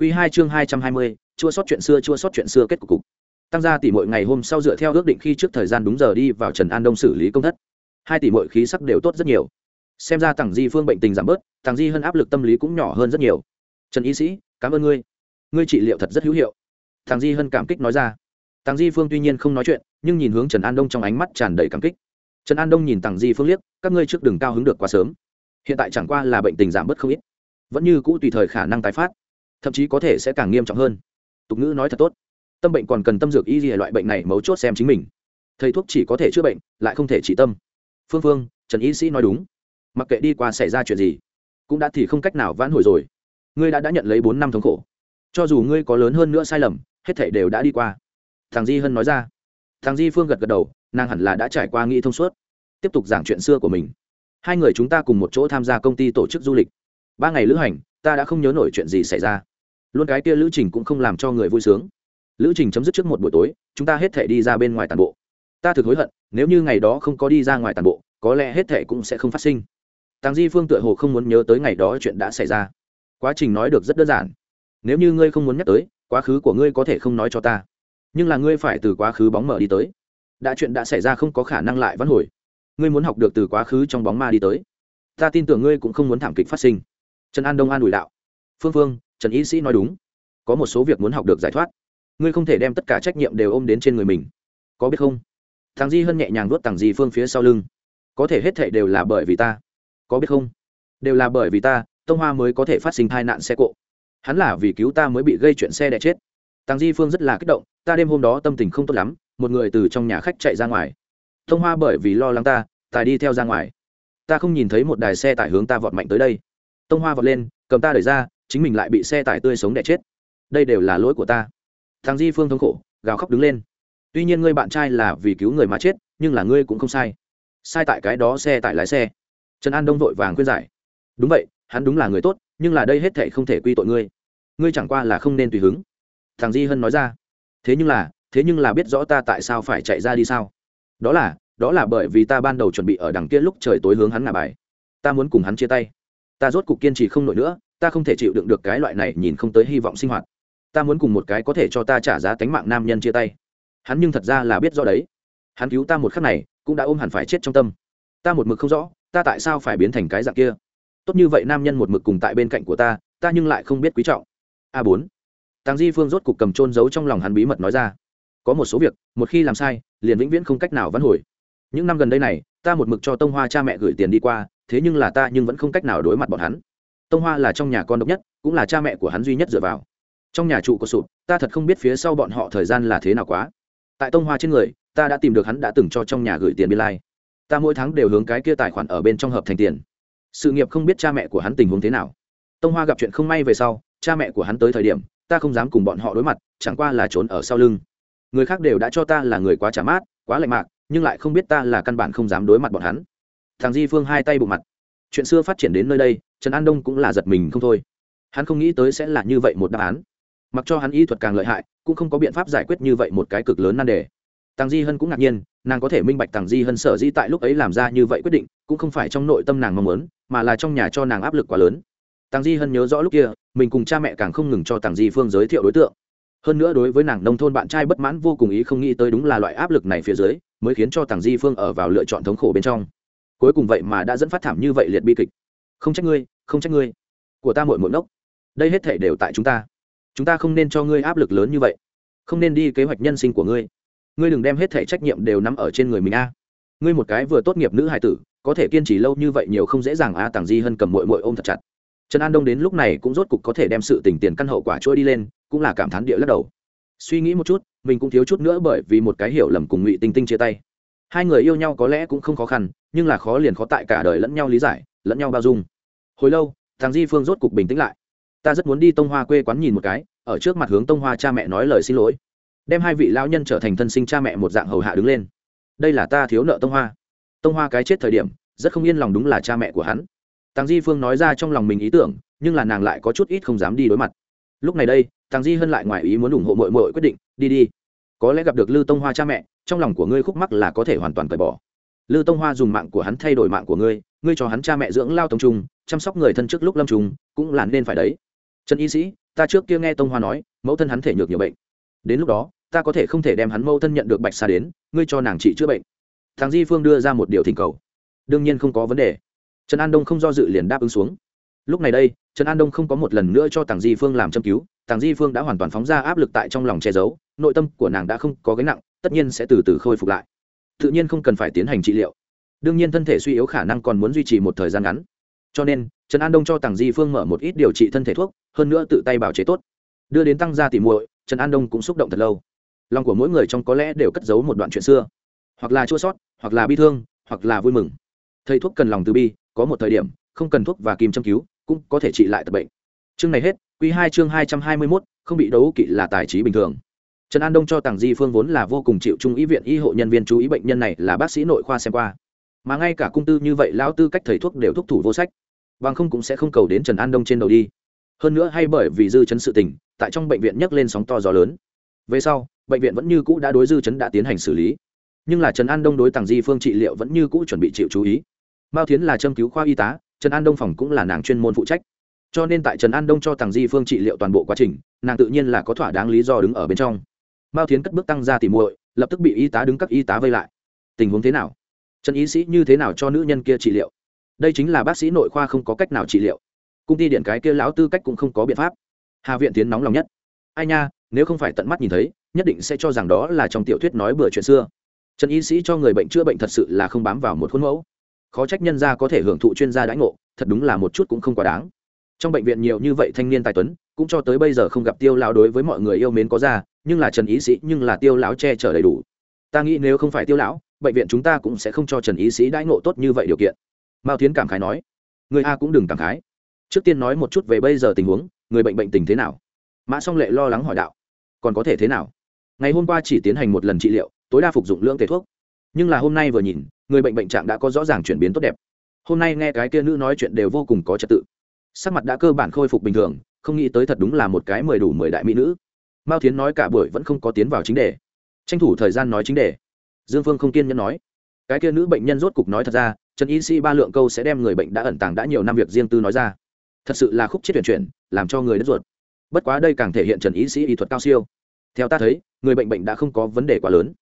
Quy hai chương hai trăm hai mươi, chua sót chuyện xưa chua sót chuyện xưa kết cục cục. Tăng gia tỷ muội ngày hôm sau dựa theo ước định khi trước thời gian đúng giờ đi vào Trần An Đông xử lý công thất. Hai tỷ muội khí sắc đều tốt rất nhiều. Xem ra Tằng Di Phương bệnh tình giảm bớt, Tằng Di hơn áp lực tâm lý cũng nhỏ hơn rất nhiều. Trần y sĩ, cảm ơn ngươi. Ngươi trị liệu thật rất hữu hiệu. Tằng Di hơn cảm kích nói ra. Tằng Di Phương tuy nhiên không nói chuyện, nhưng nhìn hướng Trần An Đông trong ánh mắt tràn đầy cảm kích. Trần An Đông nhìn Tằng Di Phương liếc, các ngươi trước đừng cao hứng được quá sớm. Hiện tại chẳng qua là bệnh tình giảm bớt không ít, vẫn như cũ tùy thời khả năng tái phát thậm chí có thể sẽ càng nghiêm trọng hơn. Tục ngữ nói thật tốt, tâm bệnh còn cần tâm dược y gì loại bệnh này mấu chốt xem chính mình. Thầy thuốc chỉ có thể chữa bệnh, lại không thể trị tâm. Phương phương, trần y sĩ nói đúng. Mặc kệ đi qua xảy ra chuyện gì, cũng đã thì không cách nào vãn hồi rồi. Ngươi đã đã nhận lấy bốn năm thống khổ. Cho dù ngươi có lớn hơn nữa sai lầm, hết thể đều đã đi qua. Thằng di hân nói ra. Thằng di phương gật gật đầu, nàng hẳn là đã trải qua nghĩ thông suốt. Tiếp tục giảng chuyện xưa của mình. Hai người chúng ta cùng một chỗ tham gia công ty tổ chức du lịch. Ba ngày lữ hành, ta đã không nhớ nổi chuyện gì xảy ra luôn cái kia lữ trình cũng không làm cho người vui sướng. Lữ trình chấm dứt trước một buổi tối, chúng ta hết thể đi ra bên ngoài tàn bộ. Ta thực hối hận, nếu như ngày đó không có đi ra ngoài tàn bộ, có lẽ hết thể cũng sẽ không phát sinh. Tàng di phương tựa hồ không muốn nhớ tới ngày đó chuyện đã xảy ra. Quá trình nói được rất đơn giản. Nếu như ngươi không muốn nhắc tới, quá khứ của ngươi có thể không nói cho ta. Nhưng là ngươi phải từ quá khứ bóng mở đi tới. Đã chuyện đã xảy ra không có khả năng lại vãn hồi. Ngươi muốn học được từ quá khứ trong bóng ma đi tới. Ta tin tưởng ngươi cũng không muốn thảm kịch phát sinh. Trần an đông an ủi đạo. Phương phương trần y sĩ nói đúng. Có một số việc muốn học được giải thoát. Ngươi không thể đem tất cả trách nhiệm đều ôm đến trên người mình. Có biết không? Thằng di hân nhẹ nhàng nuốt thằng di phương phía sau lưng. Có thể hết thệ đều là bởi vì ta. Có biết không? Đều là bởi vì ta, tông hoa mới có thể phát sinh tai nạn xe cộ. Hắn là vì cứu ta mới bị gây chuyện xe đẻ chết. Tàng di phương rất là kích động, ta đêm hôm đó tâm tình không tốt lắm, một người từ trong nhà khách chạy ra ngoài. Tông hoa bởi vì lo lắng ta, tài đi theo ra ngoài. Ta không nhìn thấy một đài xe tải hướng ta vọt mạnh tới đây. Tông hoa vọt lên, cầm ta đẩy ra chính mình lại bị xe tải tươi sống đẻ chết. Đây đều là lỗi của ta. Thằng di phương thống khổ, gào khóc đứng lên. Tuy nhiên ngươi bạn trai là vì cứu người mà chết, nhưng là ngươi cũng không sai. Sai tại cái đó xe tải lái xe. Trần an đông vội vàng khuyên giải. Đúng vậy, hắn đúng là người tốt, nhưng là đây hết thệ không thể quy tội ngươi. Ngươi chẳng qua là không nên tùy hứng. Thằng di hân nói ra. Thế nhưng là, thế nhưng là biết rõ ta tại sao phải chạy ra đi sao? Đó là đó là bởi vì ta ban đầu chuẩn bị ở đằng kia lúc trời tối hướng hắn ngả bài. Ta muốn cùng hắn chia tay. Ta rốt cục kiên trì không nổi nữa ta không thể chịu đựng được cái loại này nhìn không tới hy vọng sinh hoạt. Ta muốn cùng một cái có thể cho ta trả giá tánh mạng nam nhân chia tay. Hắn nhưng thật ra là biết rõ đấy. Hắn cứu ta một khắc này, cũng đã ôm hẳn phải chết trong tâm. Ta một mực không rõ, ta tại sao phải biến thành cái dạng kia? Tốt như vậy nam nhân một mực cùng tại bên cạnh của ta ta nhưng lại không biết quý trọng. A bốn. Tàng di phương rốt cục cầm trôn giấu trong lòng hắn bí mật nói ra. Có một số việc, một khi làm sai, liền vĩnh viễn không cách nào vãn hồi. Những năm gần đây này, ta một mực cho tông hoa cha mẹ gửi tiền đi qua, thế nhưng là ta nhưng vẫn không cách nào đối mặt bọn hắn tông hoa là trong nhà con độc nhất, cũng là cha mẹ của hắn duy nhất dựa vào. Trong nhà trụ có sụp, ta thật không biết phía sau bọn họ thời gian là thế nào quá. Tại tông hoa trên người, ta đã tìm được hắn đã từng cho trong nhà gửi tiền biên lai. Ta mỗi tháng đều hướng cái kia tài khoản ở bên trong hợp thành tiền. Sự nghiệp không biết cha mẹ của hắn tình huống thế nào. Tông hoa gặp chuyện không may về sau, cha mẹ của hắn tới thời điểm, ta không dám cùng bọn họ đối mặt, chẳng qua là trốn ở sau lưng. Người khác đều đã cho ta là người quá trả mát, quá lạnh mạc, nhưng lại không biết ta là căn bản không dám đối mặt bọn hắn. Thằng di phương hai tay bụng mặt chuyện xưa phát triển đến nơi đây, trần an đông cũng là giật mình không thôi. Hắn không nghĩ tới sẽ là như vậy một đáp án. Mặc cho hắn y thuật càng lợi hại, cũng không có biện pháp giải quyết như vậy một cái cực lớn nan đề. Tàng di hân cũng ngạc nhiên, nàng có thể minh bạch tàng di hân sở di tại lúc ấy làm ra như vậy quyết định, cũng không phải trong nội tâm nàng mong muốn, mà là trong nhà cho nàng áp lực quá lớn. Tàng di hân nhớ rõ lúc kia, mình cùng cha mẹ càng không ngừng cho tàng di phương giới thiệu đối tượng. Hơn nữa đối với nàng nông thôn bạn trai bất mãn vô cùng ý không nghĩ tới đúng là loại áp lực này phía dưới, mới khiến cho tàng di phương ở vào lựa chọn thống khổ bên trong cuối cùng vậy mà đã dẫn phát thảm như vậy liệt bi kịch. Không trách ngươi, không trách ngươi. Của ta muội muội ngốc. Đây hết thể đều tại chúng ta. Chúng ta không nên cho ngươi áp lực lớn như vậy. Không nên đi kế hoạch nhân sinh của ngươi. Ngươi đừng đem hết thể trách nhiệm đều nắm ở trên người mình a. Ngươi một cái vừa tốt nghiệp nữ hài tử, có thể kiên trì lâu như vậy nhiều không dễ dàng a tàng di hơn cầm mội mội ôm thật chặt. Trần an đông đến lúc này cũng rốt cục có thể đem sự tình tiền căn hậu quả trôi đi lên, cũng là cảm thán địa lắc đầu. Suy nghĩ một chút, mình cũng thiếu chút nữa bởi vì một cái hiểu lầm cùng ngụy tinh tinh chia tay. Hai người yêu nhau có lẽ cũng không khó khăn nhưng là khó liền khó tại cả đời lẫn nhau lý giải, lẫn nhau bao dung. Hồi lâu thằng di phương rốt cục bình tĩnh lại. Ta rất muốn đi tông hoa quê quán nhìn một cái, ở trước mặt hướng tông hoa cha mẹ nói lời xin lỗi. Đem hai vị lão nhân trở thành thân sinh cha mẹ một dạng hầu hạ đứng lên. Đây là ta thiếu nợ tông hoa. Tông hoa cái chết thời điểm, rất không yên lòng đúng là cha mẹ của hắn. Tàng di phương nói ra trong lòng mình ý tưởng, nhưng là nàng lại có chút ít không dám đi đối mặt. Lúc này đây, tàng di hơn lại ngoài ý muốn ủng hộ mội mội quyết định, đi đi. Có lẽ gặp được lư tông hoa cha mẹ, trong lòng của ngươi khúc mắc là có thể hoàn toàn cởi bỏ lư tông hoa dùng mạng của hắn thay đổi mạng của ngươi ngươi cho hắn cha mẹ dưỡng lao tông trung, chăm sóc người thân trước lúc lâm trùng, cũng là nên phải đấy. Trần y sĩ, ta trước kia nghe tông hoa nói, mẫu thân hắn thể nhược nhiều bệnh. Đến lúc đó, ta có thể không thể đem hắn mẫu thân nhận được bạch xa đến, ngươi cho nàng trị chữa bệnh. Thằng di phương đưa ra một điều thỉnh cầu. Đương nhiên không có vấn đề. Trần an đông không do dự liền đáp ứng xuống. Lúc này đây, trần an đông không có một lần nữa cho tàng di phương làm châm cứu tàng di phương đã hoàn toàn phóng ra áp lực tại trong lòng che giấu, nội tâm của nàng đã không có gánh nặng, tất nhiên sẽ từ từ khôi phục lại tự nhiên không cần phải tiến hành trị liệu. Đương nhiên thân thể suy yếu khả năng còn muốn duy trì một thời gian ngắn. Cho nên, trần an đông cho tàng di phương mở một ít điều trị thân thể thuốc, hơn nữa tự tay bảo chế tốt. Đưa đến tăng gia tỉ muội, trần an đông cũng xúc động thật lâu. Lòng của mỗi người trong có lẽ đều cất giấu một đoạn chuyện xưa. Hoặc là chua sót, hoặc là bi thương, hoặc là vui mừng. Thầy thuốc cần lòng từ bi, có một thời điểm, không cần thuốc và kim châm cứu, cũng có thể trị lại tập bệnh. Chương này hết q hai chương hai trăm hai mươi mốt, không bị đấu kỵ là tài trí bình thường trần an đông cho tàng di phương vốn là vô cùng chịu trung ý viện y hộ nhân viên chú ý bệnh nhân này là bác sĩ nội khoa xem qua. Mà ngay cả cung tư như vậy, lão tư cách thầy thuốc đều thúc thủ vô sách. Bằng không cũng sẽ không cầu đến trần an đông trên đầu đi. Hơn nữa hay bởi vì dư chấn sự tình, tại trong bệnh viện nhấc lên sóng to gió lớn. Về sau, bệnh viện vẫn như cũ đã đối dư chấn đã tiến hành xử lý. Nhưng là trần an đông đối tàng di phương trị liệu vẫn như cũ chuẩn bị chịu chú ý. Mao thiến là châm cứu khoa y tá, trần an đông phòng cũng là nàng chuyên môn phụ trách. Cho nên tại trần an đông cho tàng di phương trị liệu toàn bộ quá trình, nàng tự nhiên là có thỏa đáng lý do đứng ở bên trong mao thiến cất bước tăng ra tỉ muội, lập tức bị y tá đứng các y tá vây lại. Tình huống thế nào? Trần y sĩ như thế nào cho nữ nhân kia trị liệu? Đây chính là bác sĩ nội khoa không có cách nào trị liệu. Công ty điện cái kia lão tư cách cũng không có biện pháp. Hà viện tiến nóng lòng nhất. Ai nha, nếu không phải tận mắt nhìn thấy, nhất định sẽ cho rằng đó là trong tiểu thuyết nói bừa chuyện xưa. Trần y sĩ cho người bệnh chữa bệnh thật sự là không bám vào một khuôn mẫu. Khó trách nhân gia có thể hưởng thụ chuyên gia đãi ngộ, thật đúng là một chút cũng không quá đáng. Trong bệnh viện nhiều như vậy thanh niên tài tuấn, cũng cho tới bây giờ không gặp tiêu lao đối với mọi người yêu mến có ra nhưng là trần ý sĩ nhưng là tiêu lão che chở đầy đủ. Ta nghĩ nếu không phải tiêu lão, bệnh viện chúng ta cũng sẽ không cho trần ý sĩ đãi ngộ tốt như vậy điều kiện. Mao tiến cảm khái nói. Người a cũng đừng cảm khái. Trước tiên nói một chút về bây giờ tình huống, người bệnh bệnh tình thế nào? Mã song lệ lo lắng hỏi đạo. Còn có thể thế nào? Ngày hôm qua chỉ tiến hành một lần trị liệu, tối đa phục dụng lượng tề thuốc. Nhưng là hôm nay vừa nhìn, người bệnh bệnh trạng đã có rõ ràng chuyển biến tốt đẹp. Hôm nay nghe cái kia nữ nói chuyện đều vô cùng có trật tự. Sắc mặt đã cơ bản khôi phục bình thường, không nghĩ tới thật đúng là một cái mười đủ mười đại mỹ nữ mao thiến nói cả buổi vẫn không có tiến vào chính đề. Tranh thủ thời gian nói chính đề. Dương phương không kiên nhẫn nói. Cái kia nữ bệnh nhân rốt cục nói thật ra, trần y sĩ ba lượng câu sẽ đem người bệnh đã ẩn tàng đã nhiều năm việc riêng tư nói ra. Thật sự là khúc chết tuyển chuyển, làm cho người đất ruột. Bất quá đây càng thể hiện trần y sĩ y thuật cao siêu. Theo ta thấy, người bệnh bệnh đã không có vấn đề quá lớn.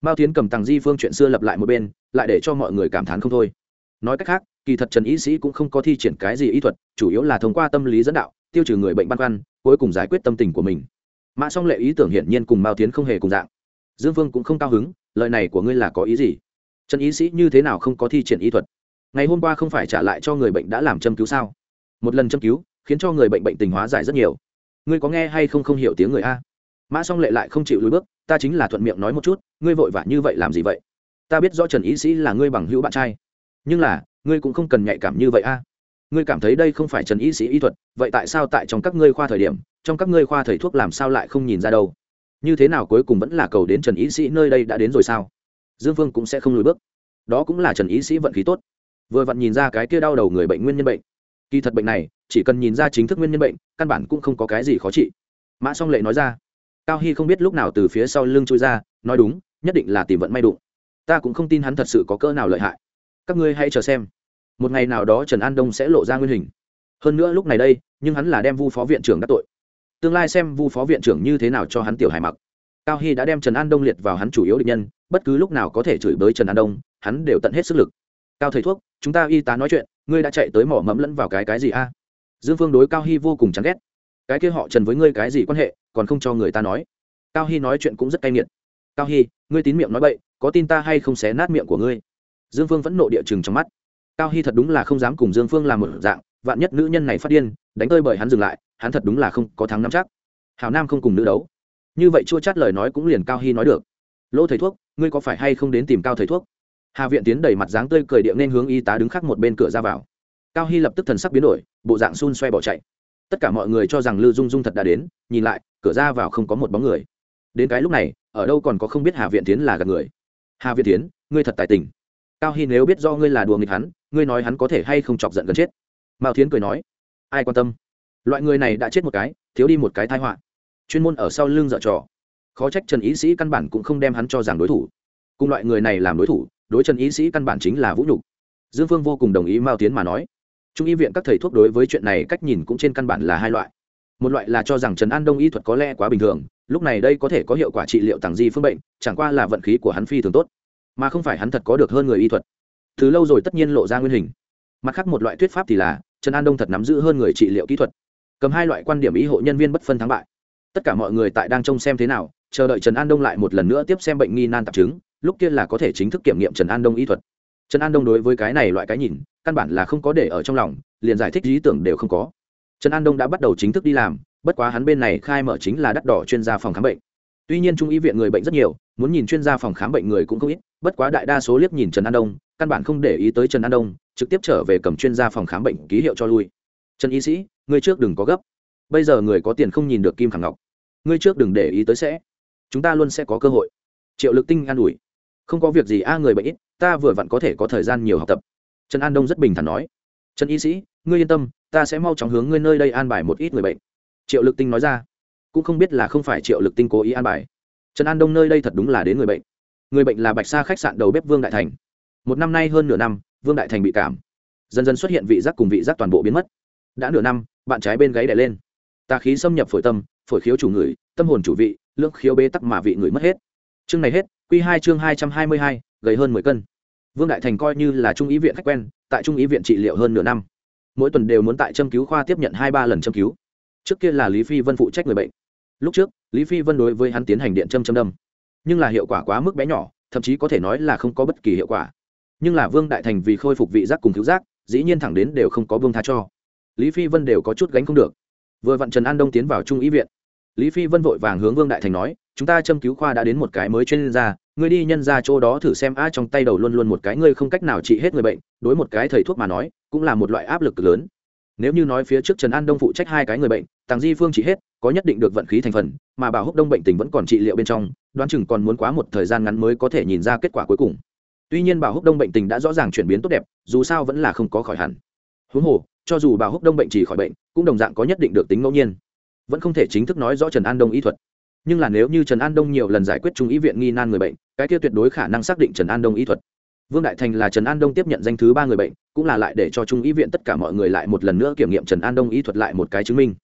Mao tiến cầm tàng di phương chuyện xưa lập lại một bên, lại để cho mọi người cảm thán không thôi. Nói cách khác, kỳ thật trần y sĩ cũng không có thi triển cái gì y thuật, chủ yếu là thông qua tâm lý dẫn đạo, tiêu trừ người bệnh băn khoăn, cuối cùng giải quyết tâm tình của mình mã song lệ ý tưởng hiển nhiên cùng mao tiến không hề cùng dạng. Dương phương cũng không cao hứng, lời này của ngươi là có ý gì? Trần y sĩ như thế nào không có thi triển y thuật? Ngày hôm qua không phải trả lại cho người bệnh đã làm châm cứu sao? Một lần châm cứu, khiến cho người bệnh bệnh tình hóa giải rất nhiều. Ngươi có nghe hay không không hiểu tiếng người a? Mã song lệ lại không chịu lùi bước, ta chính là thuận miệng nói một chút, ngươi vội vã như vậy làm gì vậy? Ta biết rõ trần Y sĩ là ngươi bằng hữu bạn trai. Nhưng là, ngươi cũng không cần nhạy cảm như vậy a. Ngươi cảm thấy đây không phải trần Y sĩ y thuật, vậy tại sao tại trong các ngươi khoa thời điểm trong các ngươi khoa thầy thuốc làm sao lại không nhìn ra đâu? Như thế nào cuối cùng vẫn là cầu đến trần ý sĩ nơi đây đã đến rồi sao? Dương vương cũng sẽ không lùi bước. Đó cũng là trần ý sĩ vận khí tốt. Vừa vặn nhìn ra cái kia đau đầu người bệnh nguyên nhân bệnh. Kỳ thật bệnh này, chỉ cần nhìn ra chính thức nguyên nhân bệnh, căn bản cũng không có cái gì khó trị. Mã song lệ nói ra. Cao hy không biết lúc nào từ phía sau lưng trôi ra, nói đúng, nhất định là tìm vận may đụng. Ta cũng không tin hắn thật sự có cỡ nào lợi hại. Các ngươi hãy chờ xem. Một ngày nào đó trần an đông sẽ lộ ra nguyên hình. Hơn nữa lúc này đây, nhưng hắn là đem vu phó viện trưởng đắc tội tương lai xem vu phó viện trưởng như thế nào cho hắn tiểu hài mặc. Cao hy đã đem trần an đông liệt vào hắn chủ yếu định nhân, bất cứ lúc nào có thể chửi bới trần an đông, hắn đều tận hết sức lực. Cao thầy thuốc, chúng ta y tá nói chuyện, ngươi đã chạy tới mỏ mẫm lẫn vào cái cái gì a? Dương phương đối cao hy vô cùng chán ghét. Cái kia họ trần với ngươi cái gì quan hệ, còn không cho người ta nói. Cao hy nói chuyện cũng rất cay nghiệt. Cao hy, ngươi tín miệng nói bậy, có tin ta hay không xé nát miệng của ngươi? Dương phương vẫn nộ địa chừng trong mắt. Cao hy thật đúng là không dám cùng dương phương làm một dạng vạn nhất nữ nhân này phát điên, đánh tơi bởi hắn dừng lại, hắn thật đúng là không có thắng nắm chắc. Hào nam không cùng nữ đấu. Như vậy chua chát lời nói cũng liền cao hy nói được. Lỗ thầy thuốc, ngươi có phải hay không đến tìm cao thầy thuốc? Hà viện tiến đầy mặt dáng tươi cười điệm nên hướng y tá đứng khác một bên cửa ra vào. Cao hy lập tức thần sắc biến đổi, bộ dạng xun xoe bỏ chạy. Tất cả mọi người cho rằng lư dung dung thật đã đến, nhìn lại, cửa ra vào không có một bóng người. Đến cái lúc này, ở đâu còn có không biết hà viện tiến là gặp người. Hà viện tiến, ngươi thật tài tình. Cao hy nếu biết do ngươi là đùa nghịch hắn, ngươi nói hắn có thể hay không chọc giận gần chết mao Thiến cười nói, ai quan tâm? Loại người này đã chết một cái, thiếu đi một cái thai họa. Chuyên môn ở sau lưng dở trò. Khó trách trần ý sĩ căn bản cũng không đem hắn cho rằng đối thủ. Cùng loại người này làm đối thủ, đối trần ý sĩ căn bản chính là vũ nhục. Dương phương vô cùng đồng ý mao tiến mà nói. Trung y viện các thầy thuốc đối với chuyện này cách nhìn cũng trên căn bản là hai loại. Một loại là cho rằng trần an đông y thuật có lẽ quá bình thường, lúc này đây có thể có hiệu quả trị liệu tàng di phương bệnh, chẳng qua là vận khí của hắn phi thường tốt. Mà không phải hắn thật có được hơn người y thuật. Từ lâu rồi tất nhiên lộ ra nguyên hình mặt khác một loại thuyết pháp thì là, trần an đông thật nắm giữ hơn người trị liệu kỹ thuật. Cầm hai loại quan điểm ý hộ nhân viên bất phân thắng bại. Tất cả mọi người tại đang trông xem thế nào, chờ đợi trần an đông lại một lần nữa tiếp xem bệnh nghi nan tạp chứng, lúc kia là có thể chính thức kiểm nghiệm trần an đông y thuật. Trần an đông đối với cái này loại cái nhìn, căn bản là không có để ở trong lòng, liền giải thích lý tưởng đều không có. Trần an đông đã bắt đầu chính thức đi làm, bất quá hắn bên này khai mở chính là đắt đỏ chuyên gia phòng khám bệnh. Tuy nhiên trung y viện người bệnh rất nhiều, muốn nhìn chuyên gia phòng khám bệnh người cũng không ít, bất quá đại đa số liếc nhìn trần an đông, căn bản không để ý tới trần an đông trực tiếp trở về cầm chuyên gia phòng khám bệnh ký hiệu cho lui. Trần y sĩ, ngươi trước đừng có gấp. Bây giờ người có tiền không nhìn được kim khẳng ngọc. Ngươi trước đừng để ý tới sẽ. Chúng ta luôn sẽ có cơ hội. Triệu lực tinh an ủi. Không có việc gì a, người bệnh ít, ta vừa vặn có thể có thời gian nhiều học tập. Trần an đông rất bình thản nói. Trần y sĩ, ngươi yên tâm, ta sẽ mau chóng hướng ngươi nơi đây an bài một ít người bệnh. Triệu lực tinh nói ra. Cũng không biết là không phải triệu lực tinh cố ý an bài. Trần an đông nơi đây thật đúng là đến người bệnh. Người bệnh là bạch sa khách sạn đầu bếp vương đại thành. Một năm nay hơn nửa năm vương đại thành bị cảm. Dần dần xuất hiện vị giác cùng vị giác toàn bộ biến mất. Đã nửa năm, bạn trái bên gáy đè lên. Tà khí xâm nhập phổi tâm, phổi khiếu chủ người, tâm hồn chủ vị, lượng khiếu bế tắc mà vị người mất hết. Chương này hết q hai chương hai trăm hai mươi hai, gầy hơn mười cân. Vương đại thành coi như là trung ý viện khách quen, tại trung ý viện trị liệu hơn nửa năm. Mỗi tuần đều muốn tại châm cứu khoa tiếp nhận hai ba lần châm cứu. Trước kia là lý phi vân phụ trách người bệnh. Lúc trước, lý phi vân đối với hắn tiến hành điện châm châm đâm. Nhưng là hiệu quả quá mức bé nhỏ, thậm chí có thể nói là không có bất kỳ hiệu quả nhưng là vương đại thành vì khôi phục vị giác cùng cứu giác, dĩ nhiên thẳng đến đều không có vương tha cho. Lý phi vân đều có chút gánh không được. Vừa vặn trần an đông tiến vào trung ý viện. Lý phi vân vội vàng hướng vương đại thành nói, chúng ta châm cứu khoa đã đến một cái mới chuyên gia, ngươi đi nhân ra chỗ đó thử xem a trong tay đầu luôn luôn một cái ngươi không cách nào trị hết người bệnh, đối một cái thầy thuốc mà nói, cũng là một loại áp lực lớn. Nếu như nói phía trước trần an đông phụ trách hai cái người bệnh, tàng di phương trị hết, có nhất định được vận khí thành phần, mà bảo húc đông bệnh tình vẫn còn trị liệu bên trong, đoán chừng còn muốn quá một thời gian ngắn mới có thể nhìn ra kết quả cuối cùng tuy nhiên bà húc đông bệnh tình đã rõ ràng chuyển biến tốt đẹp, dù sao vẫn là không có khỏi hẳn. Huống hồ, cho dù bà húc đông bệnh chỉ khỏi bệnh, cũng đồng dạng có nhất định được tính ngẫu nhiên. Vẫn không thể chính thức nói rõ trần an đông y thuật. Nhưng là nếu như trần an đông nhiều lần giải quyết trung ý viện nghi nan người bệnh, cái kia tuyệt đối khả năng xác định trần an đông y thuật. Vương đại thành là trần an đông tiếp nhận danh thứ ba người bệnh, cũng là lại để cho trung ý viện tất cả mọi người lại một lần nữa kiểm nghiệm trần an đông y thuật lại một cái chứng minh.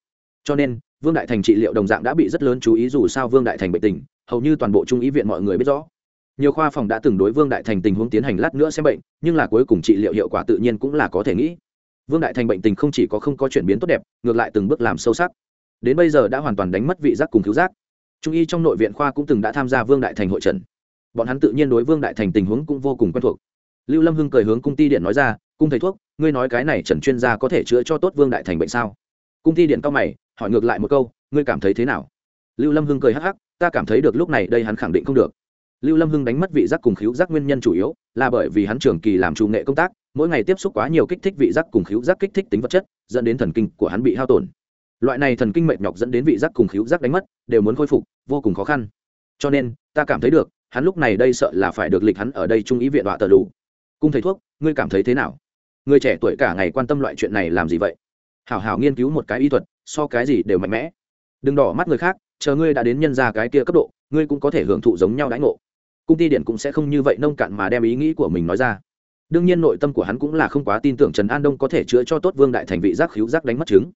Cho nên, vương đại thành trị liệu đồng dạng đã bị rất lớn chú ý dù sao vương đại thành bệnh tình, hầu như toàn bộ trung ý viện mọi người biết rõ nhiều khoa phòng đã từng đối vương đại thành tình huống tiến hành lát nữa xem bệnh, nhưng là cuối cùng trị liệu hiệu quả tự nhiên cũng là có thể nghĩ. Vương đại thành bệnh tình không chỉ có không có chuyển biến tốt đẹp, ngược lại từng bước làm sâu sắc. Đến bây giờ đã hoàn toàn đánh mất vị giác cùng cứu giác. Trung y trong nội viện khoa cũng từng đã tham gia vương đại thành hội trần. Bọn hắn tự nhiên đối vương đại thành tình huống cũng vô cùng quen thuộc. Lưu lâm hưng cười hướng cung ty điện nói ra, cung thầy thuốc, ngươi nói cái này trần chuyên gia có thể chữa cho tốt vương đại thành bệnh sao? Cung ty điện cao mày, hỏi ngược lại một câu, ngươi cảm thấy thế nào? Lưu lâm hưng cười hắc hắc, ta cảm thấy được lúc này đây hắn khẳng định không được lưu lâm hưng đánh mất vị giác cùng khíu giác nguyên nhân chủ yếu là bởi vì hắn trường kỳ làm chủ nghệ công tác, mỗi ngày tiếp xúc quá nhiều kích thích vị giác cùng khíu giác kích thích tính vật chất, dẫn đến thần kinh của hắn bị hao tổn. Loại này thần kinh mệt nhọc dẫn đến vị giác cùng khíu giác đánh mất, đều muốn khôi phục, vô cùng khó khăn. Cho nên, ta cảm thấy được, hắn lúc này đây sợ là phải được lịch hắn ở đây trung ý viện đọa tờ đủ cung thầy thuốc, ngươi cảm thấy thế nào? Người trẻ tuổi cả ngày quan tâm loại chuyện này làm gì vậy? Hảo hảo nghiên cứu một cái y thuật, so cái gì đều mạnh mẽ. Đừng đỏ mắt người khác, chờ ngươi đã đến nhân ra cái kia cấp độ, ngươi cũng có thể hưởng thụ giống nhau đãi ngộ cung ty điện cũng sẽ không như vậy nông cạn mà đem ý nghĩ của mình nói ra. Đương nhiên nội tâm của hắn cũng là không quá tin tưởng trần an đông có thể chữa cho tốt vương đại thành vị giác khíu giác đánh mất chứng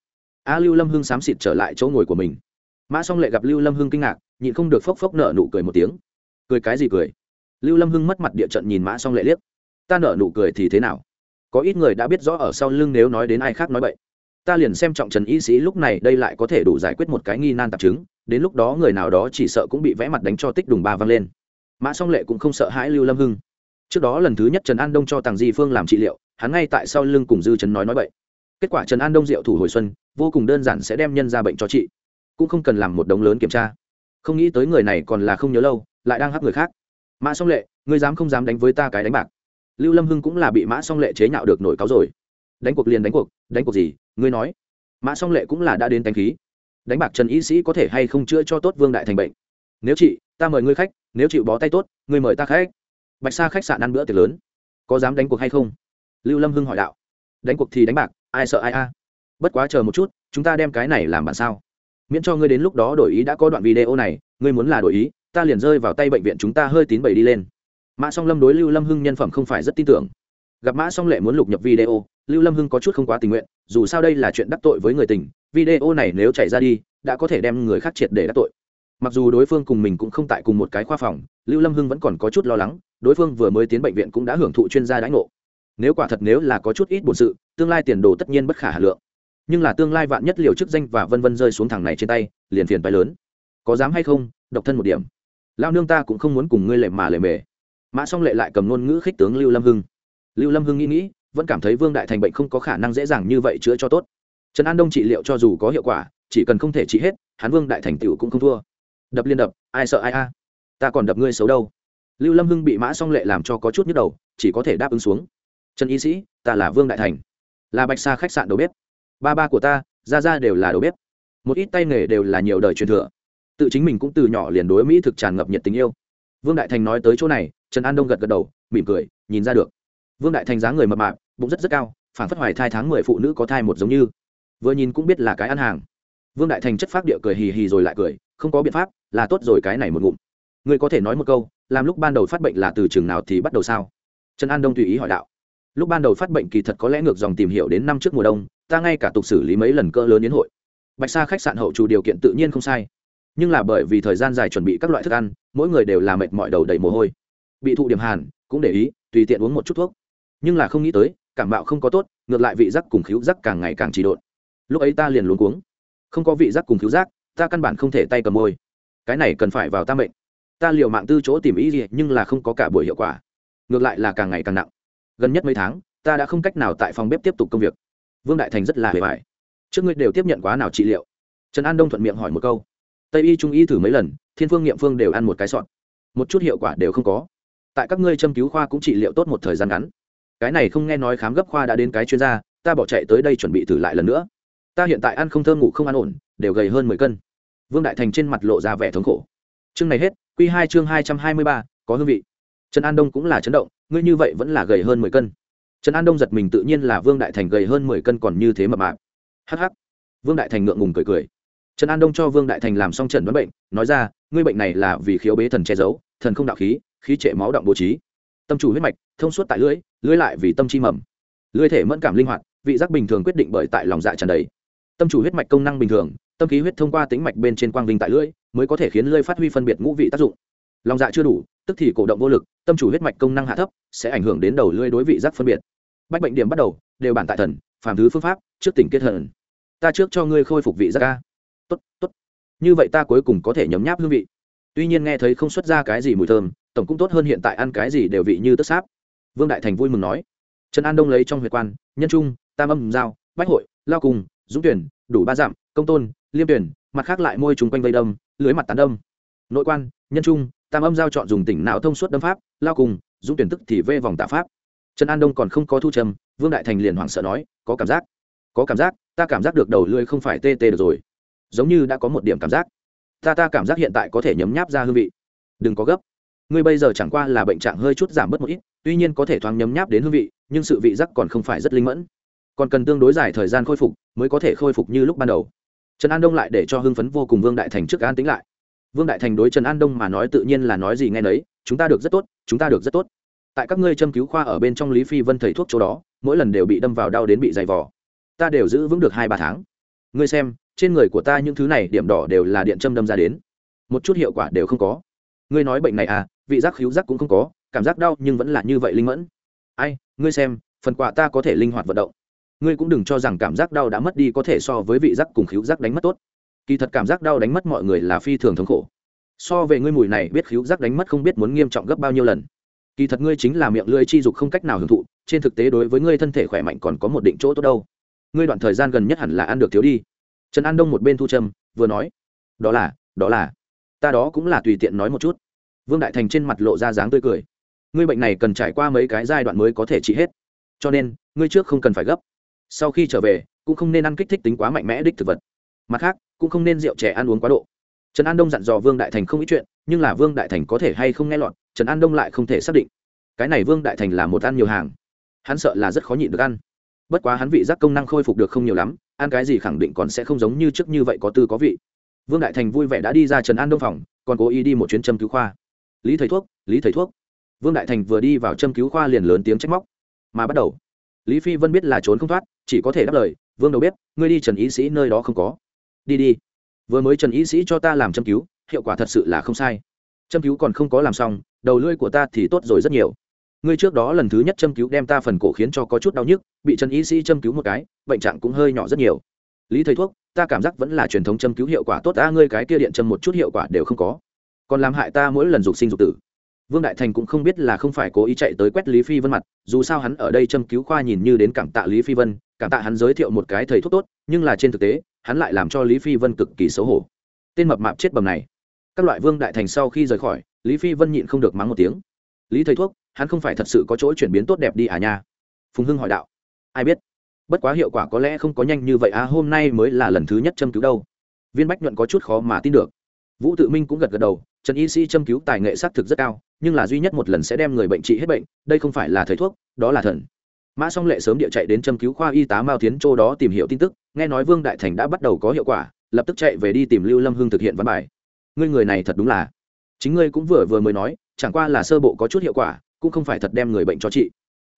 a lưu lâm hưng xám xịt trở lại chỗ ngồi của mình. Mã s o n g lệ gặp lưu lâm hưng kinh ngạc, nhịn không được phốc phốc nợ nụ cười một tiếng. Cười cái gì cười? Lưu lâm hưng mất mặt địa trận nhìn mã s o n g lệ liếc. Ta nợ nụ cười thì thế nào? Có ít người đã biết rõ ở sau lưng nếu nói đến ai khác nói bậy. ta liền xem trọng trần y sĩ lúc này đây lại có thể đủ giải quyết một cái nghi nan tạp chứng, đến lúc đó người nào đó chỉ sợ cũng bị vẽ mặt đánh cho tích đùng ba văng lên mã song lệ cũng không sợ hãi lưu lâm hưng. Trước đó lần thứ nhất trần an đông cho tàng di phương làm trị liệu, hắn ngay tại sau lưng cùng dư trần nói nói vậy. Kết quả trần an đông diệu thủ hồi xuân, vô cùng đơn giản sẽ đem nhân ra bệnh cho chị cũng không cần làm một đống lớn kiểm tra. Không nghĩ tới người này còn là không nhớ lâu, lại đang hắc người khác. Mã song lệ, ngươi dám không dám đánh với ta cái đánh bạc? Lưu lâm hưng cũng là bị mã song lệ chế nhạo được nổi cáo rồi. Đánh cuộc liền đánh cuộc đánh cuộc gì, ngươi nói? Mã song lệ cũng là đã đến đánh khí. Đánh bạc trần y sĩ có thể hay không chữa cho tốt vương đại thành bệnh? Nếu chị ta mời ngươi khách nếu chịu bó tay tốt người mời ta khách. Bạch sa khách sạn ăn bữa tiệc lớn. Có dám đánh cuộc hay không? Lưu lâm hưng hỏi đạo. Đánh cuộc thì đánh bạc, ai sợ ai a? Bất quá chờ một chút, chúng ta đem cái này làm bản sao. Miễn cho ngươi đến lúc đó đổi ý đã có đoạn video này, ngươi muốn là đổi ý, ta liền rơi vào tay bệnh viện chúng ta hơi tín bẩy đi lên. Mã song lâm đối lưu lâm hưng nhân phẩm không phải rất tin tưởng. Gặp mã song lệ muốn lục nhập video, lưu lâm hưng có chút không quá tình nguyện, dù sao đây là chuyện đắc tội với người tình, video này nếu chạy ra đi, đã có thể đem người khác triệt để đắc tội mặc dù đối phương cùng mình cũng không tại cùng một cái khoa phòng, lưu lâm hưng vẫn còn có chút lo lắng, đối phương vừa mới tiến bệnh viện cũng đã hưởng thụ chuyên gia đãi ngộ. Nếu quả thật nếu là có chút ít bổn sự, tương lai tiền đồ tất nhiên bất khả hà lượng. Nhưng là tương lai vạn nhất liều chức danh và vân vân rơi xuống thằng này trên tay, liền phiền bay lớn. Có dám hay không, độc thân một điểm. Lao nương ta cũng không muốn cùng ngươi lệ mà lệ mề. Mã song lệ lại cầm ngôn ngữ khích tướng lưu lâm hưng. Lưu lâm hưng nghĩ nghĩ, vẫn cảm thấy vương đại thành bệnh không có khả năng dễ dàng như vậy chữa cho tốt. Trần an đông trị liệu cho dù có hiệu quả, chỉ cần không thể trị hết, hắn vương đại thành tựu cũng không thua đập liên đập, ai sợ ai a? Ta còn đập ngươi xấu đâu. Lưu lâm hưng bị mã song lệ làm cho có chút nhức đầu, chỉ có thể đáp ứng xuống. Trần y sĩ, ta là vương đại thành. Là bạch sa khách sạn đầu bếp. Ba ba của ta ra ra đều là đầu bếp. Một ít tay nghề đều là nhiều đời truyền thừa. Tự chính mình cũng từ nhỏ liền đối mỹ thực tràn ngập nhiệt tình yêu. Vương đại thành nói tới chỗ này, trần an đông gật gật đầu, mỉm cười, nhìn ra được. Vương đại thành dáng người mập mạp, bụng rất rất cao phản phất hoài thai tháng mười phụ nữ có thai một giống như. Vừa nhìn cũng biết là cái ăn hàng vương đại thành chất phác địa cười hì hì rồi lại cười, không có biện pháp, là tốt rồi cái này một ngụm. Ngươi có thể nói một câu, làm lúc ban đầu phát bệnh là từ trường nào thì bắt đầu sao? Trần an đông tùy ý hỏi đạo. Lúc ban đầu phát bệnh kỳ thật có lẽ ngược dòng tìm hiểu đến năm trước mùa đông, ta ngay cả tục xử lý mấy lần cỡ lớn đến hội. Bạch sa khách sạn hậu chủ điều kiện tự nhiên không sai. Nhưng là bởi vì thời gian dài chuẩn bị các loại thức ăn, mỗi người đều là mệt mỏi đầu đầy mồ hôi. Bị thụ điểm hàn, cũng để ý, tùy tiện uống một chút thuốc. Nhưng là không nghĩ tới, cảm bạo không có tốt, ngược lại vị giác cùng khíu giác càng ngày càng trì độn. Lúc ấy ta liền luống cuống không có vị giác cùng cứu giác, ta căn bản không thể tay cầm môi. Cái này cần phải vào ta mệnh. Ta liều mạng tư chỗ tìm ý gì, nhưng là không có cả buổi hiệu quả. Ngược lại là càng ngày càng nặng. Gần nhất mấy tháng, ta đã không cách nào tại phòng bếp tiếp tục công việc. Vương đại thành rất là hề vải trước ngươi đều tiếp nhận quá nào trị liệu? Trần an đông thuận miệng hỏi một câu. Tây y trung y thử mấy lần, thiên phương nghiệm phương đều ăn một cái sọn một chút hiệu quả đều không có. Tại các ngươi châm cứu khoa cũng trị liệu tốt một thời gian ngắn. Cái này không nghe nói khám gấp khoa đã đến cái chuyên gia, ta bỏ chạy tới đây chuẩn bị thử lại lần nữa ta hiện tại ăn không thơm ngủ không ăn ổn, đều gầy hơn mười cân. Vương đại thành trên mặt lộ ra vẻ thống khổ. Chương này hết q hai chương hai trăm hai mươi ba, có hương vị. Trần an đông cũng là chấn động, ngươi như vậy vẫn là gầy hơn mười cân. Trần an đông giật mình tự nhiên là vương đại thành gầy hơn mười cân còn như thế mập mạp. Hh vương đại thành ngượng ngùng cười cười. Trần an đông cho vương đại thành làm xong trần đoán bệnh, nói ra, ngươi bệnh này là vì khiếu bế thần che giấu, thần không đạo khí khí trệ máu động bố trí. Tâm chủ huyết mạch, thông suốt tại lưỡi lưỡi lại vì tâm chi mầm. Lưỡi thể mẫn cảm linh hoạt, vị giác bình thường quyết định bởi tại lòng dạ tràn đầy tâm chủ huyết mạch công năng bình thường, tâm khí huyết thông qua tính mạch bên trên quang vinh tại lưỡi, mới có thể khiến lưỡi phát huy phân biệt ngũ vị tác dụng. Lòng dạ chưa đủ, tức thì cổ động vô lực, tâm chủ huyết mạch công năng hạ thấp, sẽ ảnh hưởng đến đầu lưỡi đối vị giác phân biệt. Bách bệnh điểm bắt đầu, đều bản tại thần, phàm thứ phương pháp, trước tỉnh kết thần ta trước cho ngươi khôi phục vị giác ca. Tốt tốt. Như vậy ta cuối cùng có thể nhấm nháp hương vị. Tuy nhiên nghe thấy không xuất ra cái gì mùi thơm, tổng cũng tốt hơn hiện tại ăn cái gì đều vị như tức sáp. Vương đại thành vui mừng nói. Trần an đông lấy trong huyệt quan, nhân trung, tam âm giao, bách hội, lao cùng dũng tuyển, đủ ba dặm, công tôn, liêm tuyển, mặt khác lại môi chung quanh vây đâm, lưới mặt tán đâm. Nội quan, nhân trung, tam âm giao chọn dùng tỉnh não thông suốt đâm pháp, lao cùng, dũng tuyển tức thì vê vòng tạ pháp. Trần an đông còn không có thu trầm, vương đại thành liền hoảng sợ nói, có cảm giác, có cảm giác, ta cảm giác được đầu lưỡi không phải tê tê được rồi. Giống như đã có một điểm cảm giác. Ta ta cảm giác hiện tại có thể nhấm nháp ra hương vị. Đừng có gấp. Ngươi bây giờ chẳng qua là bệnh trạng hơi chút giảm bớt một ít, tuy nhiên có thể thoáng nhấm nháp đến hương vị, nhưng sự vị giác còn không phải rất linh mẫn. Còn cần tương đối dài thời gian khôi phục mới có thể khôi phục như lúc ban đầu. Trần an đông lại để cho hưng phấn vô cùng vương đại thành trước an tính lại. Vương đại thành đối trần an đông mà nói tự nhiên là nói gì nghe nấy, chúng ta được rất tốt, chúng ta được rất tốt. Tại các ngươi châm cứu khoa ở bên trong lý phi vân thầy thuốc chỗ đó, mỗi lần đều bị đâm vào đau đến bị dày vò. Ta đều giữ vững được hai ba tháng. Ngươi xem, trên người của ta những thứ này điểm đỏ đều là điện châm đâm ra đến. Một chút hiệu quả đều không có. Ngươi nói bệnh này à vị giác khíu giác cũng không có, cảm giác đau nhưng vẫn là như vậy linh mẫn. Ai, ngươi xem, phần quà ta có thể linh hoạt vận động ngươi cũng đừng cho rằng cảm giác đau đã mất đi có thể so với vị giác cùng khíu giác đánh mất tốt. Kỳ thật cảm giác đau đánh mất mọi người là phi thường thống khổ. So về ngươi mùi này, biết khíu giác đánh mất không biết muốn nghiêm trọng gấp bao nhiêu lần. Kỳ thật ngươi chính là miệng lưỡi chi dục không cách nào hưởng thụ, trên thực tế đối với ngươi thân thể khỏe mạnh còn có một định chỗ tốt đâu. Ngươi đoạn thời gian gần nhất hẳn là ăn được thiếu đi. Trần an đông một bên thu trầm vừa nói, đó là đó là, ta đó cũng là tùy tiện nói một chút. Vương đại thành trên mặt lộ ra dáng tươi cười, ngươi bệnh này cần trải qua mấy cái giai đoạn mới có thể trị hết. Cho nên, ngươi trước không cần phải gấp sau khi trở về, cũng không nên ăn kích thích tính quá mạnh mẽ đích thực vật. Mặt khác, cũng không nên rượu trẻ ăn uống quá độ. Trần an đông dặn dò vương đại thành không ít chuyện, nhưng là vương đại thành có thể hay không nghe lọt, trần an đông lại không thể xác định. Cái này vương đại thành là một ăn nhiều hàng. Hắn sợ là rất khó nhịn được ăn. Bất quá hắn vị giác công năng khôi phục được không nhiều lắm, ăn cái gì khẳng định còn sẽ không giống như trước như vậy có tư có vị. Vương đại thành vui vẻ đã đi ra trần an đông phòng, còn cố ý đi một chuyến châm cứu khoa. Lý thầy thuốc, lý thầy thuốc. Vương đại thành vừa đi vào châm cứu khoa liền lớn tiếng trách móc. Mà bắt đầu, lý phi vân biết là trốn không thoát chỉ có thể đáp lời, vương đầu bếp, ngươi đi trần ý sĩ nơi đó không có. Đi đi. Vừa mới trần ý sĩ cho ta làm châm cứu, hiệu quả thật sự là không sai. Châm cứu còn không có làm xong, đầu lưỡi của ta thì tốt rồi rất nhiều. Ngươi trước đó lần thứ nhất châm cứu đem ta phần cổ khiến cho có chút đau nhức, bị trần ý sĩ châm cứu một cái, bệnh trạng cũng hơi nhỏ rất nhiều. Lý thầy thuốc, ta cảm giác vẫn là truyền thống châm cứu hiệu quả tốt, ta, ngươi cái kia điện châm một chút hiệu quả đều không có. Còn làm hại ta mỗi lần dục sinh dục tử. Vương đại thành cũng không biết là không phải cố ý chạy tới quét lý phi vân mặt, dù sao hắn ở đây châm cứu khoa nhìn như đến cảm tạ lý phi vân cảm tạ hắn giới thiệu một cái thầy thuốc tốt, nhưng là trên thực tế, hắn lại làm cho lý phi vân cực kỳ xấu hổ. Tên mập mạp chết bầm này. Các loại vương đại thành sau khi rời khỏi, lý phi vân nhịn không được mắng một tiếng. Lý thầy thuốc, hắn không phải thật sự có chỗ chuyển biến tốt đẹp đi à nha? Phùng hưng hỏi đạo. Ai biết? Bất quá hiệu quả có lẽ không có nhanh như vậy à hôm nay mới là lần thứ nhất châm cứu đâu. Viên bách nhuận có chút khó mà tin được. Vũ tự minh cũng gật gật đầu, trần y sĩ châm cứu tài nghệ xác thực rất cao, nhưng là duy nhất một lần sẽ đem người bệnh trị hết bệnh, đây không phải là thầy thuốc, đó là thần mã song lệ sớm địa chạy đến châm cứu khoa y tá mao tiến châu đó tìm hiểu tin tức, nghe nói vương đại thành đã bắt đầu có hiệu quả, lập tức chạy về đi tìm lưu lâm hưng thực hiện văn bài. Ngươi người này thật đúng là. Chính ngươi cũng vừa vừa mới nói, chẳng qua là sơ bộ có chút hiệu quả, cũng không phải thật đem người bệnh cho trị.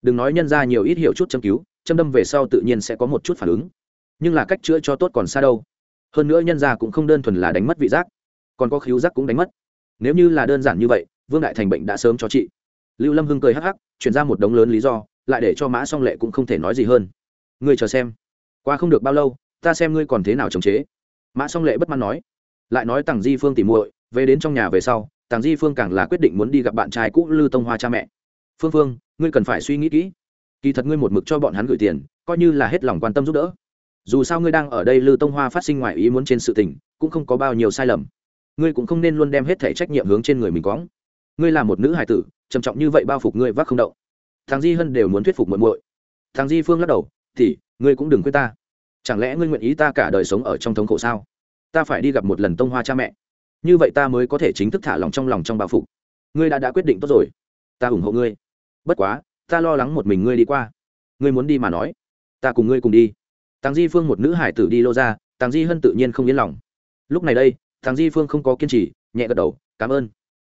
Đừng nói nhân ra nhiều ít hiệu chút châm cứu, châm đâm về sau tự nhiên sẽ có một chút phản ứng. Nhưng là cách chữa cho tốt còn xa đâu. Hơn nữa nhân ra cũng không đơn thuần là đánh mất vị giác, còn có khíu giác cũng đánh mất. Nếu như là đơn giản như vậy, vương đại thành bệnh đã sớm cho trị. Lưu lâm hưng cười hắc hắc, chuyển ra một đống lớn lý do lại để cho mã song lệ cũng không thể nói gì hơn. Ngươi chờ xem. Qua không được bao lâu, ta xem ngươi còn thế nào chống chế. Mã song lệ bất mãn nói. Lại nói tằng di phương tìm muội, về đến trong nhà về sau tàng di phương càng là quyết định muốn đi gặp bạn trai cũ lư tông hoa cha mẹ. Phương phương, ngươi cần phải suy nghĩ kỹ. Kỳ thật ngươi một mực cho bọn hắn gửi tiền, coi như là hết lòng quan tâm giúp đỡ. Dù sao ngươi đang ở đây lư tông hoa phát sinh ngoài ý muốn trên sự tình, cũng không có bao nhiêu sai lầm. Ngươi cũng không nên luôn đem hết thể trách nhiệm hướng trên người mình quõng. Ngươi là một nữ hài tử, trầm trọng như vậy bao phục ngươi vác không động thằng di hân đều muốn thuyết phục muội muội. Thằng di phương lắc đầu thì ngươi cũng đừng quên ta. Chẳng lẽ ngươi nguyện ý ta cả đời sống ở trong thống khổ sao? Ta phải đi gặp một lần tông hoa cha mẹ. Như vậy ta mới có thể chính thức thả lòng trong lòng trong bao phục ngươi đã đã quyết định tốt rồi. Ta ủng hộ ngươi. Bất quá, ta lo lắng một mình ngươi đi qua. Ngươi muốn đi mà nói. Ta cùng ngươi cùng đi. Tàng di phương một nữ hải tử đi lô ra tàng di hân tự nhiên không yên lòng. Lúc này đây tàng di phương không có kiên trì, nhẹ gật đầu, cảm ơn.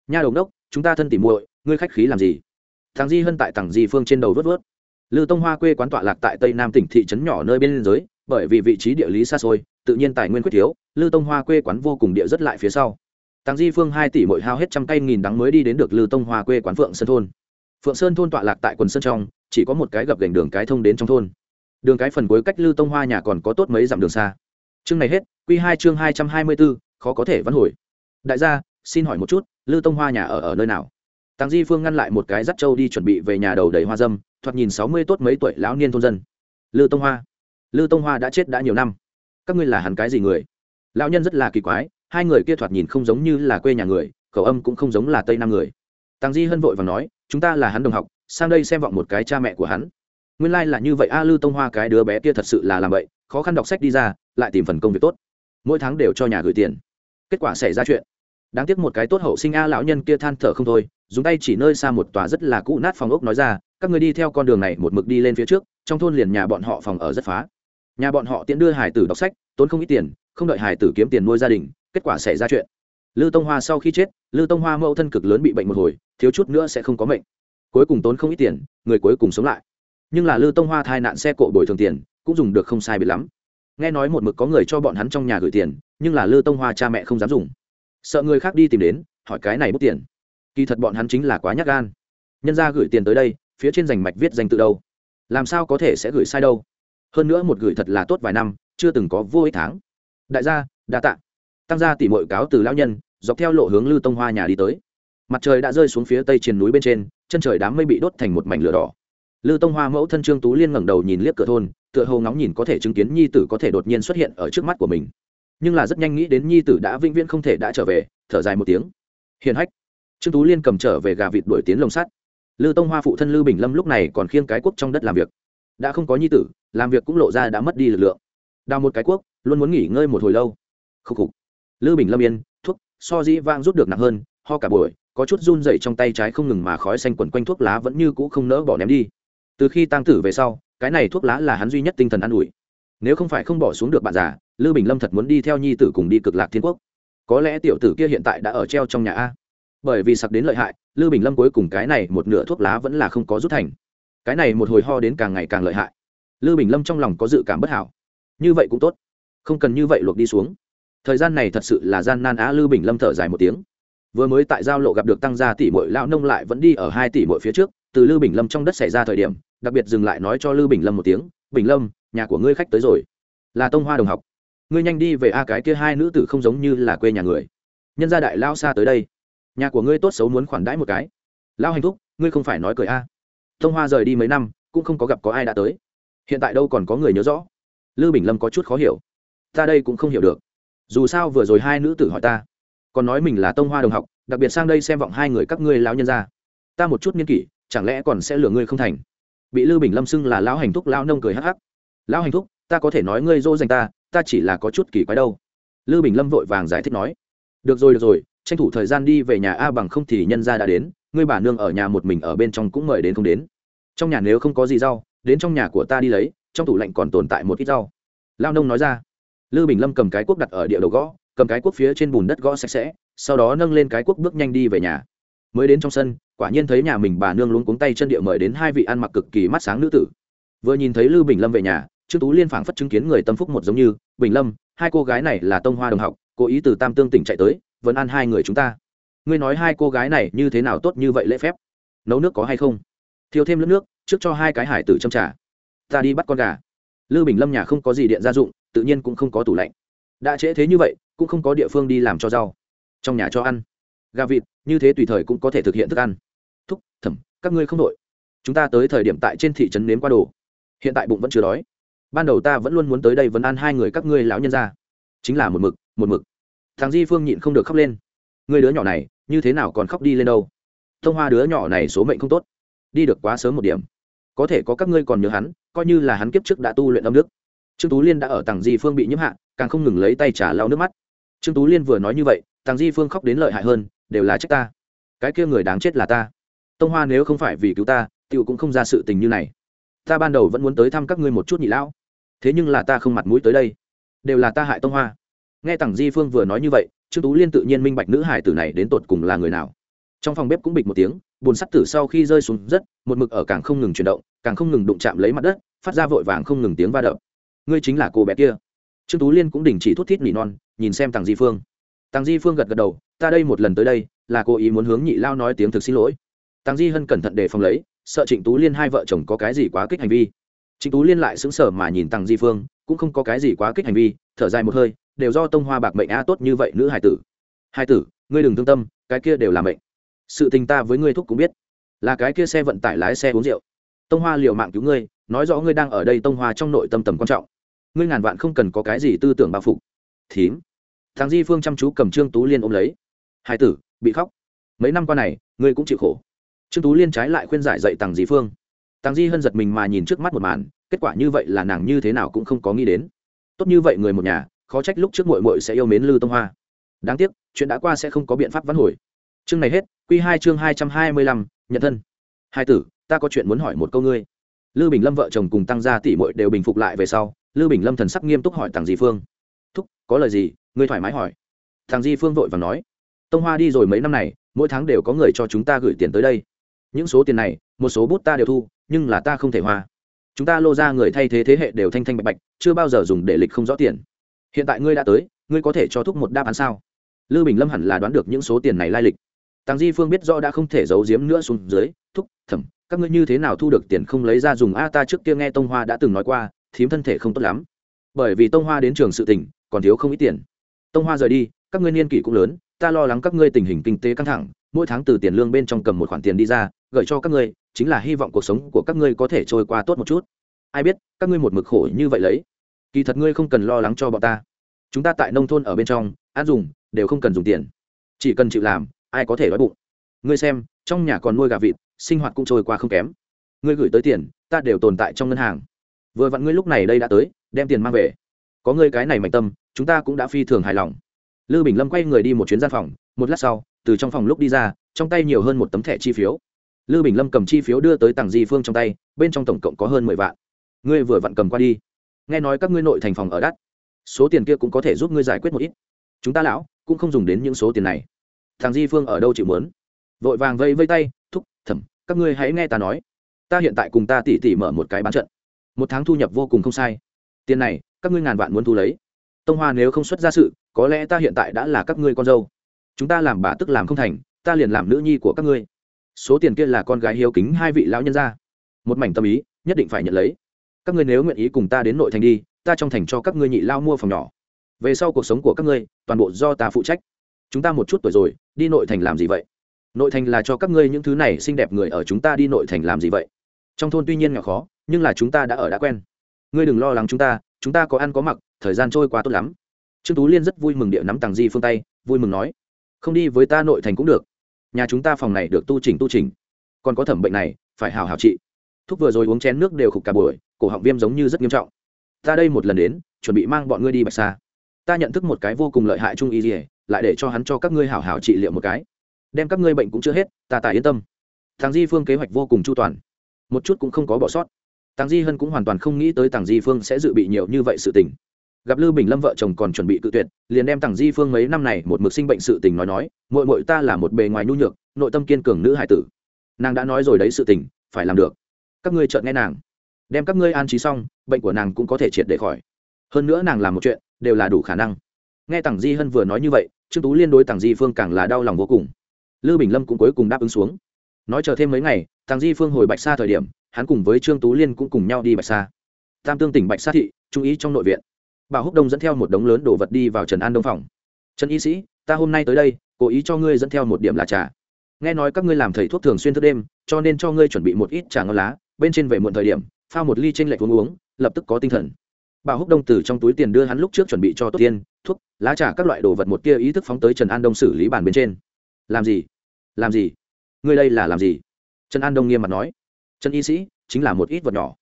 Nha đầu đốc, chúng ta thân tỉ muội, ngươi khách khí làm gì? Thằng di hân tại Thằng di phương trên đầu vớt vớt. Lư tông hoa quê quán tọa lạc tại tây nam tỉnh thị trấn nhỏ nơi biên giới bởi vì vị trí địa lý xa xôi, tự nhiên tài nguyên quyết thiếu, lư tông hoa quê quán vô cùng địa rất lại phía sau. Thằng di phương hai tỷ mỗi hao hết trăm cây nghìn đắng mới đi đến được lư tông hoa quê quán phượng sơn thôn. Phượng sơn thôn tọa lạc tại quần sơn trong, chỉ có một cái gập gành đường cái thông đến trong thôn. Đường cái phần cuối cách lư tông hoa nhà còn có tốt mấy dặm đường xa. Chương này hết q hai chương hai trăm hai mươi bốn khó có thể văn hồi. Đại gia, xin hỏi một chút, lư tông hoa nhà ở ở nơi nào? Tàng di phương ngăn lại một cái dắt trâu đi chuẩn bị về nhà đầu đầy hoa dâm, thoạt nhìn sáu mươi tốt mấy tuổi lão niên thôn dân. Lư tông hoa. Lư tông hoa đã chết đã nhiều năm. Các ngươi là hẳn cái gì người? Lão nhân rất là kỳ quái, hai người kia thoạt nhìn không giống như là quê nhà người, khẩu âm cũng không giống là tây nam người. Tàng di hân vội và nói, chúng ta là hắn đồng học, sang đây xem vọng một cái cha mẹ của hắn. Nguyên lai、like、là như vậy a, lư tông hoa cái đứa bé kia thật sự là làm vậy khó khăn đọc sách đi ra, lại tìm phần công việc tốt. Mỗi tháng đều cho nhà gửi tiền. Kết quả xảy ra chuyện. Đáng tiếc một cái tốt hậu sinh a, lão nhân kia than thở không thôi dùng tay chỉ nơi xa một tòa rất là cũ nát phòng ốc nói ra, các người đi theo con đường này một mực đi lên phía trước, trong thôn liền nhà bọn họ phòng ở rất phá. Nhà bọn họ tiễn đưa hải tử đọc sách, tốn không ít tiền, không đợi hải tử kiếm tiền nuôi gia đình, kết quả xảy ra chuyện. Lư tông hoa sau khi chết lư tông hoa mẫu thân cực lớn bị bệnh một hồi, thiếu chút nữa sẽ không có mệnh. Cuối cùng tốn không ít tiền, người cuối cùng sống lại. Nhưng là lư tông hoa thai nạn xe cộ bồi thường tiền, cũng dùng được không sai bị lắm. Nghe nói một mực có người cho bọn hắn trong nhà gửi tiền, nhưng là lư tông hoa cha mẹ không dám dùng. Sợ người khác đi tìm đến, hỏi cái này bút tiền kỳ thật bọn hắn chính là quá nhắc gan. Nhân ra gửi tiền tới đây, phía trên giành mạch viết danh tự đâu? Làm sao có thể sẽ gửi sai đâu? Hơn nữa một gửi thật là tốt vài năm, chưa từng có vô ích tháng. Đại gia, đa tạ. Tăng gia tỉ mội cáo từ lão nhân, dọc theo lộ hướng lư tông hoa nhà đi tới. Mặt trời đã rơi xuống phía tây trên núi bên trên, chân trời đám mây bị đốt thành một mảnh lửa đỏ. Lư tông hoa mẫu thân trương tú liên ngẩng đầu nhìn liếc cửa thôn, tựa hồ ngóng nhìn có thể chứng kiến nhi tử có thể đột nhiên xuất hiện ở trước mắt của mình. Nhưng là rất nhanh nghĩ đến nhi tử đã vĩnh viễn không thể đã trở về, thở dài một tiếng. Hiền hách trương tú liên cầm trở về gà vịt đuổi tiến lồng sắt lư tông hoa phụ thân lư bình lâm lúc này còn khiêng cái quốc trong đất làm việc đã không có nhi tử làm việc cũng lộ ra đã mất đi lực lượng đào một cái quốc luôn muốn nghỉ ngơi một hồi lâu khúc khục lư bình lâm yên thuốc so dĩ vang rút được nặng hơn ho cả buổi có chút run dậy trong tay trái không ngừng mà khói xanh quẩn quanh thuốc lá vẫn như cũ không nỡ bỏ ném đi từ khi tăng tử về sau cái này thuốc lá là hắn duy nhất tinh thần an ủi nếu không phải không bỏ xuống được bạn già lư bình lâm thật muốn đi theo nhi tử cùng đi cực lạc thiên quốc có lẽ tiểu tử kia hiện tại đã ở treo trong nhà a bởi vì sặc đến lợi hại lư bình lâm cuối cùng cái này một nửa thuốc lá vẫn là không có rút thành. Cái này một hồi ho đến càng ngày càng lợi hại. Lư bình lâm trong lòng có dự cảm bất hảo. Như vậy cũng tốt. Không cần như vậy luộc đi xuống. Thời gian này thật sự là gian nan á lư bình lâm thở dài một tiếng. Vừa mới tại giao lộ gặp được tăng gia tỷ mội lão nông lại vẫn đi ở hai tỷ mội phía trước. Từ lư bình lâm trong đất xảy ra thời điểm, đặc biệt dừng lại nói cho lư bình lâm một tiếng, bình lâm, nhà của ngươi khách tới rồi. Là tông hoa đồng học. Ngươi nhanh đi về a, cái kia hai nữ tử không giống như là quê nhà người. Nhân gia đại lao xa tới đây nhà của ngươi tốt xấu muốn khoản đãi một cái. Lao hành thúc, ngươi không phải nói cười a. Tông hoa rời đi mấy năm, cũng không có gặp có ai đã tới. Hiện tại đâu còn có người nhớ rõ. Lư bình lâm có chút khó hiểu. Ta đây cũng không hiểu được. Dù sao vừa rồi hai nữ tử hỏi ta, còn nói mình là tông hoa đồng học, đặc biệt sang đây xem vọng hai người các ngươi lão nhân ra ta một chút nghiên kỷ, chẳng lẽ còn sẽ lừa ngươi không thành? Bị lư bình lâm xưng là lão hành thúc, lão nông cười hắc hắc. Lão hành thúc, ta có thể nói ngươi dỗ dành ta ta chỉ là có chút kỳ quái đâu. Lư bình lâm vội vàng giải thích nói. Được rồi được rồi tranh thủ thời gian đi về nhà a bằng không thì nhân gia đã đến, ngươi bà nương ở nhà một mình ở bên trong cũng mời đến không đến. Trong nhà nếu không có gì rau, đến trong nhà của ta đi lấy, trong tủ lạnh còn tồn tại một ít rau. Lao nông nói ra. Lư bình lâm cầm cái cuốc đặt ở địa đầu gõ, cầm cái cuốc phía trên bùn đất gõ sạch sẽ, sau đó nâng lên cái cuốc bước nhanh đi về nhà. Mới đến trong sân, quả nhiên thấy nhà mình bà nương luống cuống tay chân địa mời đến hai vị ăn mặc cực kỳ mắt sáng nữ tử. Vừa nhìn thấy lư bình lâm về nhà, trương tú liên phảng phất chứng kiến người tâm phúc một giống như, bình lâm, hai cô gái này là tông hoa đồng học, cố ý từ tam tương tỉnh chạy tới vẫn ăn hai người chúng ta. Ngươi nói hai cô gái này như thế nào tốt như vậy lễ phép? Nấu nước có hay không? Thiếu thêm lớp nước, trước cho hai cái hải tử châm trả ta đi bắt con gà. Lư bình lâm nhà không có gì điện gia dụng, tự nhiên cũng không có tủ lạnh. Đã trễ thế như vậy, cũng không có địa phương đi làm cho rau. Trong nhà cho ăn. Gà vịt, như thế tùy thời cũng có thể thực hiện thức ăn. Thúc, thẩm, các ngươi không đội chúng ta tới thời điểm tại trên thị trấn nếm qua đồ. Hiện tại bụng vẫn chưa đói. Ban đầu ta vẫn luôn muốn tới đây vẫn ăn hai người các ngươi lão nhân ra chính là một mực một mực thằng di phương nhịn không được khóc lên. Người đứa nhỏ này, như thế nào còn khóc đi lên đâu? Thông hoa đứa nhỏ này số mệnh không tốt. Đi được quá sớm một điểm. Có thể có các ngươi còn nhớ hắn, coi như là hắn kiếp trước đã tu luyện âm đức. Trương tú liên đã ở tàng di phương bị nhiễm hạ, càng không ngừng lấy tay trả lau nước mắt. Trương tú liên vừa nói như vậy tàng di phương khóc đến lợi hại hơn, đều là trách ta. Cái kia người đáng chết là ta. Tông hoa nếu không phải vì cứu ta tựu cũng không ra sự tình như này. Ta ban đầu vẫn muốn tới thăm các ngươi một chút nhị lão. Thế nhưng là ta không mặt mũi tới đây. Đều là ta hại tông hoa nghe tằng di phương vừa nói như vậy, trương tú liên tự nhiên minh bạch nữ hải tử này đến tột cùng là người nào. Trong phòng bếp cũng bịch một tiếng bùn sắt tử sau khi rơi xuống rất, một mực ở càng không ngừng chuyển động, càng không ngừng đụng chạm lấy mặt đất, phát ra vội vàng không ngừng tiếng va đập. Ngươi chính là cô bé kia. Trương tú liên cũng đình chỉ thút thít nỉ non, nhìn xem tàng di phương. Tàng di phương gật gật đầu, ta đây một lần tới đây, là cô ý muốn hướng nhị lao nói tiếng thực xin lỗi. Tàng di hân cẩn thận để phòng lấy, sợ trịnh tú liên hai vợ chồng có cái gì quá kích hành vi. Trịnh tú liên lại sững sờ mà nhìn tàng di phương, cũng không có cái gì quá kích hành vi, thở dài một hơi đều do tông hoa bạc mệnh a tốt như vậy nữ hải tử. Hải tử, ngươi đừng thương tâm, cái kia đều là mệnh. Sự tình ta với ngươi thúc cũng biết. Là cái kia xe vận tải lái xe uống rượu. Tông hoa liều mạng cứu ngươi, nói rõ ngươi đang ở đây tông hoa trong nội tâm tầm quan trọng. Ngươi ngàn vạn không cần có cái gì tư tưởng bao phục thím. Thằng di phương chăm chú cầm trương tú liên ôm lấy. Hai tử, bị khóc. Mấy năm qua này, ngươi cũng chịu khổ. Trương tú liên trái lại khuyên giải dạy tằng di phương. Tằng di hân giật mình mà nhìn trước mắt một màn, kết quả như vậy là nàng như thế nào cũng không có nghĩ đến. Tốt như vậy người một nhà khó trách lúc trước muội muội sẽ yêu mến lư tông hoa. Đáng tiếc, chuyện đã qua sẽ không có biện pháp vãn hồi. Chương này hết, quy hai chương hai trăm hai mươi lăm, nhận thân. Hai tử, ta có chuyện muốn hỏi một câu ngươi. Lư bình lâm vợ chồng cùng tăng gia tỷ muội đều bình phục lại về sau, lư bình lâm thần sắc nghiêm túc hỏi Tằng di phương. Thúc, có lời gì? Ngươi thoải mái hỏi. Thằng di phương vội vàng nói. Tông hoa đi rồi mấy năm này, mỗi tháng đều có người cho chúng ta gửi tiền tới đây. Những số tiền này, một số bút ta đều thu, nhưng là ta không thể hoa. Chúng ta lô ra người thay thế thế hệ đều thanh thanh bạch bạch, chưa bao giờ dùng để lịch không rõ tiền hiện tại ngươi đã tới, ngươi có thể cho thúc một đáp án sao? Lư bình lâm hẳn là đoán được những số tiền này lai lịch. Tàng di phương biết rõ đã không thể giấu giếm nữa xuống dưới, thúc, thẩm, các ngươi như thế nào thu được tiền không lấy ra dùng? A, ta trước kia nghe tông hoa đã từng nói qua, thím thân thể không tốt lắm. Bởi vì tông hoa đến trường sự tỉnh, còn thiếu không ít tiền. Tông hoa rời đi, các ngươi niên kỷ cũng lớn, ta lo lắng các ngươi tình hình kinh tế căng thẳng, mỗi tháng từ tiền lương bên trong cầm một khoản tiền đi ra, gửi cho các ngươi, chính là hy vọng cuộc sống của các ngươi có thể trôi qua tốt một chút. Ai biết, các ngươi một mực khổ như vậy lấy kỳ thật ngươi không cần lo lắng cho bọn ta. Chúng ta tại nông thôn ở bên trong, ăn dùng đều không cần dùng tiền. Chỉ cần chịu làm, ai có thể đói bụng. Ngươi xem, trong nhà còn nuôi gà vịt, sinh hoạt cũng trôi qua không kém. Ngươi gửi tới tiền, ta đều tồn tại trong ngân hàng. Vừa vặn ngươi lúc này đây đã tới, đem tiền mang về. Có ngươi cái này mạnh tâm, chúng ta cũng đã phi thường hài lòng. Lư bình lâm quay người đi một chuyến gian phòng, một lát sau, từ trong phòng lúc đi ra, trong tay nhiều hơn một tấm thẻ chi phiếu. Lư bình lâm cầm chi phiếu đưa tới tàng di phương trong tay, bên trong tổng cộng có hơn mười vạn. Ngươi vừa vặn cầm qua đi nghe nói các ngươi nội thành phòng ở đắt. Số tiền kia cũng có thể giúp ngươi giải quyết một ít. Chúng ta lão cũng không dùng đến những số tiền này. Thằng di phương ở đâu chịu mớn? Vội vàng vây vây tay, thúc, thẩm, các ngươi hãy nghe ta nói. Ta hiện tại cùng ta tỉ tỉ mở một cái bán trận. Một tháng thu nhập vô cùng không sai. Tiền này, các ngươi ngàn vạn muốn thu lấy. Tông hoa nếu không xuất ra sự, có lẽ ta hiện tại đã là các ngươi con dâu. Chúng ta làm bà tức làm không thành, ta liền làm nữ nhi của các ngươi. Số tiền kia là con gái hiếu kính hai vị lão nhân gia. Một mảnh tâm ý, nhất định phải nhận lấy các ngươi nếu nguyện ý cùng ta đến nội thành đi, ta trong thành cho các ngươi nhị lao mua phòng nhỏ. Về sau cuộc sống của các ngươi, toàn bộ do ta phụ trách. Chúng ta một chút tuổi rồi, đi nội thành làm gì vậy? Nội thành là cho các ngươi những thứ này xinh đẹp người ở chúng ta đi nội thành làm gì vậy? Trong thôn tuy nhiên nhỏ khó, nhưng là chúng ta đã ở đã quen. Ngươi đừng lo lắng chúng ta chúng ta có ăn có mặc, thời gian trôi qua tốt lắm. Trương tú liên rất vui mừng địa nắm tàng di phương tay, vui mừng nói, không đi với ta nội thành cũng được. Nhà chúng ta phòng này được tu trình tu trình còn có thẩm bệnh này, phải hào hào trị. Thuốc vừa rồi uống chén nước đều khục cả buổi cổ họng viêm giống như rất nghiêm trọng. Ta đây một lần đến, chuẩn bị mang bọn ngươi đi bạch xa ta nhận thức một cái vô cùng lợi hại trung y dỉa lại để cho hắn cho các ngươi hảo hảo trị liệu một cái. Đem các ngươi bệnh cũng chưa hết, ta tài yên tâm. Thằng di phương kế hoạch vô cùng chu toàn. Một chút cũng không có bỏ sót. Tàng di hân cũng hoàn toàn không nghĩ tới tàng di phương sẽ dự bị nhiều như vậy sự tình. Gặp lưu bình lâm vợ chồng còn chuẩn bị cự tuyệt, liền đem tàng di phương mấy năm này một mực sinh bệnh sự tình nói nói mội mội ta là một bề ngoài nhu nhược, nội tâm kiên cường nữ hải tử. Nàng đã nói rồi đấy sự tình, phải làm được. Các ngươi chợt nghe nàng đem các ngươi an trí xong, bệnh của nàng cũng có thể triệt để khỏi. Hơn nữa nàng làm một chuyện, đều là đủ khả năng. Nghe tằng di hân vừa nói như vậy, trương tú liên đối tằng di phương càng là đau lòng vô cùng. Lưu bình lâm cũng cuối cùng đáp ứng xuống. Nói chờ thêm mấy ngày tàng di phương hồi bạch sa thời điểm, hắn cùng với trương tú liên cũng cùng nhau đi bạch sa. Tam tương tỉnh bạch sa thị chú ý trong nội viện. Bảo húc đông dẫn theo một đống lớn đồ vật đi vào trần an đông phòng. Trần y sĩ, ta hôm nay tới đây, cố ý cho ngươi dẫn theo một điểm là trà. Nghe nói các ngươi làm thầy thuốc thường xuyên thức đêm, cho nên cho ngươi chuẩn bị một ít trà ngon lá, bên trên về muộn thời điểm pha một ly trên lệch uống uống, lập tức có tinh thần. Bà húc đông từ trong túi tiền đưa hắn lúc trước chuẩn bị cho tốt tiên thuốc, lá trà các loại đồ vật một tia ý thức phóng tới trần an đông xử lý bàn bên trên. Làm gì? Làm gì? Ngươi đây là làm gì? Trần an đông nghiêm mặt nói. Trần y sĩ, chính là một ít vật nhỏ.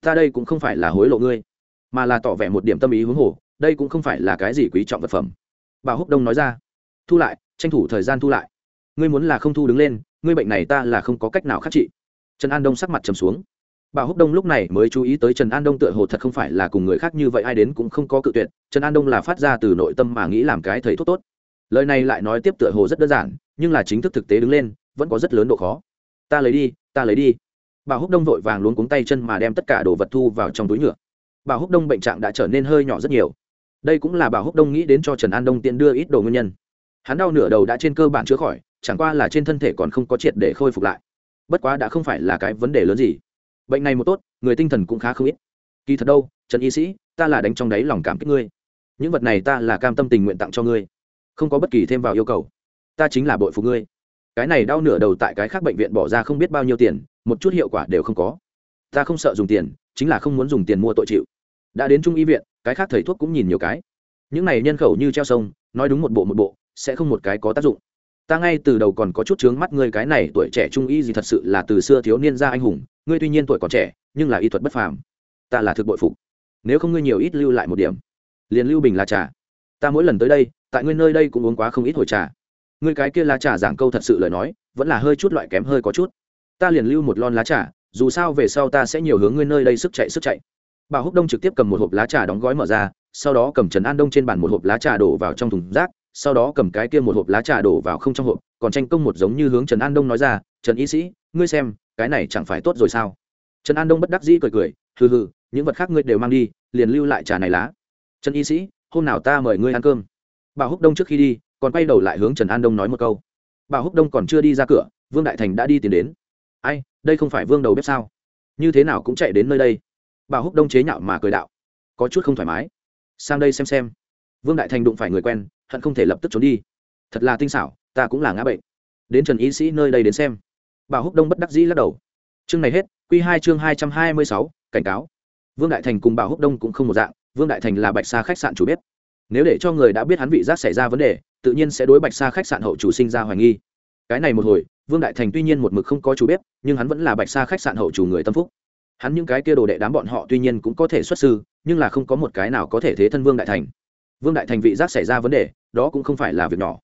Ta đây cũng không phải là hối lộ ngươi, mà là tỏ vẻ một điểm tâm ý huống hồ, đây cũng không phải là cái gì quý trọng vật phẩm. Bà húc đông nói ra. Thu lại, tranh thủ thời gian thu lại. Ngươi muốn là không thu đứng lên, ngươi bệnh này ta là không có cách nào khắc trị. Trần an đông sắc mặt trầm xuống bà húc đông lúc này mới chú ý tới trần an đông tựa hồ thật không phải là cùng người khác như vậy, ai đến cũng không có cự tuyệt, trần an đông là phát ra từ nội tâm mà nghĩ làm cái thầy thuốc tốt. Lời này lại nói tiếp tựa hồ rất đơn giản, nhưng là chính thức thực tế đứng lên, vẫn có rất lớn độ khó. Ta lấy đi, ta lấy đi. Bà húc đông vội vàng luống cuống tay chân mà đem tất cả đồ vật thu vào trong túi nhựa. Bà húc đông bệnh trạng đã trở nên hơi nhỏ rất nhiều. Đây cũng là bà húc đông nghĩ đến cho trần an đông tiện đưa ít đồ nguyên nhân. Hắn đau nửa đầu đã trên cơ bản chữa khỏi, chẳng qua là trên thân thể còn không có triệt để khôi phục lại. Bất quá đã không phải là cái vấn đề lớn gì bệnh này một tốt, người tinh thần cũng khá không ít. Kỳ thật đâu, trần y sĩ, ta là đánh trong đáy lòng cảm kích ngươi. Những vật này ta là cam tâm tình nguyện tặng cho ngươi, không có bất kỳ thêm vào yêu cầu. Ta chính là bội phục ngươi. Cái này đau nửa đầu tại cái khác bệnh viện bỏ ra không biết bao nhiêu tiền, một chút hiệu quả đều không có. Ta không sợ dùng tiền, chính là không muốn dùng tiền mua tội chịu. Đã đến trung y viện, cái khác thầy thuốc cũng nhìn nhiều cái. Những này nhân khẩu như treo sông, nói đúng một bộ một bộ, sẽ không một cái có tác dụng. Ta ngay từ đầu còn có chút chướng mắt ngươi cái này tuổi trẻ trung y gì thật sự là từ xưa thiếu niên ra anh hùng ngươi tuy nhiên tuổi còn trẻ, nhưng là y thuật bất phàm. Ta là thực bội phục. Nếu không ngươi nhiều ít lưu lại một điểm. Liền lưu bình là trà. Ta mỗi lần tới đây, tại ngươi nơi đây cũng uống quá không ít hồi trà. Ngươi cái kia lá trà giảng câu thật sự lời nói, vẫn là hơi chút loại kém hơi có chút. Ta liền lưu một lon lá trà, dù sao về sau ta sẽ nhiều hướng ngươi nơi đây sức chạy sức chạy. Bà húc đông trực tiếp cầm một hộp lá trà đóng gói mở ra, sau đó cầm trần an đông trên bàn một hộp lá trà đổ vào trong thùng rác sau đó cầm cái kia một hộp lá trà đổ vào không trong hộp, còn tranh công một giống như hướng trần an đông nói ra, trần y sĩ, ngươi xem, cái này chẳng phải tốt rồi sao? Trần an đông bất đắc dĩ cười cười, hừ hừ, những vật khác ngươi đều mang đi, liền lưu lại trà này lá. Trần y sĩ, hôm nào ta mời ngươi ăn cơm? Bà húc đông trước khi đi, còn quay đầu lại hướng trần an đông nói một câu. Bà húc đông còn chưa đi ra cửa, vương đại thành đã đi tìm đến. Ai, đây không phải vương đầu bếp sao? Như thế nào cũng chạy đến nơi đây? Bà húc đông chế nhạo mà cười đạo. Có chút không thoải mái. Sang đây xem xem. Vương đại thành đụng phải người quen hận không thể lập tức trốn đi. Thật là tinh xảo, ta cũng là ngã bệnh. Đến trần y sĩ nơi đây đến xem. Bà húc đông bất đắc dĩ lắc đầu. Chương này hết q hai chương hai trăm hai mươi sáu, cảnh cáo. Vương đại thành cùng bà húc đông cũng không một dạng, vương đại thành là bạch sa khách sạn chủ bếp. Nếu để cho người đã biết hắn vị giác xảy ra vấn đề, tự nhiên sẽ đối bạch sa khách sạn hậu chủ sinh ra hoài nghi. Cái này một hồi, vương đại thành tuy nhiên một mực không có chủ bếp, nhưng hắn vẫn là bạch sa khách sạn hậu chủ người tâm phúc. Hắn những cái kia đồ đệ đám bọn họ tuy nhiên cũng có thể xuất sư, nhưng là không có một cái nào có thể thế thân vương đại thành vương đại thành vị giác xảy ra vấn đề, đó cũng không phải là việc nhỏ.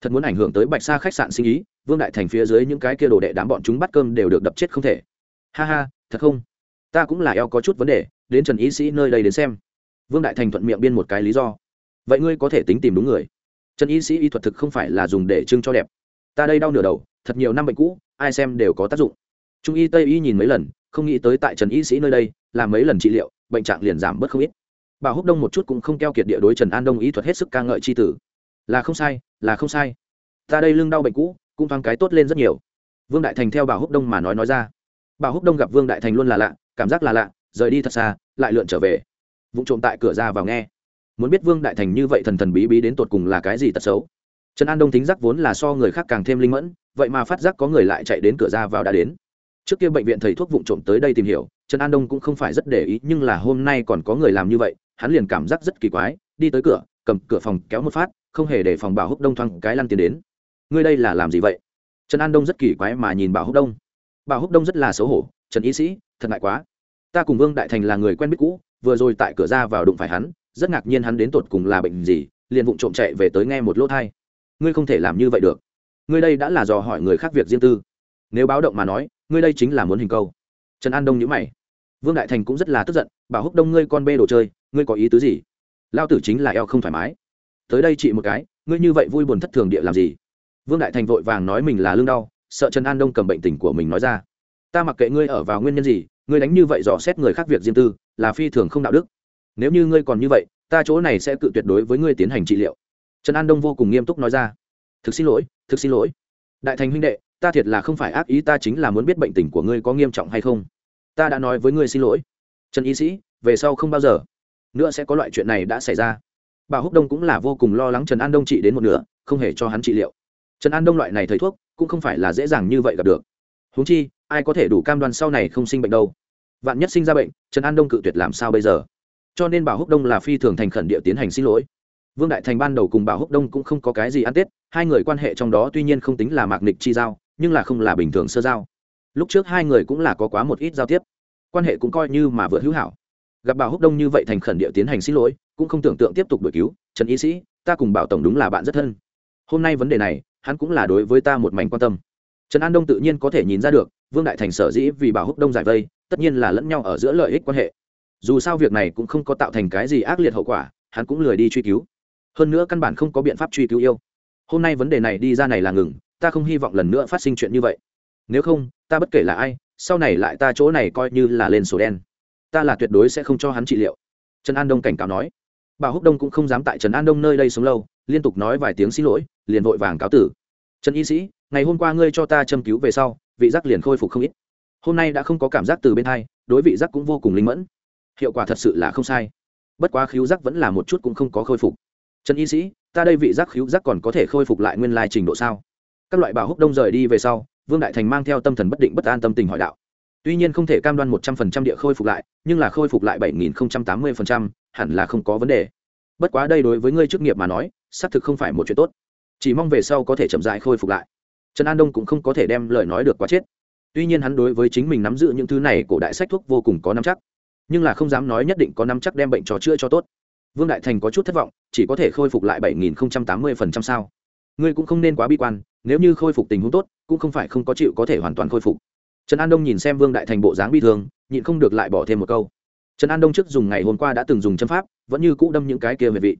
Thật muốn ảnh hưởng tới bạch sa khách sạn sinh ý, vương đại thành phía dưới những cái kia đồ đệ đám bọn chúng bắt cơm đều được đập chết không thể. Ha ha, thật không? Ta cũng là eo có chút vấn đề, đến trần ý sĩ nơi đây đến xem. Vương đại thành thuận miệng biên một cái lý do. Vậy ngươi có thể tính tìm đúng người. Trần y sĩ y thuật thực không phải là dùng để trưng cho đẹp. Ta đây đau nửa đầu, thật nhiều năm bệnh cũ, ai xem đều có tác dụng. Trung y tây y nhìn mấy lần, không nghĩ tới tại trần y sĩ nơi đây, làm mấy lần trị liệu, bệnh trạng liền giảm bớt không ít bảo húc đông một chút cũng không keo kiệt địa đối trần an đông ý thuật hết sức ca ngợi c h i tử. Là không sai, là không sai. Ta đây lưng đau bệnh cũ, cũng thoáng cái tốt lên rất nhiều. Vương đại thành theo bảo húc đông mà nói nói ra. Bảo húc đông gặp vương đại thành luôn là lạ, cảm giác là lạ, rời đi thật xa, lại lượn trở về. Vụ trộm tại cửa ra vào nghe. Muốn biết vương đại thành như vậy thần thần bí bí đến tột cùng là cái gì tật xấu. Trần an đông tính giác vốn là so người khác càng thêm linh mẫn, vậy mà phát giác có người lại chạy đến cửa ra vào đã đến. Trước kia bệnh viện thầy thuốc vụ trộm tới đây tìm hiểu, trần an đông cũng không phải rất để ý, nhưng là hôm nay còn có người làm như vậy hắn liền cảm giác rất kỳ quái, đi tới cửa, cầm cửa phòng kéo một phát, không hề để phòng bảo húc đông thoáng cái lăn tiền đến. Ngươi đây là làm gì vậy? Trần an đông rất kỳ quái mà nhìn bảo húc đông. Bảo húc đông rất là xấu hổ, trần y sĩ, thật ngại quá. Ta cùng vương đại thành là người quen biết cũ, vừa rồi tại cửa ra vào đụng phải hắn, rất ngạc nhiên hắn đến tột cùng là bệnh gì, liền vụng trộm chạy về tới nghe một lỗ thai ngươi không thể làm như vậy được. Ngươi đây đã là dò hỏi người khác việc riêng tư. Nếu báo động mà nói, ngươi đây chính là muốn hình câu. Trần an đông nhữ mày vương đại thành cũng rất là tức giận, bảo húc đông ngươi con bê đồ chơi, ngươi có ý tứ gì? Lao tử chính là eo không thoải mái. Tới đây chị một cái, ngươi như vậy vui buồn thất thường địa làm gì? Vương đại thành vội vàng nói mình là lương đau, sợ trần an đông cầm bệnh tình của mình nói ra. Ta mặc kệ ngươi ở vào nguyên nhân gì, ngươi đánh như vậy dò xét người khác việc riêng tư, là phi thường không đạo đức. Nếu như ngươi còn như vậy, ta chỗ này sẽ cự tuyệt đối với ngươi tiến hành trị liệu. Trần an đông vô cùng nghiêm túc nói ra. Thực xin lỗi, thực xin lỗi. Đại thành huynh đệ, ta thiệt là không phải ác ý, ta chính là muốn biết bệnh tình của ngươi có nghiêm trọng hay không ta đã nói với ngươi xin lỗi. Trần y sĩ, về sau không bao giờ nữa sẽ có loại chuyện này đã xảy ra. Bà húc đông cũng là vô cùng lo lắng trần an đông trị đến một nửa, không hề cho hắn trị liệu. Trần an đông loại này thầy thuốc cũng không phải là dễ dàng như vậy gặp được. Húng chi, ai có thể đủ cam đoan sau này không sinh bệnh đâu? Vạn nhất sinh ra bệnh, trần an đông cự tuyệt làm sao bây giờ? Cho nên bà húc đông là phi thường thành khẩn địa tiến hành xin lỗi. Vương đại thành ban đầu cùng bà húc đông cũng không có cái gì ăn tết, hai người quan hệ trong đó tuy nhiên không tính là mạc nịch chi giao, nhưng là không là bình thường sơ giao. Lúc trước hai người cũng là có quá một ít giao tiếp quan hệ cũng coi như mà vượt hữu hảo. Gặp bảo húc đông như vậy thành khẩn địa tiến hành xin lỗi, cũng không tưởng tượng tiếp tục đổi cứu, trần y sĩ, ta cùng bảo tổng đúng là bạn rất thân. Hôm nay vấn đề này, hắn cũng là đối với ta một mảnh quan tâm. Trần an đông tự nhiên có thể nhìn ra được, vương đại thành sở dĩ vì bảo húc đông giải vây, tất nhiên là lẫn nhau ở giữa lợi ích quan hệ. Dù sao việc này cũng không có tạo thành cái gì ác liệt hậu quả, hắn cũng lười đi truy cứu. Hơn nữa căn bản không có biện pháp truy cứu yêu. Hôm nay vấn đề này đi ra này là ngừng, ta không hy vọng lần nữa phát sinh chuyện như vậy. Nếu không, ta bất kể là ai sau này lại ta chỗ này coi như là lên sổ đen. Ta là tuyệt đối sẽ không cho hắn trị liệu. Trần an đông cảnh cáo nói. Bà húc đông cũng không dám tại trần an đông nơi đây sống lâu, liên tục nói vài tiếng xin lỗi, liền vội vàng cáo tử. Trần y sĩ, ngày hôm qua ngươi cho ta châm cứu về sau, vị giác liền khôi phục không ít. Hôm nay đã không có cảm giác từ bên thai đối vị giác cũng vô cùng linh mẫn. Hiệu quả thật sự là không sai. Bất quá khíu giác vẫn là một chút cũng không có khôi phục. Trần y sĩ, ta đây vị giác khíu giác còn có thể khôi phục lại nguyên lai trình độ sao? Các loại bà húc đông rời đi về sau vương đại thành mang theo tâm thần bất định bất an tâm tình hỏi đạo. Tuy nhiên không thể cam đoan một trăm phần trăm địa khôi phục lại, nhưng là khôi phục lại bảy nghìn tám mươi phần trăm, hẳn là không có vấn đề. Bất quá đây đối với ngươi chức nghiệp mà nói, xác thực không phải một chuyện tốt. Chỉ mong về sau có thể chậm dại khôi phục lại. Trần an đông cũng không có thể đem lời nói được quá chết. Tuy nhiên hắn đối với chính mình nắm giữ những thứ này cổ đại sách thuốc vô cùng có nắm chắc. Nhưng là không dám nói nhất định có nắm chắc đem bệnh trò chữa cho tốt. Vương đại thành có chút thất vọng, chỉ có thể khôi phục lại bảy nghìn tám mươi phần trăm sao ngươi cũng không nên quá bi quan, nếu như khôi phục tình huống tốt, cũng không phải không có chịu có thể hoàn toàn khôi phục. Trần an đông nhìn xem vương đại thành bộ dáng bi thương, nhịn không được lại bỏ thêm một câu. Trần an đông trước dùng ngày hôm qua đã từng dùng châm pháp, vẫn như cũ đâm những cái kia về vị.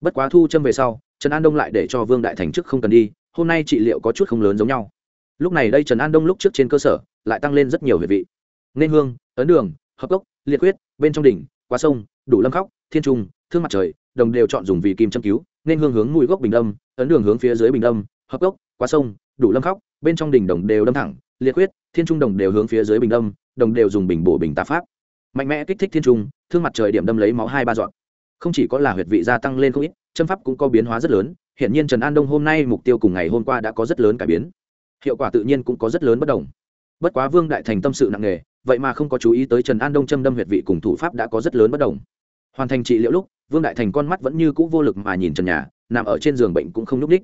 Bất quá thu châm về sau, trần an đông lại để cho vương đại thành trước không cần đi, hôm nay trị liệu có chút không lớn giống nhau. Lúc này đây trần an đông lúc trước trên cơ sở, lại tăng lên rất nhiều về vị. Nên hương, ấn đường, hợp cốc, liệt huyết, bên trong đỉnh, qua sông, đủ lâm khóc, thiên trung, thương mặt trời, đồng đều chọn dùng vì kim châm cứu nên hương hướng mũi gốc bình đâm ấn đường hướng phía dưới bình đâm hợp gốc, qua sông đủ lâm khóc bên trong đỉnh đồng đều đâm thẳng liệt quyết, thiên trung đồng đều hướng phía dưới bình đâm đồng đều dùng bình bổ bình tạ pháp. Mạnh mẽ kích thích thiên trung thương mặt trời điểm đâm lấy máu hai ba dọn. Không chỉ có là huyệt vị gia tăng lên không ít châm pháp cũng có biến hóa rất lớn hiện nhiên trần an đông hôm nay mục tiêu cùng ngày hôm qua đã có rất lớn cải biến. Hiệu quả tự nhiên cũng có rất lớn bất đồng. Bất quá vương đại thành tâm sự nặng nề vậy mà không có chú ý tới trần an đông châm đâm huyệt vị cùng thủ pháp đã có rất lớn bất đồng hoàn thành trị liệu lúc, vương đại thành con mắt vẫn như c ũ vô lực mà nhìn trần nhà, nằm ở trên giường bệnh cũng không n ú c ních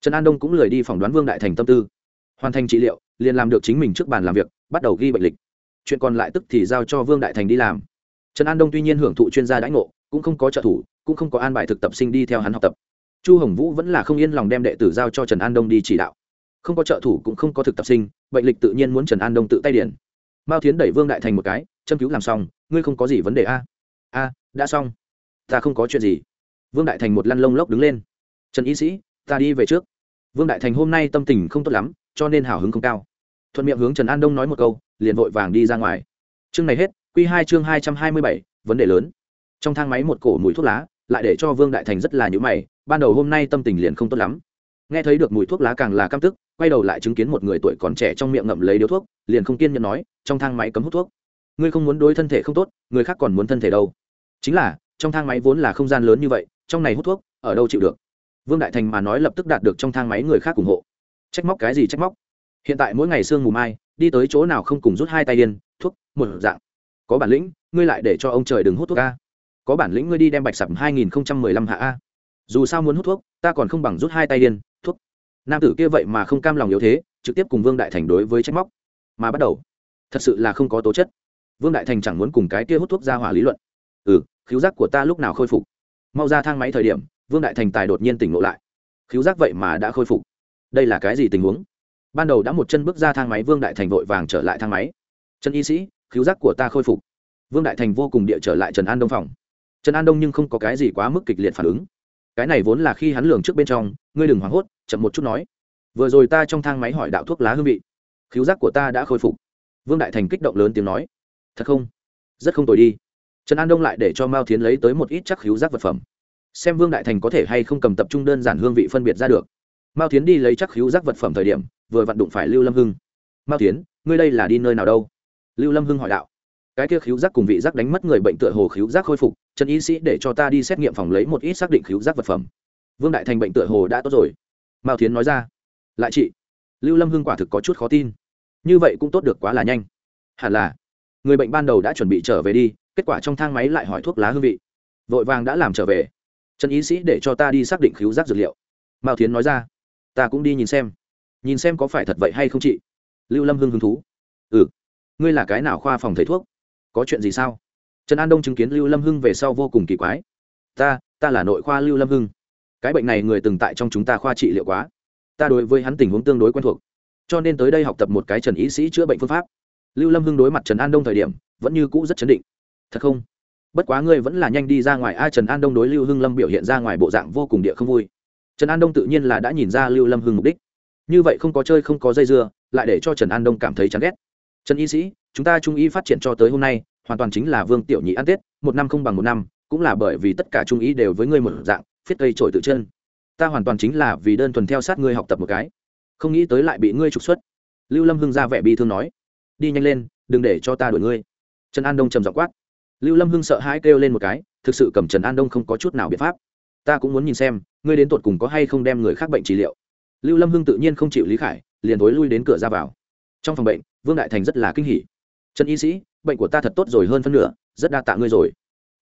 trần an đông cũng lười đi phỏng đoán vương đại thành tâm tư. Hoàn thành trị liệu, liền làm được chính mình trước bàn làm việc, bắt đầu ghi bệnh lịch. Chuyện còn lại tức thì giao cho vương đại thành đi làm. Trần an đông tuy nhiên hưởng thụ chuyên gia đãi ngộ, cũng không có trợ thủ, cũng không có an bài thực tập sinh đi theo hắn học tập. Chu hồng vũ vẫn là không yên lòng đem đệ tử giao cho trần an đông đi chỉ đạo. Không có trợ thủ cũng không có thực tập sinh, bệnh lịch tự nhiên muốn trần an đông tự tay điển mao thiến đẩy vương đại thành một cái, châm cứu làm xong, ngươi không có gì vấn đề a? A đã xong. Ta không có chuyện gì. Vương đại thành một lăn lông lốc đứng lên. Trần y sĩ, ta đi về trước. Vương đại thành hôm nay tâm tình không tốt lắm, cho nên hào hứng không cao. Thuận miệng hướng trần an đông nói một câu, liền vội vàng đi ra ngoài. Chương này hết q hai chương hai trăm hai mươi bảy, vấn đề lớn. Trong thang máy một cổ mùi thuốc lá, lại để cho vương đại thành rất là nhữ mày, ban đầu hôm nay tâm tình liền không tốt lắm. Nghe thấy được mùi thuốc lá càng là căm tức, quay đầu lại chứng kiến một người tuổi còn trẻ trong miệng ngậm lấy điếu thuốc, liền không kiên nhẫn nói, trong thang máy cấm hút thuốc. Ngươi không muốn đối thân thể không tốt, người khác còn muốn thân thể đâu chính là, trong thang máy vốn là không gian lớn như vậy, trong này hút thuốc, ở đâu chịu được? Vương đại thành mà nói lập tức đạt được trong thang máy người khác ủng hộ. Trách móc cái gì trách móc? Hiện tại mỗi ngày sương mù mai, đi tới chỗ nào không cùng rút hai tay điên, thuốc, một dạng. Có bản lĩnh, ngươi lại để cho ông trời đừng hút thuốc a. Có bản lĩnh ngươi đi đem bạch sập hai nghìn lăm hạ a. Dù sao muốn hút thuốc, ta còn không bằng rút hai tay điên, thuốc. Nam tử kia vậy mà không cam lòng yếu thế, trực tiếp cùng vương đại thành đối với trách móc. Mà bắt đầu, thật sự là không có tố chất. Vương đại thành chẳng muốn cùng cái kia hút thuốc ra hỏa lý luận ừ khiếu giác của ta lúc nào khôi phục? Mau ra thang máy thời điểm, vương đại thành tài đột nhiên tỉnh ngộ lại. Khiếu giác vậy mà đã khôi phục. Đây là cái gì tình huống? Ban đầu đã một chân bước ra thang máy, vương đại thành vội vàng trở lại thang máy. Trần y sĩ khiếu giác của ta khôi phục. Vương đại thành vô cùng địa trở lại trần an đông phòng. Trần an đông nhưng không có cái gì quá mức kịch liệt phản ứng. Cái này vốn là khi hắn lường trước bên trong, ngươi đừng hoảng hốt, chậm một chút nói. Vừa rồi ta trong thang máy hỏi đạo thuốc lá hương vị. Khiếu giác của ta đã khôi phục. Vương đại thành kích động lớn tiếng nói. Thật không? Rất không tồi đi trần an đông lại để cho mao thiến lấy tới một ít chắc hữu giác vật phẩm. Xem vương đại thành có thể hay không cầm tập trung đơn giản hương vị phân biệt ra được. Mao thiến đi lấy chắc hữu giác vật phẩm thời điểm, vừa vặn đụng phải lưu lâm hưng. Mao thiến, ngươi đây là đi nơi nào đâu? Lưu lâm hưng hỏi đạo. Cái kia khíu giác cùng vị giác đánh mất người bệnh tựa hồ khíu giác khôi phục, trần y sĩ để cho ta đi xét nghiệm phòng lấy một ít xác định khíu giác vật phẩm. Vương đại thành bệnh tựa hồ đã tốt rồi. Mao thiến nói ra. Lại chị. Lưu lâm hưng quả thực có chút khó tin. Như vậy cũng tốt được quá là nhanh. Hẳn là, người bệnh ban đầu đã chuẩn bị trở về đi kết quả trong thang máy lại hỏi thuốc lá hương vị. Vội vàng đã làm trở về. Trần y sĩ để cho ta đi xác định cứu rác dược liệu. Mao thiến nói ra. Ta cũng đi nhìn xem. Nhìn xem có phải thật vậy hay không chị? Lưu lâm hưng hứng thú. Ừ. Ngươi là cái nào khoa phòng thầy thuốc? Có chuyện gì sao? Trần an đông chứng kiến lưu lâm hưng về sau vô cùng kỳ quái. Ta ta là nội khoa lưu lâm hưng. Cái bệnh này người từng tại trong chúng ta khoa trị liệu quá. Ta đối với hắn tình huống tương đối quen thuộc. Cho nên tới đây học tập một cái trần Y sĩ chữa bệnh phương pháp. Lưu lâm hưng đối mặt trần an đông thời điểm, vẫn như cũ rất chấn định thật không? Bất quá ngươi vẫn là nhanh đi ra ngoài. A, trần an đông đối lưu hưng lâm biểu hiện ra ngoài bộ dạng vô cùng địa không vui. Trần an đông tự nhiên là đã nhìn ra lưu lâm hưng mục đích. Như vậy không có chơi, không có dây dưa, lại để cho trần an đông cảm thấy chán ghét. Trần y sĩ, chúng ta trung y phát triển cho tới hôm nay, hoàn toàn chính là vương tiểu nhị ăn tết, một năm không bằng một năm, cũng là bởi vì tất cả trung y đều với ngươi một dạng, phiết cây trổi tự chân. Ta hoàn toàn chính là vì đơn thuần theo sát ngươi học tập một cái. Không nghĩ tới lại bị ngươi trục xuất. Lưu lâm hưng ra vẻ bi thương nói, đi nhanh lên, đừng để cho ta đuổi ngươi. Trần an đông trầm giọng quát lưu lâm hưng sợ hãi kêu lên một cái, thực sự cầm trần an đông không có chút nào biện pháp. Ta cũng muốn nhìn xem, ngươi đến tột cùng có hay không đem người khác bệnh trị liệu. Lưu lâm hưng tự nhiên không chịu lý khải, liền thối lui đến cửa ra vào. Trong phòng bệnh, vương đại thành rất là kinh hỉ. Trần y sĩ, bệnh của ta thật tốt rồi hơn phân nửa, rất đa tạ ngươi rồi.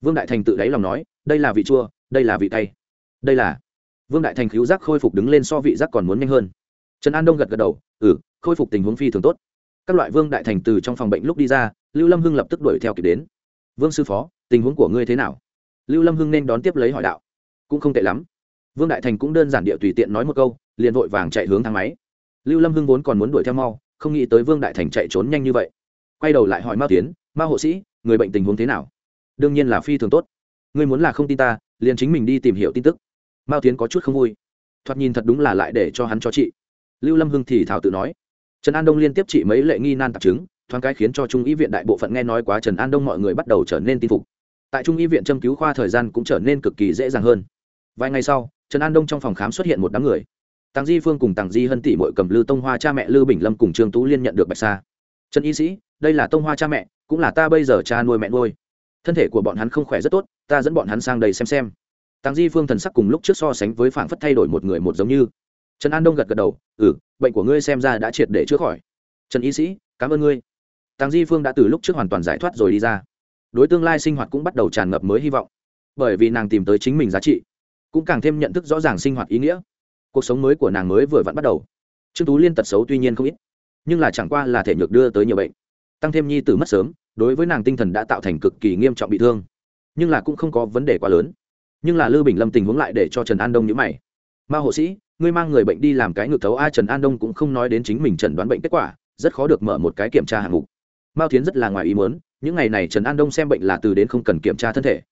Vương đại thành tự đáy lòng nói, đây là vị chua, đây là vị tay đây là. Vương đại thành cứu giác khôi phục đứng lên so vị giác còn muốn nhanh hơn. Trần an đông gật gật đầu ừ khôi phục tình huống phi thường tốt. Các loại vương đại thành từ trong phòng bệnh lúc đi ra, lưu lâm hưng lập tức đuổi theo kịp đến vương sư phó, tình huống của ngươi thế nào? Lưu lâm hưng nên đón tiếp lấy hỏi đạo. Cũng không tệ lắm. Vương đại thành cũng đơn giản địa tùy tiện nói một câu, liền vội vàng chạy hướng thang máy. Lưu lâm hưng vốn còn muốn đuổi theo mau, không nghĩ tới vương đại thành chạy trốn nhanh như vậy. Quay đầu lại hỏi mao tiến, mao hộ sĩ, người bệnh tình huống thế nào? Đương nhiên là phi thường tốt. Ngươi muốn là không tin ta, liền chính mình đi tìm hiểu tin tức. Mao tiến có chút không vui. Thoạt nhìn thật đúng là lại để cho hắn cho chị lưu lâm hưng thì thảo tự nói. Trần an đông liên tiếp trị mấy lệ nghi nan tạp chứng thoáng cái khiến cho trung y viện đại bộ phận nghe nói quá trần an đông mọi người bắt đầu trở nên tin phục. Tại trung y viện châm cứu khoa thời gian cũng trở nên cực kỳ dễ dàng hơn. Vài ngày sau, trần an đông trong phòng khám xuất hiện một đám người. Tàng di phương cùng tàng di hân tỷ mội cầm lư tông hoa cha mẹ lư bình lâm cùng trương tú liên nhận được bạch sa. Trần y sĩ, đây là tông hoa cha mẹ, cũng là ta bây giờ cha nuôi mẹ nuôi. Thân thể của bọn hắn không khỏe rất tốt, ta dẫn bọn hắn sang đây xem xem. Tàng di phương thần sắc cùng lúc trước so sánh với phảng phất thay đổi một người một giống như. Trần an đông gật gật đầu ừ bệnh của ngươi xem ra đã triệt để chữa khỏi. Trần y sĩ, cảm ơn ngươi tàng di phương đã từ lúc trước hoàn toàn giải thoát rồi đi ra. Đối tương lai sinh hoạt cũng bắt đầu tràn ngập mới hy vọng. Bởi vì nàng tìm tới chính mình giá trị, cũng càng thêm nhận thức rõ ràng sinh hoạt ý nghĩa. Cuộc sống mới của nàng mới vừa vặn bắt đầu. Trương tú liên tật xấu tuy nhiên không ít, nhưng là chẳng qua là thể nhược đưa tới nhiều bệnh. Tăng thêm nhi tử mất sớm, đối với nàng tinh thần đã tạo thành cực kỳ nghiêm trọng bị thương. Nhưng là cũng không có vấn đề quá lớn. Nhưng là lư bình lâm tình huống lại để cho trần an đông nhữ mày. Ma hộ sĩ, ngươi mang người bệnh đi làm cái ngược thấu a. Trần an đông cũng không nói đến chính mình trần đoán bệnh kết quả, rất khó được mở một cái kiểm tra hạng mục mao tiến rất là ngoài ý muốn, những ngày này trần an đông xem bệnh là từ đến không cần kiểm tra thân thể.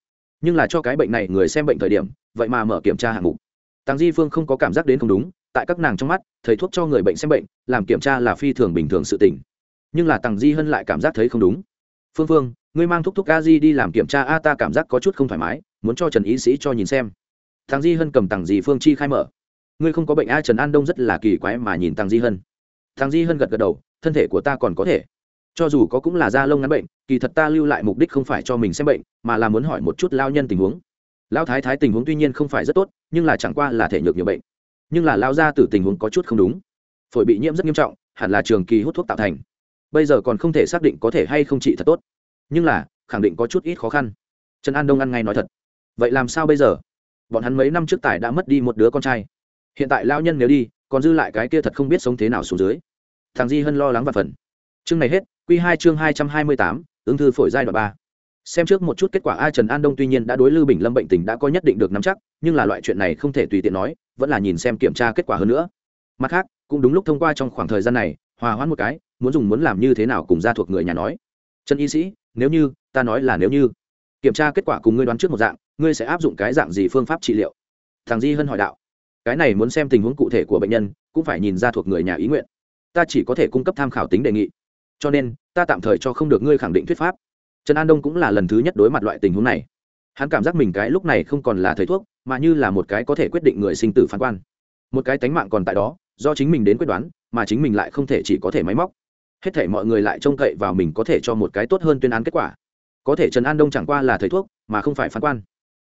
Nhưng là cho cái bệnh này người xem bệnh thời điểm, vậy mà mở kiểm tra hạng mục. Tàng di phương không có cảm giác đến không đúng, tại các nàng trong mắt, thầy thuốc cho người bệnh xem bệnh, làm kiểm tra là phi thường bình thường sự tình. Nhưng là tàng di hân lại cảm giác thấy không đúng. Phương phương, ngươi mang thúc thúc a di đi làm kiểm tra, a, ta cảm giác có chút không thoải mái, muốn cho trần y sĩ cho nhìn xem. Tàng di hân cầm tàng di phương chi khai mở. Ngươi không có bệnh a, trần an đông rất là kỳ quái mà nhìn tàng di hân. Tàng di hân gật gật đầu, thân thể của ta còn có thể cho dù có cũng là da lông ngắn bệnh, kỳ thật ta lưu lại mục đích không phải cho mình xem bệnh, mà là muốn hỏi một chút lao nhân tình huống. Lao thái thái tình huống tuy nhiên không phải rất tốt, nhưng là chẳng qua là thể nhược nhiều bệnh. Nhưng là lao ra từ tình huống có chút không đúng. Phổi bị nhiễm rất nghiêm trọng, hẳn là trường kỳ hút thuốc tạo thành. Bây giờ còn không thể xác định có thể hay không trị thật tốt. Nhưng là, khẳng định có chút ít khó khăn. Trần an đông ăn ngay nói thật. Vậy làm sao bây giờ? Bọn hắn mấy năm trước tài đã mất đi một đứa con trai. Hiện tại lao nhân nếu đi, còn dư lại cái kia thật không biết sống thế nào xuống dưới. Thằng di hân lo lắng và phần chương này hết Quy hai chương hai trăm hai mươi tám, ứng thư phổi giai đoạn ba. Xem trước một chút kết quả a trần an đông tuy nhiên đã đối lưu bình lâm bệnh tình đã có nhất định được nắm chắc, nhưng là loại chuyện này không thể tùy tiện nói, vẫn là nhìn xem kiểm tra kết quả hơn nữa. Mặt khác, cũng đúng lúc thông qua trong khoảng thời gian này, hòa hoãn một cái, muốn dùng muốn làm như thế nào cùng gia thuộc người nhà nói. Trần y sĩ, nếu như, ta nói là nếu như. Kiểm tra kết quả cùng ngươi đoán trước một dạng, ngươi sẽ áp dụng cái dạng gì phương pháp trị liệu? Thằng di hân hỏi đạo. Cái này muốn xem tình huống cụ thể của bệnh nhân, cũng phải nhìn ra thuộc người nhà ý nguyện. Ta chỉ có thể cung cấp tham khảo tính đề nghị cho nên, ta tạm thời cho không được ngươi khẳng định thuyết pháp. Trần an đông cũng là lần thứ nhất đối mặt loại tình huống này. Hắn cảm giác mình cái lúc này không còn là thầy thuốc, mà như là một cái có thể quyết định người sinh tử phán quan. Một cái tánh mạng còn tại đó, do chính mình đến quyết đoán, mà chính mình lại không thể chỉ có thể máy móc. Hết thể mọi người lại trông cậy vào mình có thể cho một cái tốt hơn tuyên án kết quả. Có thể trần an đông chẳng qua là thầy thuốc, mà không phải phán quan.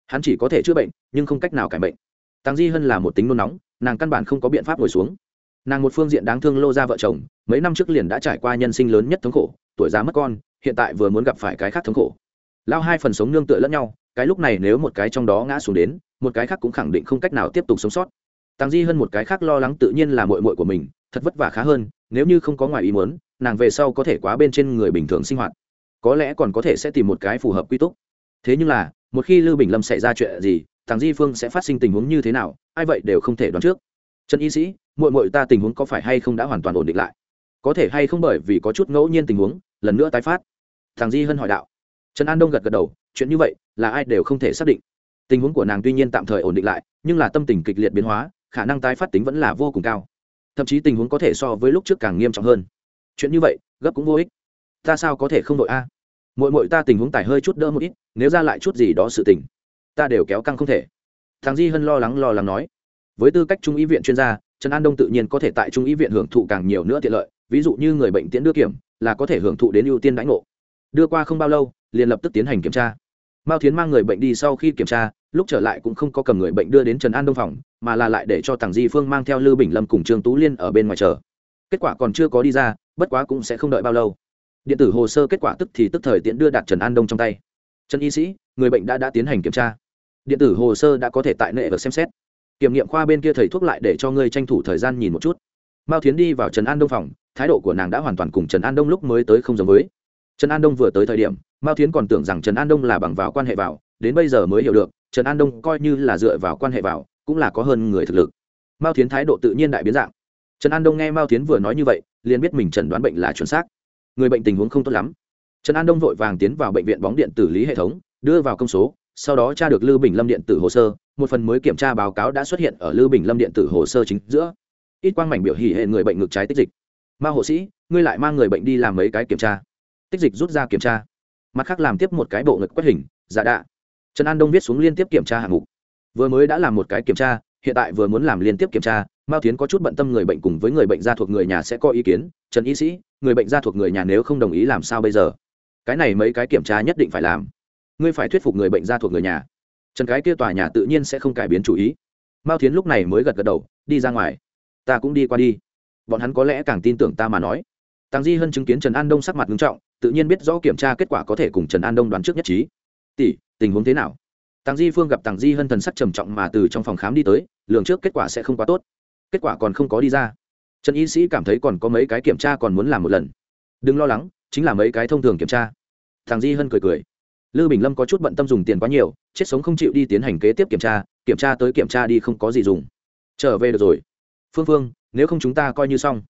Hắn chỉ có thể chữa bệnh, nhưng không cách nào cải bệnh. Tăng di hân là một tính nôn nóng, nàng căn bản không có biện pháp ngồi xuống nàng một phương diện đáng thương lô ra vợ chồng, mấy năm trước liền đã trải qua nhân sinh lớn nhất thống khổ, tuổi già mất con, hiện tại vừa muốn gặp phải cái khác thống khổ. Lao hai phần sống nương tựa lẫn nhau, cái lúc này nếu một cái trong đó ngã xuống đến, một cái khác cũng khẳng định không cách nào tiếp tục sống sót. Tàng di hơn một cái khác lo lắng tự nhiên là mội mội của mình, thật vất vả khá hơn, nếu như không có ngoài ý muốn, nàng về sau có thể quá bên trên người bình thường sinh hoạt. Có lẽ còn có thể sẽ tìm một cái phù hợp quy túc. Thế nhưng là, một khi lưu bình lâm xảy ra chuyện gì, tàng di phương sẽ phát sinh tình huống như thế nào, ai vậy đều không thể đoán trước. Trần y sĩ muội muội ta tình huống có phải hay không đã hoàn toàn ổn định lại? Có thể hay không bởi vì có chút ngẫu nhiên tình huống, lần nữa tái phát? Thằng di hân hỏi đạo. Trần an đông gật gật đầu, chuyện như vậy, là ai đều không thể xác định. Tình huống của nàng tuy nhiên tạm thời ổn định lại, nhưng là tâm tình kịch liệt biến hóa, khả năng tái phát tính vẫn là vô cùng cao. Thậm chí tình huống có thể so với lúc trước càng nghiêm trọng hơn. Chuyện như vậy, gấp cũng vô ích. Ta sao có thể không đội a? À? mỗi mỗi ta tình huống tài hơi chút đỡ một ít, nếu ra lại chút gì đó sự tình, ta đều kéo căng không thể. Thằng di hân lo lắng lo lắng nói. Với tư cách trung y viện chuyên gia trần an đông tự nhiên có thể tại trung y viện hưởng thụ càng nhiều nữa tiện lợi, ví dụ như người bệnh tiễn đưa kiểm là có thể hưởng thụ đến ưu tiên đãi ngộ. Đưa qua không bao lâu, liền lập tức tiến hành kiểm tra. Mao thiến mang người bệnh đi sau khi kiểm tra, lúc trở lại cũng không có cầm người bệnh đưa đến trần an đông phòng, mà là lại để cho tàng di phương mang theo lư bình lâm cùng trương tú liên ở bên ngoài chờ. Kết quả còn chưa có đi ra, bất quá cũng sẽ không đợi bao lâu. Điện tử hồ sơ kết quả tức thì tức thời tiễn đưa đạt trần an đông trong tay. Trần y sĩ, người bệnh đã đã tiến hành kiểm tra. Điện tử hồ sơ đã có thể tại nệ và xem xét kiểm nghiệm khoa bên kia thầy thuốc lại để cho ngươi tranh thủ thời gian nhìn một chút. Mao thiến đi vào trần an đông phòng, thái độ của nàng đã hoàn toàn cùng trần an đông lúc mới tới không giống với. Trần an đông vừa tới thời điểm, mao thiến còn tưởng rằng trần an đông là bằng vào quan hệ vào, đến bây giờ mới hiểu được, trần an đông coi như là dựa vào quan hệ vào, cũng là có hơn người thực lực. Mao thiến thái độ tự nhiên đại biến dạng. Trần an đông nghe mao thiến vừa nói như vậy, liền biết mình chẩn đoán bệnh là chuẩn xác. Người bệnh tình huống không tốt lắm. Trần an đông vội vàng tiến vào bệnh viện bóng điện tử lý hệ thống, đưa vào công số, sau đó tra được lưu bình lâm điện tử hồ sơ một phần mới kiểm tra báo cáo đã xuất hiện ở lưu bình lâm điện tử hồ sơ chính giữa. Ít quang mảnh biểu hỉ hệ người bệnh ngực trái tích dịch. Ma hộ sĩ, ngươi lại mang người bệnh đi làm mấy cái kiểm tra. Tích dịch rút ra kiểm tra. Mặt khác làm tiếp một cái bộ ngực quét hình giả đạ. Trần an đông viết xuống liên tiếp kiểm tra hạng mục. Vừa mới đã làm một cái kiểm tra, hiện tại vừa muốn làm liên tiếp kiểm tra, mao tiến có chút bận tâm người bệnh cùng với người bệnh gia thuộc người nhà sẽ có ý kiến. Trần y sĩ, người bệnh gia thuộc người nhà nếu không đồng ý làm sao bây giờ? Cái này mấy cái kiểm tra nhất định phải làm. Ngươi phải thuyết phục người bệnh gia thuộc người nhà trần cái kia tòa nhà tự nhiên sẽ không cải biến chủ ý mao tiến lúc này mới gật gật đầu đi ra ngoài ta cũng đi qua đi bọn hắn có lẽ càng tin tưởng ta mà nói Tăng Di Hân chứng kiến Trần An Đông sắc mặt nghiêm trọng, tự nhiên biết rõ kiểm tra kết quả có thể cùng Trần An Đông đoán trước nhất trí. "Tỷ, tình huống thế nào?" Tăng Di Phương gặp Tăng Di Hân thần sắc trầm trọng mà từ trong phòng khám đi tới, lường trước kết quả sẽ không quá tốt. Kết quả còn không có đi ra. Trần y sĩ cảm thấy còn có mấy cái kiểm tra còn muốn làm một lần. "Đừng lo lắng, chính là mấy cái thông thường kiểm tra." Tăng Di Hân cười cười. Lư Bình Lâm có chút bận tâm dùng tiền quá nhiều, chết sống không chịu đi tiến hành kế tiếp kiểm tra, kiểm tra tới kiểm tra đi không có gì dùng. Trở về được rồi. Phương Phương, nếu không chúng ta coi như xong.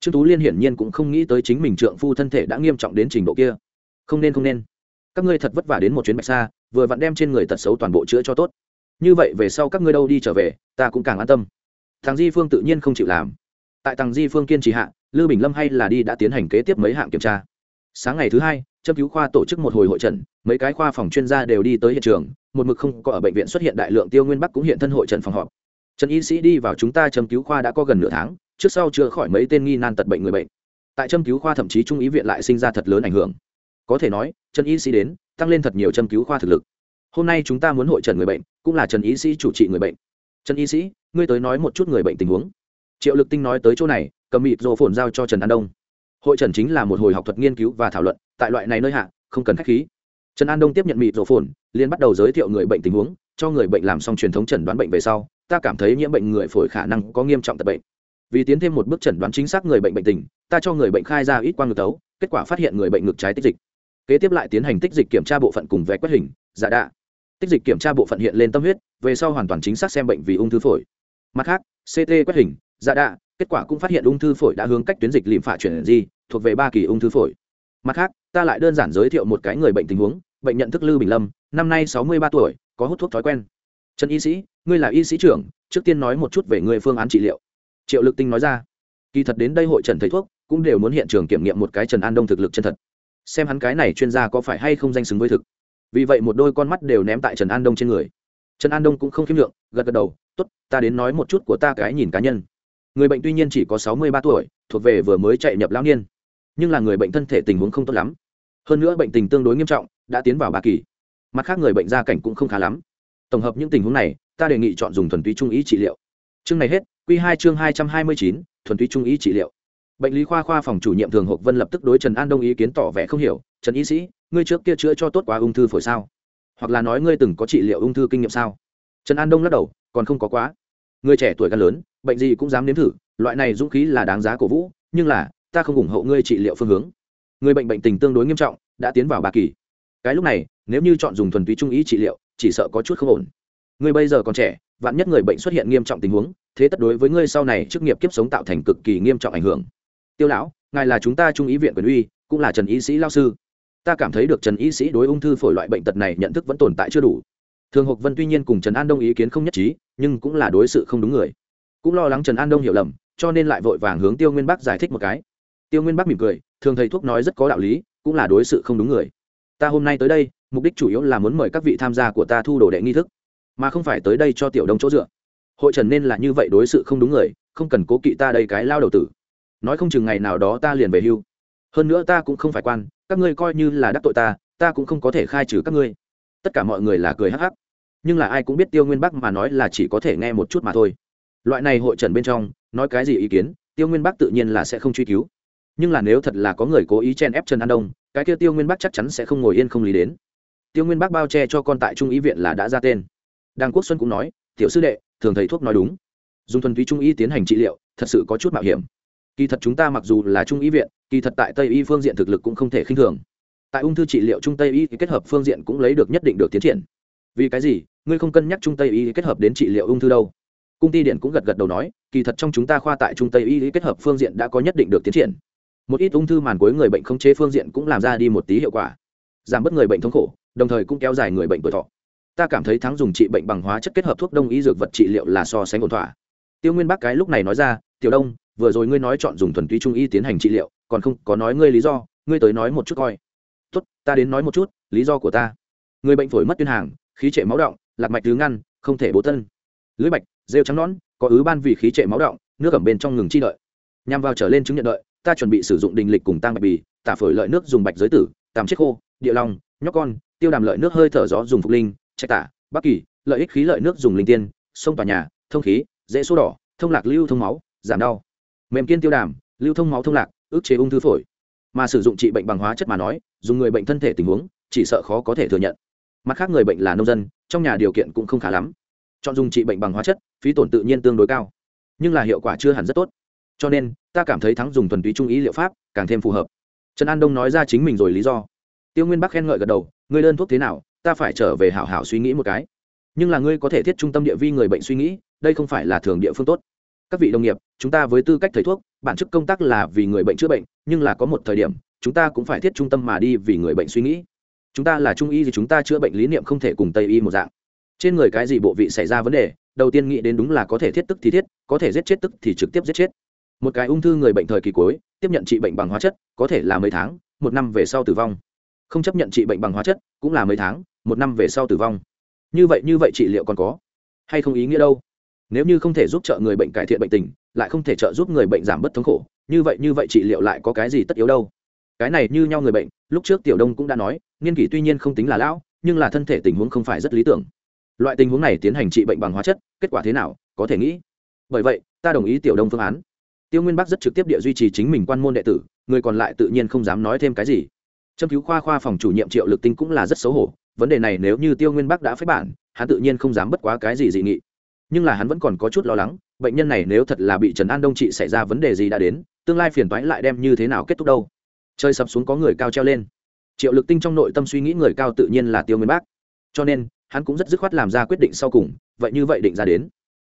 Trương tú liên hiển nhiên cũng không nghĩ tới chính mình trượng phu thân thể đã nghiêm trọng đến trình độ kia. Không nên không nên. Các ngươi thật vất vả đến một chuyến bạch xa vừa vặn đem trên người tật xấu toàn bộ chữa cho tốt. Như vậy về sau các ngươi đâu đi trở về ta cũng càng an tâm. Thằng di phương tự nhiên không chịu làm. Tại thằng di phương kiên trì hạ lư bình lâm hay là đi đã tiến hành kế tiếp mấy hạng kiểm tra. Sáng ngày thứ hai châm cứu khoa tổ chức một hồi hội trần mấy cái khoa phòng chuyên gia đều đi tới hiện trường, một mực không có ở bệnh viện xuất hiện đại lượng tiêu nguyên bắc cũng hiện thân hội trần phòng họp. Trần y sĩ đi vào chúng ta châm cứu khoa đã có gần nửa tháng, trước sau chữa khỏi mấy tên nghi nan tật bệnh người bệnh. Tại châm cứu khoa thậm chí trung ý viện lại sinh ra thật lớn ảnh hưởng. Có thể nói, trần y sĩ đến, tăng lên thật nhiều châm cứu khoa thực lực. Hôm nay chúng ta muốn hội trần người bệnh, cũng là trần y sĩ chủ trị người bệnh. Trần y sĩ, ngươi tới nói một chút người bệnh tình huống. Triệu lực tinh nói tới chỗ này, cầm mịt rộ phồn giao cho trần an đông hội trần chính là một hồi học thuật nghiên cứu và thảo luận, tại loại này nơi hạ, không cần k h á c h khí. Trần an đông tiếp nhận mịt rổ phồn liên bắt đầu giới thiệu người bệnh tình huống, cho người bệnh làm xong truyền thống chẩn đoán bệnh về sau, ta cảm thấy nhiễm bệnh người phổi khả năng có nghiêm trọng tật bệnh. Vì tiến thêm một bước chẩn đoán chính xác người bệnh bệnh tình, ta cho người bệnh khai ra ít quang ngực tấu, kết quả phát hiện người bệnh ngực trái tích dịch. Kế tiếp lại tiến hành tích dịch kiểm tra bộ phận cùng vẽ quét hình giả đạ. Tích dịch kiểm tra bộ phận hiện lên tâm huyết, về sau hoàn toàn chính xác xem bệnh vì ung thư phổi. Mặt khác ct quét hình giả đạ kết quả cũng phát hiện ung thư phổi đã hướng cách tuyến dịch lìm phả chuyển di, thuộc về ba kỳ ung thư phổi. Mặt khác, ta lại đơn giản giới thiệu một cái người bệnh tình huống, bệnh nhận thức lư bình lâm, năm nay sáu mươi ba tuổi, có hút thuốc thói quen. Trần y sĩ, ngươi là y sĩ trưởng, trước tiên nói một chút về người phương án trị liệu. Triệu lực tinh nói ra. Kỳ thật đến đây hội trần thầy thuốc, cũng đều muốn hiện trường kiểm nghiệm một cái trần an đông thực lực chân thật. Xem hắn cái này chuyên gia có phải hay không danh xứng với thực. Vì vậy một đôi con mắt đều ném tại trần an đông trên người. Trần an đông cũng không khiêm lượng, gật gật đầu t ố t ta đến nói một chút của ta cái nhìn cá nhân người bệnh tuy nhiên chỉ có sáu mươi ba tuổi, thuộc về vừa mới chạy nhập lão niên, nhưng là người bệnh thân thể tình huống không tốt lắm. Hơn nữa bệnh tình tương đối nghiêm trọng, đã tiến vào ba kỳ. Mặt khác người bệnh gia cảnh cũng không khá lắm. Tổng hợp những tình huống này, ta đề nghị chọn dùng thuần túy trung ý trị liệu. Chương này hết q hai chương hai trăm hai mươi chín, thuần túy trung ý trị liệu. Bệnh lý khoa khoa phòng chủ nhiệm thường hộp vân lập tức đối trần an đông ý kiến tỏ vẻ không hiểu, trần y sĩ, ngươi trước kia chữa cho tốt quá ung thư phổi sao? Hoặc là nói ngươi từng có trị liệu ung thư kinh nghiệm sao? Trần an đông lắc đầu, còn không có quá. Người trẻ tuổi gan lớn bệnh gì cũng dám nếm thử, loại này dũng khí là đáng giá cổ vũ, nhưng là, ta không ủng hộ ngươi trị liệu phương hướng. Người bệnh bệnh tình tương đối nghiêm trọng, đã tiến vào ba kỳ. Cái lúc này, nếu như chọn dùng thuần túy trung ý trị liệu, chỉ sợ có chút không ổn. Ngươi bây giờ còn trẻ, vạn nhất người bệnh xuất hiện nghiêm trọng tình huống, thế tất đối với ngươi sau này chức nghiệp kiếp sống tạo thành cực kỳ nghiêm trọng ảnh hưởng. Tiêu lão, ngài là chúng ta trung ý viện quyền uy, cũng là trần y sĩ lao sư. Ta cảm thấy được trần y sĩ đối ung thư phổi loại bệnh tật này nhận thức vẫn tồn tại chưa đủ. Thường hộc vân tuy nhiên cùng trần an đông ý kiến không nhất trí, nhưng cũng là đối sự không đúng người cũng lo lắng trần an đông hiểu lầm, cho nên lại vội vàng hướng tiêu nguyên bắc giải thích một cái. Tiêu nguyên bắc mỉm cười, thường thầy thuốc nói rất có đạo lý, cũng là đối sự không đúng người. Ta hôm nay tới đây, mục đích chủ yếu là muốn mời các vị tham gia của ta thu đồ đệ nghi thức, mà không phải tới đây cho tiểu đông chỗ dựa. Hội trần nên là như vậy đối sự không đúng người, không cần cố kỵ ta đây cái lao đầu tử. Nói không chừng ngày nào đó ta liền về hưu. Hơn nữa ta cũng không phải quan, các ngươi coi như là đắc tội ta ta cũng không có thể khai trừ các ngươi. Tất cả mọi người là cười hắc hắc. Nhưng là ai cũng biết tiêu nguyên bắc mà nói là chỉ có thể nghe một chút mà thôi loại này hội trần bên trong, nói cái gì ý kiến, tiêu nguyên bắc tự nhiên là sẽ không truy cứu. Nhưng là nếu thật là có người cố ý chen ép trần an đông, cái kia tiêu nguyên bắc chắc chắn sẽ không ngồi yên không lý đến. Tiêu nguyên bắc bao che cho con tại trung ý viện là đã ra tên. Đàng quốc xuân cũng nói, tiểu sư đệ, thường thầy thuốc nói đúng. Dùng thuần túy trung y tiến hành trị liệu, thật sự có chút mạo hiểm. Kỳ thật chúng ta mặc dù là trung y viện, kỳ thật tại tây y phương diện thực lực cũng không thể khinh thường. Tại ung thư trị liệu trung tây y kết hợp phương diện cũng lấy được nhất định được tiến triển. Vì cái gì? Ngươi không cân nhắc trung tây y kết hợp đến trị liệu ung thư đâu? Cung ty điện cũng gật gật đầu nói, kỳ thật trong chúng ta khoa tại trung tây y kết hợp phương diện đã có nhất định được tiến triển. Một ít ung thư màn cuối người bệnh không chế phương diện cũng làm ra đi một tí hiệu quả, giảm bớt người bệnh thống khổ, đồng thời cũng kéo dài người bệnh tuổi thọ. Ta cảm thấy thắng dùng trị bệnh bằng hóa chất kết hợp thuốc đông y dược vật trị liệu là so sánh ổn thỏa. Tiêu nguyên bác cái lúc này nói ra, tiểu đông, vừa rồi ngươi nói chọn dùng thuần túy trung y tiến hành trị liệu, còn không có nói ngươi lý do, ngươi tới nói một chút coi. Tốt, ta đến nói một chút, lý do của ta. Người bệnh phổi mất tuyên hàng, khí trệ máu động, lạc mạch thứ ngăn, không thể bố tân lưới bạch, rêu trắng nón có ứ ban vì khí trệ máu động nước ẩm bên trong ngừng chi đợi. Nhằm vào trở lên chứng nhận đợi, ta chuẩn bị sử dụng đình lịch cùng tăng bạch bì, tả phổi lợi nước dùng bạch giới tử, tàm chiếc khô, địa long, nhóc con, tiêu đàm lợi nước hơi thở gió dùng phục linh, trạch tả, bắc kỳ, lợi ích khí lợi nước dùng linh tiên, sông tòa nhà, thông khí, dễ số đỏ, thông lạc lưu thông máu, giảm đau. Mềm kiên tiêu đàm, lưu thông máu thông lạc ức chế ung thư phổi. Mà sử dụng trị bệnh bằng hóa chất mà nói, dùng người bệnh thân thể tình huống, chỉ sợ khó có thể thừa nhận. Mặt khác người bệnh là nông dân, trong nhà điều kiện cũng không khá lắm chọn dùng trị bệnh bằng hóa chất, phí tổn tự nhiên tương đối cao. Nhưng là hiệu quả chưa hẳn rất tốt. Cho nên, ta cảm thấy thắng dùng thuần túy trung ý liệu pháp càng thêm phù hợp. Trần an đông nói ra chính mình rồi lý do. Tiêu nguyên bắc khen ngợi gật đầu, ngươi đơn thuốc thế nào, ta phải trở về hảo hảo suy nghĩ một cái. Nhưng là ngươi có thể thiết trung tâm địa vi người bệnh suy nghĩ, đây không phải là thường địa phương tốt. Các vị đồng nghiệp, chúng ta với tư cách thầy thuốc, bản chức công tác là vì người bệnh chữa bệnh, nhưng là có một thời điểm, chúng ta cũng phải thiết trung tâm mà đi vì người bệnh suy nghĩ. Chúng ta là trung y thì chúng ta chữa bệnh lý niệm không thể cùng tây y một dạng trên người cái gì bộ vị xảy ra vấn đề, đầu tiên nghĩ đến đúng là có thể thiết tức thì thiết, có thể giết chết tức thì trực tiếp giết chết. Một cái ung thư người bệnh thời kỳ cuối, tiếp nhận trị bệnh bằng hóa chất, có thể là mấy tháng, một năm về sau tử vong. Không chấp nhận trị bệnh bằng hóa chất, cũng là mấy tháng, một năm về sau tử vong. Như vậy như vậy trị liệu còn có? Hay không ý nghĩa đâu? Nếu như không thể giúp trợ người bệnh cải thiện bệnh tình, lại không thể trợ giúp người bệnh giảm bớt thống khổ, như vậy như vậy trị liệu lại có cái gì tất yếu đâu? Cái này như nhau người bệnh, lúc trước tiểu đông cũng đã nói niên kỷ tuy nhiên không tính là lão, nhưng là thân thể tình huống không phải rất lý tưởng loại tình huống này tiến hành trị bệnh bằng hóa chất, kết quả thế nào, có thể nghĩ. Bởi vậy, ta đồng ý tiểu đông phương án. Tiêu nguyên bắc rất trực tiếp địa duy trì chính mình quan môn đệ tử, người còn lại tự nhiên không dám nói thêm cái gì. Châm cứu khoa khoa phòng chủ nhiệm triệu lực tinh cũng là rất xấu hổ, vấn đề này nếu như tiêu nguyên bắc đã phép bản, hắn tự nhiên không dám bất quá cái gì dị nghị. Nhưng là hắn vẫn còn có chút lo lắng, bệnh nhân này nếu thật là bị trần an đông trị xảy ra vấn đề gì đã đến, tương lai phiền toái lại đem như thế nào kết thúc đâu. Chơi sập xuống có người cao treo lên. Triệu lực tinh trong nội tâm suy nghĩ người cao tự nhiên là tiêu nguyên bác cho nên hắn cũng rất dứt khoát làm ra quyết định sau cùng, vậy như vậy định ra đến.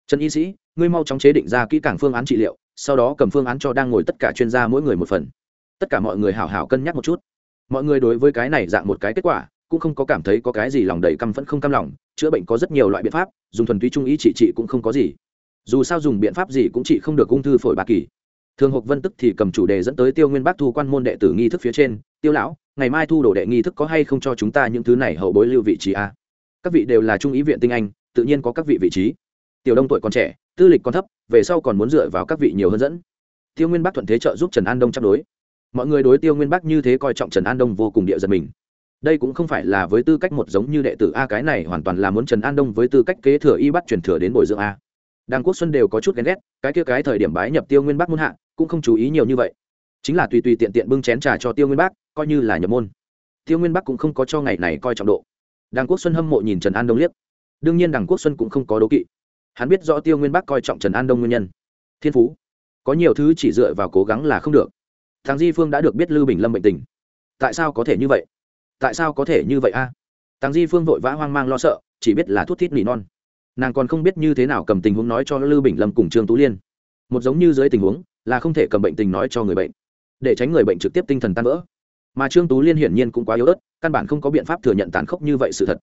Trần y sĩ, ngươi mau chóng chế định ra kỹ càng phương án trị liệu, sau đó cầm phương án cho đang ngồi tất cả chuyên gia mỗi người một phần. Tất cả mọi người hảo hảo cân nhắc một chút. Mọi người đối với cái này dạng một cái kết quả, cũng không có cảm thấy có cái gì lòng đầy căm phẫn không căm lòng, chữa bệnh có rất nhiều loại biện pháp, dùng thuần túy trung ý trị trị cũng không có gì. Dù sao dùng biện pháp gì cũng trị không được ung thư phổi ba kỳ. Thường hộc vân tức thì cầm chủ đề dẫn tới tiêu nguyên bác thu quan môn đệ tử nghi thức phía trên, tiêu lão, ngày mai thu đồ đệ nghi thức có hay không cho chúng ta những thứ này hậu bối lưu vị trí a? Các vị đều là trung ý viện tinh anh, tự nhiên có các vị vị trí. Tiểu đông tuổi còn trẻ, tư lịch còn thấp, về sau còn muốn dựa vào các vị nhiều hơn dẫn. Tiêu nguyên bắc thuận thế trợ giúp trần an đông chấp đối. Mọi người đối tiêu nguyên bắc như thế coi trọng trần an đông vô cùng địa giật mình. Đây cũng không phải là với tư cách một giống như đệ tử a cái này, hoàn toàn là muốn trần an đông với tư cách kế thừa y bắt truyền thừa đến bồi dưỡng a. Đàng quốc xuân đều có chút ghen ghét, cái kia cái thời điểm bái nhập tiêu nguyên bắc muốn hạ, cũng không chú ý nhiều như vậy. Chính là tùy tùy tiện tiện bưng chén trà cho tiêu nguyên bắc, coi như là nhập môn. Tiêu nguyên bắc cũng không có cho ngày này coi trọng độ đàng quốc xuân hâm mộ nhìn trần an đông liếc. Đương nhiên đàng quốc xuân cũng không có đố kỵ. Hắn biết rõ tiêu nguyên bắc coi trọng trần an đông nguyên nhân. Thiên phú. Có nhiều thứ chỉ dựa vào cố gắng là không được. Thằng di phương đã được biết lưu bình lâm bệnh tình. Tại sao có thể như vậy? Tại sao có thể như vậy a? À? di phương vội vã hoang mang lo sợ, chỉ biết là thuốc thít nỉ non. Nàng còn không biết như thế nào cầm tình huống nói cho lưu bình lâm cùng trương tú liên. Một giống như dưới tình huống, là không thể cầm bệnh tình nói cho người bệnh. Để tránh người bệnh trực tiếp tinh thần tan vỡ mà trương tú liên hiển nhiên cũng quá yếu ớt, căn bản không có biện pháp thừa nhận tàn khốc như vậy sự thật.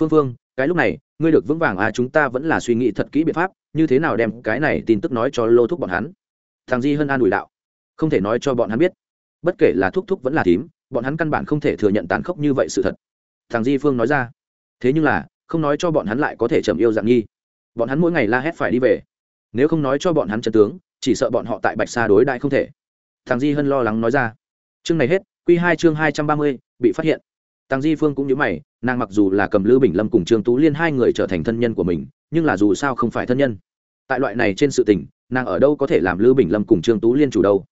Phương phương, cái lúc này, ngươi được vững vàng à chúng ta vẫn là suy nghĩ thật kỹ biện pháp, như thế nào đem cái này tin tức nói cho lô thúc bọn hắn? Thằng di hân an ủi đạo. Không thể nói cho bọn hắn biết. Bất kể là thúc thúc vẫn là thím, bọn hắn căn bản không thể thừa nhận tàn khốc như vậy sự thật. Thằng di phương nói ra. Thế nhưng là, không nói cho bọn hắn lại có thể trầm yêu dạng nhi bọn hắn mỗi ngày la hét phải đi về. Nếu không nói cho bọn hắn chân tướng, chỉ sợ bọn họ tại bạch sa đối đại không thể. Thằng di hân lo lắng nói ra. Chương này hết Quy hai chương hai trăm ba mươi, bị phát hiện. Tăng di phương cũng như mày, nàng mặc dù là cầm lư bình lâm cùng trương tú liên hai người trở thành thân nhân của mình, nhưng là dù sao không phải thân nhân. Tại loại này trên sự tình, nàng ở đâu có thể làm lư bình lâm cùng trương tú liên chủ đâu?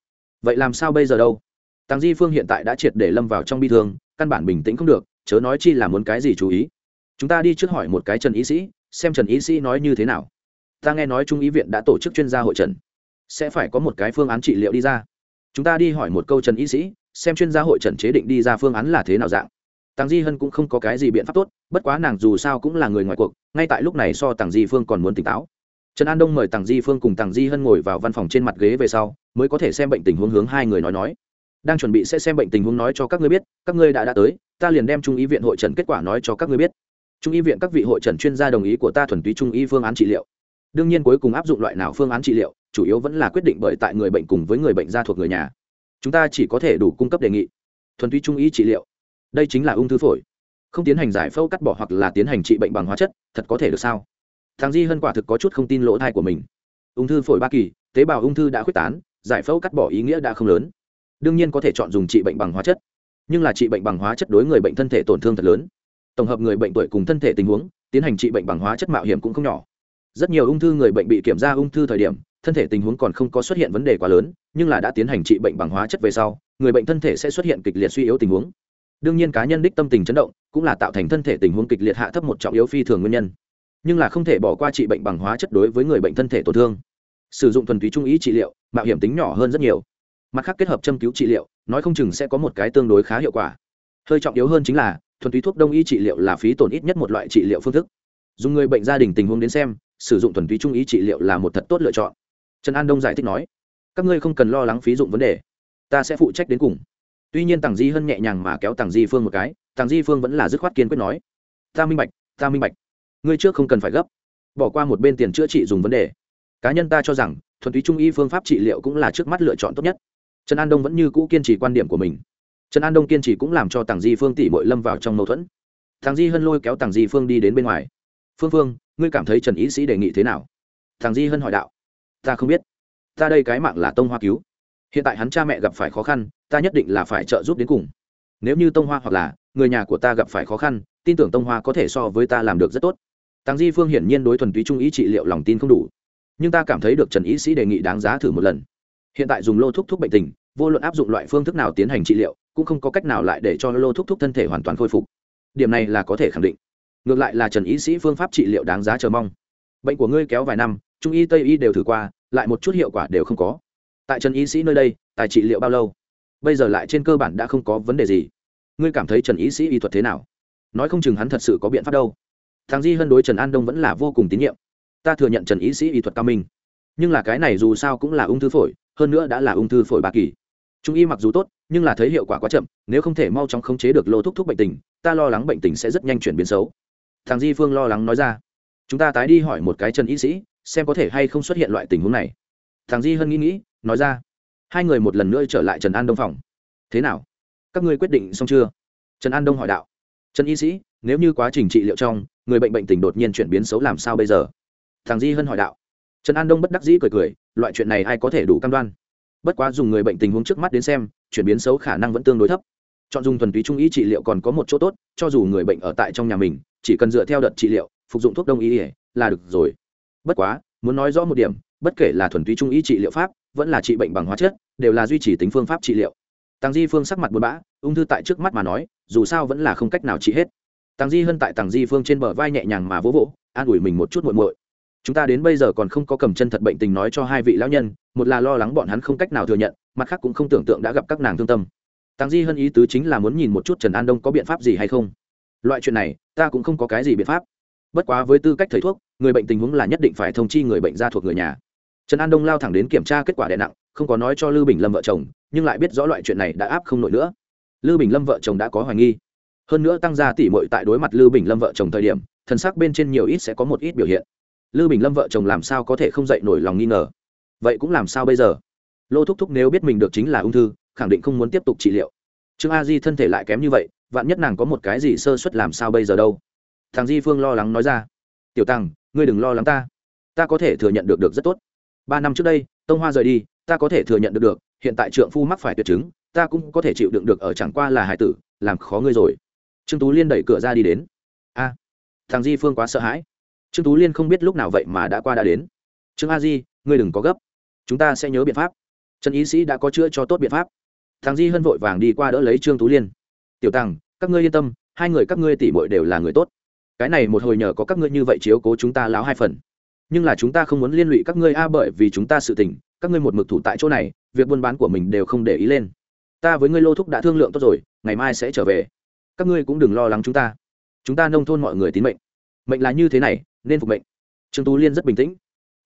Vậy làm sao bây giờ đâu? Tăng di phương hiện tại đã triệt để lâm vào trong bi thương, căn bản bình tĩnh không được, chớ nói chi là muốn cái gì chú ý. Chúng ta đi trước hỏi một cái trần ý sĩ, xem trần ý sĩ nói như thế nào. Ta nghe nói trung ý viện đã tổ chức chuyên gia hội trần. Sẽ phải có một cái phương án trị liệu đi ra. Chúng ta đi hỏi một câu trần ý sĩ xem chuyên gia hội trần chế định đi ra phương án là thế nào dạng. Tàng di hân cũng không có cái gì biện pháp tốt, bất quá nàng dù sao cũng là người ngoài cuộc, ngay tại lúc này so tàng di phương còn muốn tỉnh táo. Trần an đông mời tàng di phương cùng tàng di hân ngồi vào văn phòng trên mặt ghế về sau, mới có thể xem bệnh tình huống hướng hai người nói nói. Đang chuẩn bị sẽ xem bệnh tình huống nói cho các ngươi biết, các ngươi đã đã tới, ta liền đem trung ý viện hội trần kết quả nói cho các ngươi biết. Trung y viện các vị hội trần chuyên gia đồng ý của ta thuần túy trung y phương án trị liệu. Đương nhiên cuối cùng áp dụng loại nào phương án trị liệu, chủ yếu vẫn là quyết định bởi tại người bệnh cùng với người bệnh gia thuộc người nhà chúng ta chỉ có thể đủ cung cấp đề nghị. Thuần túy trung y trị liệu. Đây chính là ung thư phổi. Không tiến hành giải phẫu cắt bỏ hoặc là tiến hành trị bệnh bằng hóa chất, thật có thể được sao? Thằng di hân quả thực có chút không tin lỗ thai của mình. Ung thư phổi ba kỳ, tế bào ung thư đã khuếch tán, giải phẫu cắt bỏ ý nghĩa đã không lớn. Đương nhiên có thể chọn dùng trị bệnh bằng hóa chất. Nhưng là trị bệnh bằng hóa chất đối người bệnh thân thể tổn thương thật lớn. Tổng hợp người bệnh tuổi cùng thân thể tình huống, tiến hành trị bệnh bằng hóa chất mạo hiểm cũng không nhỏ. Rất nhiều ung thư người bệnh bị kiểm tra ung thư thời điểm thân thể tình huống còn không có xuất hiện vấn đề quá lớn, nhưng là đã tiến hành trị bệnh bằng hóa chất về sau, người bệnh thân thể sẽ xuất hiện kịch liệt suy yếu tình huống. Đương nhiên cá nhân đích tâm tình chấn động, cũng là tạo thành thân thể tình huống kịch liệt hạ thấp một trọng yếu phi thường nguyên nhân. Nhưng là không thể bỏ qua trị bệnh bằng hóa chất đối với người bệnh thân thể tổn thương. Sử dụng thuần túy trung ý trị liệu, mạo hiểm tính nhỏ hơn rất nhiều. Mặt khác kết hợp châm cứu trị liệu, nói không chừng sẽ có một cái tương đối khá hiệu quả. Hơi trọng yếu hơn chính là, thuần túy thuốc đông y trị liệu là phí tổn ít nhất một loại trị liệu phương thức. Dùng người bệnh gia đình tình huống đến xem, sử dụng thuần túy trung ý trị liệu là một thật tốt lựa chọn trần an đông giải thích nói, các ngươi không cần lo lắng phí dụng vấn đề, ta sẽ phụ trách đến cùng. Tuy nhiên tàng di hân nhẹ nhàng mà kéo tàng di phương một cái tàng di phương vẫn là dứt khoát kiên quyết nói, ta minh bạch, ta minh bạch. Ngươi trước không cần phải gấp, bỏ qua một bên tiền chữa trị dùng vấn đề. Cá nhân ta cho rằng, thuần túy trung y phương pháp trị liệu cũng là trước mắt lựa chọn tốt nhất. Trần an đông vẫn như cũ kiên trì quan điểm của mình. Trần an đông kiên trì cũng làm cho tàng di phương tỷ mội lâm vào trong mâu thuẫn. Tàng di hân lôi kéo tàng di phương đi đến bên ngoài. Phương phương, ngươi cảm thấy trần ý sĩ đề nghị thế nào? Tàng di hân hỏi đạo ta không biết. Ta đây cái mạng là tông hoa cứu. Hiện tại hắn cha mẹ gặp phải khó khăn, ta nhất định là phải trợ giúp đến cùng. Nếu như tông hoa hoặc là người nhà của ta gặp phải khó khăn, tin tưởng tông hoa có thể so với ta làm được rất tốt. Tàng di phương hiển nhiên đối thuần túy trung ý trị liệu lòng tin không đủ. Nhưng ta cảm thấy được trần ý sĩ đề nghị đáng giá thử một lần. Hiện tại dùng lô thuốc thúc bệnh tình, vô luận áp dụng loại phương thức nào tiến hành trị liệu, cũng không có cách nào lại để cho lô thuốc thúc thân thể hoàn toàn khôi phục. Điểm này là có thể khẳng định. Ngược lại là trần ý sĩ phương pháp trị liệu đáng giá chờ mong. Bệnh của ngươi kéo vài năm trung y tây y đều thử qua, lại một chút hiệu quả đều không có. Tại trần y sĩ nơi đây, tài trị liệu bao lâu? Bây giờ lại trên cơ bản đã không có vấn đề gì. Ngươi cảm thấy trần y sĩ y thuật thế nào? Nói không chừng hắn thật sự có biện pháp đâu. Thằng di hân đối trần an đông vẫn là vô cùng tín nhiệm. Ta thừa nhận trần y sĩ y thuật cao minh. Nhưng là cái này dù sao cũng là ung thư phổi, hơn nữa đã là ung thư phổi ba kỳ. Trung y mặc dù tốt, nhưng là thấy hiệu quả quá chậm, nếu không thể mau chóng khống chế được lô thuốc thúc bệnh tình, ta lo lắng bệnh tình sẽ rất nhanh chuyển biến xấu. Thằng di phương lo lắng nói ra. Chúng ta tái đi hỏi một cái trần y sĩ xem có thể hay không xuất hiện loại tình huống này. Thằng di hân nghĩ nghĩ, nói ra. Hai người một lần nữa trở lại trần an đông phòng. Thế nào? Các ngươi quyết định xong chưa? Trần an đông hỏi đạo. Trần y sĩ, nếu như quá trình trị liệu trong, người bệnh bệnh tình đột nhiên chuyển biến xấu làm sao bây giờ? Thằng di hân hỏi đạo. Trần an đông bất đắc dĩ cười cười, loại chuyện này ai có thể đủ cam đoan? Bất quá dùng người bệnh tình huống trước mắt đến xem, chuyển biến xấu khả năng vẫn tương đối thấp. Chọn dùng thuần túy trung ý trị liệu còn có một chỗ tốt, cho dù người bệnh ở tại trong nhà mình, chỉ cần dựa theo đợt trị liệu, phục dụng thuốc đông y, là được rồi bất quá, muốn nói rõ một điểm, bất kể là thuần túy trung ý trị liệu pháp, vẫn là trị bệnh bằng hóa chất, đều là duy trì tính phương pháp trị liệu. Tăng di phương sắc mặt buồn bã, ung thư tại trước mắt mà nói, dù sao vẫn là không cách nào trị hết. Tăng di hơn tại Tăng di phương trên bờ vai nhẹ nhàng mà vỗ vỗ, an ủi mình một chút muộn muội. Chúng ta đến bây giờ còn không có cầm chân thật bệnh tình nói cho hai vị lão nhân, một là lo lắng bọn hắn không cách nào thừa nhận, mặt khác cũng không tưởng tượng đã gặp các nàng thương tâm. Tăng di hơn ý tứ chính là muốn nhìn một chút trần an đông có biện pháp gì hay không. Loại chuyện này, ta cũng không có cái gì biện pháp. Bất quá với tư cách thầy thuốc người bệnh tình huống là nhất định phải thông chi người bệnh ra thuộc người nhà. Trần an đông lao thẳng đến kiểm tra kết quả đè nặng, không có nói cho lưu bình lâm vợ chồng, nhưng lại biết rõ loại chuyện này đã áp không nổi nữa. Lưu bình lâm vợ chồng đã có hoài nghi. Hơn nữa tăng gia tỷ mội tại đối mặt lưu bình lâm vợ chồng thời điểm thần sắc bên trên nhiều ít sẽ có một ít biểu hiện. Lưu bình lâm vợ chồng làm sao có thể không dậy nổi lòng nghi ngờ? Vậy cũng làm sao bây giờ? Lô thúc thúc nếu biết mình được chính là ung thư, khẳng định không muốn tiếp tục trị liệu. Trương a di thân thể lại kém như vậy, vạn nhất nàng có một cái gì sơ suất làm sao bây giờ đâu? Thằng di phương lo lắng nói ra. Tiểu tăng ngươi đừng lo lắng ta. Ta có thể thừa nhận được được rất tốt. Ba năm trước đây tông hoa rời đi ta có thể thừa nhận được được hiện tại trượng phu mắc phải tuyệt chứng ta cũng có thể chịu đựng được ở chẳng qua là hải tử làm khó ngươi rồi. Trương tú liên đẩy cửa ra đi đến. A thằng di phương quá sợ hãi. Trương tú liên không biết lúc nào vậy mà đã qua đã đến. Trương a di ngươi đừng có gấp. Chúng ta sẽ nhớ biện pháp. Trần ý sĩ đã có chữa cho tốt biện pháp. Thằng di hân vội vàng đi qua đỡ lấy trương tú liên. Tiểu tàng, các ngươi yên tâm hai người các ngươi tỉ mội đều là người tốt cái này một hồi nhờ có các ngươi như vậy chiếu cố chúng ta láo hai phần. Nhưng là chúng ta không muốn liên lụy các ngươi a, bởi vì chúng ta sự tình, các ngươi một mực thủ tại chỗ này, việc buôn bán của mình đều không để ý lên. Ta với ngươi lô thúc đã thương lượng tốt rồi, ngày mai sẽ trở về. Các ngươi cũng đừng lo lắng chúng ta. Chúng ta nông thôn mọi người tín mệnh. Mệnh là như thế này, nên phục mệnh. Trương tú liên rất bình tĩnh.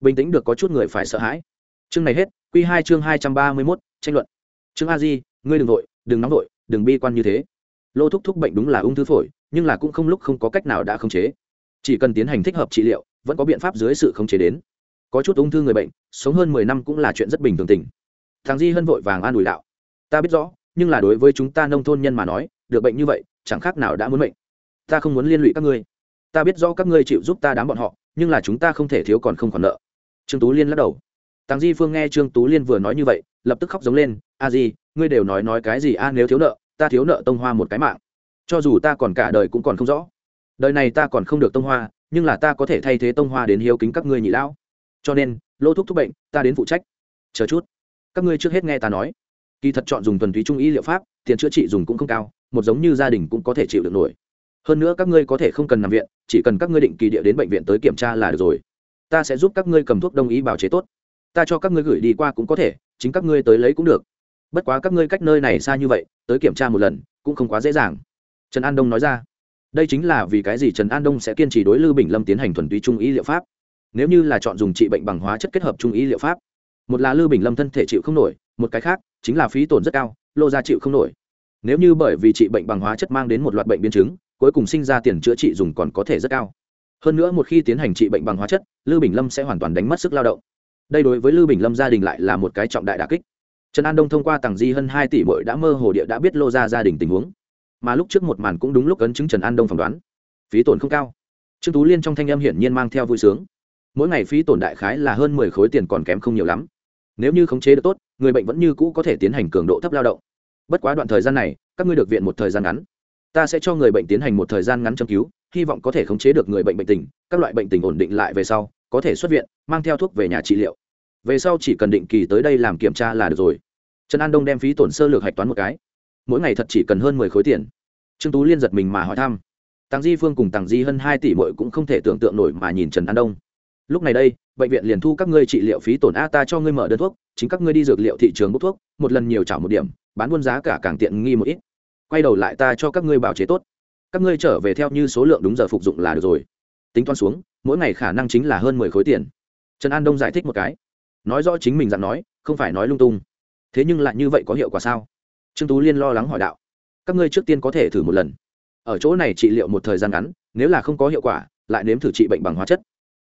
Bình tĩnh được có chút người phải sợ hãi. Chương này hết q hai chương hai trăm ba mươi mốt, tranh luận. Trương a di, ngươi đừng vội, đừng nóng vội, đừng bi quan như thế. Lô thúc thúc bệnh đúng là ung thư phổi nhưng là cũng không lúc không có cách nào đã khống chế. Chỉ cần tiến hành thích hợp trị liệu, vẫn có biện pháp dưới sự khống chế đến. Có chút ung thư người bệnh, sống hơn mười năm cũng là chuyện rất bình thường tình. Thằng di hân vội vàng an ủi đạo. Ta biết rõ, nhưng là đối với chúng ta nông thôn nhân mà nói, được bệnh như vậy, chẳng khác nào đã muốn bệnh ta không muốn liên lụy các ngươi. Ta biết rõ các ngươi chịu giúp ta đám bọn họ, nhưng là chúng ta không thể thiếu còn không còn nợ. Trương tú liên lắc đầu. Tàng di phương nghe trương tú liên vừa nói như vậy, lập tức khóc giống lên. A di, ngươi đều nói nói cái gì? A, nếu thiếu nợ, ta thiếu nợ tông hoa một cái mạng cho dù ta còn cả đời cũng còn không rõ. Đời này ta còn không được tông hoa, nhưng là ta có thể thay thế tông hoa đến hiếu kính các ngươi nhị lão. Cho nên, lô thuốc thúc bệnh, ta đến phụ trách. Chờ chút. Các ngươi trước hết nghe ta nói. Kỳ thật chọn dùng thuần túy trung ý liệu pháp, tiền chữa trị dùng cũng không cao, một giống như gia đình cũng có thể chịu được nổi. Hơn nữa các ngươi có thể không cần nằm viện, chỉ cần các ngươi định kỳ địa đến bệnh viện tới kiểm tra là được rồi. Ta sẽ giúp các ngươi cầm thuốc đông y bào chế tốt. Ta cho các ngươi gửi đi qua cũng có thể, chính các ngươi tới lấy cũng được. Bất quá các ngươi cách nơi này xa như vậy, tới kiểm tra một lần, cũng không quá dễ dàng trần an đông nói ra. Đây chính là vì cái gì trần an đông sẽ kiên trì đối lưu bình lâm tiến hành thuần túy trung ý liệu pháp? Nếu như là chọn dùng trị bệnh bằng hóa chất kết hợp trung ý liệu pháp, một là lưu bình lâm thân thể chịu không nổi, một cái khác, chính là phí tổn rất cao, lô ra chịu không nổi. Nếu như bởi vì trị bệnh bằng hóa chất mang đến một loạt bệnh biến chứng, cuối cùng sinh ra tiền chữa trị dùng còn có thể rất cao. Hơn nữa một khi tiến hành trị bệnh bằng hóa chất lưu bình lâm sẽ hoàn toàn đánh mất sức lao động. Đây đối với lưu bình lâm gia đình lại là một cái trọng đại đà kích. Trần an đông thông qua tàng di hơn hai tỷ bội đã mơ hồ địa đã biết lô ra gia đình tình huống mà lúc trước một màn cũng đúng lúc ấn chứng trần an đông phỏng đoán. Phí tổn không cao. Trương tú liên trong thanh âm hiển nhiên mang theo vui sướng. Mỗi ngày phí tổn đại khái là hơn mười khối tiền còn kém không nhiều lắm. Nếu như khống chế được tốt, người bệnh vẫn như cũ có thể tiến hành cường độ thấp lao động. Bất quá đoạn thời gian này, các ngươi được viện một thời gian ngắn. Ta sẽ cho người bệnh tiến hành một thời gian ngắn châm cứu, hy vọng có thể khống chế được người bệnh bệnh tình, các loại bệnh tình ổn định lại về sau, có thể xuất viện, mang theo thuốc về nhà trị liệu. Về sau chỉ cần định kỳ tới đây làm kiểm tra là được rồi. Trần an đông đem phí tổn sơ lược hạch toán một cái. Mỗi ngày thật chỉ cần hơn mười khối tiền trương tú liên giật mình mà hỏi thăm. Tàng di phương cùng tàng di hơn hai tỷ mỗi cũng không thể tưởng tượng nổi mà nhìn trần an đông. Lúc này đây, bệnh viện liền thu các ngươi trị liệu phí tổn a ta cho ngươi mở đơn thuốc, chính các ngươi đi dược liệu thị trường bốc thuốc, một lần nhiều trả một điểm, bán buôn giá cả càng tiện nghi một ít. Quay đầu lại ta cho các ngươi bảo chế tốt. Các ngươi trở về theo như số lượng đúng giờ phục dụng là được rồi. Tính toán xuống, mỗi ngày khả năng chính là hơn mười khối tiền. Trần an đông giải thích một cái. Nói rõ chính mình dặn nói, không phải nói lung tung. Thế nhưng lại như vậy có hiệu quả sao? Trương tú liên lo lắng hỏi đạo các ngươi trước tiên có thể thử một lần. Ở chỗ này trị liệu một thời gian ngắn, nếu là không có hiệu quả, lại nếm thử trị bệnh bằng hóa chất.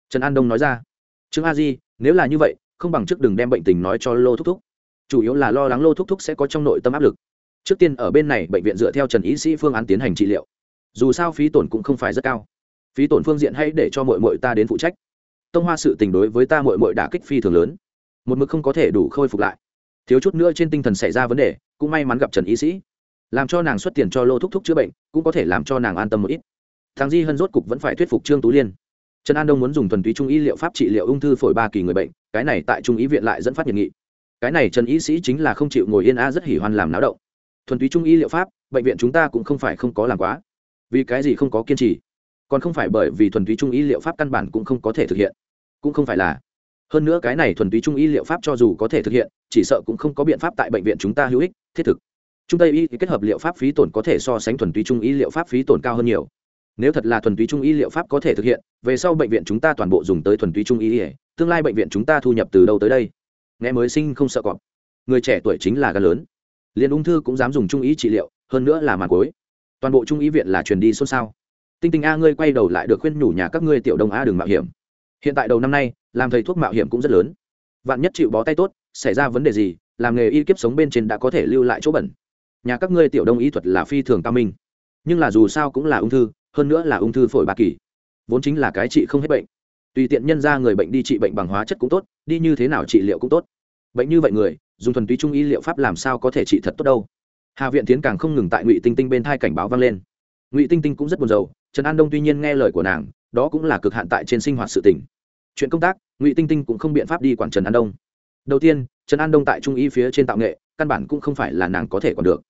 Trần an đông nói ra. Trương a di, nếu là như vậy, không bằng trước đừng đem bệnh tình nói cho lô thúc thúc. Chủ yếu là lo lắng lô thúc thúc sẽ có trong nội tâm áp lực. Trước tiên ở bên này, bệnh viện dựa theo trần y sĩ phương án tiến hành trị liệu. Dù sao phí tổn cũng không phải rất cao. Phí tổn phương diện hay để cho mội mội ta đến phụ trách. Tông hoa sự tình đối với ta mội mội đã kích phi thường lớn. Một mực không có thể đủ khôi phục lại. Thiếu chút nữa trên tinh thần xảy ra vấn đề, cũng may mắn gặp trần y sĩ làm cho nàng xuất tiền cho lô thúc thúc chữa bệnh, cũng có thể làm cho nàng an tâm một ít. Thằng di hân rốt cục vẫn phải thuyết phục trương tú liên. Trần an đông muốn dùng thuần túy trung y liệu pháp trị liệu ung thư phổi ba kỳ người bệnh, cái này tại trung y viện lại dẫn phát nhiệt nghị. Cái này trần y sĩ chính là không chịu ngồi yên a, rất hỉ hoan làm náo động. Thuần túy trung y liệu pháp, bệnh viện chúng ta cũng không phải không có làm quá. Vì cái gì không có kiên trì? Còn không phải bởi vì thuần túy trung y liệu pháp căn bản cũng không có thể thực hiện. Cũng không phải là. Hơn nữa cái này thuần túy trung y liệu pháp cho dù có thể thực hiện, chỉ sợ cũng không có biện pháp tại bệnh viện chúng ta hữu ích, thiết thực trung tây y kết hợp liệu pháp phí tổn có thể so sánh thuần túy trung y liệu pháp phí tổn cao hơn nhiều. Nếu thật là thuần túy trung y liệu pháp có thể thực hiện, về sau bệnh viện chúng ta toàn bộ dùng tới thuần túy trung y tương lai bệnh viện chúng ta thu nhập từ đâu tới đây? Nghe mới sinh không sợ cọp. Người trẻ tuổi chính là gan lớn. Liền ung thư cũng dám dùng trung ý trị liệu, hơn nữa là màn cối toàn bộ trung ý viện là truyền đi xôn xao. Tinh tinh a, ngươi quay đầu lại được khuyên nhủ nhà các ngươi tiểu đông a đừng mạo hiểm. Hiện tại đầu năm nay, làm thầy thuốc mạo hiểm cũng rất lớn. Vạn nhất chịu bó tay tốt, xảy ra vấn đề gì, làm nghề y kiếp sống bên trên đã có thể lưu lại chỗ bẩn nhà các ngươi tiểu đông y thuật là phi thường cao minh. Nhưng là dù sao cũng là ung thư, hơn nữa là ung thư phổi ba kỳ. Vốn chính là cái trị không hết bệnh. Tùy tiện nhân ra người bệnh đi trị bệnh bằng hóa chất cũng tốt, đi như thế nào trị liệu cũng tốt. Bệnh như vậy người, dùng thuần túy trung y liệu pháp làm sao có thể trị thật tốt đâu. Hà viện tiến càng không ngừng tại ngụy tinh tinh bên thai cảnh báo vang lên. Ngụy tinh tinh cũng rất buồn rầu, trần an đông tuy nhiên nghe lời của nàng, đó cũng là cực hạn tại trên sinh hoạt sự tỉnh chuyện công tác, ngụy tinh tinh cũng không biện pháp đi quản trần an đông. Đầu tiên, trần an đông tại trung y phía trên tạo nghệ, căn bản cũng không phải là nàng có thể còn được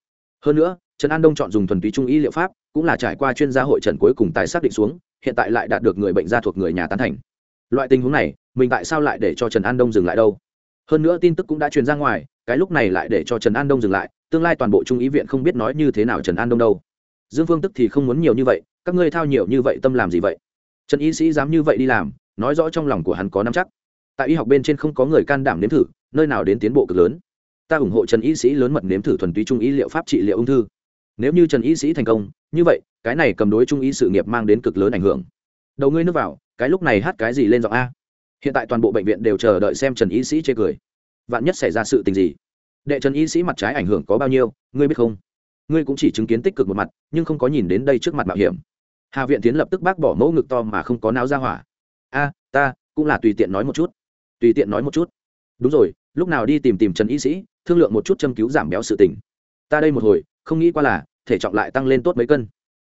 hơn nữa, trần an đông chọn dùng thuần túy trung y liệu pháp, cũng là trải qua chuyên gia hội trần cuối cùng tài xác định xuống, hiện tại lại đạt được người bệnh gia thuộc người nhà tán thành. Loại tình huống này, mình tại sao lại để cho trần an đông dừng lại đâu? Hơn nữa tin tức cũng đã truyền ra ngoài, cái lúc này lại để cho trần an đông dừng lại, tương lai toàn bộ trung ý viện không biết nói như thế nào trần an đông đâu. Dương phương tức thì không muốn nhiều như vậy, các ngươi thao nhiều như vậy tâm làm gì vậy? Trần y sĩ dám như vậy đi làm, nói rõ trong lòng của hắn có nắm chắc. Tại y học bên trên không có người can đảm nếm thử, nơi nào đến tiến bộ cực lớn ta ủng hộ trần y sĩ lớn mật nếm thử thuần túy trung y liệu pháp trị liệu ung thư. Nếu như trần y sĩ thành công, như vậy, cái này cầm đối trung y sự nghiệp mang đến cực lớn ảnh hưởng. Đầu ngươi nước vào, cái lúc này hát cái gì lên giọng a? Hiện tại toàn bộ bệnh viện đều chờ đợi xem trần y sĩ chê cười. Vạn nhất xảy ra sự tình gì? Đệ trần y sĩ mặt trái ảnh hưởng có bao nhiêu, ngươi biết không? Ngươi cũng chỉ chứng kiến tích cực một mặt, nhưng không có nhìn đến đây trước mặt mạo hiểm. Hà viện tiến lập tức bác bỏ mẫu ngực to mà không có não ra hỏa. A, ta, cũng là tùy tiện nói một chút. Tùy tiện nói một chút. Đúng rồi lúc nào đi tìm tìm trần y sĩ, thương lượng một chút châm cứu giảm béo sự tình. Ta đây một hồi, không nghĩ qua là, thể trọng lại tăng lên tốt mấy cân.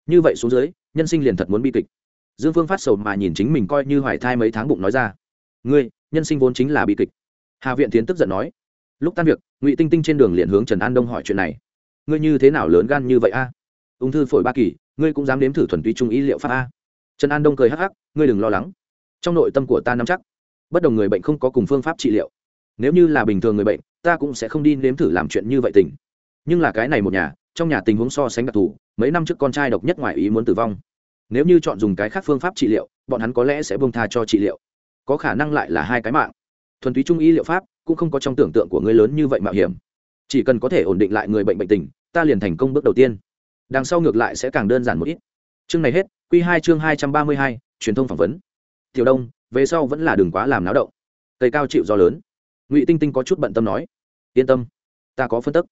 Như vậy xuống dưới, nhân sinh liền thật muốn bi kịch. Dương phương phát sầu mà nhìn chính mình coi như hoài thai mấy tháng bụng nói ra. Ngươi, nhân sinh vốn chính là bi kịch. Hà viện tiến tức giận nói. Lúc tan việc, ngụy tinh tinh trên đường liền hướng trần an đông hỏi chuyện này. Ngươi như thế nào lớn gan như vậy a? Ung thư phổi ba kỳ, ngươi cũng dám đếm thử thuần túy trung ý liệu pháp a? Trần an đông cười hắc hắc, ngươi đừng lo lắng. Trong nội tâm của ta nắm chắc. Bất đồng người bệnh không có cùng phương pháp trị liệu nếu như là bình thường người bệnh, ta cũng sẽ không đi nếm thử làm chuyện như vậy tình. Nhưng là cái này một nhà, trong nhà tình huống so sánh đặc thù, mấy năm trước con trai độc nhất ngoài ý muốn tử vong. Nếu như chọn dùng cái khác phương pháp trị liệu, bọn hắn có lẽ sẽ bông tha cho trị liệu. Có khả năng lại là hai cái mạng. Thuần túy trung y liệu pháp, cũng không có trong tưởng tượng của người lớn như vậy mạo hiểm. Chỉ cần có thể ổn định lại người bệnh bệnh tình, ta liền thành công bước đầu tiên. Đằng sau ngược lại sẽ càng đơn giản một ít. Chương này hết q hai chương hai trăm ba mươi hai, truyền thông phỏng vấn. Tiểu đông, về sau vẫn là đường quá làm náo động. Cây cao chịu do lớn ngụy tinh tinh có chút bận tâm nói, yên tâm, ta có phân tức.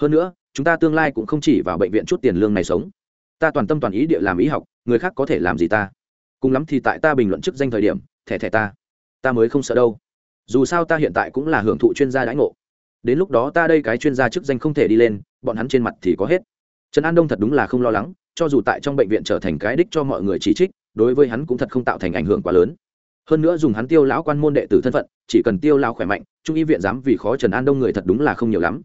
Hơn nữa, chúng ta tương lai cũng không chỉ vào bệnh viện chút tiền lương này sống. Ta toàn tâm toàn ý địa làm ý học, người khác có thể làm gì ta? Cùng lắm thì tại ta bình luận chức danh thời điểm, thẻ thẻ ta ta mới không sợ đâu. Dù sao ta hiện tại cũng là hưởng thụ chuyên gia đãi ngộ. Đến lúc đó ta đây cái chuyên gia chức danh không thể đi lên, bọn hắn trên mặt thì có hết. Trần an đông thật đúng là không lo lắng, cho dù tại trong bệnh viện trở thành cái đích cho mọi người chỉ trích, đối với hắn cũng thật không tạo thành ảnh hưởng quá lớn hơn nữa dùng hắn tiêu lão quan môn đệ tử thân phận chỉ cần tiêu lão khỏe mạnh trung y viện dám vì khó trần an đông người thật đúng là không nhiều lắm.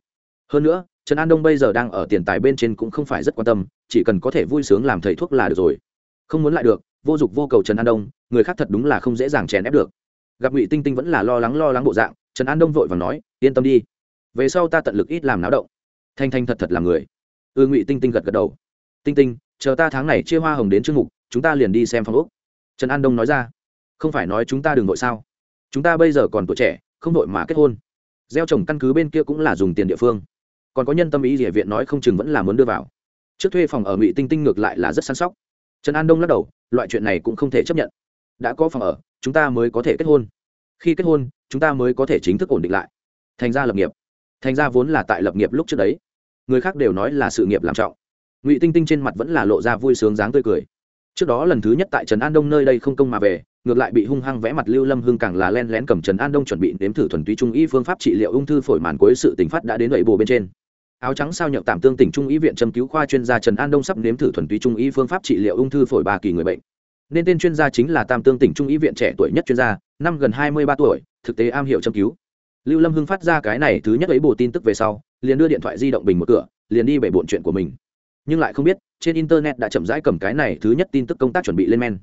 Hơn nữa trần an đông bây giờ đang ở tiền tài bên trên cũng không phải rất quan tâm chỉ cần có thể vui sướng làm thầy thuốc là được rồi. Không muốn lại được vô dụng vô cầu trần an đông người khác thật đúng là không dễ dàng chèn ép được. Gặp ngụy tinh tinh vẫn là lo lắng lo lắng bộ dạng trần an đông vội và nói yên tâm đi. Về sau ta tận lực ít làm náo động. Thanh thanh thật thật là người. Ư ừ, ngụy tinh tinh gật gật đầu. Tinh tinh chờ ta tháng này chia hoa hồng đến chương mục chúng ta liền đi xem phòng úc trần an đông nói ra không phải nói chúng ta đừng vội sao? Chúng ta bây giờ còn tuổi trẻ, không vội mà kết hôn. Gieo trồng căn cứ bên kia cũng là dùng tiền địa phương. Còn có nhân tâm ý địa viện nói không chừng vẫn là muốn đưa vào. Trước thuê phòng ở ngụy tinh tinh ngược lại là rất săn sóc. Trần an đông lắc đầu, loại chuyện này cũng không thể chấp nhận. Đã có phòng ở, chúng ta mới có thể kết hôn. Khi kết hôn, chúng ta mới có thể chính thức ổn định lại. Thành ra lập nghiệp. Thành ra vốn là tại lập nghiệp lúc trước đấy. Người khác đều nói là sự nghiệp làm trọng. Ngụy tinh tinh trên mặt vẫn là lộ ra vui sướng dáng tươi cười. Trước đó lần thứ nhất tại trần an đông nơi đây không công mà về ngược lại bị hung hăng vẽ mặt lưu lâm hưng càng là len lén cầm trần an đông chuẩn bị nếm thử thuần túy trung y phương pháp trị liệu ung thư phổi màn cuối sự tỉnh phát đã đến đẩy bồ bên trên. Áo trắng sao nhậu tạm tương tỉnh trung y viện châm cứu khoa chuyên gia trần an đông sắp nếm thử thuần túy trung y phương pháp trị liệu ung thư phổi ba kỳ người bệnh. Nên tên chuyên gia chính là tam tương tỉnh trung y viện trẻ tuổi nhất chuyên gia, năm gần hai mươi ba tuổi, thực tế am hiểu châm cứu. Lưu lâm hưng phát ra cái này thứ nhất ấy bồ tin tức về sau, liền đưa điện thoại di động bình một cửa, liền đi bể bộn chuyện của mình. Nhưng lại không biết, trên internet đã chậm rãi cầm cái này thứ nhất tin tức công tác chuẩn bị lên men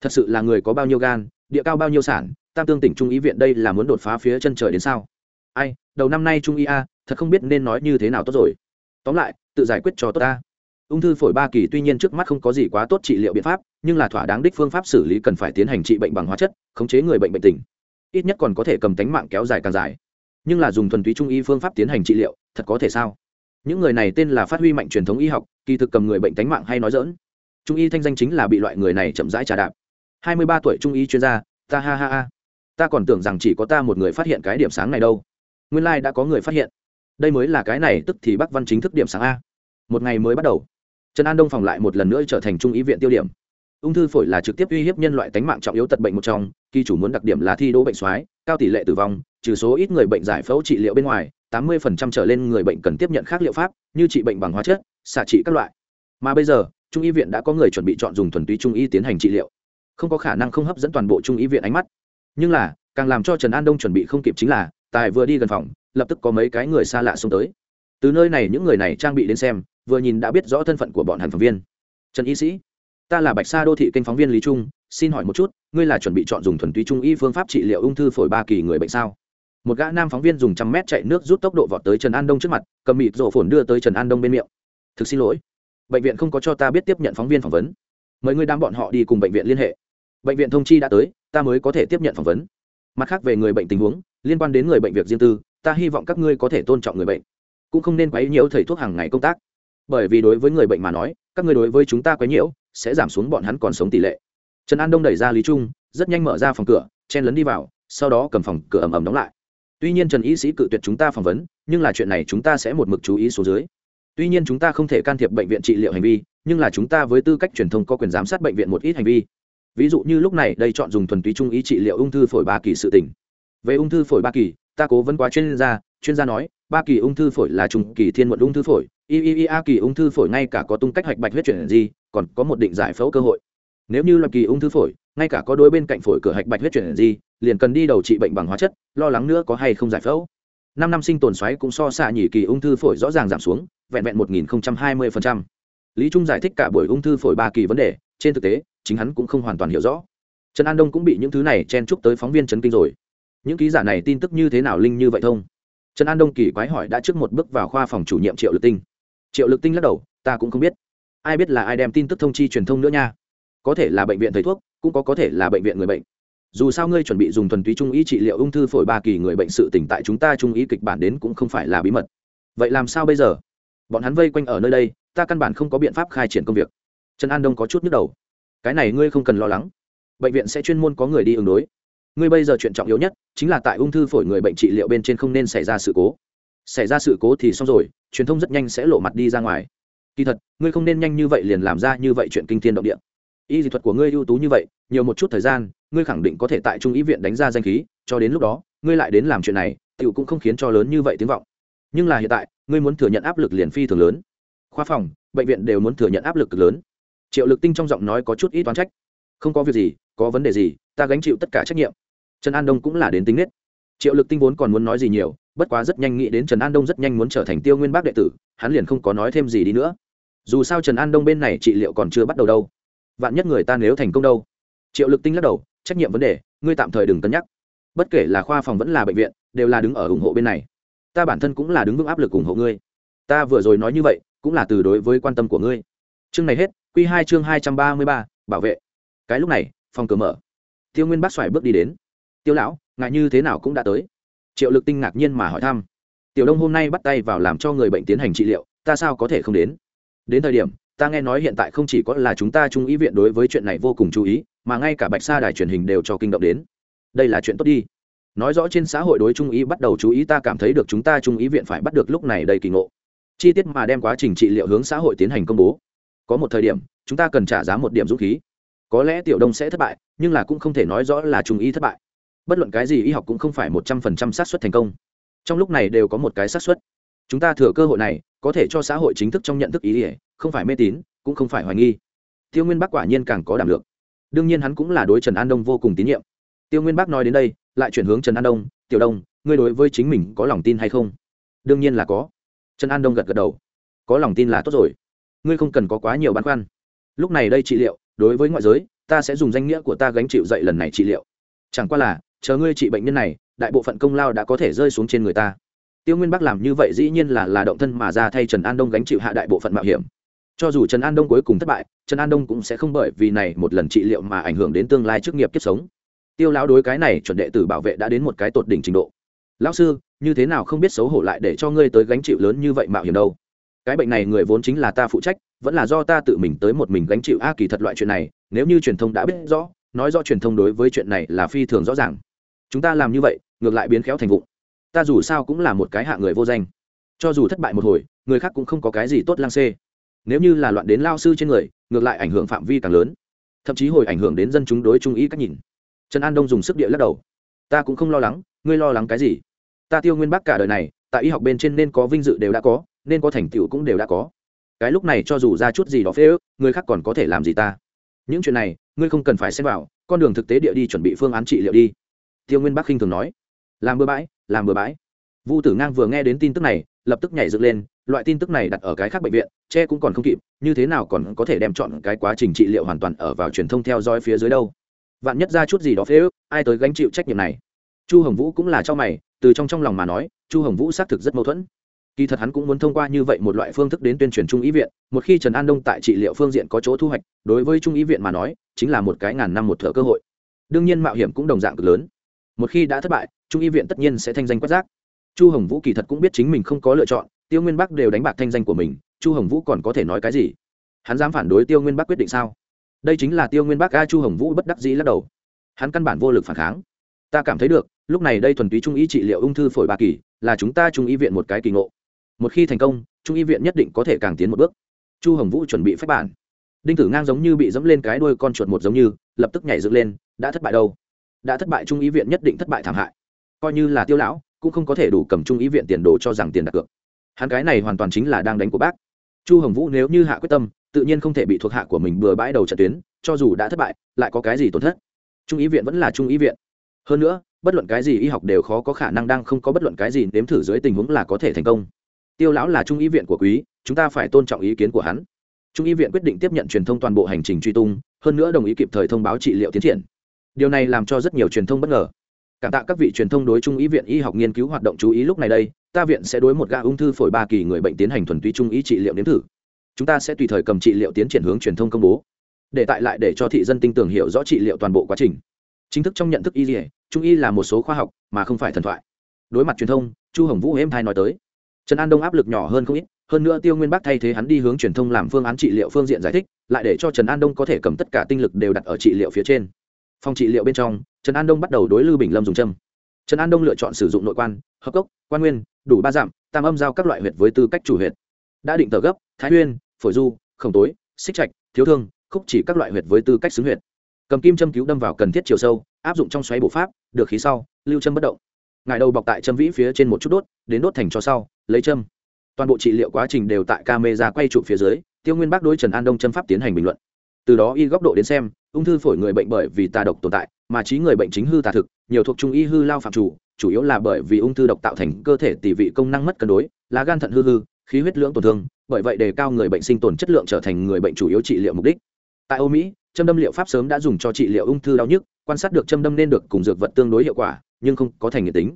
thật sự là người có bao nhiêu gan, địa cao bao nhiêu sản, tam tương tỉnh trung ý viện đây là muốn đột phá phía chân trời đến sao? Ai, đầu năm nay trung y a, thật không biết nên nói như thế nào tốt rồi. Tóm lại, tự giải quyết cho tốt ta. Ung thư phổi ba kỳ tuy nhiên trước mắt không có gì quá tốt trị liệu biện pháp, nhưng là thỏa đáng đích phương pháp xử lý cần phải tiến hành trị bệnh bằng hóa chất, khống chế người bệnh bệnh tình. Ít nhất còn có thể cầm tánh mạng kéo dài càng dài. Nhưng là dùng thuần túy trung y phương pháp tiến hành trị liệu, thật có thể sao? Những người này tên là phát huy mạnh truyền thống y học, kỳ thực cầm người bệnh tánh mạng hay nói dỡn trung y thanh danh chính là bị loại người này chậm rãi trà đạp hai mươi ba tuổi trung y chuyên gia, ta ha ha ha. Ta còn tưởng rằng chỉ có ta một người phát hiện cái điểm sáng này đâu. Nguyên lai、like、đã có người phát hiện. Đây mới là cái này, tức thì bắc văn chính thức điểm sáng a. Một ngày mới bắt đầu. Trần an đông phòng lại một lần nữa trở thành trung ý viện tiêu điểm. Ung thư phổi là trực tiếp uy hiếp nhân loại tánh mạng trọng yếu tật bệnh một trong, kỳ chủ muốn đặc điểm là thi đỗ bệnh soái, cao tỷ lệ tử vong, trừ số ít người bệnh giải phẫu trị liệu bên ngoài, tám mươi trở lên người bệnh cần tiếp nhận khác liệu pháp, như trị bệnh bằng hóa chất, xạ trị các loại. Mà bây giờ, trung y viện đã có người chuẩn bị chọn dùng thuần túy trung y tiến hành trị liệu không có khả năng không hấp dẫn toàn bộ trung y viện ánh mắt. Nhưng là, càng làm cho trần an đông chuẩn bị không kịp chính là, tài vừa đi gần phòng, lập tức có mấy cái người xa lạ xông tới. Từ nơi này những người này trang bị đến xem, vừa nhìn đã biết rõ thân phận của bọn hàn phóng viên. Trần y sĩ, ta là bạch sa đô thị kênh phóng viên lý trung, xin hỏi một chút, ngươi là chuẩn bị chọn dùng thuần túy trung y phương pháp trị liệu ung thư phổi ba kỳ người bệnh sao? Một gã nam phóng viên dùng trăm mét chạy nước rút tốc độ vọt tới trần an đông trước mặt, cầm mịt rổ phồn đưa tới trần an đông bên miệng. Thực xin lỗi. Bệnh viện không có cho ta biết tiếp nhận phóng viên phỏng vấn. Mời ngươi đám bọn họ đi cùng bệnh viện liên hệ bệnh viện thông chi đã tới, ta mới có thể tiếp nhận phỏng vấn. Mặt khác về người bệnh tình huống, liên quan đến người bệnh việc riêng tư, ta hy vọng các ngươi có thể tôn trọng người bệnh. Cũng không nên quấy nhiễu thầy thuốc hàng ngày công tác. Bởi vì đối với người bệnh mà nói, các ngươi đối với chúng ta quấy nhiễu, sẽ giảm xuống bọn hắn còn sống tỷ lệ. Trần an đông đẩy ra lý trung, rất nhanh mở ra phòng cửa, chen lấn đi vào, sau đó cầm phòng cửa ầm ầm đóng lại. Tuy nhiên trần y sĩ cự tuyệt chúng ta phỏng vấn, nhưng là chuyện này chúng ta sẽ một mực chú ý số dưới. Tuy nhiên chúng ta không thể can thiệp bệnh viện trị liệu hành vi, nhưng là chúng ta với tư cách truyền thông có quyền giám sát bệnh viện một ít hành vi ví dụ như lúc này đây chọn dùng thuần túy trung ý trị liệu ung thư phổi ba kỳ sự tỉnh về ung thư phổi ba kỳ, ta cố vấn quá chuyên gia chuyên gia nói, ba kỳ ung thư phổi là trùng kỳ thiên muộn ung thư phổi iia kỳ ung thư phổi ngay cả có tung cách hoạch bạch huyết chuyển gì, còn có một định giải phẫu cơ hội. Nếu như là kỳ ung thư phổi, ngay cả có đôi bên cạnh phổi cửa hạch bạch huyết chuyển gì, liền cần đi đầu trị bệnh bằng hóa chất, lo lắng nữa có hay không giải phẫu. Năm năm sinh tồn xoáy cũng so xạ nhỉ kỳ ung thư phổi rõ ràng giảm xuống, vẹn vẹn một nghìn hai mươi lý trung giải thích cả buổi ung thư phổi ba kỳ vấn đề trên thực tế, chính hắn cũng không hoàn toàn hiểu rõ. Trần an đông cũng bị những thứ này chen chúc tới phóng viên chấn kinh rồi. Những ký giả này tin tức như thế nào linh như vậy thông? Trần an đông kỳ quái hỏi đã trước một bước vào khoa phòng chủ nhiệm triệu lực tinh. Triệu lực tinh lắc đầu, ta cũng không biết. Ai biết là ai đem tin tức thông chi truyền thông nữa nha? Có thể là bệnh viện thầy thuốc, cũng có có thể là bệnh viện người bệnh. Dù sao ngươi chuẩn bị dùng thuần túy trung ý trị liệu ung thư phổi ba kỳ người bệnh sự tỉnh tại chúng ta trung ý kịch bản đến cũng không phải là bí mật. Vậy làm sao bây giờ? Bọn hắn vây quanh ở nơi đây, ta căn bản không có biện pháp khai triển công việc trần an đông có chút nhức đầu. Cái này ngươi không cần lo lắng. Bệnh viện sẽ chuyên môn có người đi ứng đối. Ngươi bây giờ chuyện trọng yếu nhất chính là tại ung thư phổi người bệnh trị liệu bên trên không nên xảy ra sự cố. Xảy ra sự cố thì xong rồi, truyền thông rất nhanh sẽ lộ mặt đi ra ngoài. Kỳ thật, ngươi không nên nhanh như vậy liền làm ra như vậy chuyện kinh thiên động địa. Y dị thuật của ngươi ưu tú như vậy, nhiều một chút thời gian, ngươi khẳng định có thể tại trung ý viện đánh ra danh khí, cho đến lúc đó, ngươi lại đến làm chuyện này tựu cũng không khiến cho lớn như vậy tiếng vọng. Nhưng là hiện tại, ngươi muốn thừa nhận áp lực liền phi thường lớn. Khoa phòng, bệnh viện đều muốn thừa nhận áp lực cực lớn triệu lực tinh trong giọng nói có chút ít toán trách. Không có việc gì, có vấn đề gì, ta gánh chịu tất cả trách nhiệm. Trần an đông cũng là đến tính nết. Triệu lực tinh vốn còn muốn nói gì nhiều, bất quá rất nhanh nghĩ đến trần an đông rất nhanh muốn trở thành tiêu nguyên bác đệ tử, hắn liền không có nói thêm gì đi nữa. Dù sao trần an đông bên này trị liệu còn chưa bắt đầu đâu. Vạn nhất người ta nếu thành công đâu? Triệu lực tinh lắc đầu, trách nhiệm vấn đề, ngươi tạm thời đừng cân nhắc. Bất kể là khoa phòng vẫn là bệnh viện, đều là đứng ở ủng hộ bên này. Ta bản thân cũng là đứng vững áp lực ủng hộ ngươi. Ta vừa rồi nói như vậy, cũng là từ đối với quan tâm của ngươi. Chương này hết Quy hai chương hai trăm ba mươi ba, bảo vệ. Cái lúc này, phòng cửa mở. Tiêu nguyên bác xoài bước đi đến. Tiêu lão ngại như thế nào cũng đã tới. Triệu lực tinh ngạc nhiên mà hỏi thăm. Tiểu đông hôm nay bắt tay vào làm cho người bệnh tiến hành trị liệu, ta sao có thể không đến? Đến thời điểm, ta nghe nói hiện tại không chỉ có là chúng ta trung ý viện đối với chuyện này vô cùng chú ý, mà ngay cả bạch sa đài truyền hình đều cho kinh động đến. Đây là chuyện tốt đi. Nói rõ trên xã hội đối trung ý bắt đầu chú ý, ta cảm thấy được chúng ta trung ý viện phải bắt được lúc này đầy kỳ ngộ. Chi tiết mà đem quá trình trị liệu hướng xã hội tiến hành công bố có một thời điểm, chúng ta cần trả giá một điểm dũng khí. Có lẽ tiểu đông sẽ thất bại, nhưng là cũng không thể nói rõ là trung ý thất bại. Bất luận cái gì, y học cũng không phải một trăm phần trăm xác suất thành công. Trong lúc này đều có một cái xác suất. Chúng ta thừa cơ hội này, có thể cho xã hội chính thức trong nhận thức ý ỉa không phải mê tín, cũng không phải hoài nghi. Tiêu nguyên bắc quả nhiên càng có đảm lượng. Đương nhiên hắn cũng là đối trần an đông vô cùng tín nhiệm. Tiêu nguyên bắc nói đến đây, lại chuyển hướng trần an đông, tiểu đông, ngươi đối với chính mình có lòng tin hay không? Đương nhiên là có. Trần an đông gật gật đầu. Có lòng tin là tốt rồi ngươi không cần có quá nhiều băn khoăn. Lúc này đây trị liệu, đối với ngoại giới, ta sẽ dùng danh nghĩa của ta gánh chịu dậy lần này trị liệu. Chẳng qua là, chờ ngươi trị bệnh nhân này, đại bộ phận công lao đã có thể rơi xuống trên người ta. Tiêu nguyên bắc làm như vậy dĩ nhiên là là động thân mà ra thay trần an đông gánh chịu hạ đại bộ phận mạo hiểm. Cho dù trần an đông cuối cùng thất bại, trần an đông cũng sẽ không bởi vì này một lần trị liệu mà ảnh hưởng đến tương lai chức nghiệp kiếp sống. Tiêu lão đối cái này chuẩn đệ tử bảo vệ đã đến một cái tột đỉnh trình độ. Lão sư, như thế nào không biết xấu hổ lại để cho ngươi tới gánh chịu lớn như vậy mạo hiểm đâu? Cái bệnh này người vốn chính là ta phụ trách, vẫn là do ta tự mình tới một mình gánh chịu a kỳ thật loại chuyện này, nếu như truyền thông đã biết rõ, nói rõ truyền thông đối với chuyện này là phi thường rõ ràng. Chúng ta làm như vậy, ngược lại biến khéo thành vụ. Ta dù sao cũng là một cái hạ người vô danh. Cho dù thất bại một hồi, người khác cũng không có cái gì tốt lang xê. Nếu như là loạn đến lao sư trên người, ngược lại ảnh hưởng phạm vi càng lớn. Thậm chí hồi ảnh hưởng đến dân chúng đối trung ý cách nhìn. Trần an đông dùng sức địa lắc đầu. Ta cũng không lo lắng, ngươi lo lắng cái gì? Ta tiêu nguyên bắc cả đời này, tại y học bên trên nên có vinh dự đều đã có nên có thành tựu cũng đều đã có. Cái lúc này cho dù ra chút gì đó phê ước người khác còn có thể làm gì ta? Những chuyện này, ngươi không cần phải xem vào, con đường thực tế địa đi chuẩn bị phương án trị liệu đi. Tiêu nguyên bắc khinh thường nói. Làm bừa bãi, làm bừa bãi. Vu tử ngang vừa nghe đến tin tức này, lập tức nhảy dựng lên, loại tin tức này đặt ở cái khác bệnh viện, che cũng còn không kịp, như thế nào còn có thể đem chọn cái quá trình trị liệu hoàn toàn ở vào truyền thông theo dõi phía dưới đâu. Vạn nhất ra chút gì đó phê ước ai tới gánh chịu trách nhiệm này? Chu hồng vũ cũng là cho mày, từ trong trong lòng mà nói, chu hồng vũ xác thực rất mâu thuẫn kỳ thật hắn cũng muốn thông qua như vậy một loại phương thức đến tuyên truyền trung ý viện, một khi trần an đông tại trị liệu phương diện có chỗ thu hoạch, đối với trung ý viện mà nói, chính là một cái ngàn năm một thợ cơ hội. Đương nhiên mạo hiểm cũng đồng dạng cực lớn. Một khi đã thất bại, trung y viện tất nhiên sẽ thanh danh quất giác chu hồng vũ kỳ thật cũng biết chính mình không có lựa chọn, tiêu nguyên bắc đều đánh bạc thanh danh của mình, chu hồng vũ còn có thể nói cái gì? Hắn dám phản đối tiêu nguyên bắc quyết định sao? Đây chính là tiêu nguyên bắc a chu hồng vũ bất đắc dĩ lắc đầu. Hắn căn bản vô lực phản kháng. Ta cảm thấy được, lúc này đây thuần túy trung y trị liệu ung thư phổi ba kỳ, là chúng ta trung y viện một cái kỳ ngộ một khi thành công, trung y viện nhất định có thể càng tiến một bước. Chu hồng vũ chuẩn bị phép bản. Đinh tử ngang giống như bị dẫm lên cái đuôi con chuột một giống như, lập tức nhảy dựng lên, đã thất bại đâu? Đã thất bại trung y viện nhất định thất bại thảm hại. Coi như là tiêu lão, cũng không có thể đủ cầm trung y viện tiền đồ cho rằng tiền đặt cược. Hắn cái này hoàn toàn chính là đang đánh của bác. Chu hồng vũ nếu như hạ quyết tâm, tự nhiên không thể bị thuộc hạ của mình bừa bãi đầu trận tuyến, cho dù đã thất bại, lại có cái gì tổn thất? Trung y viện vẫn là trung y viện. Hơn nữa, bất luận cái gì y học đều khó có khả năng đang không có bất luận cái gì nếm thử dưới tình huống là có thể thành công tiêu lão là trung ý viện của quý, chúng ta phải tôn trọng ý kiến của hắn. Trung y viện quyết định tiếp nhận truyền thông toàn bộ hành trình truy tung, hơn nữa đồng ý kịp thời thông báo trị liệu tiến triển. Điều này làm cho rất nhiều truyền thông bất ngờ. Cảm tạ các vị truyền thông đối trung ý viện y học nghiên cứu hoạt động chú ý lúc này đây, ta viện sẽ đối một gã ung thư phổi ba kỳ người bệnh tiến hành thuần túy trung ý trị liệu nếm thử. Chúng ta sẽ tùy thời cầm trị liệu tiến triển hướng truyền thông công bố. Để tại lại để cho thị dân tin tưởng hiểu rõ trị liệu toàn bộ quá trình. Chính thức trong nhận thức y dỉa trung y là một số khoa học, mà không phải thần thoại. Đối mặt truyền thông, chu hồng vũ êm thai nói tới trần an đông áp lực nhỏ hơn không ít, hơn nữa tiêu nguyên bắc thay thế hắn đi hướng truyền thông làm phương án trị liệu phương diện giải thích, lại để cho trần an đông có thể cầm tất cả tinh lực đều đặt ở trị liệu phía trên. Phòng trị liệu bên trong, trần an đông bắt đầu đối lưu bình lâm dùng châm. Trần an đông lựa chọn sử dụng nội quan, hợp cốc, quan nguyên, đủ ba dặm, tam âm giao các loại huyệt với tư cách chủ huyệt. Đã định tờ gấp, thái nguyên, phổi du, khổng tối, xích trạch, thiếu thương, khúc chỉ các loại huyệt với tư cách xứng huyệt. Cầm kim châm cứu đâm vào cần thiết chiều sâu, áp dụng trong xoáy bộ pháp, được khí sau, lưu châm bất động ngài đầu bọc tại châm vĩ phía trên một chút đốt, đến đốt thành cho sau, lấy châm. Toàn bộ trị liệu quá trình đều tại camera quay trụ phía dưới, tiêu nguyên bác đối trần an đông châm pháp tiến hành bình luận. Từ đó y góc độ đến xem, ung thư phổi người bệnh bởi vì tà độc tồn tại, mà trí người bệnh chính hư tà thực, nhiều thuộc trung y hư lao phạm chủ chủ yếu là bởi vì ung thư độc tạo thành cơ thể tỷ vị công năng mất cân đối, lá gan thận hư hư, khí huyết lưỡng tổn thương, bởi vậy đề cao người bệnh sinh tồn chất lượng trở thành người bệnh chủ yếu trị liệu mục đích. Tại âu mỹ, châm đâm liệu pháp sớm đã dùng cho trị liệu ung thư đau nhức, quan sát được châm đâm nên được cùng dược vật tương đối hiệu quả nhưng không có thành nhiệt tính.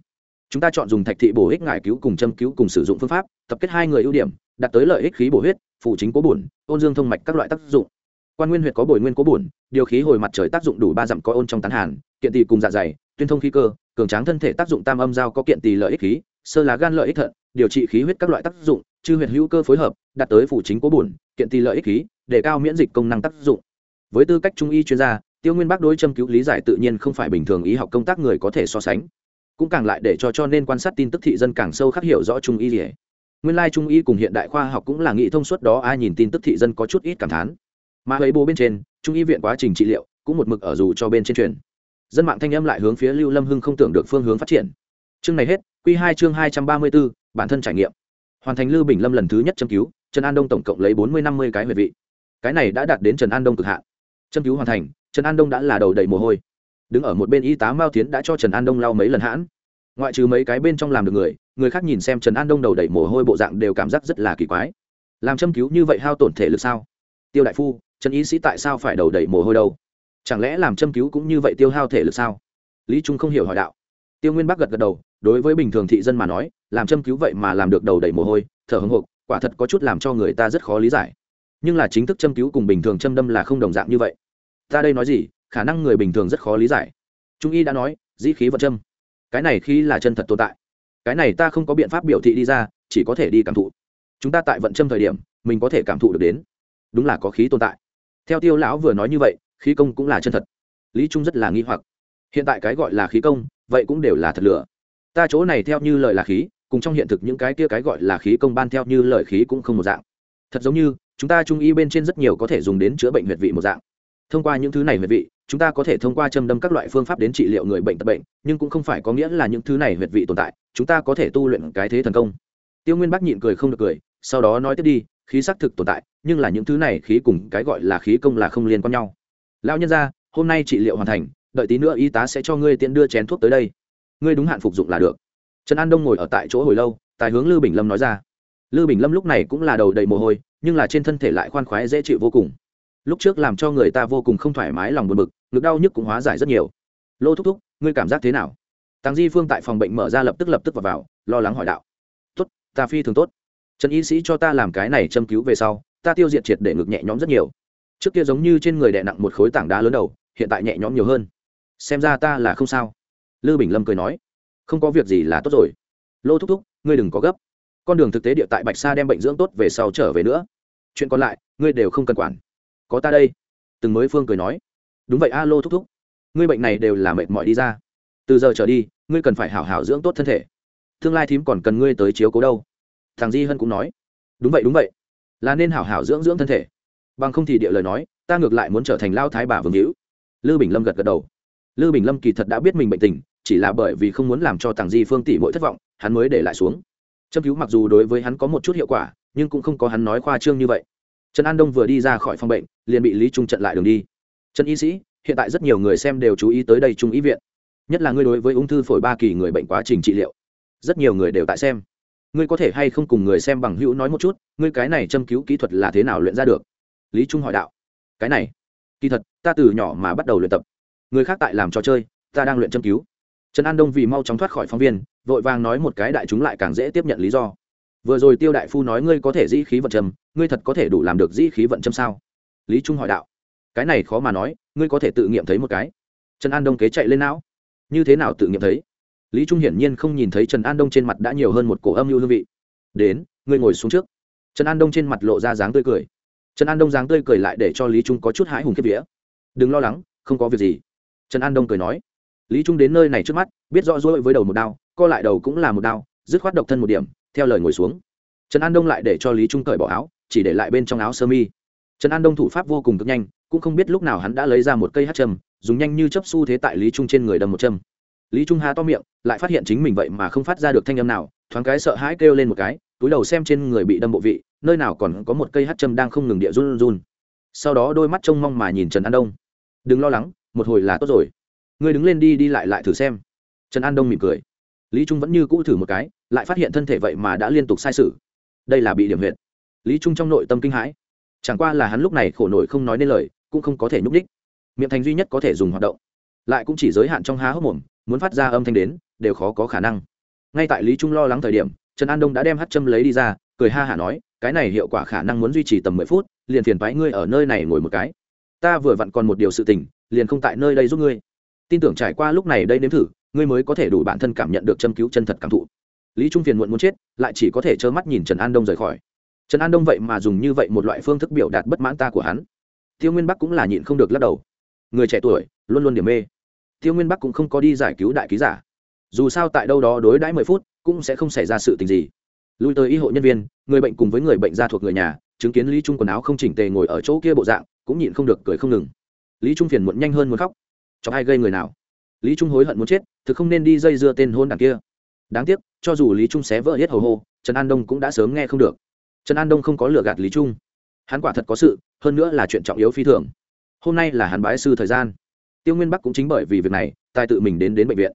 Chúng ta chọn dùng thạch thị bổ ích ngải cứu cùng châm cứu cùng sử dụng phương pháp, tập kết hai người ưu điểm, đạt tới lợi ích khí bổ huyết phụ chính cố bổn, ôn dương thông mạch các loại tác dụng. Quan nguyên huyệt có bồi nguyên cố bổn, điều khí hồi mặt trời tác dụng đủ ba dặm có ôn trong tán hàn, kiện tỳ cùng dạ dày, tuyên thông khí cơ, cường tráng thân thể tác dụng tam âm giao có kiện tỳ lợi ích khí, sơ lá gan lợi ích thận, điều trị khí huyết các loại tác dụng, chư huyệt hữu cơ phối hợp, đạt tới phụ chính cố bổn, kiện tỳ lợi ích khí, để cao miễn dịch công năng tác dụng. Với tư cách trung y chuyên gia tiêu nguyên bác đối châm cứu lý giải tự nhiên không phải bình thường y học công tác người có thể so sánh. Cũng càng lại để cho cho nên quan sát tin tức thị dân càng sâu khắc hiểu rõ trung y gì nguyên lai trung y cùng hiện đại khoa học cũng là nghị thông suốt đó, ai nhìn tin tức thị dân có chút ít cảm thán. Mà ấy bố bên trên, trung y viện quá trình trị liệu cũng một mực ở dù cho bên trên truyền. Dân mạng thanh âm lại hướng phía lưu lâm hưng không tưởng được phương hướng phát triển. Chương này hết q hai chương hai trăm ba mươi bốn bản thân trải nghiệm. Hoàn thành lưu bình lâm lần thứ nhất châm cứu, trần an đông tổng cộng lấy bốn mươi năm mươi cái huệ vị. Cái này đã đạt đến trần an đông cực hạn. Châm cứu hoàn thành trần an đông đã là đầu đầy mồ hôi. Đứng ở một bên y tá mao tiến đã cho trần an đông lau mấy lần hãn. Ngoại trừ mấy cái bên trong làm được người người khác nhìn xem trần an đông đầu đầy mồ hôi bộ dạng đều cảm giác rất là kỳ quái. Làm châm cứu như vậy hao tổn thể lực sao? Tiêu đại phu, trần y sĩ tại sao phải đầu đầy mồ hôi đâu? Chẳng lẽ làm châm cứu cũng như vậy tiêu hao thể lực sao? Lý trung không hiểu hỏi đạo. Tiêu nguyên bắc gật gật đầu, đối với bình thường thị dân mà nói, làm châm cứu vậy mà làm được đầu đầy mồ hôi, thở hưng hộp quả thật có chút làm cho người ta rất khó lý giải. Nhưng là chính thức châm cứu cùng bình thường châm đâm là không đồng dạng như vậy ta đây nói gì, khả năng người bình thường rất khó lý giải. Trung y đã nói, dĩ khí vật châm. Cái này khi là chân thật tồn tại. Cái này ta không có biện pháp biểu thị đi ra, chỉ có thể đi cảm thụ. Chúng ta tại vận châm thời điểm, mình có thể cảm thụ được đến. Đúng là có khí tồn tại. Theo tiêu lão vừa nói như vậy, khí công cũng là chân thật. Lý trung rất là nghi hoặc. Hiện tại cái gọi là khí công, vậy cũng đều là thật lửa. Ta chỗ này theo như lời là khí, cùng trong hiện thực những cái kia cái gọi là khí công ban theo như lời khí cũng không một dạng. Thật giống như, chúng ta trung y bên trên rất nhiều có thể dùng đến chữa bệnh huyệt vị một dạng thông qua những thứ này huyệt vị, chúng ta có thể thông qua châm đâm các loại phương pháp đến trị liệu người bệnh tật bệnh, nhưng cũng không phải có nghĩa là những thứ này huyệt vị tồn tại, chúng ta có thể tu luyện cái thế thần công. Tiêu nguyên bác nhịn cười không được cười, sau đó nói tiếp đi, khí xác thực tồn tại, nhưng là những thứ này khí cùng cái gọi là khí công là không liên quan nhau. Lão nhân ra hôm nay trị liệu hoàn thành, đợi tí nữa y tá sẽ cho ngươi tiện đưa chén thuốc tới đây. Ngươi đúng hạn phục dụng là được. Trần an đông ngồi ở tại chỗ hồi lâu, tài hướng lư bình lâm nói ra. Lư bình lâm lúc này cũng là đầu đầy mồ hôi, nhưng là trên thân thể lại khoan khoái dễ chịu vô cùng lúc trước làm cho người ta vô cùng không thoải mái lòng buồn bực ngực đau nhức cũng hóa giải rất nhiều. Lô thúc thúc ngươi cảm giác thế nào? Tăng di phương tại phòng bệnh mở ra lập tức lập tức vào, vào lo lắng hỏi đạo. Tốt ta phi thường tốt. Trần y sĩ cho ta làm cái này châm cứu về sau ta tiêu diệt triệt để ngực nhẹ nhõm rất nhiều. Trước kia giống như trên người đè nặng một khối tảng đá lớn đầu hiện tại nhẹ nhõm nhiều hơn. Xem ra ta là không sao. Lư bình lâm cười nói. Không có việc gì là tốt rồi. Lô thúc thúc ngươi đừng có gấp. Con đường thực tế địa tại bạch sa đem bệnh dưỡng tốt về sau trở về nữa. Chuyện còn lại ngươi đều không cần quản có ta đây. Từng mới phương cười nói. Đúng vậy a lô thúc thúc. Ngươi bệnh này đều là mệt mỏi đi ra. Từ giờ trở đi, ngươi cần phải hảo hảo dưỡng tốt thân thể. Tương lai thím còn cần ngươi tới chiếu cố đâu. Thằng di hân cũng nói. Đúng vậy đúng vậy. Là nên hảo hảo dưỡng dưỡng thân thể. Bằng không thì địa lời nói, ta ngược lại muốn trở thành lao thái bà vương hữu. Lư bình lâm gật gật đầu. Lư bình lâm kỳ thật đã biết mình bệnh tình, chỉ là bởi vì không muốn làm cho tàng di phương tỷ mỗi thất vọng, hắn mới để lại xuống. Châm cứu mặc dù đối với hắn có một chút hiệu quả, nhưng cũng không có hắn nói khoa trương như vậy trần an đông vừa đi ra khỏi phòng bệnh, liền bị lý trung trận lại đường đi. Trần y sĩ, hiện tại rất nhiều người xem đều chú ý tới đây trung ý viện. Nhất là ngươi đối với ung thư phổi ba kỳ người bệnh quá trình trị liệu. Rất nhiều người đều tại xem. Ngươi có thể hay không cùng người xem bằng hữu nói một chút, ngươi cái này châm cứu kỹ thuật là thế nào luyện ra được? Lý trung hỏi đạo. Cái này, kỳ thật, ta từ nhỏ mà bắt đầu luyện tập. Người khác tại làm trò chơi, ta đang luyện châm cứu. Trần an đông vì mau chóng thoát khỏi phóng viên, vội vàng nói một cái đại chúng lại càng dễ tiếp nhận lý do vừa rồi tiêu đại phu nói ngươi có thể dĩ khí vận châm ngươi thật có thể đủ làm được dĩ khí vận châm sao? Lý trung hỏi đạo. Cái này khó mà nói, ngươi có thể tự nghiệm thấy một cái. Trần an đông kế chạy lên não. Như thế nào tự nghiệm thấy? Lý trung hiển nhiên không nhìn thấy trần an đông trên mặt đã nhiều hơn một cổ âm lưu hương vị. Đến, ngươi ngồi xuống trước. Trần an đông trên mặt lộ ra dáng tươi cười. Trần an đông dáng tươi cười lại để cho lý trung có chút hãi hùng kiếp vía. Đừng lo lắng, không có việc gì. Trần an đông cười nói. Lý trung đến nơi này trước mắt, biết rõ rỗi với đầu một đao, co lại đầu cũng là một đao, dứt khoát độc thân một điểm theo lời ngồi xuống. Trần an đông lại để cho lý trung cởi bỏ áo, chỉ để lại bên trong áo sơ mi. Trần an đông thủ pháp vô cùng cực nhanh, cũng không biết lúc nào hắn đã lấy ra một cây hát châm dùng nhanh như chấp xu thế tại lý trung trên người đâm một châm lý trung há to miệng, lại phát hiện chính mình vậy mà không phát ra được thanh âm nào, thoáng cái sợ hãi kêu lên một cái, túi đầu xem trên người bị đâm bộ vị, nơi nào còn có một cây hát châm đang không ngừng địa run run. Sau đó đôi mắt trông mong mà nhìn trần an đông. Đừng lo lắng, một hồi là tốt rồi. Ngươi đứng lên đi đi lại lại thử xem. Trần an đông mỉm cười. Lý trung vẫn như cũ thử một cái lại phát hiện thân thể vậy mà đã liên tục sai sự đây là bị điểm huyệt. Lý trung trong nội tâm kinh hãi. Chẳng qua là hắn lúc này khổ nổi không nói nên lời, cũng không có thể nhúc đích miệng thành duy nhất có thể dùng hoạt động. Lại cũng chỉ giới hạn trong há hốc mồm, muốn phát ra âm thanh đến, đều khó có khả năng. Ngay tại lý trung lo lắng thời điểm, trần an đông đã đem hát châm lấy đi ra, cười ha hả nói, cái này hiệu quả khả năng muốn duy trì tầm mười phút, liền phiền thoái ngươi ở nơi này ngồi một cái. Ta vừa vặn còn một điều sự tình, liền không tại nơi đây giúp ngươi. Tin tưởng trải qua lúc này đây nếm thử, ngươi mới có thể đủ bản thân cảm nhận được châm cứu chân thật cảm thụ lý trung phiền muộn muốn chết, lại chỉ có thể trơ mắt nhìn trần an đông rời khỏi. Trần an đông vậy mà dùng như vậy một loại phương thức biểu đạt bất mãn ta của hắn. Tiêu nguyên bắc cũng là nhịn không được lắc đầu. Người trẻ tuổi, luôn luôn điểm mê. Tiêu nguyên bắc cũng không có đi giải cứu đại ký giả. Dù sao tại đâu đó đối đãi mười phút, cũng sẽ không xảy ra sự tình gì. Lui tới y hộ nhân viên, người bệnh cùng với người bệnh gia thuộc người nhà, chứng kiến lý trung quần áo không chỉnh tề ngồi ở chỗ kia bộ dạng, cũng nhịn không được cười không ngừng. Lý trung phiền muộn nhanh hơn muốn khóc. Cho ai gây người nào? Lý trung hối hận muốn chết, thực không nên đi dây dưa tên hôn đằng kia đáng tiếc, cho dù lý trung xé vỡ hết hầu hô, trần an đông cũng đã sớm nghe không được. Trần an đông không có lừa gạt lý trung. Hắn quả thật có sự, hơn nữa là chuyện trọng yếu phi thường. Hôm nay là hắn bái sư thời gian. Tiêu nguyên bắc cũng chính bởi vì việc này, tài tự mình đến đến bệnh viện.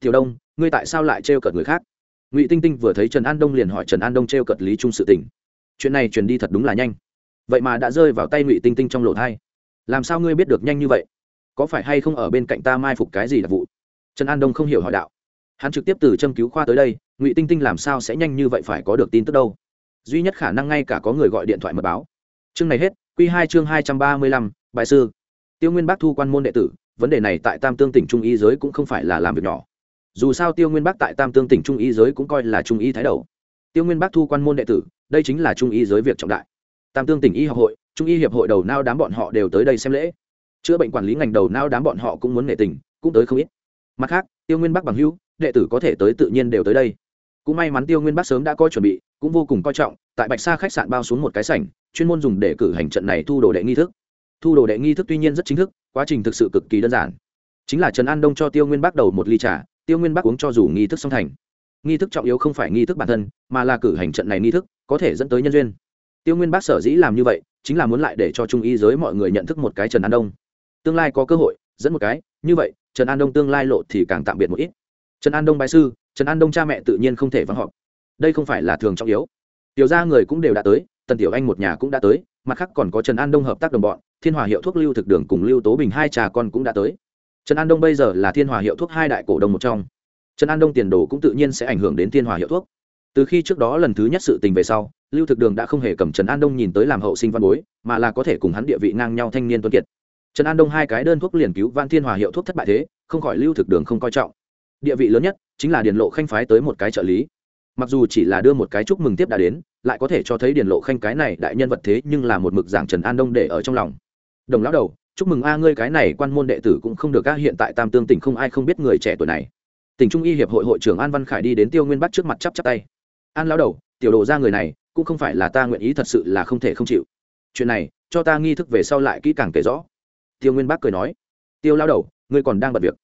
Tiểu đông, ngươi tại sao lại trêu cợt người khác? Ngụy tinh tinh vừa thấy trần an đông liền hỏi trần an đông trêu cợt lý trung sự tình. Chuyện này truyền đi thật đúng là nhanh. Vậy mà đã rơi vào tay ngụy tinh tinh trong lộ thai. Làm sao ngươi biết được nhanh như vậy? Có phải hay không ở bên cạnh ta mai phục cái gì đặc vụ? Trần an đông không hiểu hỏi đạo hắn trực tiếp từ châm cứu khoa tới đây, ngụy tinh tinh làm sao sẽ nhanh như vậy phải có được tin tức đâu? Duy nhất khả năng ngay cả có người gọi điện thoại mật báo. Chương này hết q hai chương hai trăm ba mươi lăm, bài sư. Tiêu nguyên bác thu quan môn đệ tử, vấn đề này tại tam tương tỉnh trung y giới cũng không phải là làm việc nhỏ. Dù sao tiêu nguyên bác tại tam tương tỉnh trung y giới cũng coi là trung y thái đầu. Tiêu nguyên bác thu quan môn đệ tử, đây chính là trung y giới việc trọng đại. Tam tương tỉnh y học hội, trung y hiệp hội đầu nao đám bọn họ đều tới đây xem lễ. Chữa bệnh quản lý ngành đầu nao đám bọn họ cũng muốn nghệ tình, cũng tới không ít. Mặt khác, tiêu nguyên bắc bằng hữu đệ tử có thể tới tự nhiên đều tới đây. Cũng may mắn tiêu nguyên bắc sớm đã coi chuẩn bị, cũng vô cùng coi trọng, tại bạch sa khách sạn bao xuống một cái sảnh, chuyên môn dùng để cử hành trận này thu đồ đệ nghi thức. Thu đồ đệ nghi thức tuy nhiên rất chính thức, quá trình thực sự cực kỳ đơn giản. Chính là trần an đông cho tiêu nguyên bắc đầu một ly trà, tiêu nguyên bắc uống cho dù nghi thức song thành. Nghi thức trọng yếu không phải nghi thức bản thân, mà là cử hành trận này nghi thức, có thể dẫn tới nhân duyên. Tiêu nguyên bắc sở dĩ làm như vậy, chính là muốn lại để cho trung y giới mọi người nhận thức một cái trần an đông. Tương lai có cơ hội, dẫn một cái, như vậy, trần an đông tương lai lộ thì càng tạm biệt một ít trần an đông bái sư, trần an đông cha mẹ tự nhiên không thể vắng họp. Đây không phải là thường trọng yếu. Tiểu ra người cũng đều đã tới, tần tiểu anh một nhà cũng đã tới, mặt khác còn có trần an đông hợp tác đồng bọn, thiên hòa hiệu thuốc lưu thực đường cùng lưu tố bình hai trà con cũng đã tới. Trần an đông bây giờ là thiên hòa hiệu thuốc hai đại cổ đông một trong. Trần an đông tiền đồ cũng tự nhiên sẽ ảnh hưởng đến thiên hòa hiệu thuốc. Từ khi trước đó lần thứ nhất sự tình về sau, lưu thực đường đã không hề cầm trần an đông nhìn tới làm hậu sinh văn bối, mà là có thể cùng hắn địa vị ngang nhau thanh niên tuân kiệt. Trần an đông hai cái đơn thuốc liền cứu van thiên hòa hiệu thuốc thất bại thế, không khỏi lưu thực đường không coi trọng địa vị lớn nhất chính là điền lộ khanh phái tới một cái trợ lý. Mặc dù chỉ là đưa một cái chúc mừng tiếp đã đến, lại có thể cho thấy điền lộ khanh cái này đại nhân vật thế nhưng là một mực giảng trần an đông để ở trong lòng. Đồng lão đầu, chúc mừng a ngươi cái này quan môn đệ tử cũng không được a, hiện tại tam tương tỉnh không ai không biết người trẻ tuổi này. Tỉnh trung y hiệp hội hội trưởng an văn khải đi đến tiêu nguyên bắc trước mặt chắp chắp tay. An lão đầu, tiểu đồ ra người này, cũng không phải là ta nguyện ý thật sự là không thể không chịu. Chuyện này, cho ta nghi thức về sau lại kỹ càng kể rõ. Tiêu nguyên bác cười nói. Tiêu lão đầu, ngươi còn đang bật việc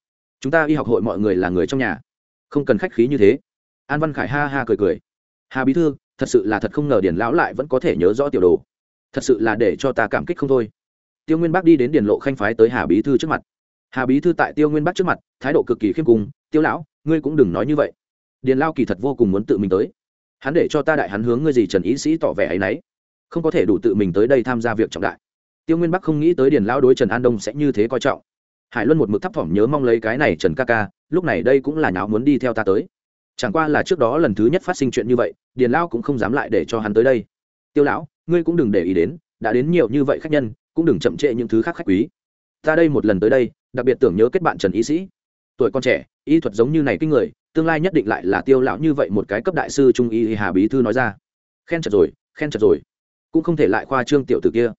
chúng ta y học hội mọi người là người trong nhà. Không cần khách khí như thế. An văn khải ha ha cười cười. Hà bí thư, thật sự là thật không ngờ điền lão lại vẫn có thể nhớ rõ tiểu đồ. Thật sự là để cho ta cảm kích không thôi. Tiêu nguyên bác đi đến điền lộ khanh phái tới hà bí thư trước mặt. Hà bí thư tại tiêu nguyên bác trước mặt, thái độ cực kỳ khiêm cung, tiêu lão, ngươi cũng đừng nói như vậy. Điền lao kỳ thật vô cùng muốn tự mình tới. Hắn để cho ta đại hắn hướng ngươi gì trần ý sĩ tỏ vẻ ấ y n ấ y không có thể đủ tự mình tới đây tham gia việc trọng đại. Tiêu nguyên bắc không nghĩ tới điền lao đối trần an đông sẽ như thế coi trọng hải luân một mực thấp thỏm nhớ mong lấy cái này trần ca ca, lúc này đây cũng là nháo muốn đi theo ta tới. Chẳng qua là trước đó lần thứ nhất phát sinh chuyện như vậy, điền lao cũng không dám lại để cho hắn tới đây. Tiêu lão, ngươi cũng đừng để ý đến, đã đến nhiều như vậy khách nhân, cũng đừng chậm trễ những thứ khác khách quý. Ta đây một lần tới đây, đặc biệt tưởng nhớ kết bạn trần y sĩ. Tuổi con trẻ, y thuật giống như này kinh người, tương lai nhất định lại là tiêu lão như vậy một cái cấp đại sư trung y hà bí thư nói ra. Khen chật rồi, khen chật rồi. Cũng không thể lại khoa trương tiểu tử kia.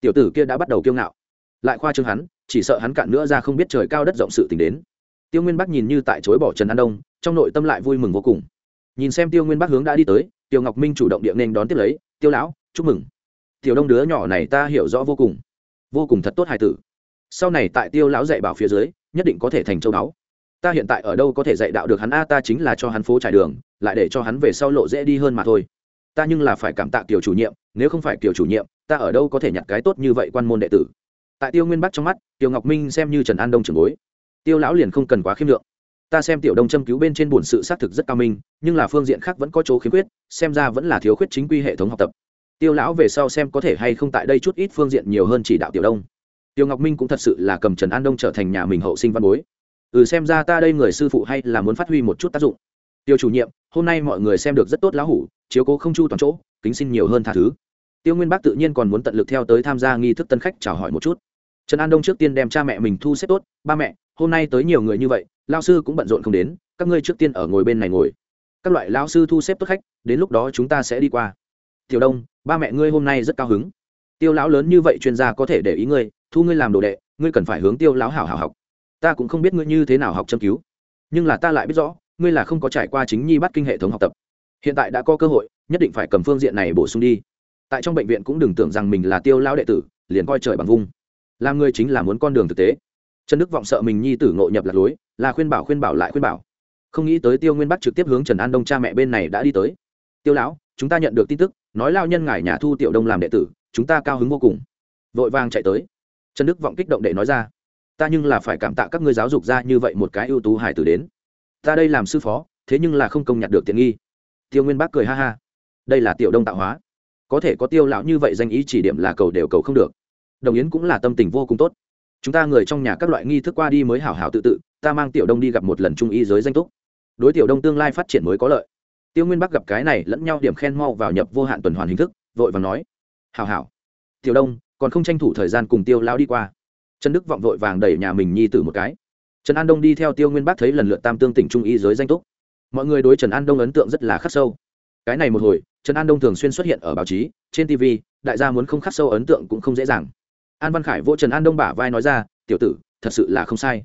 Tiểu tử kia đã bắt đầu kiêu ngạo. Lại khoa trương hắn chỉ sợ hắn cạn nữa ra không biết trời cao đất rộng sự t đến. Tiêu nguyên bắc nhìn như tại chối bỏ trần an đông, trong nội tâm lại vui mừng vô cùng. Nhìn xem tiêu nguyên bác hướng đã đi tới, tiêu ngọc minh chủ động điện nên đón tiếp lấy, tiêu lão, chúc mừng. Tiểu đông đứa nhỏ này ta hiểu rõ vô cùng. Vô cùng thật tốt hài tử. Sau này tại tiêu lão dạy bảo phía dưới, nhất định có thể thành châu báu. Ta hiện tại ở đâu có thể dạy đạo được hắn? A, ta chính là cho hắn phố trải đường, lại để cho hắn về sau lộ dễ đi hơn mà thôi. Ta nhưng là phải cảm tạ tiểu chủ nhiệm, nếu không phải tiểu chủ nhiệm, ta ở đâu có thể nhặt cái tốt như vậy quan môn đệ tử tại tiêu nguyên bắc trong mắt, tiêu ngọc minh xem như trần an đông trưởng bối. Tiêu lão liền không cần quá khiêm lượng ta xem tiểu đông châm cứu bên trên bổn sự xác thực rất cao minh, nhưng là phương diện khác vẫn có chỗ khiếm khuyết, xem ra vẫn là thiếu khuyết chính quy hệ thống học tập. Tiêu lão về sau xem có thể hay không tại đây chút ít phương diện nhiều hơn chỉ đạo tiểu đông. Tiêu ngọc minh cũng thật sự là cầm trần an đông trở thành nhà mình hậu sinh văn bối. Ừ xem ra ta đây người sư phụ hay là muốn phát huy một chút tác dụng. Tiêu chủ nhiệm, hôm nay mọi người xem được rất tốt lão hủ, chiếu cố không chu toàn chỗ, kính xin nhiều hơn tha thứ. Tiêu nguyên bác tự nhiên còn muốn tận lực theo tới tham gia nghi thức tân khách chào hỏi một chút trần an đông trước tiên đem cha mẹ mình thu xếp tốt, ba mẹ, hôm nay tới nhiều người như vậy lao sư cũng bận rộn không đến, các ngươi trước tiên ở ngồi bên này ngồi. Các loại lao sư thu xếp tốt khách, đến lúc đó chúng ta sẽ đi qua. Tiểu đông, ba mẹ ngươi hôm nay rất cao hứng. Tiêu lão lớn như vậy chuyên gia có thể để ý ngươi, thu ngươi làm đồ đệ, ngươi cần phải hướng tiêu lão hảo hảo học. Ta cũng không biết ngươi như thế nào học châm cứu, nhưng là ta lại biết rõ, ngươi là không có trải qua chính nhi bắt kinh hệ thống học tập. Hiện tại đã có cơ hội, nhất định phải cầm phương diện này bổ sung đi. Tại trong bệnh viện cũng đừng tưởng rằng mình là tiêu lão đệ tử, liền coi trời bằng vung làm người chính là muốn con đường thực tế. Trần đức vọng sợ mình nhi tử ngộ nhập lạc lối, là khuyên bảo khuyên bảo lại khuyên bảo. Không nghĩ tới tiêu nguyên bắc trực tiếp hướng trần an đông cha mẹ bên này đã đi tới. Tiêu lão, chúng ta nhận được tin tức, nói lao nhân ngài nhà thu tiểu đông làm đệ tử, chúng ta cao hứng vô cùng. Vội vàng chạy tới. Trần đức vọng kích động để nói ra, ta nhưng là phải cảm tạ các ngươi giáo dục ra như vậy một cái ưu tú hải tử đến. Ta đây làm sư phó, thế nhưng là không công nhặt được tiện nghi. Tiêu nguyên bác cười ha ha, đây là tiểu đông tạo hóa. Có thể có tiêu lão như vậy danh ý chỉ điểm là cầu đều cầu không được đồng yến cũng là tâm tình vô cùng tốt. Chúng ta người trong nhà các loại nghi thức qua đi mới hảo hảo tự tự, ta mang tiểu đông đi gặp một lần trung y giới danh túc. Đối tiểu đông tương lai phát triển mới có lợi. Tiêu nguyên bắc gặp cái này lẫn nhau điểm khen mau vào nhập vô hạn tuần hoàn hình thức, vội và nói, hảo hảo. Tiểu đông, còn không tranh thủ thời gian cùng tiêu lao đi qua. Trần đức vọng vội vàng đẩy nhà mình nhi tử một cái. Trần an đông đi theo tiêu nguyên bắc thấy lần lượt tam tương tỉnh trung y giới danh túc. Mọi người đối trần an đông ấn tượng rất là khắc sâu. Cái này một hồi, trần an đông thường xuyên xuất hiện ở báo chí, trên tv đại gia muốn không khắc sâu ấn tượng cũng không dễ dàng an văn khải vỗ trần an đông bả vai nói ra, tiểu tử, thật sự là không sai.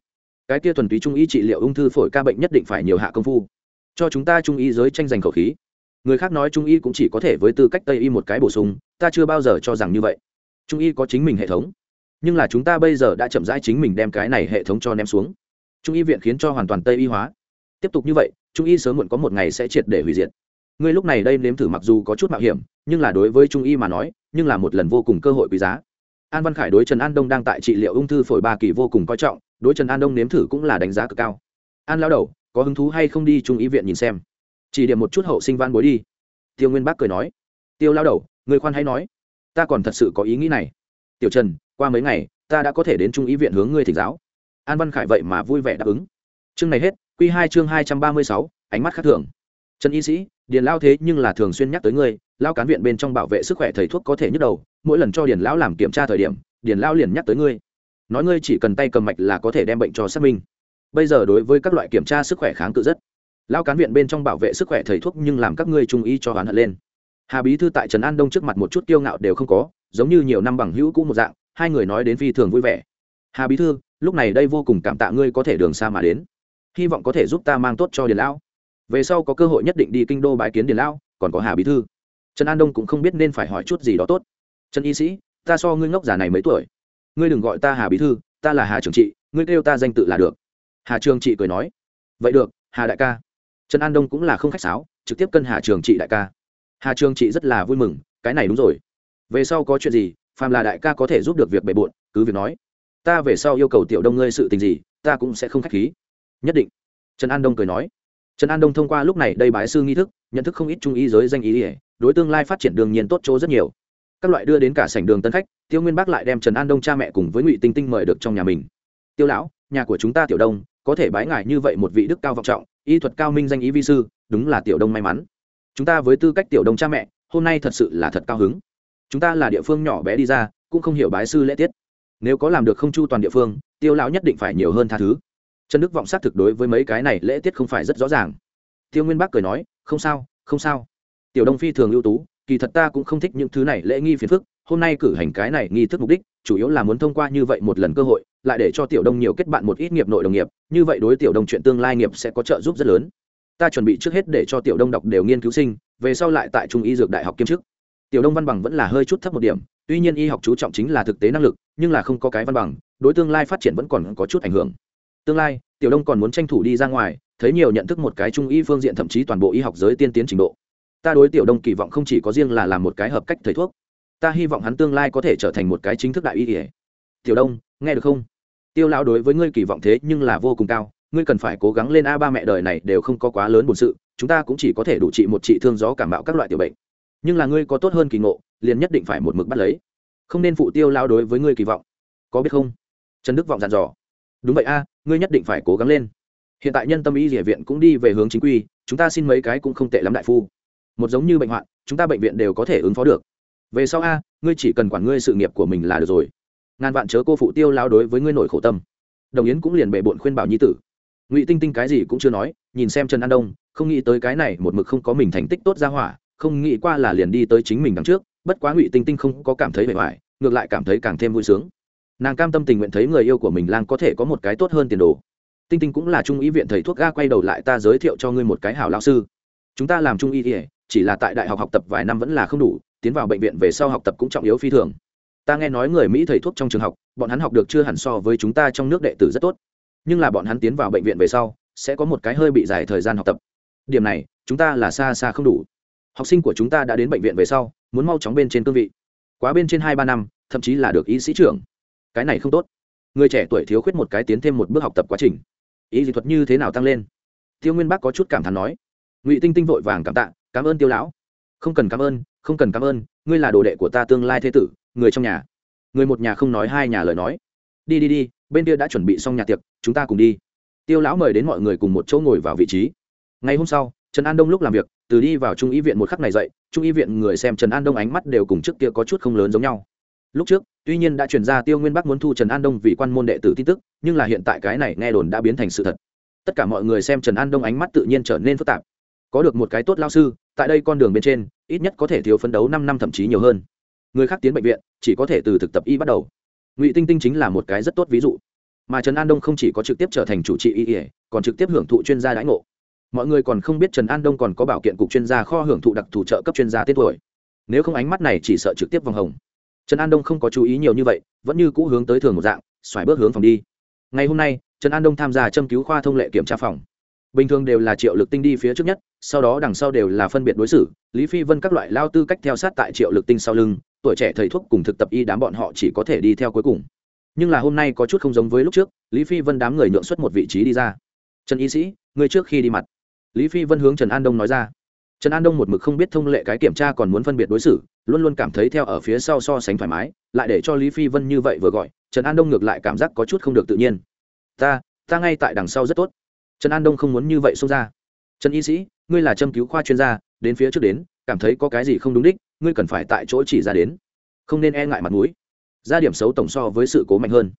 Cái kia thuần túy trung y trị liệu ung thư phổi ca bệnh nhất định phải nhiều hạ công phu. Cho chúng ta trung y giới tranh giành khẩu khí. Người khác nói trung y cũng chỉ có thể với tư cách tây y một cái bổ sung, ta chưa bao giờ cho rằng như vậy. Trung y có chính mình hệ thống. Nhưng là chúng ta bây giờ đã chậm rãi chính mình đem cái này hệ thống cho ném xuống. Trung y viện khiến cho hoàn toàn tây y hóa. Tiếp tục như vậy, trung y sớm muộn có một ngày sẽ triệt để hủy diệt. Ngươi lúc này đây nếm thử mặc dù có chút mạo hiểm, nhưng là đối với trung y mà nói, nhưng là một lần vô cùng cơ hội quý giá an văn khải đối trần an đông đang tại trị liệu ung thư phổi ba kỳ vô cùng coi trọng, đối trần an đông nếm thử cũng là đánh giá cực cao. An lao đầu, có hứng thú hay không đi trung ý viện nhìn xem? Chỉ điểm một chút hậu sinh văn bối đi. Tiêu nguyên bác cười nói. Tiêu lao đầu, người khoan hay nói? Ta còn thật sự có ý nghĩ này. Tiểu trần, qua mấy ngày, ta đã có thể đến trung ý viện hướng ngươi thỉnh giáo. An văn khải vậy mà vui vẻ đáp ứng. Chương này hết q hai chương hai trăm ba mươi sáu, ánh mắt khác thường. Trần y sĩ, điền lao thế nhưng là thường xuyên nhắc tới ngươi lao cán viện bên trong bảo vệ sức khỏe thầy thuốc có thể nhức đầu, mỗi lần cho điền lão làm kiểm tra thời điểm, điền lao liền nhắc tới ngươi. Nói ngươi chỉ cần tay cầm mạch là có thể đem bệnh cho xác minh. Bây giờ đối với các loại kiểm tra sức khỏe kháng cự rất, lao cán viện bên trong bảo vệ sức khỏe thầy thuốc nhưng làm các ngươi trung y cho hắn hận lên. Hà bí thư tại trần an đông trước mặt một chút kiêu ngạo đều không có, giống như nhiều năm bằng hữu cũ một dạng, hai người nói đến phi thường vui vẻ. Hà bí thư, lúc này đây vô cùng cảm tạ ngươi có thể đường xa mà đến. Hy vọng có thể giúp ta mang tốt cho điền lão. Về sau có cơ hội nhất định đi kinh đô bãi kiến điền lão, còn có hà bí thư trần an đông cũng không biết nên phải hỏi chút gì đó tốt trần y sĩ ta so ngươi ngốc già này mấy tuổi ngươi đừng gọi ta hà bí thư ta là hà trường trị ngươi kêu ta danh tự là được hà trường trị cười nói vậy được hà đại ca trần an đông cũng là không khách sáo trực tiếp cân hà trường trị đại ca hà trường trị rất là vui mừng cái này đúng rồi về sau có chuyện gì phàm là đại ca có thể giúp được việc bề bộn cứ việc nói ta về sau yêu cầu tiểu đông ngươi sự tình gì ta cũng sẽ không khách khí nhất định trần an đông cười nói trần an đông thông qua lúc này đây bái sư nghi thức nhận thức không ít trung ý giới danh ý ỉa đối tương lai phát triển đương nhiên tốt chỗ rất nhiều. Các loại đưa đến cả sảnh đường tân khách, tiêu nguyên bác lại đem trần an đông cha mẹ cùng với ngụy tinh tinh mời được trong nhà mình. Tiêu lão, nhà của chúng ta tiểu đông, có thể bái ngài như vậy một vị đức cao vọng trọng, y thuật cao minh danh ý vi sư, đúng là tiểu đông may mắn. Chúng ta với tư cách tiểu đông cha mẹ, hôm nay thật sự là thật cao hứng. Chúng ta là địa phương nhỏ bé đi ra, cũng không hiểu bái sư lễ tiết. Nếu có làm được không chu toàn địa phương, tiêu lão nhất định phải nhiều hơn tha thứ. Trần đức vọng xác thực đối với mấy cái này lễ tiết không phải rất rõ ràng. Tiêu nguyên bác cười nói, không sao không sao tiểu đông phi thường ưu tú, kỳ thật ta cũng không thích những thứ này lễ nghi phiền phức, hôm nay cử hành cái này nghi thức mục đích, chủ yếu là muốn thông qua như vậy một lần cơ hội, lại để cho tiểu đông nhiều kết bạn một ít nghiệp nội đồng nghiệp, như vậy đối tiểu đông chuyện tương lai nghiệp sẽ có trợ giúp rất lớn. Ta chuẩn bị trước hết để cho tiểu đông đọc đều nghiên cứu sinh, về sau lại tại trung y dược đại học kiêm chức. Tiểu đông văn bằng vẫn là hơi chút thấp một điểm, tuy nhiên y học chú trọng chính là thực tế năng lực, nhưng là không có cái văn bằng, đối tương lai phát triển vẫn còn có chút ảnh hưởng. Tương lai, tiểu đông còn muốn tranh thủ đi ra ngoài, thấy nhiều nhận thức một cái trung y phương diện thậm chí toàn bộ y học giới tiên tiến trình độ ta đối tiểu đông kỳ vọng không chỉ có riêng là làm một cái hợp cách thầy thuốc, ta hy vọng hắn tương lai có thể trở thành một cái chính thức đại y kỉa tiểu đông, nghe được không? Tiêu lão đối với ngươi kỳ vọng thế nhưng là vô cùng cao, ngươi cần phải cố gắng lên a ba mẹ đời này đều không có quá lớn bổn sự, chúng ta cũng chỉ có thể đủ trị một trị thương gió cảm bạo các loại tiểu bệnh. Nhưng là ngươi có tốt hơn kỳ ngộ, liền nhất định phải một mực bắt lấy. Không nên phụ tiêu lao đối với ngươi kỳ vọng. Có biết không? Trần đức vọng dặn dò. Đúng vậy a, ngươi nhất định phải cố gắng lên. Hiện tại nhân tâm y địa viện cũng đi về hướng chính quy, chúng ta xin mấy cái cũng không tệ lắm đại phu một giống như bệnh hoạn, chúng ta bệnh viện đều có thể ứng phó được. Về sau a, ngươi chỉ cần quản ngươi sự nghiệp của mình là được rồi. Ngàn vạn chớ cô phụ tiêu lao đối với ngươi nổi khổ tâm. Đồng yến cũng liền bệ bộn khuyên bảo nhi tử. Ngụy tinh tinh cái gì cũng chưa nói, nhìn xem trần an đông, không nghĩ tới cái này một mực không có mình thành tích tốt ra hỏa, không nghĩ qua là liền đi tới chính mình đằng trước, bất quá ngụy tinh tinh không có cảm thấy bề ngoài, ngược lại cảm thấy càng thêm vui sướng. Nàng cam tâm tình nguyện thấy người yêu của mình lang có thể có một cái tốt hơn tiền đồ. Tinh tinh cũng là trung ý viện thầy thuốc ga quay đầu lại ta giới thiệu cho ngươi một cái hảo lao sư. Chúng ta làm trung y ỉa chỉ là tại đại học học tập vài năm vẫn là không đủ, tiến vào bệnh viện về sau học tập cũng trọng yếu phi thường. Ta nghe nói người mỹ thầy thuốc trong trường học, bọn hắn học được chưa hẳn so với chúng ta trong nước đệ tử rất tốt. Nhưng là bọn hắn tiến vào bệnh viện về sau, sẽ có một cái hơi bị dài thời gian học tập. Điểm này, chúng ta là xa xa không đủ. Học sinh của chúng ta đã đến bệnh viện về sau, muốn mau chóng bên trên cương vị. Quá bên trên hai ba năm, thậm chí là được y sĩ trưởng. Cái này không tốt. Người trẻ tuổi thiếu khuyết một cái tiến thêm một bước học tập quá trình. Ý dị thuật như thế nào tăng lên? Tiêu nguyên bắc có chút cảm thán nói. Ngụy tinh tinh vội vàng cảm tạ cảm ơn tiêu lão. Không cần cảm ơn, không cần cảm ơn, ngươi là đồ đệ của ta tương lai thế tử, người trong nhà. Người một nhà không nói hai nhà lời nói. Đi đi đi, bên kia đã chuẩn bị xong nhà tiệc, chúng ta cùng đi. Tiêu lão mời đến mọi người cùng một chỗ ngồi vào vị trí. Ngày hôm sau, trần an đông lúc làm việc, từ đi vào trung y viện một khắc này dậy, trung y viện người xem trần an đông ánh mắt đều cùng trước kia có chút không lớn giống nhau. Lúc trước, tuy nhiên đã chuyển ra tiêu nguyên bắc muốn thu trần an đông vì quan môn đệ tử tin tức, nhưng là hiện tại cái này nghe đồn đã biến thành sự thật. Tất cả mọi người xem trần an đông ánh mắt tự nhiên trở nên phức tạp. Có được một cái tốt lao sư tại đây con đường bên trên, ít nhất có thể thiếu phấn đấu năm năm thậm chí nhiều hơn. Người khác tiến bệnh viện, chỉ có thể từ thực tập y bắt đầu. Ngụy tinh tinh chính là một cái rất tốt ví dụ. Mà trần an đông không chỉ có trực tiếp trở thành chủ trị y ỉa còn trực tiếp hưởng thụ chuyên gia đãi ngộ. Mọi người còn không biết trần an đông còn có bảo kiện cục chuyên gia kho hưởng thụ đặc thù trợ cấp chuyên gia tên tuổi. Nếu không ánh mắt này chỉ sợ trực tiếp vòng hồng. Trần an đông không có chú ý nhiều như vậy, vẫn như cũ hướng tới thường một dạng, xoài bước hướng phòng đi. Ngày hôm nay, trần an đông tham gia châm cứu khoa thông lệ kiểm tra phòng bình thường đều là triệu lực tinh đi phía trước nhất, sau đó đằng sau đều là phân biệt đối xử. Lý phi vân các loại lao tư cách theo sát tại triệu lực tinh sau lưng, tuổi trẻ thầy thuốc cùng thực tập y đám bọn họ chỉ có thể đi theo cuối cùng. Nhưng là hôm nay có chút không giống với lúc trước, lý phi vân đám người nhượng xuất một vị trí đi ra. Trần y sĩ người trước khi đi mặt. Lý phi vân hướng trần an đông nói ra. Trần an đông một mực không biết thông lệ cái kiểm tra còn muốn phân biệt đối xử, luôn luôn cảm thấy theo ở phía sau so sánh thoải mái, lại để cho lý phi vân như vậy vừa gọi, trần an đông ngược lại cảm giác có chút không được tự nhiên. Ta ta ngay tại đằng sau rất tốt trần an đông không muốn như vậy xông ra. Trần y sĩ, ngươi là châm cứu khoa chuyên gia, đến phía trước đến, cảm thấy có cái gì không đúng đích, ngươi cần phải tại chỗ chỉ ra đến. Không nên e ngại mặt mũi. Ra điểm xấu tổng so với sự cố mạnh hơn.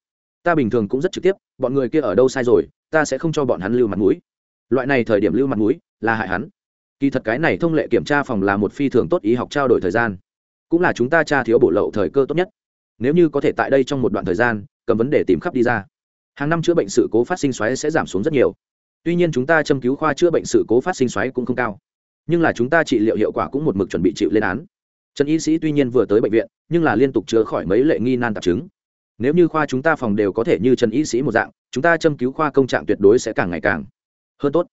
Ta bình thường cũng rất trực tiếp, bọn người kia ở đâu sai rồi, ta sẽ không cho bọn hắn lưu mặt mũi. Loại này thời điểm lưu mặt mũi, là hại hắn. Kỳ thật cái này thông lệ kiểm tra phòng là một phi thường tốt ý học trao đổi thời gian. Cũng là chúng ta tra thiếu bổ lậu thời cơ tốt nhất. Nếu như có thể tại đây trong một đoạn thời gian, cầm vấn đề tìm khắp đi ra. Hàng năm chữa bệnh sự cố phát sinh xoáy sẽ giảm xuống rất nhiều tuy nhiên chúng ta châm cứu khoa chữa bệnh sự cố phát sinh xoáy cũng không cao. Nhưng là chúng ta trị liệu hiệu quả cũng một mực chuẩn bị chịu lên án. Trần y sĩ tuy nhiên vừa tới bệnh viện, nhưng là liên tục chữa khỏi mấy lệ nghi nan tạp chứng. Nếu như khoa chúng ta phòng đều có thể như trần y sĩ một dạng, chúng ta châm cứu khoa công trạng tuyệt đối sẽ càng ngày càng hơn tốt.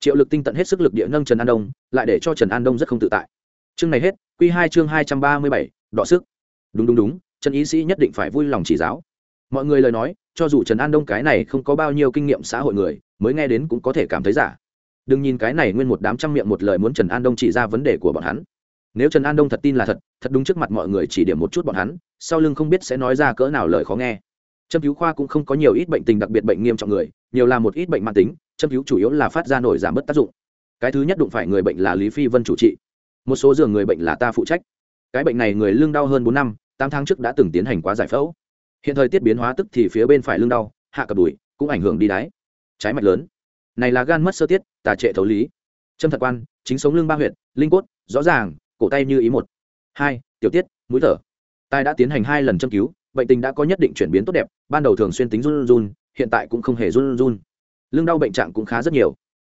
Triệu lực tinh tận hết sức lực địa nâng trần an đông, lại để cho trần an đông rất không tự tại. Chương này hết q hai chương hai trăm ba mươi bảy, đọ sức. Đúng đúng đúng, trần y sĩ nhất định phải vui lòng chỉ giáo. Mọi người lời nói, cho dù trần an đông cái này không có bao nhiêu kinh nghiệm xã hội người mới nghe đến cũng có thể cảm thấy giả. Đừng nhìn cái này nguyên một đám trăm miệng một lời muốn trần an đông chỉ ra vấn đề của bọn hắn. Nếu trần an đông thật tin là thật thật đúng trước mặt mọi người chỉ điểm một chút bọn hắn, sau lưng không biết sẽ nói ra cỡ nào lời khó nghe. Châm cứu khoa cũng không có nhiều ít bệnh tình đặc biệt bệnh nghiêm trọng người, nhiều là một ít bệnh mạng tính, châm cứu chủ yếu là phát ra nổi giảm bớt tác dụng. Cái thứ nhất đụng phải người bệnh là lý phi vân chủ trị. Một số giường người bệnh là ta phụ trách. Cái bệnh này người lương đau hơn bốn năm, tám tháng trước đã từng tiến hành quá giải phẫu. Hiện thời tiết biến hóa tức thì phía bên phải lưng đau, hạ cặp đùi, cũng ảnh hưởng đi đáy trái mạch lớn. Này là gan mất sơ tiết, tà trệ thấu lý. Châm thật quan, chính sống lưng ba huyện linh cốt, rõ ràng, cổ tay như ý một. Hai, tiểu tiết, mũi thở. Tai đã tiến hành hai lần châm cứu, bệnh tình đã có nhất định chuyển biến tốt đẹp, ban đầu thường xuyên tính run run, hiện tại cũng không hề run run. Lưng đau bệnh trạng cũng khá rất nhiều.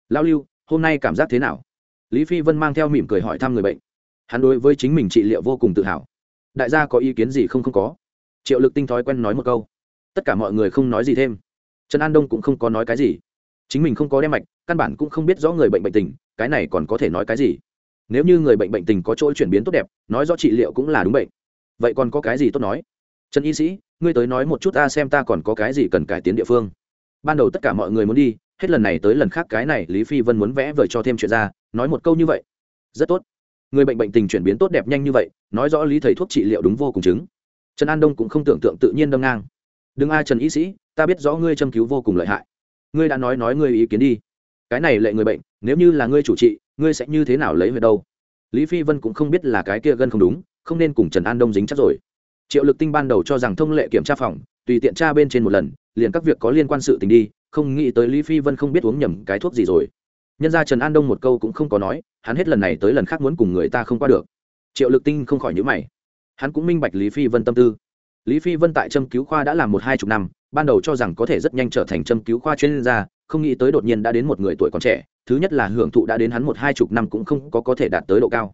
Lao lưu, hôm nay cảm giác thế nào? Lý phi vân mang theo mỉm cười hỏi thăm người bệnh. Hắn đối với chính mình trị liệu vô cùng tự hào. Đại gia có ý kiến gì không không có. Triệu lực tinh thói quen nói một câu. Tất cả mọi người không nói gì thêm trần an đông cũng không có nói cái gì. Chính mình không có đem mạch, căn bản cũng không biết rõ người bệnh bệnh tình, cái này còn có thể nói cái gì? Nếu như người bệnh bệnh tình có chỗ chuyển biến tốt đẹp, nói rõ trị liệu cũng là đúng bệnh. Vậy còn có cái gì tốt nói? Trần y sĩ, ngươi tới nói một chút ta xem ta còn có cái gì cần cải tiến địa phương. Ban đầu tất cả mọi người muốn đi, hết lần này tới lần khác cái này lý phi vân muốn vẽ vời cho thêm chuyện ra, nói một câu như vậy. Rất tốt. Người bệnh bệnh tình chuyển biến tốt đẹp nhanh như vậy, nói rõ lý thầy thuốc trị liệu đúng vô cùng chứng. Trần an đông cũng không tưởng tượng tự nhiên đâm ngang đừng a trần y sĩ, ta biết rõ ngươi châm cứu vô cùng lợi hại. Ngươi đã nói nói ngươi ý kiến đi. Cái này lệ người bệnh, nếu như là ngươi chủ trị, ngươi sẽ như thế nào lấy về đâu? Lý phi vân cũng không biết là cái kia gân không đúng, không nên cùng trần an đông dính chắc rồi. Triệu lực tinh ban đầu cho rằng thông lệ kiểm tra phòng, tùy tiện tra bên trên một lần, liền các việc có liên quan sự tình đi, không nghĩ tới lý phi vân không biết uống nhầm cái thuốc gì rồi. Nhân ra trần an đông một câu cũng không có nói, hắn hết lần này tới lần khác muốn cùng người ta không qua được. Triệu lực tinh không khỏi nhữ mày. Hắn cũng minh bạch lý phi vân tâm tư lý phi vân tại châm cứu khoa đã làm một hai chục năm, ban đầu cho rằng có thể rất nhanh trở thành châm cứu khoa chuyên gia, không nghĩ tới đột nhiên đã đến một người tuổi còn trẻ, thứ nhất là hưởng thụ đã đến hắn một hai chục năm cũng không có có thể đạt tới độ cao.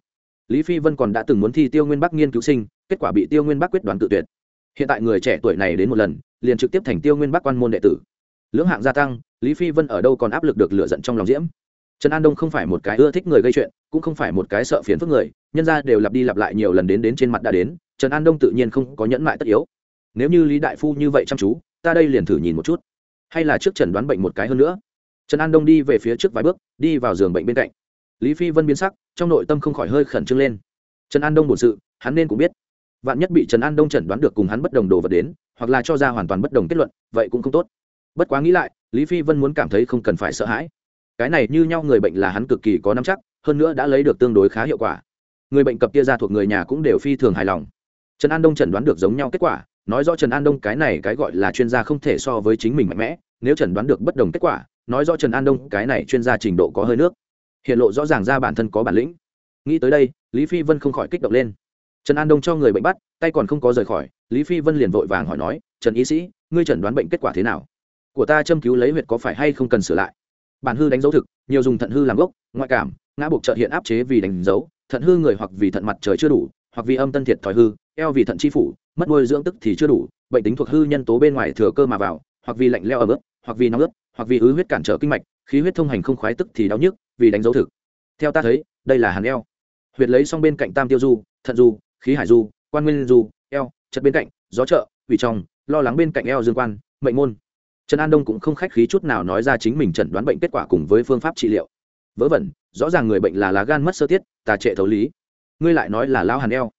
Lý phi vân còn đã từng muốn thi tiêu nguyên bắc nghiên cứu sinh, kết quả bị tiêu nguyên bắc quyết đoán tự tuyệt. Hiện tại người trẻ tuổi này đến một lần, liền trực tiếp thành tiêu nguyên bắc quan môn đệ tử. Lưỡng hạng gia tăng, lý phi vân ở đâu còn áp lực được lựa giận trong lòng diễm? Trần an đông không phải một cái ưa thích người gây chuyện, cũng không phải một cái sợ phiền phức người, nhân ra đều lặp đi lặp lại nhiều lần đến đến trên mặt đã đến trần an đông tự nhiên không có nhẫn mại tất yếu. Nếu như lý đại phu như vậy chăm chú, ta đây liền thử nhìn một chút. Hay là trước trần đoán bệnh một cái hơn nữa. Trần an đông đi về phía trước vài bước, đi vào giường bệnh bên cạnh. Lý phi vân biến sắc, trong nội tâm không khỏi hơi khẩn trương lên. Trần an đông bổn sự, hắn nên cũng biết. Vạn nhất bị trần an đông chẩn đoán được cùng hắn bất đồng đồ vật đến, hoặc là cho ra hoàn toàn bất đồng kết luận, vậy cũng không tốt. Bất quá nghĩ lại, lý phi vân muốn cảm thấy không cần phải sợ hãi. Cái này như nhau người bệnh là hắn cực kỳ có nắm chắc, hơn nữa đã lấy được tương đối khá hiệu quả. Người bệnh cập kia ra thuộc người nhà cũng đều phi thường hài lòng trần an đông chẩn đoán được giống nhau kết quả, nói rõ trần an đông cái này cái gọi là chuyên gia không thể so với chính mình mạnh mẽ, nếu chẩn đoán được bất đồng kết quả, nói rõ trần an đông cái này chuyên gia trình độ có hơi nước. Hiện lộ rõ ràng ra bản thân có bản lĩnh. Nghĩ tới đây, lý phi vân không khỏi kích động lên. Trần an đông cho người bệnh bắt, tay còn không có rời khỏi, lý phi vân liền vội vàng hỏi nói, trần y sĩ, ngươi chẩn đoán bệnh kết quả thế nào? Của ta châm cứu lấy huyệt có phải hay không cần sửa lại? Bản hư đánh dấu thực, nhiều dùng thận hư làm gốc, ngoại cảm, ngã buộc trợ hiện áp chế vì đánh dấu, thận hư người hoặc vì thận mặt trời chưa đủ, hoặc vì âm tân thiệt thòi hư eo vì thận chi phủ, mất nuôi dưỡng tức thì chưa đủ, bệnh tính thuộc hư nhân tố bên ngoài thừa cơ mà vào, hoặc vì lạnh leo ở bước hoặc vì nóng ướt, hoặc vì ứ huyết cản trở kinh mạch, khí huyết thông hành không khoái tức thì đau nhức, vì đánh dấu thực. Theo ta thấy, đây là hàn eo. Huyệt lấy xong bên cạnh tam tiêu du, thận du, khí hải du, quan nguyên du, eo, chất bên cạnh, gió trợ vị trong, lo lắng bên cạnh eo dương quan, mệnh môn. Trần an đông cũng không khách khí chút nào nói ra chính mình chẩn đoán bệnh kết quả cùng với phương pháp trị liệu. Vớ vẩn, rõ ràng người bệnh là lá gan mất sơ tiết, tà trệ thấu lý. Ngươi lại nói là lao hàn eo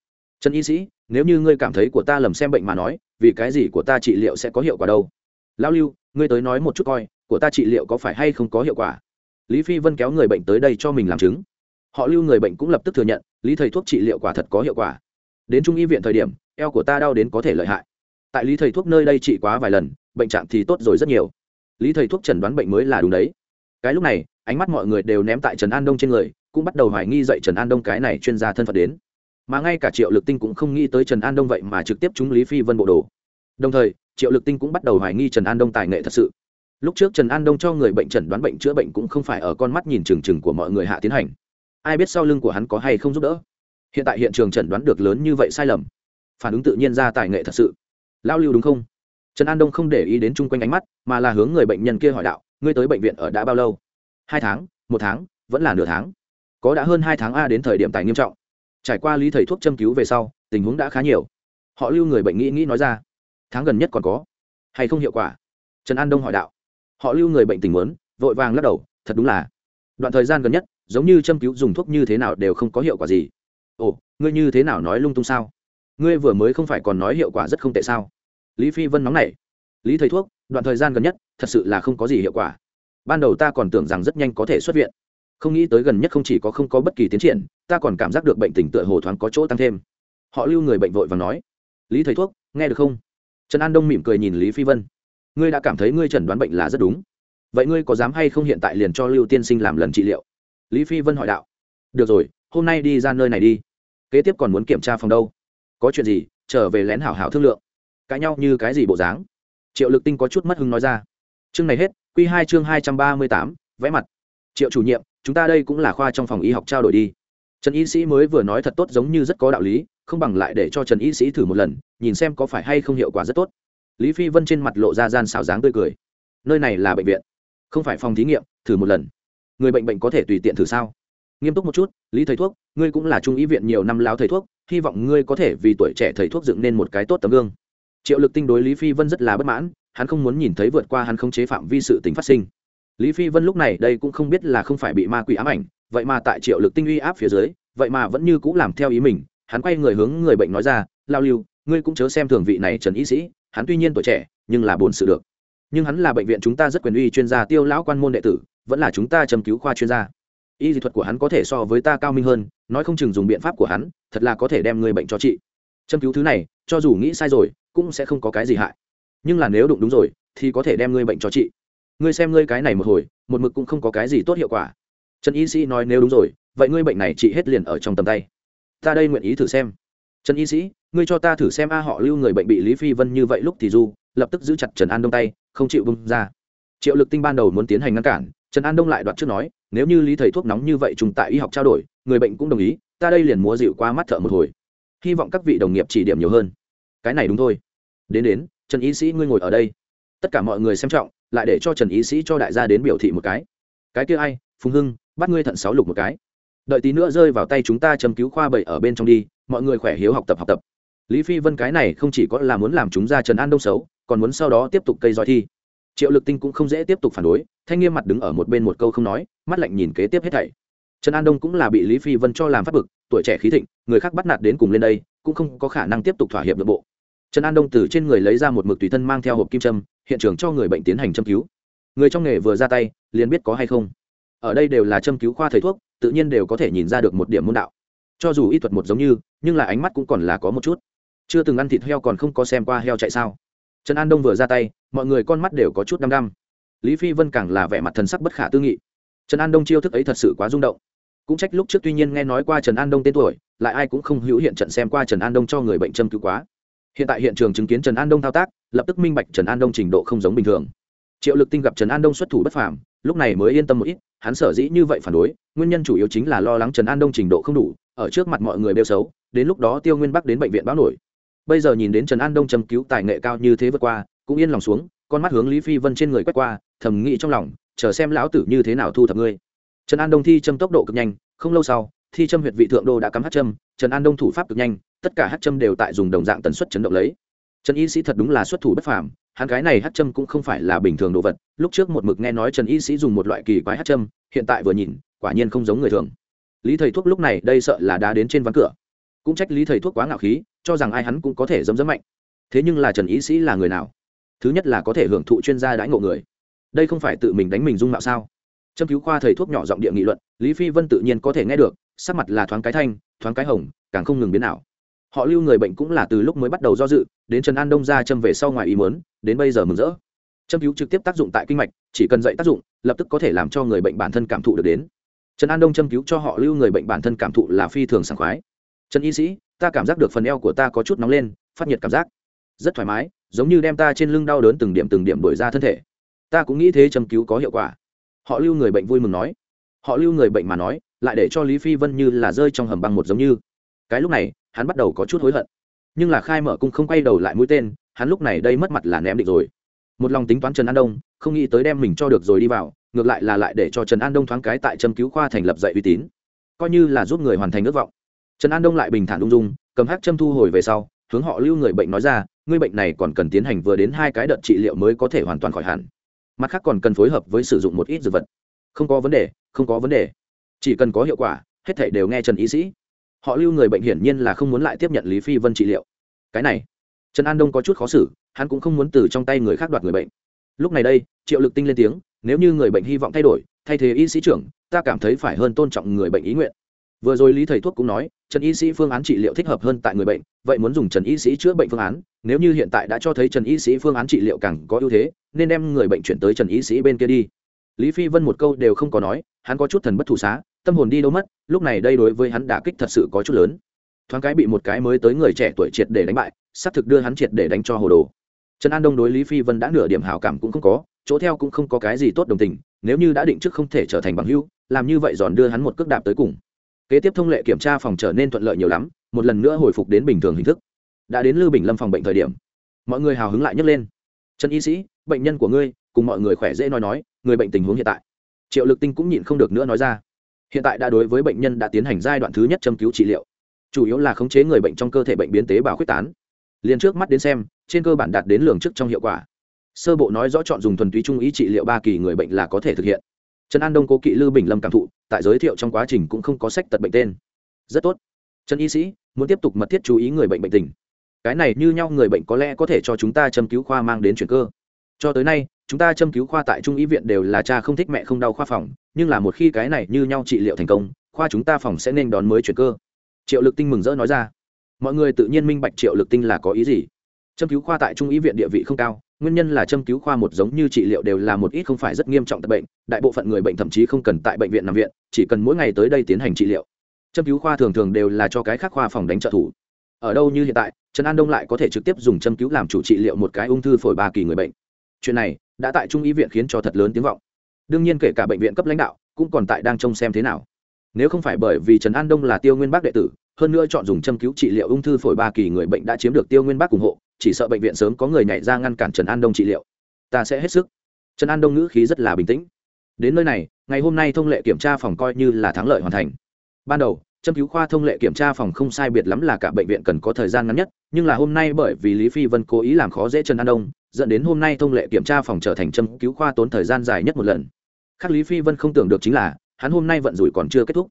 trần y sĩ, nếu như ngươi cảm thấy của ta lầm xem bệnh mà nói, vì cái gì của ta trị liệu sẽ có hiệu quả đâu? Lao lưu, ngươi tới nói một chút coi, của ta trị liệu có phải hay không có hiệu quả? Lý phi vân kéo người bệnh tới đây cho mình làm chứng. Họ lưu người bệnh cũng lập tức thừa nhận, lý thầy thuốc trị liệu quả thật có hiệu quả. Đến trung y viện thời điểm, eo của ta đau đến có thể lợi hại. Tại lý thầy thuốc nơi đây trị quá vài lần, bệnh trạng thì tốt rồi rất nhiều. Lý thầy thuốc chẩn đoán bệnh mới là đúng đấy. Cái lúc này, ánh mắt mọi người đều ném tại trần an đông trên người, cũng bắt đầu hoài nghi dậy trần an đông cái này chuyên gia thân phận đến mà ngay cả triệu lực tinh cũng không nghĩ tới trần an đông vậy mà trực tiếp trúng lý phi vân bộ đồ. Đồng thời, triệu lực tinh cũng bắt đầu hoài nghi trần an đông tài nghệ thật sự. Lúc trước trần an đông cho người bệnh trần đoán bệnh chữa bệnh cũng không phải ở con mắt nhìn trừng trừng của mọi người hạ tiến hành. Ai biết sau lưng của hắn có hay không giúp đỡ. Hiện tại hiện trường trần đoán được lớn như vậy sai lầm. Phản ứng tự nhiên ra tài nghệ thật sự. Lao lưu đúng không? Trần an đông không để ý đến chung quanh ánh mắt, mà là hướng người bệnh nhân kia hỏi đạo, ngươi tới bệnh viện ở đã bao lâu? Hai tháng, một tháng, vẫn là nửa tháng. Có đã hơn hai tháng a đến thời điểm tài nghiêm trọng trải qua lý thầy thuốc châm cứu về sau, tình huống đã khá nhiều. Họ lưu người bệnh nghĩ nghĩ nói ra, tháng gần nhất còn có, hay không hiệu quả? Trần an đông hỏi đạo. Họ lưu người bệnh tình muốn, vội vàng lắc đầu, thật đúng là, đoạn thời gian gần nhất, giống như châm cứu dùng thuốc như thế nào đều không có hiệu quả gì. Ồ, ngươi như thế nào nói lung tung sao? Ngươi vừa mới không phải còn nói hiệu quả rất không tệ sao? Lý phi vân nóng nảy. Lý thầy thuốc, đoạn thời gian gần nhất, thật sự là không có gì hiệu quả. Ban đầu ta còn tưởng rằng rất nhanh có thể xuất viện không nghĩ tới gần nhất không chỉ có không có bất kỳ tiến triển, ta còn cảm giác được bệnh tình tựa hồ thoáng có chỗ tăng thêm. Họ lưu người bệnh vội và nói, lý thầy thuốc, nghe được không? Trần an đông mỉm cười nhìn lý phi vân, ngươi đã cảm thấy ngươi chẩn đoán bệnh là rất đúng. Vậy ngươi có dám hay không hiện tại liền cho lưu tiên sinh làm lần trị liệu? Lý phi vân hỏi đạo, được rồi, hôm nay đi ra nơi này đi. Kế tiếp còn muốn kiểm tra phòng đâu? Có chuyện gì, trở về lén hảo hảo thương lượng. Cãi nhau như cái gì bộ dáng? Triệu lực tinh có chút mất hứng nói ra, chương này hết q hai chương hai trăm ba mươi tám, vẽ mặt. Triệu chủ nhiệm chúng ta đây cũng là khoa trong phòng y học trao đổi đi. Trần y sĩ mới vừa nói thật tốt giống như rất có đạo lý, không bằng lại để cho trần y sĩ thử một lần, nhìn xem có phải hay không hiệu quả rất tốt. Lý phi vân trên mặt lộ ra gian xào dáng tươi cười. Nơi này là bệnh viện, không phải phòng thí nghiệm, thử một lần. Người bệnh bệnh có thể tùy tiện thử sao? Nghiêm túc một chút, lý thầy thuốc, ngươi cũng là trung ý viện nhiều năm láo thầy thuốc, hy vọng ngươi có thể vì tuổi trẻ thầy thuốc dựng nên một cái tốt tấm gương. Triệu lực tinh đối lý phi vân rất là bất mãn, hắn không muốn nhìn thấy vượt qua hắn không chế phạm vi sự tính phát sinh lý phi vân lúc này đây cũng không biết là không phải bị ma quỷ ám ảnh, vậy mà tại triệu lực tinh uy áp phía dưới, vậy mà vẫn như cũng làm theo ý mình, hắn quay người hướng người bệnh nói ra, lao lưu, ngươi cũng chớ xem thường vị này trần y sĩ, hắn tuy nhiên tuổi trẻ, nhưng là bốn sự được. Nhưng hắn là bệnh viện chúng ta rất quyền uy chuyên gia tiêu lão quan môn đệ tử, vẫn là chúng ta châm cứu khoa chuyên gia. Y dị thuật của hắn có thể so với ta cao minh hơn, nói không chừng dùng biện pháp của hắn, thật là có thể đem người bệnh cho trị. Châm cứu thứ này, cho dù nghĩ sai rồi, cũng sẽ không có cái gì hại. Nhưng là nếu đụng đúng rồi, thì có thể đem người bệnh cho trị ngươi xem ngươi cái này một hồi, một mực cũng không có cái gì tốt hiệu quả. Trần y sĩ nói nếu đúng rồi, vậy ngươi bệnh này trị hết liền ở trong tầm tay. Ta đây nguyện ý thử xem. Trần y sĩ, ngươi cho ta thử xem a họ lưu người bệnh bị lý phi vân như vậy lúc thì du, lập tức giữ chặt trần an đông tay, không chịu bung ra. Triệu lực tinh ban đầu muốn tiến hành ngăn cản, trần an đông lại đoạt trước nói, nếu như lý thầy thuốc nóng như vậy trùng tại y học trao đổi, người bệnh cũng đồng ý, ta đây liền múa dịu qua mắt thợ một hồi. Hy vọng các vị đồng nghiệp chỉ điểm nhiều hơn. Cái này đúng thôi. Đến đến, trần y sĩ, ngươi ngồi ở đây. Tất cả mọi người xem trọng lại để cho trần y sĩ cho đại gia đến biểu thị một cái. Cái kia ai? Phùng hưng, bắt ngươi thận sáu lục một cái. Đợi tí nữa rơi vào tay chúng ta châm cứu khoa bảy ở bên trong đi, mọi người khỏe hiếu học tập học tập. Lý phi vân cái này không chỉ có là muốn làm chúng ra trần an đông xấu, còn muốn sau đó tiếp tục cây dõi thi. Triệu lực tinh cũng không dễ tiếp tục phản đối, thanh nghiêm mặt đứng ở một bên một câu không nói, mắt lạnh nhìn kế tiếp hết thảy. Trần an đông cũng là bị lý phi vân cho làm phát bực, tuổi trẻ khí thịnh, người khác bắt nạt đến cùng lên đây, cũng không có khả năng tiếp tục thỏa hiệp nội bộ trần an đông từ trên người lấy ra một mực tùy thân mang theo hộp kim châm, hiện trường cho người bệnh tiến hành châm cứu. Người trong nghề vừa ra tay, liền biết có hay không. Ở đây đều là châm cứu khoa thầy thuốc, tự nhiên đều có thể nhìn ra được một điểm môn đạo. Cho dù y thuật một giống như, nhưng là ánh mắt cũng còn là có một chút. Chưa từng ăn thịt heo còn không có xem qua heo chạy sao. Trần an đông vừa ra tay, mọi người con mắt đều có chút đăm đăm. Lý phi vân càng là vẻ mặt thần sắc bất khả tư nghị. Trần an đông chiêu thức ấy thật sự quá rung động. Cũng trách lúc trước tuy nhiên nghe nói qua trần an đông tên tuổi, lại ai cũng không hữu hiện trận xem qua trần an đông cho người bệnh châm cứu quá hiện tại hiện trường chứng kiến trần an đông thao tác, lập tức minh bạch trần an đông trình độ không giống bình thường. Triệu lực tinh gặp trần an đông xuất thủ bất phàm, lúc này mới yên tâm một ít, hắn sở dĩ như vậy phản đối, nguyên nhân chủ yếu chính là lo lắng trần an đông trình độ không đủ, ở trước mặt mọi người bêu xấu, đến lúc đó tiêu nguyên bắc đến bệnh viện báo nổi. Bây giờ nhìn đến trần an đông châm cứu tài nghệ cao như thế vượt qua, cũng yên lòng xuống, con mắt hướng lý phi vân trên người quét qua, thầm nghĩ trong lòng, chờ xem lão tử như thế nào thu thập ngươi. Trần an đông thi châm tốc độ cực nhanh, không lâu sau, thi châm huyệt vị thượng đô đã cắm hát châm, trần an đông thủ pháp cực nhanh tất cả hát châm đều tại dùng đồng dạng tần suất chấn động lấy. Trần y sĩ thật đúng là xuất thủ bất phàm, hắn cái này hát châm cũng không phải là bình thường đồ vật, lúc trước một mực nghe nói trần y sĩ dùng một loại kỳ quái hát châm, hiện tại vừa nhìn, quả nhiên không giống người thường. Lý thầy thuốc lúc này đây sợ là đã đến trên ván cửa. Cũng trách lý thầy thuốc quá ngạo khí, cho rằng ai hắn cũng có thể dấm dấm mạnh. Thế nhưng là trần y sĩ là người nào? Thứ nhất là có thể hưởng thụ chuyên gia đãi ngộ người. Đây không phải tự mình đánh mình dung mạo sao? Châm cứu khoa thầy thuốc nhỏ giọng địa nghị luận, lý phi vân tự nhiên có thể nghe được, sắc mặt là thoáng cái thanh, thoáng cái hồng, càng không ngừng biến nào họ lưu người bệnh cũng là từ lúc mới bắt đầu do dự, đến trần an đông ra châm về sau ngoài ý mớn đến bây giờ mừng rỡ. Châm cứu trực tiếp tác dụng tại kinh mạch, chỉ cần dạy tác dụng, lập tức có thể làm cho người bệnh bản thân cảm thụ được đến. Trần an đông châm cứu cho họ lưu người bệnh bản thân cảm thụ là phi thường sảng khoái. Trần y sĩ, ta cảm giác được phần eo của ta có chút nóng lên, phát nhiệt cảm giác. Rất thoải mái, giống như đem ta trên lưng đau đớn từng điểm từng điểm đổi ra thân thể. Ta cũng nghĩ thế châm cứu có hiệu quả. Họ lưu người bệnh vui mừng nói. Họ lưu người bệnh mà nói, lại để cho lý phi vân như là rơi trong hầm băng một giống như. Cái lúc này hắn bắt đầu có chút hối hận. Nhưng là khai mở cung không quay đầu lại mũi tên, hắn lúc này đây mất mặt là ném định rồi. Một lòng tính toán trần an đông, không nghĩ tới đem mình cho được rồi đi vào, ngược lại là lại để cho trần an đông thoáng cái tại châm cứu khoa thành lập dạy uy tín. Coi như là giúp người hoàn thành ước vọng. Trần an đông lại bình thản ung dung, cầm hát châm thu hồi về sau, hướng họ lưu người bệnh nói ra người bệnh này còn cần tiến hành vừa đến hai cái đợt trị liệu mới có thể hoàn toàn khỏi hẳn. Mặt khác còn cần phối hợp với sử dụng một ít dược vật. Không có vấn đề, không có vấn đề. Chỉ cần có hiệu quả, hết thể đều nghe trần y sĩ họ lưu người bệnh hiển nhiên là không muốn lại tiếp nhận lý phi vân trị liệu. Cái này, trần an đông có chút khó xử, hắn cũng không muốn từ trong tay người khác đoạt người bệnh. Lúc này đây, triệu lực tinh lên tiếng, nếu như người bệnh hy vọng thay đổi, thay thế y sĩ trưởng, ta cảm thấy phải hơn tôn trọng người bệnh ý nguyện. Vừa rồi lý thầy thuốc cũng nói, trần y sĩ phương án trị liệu thích hợp hơn tại người bệnh, vậy muốn dùng trần y sĩ chữa bệnh phương án, nếu như hiện tại đã cho thấy trần y sĩ phương án trị liệu càng có ưu thế, nên đem người bệnh chuyển tới trần y sĩ bên kia đi lý phi vân một câu đều không có nói, hắn có chút thần bất thủ xá, tâm hồn đi đâu mất, lúc này đây đối với hắn đả kích thật sự có chút lớn. Thoáng cái bị một cái mới tới người trẻ tuổi triệt để đánh bại xác thực đưa hắn triệt để đánh cho hồ đồ. Trần an đông đối lý phi vân đã nửa điểm hảo cảm cũng không có, chỗ theo cũng không có cái gì tốt đồng tình, nếu như đã định trước không thể trở thành bằng hữu, làm như vậy giòn đưa hắn một cước đạp tới cùng. Kế tiếp thông lệ kiểm tra phòng trở nên thuận lợi nhiều lắm, một lần nữa hồi phục đến bình thường hình thức. Đã đến lưu bình lâm phòng bệnh thời điểm. Mọi người hào hứng lại nhấc lên. Trần y sĩ, bệnh nhân của ngươi, cùng mọi người khỏe dễ nói nói người bệnh tình huống hiện tại. Triệu lực tinh cũng nhịn không được nữa nói ra. Hiện tại đã đối với bệnh nhân đã tiến hành giai đoạn thứ nhất châm cứu trị liệu. Chủ yếu là khống chế người bệnh trong cơ thể bệnh biến tế bào khuyết tán. Liền trước mắt đến xem, trên cơ bản đạt đến lường trước trong hiệu quả. Sơ bộ nói rõ chọn dùng thuần túy trung ý trị liệu ba kỳ người bệnh là có thể thực hiện. Trần an đông cố kỵ lư bình lâm cảm thụ, tại giới thiệu trong quá trình cũng không có sách tật bệnh tên. Rất tốt. Trần y sĩ, muốn tiếp tục mật thiết chú ý người bệnh bệnh tình. Cái này như nhau người bệnh có lẽ có thể cho chúng ta châm cứu khoa mang đến chuyển cơ cho tới nay, chúng ta châm cứu khoa tại trung y viện đều là cha không thích mẹ không đau khoa phòng, nhưng là một khi cái này như nhau trị liệu thành công, khoa chúng ta phòng sẽ nên đón mới chuyển cơ. Triệu lực tinh mừng rỡ nói ra. Mọi người tự nhiên minh bạch triệu lực tinh là có ý gì. Châm cứu khoa tại trung y viện địa vị không cao, nguyên nhân là châm cứu khoa một giống như trị liệu đều là một ít không phải rất nghiêm trọng tật bệnh, đại bộ phận người bệnh thậm chí không cần tại bệnh viện nằm viện, chỉ cần mỗi ngày tới đây tiến hành trị liệu. Châm cứu khoa thường thường đều là cho cái khác khoa phòng đánh trợ thủ. Ở đâu như hiện tại, trần an đông lại có thể trực tiếp dùng châm cứu làm chủ trị liệu một cái ung thư phổi ba kỳ người bệnh chuyện này đã tại trung y viện khiến cho thật lớn tiếng vọng. Đương nhiên kể cả bệnh viện cấp lãnh đạo cũng còn tại đang trông xem thế nào. Nếu không phải bởi vì trần an đông là tiêu nguyên bác đệ tử, hơn nữa chọn dùng châm cứu trị liệu ung thư phổi ba kỳ người bệnh đã chiếm được tiêu nguyên bác ủng hộ, chỉ sợ bệnh viện sớm có người nhảy ra ngăn cản trần an đông trị liệu. Ta sẽ hết sức. Trần an đông ngữ khí rất là bình tĩnh. Đến nơi này, ngày hôm nay thông lệ kiểm tra phòng coi như là thắng lợi hoàn thành. Ban đầu, châm cứu khoa thông lệ kiểm tra phòng không sai biệt lắm là cả bệnh viện cần có thời gian ngắn nhất, nhưng là hôm nay bởi vì lý phi vân cố ý làm khó dễ trần an đông dẫn đến hôm nay thông lệ kiểm tra phòng trở thành châm cứu khoa tốn thời gian dài nhất một lần. Khác lý phi vân không tưởng được chính là, hắn hôm nay vận rủi còn chưa kết thúc.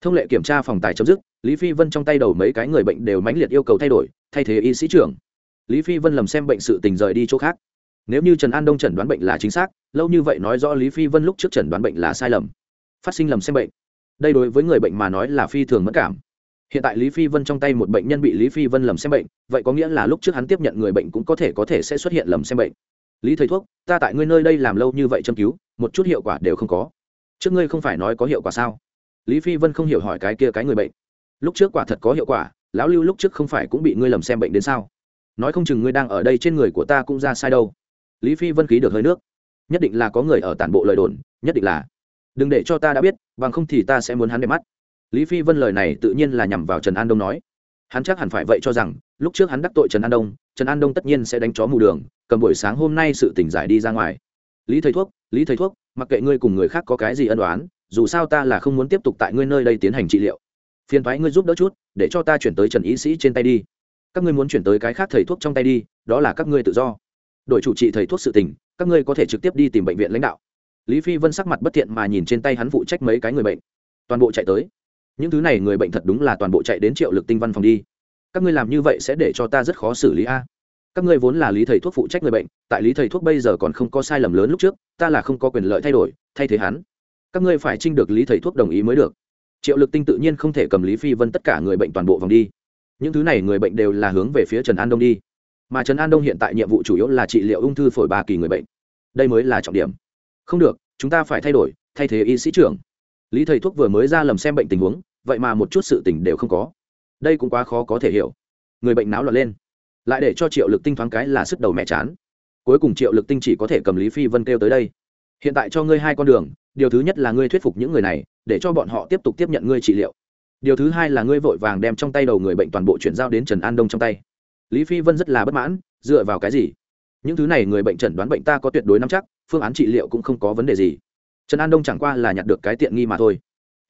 Thông lệ kiểm tra phòng tài chấm dứt, lý phi vân trong tay đầu mấy cái người bệnh đều mãnh liệt yêu cầu thay đổi, thay thế y sĩ trưởng. Lý phi vân lầm xem bệnh sự tình rời đi chỗ khác. Nếu như trần an đông chẩn đoán bệnh là chính xác, lâu như vậy nói rõ lý phi vân lúc trước chẩn đoán bệnh là sai lầm. Phát sinh lầm xem bệnh. Đây đối với người bệnh mà nói là phi thường mất cảm hiện tại lý phi vân trong tay một bệnh nhân bị lý phi vân lầm xem bệnh, vậy có nghĩa là lúc trước hắn tiếp nhận người bệnh cũng có thể có thể sẽ xuất hiện lầm xem bệnh. Lý thầy thuốc, ta tại ngươi nơi đây làm lâu như vậy châm cứu, một chút hiệu quả đều không có. Trước ngươi không phải nói có hiệu quả sao? Lý phi vân không hiểu hỏi cái kia cái người bệnh. Lúc trước quả thật có hiệu quả, lão lưu lúc trước không phải cũng bị ngươi lầm xem bệnh đến sao? Nói không chừng ngươi đang ở đây trên người của ta cũng ra sai đâu. Lý phi vân khí được hơi nước. Nhất định là có người ở tản bộ lời đồn, nhất định là. Đừng để cho ta đã biết, bằng không thì ta sẽ muốn hắn đẹp mắt lý phi vân lời này tự nhiên là nhằm vào trần an đông nói. Hắn chắc hẳn phải vậy cho rằng, lúc trước hắn đắc tội trần an đông, trần an đông tất nhiên sẽ đánh chó mù đường, cầm buổi sáng hôm nay sự tỉnh giải đi ra ngoài. Lý thầy thuốc, lý thầy thuốc, mặc kệ ngươi cùng người khác có cái gì ân đoán dù sao ta là không muốn tiếp tục tại ngươi nơi đây tiến hành trị liệu. Phiền thoái ngươi giúp đỡ chút, để cho ta chuyển tới trần y sĩ trên tay đi. Các ngươi muốn chuyển tới cái khác thầy thuốc trong tay đi, đó là các ngươi tự do. Đội chủ trị thầy thuốc sự tình các ngươi có thể trực tiếp đi tìm bệnh viện lãnh đạo. Lý phi vân sắc mặt bất thiện mà nhìn trên tay hắn phụ trách mấy cái người bệnh. Toàn bộ chạy tới những thứ này người bệnh thật đúng là toàn bộ chạy đến triệu lực tinh văn phòng đi. Các ngươi làm như vậy sẽ để cho ta rất khó xử lý a. Các ngươi vốn là lý thầy thuốc phụ trách người bệnh, tại lý thầy thuốc bây giờ còn không có sai lầm lớn lúc trước, ta là không có quyền lợi thay đổi, thay thế hắn. Các ngươi phải trinh được lý thầy thuốc đồng ý mới được. Triệu lực tinh tự nhiên không thể cầm lý phi vân tất cả người bệnh toàn bộ vòng đi. Những thứ này người bệnh đều là hướng về phía trần an đông đi. Mà trần an đông hiện tại nhiệm vụ chủ yếu là trị liệu ung thư phổi ba kỳ người bệnh. Đây mới là trọng điểm. Không được, chúng ta phải thay đổi, thay thế y sĩ trưởng lý thầy thuốc vừa mới ra lầm xem bệnh tình huống, vậy mà một chút sự tình đều không có. Đây cũng quá khó có thể hiểu. Người bệnh náo loạn lên. Lại để cho triệu lực tinh thoáng cái là sức đầu mẹ chán. Cuối cùng triệu lực tinh chỉ có thể cầm lý phi vân kêu tới đây. Hiện tại cho ngươi hai con đường, điều thứ nhất là ngươi thuyết phục những người này, để cho bọn họ tiếp tục tiếp nhận ngươi trị liệu. Điều thứ hai là ngươi vội vàng đem trong tay đầu người bệnh toàn bộ chuyển giao đến trần an đông trong tay. Lý phi vân rất là bất mãn, dựa vào cái gì? Những thứ này người bệnh trần đoán bệnh ta có tuyệt đối nắm chắc, phương án trị liệu cũng không có vấn đề gì trần an đông chẳng qua là nhặt được cái tiện nghi mà thôi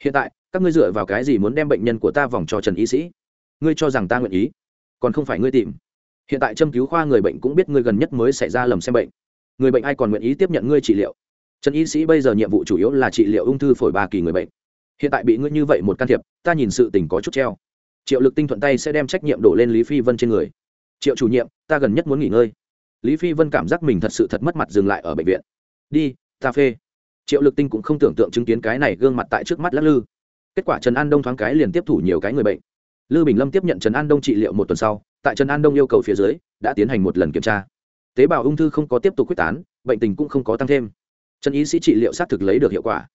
hiện tại các ngươi dựa vào cái gì muốn đem bệnh nhân của ta vòng cho trần y sĩ ngươi cho rằng ta nguyện ý còn không phải ngươi tìm hiện tại châm cứu khoa người bệnh cũng biết ngươi gần nhất mới xảy ra lầm xem bệnh người bệnh ai còn nguyện ý tiếp nhận ngươi trị liệu trần y sĩ bây giờ nhiệm vụ chủ yếu là trị liệu ung thư phổi ba kỳ người bệnh hiện tại bị ngươi như vậy một can thiệp ta nhìn sự tình có chút treo triệu lực tinh thuận tay sẽ đem trách nhiệm đổ lên lý phi vân trên người triệu chủ nhiệm ta gần nhất muốn nghỉ ngơi lý phi vân cảm giác mình thật sự thật mất mặt dừng lại ở bệnh viện đi ta phê triệu lực tinh cũng không tưởng tượng chứng kiến cái này gương mặt tại trước mắt lắc lư. Kết quả trần an đông thoáng cái liền tiếp thủ nhiều cái người bệnh. Lư bình lâm tiếp nhận trần an đông trị liệu một tuần sau, tại trần an đông yêu cầu phía dưới, đã tiến hành một lần kiểm tra. Tế bào ung thư không có tiếp tục quyết tán, bệnh tình cũng không có tăng thêm. Trần y sĩ trị liệu xác thực lấy được hiệu quả.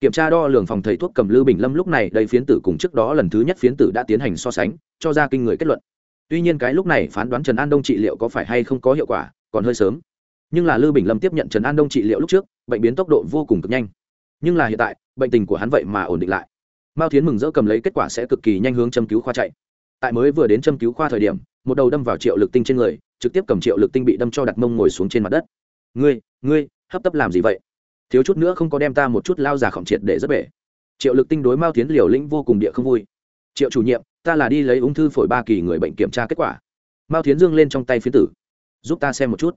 Kiểm tra đo lường phòng thầy thuốc cầm lư bình lâm lúc này, đây phiến tử cùng trước đó lần thứ nhất phiến tử đã tiến hành so sánh, cho ra kinh người kết luận. Tuy nhiên cái lúc này phán đoán trần an đông trị liệu có phải hay không có hiệu quả, còn hơi sớm nhưng là lư bình lâm tiếp nhận trần an đông trị liệu lúc trước, bệnh biến tốc độ vô cùng cực nhanh. Nhưng là hiện tại, bệnh tình của hắn vậy mà ổn định lại. Mao thiến mừng rỡ cầm lấy kết quả sẽ cực kỳ nhanh hướng châm cứu khoa chạy. Tại mới vừa đến châm cứu khoa thời điểm, một đầu đâm vào triệu lực tinh trên người, trực tiếp cầm triệu lực tinh bị đâm cho đặt mông ngồi xuống trên mặt đất. Ngươi ngươi, hấp tấp làm gì vậy? Thiếu chút nữa không có đem ta một chút lao già khổng triệt để rất bể. Triệu lực tinh đối mao tiến liều lĩnh vô cùng địa không vui. Triệu chủ nhiệm, ta là đi lấy ung thư phổi ba kỳ người bệnh kiểm tra kết quả. Mao tiến dương lên trong tay phía tử. Giúp ta xem một chút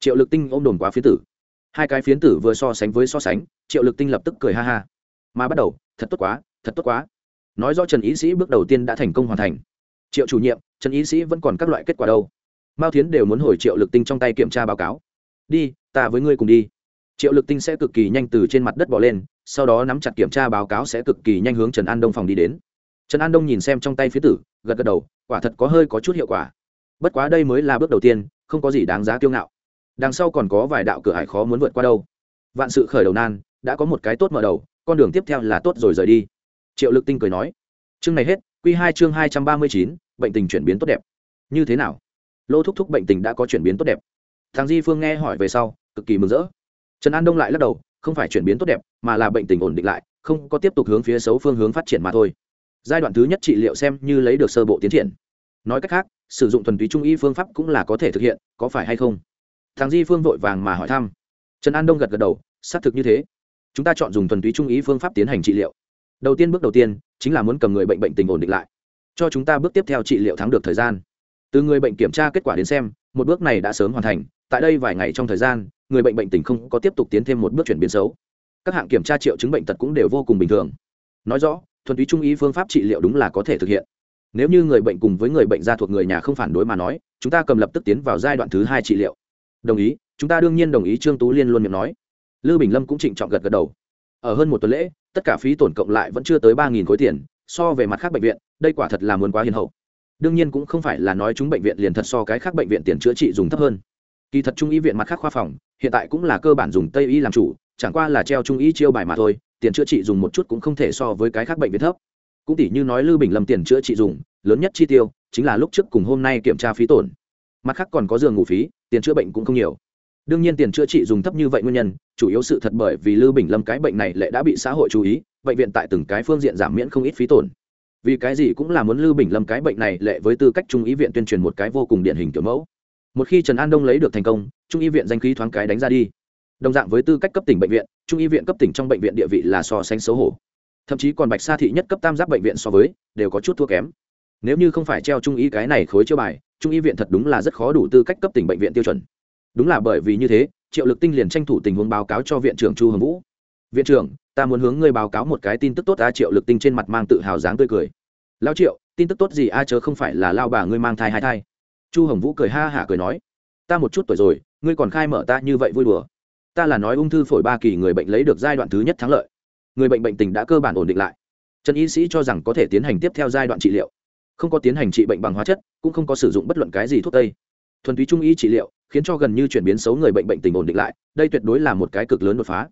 triệu lực tinh ôm đồn quá phiến tử. Hai cái phiến tử vừa so sánh với so sánh, triệu lực tinh lập tức cười ha ha. Mà bắt đầu, thật tốt quá, thật tốt quá. Nói do trần ý sĩ bước đầu tiên đã thành công hoàn thành. Triệu chủ nhiệm, trần ý sĩ vẫn còn các loại kết quả đâu? Mao thiến đều muốn hồi triệu lực tinh trong tay kiểm tra báo cáo. Đi, ta với ngươi cùng đi. Triệu lực tinh sẽ cực kỳ nhanh từ trên mặt đất bỏ lên, sau đó nắm chặt kiểm tra báo cáo sẽ cực kỳ nhanh hướng trần an đông phòng đi đến. Trần an đông nhìn xem trong tay phía tử, gật gật đầu, quả thật có hơi có chút hiệu quả. Bất quá đây mới là bước đầu tiên, không có gì đáng giá kiêu ngạo đằng sau còn có vài đạo cửa hải khó muốn vượt qua đâu. Vạn sự khởi đầu nan, đã có một cái tốt mở đầu, con đường tiếp theo là tốt rồi rời đi. Triệu lực tinh cười nói, chương này hết q hai chương hai trăm ba mươi chín, bệnh tình chuyển biến tốt đẹp. Như thế nào? Lô thúc thúc bệnh tình đã có chuyển biến tốt đẹp. Thằng di phương nghe hỏi về sau, cực kỳ mừng rỡ. Trần an đông lại lắc đầu, không phải chuyển biến tốt đẹp, mà là bệnh tình ổn định lại, không có tiếp tục hướng phía xấu phương hướng phát triển mà thôi. Giai đoạn thứ nhất trị liệu xem như lấy được sơ bộ tiến triển. Nói cách khác, sử dụng thuần túy trung y phương pháp cũng là có thể thực hiện, có phải hay không? Thằng di phương vội vàng mà hỏi thăm. Trần an đông gật gật đầu, xác thực như thế. Chúng ta chọn dùng thuần túy trung ý phương pháp tiến hành trị liệu. Đầu tiên bước đầu tiên chính là muốn cầm người bệnh bệnh tình ổn định lại. Cho chúng ta bước tiếp theo trị liệu thắng được thời gian. Từ người bệnh kiểm tra kết quả đến xem, một bước này đã sớm hoàn thành, tại đây vài ngày trong thời gian, người bệnh bệnh tình không có tiếp tục tiến thêm một bước chuyển biến xấu. Các hạng kiểm tra triệu chứng bệnh tật cũng đều vô cùng bình thường. Nói rõ, thuần túy trung ý phương pháp trị liệu đúng là có thể thực hiện. Nếu như người bệnh cùng với người bệnh gia thuộc người nhà không phản đối mà nói, chúng ta cầm lập tức tiến vào giai đoạn thứ hai trị liệu đồng ý, chúng ta đương nhiên đồng ý, trương tú liên luôn miệng nói. Lư bình lâm cũng trịnh trọng gật gật đầu. Ở hơn một tuần lễ, tất cả phí tổn cộng lại vẫn chưa tới ba nghìn khối tiền, so về mặt khác bệnh viện, đây quả thật là muốn quá hiền hậu. Đương nhiên cũng không phải là nói chúng bệnh viện liền thật so cái khác bệnh viện tiền chữa trị dùng thấp hơn. Kỳ thật trung y viện mặt khác khoa phòng, hiện tại cũng là cơ bản dùng tây y làm chủ, chẳng qua là treo trung y chiêu bài mà thôi, tiền chữa trị dùng một chút cũng không thể so với cái khác bệnh viện thấp. Cũng tỷ như nói lư bình lâm tiền chữa trị dùng, lớn nhất chi tiêu, chính là lúc trước cùng hôm nay kiểm tra phí tổn. Mặt khác còn có giường ngủ phí tiền chữa bệnh cũng không nhiều. Đương nhiên tiền chữa trị dùng thấp như vậy nguyên nhân, chủ yếu sự thật bởi vì Lưu bình lâm cái bệnh này lại đã bị xã hội chú ý, bệnh viện tại từng cái phương diện giảm miễn không ít phí tổn. Vì cái gì cũng là muốn Lưu bình lâm cái bệnh này lệ với tư cách trung ý viện tuyên truyền một cái vô cùng điển hình kiểu mẫu. Một khi trần an đông lấy được thành công, trung y viện danh khí thoáng cái đánh ra đi. Đồng dạng với tư cách cấp tỉnh bệnh viện, trung y viện cấp tỉnh trong bệnh viện địa vị là so sánh xấu hổ. Thậm chí còn bạch sa thị nhất cấp tam giác bệnh viện so với, đều có chút thua kém nếu như không phải treo trung y cái này khối chiêu bài, trung y viện thật đúng là rất khó đủ tư cách cấp tỉnh bệnh viện tiêu chuẩn. Đúng là bởi vì như thế, triệu lực tinh liền tranh thủ tình huống báo cáo cho viện trưởng chu hồng vũ. Viện trưởng, ta muốn hướng ngươi báo cáo một cái tin tức tốt a. Triệu lực tinh trên mặt mang tự hào dáng tươi cười. Lao triệu, tin tức tốt gì a? Chớ không phải là lao bà ngươi mang thai hai thai. Chu hồng vũ cười ha hả cười nói. Ta một chút tuổi rồi, ngươi còn khai mở ta như vậy vui đùa. Ta là nói ung thư phổi ba kỳ người bệnh lấy được giai đoạn thứ nhất thắng lợi. Người bệnh bệnh tình đã cơ bản ổn định lại. Trần y sĩ cho rằng có thể tiến hành tiếp theo giai đoạn trị liệu không có tiến hành trị bệnh bằng hóa chất, cũng không có sử dụng bất luận cái gì thuốc tây. Thuần túy trung y trị liệu, khiến cho gần như chuyển biến xấu người bệnh bệnh tình ổn định lại, đây tuyệt đối là một cái cực lớn đột phá.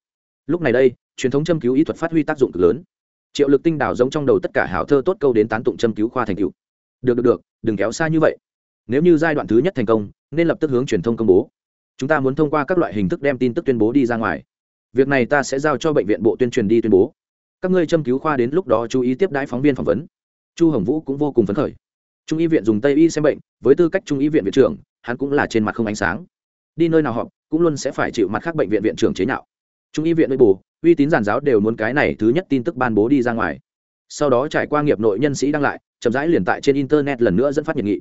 Lúc này đây, truyền thống châm cứu y thuật phát huy tác dụng cực lớn. Triệu lực tinh đảo giống trong đầu tất cả hảo thơ tốt câu đến tán tụng châm cứu khoa thành cựu được được được, đừng kéo xa như vậy. Nếu như giai đoạn thứ nhất thành công, nên lập tức hướng truyền thông công bố. Chúng ta muốn thông qua các loại hình thức đem tin tức tuyên bố đi ra ngoài. Việc này ta sẽ giao cho bệnh viện bộ tuyên truyền đi tuyên bố. Các ngươi châm cứu khoa đến lúc đó chú ý tiếp đãi phóng viên phỏng vấn chu hồng vũ cũng vô cùng phấn khởi. Trung y viện dùng tây y xem bệnh, với tư cách trung y viện viện trưởng, hắn cũng là trên mặt không ánh sáng. Đi nơi nào họp, cũng luôn sẽ phải chịu mặt khác bệnh viện viện trưởng chế nhạo. Trung y viện nội bù uy tín giản giáo đều muốn cái này thứ nhất tin tức ban bố đi ra ngoài. Sau đó trải qua nghiệp nội nhân sĩ đăng lại, chậm rãi liền tại trên internet lần nữa dẫn phát nhiệt nghị.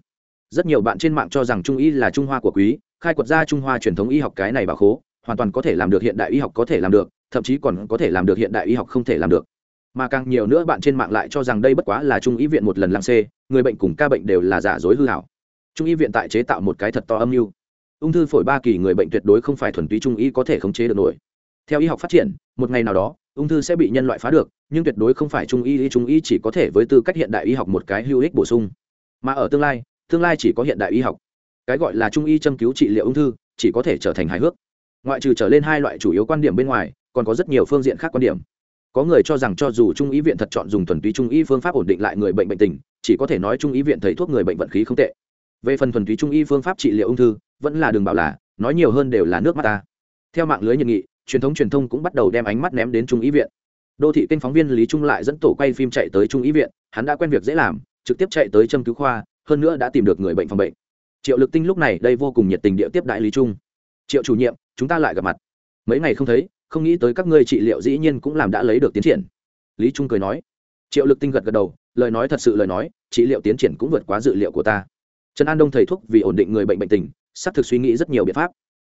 Rất nhiều bạn trên mạng cho rằng trung y là trung hoa của quý, khai quật ra trung hoa truyền thống y học cái này bà khố, hoàn toàn có thể làm được hiện đại y học có thể làm được, thậm chí còn có thể làm được hiện đại y học không thể làm được mà càng nhiều nữa bạn trên mạng lại cho rằng đây bất quá là trung y viện một lần làm xê, người bệnh cùng ca bệnh đều là giả dối hư hảo. Trung y viện tại chế tạo một cái thật to âm mưu. Ung thư phổi ba kỳ người bệnh tuyệt đối không phải thuần túy trung y có thể khống chế được nổi. Theo y học phát triển, một ngày nào đó, ung thư sẽ bị nhân loại phá được, nhưng tuyệt đối không phải trung y trung y chỉ có thể với tư cách hiện đại y học một cái hữu ích bổ sung. Mà ở tương lai tương lai chỉ có hiện đại y học. Cái gọi là trung y châm cứu trị liệu ung thư, chỉ có thể trở thành hài hước. Ngoại trừ trở lên hai loại chủ yếu quan điểm bên ngoài, còn có rất nhiều phương diện khác quan điểm có người cho rằng cho dù trung y viện thật chọn dùng thuần túy trung y phương pháp ổn định lại người bệnh bệnh tình, chỉ có thể nói trung y viện thầy thuốc người bệnh vận khí không tệ. Về phần thuần túy trung y phương pháp trị liệu ung thư, vẫn là đường bảo là, nói nhiều hơn đều là nước mắt ta. Theo mạng lưới nhiệt nghị, truyền thống truyền thông cũng bắt đầu đem ánh mắt ném đến trung ý viện. Đô thị kênh phóng viên lý trung lại dẫn tổ quay phim chạy tới trung ý viện, hắn đã quen việc dễ làm, trực tiếp chạy tới châm cứu khoa, hơn nữa đã tìm được người bệnh phòng bệnh. Triệu lực tinh lúc này đây vô cùng nhiệt tình địa tiếp đại lý trung. Triệu chủ nhiệm, chúng ta lại gặp mặt. Mấy ngày không thấy không nghĩ tới các ngươi trị liệu dĩ nhiên cũng làm đã lấy được tiến triển. Lý trung cười nói. Triệu lực tinh gật gật đầu, lời nói thật sự lời nói, trị liệu tiến triển cũng vượt quá dự liệu của ta. Trần an đông thầy thuốc vì ổn định người bệnh bệnh tình xác thực suy nghĩ rất nhiều biện pháp.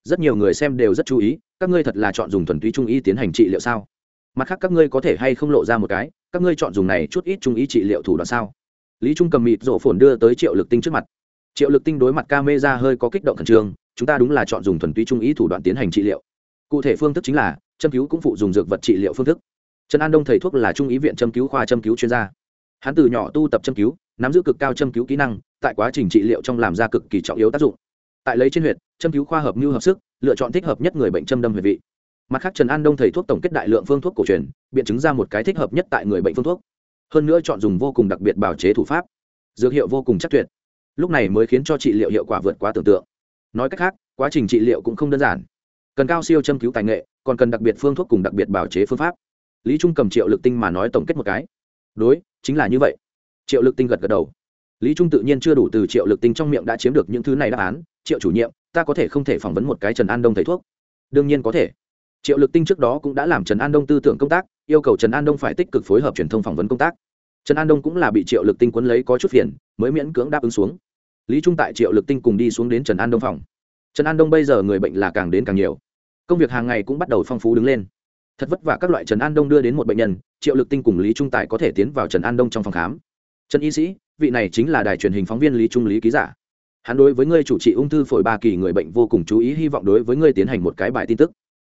Rất nhiều người xem đều rất chú ý, các ngươi thật là chọn dùng thuần túy trung y tiến hành trị liệu sao? Mặt khác các ngươi có thể hay không lộ ra một cái, các ngươi chọn dùng này chút ít trung y trị liệu thủ đoạn sao? Lý trung cầm mịt rổ phồn đưa tới triệu lực tinh trước mặt. Triệu lực tinh đối mặt ca mê ra hơi có kích động khẩn trương, chúng ta đúng là chọn dùng thuần túy trung y thủ đoạn tiến hành trị liệu. Cụ thể phương thức chính là châm cứu cũng phụ dùng dược vật trị liệu phương thức. Trần an đông thầy thuốc là trung ý viện châm cứu khoa châm cứu chuyên gia. Hắn từ nhỏ tu tập châm cứu, nắm giữ cực cao châm cứu kỹ năng, tại quá trình trị liệu trong làm ra cực kỳ trọng yếu tác dụng. Tại lấy trên huyện châm cứu khoa hợp mưu hợp sức, lựa chọn thích hợp nhất người bệnh châm đâm huyệt vị. Mặt khác trần an đông thầy thuốc tổng kết đại lượng phương thuốc cổ truyền, biện chứng ra một cái thích hợp nhất tại người bệnh phương thuốc. Hơn nữa chọn dùng vô cùng đặc biệt bào chế thủ pháp. Dược hiệu vô cùng chắc tuyệt. Lúc này mới khiến cho trị liệu hiệu quả vượt quá tưởng tượng. Nói cách khác, quá trình trị liệu cũng không đơn giản cần cao siêu châm cứu tài nghệ, còn cần đặc biệt phương thuốc cùng đặc biệt bào chế phương pháp. Lý trung cầm triệu lực tinh mà nói tổng kết một cái. Đối, chính là như vậy. Triệu lực tinh gật gật đầu. Lý trung tự nhiên chưa đủ từ triệu lực tinh trong miệng đã chiếm được những thứ này đáp án. Triệu chủ nhiệm, ta có thể không thể phỏng vấn một cái trần an đông thầy thuốc? Đương nhiên có thể. Triệu lực tinh trước đó cũng đã làm trần an đông tư tưởng công tác, yêu cầu trần an đông phải tích cực phối hợp truyền thông phỏng vấn công tác. Trần an đông cũng là bị triệu lực tinh quấn lấy có chút phiền, mới miễn cưỡng đáp ứng xuống. Lý trung tại triệu lực tinh cùng đi xuống đến trần an đông phòng. Trần an đông bây giờ người bệnh là càng đến càng nhiều công việc hàng ngày cũng bắt đầu phong phú đứng lên. Thật vất vả các loại trần an đông đưa đến một bệnh nhân, triệu lực tinh cùng lý trung tài có thể tiến vào trần an đông trong phòng khám. Trần y sĩ, vị này chính là đài truyền hình phóng viên lý trung lý ký giả. Hắn đối với ngươi chủ trị ung thư phổi ba kỳ người bệnh vô cùng chú ý, hy vọng đối với ngươi tiến hành một cái bài tin tức.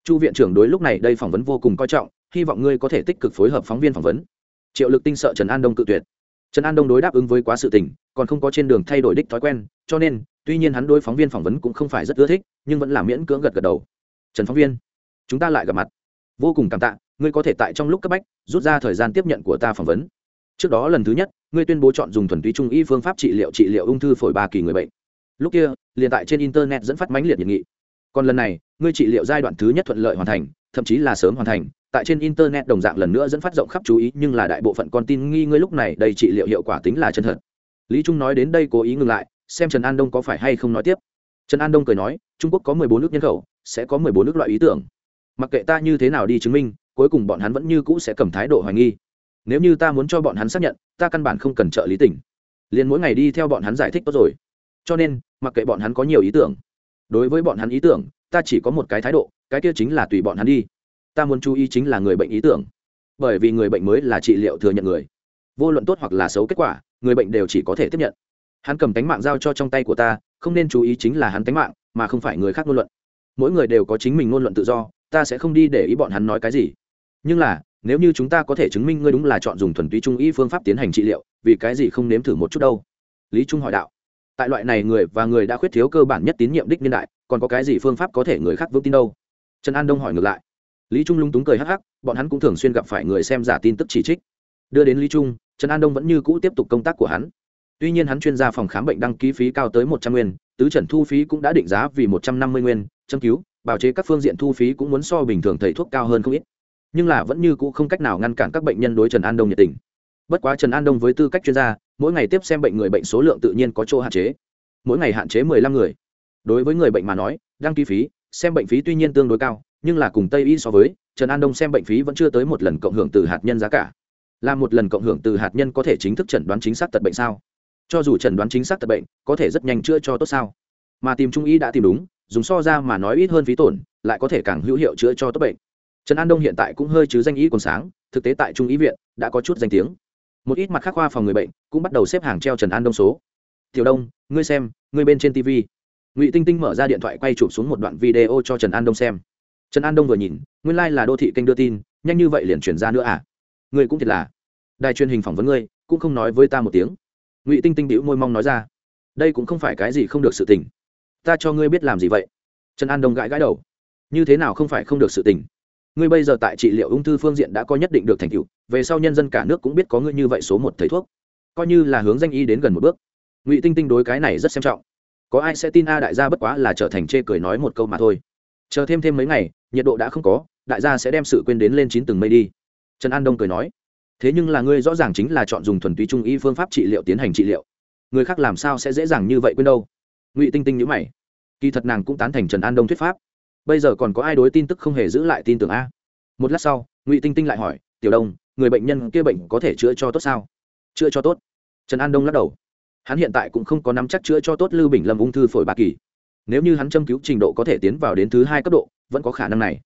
Chu viện trưởng đối lúc này đây phỏng vấn vô cùng coi trọng, hy vọng ngươi có thể tích cực phối hợp phóng viên phỏng vấn. Triệu lực tinh sợ trần an đông cự tuyệt. Trần an đông đối đáp ứng với quá sự tình, còn không có trên đường thay đổi đích thói quen, cho nên, tuy nhiên hắn đối phóng viên phỏng vấn cũng không phải rất ưa thích, nhưng vẫn là miễn cưỡng gật gật đầu trần phóng viên, chúng ta lại gặp mặt. Vô cùng cảm tạ, ngươi có thể tại trong lúc cấp bách, rút ra thời gian tiếp nhận của ta phỏng vấn. Trước đó lần thứ nhất, ngươi tuyên bố chọn dùng thuần túy trung y phương pháp trị liệu trị liệu ung thư phổi ba kỳ người bệnh. Lúc kia, liền tại trên internet dẫn phát mãnh liệt nhiệt nghị. Còn lần này, ngươi trị liệu giai đoạn thứ nhất thuận lợi hoàn thành, thậm chí là sớm hoàn thành, tại trên internet đồng dạng lần nữa dẫn phát rộng khắp chú ý, nhưng là đại bộ phận con tin nghi ngươi lúc này đây trị liệu hiệu quả tính là chân thật. Lý trung nói đến đây cố ý ngừng lại, xem trần an đông có phải hay không nói tiếp. Trần an đông cười nói, trung quốc có mười bốn nước nhân khẩu sẽ có mười bốn nước loại ý tưởng. Mặc kệ ta như thế nào đi chứng minh, cuối cùng bọn hắn vẫn như cũ sẽ cầm thái độ hoài nghi. Nếu như ta muốn cho bọn hắn xác nhận, ta căn bản không cần trợ lý tỉnh. Liền mỗi ngày đi theo bọn hắn giải thích tốt rồi. Cho nên, mặc kệ bọn hắn có nhiều ý tưởng, đối với bọn hắn ý tưởng, ta chỉ có một cái thái độ, cái kia chính là tùy bọn hắn đi. Ta muốn chú ý chính là người bệnh ý tưởng. Bởi vì người bệnh mới là trị liệu thừa nhận người. Vô luận tốt hoặc là xấu kết quả, người bệnh đều chỉ có thể tiếp nhận. Hắn cầm tánh mạng giao cho trong tay của ta, không nên chú ý chính là hắn tánh mạng, mà không phải người khác ngôn luận mỗi người đều có chính mình ngôn luận tự do, ta sẽ không đi để ý bọn hắn nói cái gì. Nhưng là, nếu như chúng ta có thể chứng minh ngươi đúng là chọn dùng thuần túy trung y phương pháp tiến hành trị liệu, vì cái gì không nếm thử một chút đâu? Lý trung hỏi đạo. Tại loại này người và người đã khuyết thiếu cơ bản nhất tín nhiệm đích niên đại, còn có cái gì phương pháp có thể người khác vững tin đâu? Trần an đông hỏi ngược lại. Lý trung lung túng cười hắc hắc, bọn hắn cũng thường xuyên gặp phải người xem giả tin tức chỉ trích. Đưa đến lý trung, trần an đông vẫn như cũ tiếp tục công tác của hắn. Tuy nhiên hắn chuyên gia phòng khám bệnh đăng ký phí cao tới một trăm nguyên, tứ trần thu phí cũng đã định giá vì một trăm năm mươi nguyên châm cứu, bào chế các phương diện thu phí cũng muốn so bình thường thầy thuốc cao hơn không ít. Nhưng là vẫn như cũ không cách nào ngăn cản các bệnh nhân đối trần an đông nhiệt tình. Bất quá trần an đông với tư cách chuyên gia, mỗi ngày tiếp xem bệnh người bệnh số lượng tự nhiên có chỗ hạn chế. Mỗi ngày hạn chế mười lăm người. Đối với người bệnh mà nói, đăng ký phí, xem bệnh phí tuy nhiên tương đối cao, nhưng là cùng tây y so với, trần an đông xem bệnh phí vẫn chưa tới một lần cộng hưởng từ hạt nhân giá cả. Là một lần cộng hưởng từ hạt nhân có thể chính thức chẩn đoán chính xác tật bệnh sao? Cho dù chẩn đoán chính xác tật bệnh, có thể rất nhanh chữa cho tốt sao? Mà tìm trung y đã tìm đúng dùng so ra mà nói ít hơn phí tổn, lại có thể càng hữu hiệu chữa cho tốt bệnh. Trần an đông hiện tại cũng hơi chứ danh ý còn sáng, thực tế tại trung ý viện đã có chút danh tiếng. Một ít mặt khác khoa phòng người bệnh cũng bắt đầu xếp hàng treo trần an đông số. Tiểu đông, ngươi xem, ngươi bên trên tv ngụy tinh tinh mở ra điện thoại quay chụp xuống một đoạn video cho trần an đông xem. Trần an đông vừa nhìn, nguyên lai、like、là đô thị kênh đưa tin, nhanh như vậy liền chuyển ra nữa à? Ngươi cũng thiệt là. Đài truyền hình phỏng vấn ngươi, cũng không nói với ta một tiếng. Ngụy tinh tinh đĩu môi mong nói ra. Đây cũng không phải cái gì không được sự tình ta cho ngươi biết làm gì vậy? Trần an đông gãi gãi đầu. Như thế nào không phải không được sự tình? Ngươi bây giờ tại trị liệu ung thư phương diện đã có nhất định được thành tựu, về sau nhân dân cả nước cũng biết có ngươi như vậy số một thầy thuốc. Coi như là hướng danh y đến gần một bước. Ngụy tinh tinh đối cái này rất xem trọng. Có ai sẽ tin a đại gia bất quá là trở thành chê cười nói một câu mà thôi. Chờ thêm thêm mấy ngày, nhiệt độ đã không có, đại gia sẽ đem sự quên đến lên chín từng mây đi. Trần an đông cười nói. Thế nhưng là ngươi rõ ràng chính là chọn dùng thuần túy trung y phương pháp trị liệu tiến hành trị liệu. Người khác làm sao sẽ dễ dàng như vậy quên đâu? Ngụy tinh tinh nhữ mày kỳ thật nàng cũng tán thành trần an đông thuyết pháp. Bây giờ còn có ai đối tin tức không hề giữ lại tin tưởng a? Một lát sau, ngụy tinh tinh lại hỏi, tiểu đông, người bệnh nhân kia bệnh có thể chữa cho tốt sao? Chữa cho tốt. Trần an đông lắc đầu. Hắn hiện tại cũng không có nắm chắc chữa cho tốt lưu bình lâm ung thư phổi ba kỳ. Nếu như hắn châm cứu trình độ có thể tiến vào đến thứ hai cấp độ, vẫn có khả năng này.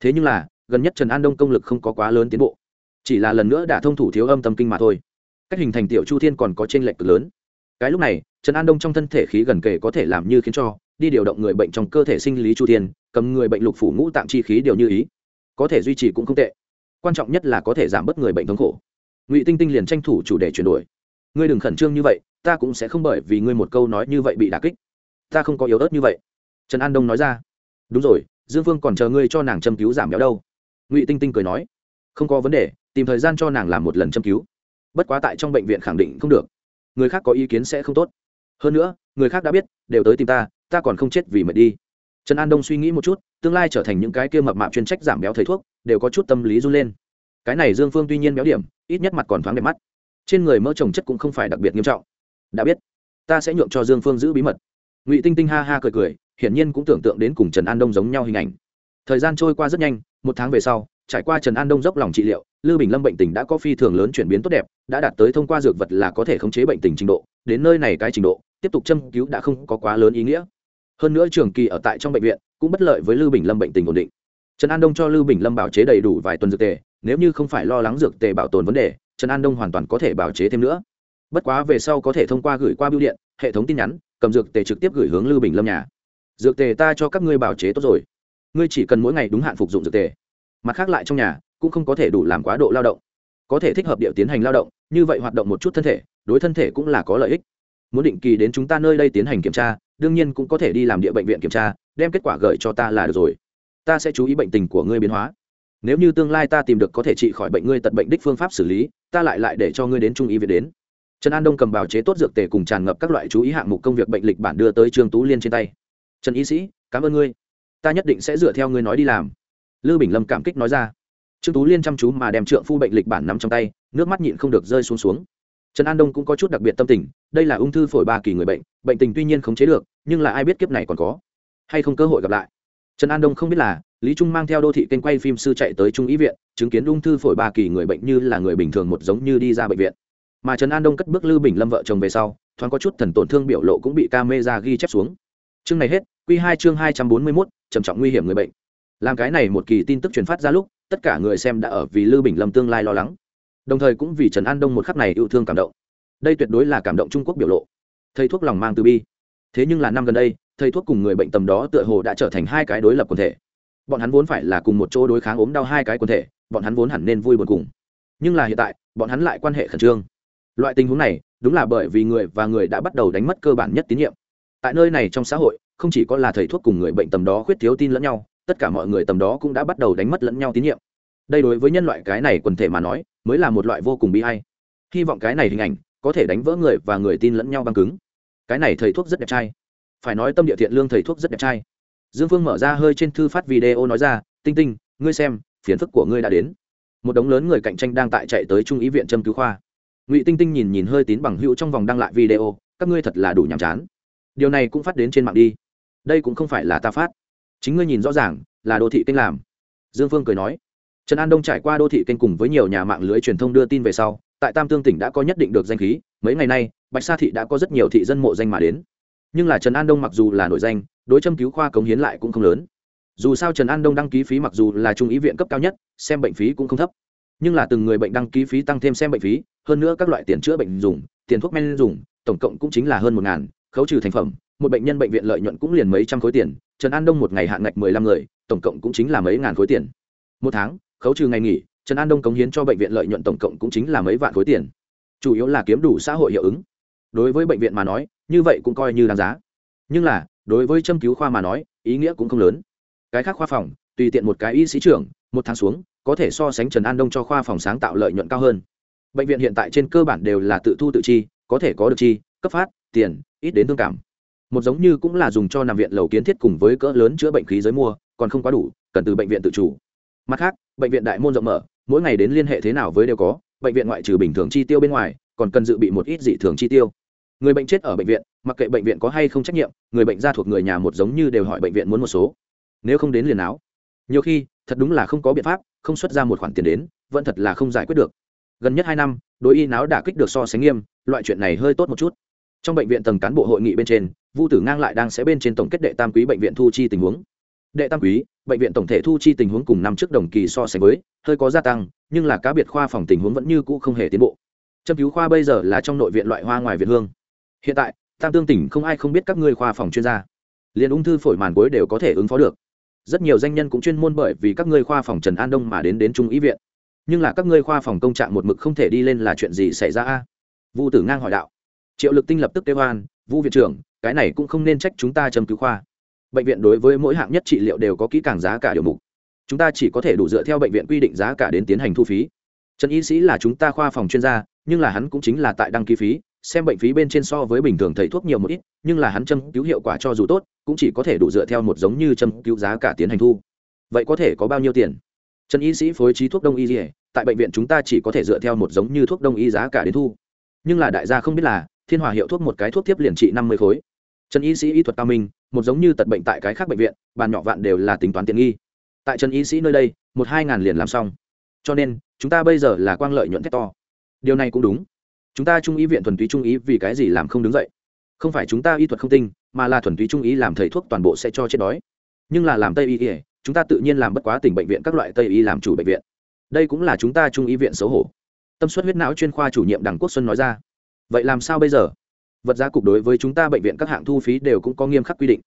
Thế nhưng là, gần nhất trần an đông công lực không có quá lớn tiến bộ. Chỉ là lần nữa đã thông thủ thiếu âm tâm kinh mà thôi. Cách hình thành tiểu chu thiên còn có t r ê n lệch cực lớn. Cái lúc này, trần an đông trong thân thể khí gần kề có thể làm như khiến cho đi điều động người bệnh trong cơ thể sinh lý chu thiên, cầm người bệnh lục phủ ngũ tạng chi khí đều như ý. Có thể duy trì cũng không tệ. Quan trọng nhất là có thể giảm bớt người bệnh thống khổ. Ngụy tinh tinh liền tranh thủ chủ đề chuyển đổi. Ngươi đừng khẩn trương như vậy, ta cũng sẽ không bởi vì ngươi một câu nói như vậy bị đà kích. Ta không có yếu ớt như vậy. Trần an đông nói ra. Đúng rồi, dương phương còn chờ ngươi cho nàng châm cứu giảm béo đâu. Ngụy tinh tinh cười nói. Không có vấn đề, tìm thời gian cho nàng làm một lần châm cứu. Bất quá tại trong bệnh viện khẳng định không được. Người khác có ý kiến sẽ không tốt. Hơn nữa, người khác đã biết, đều tới tìm ta ta còn không chết vì mệt đi. Trần an đông suy nghĩ một chút tương lai trở thành những cái kia mập mạp chuyên trách giảm béo thầy thuốc đều có chút tâm lý run lên. Cái này dương phương tuy nhiên béo điểm ít nhất mặt còn thoáng đẹp mắt. Trên người mỡ trồng chất cũng không phải đặc biệt nghiêm trọng. Đã biết ta sẽ nhượng cho dương phương giữ bí mật. Ngụy tinh tinh ha ha cười cười hiển nhiên cũng tưởng tượng đến cùng trần an đông giống nhau hình ảnh. Thời gian trôi qua rất nhanh một tháng về sau trải qua trần an đông dốc lòng trị liệu Lưu Bình Lâm bệnh tình đã có phi thường lớn chuyển biến tốt đẹp, đã đạt tới thông qua dược vật là có thể khống chế bệnh tình trình độ, đến nơi này cái trình độ, tiếp tục châm cứu đã không có quá lớn ý nghĩa. Hơn nữa trường kỳ ở tại trong bệnh viện, cũng bất lợi với Lưu Bình Lâm bệnh tình ổn định. Trần An Đông cho Lưu Bình Lâm bảo chế đầy đủ vài tuần dược tề, nếu như không phải lo lắng dược tề bảo tồn vấn đề, Trần An Đông hoàn toàn có thể bảo chế thêm nữa. Bất quá về sau có thể thông qua gửi qua bưu điện, hệ thống tin nhắn, cầm dược tề trực tiếp gửi hướng Lưu Bình Lâm nhà. Dược tề ta cho các ngươi bảo chế tốt rồi, ngươi chỉ cần mỗi ngày đúng hạn phục dụng dược tề. Mặt khác lại trong nhà, cũng không có thể đủ làm quá độ lao động có thể thích hợp địa tiến hành lao động như vậy hoạt động một chút thân thể đối thân thể cũng là có lợi ích muốn định kỳ đến chúng ta nơi đây tiến hành kiểm tra đương nhiên cũng có thể đi làm địa bệnh viện kiểm tra, đem kết quả gửi cho ta là được rồi. Ta sẽ chú ý bệnh tình của ngươi biến hóa. Nếu như tương lai ta tìm được có thể trị khỏi bệnh ngươi tật bệnh đích phương pháp xử lý, ta lại lại để cho ngươi đến trung y viện đến. Trần an đông cầm bào chế tốt dược tề cùng tràn ngập các loại chú ý hạng mục công việc bệnh lịch bản đưa tới trương tú liên trên tay. Trần y sĩ, cảm ơn ngươi. Ta nhất định sẽ dựa theo ngươi nói đi làm. Lư bình lâm cảm kích nói ra. Trương tú liên chăm chú mà đem trượng phu bệnh lịch bản nắm trong tay, nước mắt nhịn không được rơi xuống xuống trần an đông cũng có chút đặc biệt tâm tình đây là ung thư phổi ba kỳ người bệnh bệnh tình tuy nhiên khống chế được nhưng là ai biết kiếp này còn có hay không cơ hội gặp lại. Trần an đông không biết là lý trung mang theo đô thị kênh quay phim sư chạy tới trung ý viện chứng kiến ung thư phổi ba kỳ người bệnh như là người bình thường một giống như đi ra bệnh viện. Mà trần an đông cất bước lư bình lâm vợ chồng về sau thoáng có chút thần tổn thương biểu lộ cũng bị ca mê ra ghi chép xuống. Chương này hết q hai chương hai trăm bốn mươi mốt trầm trọng nguy hiểm người bệnh. Làm cái này một kỳ tin tức truyền phát ra lúc tất cả người xem đã ở vì Lưu Bình Lâm tương lai lo lắng, đồng thời cũng vì Trần An Đông một khắc này yêu thương cảm động. Đây tuyệt đối là cảm động Trung Quốc biểu lộ. Thầy thuốc lòng mang từ bi. Thế nhưng là năm gần đây, thầy thuốc cùng người bệnh tầm đó tựa hồ đã trở thành hai cái đối lập quần thể. Bọn hắn vốn phải là cùng một chỗ đối kháng ốm đau hai cái quần thể, bọn hắn vốn hẳn nên vui buồn cùng. Nhưng là hiện tại, bọn hắn lại quan hệ khẩn trương. Loại tình huống này, đúng là bởi vì người và người đã bắt đầu đánh mất cơ bản nhất tín nhiệm. Tại nơi này trong xã hội, không chỉ có là thầy thuốc cùng người bệnh tầm đó khuyết thiếu tin lẫn nhau, tất cả mọi người tầm đó cũng đã bắt đầu đánh mất lẫn nhau tín nhiệm đây đối với nhân loại cái này quần thể mà nói mới là một loại vô cùng bi hay hy vọng cái này hình ảnh có thể đánh vỡ người và người tin lẫn nhau băng cứng. Cái này thầy thuốc rất đẹp trai. Phải nói tâm địa thiện lương thầy thuốc rất đẹp trai. Dương phương mở ra hơi trên thư phát video nói ra, tinh tinh, ngươi xem, phiền phức của ngươi đã đến. Một đống lớn người cạnh tranh đang tại chạy tới trung ý viện châm cứu khoa. Ngụy tinh tinh nhìn nhìn hơi tín bằng hữu trong vòng đăng lại video, các ngươi thật là đủ nhàm chán. Điều này cũng phát đến trên mạng đi. Đây cũng không phải là ta phát. Chính ngươi nhìn rõ ràng là đô thị kênh làm. Dương phương cười nói trần an đông trải qua đô thị kênh cùng với nhiều nhà mạng lưới truyền thông đưa tin về sau, tại tam tương tỉnh đã có nhất định được danh khí, mấy ngày nay, bạch sa thị đã có rất nhiều thị dân mộ danh mà đến. Nhưng là trần an đông mặc dù là nổi danh, đối châm cứu khoa cống hiến lại cũng không lớn. Dù sao trần an đông đăng ký phí mặc dù là trung ý viện cấp cao nhất, xem bệnh phí cũng không thấp. Nhưng là từng người bệnh đăng ký phí tăng thêm xem bệnh phí, hơn nữa các loại tiền chữa bệnh dùng, tiền thuốc men dùng, tổng cộng cũng chính là hơn một ngàn, khấu trừ thành phẩm, một bệnh nhân bệnh viện lợi nhuận cũng liền mấy trăm khối tiền, trần an đông một ngày hạn ngạch mười lăm người, tổng cộng cũng chính là mấy ngàn khối tiền. Một tháng khấu trừ ngày nghỉ, trần an đông cống hiến cho bệnh viện lợi nhuận tổng cộng cũng chính là mấy vạn khối tiền. Chủ yếu là kiếm đủ xã hội hiệu ứng. Đối với bệnh viện mà nói, như vậy cũng coi như đáng giá. Nhưng là, đối với châm cứu khoa mà nói, ý nghĩa cũng không lớn. Cái khác khoa phòng, tùy tiện một cái y sĩ trưởng, một tháng xuống, có thể so sánh trần an đông cho khoa phòng sáng tạo lợi nhuận cao hơn. Bệnh viện hiện tại trên cơ bản đều là tự thu tự chi, có thể có được chi, cấp phát, tiền, ít đến thương cảm. Một giống như cũng là dùng cho nằm viện lầu kiến thiết cùng với cỡ lớn chữa bệnh khí giới mua, còn không quá đủ, cần từ bệnh viện tự chủ mặt khác, bệnh viện đại môn rộng mở, mỗi ngày đến liên hệ thế nào với đều có, bệnh viện ngoại trừ bình thường chi tiêu bên ngoài, còn cần dự bị một ít dị thường chi tiêu. Người bệnh chết ở bệnh viện, mặc kệ bệnh viện có hay không trách nhiệm, người bệnh ra thuộc người nhà một giống như đều hỏi bệnh viện muốn một số. Nếu không đến liền áo. Nhiều khi, thật đúng là không có biện pháp, không xuất ra một khoản tiền đến, vẫn thật là không giải quyết được. Gần nhất hai năm, đối y náo đả kích được so sánh nghiêm, loại chuyện này hơi tốt một chút. Trong bệnh viện tầng cán bộ hội nghị bên trên, vu tử ngang lại đang sẽ bên trên tổng kết đệ tam quý bệnh viện thu chi tình huống đệ tam quý, bệnh viện tổng thể thu chi tình huống cùng năm trước đồng kỳ so sánh với, hơi có gia tăng, nhưng là cá biệt khoa phòng tình huống vẫn như cũ không hề tiến bộ. Châm cứu khoa bây giờ là trong nội viện loại hoa ngoài viện hương. Hiện tại, tam tương tỉnh không ai không biết các ngươi khoa phòng chuyên gia. Liền ung thư phổi màn cuối đều có thể ứng phó được. Rất nhiều danh nhân cũng chuyên môn bởi vì các ngươi khoa phòng trần an đông mà đến đến trung ý viện. Nhưng là các ngươi khoa phòng công trạng một mực không thể đi lên là chuyện gì xảy ra a? Vu tử ngang hỏi đạo. Triệu lực tinh lập tức kêu hoan vu viện trưởng, cái này cũng không nên trách chúng ta châm cứu khoa bệnh viện đối với mỗi hạng nhất trị liệu đều có kỹ càng giá cả điều mục. Chúng ta chỉ có thể đủ dựa theo bệnh viện quy định giá cả đến tiến hành thu phí. Trần y sĩ là chúng ta khoa phòng chuyên gia, nhưng là hắn cũng chính là tại đăng ký phí, xem bệnh phí bên trên so với bình thường thầy thuốc nhiều một ít, nhưng là hắn châm cứu hiệu quả cho dù tốt, cũng chỉ có thể đủ dựa theo một giống như châm cứu giá cả tiến hành thu. Vậy có thể có bao nhiêu tiền? Trần y sĩ phối trí thuốc đông y gì tại bệnh viện chúng ta chỉ có thể dựa theo một giống như thuốc đông y giá cả đến thu. Nhưng là đại gia không biết là, thiên hòa hiệu thuốc một cái thuốc tiếp liền trị năm mươi khối trần y sĩ y thuật cao minh, một giống như tật bệnh tại cái khác bệnh viện, bàn nhỏ vạn đều là tính toán tiền nghi. Tại trần y sĩ nơi đây, một hai ngàn liền làm xong. Cho nên, chúng ta bây giờ là quang lợi nhuận thét to. Điều này cũng đúng. Chúng ta trung y viện thuần túy trung ý vì cái gì làm không đứng dậy? Không phải chúng ta y thuật không tinh, mà là thuần túy trung ý làm thầy thuốc toàn bộ sẽ cho chết đói. Nhưng là làm tây y ỉa chúng ta tự nhiên làm bất quá tỉnh bệnh viện các loại tây y làm chủ bệnh viện. Đây cũng là chúng ta trung y viện xấu hổ. Tâm suất huyết não chuyên khoa chủ nhiệm đảng quốc xuân nói ra. Vậy làm sao bây giờ? Vật giá cục đối với chúng ta bệnh viện các hạng thu phí đều cũng có nghiêm khắc quy định.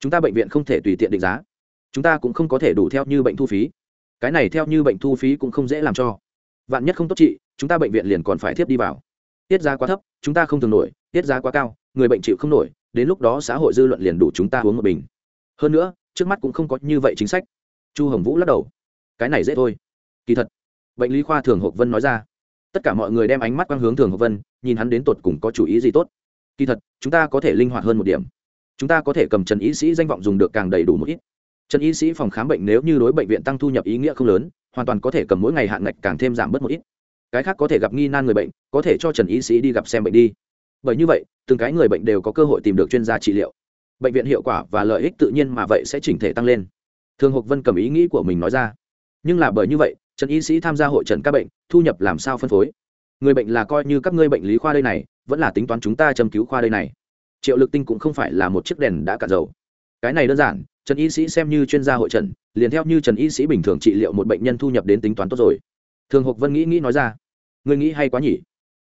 Chúng ta bệnh viện không thể tùy tiện định giá. Chúng ta cũng không có thể đủ theo như bệnh thu phí. Cái này theo như bệnh thu phí cũng không dễ làm cho. Vạn nhất không tốt trị, chúng ta bệnh viện liền còn phải tiếp đi vào. Tiết giá quá thấp, chúng ta không thường nổi, tiết giá quá cao, người bệnh chịu không nổi, đến lúc đó xã hội dư luận liền đủ chúng ta uống một bình. Hơn nữa, trước mắt cũng không có như vậy chính sách. Chu hồng vũ lắc đầu. Cái này dễ thôi. Kỳ thật, bệnh lý khoa thường hộp vân nói ra. Tất cả mọi người đem ánh mắt quang hướng thường hộp vân, nhìn hắn đến tột cùng có chủ ý gì tốt kỳ thật, chúng ta có thể linh hoạt hơn một điểm. Chúng ta có thể cầm trần y sĩ danh vọng dùng được càng đầy đủ một ít. Trần y sĩ phòng khám bệnh nếu như đối bệnh viện tăng thu nhập ý nghĩa không lớn, hoàn toàn có thể cầm mỗi ngày hạn ngạch càng thêm giảm bớt một ít. Cái khác có thể gặp nghi nan người bệnh, có thể cho trần y sĩ đi gặp xem bệnh đi. Bởi như vậy, từng cái người bệnh đều có cơ hội tìm được chuyên gia trị liệu. Bệnh viện hiệu quả và lợi ích tự nhiên mà vậy sẽ chỉnh thể tăng lên. Thường hộc vân cầm ý nghĩ của mình nói ra. Nhưng là bởi như vậy, trần y sĩ tham gia hội trần các bệnh, thu nhập làm sao phân phối? Người bệnh là coi như các ngươi bệnh lý khoa đây này vẫn là tính toán chúng ta châm cứu khoa đây này. Triệu lực tinh cũng không phải là một chiếc đèn đã cạn dầu. Cái này đơn giản, trần y sĩ xem như chuyên gia hội trần, liền theo như trần y sĩ bình thường trị liệu một bệnh nhân thu nhập đến tính toán tốt rồi. Thường hộc vân nghĩ nghĩ nói ra người nghĩ hay quá nhỉ?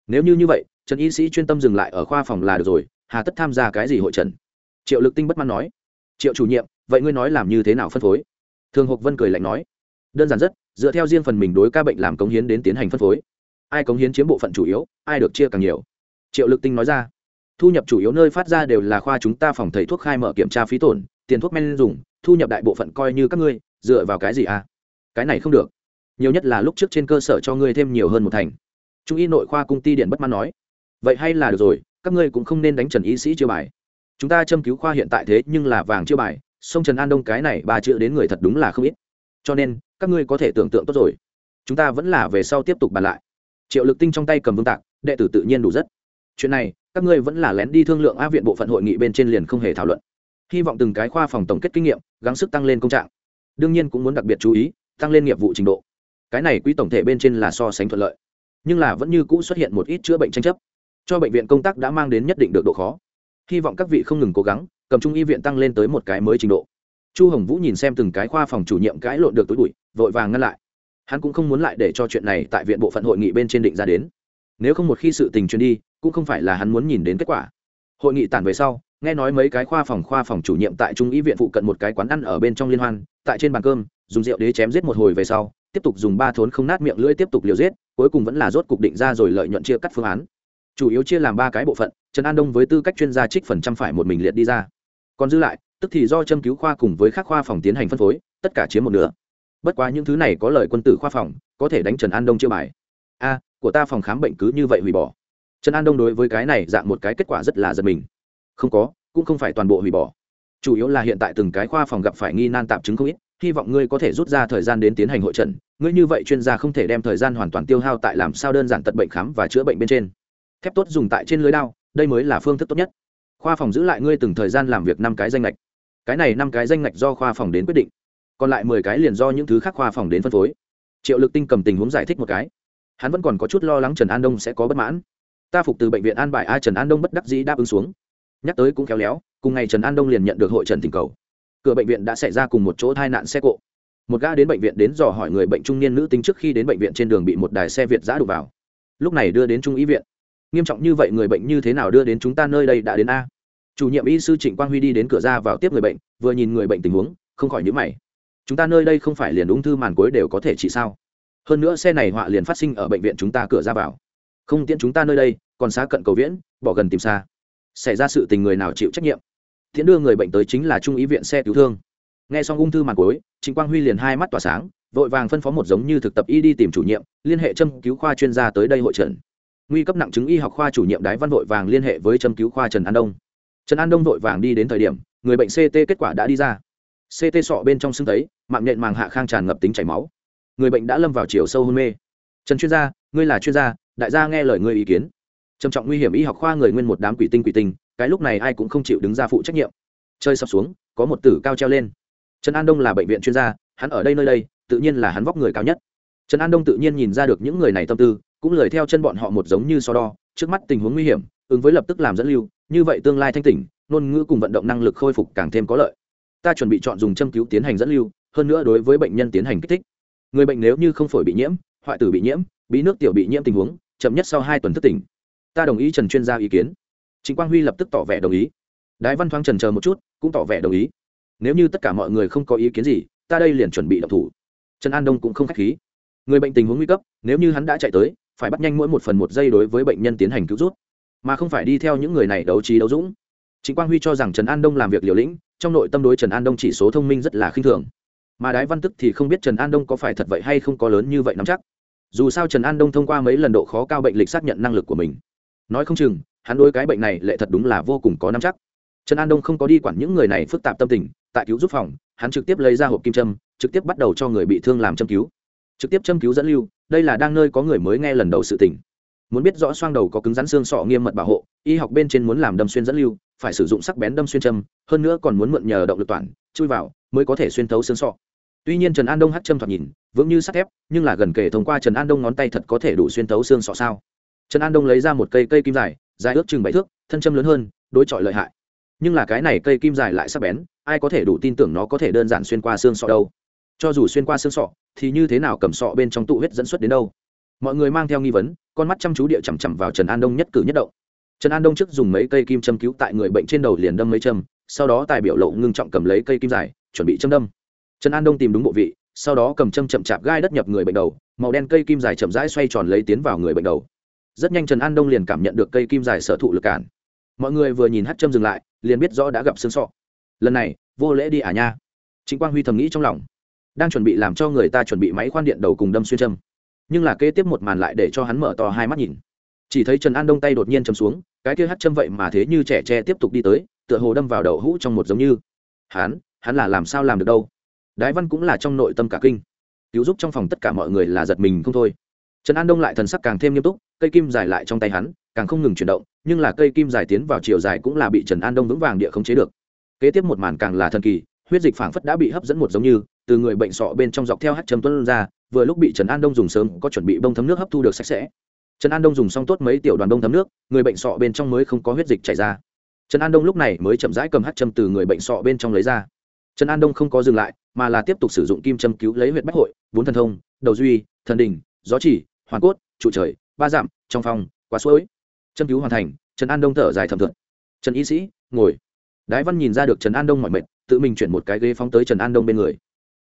Nếu như như vậy, trần y sĩ chuyên tâm dừng lại ở khoa phòng là được rồi, hà tất tham gia cái gì hội trần? Triệu lực tinh bất mãn nói, triệu chủ nhiệm, vậy ngươi nói làm như thế nào phân phối? Thường hộc vân cười lạnh nói, đơn giản rất, dựa theo riêng phần mình đối ca bệnh làm cống hiến đến tiến hành phân phối. Ai cống hiến chiếm bộ phận chủ yếu, ai được chia càng nhiều triệu lực tinh nói ra, thu nhập chủ yếu nơi phát ra đều là khoa chúng ta phòng thầy thuốc khai mở kiểm tra phí tổn, tiền thuốc men dùng, thu nhập đại bộ phận coi như các ngươi, dựa vào cái gì à? Cái này không được. Nhiều nhất là lúc trước trên cơ sở cho ngươi thêm nhiều hơn một thành. Trung y nội khoa cung ti điện bất mãn nói, vậy hay là được rồi, các ngươi cũng không nên đánh trần y sĩ chưa bài. Chúng ta châm cứu khoa hiện tại thế nhưng là vàng chưa bài, sông trần an đông cái này ba chữ đến người thật đúng là không ít. Cho nên, các ngươi có thể tưởng tượng tốt rồi. Chúng ta vẫn là về sau tiếp tục bàn lại. Triệu lực tinh trong tay cầm vương tạc, đệ tử tự nhiên đủ rất chuyện này, các ngươi vẫn là lén đi thương lượng a viện bộ phận hội nghị bên trên liền không hề thảo luận. Hy vọng từng cái khoa phòng tổng kết kinh nghiệm, gắng sức tăng lên công trạng. Đương nhiên cũng muốn đặc biệt chú ý, tăng lên nghiệp vụ trình độ. Cái này quỹ tổng thể bên trên là so sánh thuận lợi. Nhưng là vẫn như cũ xuất hiện một ít chữa bệnh tranh chấp. Cho bệnh viện công tác đã mang đến nhất định được độ khó. Hy vọng các vị không ngừng cố gắng, cầm trung y viện tăng lên tới một cái mới trình độ. Chu hồng vũ nhìn xem từng cái khoa phòng chủ nhiệm cãi lộn được tối bụi, vội vàng ngăn lại. Hắn cũng không muốn lại để cho chuyện này tại viện bộ phận hội nghị bên trên định ra đến. Nếu không một khi sự tình truyền đi cũng không phải là hắn muốn nhìn đến kết quả. Hội nghị tản về sau, nghe nói mấy cái khoa phòng khoa phòng chủ nhiệm tại trung y viện phụ cận một cái quán ăn ở bên trong liên hoan, tại trên bàn cơm, dùng rượu đế chém giết một hồi về sau, tiếp tục dùng ba thốn không nát miệng lưỡi tiếp tục liều giết, cuối cùng vẫn là rốt cục định ra rồi lợi nhuận chia cắt phương án. Chủ yếu chia làm ba cái bộ phận, trần an đông với tư cách chuyên gia trích phần trăm phải một mình liệt đi ra. Còn dư lại, tức thì do châm cứu khoa cùng với các khoa phòng tiến hành phân phối, tất cả chiếm một nửa. Bất quá những thứ này có lời quân tử khoa phòng, có thể đánh trần an đông chưa bài. A, của ta phòng khám bệnh cứ như vậy hủy bỏ trần an đông đối với cái này dạng một cái kết quả rất là giật mình. Không có, cũng không phải toàn bộ hủy bỏ. Chủ yếu là hiện tại từng cái khoa phòng gặp phải nghi nan tạp chứng không ít, hy vọng ngươi có thể rút ra thời gian đến tiến hành hội trần ngươi như vậy chuyên gia không thể đem thời gian hoàn toàn tiêu hao tại làm sao đơn giản tật bệnh khám và chữa bệnh bên trên. Thép tốt dùng tại trên lưới đao, đây mới là phương thức tốt nhất. Khoa phòng giữ lại ngươi từng thời gian làm việc năm cái danh lệch cái này năm cái danh ngạch do khoa phòng đến quyết định. Còn lại mười cái liền do những thứ khác khoa phòng đến phân phối. Triệu lực tinh cầm tình huống giải thích một cái. Hắn vẫn còn có chút lo lắng trần an đông sẽ có bất mãn ta phục từ bệnh viện an bài a trần an đông bất đắc dĩ đáp ứng xuống. Nhắc tới cũng khéo léo, cùng ngày trần an đông liền nhận được hội trần tình cầu. Cửa bệnh viện đã xảy ra cùng một chỗ tai nạn xe cộ. Một gã đến bệnh viện đến dò hỏi người bệnh trung niên nữ tính trước khi đến bệnh viện trên đường bị một đài xe việt giã đụng vào. Lúc này đưa đến trung y viện. Nghiêm trọng như vậy người bệnh như thế nào đưa đến chúng ta nơi đây đã đến a? Chủ nhiệm y sư trịnh quang huy đi đến cửa ra vào tiếp người bệnh, vừa nhìn người bệnh tình huống, không khỏi nhữ mày. Chúng ta nơi đây không phải liền ung thư màn cuối đều có thể trị sao? Hơn nữa xe này họa liền phát sinh ở bệnh viện chúng ta cửa ra vào không tiễn chúng ta nơi đây, còn xa cận cầu viễn, bỏ gần tìm xa. Xảy ra sự tình người nào chịu trách nhiệm? Tiễn đưa người bệnh tới chính là trung ý viện xe cứu thương. Nghe xong ung thư màn cuối, trịnh quang huy liền hai mắt tỏa sáng, vội vàng phân phó một giống như thực tập y đi tìm chủ nhiệm, liên hệ châm cứu khoa chuyên gia tới đây hội trần nguy cấp nặng chứng y học khoa chủ nhiệm đái văn vội vàng liên hệ với châm cứu khoa trần an đông. Trần an đông vội vàng đi đến thời điểm, người bệnh ct kết quả đã đi ra. Ct sọ bên trong xương tấy, mạng nhện màng hạ khang tràn ngập tính chảy máu. Người bệnh đã lâm vào chiều sâu hôn mê. Trần chuyên gia, ngươi là chuyên gia đại gia nghe lời ngươi ý kiến. Trầm trọng nguy hiểm y học khoa người nguyên một đám quỷ tinh quỷ tinh, cái lúc này ai cũng không chịu đứng ra phụ trách nhiệm. Chơi sập xuống, có một tử cao treo lên. Trần an đông là bệnh viện chuyên gia, hắn ở đây nơi đây, tự nhiên là hắn vóc người cao nhất. Trần an đông tự nhiên nhìn ra được những người này tâm tư, cũng lời theo chân bọn họ một giống như so đo, trước mắt tình huống nguy hiểm, ứng với lập tức làm dẫn lưu, như vậy tương lai thanh tỉnh, ngôn ngữ cùng vận động năng lực khôi phục càng thêm có lợi. Ta chuẩn bị chọn dùng châm cứu tiến hành dẫn lưu, hơn nữa đối với bệnh nhân tiến hành kích thích. Người bệnh nếu như không phổi bị nhiễm, hoại tử bị nhiễm, bí nước tiểu bị nhiễm tình huống chậm nhất sau hai tuần thức tỉnh. Ta đồng ý trần chuyên gia ý kiến. Chính quang huy lập tức tỏ vẻ đồng ý. Đái văn thoáng trần chờ một chút, cũng tỏ vẻ đồng ý. Nếu như tất cả mọi người không có ý kiến gì, ta đây liền chuẩn bị động thủ. Trần an đông cũng không k h á c h khí. Người bệnh tình huống nguy cấp, nếu như hắn đã chạy tới, phải bắt nhanh mỗi một phần một giây đối với bệnh nhân tiến hành cứu rút. Mà không phải đi theo những người này đấu trí đấu dũng. Chính quang huy cho rằng trần an đông làm việc liều lĩnh, trong nội tâm đối trần an đông chỉ số thông minh rất là khinh thường. Mà đái văn tức thì không biết trần an đông có phải thật vậy hay không có lớn như vậy nắm chắc dù sao trần an đông thông qua mấy lần độ khó cao bệnh lịch xác nhận năng lực của mình. Nói không chừng, hắn đối cái bệnh này lệ thật đúng là vô cùng có nắm chắc. Trần an đông không có đi quản những người này phức tạp tâm tình, tại cứu giúp phòng, hắn trực tiếp lấy ra hộp kim châm, trực tiếp bắt đầu cho người bị thương làm châm cứu. Trực tiếp châm cứu dẫn lưu, đây là đang nơi có người mới nghe lần đầu sự tình. Muốn biết rõ xoang đầu có cứng rắn xương sọ nghiêm mật bảo hộ, y học bên trên muốn làm đâm xuyên dẫn lưu, phải sử dụng sắc bén đâm xuyên châm, hơn nữa còn muốn mượn nhờ động lực toàn, chui vào, mới có thể xuyên thấu xương sọ. Tuy nhiên trần an đông hắt châm thoạt nhìn vững như sắt thép, nhưng là gần kể thông qua trần an đông ngón tay thật có thể đủ xuyên tấu xương sọ sao. Trần an đông lấy ra một cây cây kim dài dài ước chừng bảy thước, thân châm lớn hơn, đối chọi lợi hại. Nhưng là cái này cây kim dài lại sắc bén, ai có thể đủ tin tưởng nó có thể đơn giản xuyên qua xương sọ đâu? Cho dù xuyên qua xương sọ, thì như thế nào cầm sọ bên trong tụ huyết dẫn xuất đến đâu? Mọi người mang theo nghi vấn, con mắt chăm chú địa chằm chằm vào trần an đông nhất cử nhất động. Trần an đông trước dùng mấy cây kim châm cứu tại người bệnh trên đầu liền đâm mấy châm, sau đó tài biểu lộ ngưng trọng cầm lấy cây kim dài, chuẩn bị châm đâm. Trần an đông tìm đúng bộ vị sau đó cầm châm chậm chạp gai đất nhập người bệnh đầu, màu đen cây kim dài chậm rãi xoay tròn lấy tiến vào người bệnh đầu. Rất nhanh trần an đông liền cảm nhận được cây kim dài sở thụ lực cản. Mọi người vừa nhìn hát châm dừng lại, liền biết rõ đã gặp xương sọ. Lần này, vô lễ đi à nha. Chính quang huy thầm nghĩ trong lòng. Đang chuẩn bị làm cho người ta chuẩn bị máy khoan điện đầu cùng đâm xuyên châm. Nhưng là kế tiếp một màn lại để cho hắn mở to hai mắt nhìn. Chỉ thấy trần an đông tay đột nhiên châm xuống, cái kia hát châm vậy mà thế như trẻ tre tiếp tục đi tới, tựa hồ đâm vào đầu hũ trong một giống như. Hắn hắn là làm sao làm được đâu? Đái văn cũng là trong nội tâm cả kinh. Cứu giúp trong phòng tất cả mọi người là giật mình không thôi. Trần an đông lại thần sắc càng thêm nghiêm túc, cây kim dài lại trong tay hắn, càng không ngừng chuyển động, nhưng là cây kim dài tiến vào chiều dài cũng là bị trần an đông vững vàng địa không chế được. Kế tiếp một màn càng là thần kỳ, huyết dịch phảng phất đã bị hấp dẫn một giống như, từ người bệnh sọ bên trong dọc theo hát chấm tuân ra, vừa lúc bị trần an đông dùng sớm có chuẩn bị bông thấm nước hấp thu được sạch sẽ. Trần an đông dùng xong tốt mấy tiểu đoàn bông thấm nước, người bệnh sọ bên trong mới không có huyết dịch chảy ra. Trần an đông lúc này mới chậm rãi cầm hát châm từ người bệnh sọ bên trong lấy ra. Trần an đông không có dừng lại mà là tiếp tục sử dụng kim châm cứu lấy huyệt bách hội, bốn thần thông, đầu duy, thần đình gió chỉ, hoàn cốt, trụ trời, ba dặm trong phòng, quá suối. Châm cứu hoàn thành, trần an đông thở dài thầm thượng trần y sĩ, ngồi. Đái văn nhìn ra được trần an đông mỏi mệt, tự mình chuyển một cái ghế phóng tới trần an đông bên người.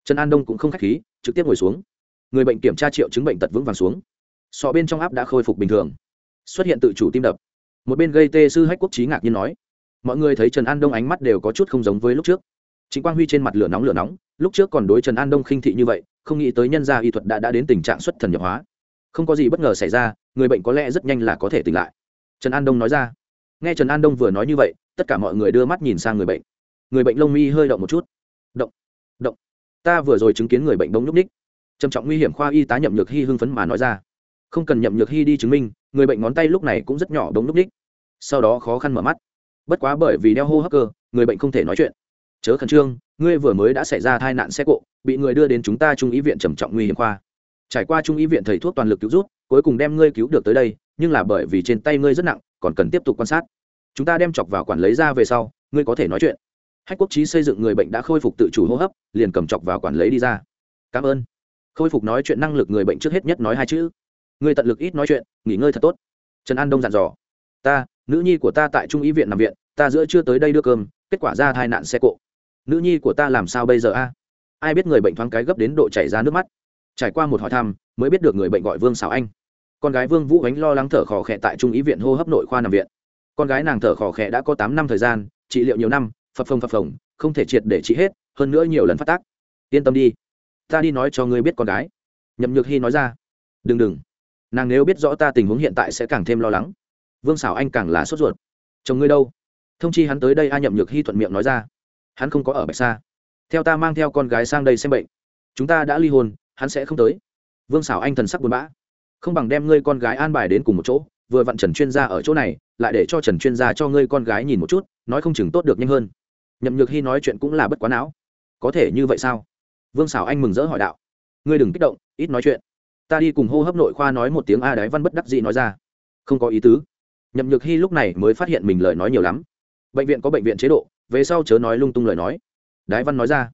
Trần an đông cũng không k h á c h khí, trực tiếp ngồi xuống. Người bệnh kiểm tra triệu chứng bệnh tật vững vàng xuống. Sọ bên trong áp đã khôi phục bình thường. Xuất hiện tự chủ tim đập. Một bên gây tê sư hách quốc trí ngạc nhiên nói, mọi người thấy trần an đông ánh mắt đều có chút không giống với lúc trước. Chính quang huy trên mặt lửa nóng lửa nóng lúc trước còn đối trần an đông khinh thị như vậy, không nghĩ tới nhân gia y thuật đã đã đến tình trạng xuất thần nhập hóa. Không có gì bất ngờ xảy ra, người bệnh có lẽ rất nhanh là có thể tỉnh lại. Trần an đông nói ra. Nghe trần an đông vừa nói như vậy, tất cả mọi người đưa mắt nhìn sang người bệnh. Người bệnh lông mi hơi động một chút. Động động. Ta vừa rồi chứng kiến người bệnh bỗng nhúc ních trầm trọng nguy hiểm khoa y tá nhậm nhược hy hưng phấn mà nói ra. Không cần nhậm nhược hy đi chứng minh, người bệnh ngón tay lúc này cũng rất nhỏ bỗng nhúc ních sau đó khó khăn mở mắt. Bất quá bởi vì đeo hô hấp cơ, người bệnh không thể nói chuyện. Chớ khẩn trương ngươi vừa mới đã xảy ra tai nạn xe cộ, bị người đưa đến chúng ta trung ý viện trầm trọng nguy hiểm khoa. Trải qua trung ý viện thầy thuốc toàn lực cứu rút cuối cùng đem ngươi cứu được tới đây, nhưng là bởi vì trên tay ngươi rất nặng, còn cần tiếp tục quan sát. Chúng ta đem chọc vào quản lấy ra về sau, ngươi có thể nói chuyện. Hách quốc trí xây dựng người bệnh đã khôi phục tự chủ hô hấp, liền cầm chọc vào quản lấy đi ra. Cảm ơn. Khôi phục nói chuyện năng lực người bệnh trước hết nhất nói hai chữ. Ngươi tận lực ít nói chuyện, nghỉ ngơi thật tốt. Trần an đông dặn dò. Ta, nữ nhi của ta tại trung ý viện nằm viện, ta giữa chưa tới đây đưa cơm, kết quả ra tai nạn xe cộ nữ nhi của ta làm sao bây giờ a? Ai biết người bệnh thoáng cái gấp đến độ chảy ra nước mắt. Trải qua một hỏi thăm, mới biết được người bệnh gọi vương xảo anh. Con gái vương vũ ánh lo lắng thở khò khẽ tại trung ý viện hô hấp nội khoa nằm viện. Con gái nàng thở khò khẽ đã có tám năm thời gian, trị liệu nhiều năm, phập phồng phập phồng, không thể triệt để trị hết, hơn nữa nhiều lần phát tác. Yên tâm đi, ta đi nói cho ngươi biết con gái. Nhậm nhược hy nói ra. Đừng đừng, nàng nếu biết rõ ta tình huống hiện tại sẽ càng thêm lo lắng. Vương xảo anh càng là sốt ruột. Chồng ngươi đâu? Thông chi hắn tới đây a, nhậm nhược hy thuận miệng nói ra hắn không có ở bạch sa. Theo ta mang theo con gái sang đây xem bệnh. Chúng ta đã ly hôn, hắn sẽ không tới. Vương xảo anh thần sắc buồn bã. Không bằng đem ngươi con gái an bài đến cùng một chỗ, vừa vặn trần chuyên gia ở chỗ này, lại để cho trần chuyên gia cho ngươi con gái nhìn một chút, nói không chừng tốt được nhanh hơn. Nhậm nhược hy nói chuyện cũng là bất quá não. Có thể như vậy sao? Vương xảo anh mừng rỡ hỏi đạo. Ngươi đừng kích động, ít nói chuyện. Ta đi cùng hô hấp nội khoa nói một tiếng a đái văn bất đắc dĩ nói ra. Không có ý tứ. Nhậm nhược hy lúc này mới phát hiện mình lời nói nhiều lắm. Bệnh viện có bệnh viện chế độ về sau chớ nói lung tung lời nói. Đái văn nói ra.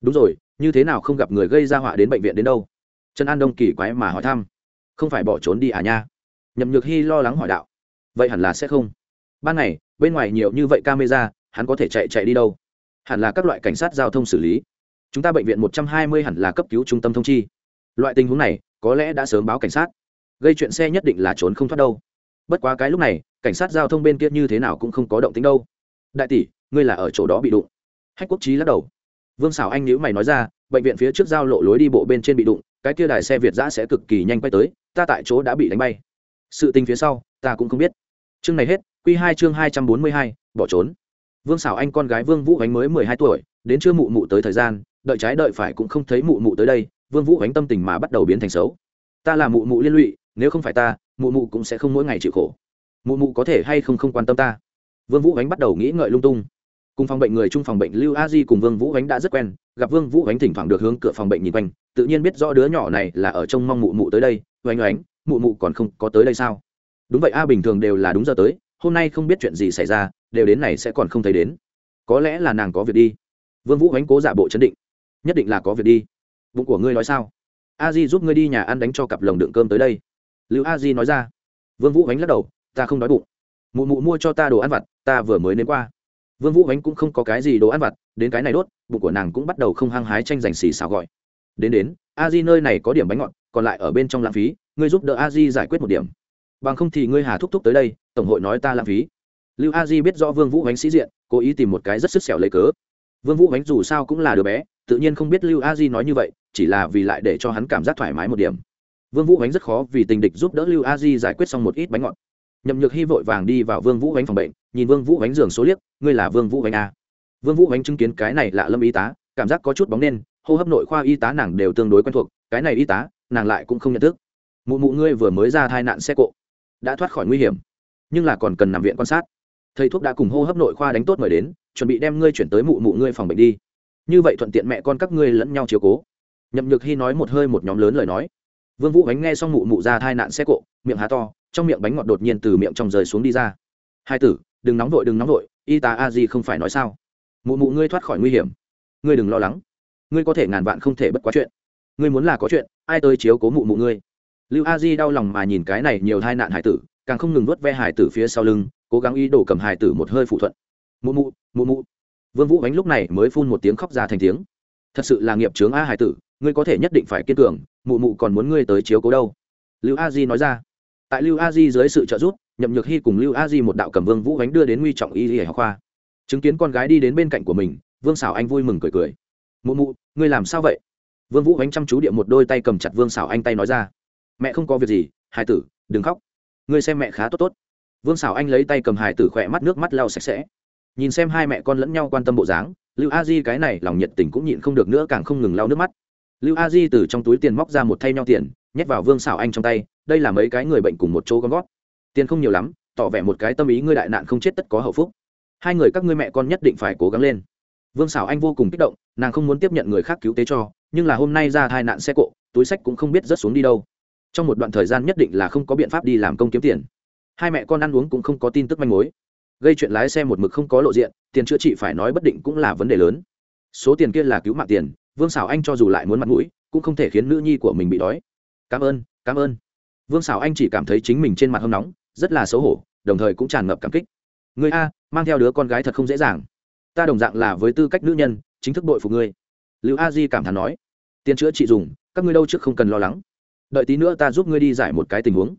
Đúng rồi, như thế nào không gặp người gây ra họa đến bệnh viện đến đâu? Trần an đông kỳ quái mà hỏi thăm. Không phải bỏ trốn đi à nha? Nhậm nhược hy lo lắng hỏi đạo. Vậy hẳn là sẽ không. Ban ngày, bên ngoài nhiều như vậy camera, hắn có thể chạy chạy đi đâu? Hẳn là các loại cảnh sát giao thông xử lý. Chúng ta bệnh viện một trăm hai mươi hẳn là cấp cứu trung tâm thông chi. Loại tình huống này, có lẽ đã sớm báo cảnh sát. Gây chuyện xe nhất định là trốn không thoát đâu. Bất quá cái lúc này, cảnh sát giao thông bên kia như thế nào cũng không có động tính đâu. Đại tỷ ngươi là ở chỗ đó bị đụng. Hách quốc trí lắc đầu. Vương xảo anh nhữ mày nói ra, bệnh viện phía trước giao lộ lối đi bộ bên trên bị đụng, cái kia đài xe việt giã sẽ cực kỳ nhanh quay tới, ta tại chỗ đã bị đánh bay. Sự tình phía sau, ta cũng không biết. Chương này hết q hai chương hai trăm bốn mươi hai, bỏ trốn. Vương xảo anh con gái vương vũ ánh mới mười hai tuổi, đến chưa mụ mụ tới thời gian, đợi trái đợi phải cũng không thấy mụ mụ tới đây, vương vũ ánh tâm tình mà bắt đầu biến thành xấu. Ta là mụ mụ liên lụy, nếu không phải ta, mụ mụ cũng sẽ không mỗi ngày chịu khổ. Mụ mụ có thể hay không không quan tâm ta? Vương vũ ánh bắt đầu nghĩ ngợi lung tung cùng phòng bệnh người chung phòng bệnh lưu a di cùng vương vũ ánh đã rất quen, gặp vương vũ ánh thỉnh thoảng được hướng cửa phòng bệnh nhìn quanh, tự nhiên biết rõ đứa nhỏ này là ở trong mong mụ mụ tới đây. Oanh oánh, mụ mụ còn không có tới đây sao? Đúng vậy a, bình thường đều là đúng giờ tới, hôm nay không biết chuyện gì xảy ra, đều đến này sẽ còn không thấy đến. Có lẽ là nàng có việc đi. Vương vũ ánh cố giả bộ chấn định. Nhất định là có việc đi. Bụng của ngươi nói sao? A di giúp ngươi đi nhà ăn đánh cho cặp lồng đựng cơm tới đây. Lưu a di nói ra. Vương vũ ánh lắc đầu, ta không đói bụng. Mụ mụ mua cho ta đồ ăn vặt, ta vừa mới nếm qua vương vũ ánh cũng không có cái gì đồ ăn vặt, đến cái này đốt, bụng của nàng cũng bắt đầu không hăng hái tranh giành xì xào gọi. Đến đến, a di nơi này có điểm bánh ngọt, còn lại ở bên trong lãng phí, ngươi giúp đỡ a di giải quyết một điểm. Bằng không thì ngươi hà thúc thúc tới đây, tổng hội nói ta lãng phí. Lưu a di biết rõ vương vũ ánh sĩ diện, cố ý tìm một cái rất sức xẻo lấy cớ. Vương vũ ánh dù sao cũng là đứa bé, tự nhiên không biết lưu a di nói như vậy, chỉ là vì lại để cho hắn cảm giác thoải mái một điểm. Vương vũ ánh rất khó vì tình địch giúp đỡ lưu a di giải quyết xong một ít bánh ngọt. Nhậm nhược hy vội vàng đi vào vương vũ ánh phòng bệnh nhìn vương vũ ánh giường số liếc, ngươi là vương vũ ánh a vương vũ ánh chứng kiến cái này lạ lâm y tá, cảm giác có chút bóng nên, hô hấp nội khoa y tá nàng đều tương đối quen thuộc, cái này y tá, nàng lại cũng không nhận thức. Mụ mụ ngươi vừa mới ra tai nạn xe cộ, đã thoát khỏi nguy hiểm, nhưng là còn cần nằm viện quan sát. Thầy thuốc đã cùng hô hấp nội khoa đánh tốt mời đến, chuẩn bị đem ngươi chuyển tới mụ mụ ngươi phòng bệnh đi. Như vậy thuận tiện mẹ con các ngươi lẫn nhau chiếu cố. Nhậm nhược hy nói một hơi một nhóm lớn lời nói. Vương vũ ánh nghe xong mụ mụ ra tai nạn xe cộ, miệng há to, trong miệng bánh ngọt đột nhiên từ miệng trong rời xuống đi ra. Hai tử đừng nóng vội, đừng nóng vội, y tá a di không phải nói sao? Mụ mụ ngươi thoát khỏi nguy hiểm. Ngươi đừng lo lắng. Ngươi có thể ngàn vạn không thể bất quá chuyện. Ngươi muốn là có chuyện, ai tới chiếu cố mụ mụ ngươi? Lưu a di đau lòng mà nhìn cái này nhiều tai nạn hải tử, càng không ngừng nuốt ve hải tử phía sau lưng, cố gắng ý đồ cầm hải tử một hơi phụ thuận. Mụ mụ mụ mụ. Vương vũ ánh lúc này mới phun một tiếng khóc ra thành tiếng. Thật sự là nghiệp chướng a hải tử, ngươi có thể nhất định phải kiên cường, mụ mụ còn muốn ngươi tới chiếu cố đâu? Lưu a di nói ra tại lưu a di dưới sự trợ giúp, nhậm nhược hy cùng lưu a di một đạo cầm vương vũ ánh đưa đến nguy trọng y y học khoa. Chứng kiến con gái đi đến bên cạnh của mình, vương xảo anh vui mừng cười cười. Mụ mụ, ngươi làm sao vậy? Vương vũ ánh chăm chú điện một đôi tay cầm chặt vương xảo anh tay nói ra. Mẹ không có việc gì Hải tử, đừng khóc. Ngươi xem mẹ khá tốt tốt. Vương xảo anh lấy tay cầm Hải tử khỏe mắt nước mắt lau sạch sẽ. Nhìn xem hai mẹ con lẫn nhau quan tâm bộ dáng, lưu a di cái này lòng nhiệt tình cũng nhịn không được nữa càng không ngừng lau nước mắt. Lưu a di từ trong túi tiền móc ra một thay nhau tiền nhét vào vương xảo anh trong tay, đây là mấy cái người bệnh cùng một chỗ gom gót tiền không nhiều lắm, tỏ vẻ một cái tâm ý ngươi đại nạn không chết tất có hậu phúc. Hai người các ngươi mẹ con nhất định phải cố gắng lên. Vương xảo anh vô cùng kích động, nàng không muốn tiếp nhận người khác cứu tế cho, nhưng là hôm nay ra tai nạn xe cộ, túi sách cũng không biết rớt xuống đi đâu. Trong một đoạn thời gian nhất định là không có biện pháp đi làm công kiếm tiền. Hai mẹ con ăn uống cũng không có tin tức manh mối. Gây chuyện lái xe một mực không có lộ diện, tiền chữa trị phải nói bất định cũng là vấn đề lớn. Số tiền kia là cứu mạng tiền, vương xảo anh cho dù lại muốn mặt mũi, cũng không thể khiến nữ nhi của mình bị đói cảm ơn cảm ơn. Vương xảo anh chỉ cảm thấy chính mình trên mặt hâm nóng, rất là xấu hổ, đồng thời cũng tràn ngập cảm kích. Người a, mang theo đứa con gái thật không dễ dàng. Ta đồng dạng là với tư cách nữ nhân, chính thức đội phục ngươi. Lưu a di cảm thán nói. Tiền chữa trị dùng, các ngươi đâu trước không cần lo lắng. Đợi tí nữa ta giúp ngươi đi giải một cái tình huống.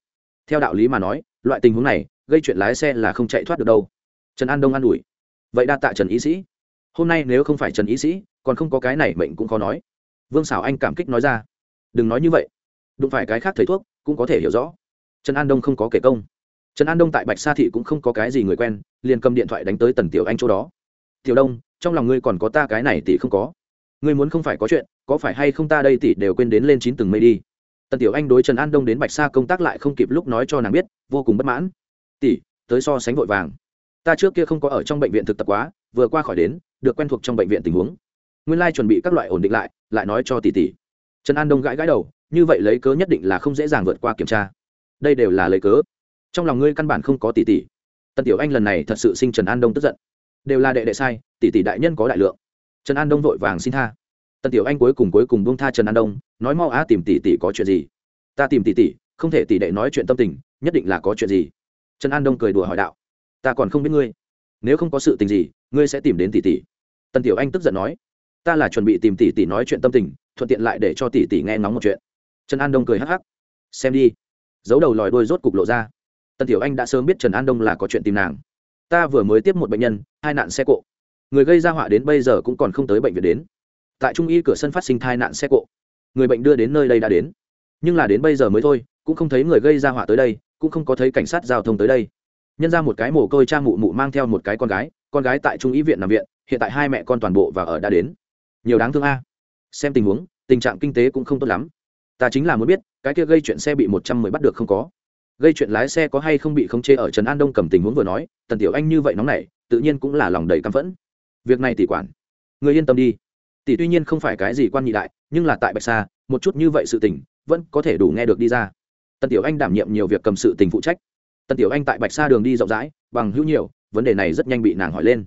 Theo đạo lý mà nói, loại tình huống này, gây chuyện lái xe là không chạy thoát được đâu. Trần an đông an ủi. Vậy đa tạ trần ý sĩ. Hôm nay nếu không phải trần ý sĩ, còn không có cái này mệnh cũng khó nói. Vương xảo anh cảm kích nói ra. Đừng nói như vậy đụng phải cái khác thầy thuốc cũng có thể hiểu rõ. Trần an đông không có kể công. Trần an đông tại bạch sa thị cũng không có cái gì người quen, liền cầm điện thoại đánh tới tần tiểu anh chỗ đó. Tiểu đông, trong lòng ngươi còn có ta cái này tỷ không có? Ngươi muốn không phải có chuyện, có phải hay không ta đây tỷ đều quên đến lên chín từng mây đi? Tần tiểu anh đối trần an đông đến bạch sa công tác lại không kịp lúc nói cho nàng biết, vô cùng bất mãn. Tỷ, tới so sánh vội vàng. Ta trước kia không có ở trong bệnh viện thực tập quá, vừa qua khỏi đến, được quen thuộc trong bệnh viện tình huống. Nguyên lai chuẩn bị các loại ổn định lại lại nói cho tỷ tỷ. Trần an đông gãi gãi đầu như vậy lấy cớ nhất định là không dễ dàng vượt qua kiểm tra. Đây đều là lấy cớ. Trong lòng ngươi căn bản không có tỷ tỷ. Tần tiểu anh lần này thật sự sinh trần an đông tức giận. Đều là đệ đệ sai, tỷ tỷ đại nhân có đại lượng. Trần an đông vội vàng xin tha. Tần tiểu anh cuối cùng cuối cùng buông tha trần an đông, nói mau á, tìm tỷ tỷ có chuyện gì? Ta tìm tỷ tỷ, không thể tỷ đệ nói chuyện tâm tình, nhất định là có chuyện gì? Trần an đông cười đùa hỏi đạo. Ta còn không biết ngươi. Nếu không có sự tình gì, ngươi sẽ tìm đến tỷ tỷ. Tần tiểu anh tức giận nói. Ta là chuẩn bị tìm tỷ tỷ nói chuyện tâm tình, thuận tiện lại để cho tỷ tỷ nghe ngóng một chuyện trần an đông cười hắc hắc. Xem đi. Giấu đầu lòi đôi rốt cục lộ ra. Tần tiểu anh đã sớm biết trần an đông là có chuyện tìm nàng. Ta vừa mới tiếp một bệnh nhân, hai nạn xe cộ. Người gây ra họa đến bây giờ cũng còn không tới bệnh viện đến. Tại trung y cửa sân phát sinh thai nạn xe cộ. Người bệnh đưa đến nơi đây đã đến. Nhưng là đến bây giờ mới thôi, cũng không thấy người gây ra họa tới đây, cũng không có thấy cảnh sát giao thông tới đây. Nhân ra một cái mồ côi cha mụ mụ mang theo một cái con gái con gái tại trung y viện nằm viện, hiện tại hai mẹ con toàn bộ và ở đã đến. Nhiều đáng thương a. Xem tình huống, tình trạng kinh tế cũng không tốt lắm ta chính là muốn biết, cái kia gây chuyện xe bị một trăm mười bắt được không có. Gây chuyện lái xe có hay không bị khống chế ở trần an đông cầm tình huống vừa nói, tần tiểu anh như vậy nóng này tự nhiên cũng là lòng đầy căm phẫn. Việc này tỷ quản. Người yên tâm đi. Tỷ tuy nhiên không phải cái gì quan nhị đại, nhưng là tại bạch sa, một chút như vậy sự tình, vẫn có thể đủ nghe được đi ra. Tần tiểu anh đảm nhiệm nhiều việc cầm sự tình phụ trách. Tần tiểu anh tại bạch sa đường đi rộng rãi, bằng hữu nhiều, vấn đề này rất nhanh bị nàng hỏi lên.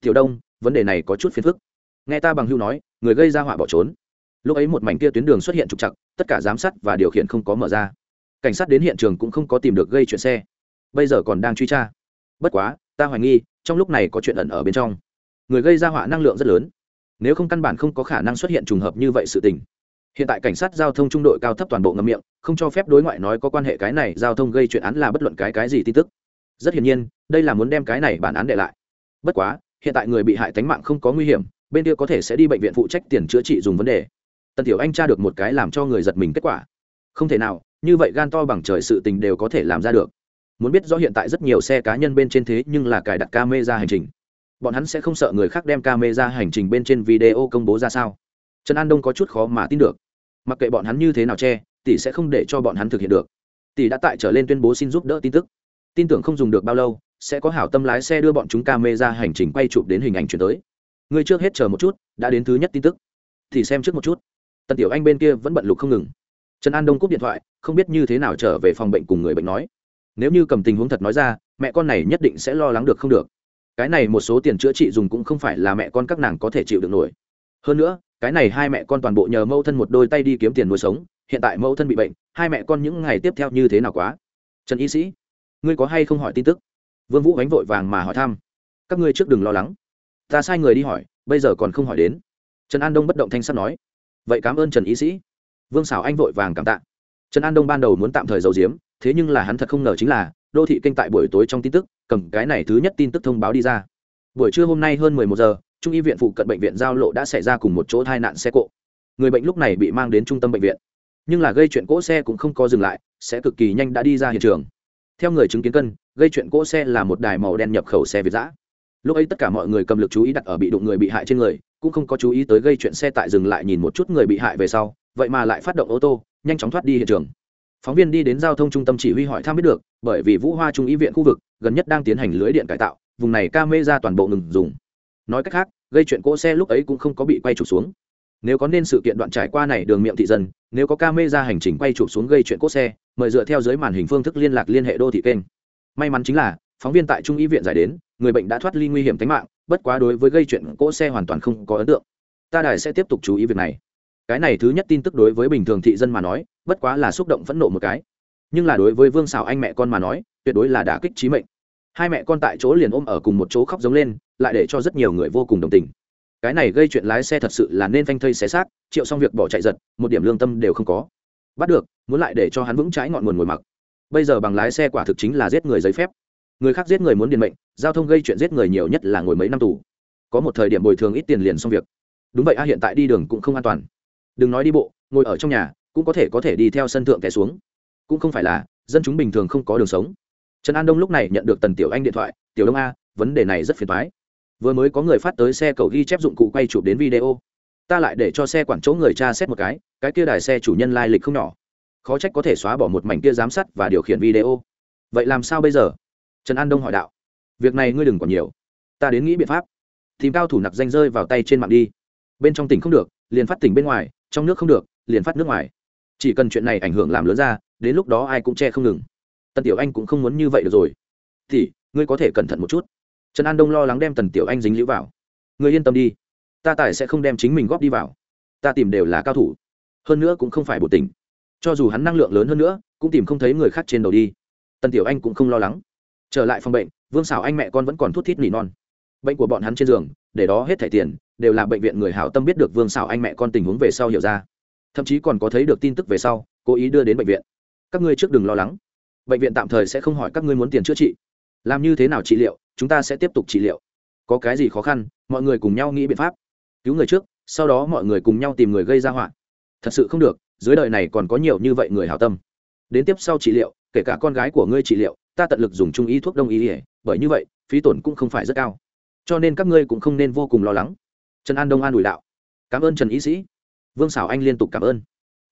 Tiểu đông, vấn đề này có chút phiền phức. Nghe ta bằng hữu nói, người gây ra họa bỏ trốn lúc ấy một mảnh kia tuyến đường xuất hiện trục chặt tất cả giám sát và điều khiển không có mở ra. Cảnh sát đến hiện trường cũng không có tìm được gây chuyện xe. Bây giờ còn đang truy tra. Bất quá, ta hoài nghi, trong lúc này có chuyện ẩn ở bên trong. Người gây ra họa năng lượng rất lớn. Nếu không căn bản không có khả năng xuất hiện trùng hợp như vậy sự tình. Hiện tại cảnh sát giao thông trung đội cao thấp toàn bộ ngâm miệng, không cho phép đối ngoại nói có quan hệ cái này, giao thông gây chuyện án là bất luận cái cái gì tin tức. Rất hiển nhiên, đây là muốn đem cái này bản án để lại. Bất quá, hiện tại người bị hại tánh mạng không có nguy hiểm, bên kia có thể sẽ đi bệnh viện phụ trách tiền chữa trị dùng vấn đề tần tiểu anh tra được một cái làm cho người giật mình kết quả. Không thể nào, như vậy gan to bằng trời sự tình đều có thể làm ra được. Muốn biết rõ hiện tại rất nhiều xe cá nhân bên trên thế nhưng là cài đặt camera hành trình. Bọn hắn sẽ không sợ người khác đem camera hành trình bên trên video công bố ra sao? Trần an đông có chút khó mà tin được. Mặc kệ bọn hắn như thế nào che, tỷ sẽ không để cho bọn hắn thực hiện được. Tỷ đã tại trở lên tuyên bố xin giúp đỡ tin tức. Tin tưởng không dùng được bao lâu, sẽ có hảo tâm lái xe đưa bọn chúng camera hành trình quay chụp đến hình ảnh chuyển tới. Người trước hết chờ một chút, đã đến thứ nhất tin tức. Thì xem trước một chút tần tiểu anh bên kia vẫn bận lục không ngừng. Trần an đông cúp điện thoại, không biết như thế nào trở về phòng bệnh cùng người bệnh nói. Nếu như cầm tình huống thật nói ra, mẹ con này nhất định sẽ lo lắng được không được. Cái này một số tiền chữa trị dùng cũng không phải là mẹ con các nàng có thể chịu được nổi. Hơn nữa, cái này hai mẹ con toàn bộ nhờ mâu thân một đôi tay đi kiếm tiền nuôi sống, hiện tại mâu thân bị bệnh, hai mẹ con những ngày tiếp theo như thế nào quá? Trần y sĩ, ngươi có hay không hỏi tin tức? Vương vũ gánh vội vàng mà hỏi thăm. Các ngươi trước đừng lo lắng. Ta sai người đi hỏi, bây giờ còn không hỏi đến. Trần an đông bất động thanh sắt nói vậy cảm ơn trần y sĩ vương xảo anh vội vàng cảm tạ trần an đông ban đầu muốn tạm thời giấu giếm thế nhưng là hắn thật không ngờ chính là đô thị kênh tại buổi tối trong tin tức cầm cái này thứ nhất tin tức thông báo đi ra buổi trưa hôm nay hơn mười một giờ trung y viện phụ cận bệnh viện giao lộ đã xảy ra cùng một chỗ tai nạn xe cộ người bệnh lúc này bị mang đến trung tâm bệnh viện nhưng là gây chuyện cỗ xe cũng không có dừng lại sẽ cực kỳ nhanh đã đi ra hiện trường theo người chứng kiến cân gây chuyện cỗ xe là một đài màu đen nhập khẩu xe việt giã lúc ấy tất cả mọi người cầm lực chú ý đặt ở bị đụng người bị hại trên người, cũng không có chú ý tới gây chuyện xe tại dừng lại nhìn một chút người bị hại về sau, vậy mà lại phát động ô tô, nhanh chóng thoát đi hiện trường. Phóng viên đi đến giao thông trung tâm chỉ huy hỏi thăm biết được, bởi vì vũ hoa trung ý viện khu vực, gần nhất đang tiến hành lưới điện cải tạo, vùng này ca mê ra toàn bộ ngừng dùng. Nói cách khác, gây chuyện cỗ xe lúc ấy cũng không có bị quay trục xuống. Nếu có nên sự kiện đoạn trải qua này đường miệng thị dân, nếu có ca mê ra hành trình quay chụp xuống gây chuyện cốt xe, mời dựa theo dưới màn hình phương thức liên lạc liên hệ đô thị kênh. May mắn chính là, phóng viên tại trung y viện giải đến người bệnh đã thoát ly nguy hiểm tính mạng, bất quá đối với gây chuyện cỗ xe hoàn toàn không có ấn tượng. Ta đài sẽ tiếp tục chú ý việc này. Cái này thứ nhất tin tức đối với bình thường thị dân mà nói, bất quá là xúc động phẫn nộ một cái. Nhưng là đối với vương xảo anh mẹ con mà nói, tuyệt đối là đả kích trí mệnh. Hai mẹ con tại chỗ liền ôm ở cùng một chỗ khóc giống lên, lại để cho rất nhiều người vô cùng đồng tình. Cái này gây chuyện lái xe thật sự là nên phanh thây xé xác, triệu xong việc bỏ chạy giật, một điểm lương tâm đều không có. Bắt được, muốn lại để cho hắn vững trái ngọn nguồn ngồi mặc. Bây giờ bằng lái xe quả thực chính là giết người giấy phép. Người khác giết người muốn điền mệnh giao thông gây chuyện giết người nhiều nhất là ngồi mấy năm tù. Có một thời điểm bồi thường ít tiền liền xong việc. Đúng vậy a, hiện tại đi đường cũng không an toàn. Đừng nói đi bộ, ngồi ở trong nhà, cũng có thể có thể đi theo sân thượng té xuống. Cũng không phải là, dân chúng bình thường không có đường sống. Trần an đông lúc này nhận được tần tiểu anh điện thoại, tiểu đông a, vấn đề này rất phiền thoái vừa mới có người phát tới xe cầu ghi chép dụng cụ quay chụp đến video. Ta lại để cho xe quản chỗ người cha xét một cái cái kia đài xe chủ nhân lai lịch không nhỏ. Khó trách có thể xóa bỏ một mảnh kia giám sát và điều khiển video. Vậy làm sao bây giờ? Trần an đông hỏi đạo việc này ngươi đừng còn nhiều. Ta đến nghĩ biện pháp. Tìm cao thủ nặc danh rơi vào tay trên mạng đi. Bên trong tỉnh không được, liền phát tỉnh bên ngoài, trong nước không được, liền phát nước ngoài. Chỉ cần chuyện này ảnh hưởng làm lớn ra, đến lúc đó ai cũng che không ngừng. Tần tiểu anh cũng không muốn như vậy được rồi. Thì, ngươi có thể cẩn thận một chút. Trần an đông lo lắng đem tần tiểu anh dính lũ vào. Ngươi yên tâm đi. Ta tài sẽ không đem chính mình góp đi vào. Ta tìm đều là cao thủ. Hơn nữa cũng không phải bộ tình cho dù hắn năng lượng lớn hơn nữa, cũng tìm không thấy người khác trên đầu đi. Tần tiểu anh cũng không lo lắng trở lại phòng bệnh, vương xảo anh mẹ con vẫn còn thút thít nỉ non. Bệnh của bọn hắn trên giường, để đó hết thẻ tiền, đều là bệnh viện người hảo tâm biết được vương xảo anh mẹ con tình huống về sau hiểu ra. Thậm chí còn có thấy được tin tức về sau, cố ý đưa đến bệnh viện. Các ngươi trước đừng lo lắng. Bệnh viện tạm thời sẽ không hỏi các ngươi muốn tiền chữa trị. Làm như thế nào trị liệu, chúng ta sẽ tiếp tục trị liệu. Có cái gì khó khăn, mọi người cùng nhau nghĩ biện pháp. Cứu người trước, sau đó mọi người cùng nhau tìm người gây ra họa. Thật sự không được, dưới đời này còn có nhiều như vậy người hảo tâm. Đến tiếp sau trị liệu, kể cả con gái của ngươi trị liệu ta tận lực dùng trung ý thuốc đông y ỉa, bởi như vậy, phí tổn cũng không phải rất cao. Cho nên các ngươi cũng không nên vô cùng lo lắng. Trần an đông an ủi đạo. Cảm ơn trần y sĩ. Vương xảo anh liên tục cảm ơn.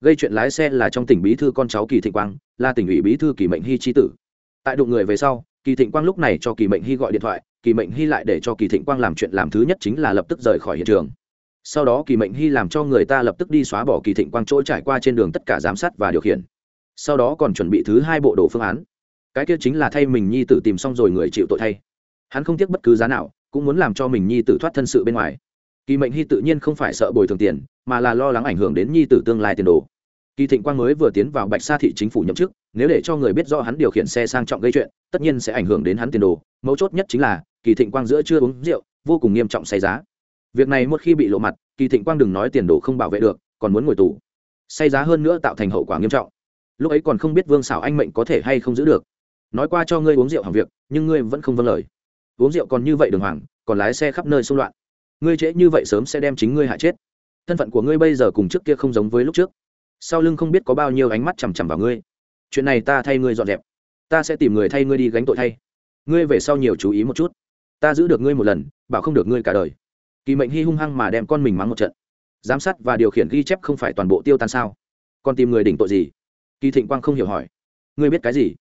Gây chuyện lái xe là trong tỉnh bí thư con cháu kỳ thịnh quang, là tỉnh ủy bí thư kỳ mệnh hy trí tử. Tại đụng người về sau, kỳ thịnh quang lúc này cho kỳ mệnh hy gọi điện thoại, kỳ mệnh hy lại để cho kỳ thịnh quang làm chuyện làm thứ nhất chính là lập tức rời khỏi hiện trường. Sau đó kỳ mệnh hy làm cho người ta lập tức đi xóa bỏ kỳ thịnh quang chỗ trải qua trên đường tất cả giám sát và điều khiển. Sau đó còn chuẩn bị thứ hai bộ đồ phương án cái kia chính là thay mình nhi tử tìm xong rồi người chịu tội thay. Hắn không tiếc bất cứ giá nào, cũng muốn làm cho mình nhi tử thoát thân sự bên ngoài. Kỳ mệnh hy tự nhiên không phải sợ bồi thường tiền, mà là lo lắng ảnh hưởng đến nhi tử tương lai tiền đồ. Kỳ thịnh quang mới vừa tiến vào bạch sa thị chính phủ nhậm chức, nếu để cho người biết do hắn điều khiển xe sang trọng gây chuyện, tất nhiên sẽ ảnh hưởng đến hắn tiền đồ. Mấu chốt nhất chính là, kỳ thịnh quang giữa chưa uống rượu, vô cùng nghiêm trọng say giá. Việc này một khi bị lộ mặt, kỳ thịnh quang đừng nói tiền đồ không bảo vệ được, còn muốn ngồi tù. Say giá hơn nữa tạo thành hậu quả nghiêm trọng. Lúc ấy còn không biết vương xảo anh mệnh có thể hay không giữ được nói qua cho ngươi uống rượu hàng việc, nhưng ngươi vẫn không vâng lời. Uống rượu còn như vậy đường hoàng, còn lái xe khắp nơi xung loạn. Ngươi trễ như vậy sớm sẽ đem chính ngươi hại chết. Thân phận của ngươi bây giờ cùng trước kia không giống với lúc trước. Sau lưng không biết có bao nhiêu ánh mắt chằm chằm vào ngươi. Chuyện này ta thay ngươi dọn dẹp. Ta sẽ tìm người thay ngươi đi gánh tội thay. Ngươi về sau nhiều chú ý một chút. Ta giữ được ngươi một lần, bảo không được ngươi cả đời. Kỳ mệnh hy hung hăng mà đem con mình mắng một trận. Giám sát và điều khiển ghi chép không phải toàn bộ tiêu tan sao? Còn tìm người đỉnh tội gì? Kỳ thịnh quang không hiểu hỏi. Ngươi biết cái gì?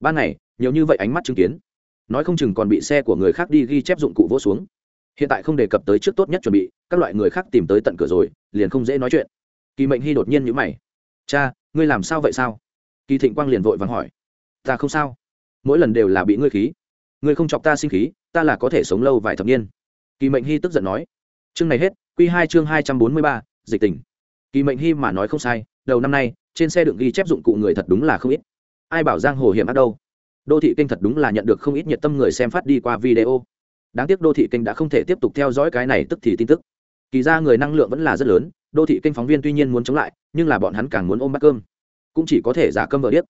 Ban ngày, nhiều như vậy ánh mắt chứng kiến. Nói không chừng còn bị xe của người khác đi ghi chép dụng cụ vỗ xuống. Hiện tại không đề cập tới trước tốt nhất chuẩn bị, các loại người khác tìm tới tận cửa rồi, liền không dễ nói chuyện. Kỳ mệnh hy đột nhiên nhữ mày. Cha, ngươi làm sao vậy sao? Kỳ thịnh quang liền vội vàng hỏi. Ta không sao. Mỗi lần đều là bị ngươi khí. Ngươi không chọc ta sinh khí, ta là có thể sống lâu vài thập niên. Kỳ mệnh hy tức giận nói. Chương này hết q hai chương hai trăm bốn mươi ba, dịch tình. Kỳ mệnh hy mà nói không sai, đầu năm nay, trên xe đựng ghi chép dụng cụ người thật đúng là không ít ai bảo giang hồ hiểm ác đâu? Đô thị kênh thật đúng là nhận được không ít nhiệt tâm người xem phát đi qua video. Đáng tiếc đô thị kênh đã không thể tiếp tục theo dõi cái này tức thì tin tức. Kỳ ra người năng lượng vẫn là rất lớn, đô thị kênh phóng viên tuy nhiên muốn chống lại, nhưng là bọn hắn càng muốn ôm bát cơm. Cũng chỉ có thể giả cơm vợ điếc.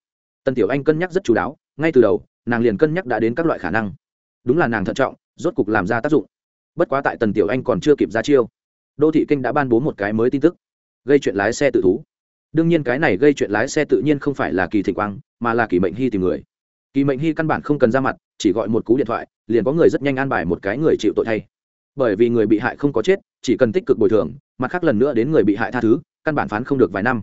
Tần tiểu anh cân nhắc rất chú đáo, ngay từ đầu, nàng liền cân nhắc đã đến các loại khả năng. Đúng là nàng thận trọng, rốt cục làm ra tác dụng. Bất quá tại tần tiểu anh còn chưa kịp ra chiêu, đô thị kênh đã ban bố một cái mới tin tức. Gây chuyện lái xe tự thú đương nhiên cái này gây chuyện lái xe tự nhiên không phải là kỳ thịnh quang, mà là kỳ mệnh hy tìm người. Kỳ mệnh hy căn bản không cần ra mặt, chỉ gọi một cú điện thoại, liền có người rất nhanh an bài một cái người chịu tội thay. Bởi vì người bị hại không có chết, chỉ cần tích cực bồi thường, mặt khác lần nữa đến người bị hại tha thứ, căn bản phán không được vài năm.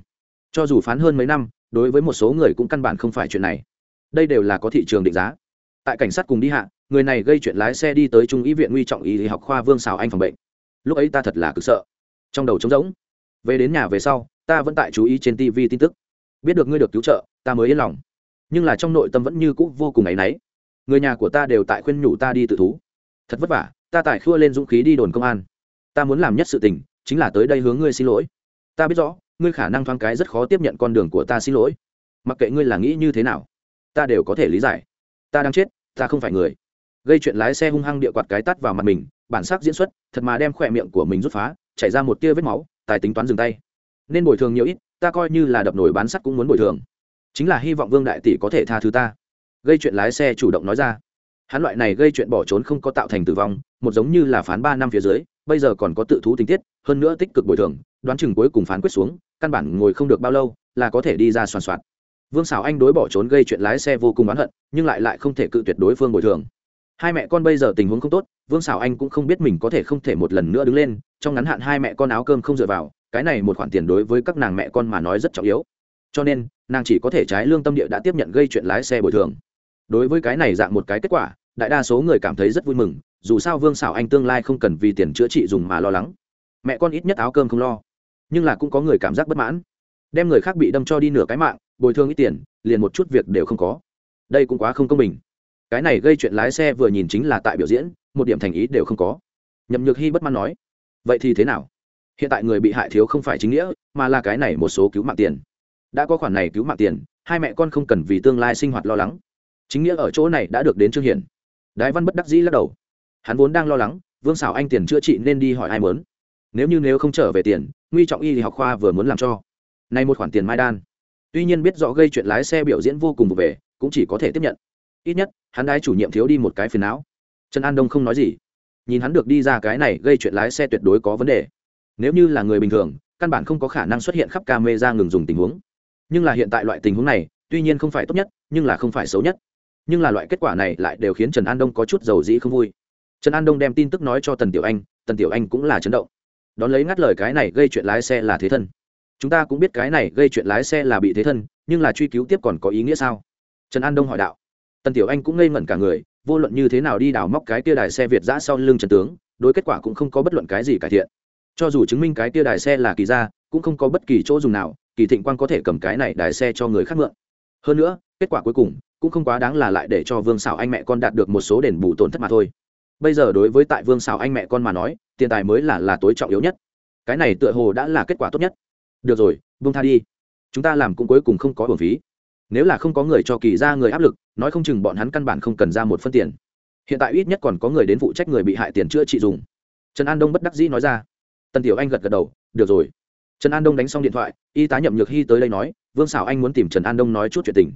Cho dù phán hơn mấy năm, đối với một số người cũng căn bản không phải chuyện này. Đây đều là có thị trường định giá. Tại cảnh sát cùng đi hạ, người này gây chuyện lái xe đi tới trung ý viện nguy trọng y học khoa vương xào anh phòng bệnh. Lúc ấy ta thật là cực sợ. Trong đầu trống rỗng. Về đến nhà về sau ta vẫn tại chú ý trên tv tin tức. Biết được ngươi được cứu trợ, ta mới yên lòng. Nhưng là trong nội tâm vẫn như cũ vô cùng áy náy. Người nhà của ta đều tại khuyên nhủ ta đi tự thú. Thật vất vả, ta tải khua lên dũng khí đi đồn công an. Ta muốn làm nhất sự tình, chính là tới đây hướng ngươi xin lỗi. Ta biết rõ, ngươi khả năng thoáng cái rất khó tiếp nhận con đường của ta xin lỗi. Mặc kệ ngươi là nghĩ như thế nào, ta đều có thể lý giải. Ta đang chết, ta không phải người. Gây chuyện lái xe hung hăng địa quạt cái tắt vào mặt mình, bản sắc diễn xuất, thật mà đem khỏe miệng của mình rút phá, chảy ra một tia vết máu, tài tính toán dừng tay nên bồi thường nhiều ít, ta coi như là đập nổi bán sắt cũng muốn bồi thường. Chính là hy vọng vương đại tỷ có thể tha thứ ta. Gây chuyện lái xe chủ động nói ra. Hắn loại này gây chuyện bỏ trốn không có tạo thành tử vong, một giống như là phán ba năm phía dưới, bây giờ còn có tự thú tình tiết, hơn nữa tích cực bồi thường, đoán chừng cuối cùng phán quyết xuống, căn bản ngồi không được bao lâu, là có thể đi ra soàn soạt vương xảo anh đối bỏ trốn gây chuyện lái xe vô cùng oán hận, nhưng lại lại không thể cự tuyệt đối phương bồi thường. Hai mẹ con bây giờ tình huống không tốt, vương xảo anh cũng không biết mình có thể không thể một lần nữa đứng lên, trong ngắn hạn hai mẹ con áo cơm không dựa vào cái này một khoản tiền đối với các nàng mẹ con mà nói rất trọng yếu. Cho nên, nàng chỉ có thể trái lương tâm địa đã tiếp nhận gây chuyện lái xe bồi thường. Đối với cái này dạng một cái kết quả, đại đa số người cảm thấy rất vui mừng, dù sao vương xảo anh tương lai không cần vì tiền chữa trị dùng mà lo lắng. Mẹ con ít nhất áo cơm không lo, nhưng là cũng có người cảm giác bất mãn. Đem người khác bị đâm cho đi nửa cái mạng, bồi thường ít tiền, liền một chút việc đều không có. Đây cũng quá không công bình. Cái này gây chuyện lái xe vừa nhìn chính là tại biểu diễn, một điểm thành ý đều không có. Nhậm nhược hy bất mãn nói, vậy thì thế nào? Hiện tại người bị hại thiếu không phải chính nghĩa, mà là cái này một số cứu mạng tiền. Đã có khoản này cứu mạng tiền, hai mẹ con không cần vì tương lai sinh hoạt lo lắng. Chính nghĩa ở chỗ này đã được đến trương hiển. Đái văn bất đắc dĩ lắc đầu. Hắn vốn đang lo lắng, vương xảo anh tiền chữa trị nên đi hỏi ai mớn nếu như nếu không trở về tiền, nguy trọng y thì học khoa vừa muốn làm cho. Nay một khoản tiền mai đan. Tuy nhiên biết rõ gây chuyện lái xe biểu diễn vô cùng vụ về, cũng chỉ có thể tiếp nhận. Ít nhất, hắn đái chủ nhiệm thiếu đi một cái phiền não. Trần an đông không nói gì. Nhìn hắn được đi ra cái này gây chuyện lái xe tuyệt đối có vấn đề nếu như là người bình thường, căn bản không có khả năng xuất hiện khắp ca mê ra ngừng dùng tình huống. Nhưng là hiện tại loại tình huống này, tuy nhiên không phải tốt nhất, nhưng là không phải xấu nhất. Nhưng là loại kết quả này lại đều khiến trần an đông có chút dầu dĩ không vui. Trần an đông đem tin tức nói cho tần tiểu anh, tần tiểu anh cũng là chấn động. Đón lấy ngắt lời cái này gây chuyện lái xe là thế thân. Chúng ta cũng biết cái này gây chuyện lái xe là bị thế thân, nhưng là truy cứu tiếp còn có ý nghĩa sao? Trần an đông hỏi đạo. Tần tiểu anh cũng ngây ngẩn cả người, vô luận như thế nào đi đào móc cái tia đài xe việt giã sau lưng trần tướng, đối kết quả cũng không có bất luận cái gì cải thiện cho dù chứng minh cái tia đài xe là kỳ ra cũng không có bất kỳ chỗ dùng nào, kỳ thịnh quang có thể cầm cái này đài xe cho người khác mượn. Hơn nữa, kết quả cuối cùng cũng không quá đáng là lại để cho vương xảo anh mẹ con đạt được một số đền bù tổn thất mà thôi. Bây giờ đối với tại vương xảo anh mẹ con mà nói, tiền tài mới là là tối trọng yếu nhất. Cái này tựa hồ đã là kết quả tốt nhất. Được rồi vương tha đi. Chúng ta làm cũng cuối cùng không có bổn phí. Nếu là không có người cho kỳ ra người áp lực, nói không chừng bọn hắn căn bản không cần ra một phân tiền. Hiện tại ít nhất còn có người đến phụ trách người bị hại tiền chữa trị dùng. Trần an đông bất đắc dĩ nói ra tần tiểu anh gật gật đầu, được rồi. Trần an đông đánh xong điện thoại, y tá nhậm nhược hy tới đây nói, vương xảo anh muốn tìm trần an đông nói chút chuyện tình.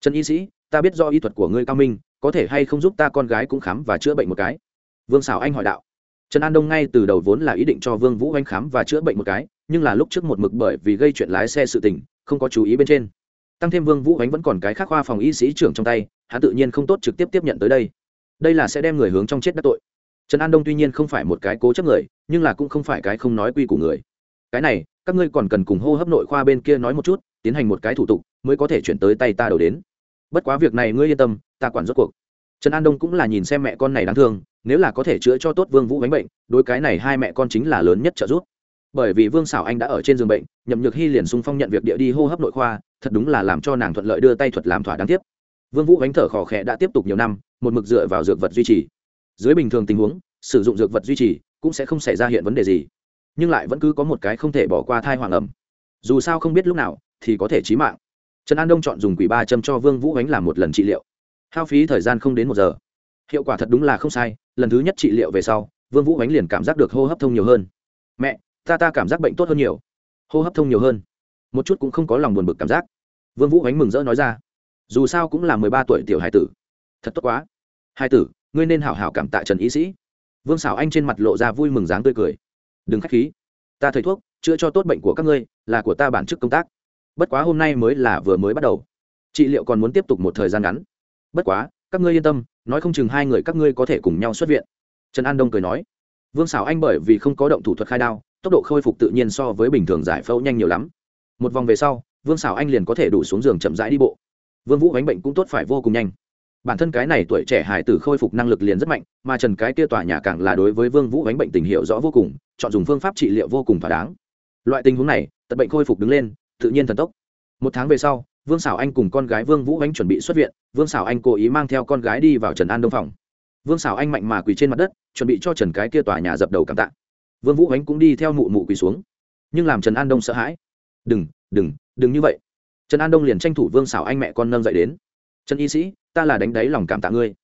Trần y sĩ, ta biết do y thuật của ngươi cao minh, có thể hay không giúp ta con gái cũng khám và chữa bệnh một cái? Vương xảo anh hỏi đạo. Trần an đông ngay từ đầu vốn là ý định cho vương vũ anh khám và chữa bệnh một cái, nhưng là lúc trước một mực bởi vì gây chuyện lái xe sự tình, không có chú ý bên trên. Tăng thêm vương vũ ánh vẫn còn cái khác khoa phòng y sĩ trưởng trong tay, hắn tự nhiên không tốt trực tiếp tiếp nhận tới đây. Đây là sẽ đem người hướng trong chết đắc tội trần an đông tuy nhiên không phải một cái cố chấp người, nhưng là cũng không phải cái không nói quy của người. Cái này, các ngươi còn cần cùng hô hấp nội khoa bên kia nói một chút, tiến hành một cái thủ tục, mới có thể chuyển tới tay ta đầu đến. Bất quá việc này ngươi yên tâm, ta quản rốt cuộc. Trần an đông cũng là nhìn xem mẹ con này đáng thương, nếu là có thể chữa cho tốt vương vũ bánh bệnh, đối cái này hai mẹ con chính là lớn nhất trợ giúp. Bởi vì vương xảo anh đã ở trên giường bệnh, nhậm nhược hy liền sung phong nhận việc địa đi hô hấp nội khoa, thật đúng là làm cho nàng thuận lợi đưa tay thuật làm thỏa đáng tiếp vương vũ bánh thở khò khẽ đã tiếp tục nhiều năm, một mực dựa vào dược vật duy trì dưới bình thường tình huống, sử dụng dược vật duy trì cũng sẽ không xảy ra hiện vấn đề gì, nhưng lại vẫn cứ có một cái không thể bỏ qua thai hoàng ẩm. Dù sao không biết lúc nào thì có thể chí mạng. Trần an đông chọn dùng quỷ ba châm cho vương vũ ánh làm một lần trị liệu. Hao phí thời gian không đến một giờ. Hiệu quả thật đúng là không sai, lần thứ nhất trị liệu về sau, vương vũ ánh liền cảm giác được hô hấp thông nhiều hơn. Mẹ, ta ta cảm giác bệnh tốt hơn nhiều. Hô hấp thông nhiều hơn. Một chút cũng không có lòng buồn bực cảm giác. Vương vũ ánh mừng rỡ nói ra. Dù sao cũng là mười ba tuổi tiểu hải tử. Thật tốt quá. Hải tử ngươi nên hảo hảo cảm tạ trần y sĩ. Vương xảo anh trên mặt lộ ra vui mừng dáng tươi cười. Đừng khách khí, ta thầy thuốc, chữa cho tốt bệnh của các ngươi, là của ta bản chức công tác. Bất quá hôm nay mới là vừa mới bắt đầu. Trị liệu còn muốn tiếp tục một thời gian ngắn? Bất quá, các ngươi yên tâm, nói không chừng hai người các ngươi có thể cùng nhau xuất viện. Trần an đông cười nói. Vương xảo anh bởi vì không có động thủ thuật khai đao, tốc độ khôi phục tự nhiên so với bình thường giải phẫu nhanh nhiều lắm. Một vòng về sau, vương xảo anh liền có thể đủ xuống giường chậm rãi đi bộ. Vương vũ gánh bệnh cũng tốt phải vô cùng nhanh bản thân cái này tuổi trẻ hải tử khôi phục năng lực liền rất mạnh, mà trần cái kia tòa nhà càng là đối với vương vũ ánh bệnh tình hiệu rõ vô cùng, chọn dùng phương pháp trị liệu vô cùng thỏa đáng. Loại tình huống này, tật bệnh khôi phục đứng lên, tự nhiên thần tốc. Một tháng về sau, vương xảo anh cùng con gái vương vũ ánh chuẩn bị xuất viện, vương xảo anh cố ý mang theo con gái đi vào trần an đông phòng. Vương xảo anh mạnh mà quỳ trên mặt đất, chuẩn bị cho trần cái kia tòa nhà dập đầu cảm tạ. Vương vũ ánh cũng đi theo mụ mụ quỳ xuống. Nhưng làm trần an đông sợ hãi. Đừng đừng đừng như vậy. Trần an đông liền tranh thủ vương xảo anh mẹ con nâng dậy đến. Trần y sĩ ta là đánh đáy lòng cảm tạ ngươi.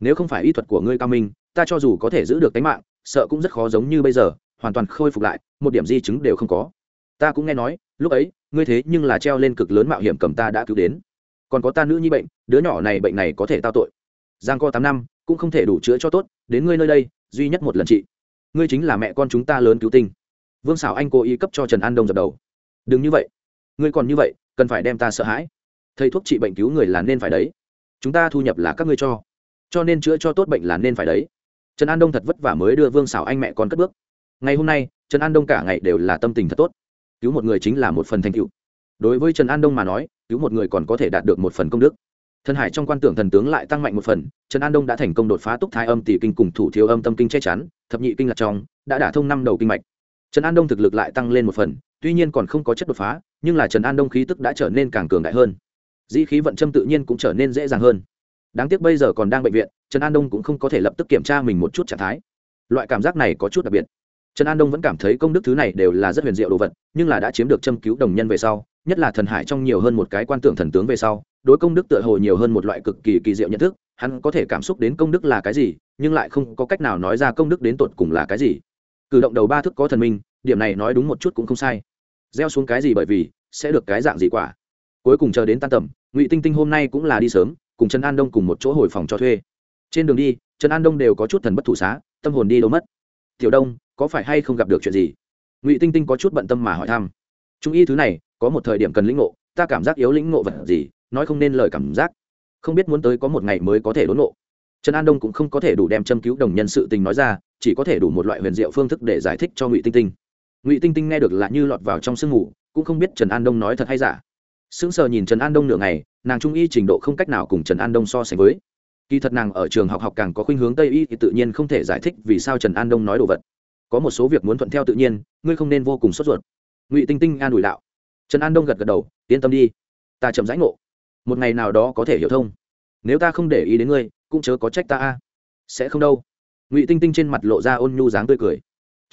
Nếu không phải y thuật của ngươi cao minh, ta cho dù có thể giữ được tính mạng, sợ cũng rất khó giống như bây giờ, hoàn toàn khôi phục lại, một điểm di chứng đều không có. Ta cũng nghe nói, lúc ấy, ngươi thế nhưng là treo lên cực lớn mạo hiểm cầm ta đã cứu đến. Còn có ta nữ nhi bệnh, đứa nhỏ này bệnh này có thể tao tội. Giang co tám năm, cũng không thể đủ chữa cho tốt, đến ngươi nơi đây, duy nhất một lần chị. Ngươi chính là mẹ con chúng ta lớn cứu tinh. Vương xảo anh cố ý cấp cho trần an đông dập đầu. Đừng như vậy. Ngươi còn như vậy, cần phải đem ta sợ hãi. Thầy thuốc trị bệnh cứu người là nên phải đấy chúng ta thu nhập là các ngươi cho. Cho nên chữa cho tốt bệnh là nên phải đấy. Trần an đông thật vất vả mới đưa vương xảo anh mẹ con cất bước. Ngày hôm nay, trần an đông cả ngày đều là tâm tình thật tốt. Cứu một người chính là một phần thành tựu. Đối với trần an đông mà nói, cứu một người còn có thể đạt được một phần công đức. Thần hải trong quan tưởng thần tướng lại tăng mạnh một phần, trần an đông đã thành công đột phá túc thái âm tỷ kinh cùng thủ thiếu âm tâm kinh che chắn, thập nhị kinh lạc trong, đã đả thông năm đầu kinh mạch. Trần an đông thực lực lại tăng lên một phần, tuy nhiên còn không có chất đột phá, nhưng là trần an đông khí tức đã trở nên càng cường đại hơn dĩ khí vận châm tự nhiên cũng trở nên dễ dàng hơn. Đáng tiếc bây giờ còn đang bệnh viện, trần an đông cũng không có thể lập tức kiểm tra mình một chút trạng thái. Loại cảm giác này có chút đặc biệt. Trần an đông vẫn cảm thấy công đức thứ này đều là rất huyền diệu đồ vật, nhưng là đã chiếm được châm cứu đồng nhân về sau, nhất là thần hải trong nhiều hơn một cái quan tưởng thần tướng về sau, đối công đức tựa hồ nhiều hơn một loại cực kỳ kỳ diệu nhận thức, hắn có thể cảm xúc đến công đức là cái gì, nhưng lại không có cách nào nói ra công đức đến tột cùng là cái gì. Cử động đầu ba thức có thần minh, điểm này nói đúng một chút cũng không sai. Gieo xuống cái gì bởi vì, sẽ được cái dạng gì quả? Cuối cùng chờ đến tan tầm, ngụy tinh tinh hôm nay cũng là đi sớm, cùng trần an đông cùng một chỗ hồi phòng cho thuê. Trên đường đi, trần an đông đều có chút thần bất thủ xá, tâm hồn đi đâu mất. Tiểu đông, có phải hay không gặp được chuyện gì? Ngụy tinh tinh có chút bận tâm mà hỏi thăm. Trung y thứ này, có một thời điểm cần lĩnh ngộ, ta cảm giác yếu lĩnh ngộ vật gì, nói không nên lời cảm giác. Không biết muốn tới có một ngày mới có thể đốn ngộ. Trần an đông cũng không có thể đủ đem châm cứu đồng nhân sự tình nói ra, chỉ có thể đủ một loại huyền diệu phương thức để giải thích cho ngụy tinh tinh. Ngụy tinh tinh nghe được là như lọt vào trong sương ngủ cũng không biết trần an đông nói thật hay giả sững sờ nhìn trần an đông nửa ngày, nàng trung y trình độ không cách nào cùng trần an đông so sánh với. Kỳ thật nàng ở trường học học càng có khuynh hướng tây y thì tự nhiên không thể giải thích vì sao trần an đông nói đồ vật. Có một số việc muốn thuận theo tự nhiên, ngươi không nên vô cùng sốt ruột. Ngụy tinh tinh an ủi đạo. Trần an đông gật gật đầu, yên tâm đi, ta chậm rãi ngộ. Một ngày nào đó có thể hiểu thông. Nếu ta không để ý đến ngươi, cũng chớ có trách ta a. Sẽ không đâu. Ngụy tinh tinh trên mặt lộ ra ôn nhu dáng tươi cười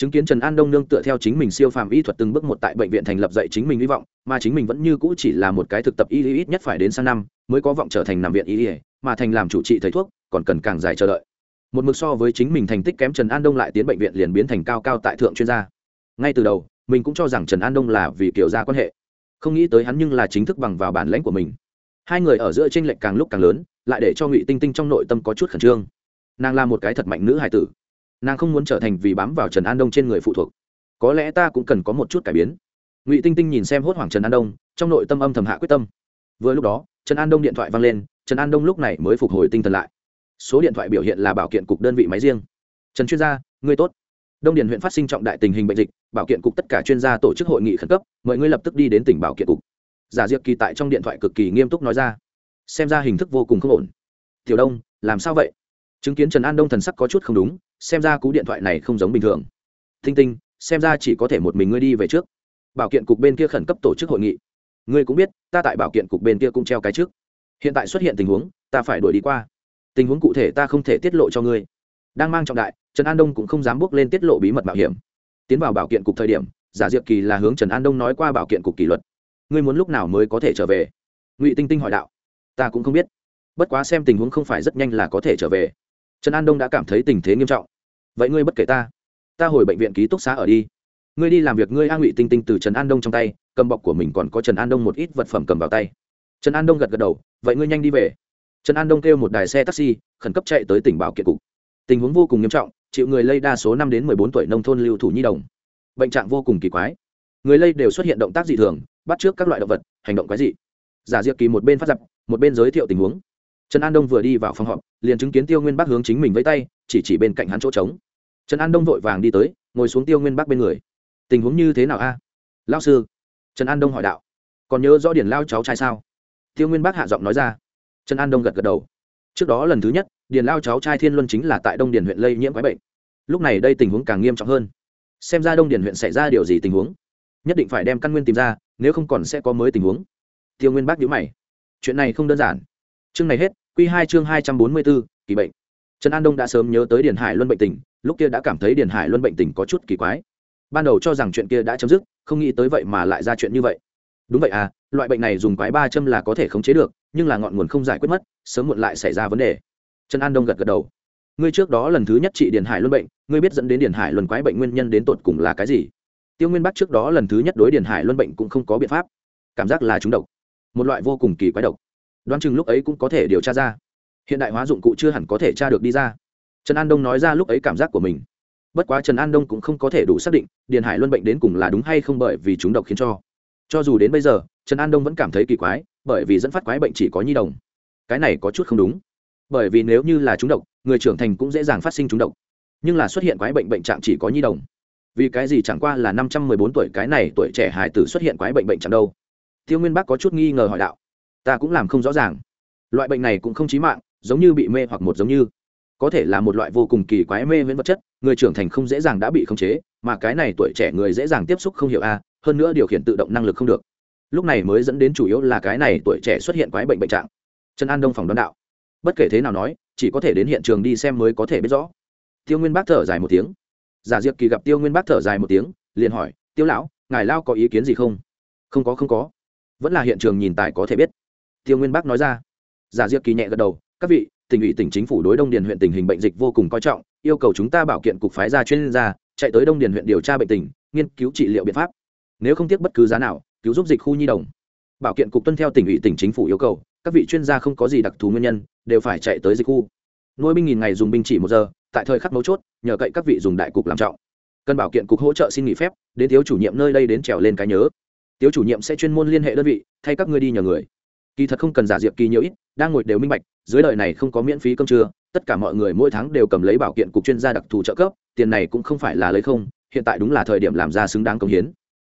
chứng kiến trần an đông nương tựa theo chính mình siêu phàm y thuật từng bước một tại bệnh viện thành lập dạy chính mình hy vọng, mà chính mình vẫn như cũ chỉ là một cái thực tập y ít nhất phải đến sang năm, mới có vọng trở thành nằm viện y mà thành làm chủ trị thầy thuốc, còn cần càng dài chờ đợi. Một mực so với chính mình thành tích kém trần an đông lại tiến bệnh viện liền biến thành cao cao tại thượng chuyên gia. Ngay từ đầu, mình cũng cho rằng trần an đông là vì kiểu gia quan hệ. Không nghĩ tới hắn nhưng là chính thức bằng vào bản lãnh của mình. Hai người ở giữa tranh lệch càng lúc càng lớn, lại để cho ngụy tinh tinh trong nội tâm có chút khẩn trương. Nàng là một cái thật mạnh nữ hài tử nàng không muốn trở thành vì bám vào trần an đông trên người phụ thuộc có lẽ ta cũng cần có một chút cải biến ngụy tinh tinh nhìn xem hốt hoảng trần an đông trong nội tâm âm thầm hạ quyết tâm vừa lúc đó trần an đông điện thoại vang lên trần an đông lúc này mới phục hồi tinh thần lại số điện thoại biểu hiện là bảo kiện cục đơn vị máy riêng trần chuyên gia ngươi tốt đông điền huyện phát sinh trọng đại tình hình bệnh dịch bảo kiện cục tất cả chuyên gia tổ chức hội nghị khẩn cấp mời ngươi lập tức đi đến tỉnh bảo kiện cục giả diệp kỳ tại trong điện thoại cực kỳ nghiêm túc nói ra xem ra hình thức vô cùng không ổn tiểu đông làm sao vậy chứng kiến trần an đông thần sắc có chút không đúng xem ra cú điện thoại này không giống bình thường. Thinh tinh, xem ra chỉ có thể một mình ngươi đi về trước. Bảo kiện cục bên kia khẩn cấp tổ chức hội nghị. Ngươi cũng biết, ta tại bảo kiện cục bên kia cũng treo cái trước. Hiện tại xuất hiện tình huống, ta phải đuổi đi qua. Tình huống cụ thể ta không thể tiết lộ cho ngươi. Đang mang trọng đại, trần an đông cũng không dám bước lên tiết lộ bí mật bảo hiểm. Tiến vào bảo kiện cục thời điểm, giả diệp kỳ là hướng trần an đông nói qua bảo kiện cục kỷ luật. Ngươi muốn lúc nào mới có thể trở về? Ngụy tinh tinh hỏi đạo. Ta cũng không biết. Bất quá xem tình huống không phải rất nhanh là có thể trở về trần an đông đã cảm thấy tình thế nghiêm trọng. Vậy ngươi bất kể ta. Ta hồi bệnh viện ký túc xá ở đi. Ngươi đi làm việc, ngươi a ngụy tinh tinh từ trần an đông trong tay, cầm bọc của mình còn có trần an đông một ít vật phẩm cầm vào tay. Trần an đông gật gật đầu, vậy ngươi nhanh đi về. Trần an đông kêu một đài xe taxi, khẩn cấp chạy tới tỉnh bảo kiện cục. Tình huống vô cùng nghiêm trọng, chịu người lây đa số năm đến mười bốn tuổi nông thôn lưu thủ nhi đồng. Bệnh trạng vô cùng kỳ quái. Người lây đều xuất hiện động tác dị thường, bắt trước các loại động vật, hành động quái dị. Giả diệp kỳ một bên phát giặc một bên giới thiệu tình huống trần an đông vừa đi vào phòng họp, liền chứng kiến tiêu nguyên bắc hướng chính mình với tay, chỉ chỉ bên cạnh hắn chỗ trống. Trần an đông vội vàng đi tới, ngồi xuống tiêu nguyên bắc bên người. Tình huống như thế nào a? À? lao sư. Trần an đông hỏi đạo. Còn nhớ rõ điển lao cháu trai sao? Tiêu nguyên bắc hạ giọng nói ra. Trần an đông gật gật đầu. Trước đó lần thứ nhất điền lao cháu trai thiên luân chính là tại đông điền huyện lây nhiễm quái bệnh. Lúc này đây tình huống càng nghiêm trọng hơn. Xem ra đông điền huyện xảy ra điều gì tình huống? Nhất định phải đem căn nguyên tìm ra, nếu không còn sẽ có mới tình huống. Tiêu nguyên bác nhữ mày. Chuyện này không đơn giản. Chương này hết Quy hai chương hai trăm bốn mươi bốn, kỳ bệnh. Trần an đông đã sớm nhớ tới điền hải luân bệnh tình, lúc kia đã cảm thấy điền hải luân bệnh tình có chút kỳ quái. Ban đầu cho rằng chuyện kia đã chấm dứt, không nghĩ tới vậy mà lại ra chuyện như vậy. Đúng vậy à loại bệnh này dùng quái ba châm là có thể khống chế được, nhưng là ngọn nguồn không giải quyết mất, sớm muộn lại xảy ra vấn đề. Trần an đông gật gật đầu. Ngươi trước đó lần thứ nhất trị điền hải luân bệnh, ngươi biết dẫn đến điền hải luân quái bệnh nguyên nhân đến tột cùng là cái gì? Tiêu nguyên bắc trước đó lần thứ nhất đối điền hải luân bệnh cũng không có biện pháp. Cảm giác là trúng độc. Một loại vô cùng kỳ quái độc đoán chừng lúc ấy cũng có thể điều tra ra. Hiện đại hóa dụng cụ chưa hẳn có thể tra được đi ra. Trần an đông nói ra lúc ấy cảm giác của mình. Bất quá trần an đông cũng không có thể đủ xác định, điền hải luân bệnh đến cùng là đúng hay không bởi vì chúng độc khiến cho. Cho dù đến bây giờ, trần an đông vẫn cảm thấy kỳ quái, bởi vì dẫn phát quái bệnh chỉ có nhi đồng. Cái này có chút không đúng. Bởi vì nếu như là chúng độc, người trưởng thành cũng dễ dàng phát sinh chúng độc. Nhưng là xuất hiện quái bệnh bệnh trạng chỉ có nhi đồng. Vì cái gì chẳng qua là năm trăm mười bốn tuổi, cái này tuổi trẻ hài tử xuất hiện quái bệnh bệnh trạng đâu? Tiêu nguyên Bác có chút nghi ngờ hỏi đạo ta cũng làm không rõ ràng. Loại bệnh này cũng không chí mạng, giống như bị mê hoặc một giống như. Có thể là một loại vô cùng kỳ quái mê miễn vật chất, người trưởng thành không dễ dàng đã bị khống chế, mà cái này tuổi trẻ người dễ dàng tiếp xúc không hiểu a, hơn nữa điều khiển tự động năng lực không được. Lúc này mới dẫn đến chủ yếu là cái này tuổi trẻ xuất hiện quái bệnh bệnh trạng. Trần an đông phòng đón đạo. Bất kể thế nào nói, chỉ có thể đến hiện trường đi xem mới có thể biết rõ. Tiêu nguyên bác thở dài một tiếng. Giả diệp kỳ gặp tiêu nguyên bác thở dài một tiếng, liền hỏi, tiêu lão, ngài lao có ý kiến gì không? Không có không có. Vẫn là hiện trường nhìn tài có thể biết tiêu nguyên bác nói ra. Giả diệp kỳ nhẹ gật đầu, các vị, tỉnh ủy, tỉnh chính phủ đối đông điền huyện tình hình bệnh dịch vô cùng coi trọng, yêu cầu chúng ta bảo kiện cục phái ra chuyên gia, chạy tới đông điền huyện điều tra bệnh tình, nghiên cứu trị liệu biện pháp. Nếu không tiếc bất cứ giá nào, cứu giúp dịch khu nhi đồng. Bảo kiện cục tuân theo tỉnh ủy, tỉnh chính phủ yêu cầu, các vị chuyên gia không có gì đặc thù nguyên nhân, đều phải chạy tới dịch khu. Nuôi binh nghìn ngày dùng binh chỉ một giờ, tại thời khắc mấu chốt, nhờ cậy các vị dùng đại cục làm trọng. Cần bảo kiện cục hỗ trợ xin nghỉ phép, đến thiếu chủ nhiệm nơi đây đến trèo lên cái nhớ. Tiếu chủ nhiệm sẽ chuyên môn liên hệ đơn vị, thay các ngươi đi nhờ người kỳ thật không cần giả diệp kỳ nhiều ít, đang ngồi đều minh bạch, dưới đời này không có miễn phí cơm trưa, tất cả mọi người mỗi tháng đều cầm lấy bảo kiện cục chuyên gia đặc thù trợ cấp, tiền này cũng không phải là lấy không, hiện tại đúng là thời điểm làm ra xứng đáng công hiến.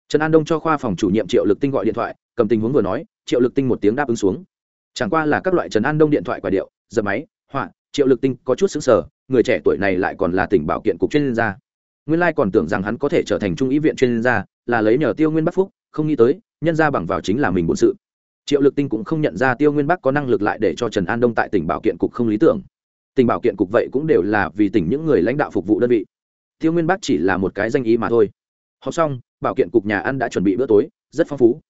Trần an đông cho khoa phòng chủ nhiệm triệu lực tinh gọi điện thoại, cầm tình huống vừa nói, triệu lực tinh một tiếng đáp ứng xuống. Chẳng qua là các loại trần an đông điện thoại quả điệu dập máy, họa, triệu lực tinh có chút xứng sở người trẻ tuổi này lại còn là tỉnh bảo kiện cục chuyên gia. Nguyên lai còn tưởng rằng hắn có thể trở thành trung ý viện chuyên gia, là lấy nhờ tiêu nguyên bắc phúc, không nghĩ tới, nhân ra bằng vào chính là mình bổn sự triệu lực tinh cũng không nhận ra tiêu nguyên bắc có năng lực lại để cho trần an đông tại tỉnh bảo kiện cục không lý tưởng. Tỉnh bảo kiện cục vậy cũng đều là vì tỉnh những người lãnh đạo phục vụ đơn vị. Tiêu nguyên bắc chỉ là một cái danh ý mà thôi. Học xong, bảo kiện cục nhà ăn đã chuẩn bị bữa tối, rất phong phú.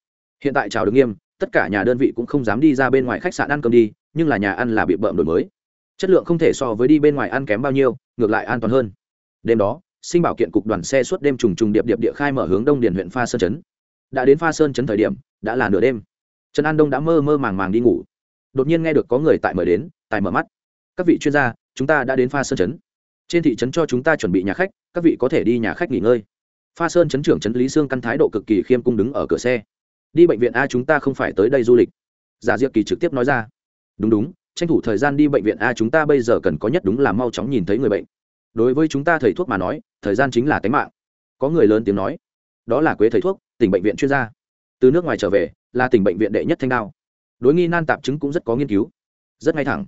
Hiện tại chào được nghiêm, tất cả nhà đơn vị cũng không dám đi ra bên ngoài khách sạn ăn cơm đi, nhưng là nhà ăn là bị bợm đổi mới. Chất lượng không thể so với đi bên ngoài ăn kém bao nhiêu, ngược lại an toàn hơn. Đêm đó, sinh bảo kiện cục đoàn xe suốt đêm trùng trùng điệp điệp địa khai mở hướng đông điền huyện pha sơn chấn. Đã đến pha sơn chấn thời điểm, đã là nửa đêm trần an đông đã mơ mơ màng màng đi ngủ. Đột nhiên nghe được có người tại mời đến tại mở mắt. Các vị chuyên gia, chúng ta đã đến pha sơn chấn trên thị trấn cho chúng ta chuẩn bị nhà khách, các vị có thể đi nhà khách nghỉ ngơi. Pha sơn chấn trưởng trấn lý sương căn thái độ cực kỳ khiêm cung đứng ở cửa xe. Đi bệnh viện a chúng ta không phải tới đây du lịch. Giả diệp kỳ trực tiếp nói ra. Đúng đúng, tranh thủ thời gian đi bệnh viện a chúng ta bây giờ cần có nhất đúng là mau chóng nhìn thấy người bệnh. Đối với chúng ta thầy thuốc mà nói, thời gian chính là tính mạng. Có người lớn tiếng nói, đó là quế thầy thuốc, tỉnh bệnh viện chuyên gia từ nước ngoài trở về, là tỉnh bệnh viện đệ nhất thanh đao. Đối nghi nan tạp chứng cũng rất có nghiên cứu. Rất ngay thẳng.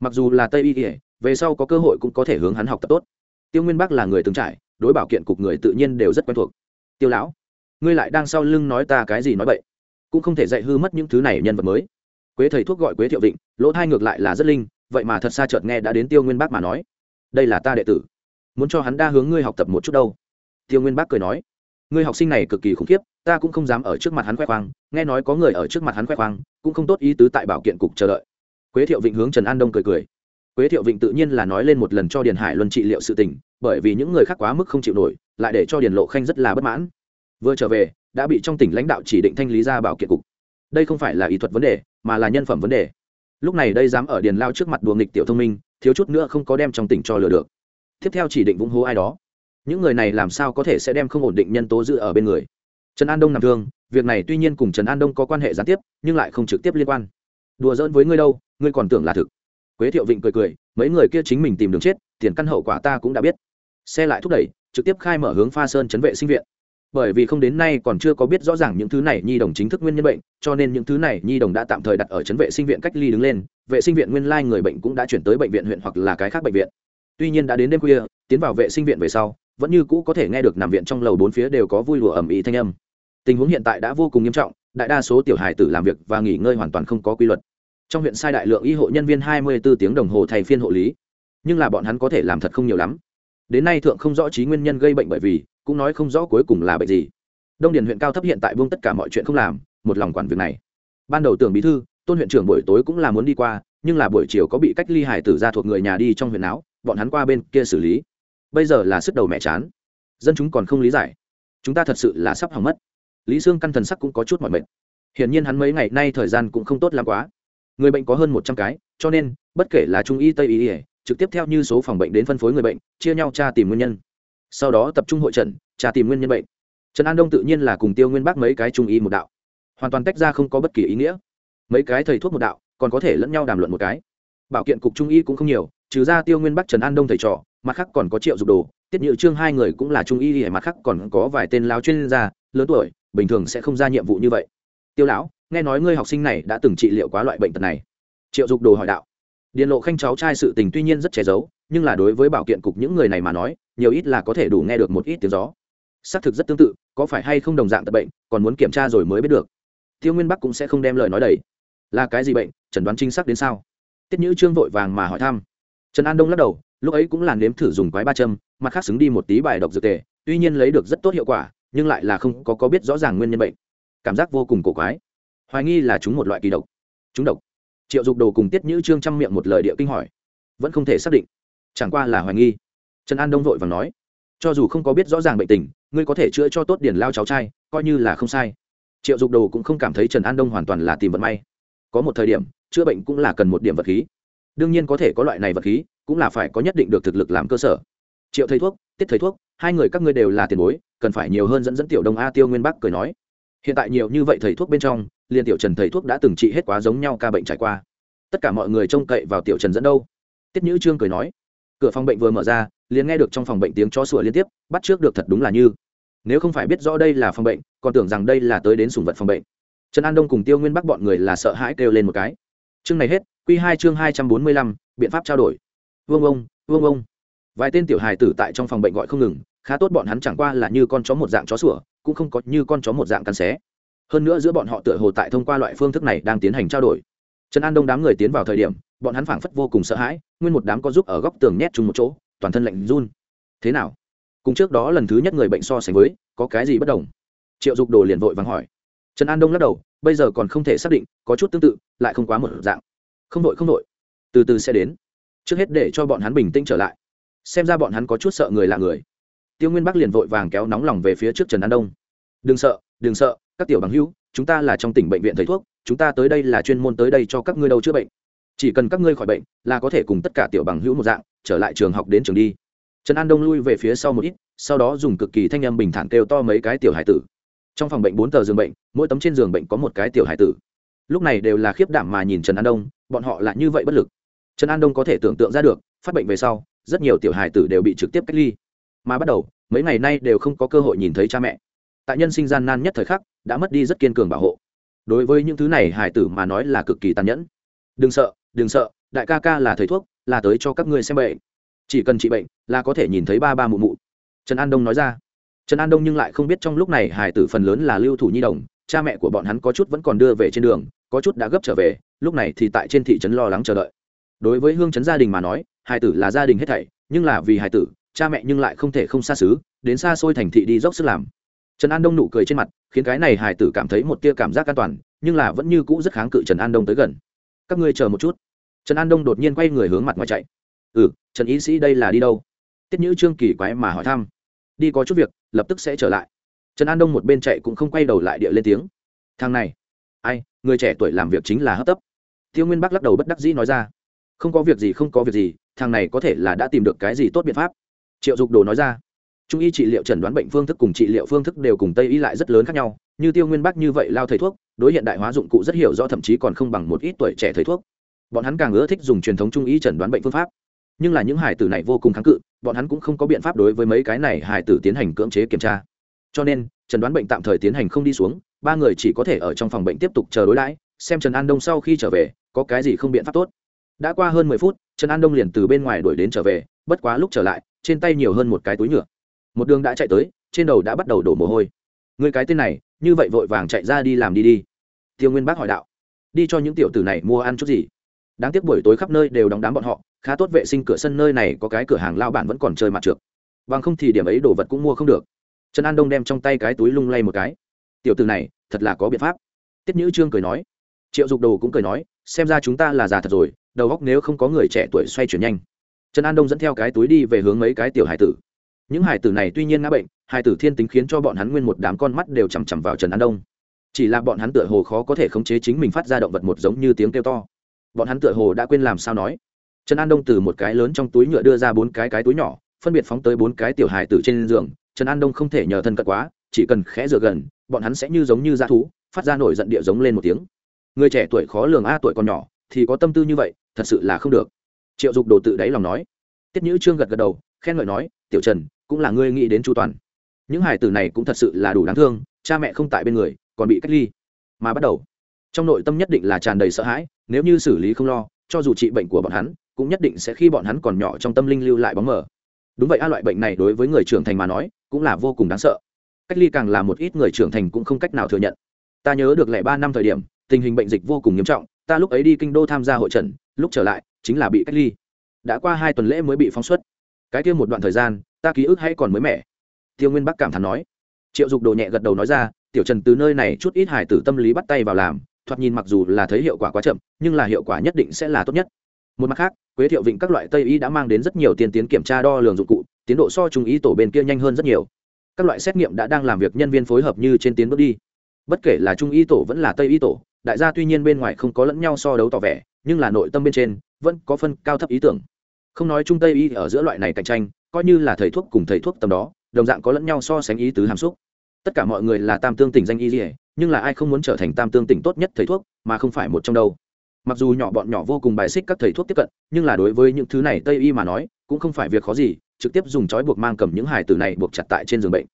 Mặc dù là tây y kỉa về sau có cơ hội cũng có thể hướng hắn học tập tốt. Tiêu nguyên bắc là người từng trải, đối bảo kiện cục người tự nhiên đều rất quen thuộc. Tiêu lão, ngươi lại đang sau lưng nói ta cái gì nói vậy cũng không thể dạy hư mất những thứ này nhân vật mới. Quế thầy thuốc gọi quế thiệu vịnh, lỗ thai ngược lại là rất linh, vậy mà thật xa chợt nghe đã đến tiêu nguyên bác mà nói. Đây là ta đệ tử. Muốn cho hắn đa hướng ngươi học tập một chút đâu. Tiêu nguyên bác cười nói. Người học sinh này cực kỳ khủng khiếp, ta cũng không dám ở trước mặt hắn khoe khoang, nghe nói có người ở trước mặt hắn khoe khoang, cũng không tốt ý tứ tại bảo kiện cục chờ đợi. Quế thiệu vịnh hướng trần an đông cười cười. Quế thiệu vịnh tự nhiên là nói lên một lần cho điền hải luân trị liệu sự tình, bởi vì những người khác quá mức không chịu nổi, lại để cho điền lộ khanh rất là bất mãn. Vừa trở về, đã bị trong tỉnh lãnh đạo chỉ định thanh lý ra bảo kiện cục. Đây không phải là ý thuật vấn đề, mà là nhân phẩm vấn đề. Lúc này đây dám ở điền lao trước mặt đùa nghịch tiểu thông minh, thiếu chút nữa không có đem trong tỉnh cho lừa được. Tiếp theo chỉ định vũng hố ai đó những người này làm sao có thể sẽ đem không ổn định nhân tố giữ ở bên người? Trần an đông nằm thương, việc này tuy nhiên cùng trần an đông có quan hệ gián tiếp, nhưng lại không trực tiếp liên quan. Đùa giỡn với ngươi đâu, ngươi còn tưởng là thực. Quế thiệu vịnh cười cười, mấy người kia chính mình tìm đường chết, tiền căn hậu quả ta cũng đã biết. Xe lại thúc đẩy, trực tiếp khai mở hướng pha sơn chấn vệ sinh viện. Bởi vì không đến nay còn chưa có biết rõ ràng những thứ này nhi đồng chính thức nguyên nhân bệnh, cho nên những thứ này nhi đồng đã tạm thời đặt ở chấn vệ sinh viện cách ly đứng lên, vệ sinh viện nguyên lai người bệnh cũng đã chuyển tới bệnh viện huyện hoặc là cái khác bệnh viện. Tuy nhiên đã đến đêm khuya, tiến vào vệ sinh viện về sau vẫn như cũ có thể nghe được nằm viện trong lầu bốn phía đều có vui lùa ẩm ý thanh âm. Tình huống hiện tại đã vô cùng nghiêm trọng, đại đa số tiểu hài tử làm việc và nghỉ ngơi hoàn toàn không có quy luật. Trong huyện sai đại lượng y hộ nhân viên hai mươi 24 tiếng đồng hồ thay phiên hộ lý. Nhưng là bọn hắn có thể làm thật không nhiều lắm. Đến nay thượng không rõ trí nguyên nhân gây bệnh bởi vì, cũng nói không rõ cuối cùng là bệnh gì. Đông điền huyện cao thấp hiện tại buông tất cả mọi chuyện không làm, một lòng quản việc này. Ban đầu tưởng bí thư, tôn huyện trưởng buổi tối cũng là muốn đi qua, nhưng là buổi chiều có bị cách ly hải tử ra thuộc người nhà đi trong huyện áo, bọn hắn qua bên kia xử lý bây giờ là sức đầu mẹ chán. Dân chúng còn không lý giải. Chúng ta thật sự là sắp hỏng mất. Lý sương căn thần sắc cũng có chút mọi mệt. Hiển nhiên hắn mấy ngày nay thời gian cũng không tốt lắm quá. Người bệnh có hơn một trăm cái, cho nên, bất kể là trung y, tây y trực tiếp theo như số phòng bệnh đến phân phối người bệnh, chia nhau tra tìm nguyên nhân. Sau đó tập trung hội trần tra tìm nguyên nhân bệnh. Trần an đông tự nhiên là cùng tiêu nguyên bác mấy cái trung y một đạo. Hoàn toàn tách ra không có bất kỳ ý nghĩa. Mấy cái thầy thuốc một đạo, còn có thể lẫn nhau đàm luận một cái. Bảo kiện cục trung y cũng không nhiều, trừ ra tiêu nguyên bắc trần an đông thầy trò mặt khác còn có triệu dục đồ, tiết nhự trương hai người cũng là trung y thì mặt khác còn có vài tên lao chuyên gia, lớn tuổi, bình thường sẽ không ra nhiệm vụ như vậy. Tiêu lão, nghe nói ngươi học sinh này đã từng trị liệu quá loại bệnh tật này. Triệu dục đồ hỏi đạo. Điện lộ khanh cháu trai sự tình tuy nhiên rất che giấu, nhưng là đối với bảo kiện cục những người này mà nói, nhiều ít là có thể đủ nghe được một ít tiếng gió. Xác thực rất tương tự, có phải hay không đồng dạng tật bệnh, còn muốn kiểm tra rồi mới biết được. Tiêu nguyên bắc cũng sẽ không đem lời nói đầy. Là cái gì bệnh? Chẩn đoán chính xác đến sao? Tiết nhữ trương vội vàng mà hỏi thăm. Trần an đông lắc đầu lúc ấy cũng là nếm thử dùng quái ba châm mặt khác xứng đi một tí bài độc dược tề tuy nhiên lấy được rất tốt hiệu quả nhưng lại là không có, có biết rõ ràng nguyên nhân bệnh. Cảm giác vô cùng cổ quái. Hoài nghi là chúng một loại kỳ độc. Chúng độc. Triệu dục đồ cùng tiết nhữ trương chăm miệng một lời địa kinh hỏi. Vẫn không thể xác định. Chẳng qua là hoài nghi. Trần an đông vội và nói. Cho dù không có biết rõ ràng bệnh tình ngươi có thể chữa cho tốt điển lao cháu trai coi như là không sai. Triệu dục đồ cũng không cảm thấy trần an đông hoàn toàn là tìm vận may. Có một thời điểm chữa bệnh cũng là cần một điểm vật khí. Đương nhiên có thể có loại này vật khí cũng là phải có nhất định được thực lực làm cơ sở. Triệu thầy thuốc, tiết thầy thuốc, hai người các ngươi đều là tiền bối, cần phải nhiều hơn dẫn dẫn tiểu đông a tiêu nguyên bắc cười nói. Hiện tại nhiều như vậy thầy thuốc bên trong, liền tiểu trần thầy thuốc đã từng trị hết quá giống nhau ca bệnh trải qua. Tất cả mọi người trông cậy vào tiểu trần dẫn đâu? Tiết nhữ trương cười nói. Cửa phòng bệnh vừa mở ra, liền nghe được trong phòng bệnh tiếng chó sủa liên tiếp, bắt trước được thật đúng là như. Nếu không phải biết rõ đây là phòng bệnh, còn tưởng rằng đây là tới đến sùng vật phòng bệnh. Trần an đông cùng tiêu nguyên bắc bọn người là sợ hãi kêu lên một cái. Chương này hết q hai chương hai trăm bốn mươi lăm, biện pháp trao đổi vương ông vương ông. Vài tên tiểu hài tử tại trong phòng bệnh gọi không ngừng, khá tốt bọn hắn chẳng qua là như con chó một dạng chó sủa, cũng không có như con chó một dạng cắn xé. Hơn nữa giữa bọn họ tựa hồ tại thông qua loại phương thức này đang tiến hành trao đổi. Trần an đông đám người tiến vào thời điểm, bọn hắn phảng phất vô cùng sợ hãi, nguyên một đám có giúp ở góc tường nhét chung một chỗ, toàn thân lạnh run. Thế nào? Cùng trước đó lần thứ nhất người bệnh so sánh với, có cái gì bất đồng? Triệu dục đồ liền vội vàng hỏi. Trần an đông lắc đầu, bây giờ còn không thể xác định, có chút tương tự, lại không quá một dạng. Không đội không đội. Từ từ sẽ đến trước hết để cho bọn hắn bình tĩnh trở lại. Xem ra bọn hắn có chút sợ người lạ người. Tiêu nguyên bắc liền vội vàng kéo nóng lòng về phía trước trần an đông. Đừng sợ đừng sợ, các tiểu bằng hữu, chúng ta là trong tỉnh bệnh viện thầy thuốc, chúng ta tới đây là chuyên môn tới đây cho các ngươi đâu chữa bệnh. Chỉ cần các ngươi khỏi bệnh là có thể cùng tất cả tiểu bằng hữu một dạng, trở lại trường học đến trường đi. Trần an đông lui về phía sau một ít, sau đó dùng cực kỳ thanh âm bình thản kêu to mấy cái tiểu hải tử. Trong phòng bệnh bốn tờ giường bệnh, mỗi tấm trên giường bệnh có một cái tiểu hải tử. Lúc này đều là khiếp đảm mà nhìn trần an đông, bọn họ là như vậy bất lực trần an đông có thể tưởng tượng ra được, phát bệnh về sau, rất nhiều tiểu hải tử đều bị trực tiếp cách ly. Mà bắt đầu, mấy ngày nay đều không có cơ hội nhìn thấy cha mẹ. Tại nhân sinh gian nan nhất thời khắc, đã mất đi rất kiên cường bảo hộ. Đối với những thứ này hải tử mà nói là cực kỳ tàn nhẫn. Đừng sợ đừng sợ, đại ca ca là thầy thuốc, là tới cho các ngươi xem bệnh. Chỉ cần trị bệnh là có thể nhìn thấy ba ba mụ mụ. Trần an đông nói ra. Trần an đông nhưng lại không biết trong lúc này hải tử phần lớn là lưu thủ nhi đồng, cha mẹ của bọn hắn có chút vẫn còn đưa về trên đường, có chút đã gấp trở về, lúc này thì tại trên thị trấn lo lắng chờ đợi đối với hương chấn gia đình mà nói hải tử là gia đình hết thảy, nhưng là vì hải tử, cha mẹ nhưng lại không thể không xa xứ, đến xa xôi thành thị đi dốc sức làm. Trần an đông nụ cười trên mặt, khiến cái này hải tử cảm thấy một tia cảm giác an toàn, nhưng là vẫn như cũ rất kháng cự trần an đông tới gần. Các ngươi chờ một chút. Trần an đông đột nhiên quay người hướng mặt ngoài chạy. Ừ trần y sĩ đây là đi đâu? Tiết nhữ trương kỳ quái mà hỏi thăm. Đi có chút việc, lập tức sẽ trở lại. Trần an đông một bên chạy cũng không quay đầu lại địa lên tiếng. Thằng này, ai, người trẻ tuổi làm việc chính là hấp tấp. Tiêu nguyên bắc lắc đầu bất đắc dĩ nói ra không có việc gì, không có việc gì, thằng này có thể là đã tìm được cái gì tốt biện pháp. Triệu dục đồ nói ra, trung y trị liệu chẩn đoán bệnh phương thức cùng trị liệu phương thức đều cùng tây y lại rất lớn khác nhau, như tiêu nguyên bắc như vậy lao thầy thuốc, đối hiện đại hóa dụng cụ rất hiểu rõ, thậm chí còn không bằng một ít tuổi trẻ thầy thuốc. Bọn hắn càng ưa thích dùng truyền thống trung y chẩn đoán bệnh phương pháp. Nhưng là những hải tử này vô cùng kháng cự, bọn hắn cũng không có biện pháp đối với mấy cái này hải tử tiến hành cưỡng chế kiểm tra. Cho nên, chẩn đoán bệnh tạm thời tiến hành không đi xuống, ba người chỉ có thể ở trong phòng bệnh tiếp tục chờ đối đãi, xem trần an đông sau khi trở về, có cái gì không biện pháp tốt đã qua hơn mười phút, trần an đông liền từ bên ngoài đuổi đến trở về, bất quá lúc trở lại, trên tay nhiều hơn một cái túi nhựa. Một đường đã chạy tới, trên đầu đã bắt đầu đổ mồ hôi. Người cái tên này, như vậy vội vàng chạy ra đi làm đi đi. Tiêu nguyên bác hỏi đạo, đi cho những tiểu tử này mua ăn chút gì? Đáng tiếc buổi tối khắp nơi đều đóng đám bọn họ, khá tốt vệ sinh cửa sân nơi này có cái cửa hàng lao bản vẫn còn chơi mặt trượt. Bằng không thì điểm ấy đồ vật cũng mua không được. Trần an đông đem trong tay cái túi lung lay một cái. Tiểu tử này, thật là có biện pháp. Tiết nhữ trương cười nói. Triệu dục đồ cũng cười nói, xem ra chúng ta là già thật rồi đầu góc nếu không có người trẻ tuổi xoay chuyển nhanh. Trần an đông dẫn theo cái túi đi về hướng mấy cái tiểu hải tử. Những hải tử này tuy nhiên ngã bệnh, hải tử thiên tính khiến cho bọn hắn nguyên một đám con mắt đều chằm chằm vào trần an đông. Chỉ là bọn hắn tựa hồ khó có thể khống chế chính mình phát ra động vật một giống như tiếng kêu to. Bọn hắn tựa hồ đã quên làm sao nói. Trần an đông từ một cái lớn trong túi nhựa đưa ra bốn cái cái túi nhỏ, phân biệt phóng tới bốn cái tiểu hải tử trên giường. Trần an đông không thể nhờ thân cận quá, chỉ cần khẽ dựa gần, bọn hắn sẽ như giống như dã thú, phát ra nổi giận địa giống lên một tiếng. Người trẻ tuổi khó lường a, tuổi còn nhỏ thì có tâm tư như vậy, thật sự là không được. Triệu dục đồ tự đáy lòng nói. Tiết nhữ trương gật gật đầu, khen ngợi nói, tiểu trần, cũng là ngươi nghĩ đến chu toàn. Những hải tử này cũng thật sự là đủ đáng thương, cha mẹ không tại bên người, còn bị cách ly. Mà bắt đầu, trong nội tâm nhất định là tràn đầy sợ hãi, nếu như xử lý không lo, cho dù trị bệnh của bọn hắn, cũng nhất định sẽ khi bọn hắn còn nhỏ trong tâm linh lưu lại bóng mờ. Đúng vậy, a loại bệnh này đối với người trưởng thành mà nói, cũng là vô cùng đáng sợ. Cách ly càng là một ít người trưởng thành cũng không cách nào thừa nhận. Ta nhớ được lẻ ba năm thời điểm, tình hình bệnh dịch vô cùng nghiêm trọng ta lúc ấy đi kinh đô tham gia hội trần lúc trở lại, chính là bị cách ly. Đã qua hai tuần lễ mới bị phóng xuất. Cái kia một đoạn thời gian, ta ký ức hay còn mới mẻ. Tiêu nguyên bắc cảm thán nói. Triệu dục đồ nhẹ gật đầu nói ra, tiểu trần từ nơi này chút ít hải tử tâm lý bắt tay vào làm, thoạt nhìn mặc dù là thấy hiệu quả quá chậm, nhưng là hiệu quả nhất định sẽ là tốt nhất. Một mặt khác, quế thiệu vịnh các loại tây y đã mang đến rất nhiều tiên tiến kiểm tra đo lường dụng cụ, tiến độ so trung y tổ bên kia nhanh hơn rất nhiều. Các loại xét nghiệm đã đang làm việc nhân viên phối hợp như trên tiến bước đi. Bất kể là trung y tổ vẫn là tây y tổ đại gia tuy nhiên bên ngoài không có lẫn nhau so đấu tỏ vẻ, nhưng là nội tâm bên trên vẫn có phân cao thấp ý tưởng. Không nói trung tây y ở giữa loại này cạnh tranh, coi như là thầy thuốc cùng thầy thuốc tầm đó, đồng dạng có lẫn nhau so sánh ý tứ hàm xúc. Tất cả mọi người là tam tương tỉnh danh y dỉa nhưng là ai không muốn trở thành tam tương tỉnh tốt nhất thầy thuốc, mà không phải một trong đâu. Mặc dù nhỏ bọn nhỏ vô cùng bài xích các thầy thuốc tiếp cận, nhưng là đối với những thứ này tây y mà nói, cũng không phải việc khó gì, trực tiếp dùng chói buộc mang cầm những hài tử này buộc chặt tại trên giường bệnh.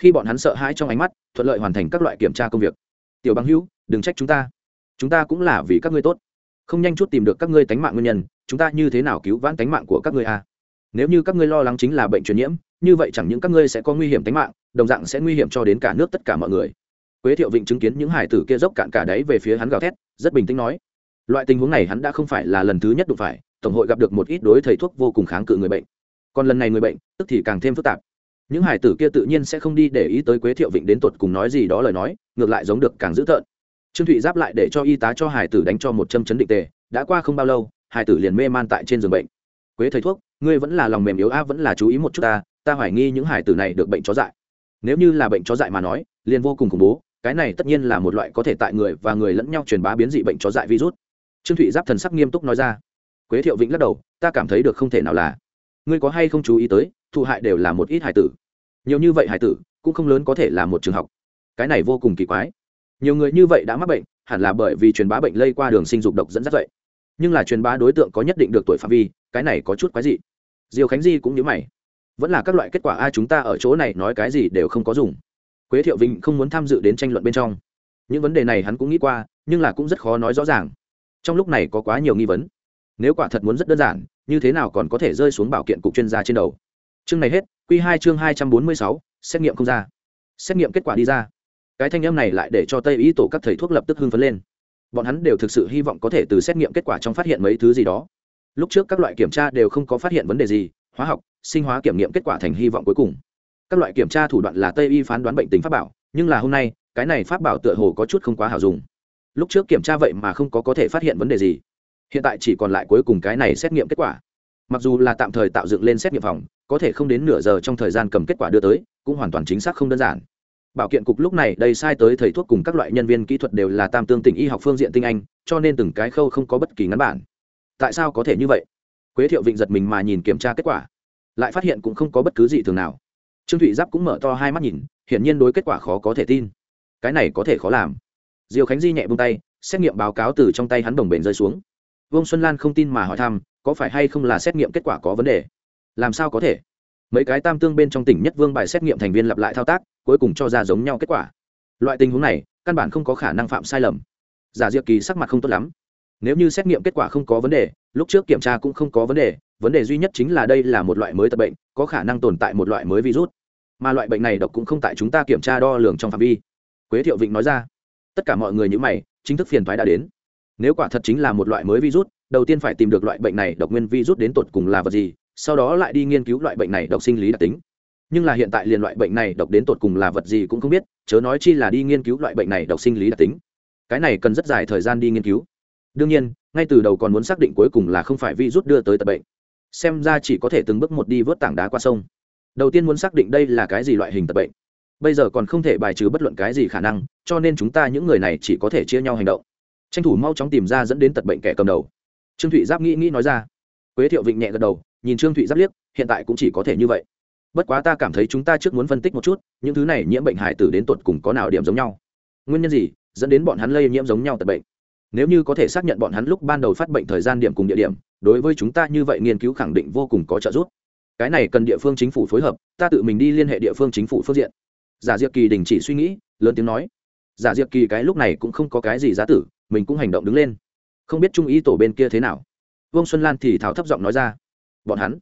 Khi bọn hắn sợ hãi trong ánh mắt, thuận lợi hoàn thành các loại kiểm tra công việc. Tiểu Băng hữu đừng trách chúng ta. Chúng ta cũng là vì các ngươi tốt. Không nhanh chút tìm được các ngươi tánh mạng nguyên nhân, chúng ta như thế nào cứu vãn tánh mạng của các ngươi a à? nếu như các ngươi lo lắng chính là bệnh truyền nhiễm, như vậy chẳng những các ngươi sẽ có nguy hiểm tính mạng, đồng dạng sẽ nguy hiểm cho đến cả nước tất cả mọi người. Quế thiệu vịnh chứng kiến những hải tử kia dốc cạn cả đáy về phía hắn gào thét, rất bình tĩnh nói, loại tình huống này hắn đã không phải là lần thứ nhất đụng phải, tổng hội gặp được một ít đối thầy thuốc vô cùng kháng cự người bệnh. Còn lần này người bệnh, tức thì càng thêm phức tạp. Những hải tử kia tự nhiên sẽ không đi để ý tới quế thiệu vịnh đến tột cùng nói gì đó lời nói, ngược lại giống được càng dữ tợn trương thụy giáp lại để cho y tá cho hải tử đánh cho một châm chấn định tề, đã qua không bao lâu, hải tử liền mê man tại trên giường bệnh. Quế thầy thuốc, ngươi vẫn là lòng mềm yếu à? vẫn là chú ý một chút ta ta hoài nghi những hải tử này được bệnh chó dại. Nếu như là bệnh chó dại mà nói, liền vô cùng khủng bố, cái này tất nhiên là một loại có thể tại người và người lẫn nhau truyền bá biến dị bệnh chó dại virus. Trương thụy giáp thần sắc nghiêm túc nói ra. Quế thiệu vĩnh lắc đầu, ta cảm thấy được không thể nào là. Ngươi có hay không chú ý tới, thụ hại đều là một ít hải tử. Nhiều như vậy hải tử, cũng không lớn có thể là một trường học. Cái này vô cùng kỳ quái nhiều người như vậy đã mắc bệnh, hẳn là bởi vì truyền bá bệnh lây qua đường sinh dục độc dẫn dắt vậy. Nhưng là truyền bá đối tượng có nhất định được tuổi phạm vi, cái này có chút quái dị. Diều khánh di cũng nhớ mày. Vẫn là các loại kết quả, a, chúng ta ở chỗ này nói cái gì đều không có dùng. Quế thiệu vinh không muốn tham dự đến tranh luận bên trong. Những vấn đề này hắn cũng nghĩ qua, nhưng là cũng rất khó nói rõ ràng. Trong lúc này có quá nhiều nghi vấn. Nếu quả thật muốn rất đơn giản, như thế nào còn có thể rơi xuống bảo kiện cục chuyên gia trên đầu? Chương này hết q hai chương hai trăm bốn mươi sáu, xét nghiệm không ra. Xét nghiệm kết quả đi ra cái thanh âm này lại để cho tây y tổ các thầy thuốc lập tức hưng phấn lên. Bọn hắn đều thực sự hy vọng có thể từ xét nghiệm kết quả trong phát hiện mấy thứ gì đó. Lúc trước các loại kiểm tra đều không có phát hiện vấn đề gì, hóa học, sinh hóa kiểm nghiệm kết quả thành hy vọng cuối cùng. Các loại kiểm tra thủ đoạn là tây y phán đoán bệnh tình pháp bảo, nhưng là hôm nay, cái này pháp bảo tựa hồ có chút không quá hào dùng. Lúc trước kiểm tra vậy mà không có có thể phát hiện vấn đề gì. Hiện tại chỉ còn lại cuối cùng cái này xét nghiệm kết quả. Mặc dù là tạm thời tạo dựng lên xét nghiệm phòng, có thể không đến nửa giờ trong thời gian cầm kết quả đưa tới, cũng hoàn toàn chính xác không đơn giản bảo kiện cục lúc này đầy sai tới thầy thuốc cùng các loại nhân viên kỹ thuật đều là tam tương tỉnh y học phương diện tinh anh, cho nên từng cái khâu không có bất kỳ ngắn bản. Tại sao có thể như vậy? Quế thiệu vịnh giật mình mà nhìn kiểm tra kết quả, lại phát hiện cũng không có bất cứ gì thường nào. Trương thụy giáp cũng mở to hai mắt nhìn, hiển nhiên đối kết quả khó có thể tin. Cái này có thể khó làm. Diều khánh di nhẹ bông tay, xét nghiệm báo cáo từ trong tay hắn đồng bền rơi xuống. Vương xuân lan không tin mà hỏi thăm, có phải hay không là xét nghiệm kết quả có vấn đề? Làm sao có thể? Mấy cái tam tương bên trong tỉnh nhất vương bài xét nghiệm thành viên lặp lại thao tác, cuối cùng cho ra giống nhau kết quả. Loại tình huống này, căn bản không có khả năng phạm sai lầm. Giả diệp kỳ sắc mặt không tốt lắm. Nếu như xét nghiệm kết quả không có vấn đề, lúc trước kiểm tra cũng không có vấn đề vấn đề duy nhất chính là đây là một loại mới tật bệnh, có khả năng tồn tại một loại mới virus. Mà loại bệnh này độc cũng không tại chúng ta kiểm tra đo lường trong phạm vi. Quế thiệu vịnh nói ra. Tất cả mọi người như mày, chính thức phiền thoái đã đến. Nếu quả thật chính là một loại mới virus, đầu tiên phải tìm được loại bệnh này độc nguyên virus đến tột cùng là vật gì sau đó lại đi nghiên cứu loại bệnh này độc sinh lý đặc tính. Nhưng là hiện tại liền loại bệnh này độc đến tột cùng là vật gì cũng không biết, chớ nói chi là đi nghiên cứu loại bệnh này độc sinh lý đặc tính. Cái này cần rất dài thời gian đi nghiên cứu. Đương nhiên, ngay từ đầu còn muốn xác định cuối cùng là không phải virus đưa tới tật bệnh. Xem ra chỉ có thể từng bước một đi vớt tảng đá qua sông. Đầu tiên muốn xác định đây là cái gì loại hình tật bệnh. Bây giờ còn không thể bài trừ bất luận cái gì khả năng, cho nên chúng ta những người này chỉ có thể chia nhau hành động. Tranh thủ mau chóng tìm ra dẫn đến tật bệnh kẻ cầm đầu. Trương thụy giáp nghĩ nghĩ nói ra. Quế thiệu vịnh nhẹ gật đầu nhìn trương thụy giáp liếc, hiện tại cũng chỉ có thể như vậy. Bất quá ta cảm thấy chúng ta trước muốn phân tích một chút, những thứ này nhiễm bệnh hải tử đến tột cùng có nào điểm giống nhau. Nguyên nhân gì? Dẫn đến bọn hắn lây nhiễm giống nhau tật bệnh. Nếu như có thể xác nhận bọn hắn lúc ban đầu phát bệnh thời gian điểm cùng địa điểm, đối với chúng ta như vậy nghiên cứu khẳng định vô cùng có trợ giúp. Cái này cần địa phương chính phủ phối hợp, ta tự mình đi liên hệ địa phương chính phủ phương diện. Giả diệp kỳ đình chỉ suy nghĩ, lớn tiếng nói. Giả diệp kỳ cái lúc này cũng không có cái gì giá tử, mình cũng hành động đứng lên. Không biết trung ý tổ bên kia thế nào. Vương xuân lan thì thảo thấp giọng nói ra bọn hắn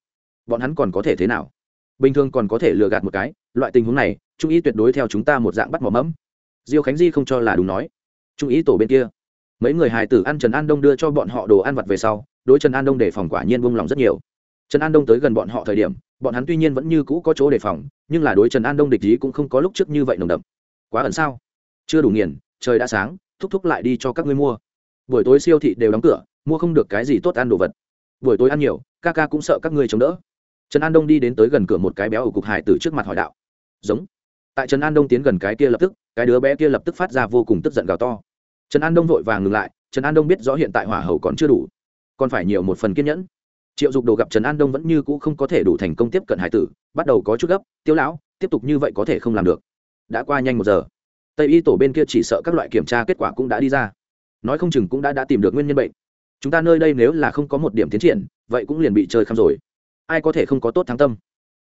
bọn hắn còn có thể thế nào? Bình thường còn có thể lừa gạt một cái, loại tình huống này, trung ý tuyệt đối theo chúng ta một dạng bắt mỏ mẫm. Diêu khánh di không cho là đúng nói. Trung ý tổ bên kia, mấy người hài tử ăn trần an đông đưa cho bọn họ đồ ăn vặt về sau, đối trần an đông để phòng quả nhiên buông lòng rất nhiều. Trần an đông tới gần bọn họ thời điểm, bọn hắn tuy nhiên vẫn như cũ có chỗ đề phòng, nhưng là đối trần an đông địch ý cũng không có lúc trước như vậy nồng đậm. Quá ẩn sao? Chưa đủ nghiền, trời đã sáng, thúc thúc lại đi cho các ngươi mua. Buổi tối siêu thị đều đóng cửa, mua không được cái gì tốt ăn đồ vật buổi tối ăn nhiều, ca ca cũng sợ các ngươi chống đỡ. Trần an đông đi đến tới gần cửa một cái béo ở cục hải tử trước mặt hỏi đạo. Giống. Tại trần an đông tiến gần cái kia lập tức, cái đứa bé kia lập tức phát ra vô cùng tức giận gào to. Trần an đông vội vàng ngừng lại, trần an đông biết rõ hiện tại hỏa hầu còn chưa đủ, còn phải nhiều một phần kiên nhẫn. Triệu dục đồ gặp trần an đông vẫn như cũ không có thể đủ thành công tiếp cận hải tử, bắt đầu có chút gấp, tiêu lão, tiếp tục như vậy có thể không làm được. Đã qua nhanh một giờ. Tây y tổ bên kia chỉ sợ các loại kiểm tra kết quả cũng đã đi ra. Nói không chừng cũng đã đã tìm được nguyên nhân bệnh chúng ta nơi đây nếu là không có một điểm tiến triển, vậy cũng liền bị chơi khăm rồi. Ai có thể không có tốt thắng tâm?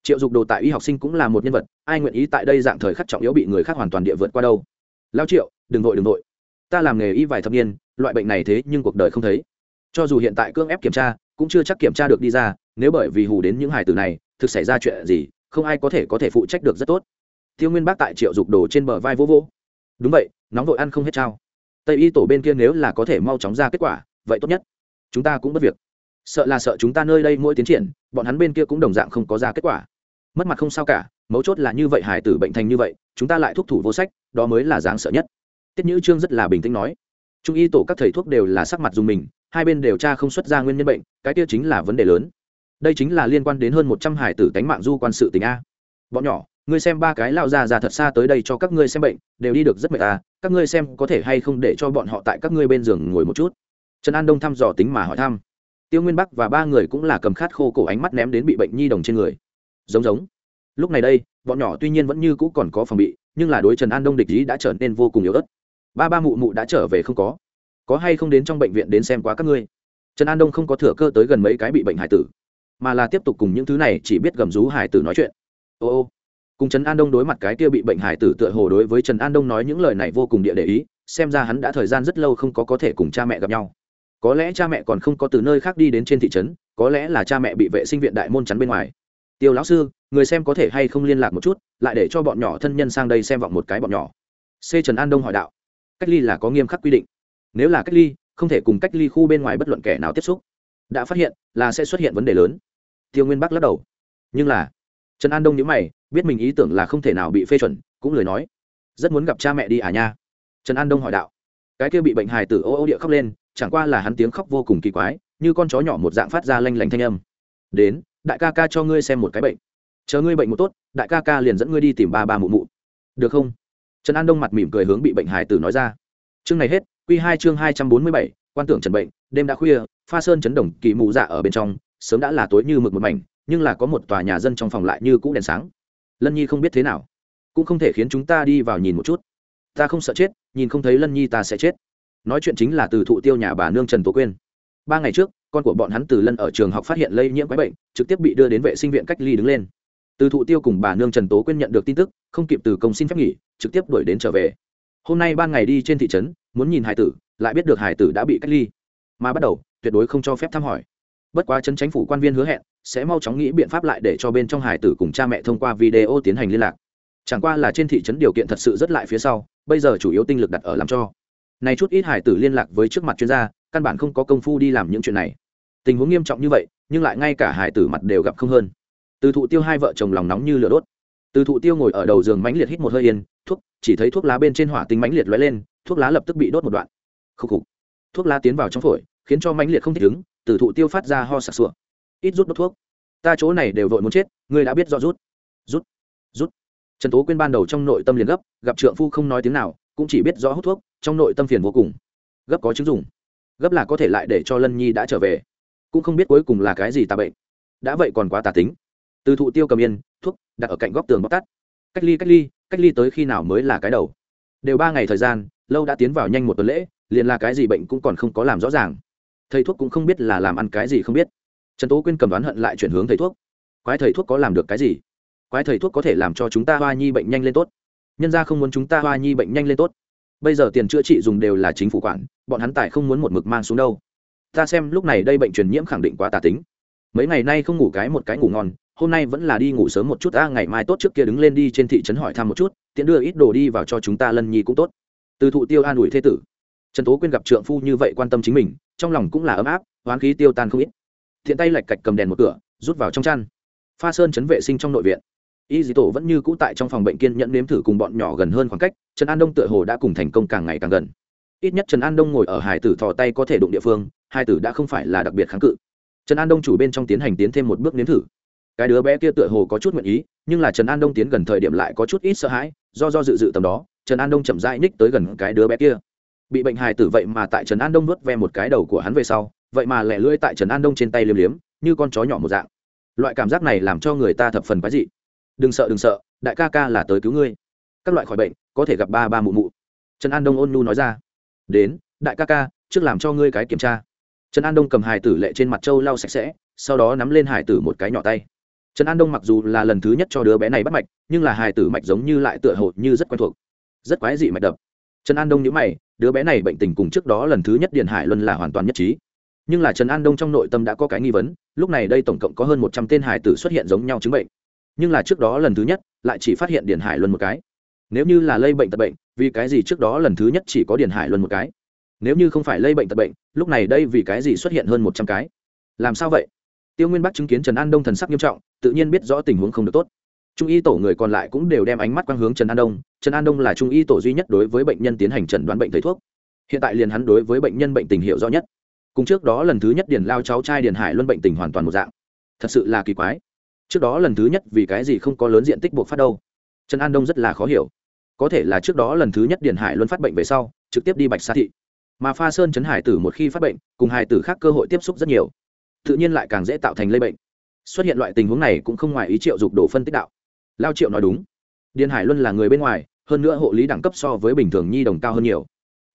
Triệu dục đồ tại y học sinh cũng là một nhân vật, ai nguyện ý tại đây dạng thời khắc trọng yếu bị người khác hoàn toàn địa vượt qua đâu? Lao triệu, đừng vội đừng vội. Ta làm nghề y vài thập niên, loại bệnh này thế nhưng cuộc đời không thấy. Cho dù hiện tại cưỡng ép kiểm tra, cũng chưa chắc kiểm tra được đi ra, nếu bởi vì hù đến những hài tử này, thực xảy ra chuyện gì, không ai có thể có thể phụ trách được rất tốt. Tiêu nguyên bác tại triệu dục đồ trên bờ vai vô vỗ. Đúng vậy, nóng vội ăn không hết trao. Tây y tổ bên kia nếu là có thể mau chóng ra kết quả vậy tốt nhất. Chúng ta cũng bất việc. Sợ là sợ chúng ta nơi đây mỗi tiến triển, bọn hắn bên kia cũng đồng dạng không có ra kết quả. Mất mặt không sao cả, mấu chốt là như vậy hải tử bệnh thành như vậy, chúng ta lại thúc thủ vô sách, đó mới là dáng sợ nhất. Tiết nhữ trương rất là bình tĩnh nói. Trung y tổ các thầy thuốc đều là sắc mặt dùng mình, hai bên đều tra không xuất ra nguyên nhân bệnh, cái kia chính là vấn đề lớn. Đây chính là liên quan đến hơn một trăm hải tử tánh mạng du quan sự tình a. Bọn nhỏ, ngươi xem ba cái lao ra ra thật xa tới đây cho các ngươi xem bệnh, đều đi được rất mệt à các ngươi xem có thể hay không để cho bọn họ tại các ngươi bên giường ngồi một chút trần an đông thăm dò tính mà hỏi thăm. Tiêu nguyên bắc và ba người cũng là cầm khát khô cổ ánh mắt ném đến bị bệnh nhi đồng trên người. Giống giống. Lúc này đây, bọn nhỏ tuy nhiên vẫn như cũ còn có phòng bị, nhưng là đối trần an đông địch ý đã trở nên vô cùng yếu ớt. Ba ba mụ mụ đã trở về không có. Có hay không đến trong bệnh viện đến xem quá các ngươi? Trần an đông không có thừa cơ tới gần mấy cái bị bệnh hải tử, mà là tiếp tục cùng những thứ này chỉ biết gầm rú hải tử nói chuyện. Ô ô. Cùng trần an đông đối mặt cái kia bị bệnh hải tử tựa hồ đối với trần an đông nói những lời này vô cùng địa để ý, xem ra hắn đã thời gian rất lâu không có có thể cùng cha mẹ gặp nhau có lẽ cha mẹ còn không có từ nơi khác đi đến trên thị trấn, có lẽ là cha mẹ bị vệ sinh viện đại môn chắn bên ngoài. Tiêu lão sư, người xem có thể hay không liên lạc một chút, lại để cho bọn nhỏ thân nhân sang đây xem vọng một cái bọn nhỏ. C. Trần an đông hỏi đạo. Cách ly là có nghiêm khắc quy định. Nếu là cách ly, không thể cùng cách ly khu bên ngoài bất luận kẻ nào tiếp xúc. Đã phát hiện, là sẽ xuất hiện vấn đề lớn. Tiêu nguyên bắc lắc đầu. Nhưng là, trần an đông nhớ mày, biết mình ý tưởng là không thể nào bị phê chuẩn, cũng lời nói. Rất muốn gặp cha mẹ đi à nha. Trần an đông hỏi đạo. Cái kia bị bệnh hài tử ô ô địa khóc lên chẳng qua là hắn tiếng khóc vô cùng kỳ quái, như con chó nhỏ một dạng phát ra lanh lảnh thanh âm. Đến, đại ca ca cho ngươi xem một cái bệnh. Chờ ngươi bệnh một tốt, đại ca ca liền dẫn ngươi đi tìm ba ba mụ mụ. Được không? Trần an đông mặt mỉm cười hướng bị bệnh hài tử nói ra. Chương này hết q hai chương hai trăm bốn mươi bảy, quan tưởng trần bệnh, đêm đã khuya, pha sơn chấn đồng kỳ mụ dạ ở bên trong, sớm đã là tối như mực một mảnh, nhưng là có một tòa nhà dân trong phòng lại như cũ đèn sáng. Lân nhi không biết thế nào, cũng không thể khiến chúng ta đi vào nhìn một chút. Ta không sợ chết, nhìn không thấy lân nhi ta sẽ chết nói chuyện chính là từ thụ tiêu nhà bà nương trần tố quyên. Ba ngày trước, con của bọn hắn từ lân ở trường học phát hiện lây nhiễm quái bệnh, trực tiếp bị đưa đến vệ sinh viện cách ly đứng lên. Từ thụ tiêu cùng bà nương trần tố quyên nhận được tin tức, không kịp từ công xin phép nghỉ, trực tiếp đuổi đến trở về. Hôm nay ban ngày đi trên thị trấn, muốn nhìn hải tử, lại biết được hải tử đã bị cách ly. Mà bắt đầu, tuyệt đối không cho phép thăm hỏi. Bất quá chân chính phủ quan viên hứa hẹn, sẽ mau chóng nghĩ biện pháp lại để cho bên trong hải tử cùng cha mẹ thông qua video tiến hành liên lạc. Chẳng qua là trên thị trấn điều kiện thật sự rất lại phía sau, bây giờ chủ yếu tinh lực đặt ở làm cho này chút ít hải tử liên lạc với trước mặt chuyên gia, căn bản không có công phu đi làm những chuyện này. Tình huống nghiêm trọng như vậy, nhưng lại ngay cả hải tử mặt đều gặp không hơn. Từ thụ tiêu hai vợ chồng lòng nóng như lửa đốt. Từ thụ tiêu ngồi ở đầu giường mãnh liệt hít một hơi yên, thuốc, chỉ thấy thuốc lá bên trên hỏa tinh mãnh liệt lóe lên, thuốc lá lập tức bị đốt một đoạn. Khúc khục. Thuốc lá tiến vào trong phổi, khiến cho mãnh liệt không thích ứng, từ thụ tiêu phát ra ho sặc sụa. Ít rút đốt thuốc. Ta chỗ này đều vội muốn chết, ngươi đã biết rõ rút. Rút. Rút. Trần tố quyên ban đầu trong nội tâm liền gấp, gặp trượng phu không nói tiếng nào cũng chỉ biết rõ hút thuốc, trong nội tâm phiền vô cùng. Gấp có chứng dùng, gấp là có thể lại để cho lân nhi đã trở về, cũng không biết cuối cùng là cái gì tà bệnh. Đã vậy còn quá tà tính. Từ thụ tiêu cầm yên, thuốc đặt ở cạnh góc tường bóc tắt cách ly cách ly cách ly tới khi nào mới là cái đầu. Đều ba ngày thời gian, lâu đã tiến vào nhanh một tuần lễ, liền là cái gì bệnh cũng còn không có làm rõ ràng. Thầy thuốc cũng không biết là làm ăn cái gì không biết. Trần tố quyên cầm đoán hận lại chuyển hướng thầy thuốc. Quái thầy thuốc có làm được cái gì? Quái thầy thuốc có thể làm cho chúng ta hoa nhi bệnh nhanh lên tốt nhân ra không muốn chúng ta hoa nhi bệnh nhanh lên tốt. Bây giờ tiền chữa trị dùng đều là chính phủ quản, bọn hắn tài không muốn một mực mang xuống đâu. Ta xem lúc này đây bệnh truyền nhiễm khẳng định quá tà tính. Mấy ngày nay không ngủ cái một cái ngủ ngon, hôm nay vẫn là đi ngủ sớm một chút, a, ngày mai tốt trước kia đứng lên đi trên thị trấn hỏi thăm một chút, tiện đưa ít đồ đi vào cho chúng ta lân nhi cũng tốt. Từ thụ tiêu an ủi thế tử. Trần tố quyên gặp trượng phu như vậy quan tâm chính mình, trong lòng cũng là ấm áp, hoán khí tiêu tan không ít. Thiện tay lạch cạch cầm đèn một cửa, rút vào trong chăn. Pha sơn chấn vệ sinh trong nội viện y dì tổ vẫn như cũ tại trong phòng bệnh kiên nhận nếm thử cùng bọn nhỏ gần hơn khoảng cách, trần an đông tựa hồ đã cùng thành công càng ngày càng gần. Ít nhất trần an đông ngồi ở hải tử thò tay có thể đụng địa phương hai tử đã không phải là đặc biệt kháng cự. Trần an đông chủ bên trong tiến hành tiến thêm một bước nếm thử. Cái đứa bé kia tựa hồ có chút nguyện ý, nhưng là trần an đông tiến gần thời điểm lại có chút ít sợ hãi, do do dự dự tầm đó, trần an đông chậm rãi ních tới gần cái đứa bé kia. Bị bệnh hài tử vậy mà tại trần an đông nuốt ve một cái đầu của hắn về sau, vậy mà lẻ lưỡi tại trần an đông trên tay liếm liếm, như con chó nhỏ một dạng. Loại cảm giác này làm cho người ta thập phần quái dị đừng sợ đừng sợ, đại ca ca là tới cứu ngươi. Các loại khỏi bệnh, có thể gặp ba ba mụ mụ. Trần an đông ôn nhu nói ra. Đến, đại ca ca, trước làm cho ngươi cái kiểm tra. Trần an đông cầm hải tử lệ trên mặt trâu lau sạch sẽ, sau đó nắm lên hải tử một cái nhỏ tay. Trần an đông mặc dù là lần thứ nhất cho đứa bé này bắt mạch, nhưng là hải tử mạch giống như lại tựa hồ như rất quen thuộc. Rất quái dị mạch đập. Trần an đông nhớ mày, đứa bé này bệnh tình cùng trước đó lần thứ nhất điền hải luân là hoàn toàn nhất trí. Nhưng là trần an đông trong nội tâm đã có cái nghi vấn, lúc này đây tổng cộng có hơn một trăm tên hải tử xuất hiện giống nhau chứng bệnh nhưng là trước đó lần thứ nhất, lại chỉ phát hiện điền hải luân một cái. Nếu như là lây bệnh tật bệnh, vì cái gì trước đó lần thứ nhất chỉ có điền hải luân một cái? Nếu như không phải lây bệnh tật bệnh, lúc này đây vì cái gì xuất hiện hơn một trăm cái? Làm sao vậy? Tiêu nguyên bắc chứng kiến trần an đông thần sắc nghiêm trọng, tự nhiên biết rõ tình huống không được tốt. Trung y tổ người còn lại cũng đều đem ánh mắt quang hướng trần an đông, trần an đông là trung y tổ duy nhất đối với bệnh nhân tiến hành chẩn đoán bệnh thầy thuốc. Hiện tại liền hắn đối với bệnh nhân bệnh tình hiệu rõ nhất. Cùng trước đó lần thứ nhất điền lao cháu trai điền hải luân bệnh tình hoàn toàn một dạng. Thật sự là kỳ quái trước đó lần thứ nhất vì cái gì không có lớn diện tích buộc phát đâu. Trần an đông rất là khó hiểu. Có thể là trước đó lần thứ nhất điền hải luân phát bệnh về sau, trực tiếp đi bạch xa thị. Mà pha sơn chấn hải tử một khi phát bệnh, cùng hải tử khác cơ hội tiếp xúc rất nhiều. Tự nhiên lại càng dễ tạo thành lây bệnh. Xuất hiện loại tình huống này cũng không ngoài ý triệu dục đổ phân tích đạo. Lao triệu nói đúng. Điền hải luân là người bên ngoài, hơn nữa hộ lý đẳng cấp so với bình thường nhi đồng cao hơn nhiều.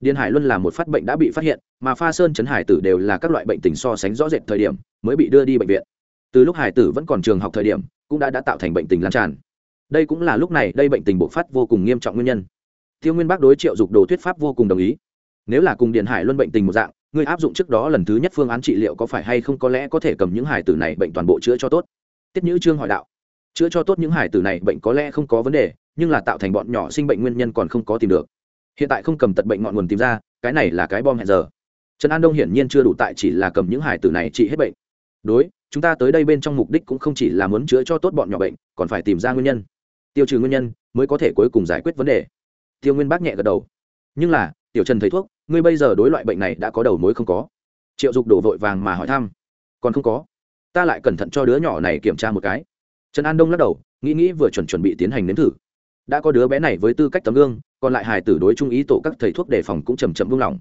Điền hải luân là một phát bệnh đã bị phát hiện, mà pha sơn chấn hải tử đều là các loại bệnh tình so sánh rõ rệt thời điểm, mới bị đưa đi bệnh viện từ lúc hải tử vẫn còn trường học thời điểm, cũng đã đã tạo thành bệnh tình lan tràn. Đây cũng là lúc này đây bệnh tình bộc phát vô cùng nghiêm trọng nguyên nhân. Tiêu nguyên bác đối triệu dục đồ thuyết pháp vô cùng đồng ý. Nếu là cùng điện hải luân bệnh tình một dạng người áp dụng trước đó lần thứ nhất phương án trị liệu có phải hay không có lẽ có thể cầm những hải tử này bệnh toàn bộ chữa cho tốt? Tiết nhữ trương hỏi đạo. Chữa cho tốt những hải tử này bệnh có lẽ không có vấn đề, nhưng là tạo thành bọn nhỏ sinh bệnh nguyên nhân còn không có tìm được. Hiện tại không cầm tật bệnh ngọn nguồn tìm ra, cái này là cái bom hẹn giờ. Trần an đông hiển nhiên chưa đủ tại chỉ là cầm những hải tử này trị hết bệnh. Đối chúng ta tới đây bên trong mục đích cũng không chỉ là muốn chữa cho tốt bọn nhỏ bệnh, còn phải tìm ra nguyên nhân. Tiêu trừ nguyên nhân mới có thể cuối cùng giải quyết vấn đề. Tiêu nguyên bác nhẹ gật đầu. Nhưng là, tiểu trần thấy thuốc, ngươi bây giờ đối loại bệnh này đã có đầu mối không có. Triệu dục đổ vội vàng mà hỏi thăm. Còn không có. Ta lại cẩn thận cho đứa nhỏ này kiểm tra một cái. Trần an đông lắc đầu, nghĩ nghĩ vừa chuẩn chuẩn bị tiến hành nếm thử. Đã có đứa bé này với tư cách tấm gương, còn lại hài tử đối trung ý tổ các thầy thuốc đề phòng cũng chầm chậm buông lỏng.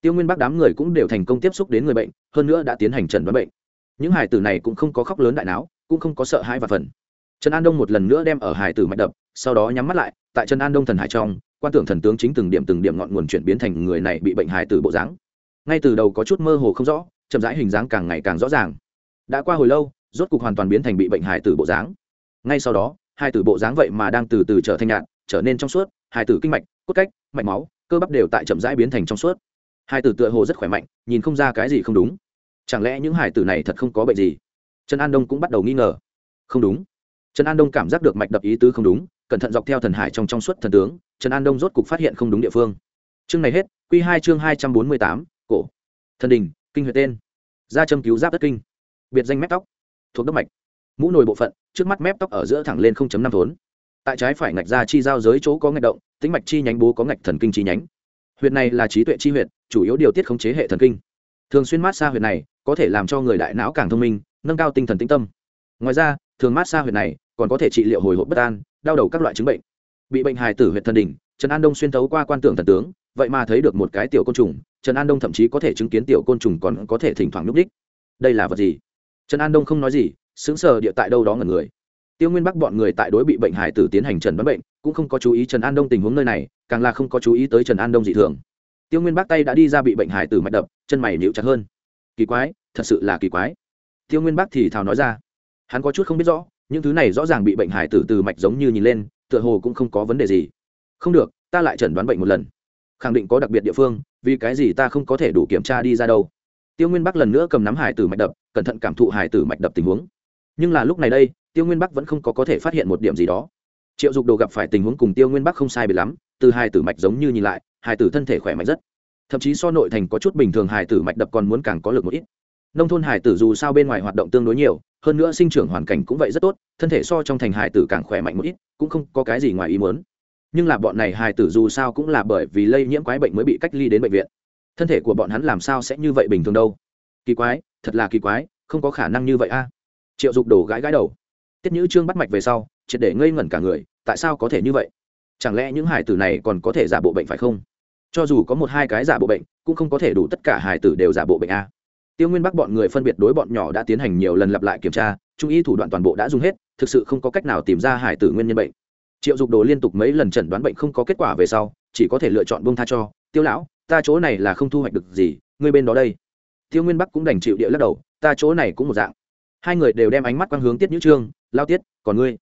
Tiêu nguyên bác đám người cũng đều thành công tiếp xúc đến người bệnh, hơn nữa đã tiến hành trần đoán bệnh những hải tử này cũng không có khóc lớn đại não cũng không có sợ hãi và phần. Trần an đông một lần nữa đem ở hải tử mạch đập, sau đó nhắm mắt lại, tại trần an đông thần hải trong, quan tưởng thần tướng chính từng điểm từng điểm ngọn nguồn chuyển biến thành người này bị bệnh hải tử bộ dáng. Ngay từ đầu có chút mơ hồ không rõ, chậm rãi hình dáng càng ngày càng rõ ràng. Đã qua hồi lâu, rốt cục hoàn toàn biến thành bị bệnh hải tử bộ dáng. Ngay sau đó hai tử bộ dáng vậy mà đang từ từ trở thành nhạt, trở nên trong suốt hai tử kinh mạch, cốt cách, mạch máu, cơ bắp đều tại chậm rãi biến thành trong suốt. Hai tử tựa hồ rất khỏe mạnh, nhìn không ra cái gì không đúng chẳng lẽ những hải tử này thật không có bệnh gì? Trần an đông cũng bắt đầu nghi ngờ. Không đúng. Trần an đông cảm giác được mạch đập ý tứ không đúng, cẩn thận dọc theo thần hải trong trong suốt thần tướng, trần an đông rốt cục phát hiện không đúng địa phương. Chương này hết q hai chương hai trăm bốn mươi tám, cổ. Thần đình, kinh huyệt tên. Gia châm cứu giáp đất kinh. Biệt danh mép tóc. Thuộc đốc mạch. Mũ nồi bộ phận, trước mắt mép tóc ở giữa thẳng lên năm thốn. Tại trái phải ngạch ra chi giao giới chỗ có ngạch động, tính mạch chi nhánh bố có ngạch thần kinh chi nhánh. Huyệt này là trí tuệ chi huyệt chủ yếu điều tiết khống chế hệ thần kinh. Thường xuyên mát xa huyệt này có thể làm cho người đại não càng thông minh, nâng cao tinh thần tĩnh tâm. Ngoài ra, thường mát xa huyệt này còn có thể trị liệu hồi hộp bất an, đau đầu các loại chứng bệnh. Bị bệnh hài tử huyệt thần đỉnh, trần an đông xuyên thấu qua quan tưởng thần tướng, vậy mà thấy được một cái tiểu côn trùng, trần an đông thậm chí có thể chứng kiến tiểu côn trùng còn có thể thỉnh thoảng núp đích đây là vật gì? Trần an đông không nói gì xứng sờ địa tại đâu đó ngần người. Tiêu nguyên bắc bọn người tại đối bị bệnh hải tử tiến hành trần đoán bệnh, cũng không có chú ý trần an đông tình huống nơi này, càng là không có chú ý tới trần an đông dị thường. Tiêu nguyên bắc tay đã đi ra bị bệnh hải tử mạch đập, chân mày nhịu chặt hơn kỳ quái, thật sự là kỳ quái. Tiêu nguyên Bác thì thào nói ra, hắn có chút không biết rõ, những thứ này rõ ràng bị bệnh hải tử từ mạch giống như nhìn lên, tựa hồ cũng không có vấn đề gì. Không được, ta lại chẩn đoán bệnh một lần. Khẳng định có đặc biệt địa phương, vì cái gì ta không có thể đủ kiểm tra đi ra đâu. Tiêu nguyên bắc lần nữa cầm nắm hải tử mạch đập, cẩn thận cảm thụ hải tử mạch đập tình huống. Nhưng là lúc này đây, tiêu nguyên bắc vẫn không có có thể phát hiện một điểm gì đó. Triệu dục đồ gặp phải tình huống cùng tiêu nguyên bắc không sai bị lắm, từ Hải tử mạch giống như nhìn lại Hải tử thân thể khỏe mạnh rất thậm chí so nội thành có chút bình thường Hải tử mạch đập còn muốn càng có lực một ít. Nông thôn Hải tử dù sao bên ngoài hoạt động tương đối nhiều, hơn nữa sinh trưởng hoàn cảnh cũng vậy rất tốt, thân thể so trong thành Hải tử càng khỏe mạnh một ít, cũng không có cái gì ngoài ý muốn. Nhưng là bọn này Hải tử dù sao cũng là bởi vì lây nhiễm quái bệnh mới bị cách ly đến bệnh viện. Thân thể của bọn hắn làm sao sẽ như vậy bình thường đâu? Kỳ quái, thật là kỳ quái, không có khả năng như vậy a. Triệu dục đổ gãi gãi đầu. Tiết nhữ trương bắt mạch về sau, triệt để ngây ngẩn cả người, tại sao có thể như vậy? Chẳng lẽ những hải tử này còn có thể giả bộ bệnh phải không? Cho dù có một hai cái giả bộ bệnh, cũng không có thể đủ tất cả hải tử đều giả bộ bệnh a. Tiêu nguyên bắc bọn người phân biệt đối bọn nhỏ đã tiến hành nhiều lần lặp lại kiểm tra, trung y thủ đoạn toàn bộ đã dùng hết, thực sự không có cách nào tìm ra hải tử nguyên nhân bệnh. Triệu dục đồ liên tục mấy lần chẩn đoán bệnh không có kết quả về sau, chỉ có thể lựa chọn bông tha cho, tiêu lão, ta chỗ này là không thu hoạch được gì, ngươi bên đó đây. Tiêu nguyên bắc cũng đành chịu địa lắc đầu, ta chỗ này cũng một dạng. Hai người đều đem ánh mắt quang hướng tiết nhữ trương, lao tiết, còn ngươi?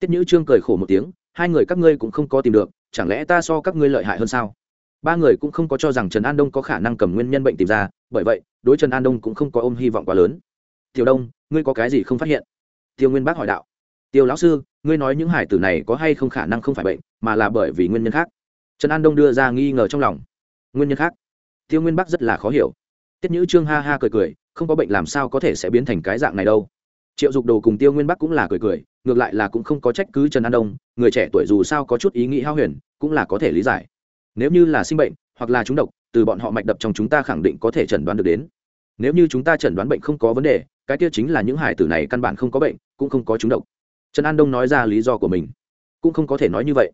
Tiết nhữ trương cười khổ một tiếng, hai người các ngươi cũng không có tìm được, chẳng lẽ ta so các ngươi lợi hại hơn sao? Ba người cũng không có cho rằng trần an đông có khả năng cầm nguyên nhân bệnh tìm ra, bởi vậy, đối trần an đông cũng không có ôm hy vọng quá lớn. Tiểu đông, ngươi có cái gì không phát hiện? Tiêu nguyên bác hỏi đạo. Tiêu lão sư, ngươi nói những hải tử này có hay không khả năng không phải bệnh, mà là bởi vì nguyên nhân khác? Trần an đông đưa ra nghi ngờ trong lòng. Nguyên nhân khác? Tiêu nguyên bác rất là khó hiểu. Tiết nhữ trương ha ha cười cười, không có bệnh làm sao có thể sẽ biến thành cái dạng này đâu. Triệu dục đồ cùng tiêu nguyên bắc cũng là cười cười, ngược lại là cũng không có trách cứ trần an đông, người trẻ tuổi dù sao có chút ý nghĩ hao huyền, cũng là có thể lý giải nếu như là sinh bệnh hoặc là trúng độc, từ bọn họ mạch đập trong chúng ta khẳng định có thể chẩn đoán được đến. Nếu như chúng ta chẩn đoán bệnh không có vấn đề, cái kia chính là những hải tử này căn bản không có bệnh, cũng không có trúng độc. Trần an đông nói ra lý do của mình. Cũng không có thể nói như vậy.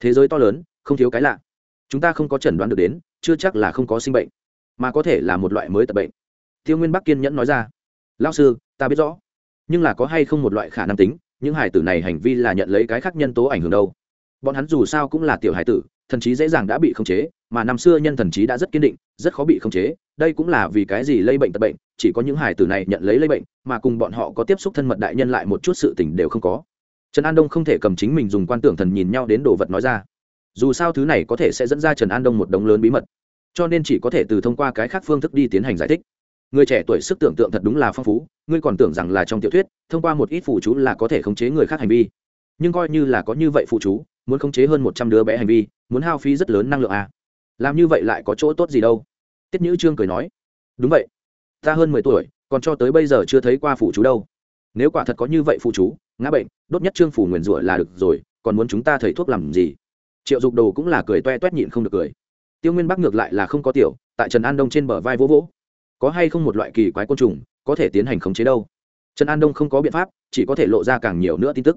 Thế giới to lớn, không thiếu cái lạ. Chúng ta không có chẩn đoán được đến, chưa chắc là không có sinh bệnh, mà có thể là một loại mới tập bệnh. Tiêu nguyên bắc kiên nhẫn nói ra. Lao sư, ta biết rõ. Nhưng là có hay không một loại khả năng tính, những hải tử này hành vi là nhận lấy cái khác nhân tố ảnh hưởng đâu? Bọn hắn dù sao cũng là tiểu hải tử thần trí dễ dàng đã bị khống chế, mà năm xưa nhân thần trí đã rất kiên định, rất khó bị khống chế. Đây cũng là vì cái gì lây bệnh tật bệnh, chỉ có những hải tử này nhận lấy lây bệnh, mà cùng bọn họ có tiếp xúc thân mật đại nhân lại một chút sự tình đều không có. Trần an đông không thể cầm chính mình dùng quan tưởng thần nhìn nhau đến đồ vật nói ra. Dù sao thứ này có thể sẽ dẫn ra trần an đông một đống lớn bí mật, cho nên chỉ có thể từ thông qua cái khác phương thức đi tiến hành giải thích. Người trẻ tuổi sức tưởng tượng thật đúng là phong phú, ngươi còn tưởng rằng là trong tiểu thuyết, thông qua một ít phụ chú là có thể khống chế người khác hành vi. Nhưng coi như là có như vậy phụ chú muốn khống chế hơn một trăm đứa bé hành vi, muốn hao phí rất lớn năng lượng à. làm như vậy lại có chỗ tốt gì đâu? Tiết nhữ trương cười nói, đúng vậy, ta hơn mười tuổi, còn cho tới bây giờ chưa thấy qua phụ chú đâu. Nếu quả thật có như vậy phụ chú, ngã bệnh, đốt nhất trương phủ nguyền rủa là được rồi, còn muốn chúng ta thầy thuốc làm gì? Triệu dục đồ cũng là cười toe toét nhịn không được cười. Tiêu nguyên bắc ngược lại là không có tiểu, tại trần an đông trên bờ vai vỗ vỗ. Có hay không một loại kỳ quái côn trùng, có thể tiến hành khống chế đâu? Trần an đông không có biện pháp, chỉ có thể lộ ra càng nhiều nữa tin tức.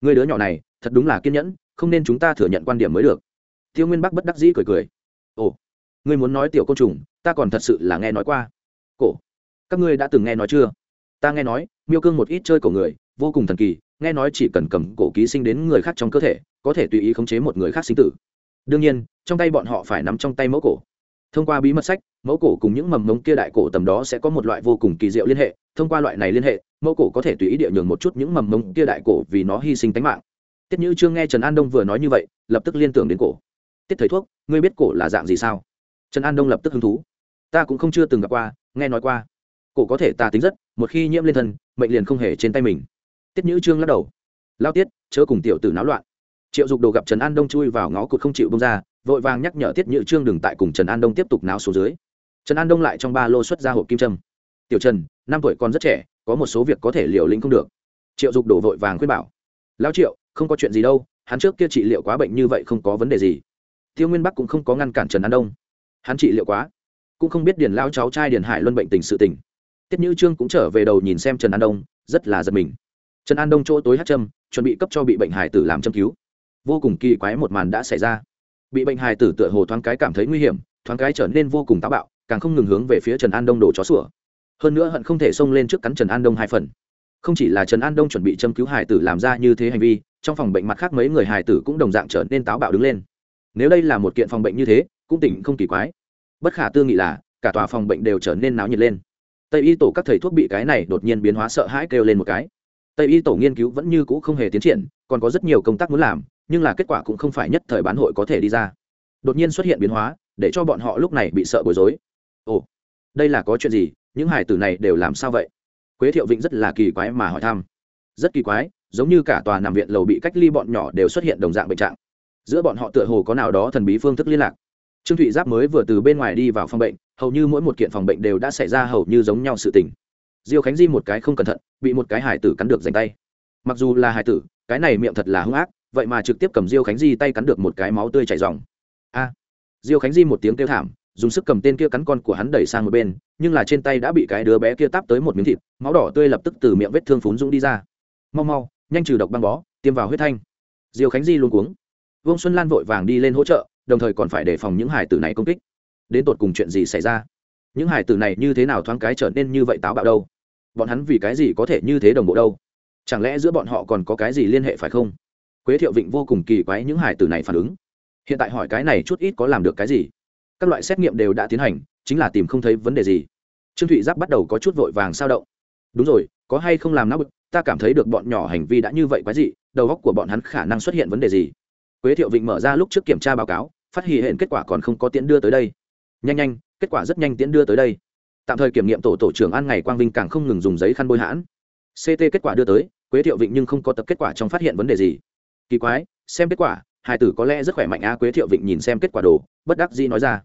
Người đứa nhỏ này, thật đúng là kiên nhẫn không nên chúng ta thừa nhận quan điểm mới được. Tiêu nguyên bắc bất đắc dĩ cười cười. Ồ, ngươi muốn nói tiểu côn trùng, ta còn thật sự là nghe nói qua. Cổ, các ngươi đã từng nghe nói chưa? Ta nghe nói, miêu cương một ít chơi cổ người, vô cùng thần kỳ, nghe nói chỉ cần cầm cổ ký sinh đến người khác trong cơ thể, có thể tùy ý khống chế một người khác sinh tử. Đương nhiên, trong tay bọn họ phải nắm trong tay mẫu cổ. Thông qua bí mật sách, mẫu cổ cùng những mầm mống kia đại cổ tầm đó sẽ có một loại vô cùng kỳ diệu liên hệ. Thông qua loại này liên hệ, mẫu cổ có thể tùy ý địa nhường một chút những mầm mống kia đại cổ vì nó hy sinh tính mạng tiết như trương nghe trần an đông vừa nói như vậy, lập tức liên tưởng đến cổ. Tiết thầy thuốc, ngươi biết cổ là dạng gì sao? Trần an đông lập tức hứng thú. Ta cũng không chưa từng gặp qua, nghe nói qua. Cổ có thể ta tính rất, một khi nhiễm lên thân, mệnh liền không hề trên tay mình. Tiết nhữ trương lắc đầu. Lao tiết, chớ cùng tiểu tử náo loạn. Triệu dục đồ gặp trần an đông chui vào ngõ cụt không chịu bông ra, vội vàng nhắc nhở tiết nhữ trương đừng tại cùng trần an đông tiếp tục náo xuống dưới. Trần an đông lại trong ba lô xuất ra hộp kim trâm tiểu trần, năm tuổi còn rất trẻ, có một số việc có thể liều lĩnh không được. Triệu dục đổ vội vàng khuyên bảo. Lão triệu không có chuyện gì đâu, hắn trước kia trị liệu quá bệnh như vậy không có vấn đề gì. Tiêu nguyên bắc cũng không có ngăn cản trần an đông. Hắn trị liệu quá, cũng không biết điền lao cháu trai điền hải luân bệnh tình sự tình. Tiết như trương cũng trở về đầu nhìn xem trần an đông, rất là giật mình. Trần an đông chỗ tối hát châm, chuẩn bị cấp cho bị bệnh hải tử làm châm cứu. Vô cùng kỳ quái một màn đã xảy ra. Bị bệnh hải tử tựa hồ thoáng cái cảm thấy nguy hiểm, thoáng cái trở nên vô cùng táo bạo, càng không ngừng hướng về phía trần an đông đổ chó sủa. Hơn nữa hận không thể xông lên trước cắn trần an đông hai phần. Không chỉ là trần an đông chuẩn bị châm cứu hải tử làm ra như thế hành vi trong phòng bệnh mặt khác mấy người hài tử cũng đồng dạng trở nên táo bạo đứng lên. Nếu đây là một kiện phòng bệnh như thế, cũng tỉnh không kỳ quái. Bất khả tư nghị là, cả tòa phòng bệnh đều trở nên náo nhiệt lên. Tây y tổ các thầy thuốc bị cái này đột nhiên biến hóa sợ hãi kêu lên một cái. Tây y tổ nghiên cứu vẫn như cũ không hề tiến triển, còn có rất nhiều công tác muốn làm, nhưng là kết quả cũng không phải nhất thời bán hội có thể đi ra. Đột nhiên xuất hiện biến hóa, để cho bọn họ lúc này bị sợ bối rối. Ồ, đây là có chuyện gì? Những hải tử này đều làm sao vậy? Quế thiệu vịnh rất là kỳ quái mà hỏi thăm. Rất kỳ quái giống như cả tòa nằm viện lầu bị cách ly bọn nhỏ đều xuất hiện đồng dạng bệnh trạng. Giữa bọn họ tựa hồ có nào đó thần bí phương thức liên lạc. Trương thụy giáp mới vừa từ bên ngoài đi vào phòng bệnh, hầu như mỗi một kiện phòng bệnh đều đã xảy ra hầu như giống nhau sự tình. Diêu khánh di một cái không cẩn thận, bị một cái hải tử cắn được dành tay. Mặc dù là hải tử, cái này miệng thật là hung ác, vậy mà trực tiếp cầm diêu khánh di tay cắn được một cái máu tươi chảy dòng a! Diêu khánh di một tiếng kêu thảm, dùng sức cầm tên kia cắn con của hắn đẩy sang một bên, nhưng là trên tay đã bị cái đứa bé kia táp tới một miếng thịt, máu đỏ tươi lập tức từ miệng vết thương phún dũng đi ra. Mau mau nhanh trừ độc băng bó, tiêm vào huyết thanh. Diều khánh di luôn cuống. Vương xuân lan vội vàng đi lên hỗ trợ, đồng thời còn phải đề phòng những hải tử này công kích. Đến tột cùng chuyện gì xảy ra? Những hải tử này như thế nào thoáng cái trở nên như vậy táo bạo đâu? Bọn hắn vì cái gì có thể như thế đồng bộ đâu? Chẳng lẽ giữa bọn họ còn có cái gì liên hệ phải không? Quế thiệu vịnh vô cùng kỳ quái những hải tử này phản ứng. Hiện tại hỏi cái này chút ít có làm được cái gì? Các loại xét nghiệm đều đã tiến hành, chính là tìm không thấy vấn đề gì. Trương thụy giáp bắt đầu có chút vội vàng sao động. Đúng rồi, có hay không làm náo bực ta cảm thấy được bọn nhỏ hành vi đã như vậy quái gì đầu óc của bọn hắn khả năng xuất hiện vấn đề gì? Quế thiệu vịnh mở ra lúc trước kiểm tra báo cáo, phát hiện hiện kết quả còn không có tiễn đưa tới đây. Nhanh nhanh, kết quả rất nhanh tiễn đưa tới đây. Tạm thời kiểm nghiệm tổ tổ trưởng an ngày quang vinh càng không ngừng dùng giấy khăn bôi hãn. Ct kết quả đưa tới, quế thiệu vịnh nhưng không có tập kết quả trong phát hiện vấn đề gì. Kỳ quái, xem kết quả, hai tử có lẽ rất khỏe mạnh a quế thiệu vịnh nhìn xem kết quả đồ, bất đắc dĩ nói ra.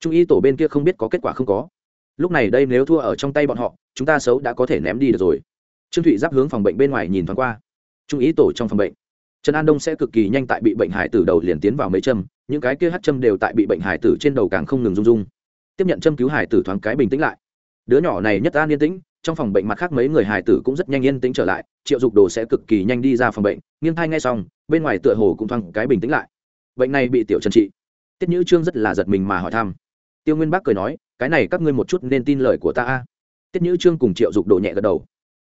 Trung y tổ bên kia không biết có kết quả không có. Lúc này đây nếu thua ở trong tay bọn họ, chúng ta xấu đã có thể ném đi được rồi trương thụy giáp hướng phòng bệnh bên ngoài nhìn thoáng qua. Trung ý tổ trong phòng bệnh. Trần an đông sẽ cực kỳ nhanh tại bị bệnh hải tử đầu liền tiến vào mấy châm, những cái kia hát châm đều tại bị bệnh hải tử trên đầu càng không ngừng rung rung. Tiếp nhận châm cứu hải tử thoáng cái bình tĩnh lại. Đứa nhỏ này nhất an yên tĩnh, trong phòng bệnh mặt khác mấy người hải tử cũng rất nhanh yên tĩnh trở lại, triệu dục đồ sẽ cực kỳ nhanh đi ra phòng bệnh, nghiêng thai ngay xong, bên ngoài tựa hồ cũng thoáng cái bình tĩnh lại. Bệnh này bị tiểu trần trị. Tiết nhữ trương rất là giật mình mà hỏi thăm. Tiêu nguyên bác cười nói, cái này các ngươi một chút nên tin lời của ta a. Tiết nhữ trương cùng triệu dục đồ nhẹ gật đầu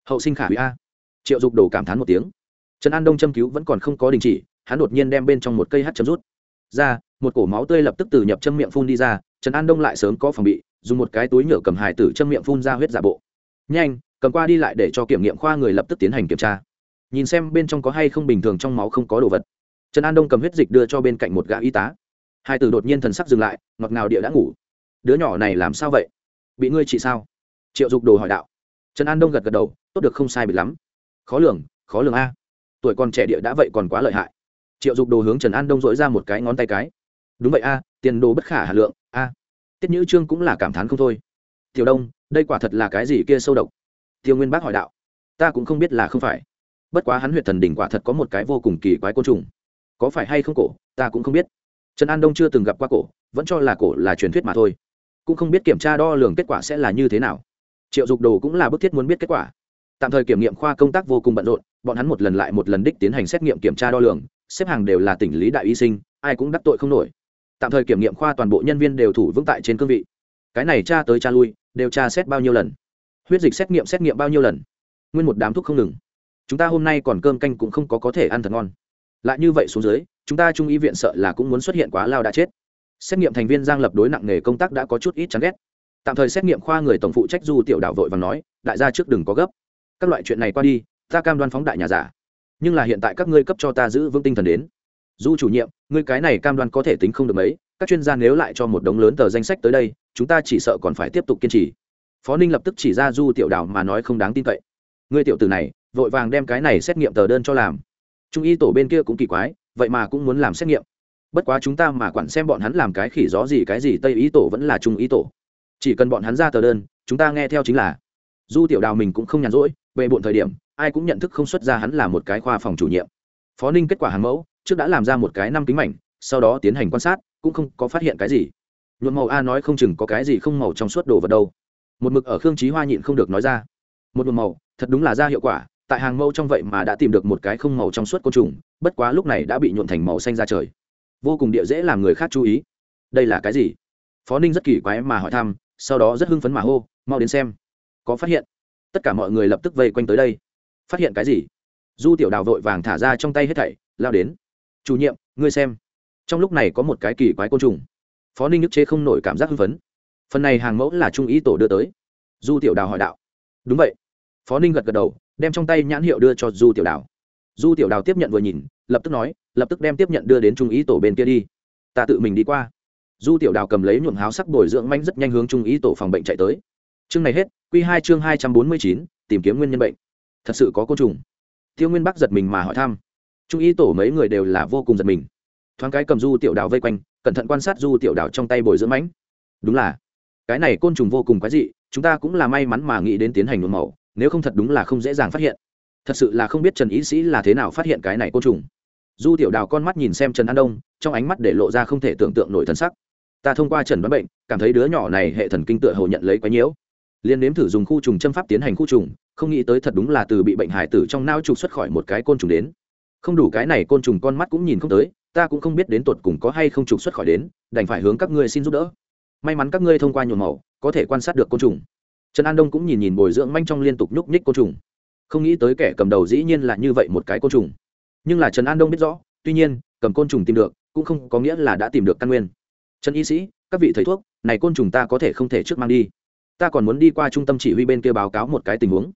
hậu sinh khả hủy a. Triệu dục đồ cảm thán một tiếng. Trần an đông châm cứu vẫn còn không có đình chỉ, hắn đột nhiên đem bên trong một cây hát chấm rút. Ra, một cổ máu tươi lập tức từ nhập châm miệng phun đi ra, trần an đông lại sớm có phòng bị, dùng một cái túi nhựa cầm hải tử châm miệng phun ra huyết giả bộ. Nhanh, cầm qua đi lại để cho kiểm nghiệm khoa người lập tức tiến hành kiểm tra. Nhìn xem bên trong có hay không bình thường trong máu không có đồ vật. Trần an đông cầm huyết dịch đưa cho bên cạnh một gã y tá. Hai tử đột nhiên thần sắc dừng lại, ngọt ngào địa đã ngủ. Đứa nhỏ này làm sao vậy? Bị ngươi trị sao? Triệu dục đồ hỏi đạo trần an đông gật gật đầu, tốt được không sai bị lắm. Khó lường khó lường a. Tuổi còn trẻ địa đã vậy còn quá lợi hại. Triệu dục đồ hướng trần an đông dỗi ra một cái ngón tay cái. Đúng vậy a, tiền đồ bất khả hà lượng, a. Tiết nhữ trương cũng là cảm thán không thôi. Tiểu đông, đây quả thật là cái gì kia sâu độc? Tiêu nguyên bác hỏi đạo. Ta cũng không biết là không phải. Bất quá hắn huyệt thần đỉnh quả thật có một cái vô cùng kỳ quái côn trùng. Có phải hay không cổ, ta cũng không biết. Trần an đông chưa từng gặp qua cổ, vẫn cho là cổ là truyền thuyết mà thôi. Cũng không biết kiểm tra đo lường kết quả sẽ là như thế nào triệu dục đồ cũng là bức thiết muốn biết kết quả. Tạm thời kiểm nghiệm khoa công tác vô cùng bận rộn, bọn hắn một lần lại một lần đích tiến hành xét nghiệm kiểm tra đo lường, xếp hàng đều là tỉnh lý đại y sinh, ai cũng đắc tội không nổi. Tạm thời kiểm nghiệm khoa toàn bộ nhân viên đều thủ vững tại trên cương vị. Cái này tra tới tra lui, đều tra xét bao nhiêu lần? Huyết dịch xét nghiệm xét nghiệm bao nhiêu lần? Nguyên một đám thuốc không ngừng. Chúng ta hôm nay còn cơm canh cũng không có có thể ăn thật ngon. Lại như vậy xuống dưới, chúng ta trung y viện sợ là cũng muốn xuất hiện quá lao đã chết. Xét nghiệm thành viên giang lập đối nặng nghề công tác đã có chút ít chán ghét tạm thời xét nghiệm khoa người tổng phụ trách du tiểu đảo vội và nói, đại gia trước đừng có gấp. Các loại chuyện này qua đi, ta cam đoan phóng đại nhà giả. Nhưng là hiện tại các ngươi cấp cho ta giữ vững tinh thần đến. Du chủ nhiệm, ngươi cái này cam đoan có thể tính không được mấy, các chuyên gia nếu lại cho một đống lớn tờ danh sách tới đây, chúng ta chỉ sợ còn phải tiếp tục kiên trì. Phó ninh lập tức chỉ ra du tiểu đào mà nói không đáng tin cậy. Ngươi tiểu tử này, vội vàng đem cái này xét nghiệm tờ đơn cho làm. Trung y tổ bên kia cũng kỳ quái, vậy mà cũng muốn làm xét nghiệm. Bất quá chúng ta mà quản xem bọn hắn làm cái khỉ gió gì cái gì, tây ý tổ vẫn là trung ý tổ chỉ cần bọn hắn ra tờ đơn, chúng ta nghe theo chính là. Du tiểu đào mình cũng không nhàn rỗi, về bộn thời điểm, ai cũng nhận thức không xuất ra hắn là một cái khoa phòng chủ nhiệm. Phó ninh kết quả hàng mẫu, trước đã làm ra một cái năm kính mảnh, sau đó tiến hành quan sát, cũng không có phát hiện cái gì. Nhuộm màu a nói không chừng có cái gì không màu trong suốt đồ vật đâu. Một mực ở khương trí hoa nhịn không được nói ra. Một nhuộm màu, thật đúng là ra hiệu quả, tại hàng mẫu trong vậy mà đã tìm được một cái không màu trong suốt côn trùng, bất quá lúc này đã bị nhuộm thành màu xanh ra trời. Vô cùng địa dễ làm người khác chú ý. Đây là cái gì? Phó ninh rất kỳ quái mà hỏi thăm sau đó rất hưng phấn mà hô, mau đến xem. Có phát hiện? Tất cả mọi người lập tức vây quanh tới đây. Phát hiện cái gì? Du tiểu đào vội vàng thả ra trong tay hết thảy, lao đến. Chủ nhiệm, ngươi xem. Trong lúc này có một cái kỳ quái côn trùng. Phó ninh nhức chế không nổi cảm giác hưng phấn. Phần này hàng mẫu là trung ý tổ đưa tới. Du tiểu đào hỏi đạo. Đúng vậy. Phó ninh gật gật đầu, đem trong tay nhãn hiệu đưa cho du tiểu đào. Du tiểu đào tiếp nhận vừa nhìn, lập tức nói, lập tức đem tiếp nhận đưa đến trung ý tổ bên kia đi. Ta tự mình đi qua du tiểu đào cầm lấy nhuộm háo sắc bồi dưỡng manh rất nhanh hướng trung ý tổ phòng bệnh chạy tới. Chương này hết q hai chương hai trăm bốn mươi chín, tìm kiếm nguyên nhân bệnh. Thật sự có côn trùng. Tiêu nguyên bắc giật mình mà hỏi thăm. Trung ý tổ mấy người đều là vô cùng giật mình. Thoáng cái cầm du tiểu đào vây quanh, cẩn thận quan sát du tiểu đào trong tay bồi dưỡng mãnh đúng là, cái này côn trùng vô cùng quái dị, chúng ta cũng là may mắn mà nghĩ đến tiến hành nhuộm màu, nếu không thật đúng là không dễ dàng phát hiện. Thật sự là không biết trần ý sĩ là thế nào phát hiện cái này côn trùng. Du tiểu đào con mắt nhìn xem trần an đông, trong ánh mắt để lộ ra không thể tưởng tượng nổi thân sắc ta thông qua trần đoán bệnh, cảm thấy đứa nhỏ này hệ thần kinh tựa hồ nhận lấy quái nhiễu liên nếm thử dùng khu trùng châm pháp tiến hành khu trùng, không nghĩ tới thật đúng là từ bị bệnh hải tử trong nao trục xuất khỏi một cái côn trùng đến. Không đủ cái này côn trùng con mắt cũng nhìn không tới, ta cũng không biết đến tột cùng có hay không trục xuất khỏi đến, đành phải hướng các ngươi xin giúp đỡ. May mắn các ngươi thông qua nhuộm màu, có thể quan sát được côn trùng. Trần an đông cũng nhìn nhìn bồi dưỡng manh trong liên tục nhúc nhích côn trùng. Không nghĩ tới kẻ cầm đầu dĩ nhiên là như vậy một cái côn trùng. Nhưng là trần an đông biết rõ, tuy nhiên, cầm côn trùng tìm được, cũng không có nghĩa là đã tìm được căn nguyên trần y sĩ, các vị thầy thuốc, này côn trùng ta có thể không thể trước mang đi. Ta còn muốn đi qua trung tâm chỉ huy bên kia báo cáo một cái tình huống.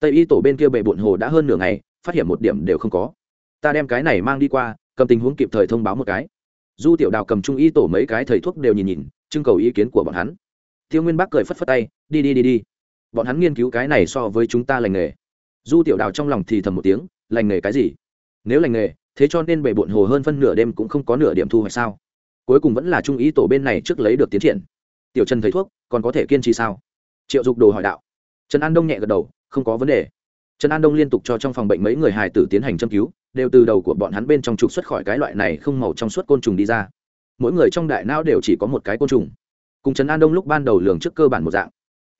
Tây y tổ bên kia bệ bộn hồ đã hơn nửa ngày, phát hiện một điểm đều không có. Ta đem cái này mang đi qua, cầm tình huống kịp thời thông báo một cái. Du tiểu đào cầm trung y tổ mấy cái thầy thuốc đều nhìn nhìn, trưng cầu ý kiến của bọn hắn. Tiêu nguyên bác cười phất phất tay, đi đi đi đi. Bọn hắn nghiên cứu cái này so với chúng ta lành nghề. Du tiểu đào trong lòng thì thầm một tiếng, lành nghề cái gì? Nếu lành nghề, thế cho nên bệ bộn hồ hơn phân nửa đêm cũng không có nửa điểm thu hoạch sao? Cuối cùng vẫn là trung ý tổ bên này trước lấy được tiến triển. Tiểu trần thấy thuốc, còn có thể kiên trì sao? Triệu dục đồ hỏi đạo. Trần an đông nhẹ gật đầu, không có vấn đề. Trần an đông liên tục cho trong phòng bệnh mấy người hài tử tiến hành châm cứu, đều từ đầu của bọn hắn bên trong trục xuất khỏi cái loại này không màu trong suốt côn trùng đi ra. Mỗi người trong đại não đều chỉ có một cái côn trùng. Cùng trần an đông lúc ban đầu lường trước cơ bản một dạng.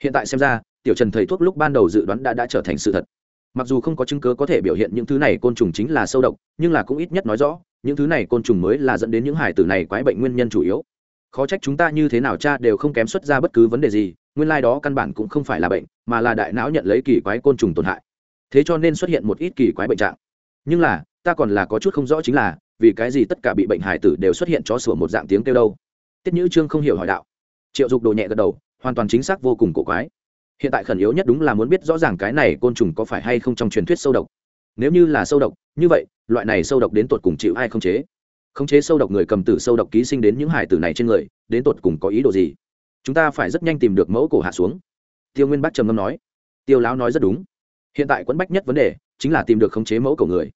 Hiện tại xem ra, tiểu trần thầy thuốc lúc ban đầu dự đoán đã đã trở thành sự thật mặc dù không có chứng cứ có thể biểu hiện những thứ này côn trùng chính là sâu độc, nhưng là cũng ít nhất nói rõ, những thứ này côn trùng mới là dẫn đến những hải tử này quái bệnh nguyên nhân chủ yếu. Khó trách chúng ta như thế nào cha đều không kém xuất ra bất cứ vấn đề gì, nguyên lai、like、đó căn bản cũng không phải là bệnh, mà là đại não nhận lấy kỳ quái côn trùng tổn hại. Thế cho nên xuất hiện một ít kỳ quái bệnh trạng. Nhưng là, ta còn là có chút không rõ chính là, vì cái gì tất cả bị bệnh hải tử đều xuất hiện chó sủa một dạng tiếng kêu đâu? Tiết nhữ trương không hiểu hỏi đạo. Triệu dục đồ nhẹ gật đầu, hoàn toàn chính xác vô cùng cổ quái hiện tại khẩn yếu nhất đúng là muốn biết rõ ràng cái này côn trùng có phải hay không trong truyền thuyết sâu độc. Nếu như là sâu độc, như vậy, loại này sâu độc đến tột cùng chịu ai không chế? Khống chế sâu độc người cầm tử sâu độc ký sinh đến những hải tử này trên người, đến tột cùng có ý đồ gì? Chúng ta phải rất nhanh tìm được mẫu cổ hạ xuống. Tiêu nguyên bắc trầm ngâm nói. Tiêu lão nói rất đúng. Hiện tại quẫn bách nhất vấn đề chính là tìm được khống chế mẫu cổ người.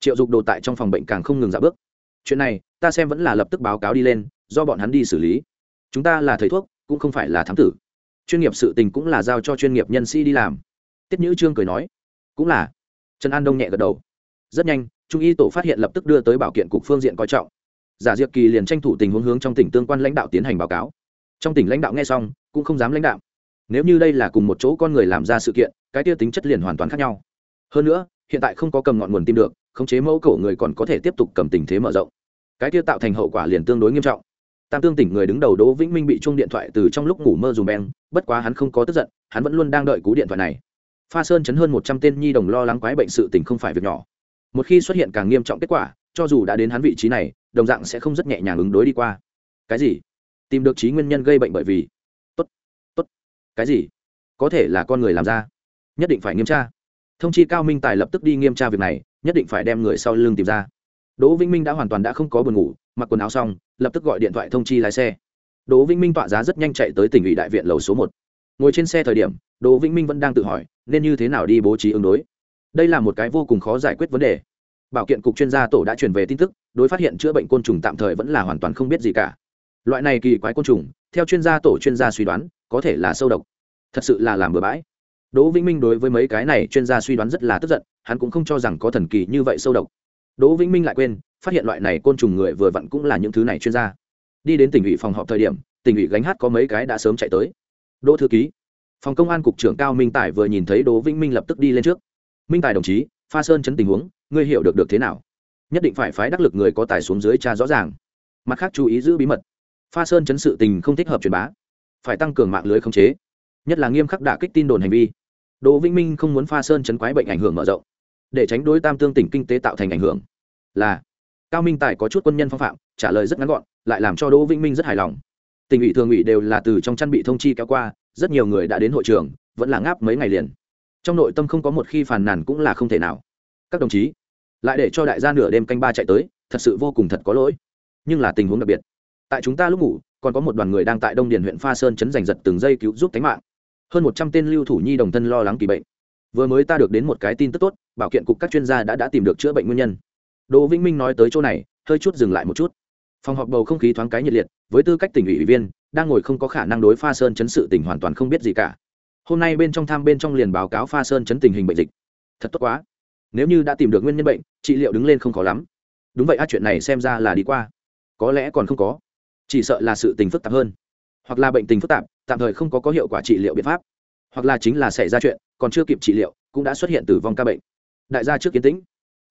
Triệu dục đồ tại trong phòng bệnh càng không ngừng giả bước. Chuyện này, ta xem vẫn là lập tức báo cáo đi lên, do bọn hắn đi xử lý. Chúng ta là thầy thuốc, cũng không phải là thám tử chuyên nghiệp sự tình cũng là giao cho chuyên nghiệp nhân sĩ đi làm. Tiết nhữ trương cười nói, cũng là. Trần an đông nhẹ gật đầu. Rất nhanh, trung y tổ phát hiện lập tức đưa tới bảo kiện cục phương diện coi trọng. Giả diệp kỳ liền tranh thủ tình huống hướng trong tỉnh tương quan lãnh đạo tiến hành báo cáo. Trong tỉnh lãnh đạo nghe xong, cũng không dám lãnh đạo. Nếu như đây là cùng một chỗ con người làm ra sự kiện, cái tia tính chất liền hoàn toàn khác nhau. Hơn nữa, hiện tại không có cầm ngọn nguồn tim được, khống chế mẫu cổ người còn có thể tiếp tục cầm tình thế mở rộng. Cái tia tạo thành hậu quả liền tương đối nghiêm trọng tam tương tỉnh người đứng đầu đỗ vĩnh minh bị chung điện thoại từ trong lúc ngủ mơ dùm beng, bất quá hắn không có tức giận, hắn vẫn luôn đang đợi cú điện thoại này. Pha sơn chấn hơn một trăm tên nhi đồng lo lắng quái bệnh sự tình không phải việc nhỏ. Một khi xuất hiện càng nghiêm trọng kết quả, cho dù đã đến hắn vị trí này, đồng dạng sẽ không rất nhẹ nhàng ứng đối đi qua. Cái gì? Tìm được trí nguyên nhân gây bệnh bởi vì? Tốt tốt. Cái gì? Có thể là con người làm ra. Nhất định phải nghiêm tra. Thông chi cao minh tài lập tức đi nghiêm tra việc này, nhất định phải đem người sau lưng tìm ra. Đỗ vĩnh minh đã hoàn toàn đã không có buồn ngủ, mặc quần áo xong lập tức gọi điện thoại thông chi lái xe. Đỗ vĩnh minh tọa giá rất nhanh chạy tới tỉnh ủy đại viện lầu số một. Ngồi trên xe thời điểm, đỗ vĩnh minh vẫn đang tự hỏi, nên như thế nào đi bố trí ứng đối. Đây là một cái vô cùng khó giải quyết vấn đề. Bảo kiện cục chuyên gia tổ đã truyền về tin tức, đối phát hiện chữa bệnh côn trùng tạm thời vẫn là hoàn toàn không biết gì cả. Loại này kỳ quái côn trùng, theo chuyên gia tổ chuyên gia suy đoán, có thể là sâu độc. Thật sự là làm bừa bãi. Đỗ vĩnh minh đối với mấy cái này chuyên gia suy đoán rất là tức giận, hắn cũng không cho rằng có thần kỳ như vậy sâu độc đỗ vĩnh minh lại quên, phát hiện loại này côn trùng người vừa vặn cũng là những thứ này chuyên gia. Đi đến tỉnh ủy phòng họp thời điểm, tỉnh ủy gánh hát có mấy cái đã sớm chạy tới. Đỗ thư ký, phòng công an cục trưởng cao minh tài vừa nhìn thấy đỗ vĩnh minh lập tức đi lên trước. Minh tài đồng chí, pha sơn chấn tình huống, ngươi hiểu được được thế nào? Nhất định phải phái đắc lực người có tài xuống dưới cha rõ ràng. Mặt khác chú ý giữ bí mật. Pha sơn chấn sự tình không thích hợp truyền bá. Phải tăng cường mạng lưới khống chế. Nhất là nghiêm khắc đả kích tin đồn hành vi. Đỗ vĩnh minh không muốn pha sơn chấn quái bệnh ảnh hưởng mở rộng. Để tránh đối tam tương tỉnh kinh tế tạo thành ảnh hưởng là, cao minh tài có chút quân nhân phong phạm, trả lời rất ngắn gọn, lại làm cho đỗ vĩnh minh rất hài lòng. Tỉnh ủy thường ủy đều là từ trong chăn bị thông chi kéo qua, rất nhiều người đã đến hội trường, vẫn là ngáp mấy ngày liền. Trong nội tâm không có một khi phàn nàn cũng là không thể nào. Các đồng chí, lại để cho đại gia nửa đêm canh ba chạy tới, thật sự vô cùng thật có lỗi. Nhưng là tình huống đặc biệt. Tại chúng ta lúc ngủ, còn có một đoàn người đang tại đông điền huyện pha sơn chấn giành giật từng giây cứu giúp tính mạng. Hơn một trăm tên lưu thủ nhi đồng thân lo lắng kỳ bệnh. Vừa mới ta được đến một cái tin tức tốt, bảo kiện cục các chuyên gia đã đã tìm được chữa bệnh nguyên nhân đỗ vĩnh minh nói tới chỗ này, hơi chút dừng lại một chút. Phòng họp bầu không khí thoáng cái nhiệt liệt, với tư cách tỉnh ủy ủy viên, đang ngồi không có khả năng đối pha sơn chấn sự tỉnh hoàn toàn không biết gì cả. Hôm nay bên trong tham bên trong liền báo cáo pha sơn chấn tình hình bệnh dịch. Thật tốt quá. Nếu như đã tìm được nguyên nhân bệnh, trị liệu đứng lên không khó lắm. Đúng vậy a chuyện này xem ra là đi qua. Có lẽ còn không có. Chỉ sợ là sự tình phức tạp hơn. Hoặc là bệnh tình phức tạp, tạm thời không có có hiệu quả trị liệu biện pháp. Hoặc là chính là xảy ra chuyện, còn chưa kịp trị liệu, cũng đã xuất hiện tử vong ca bệnh. Đại gia trước kiến tĩnh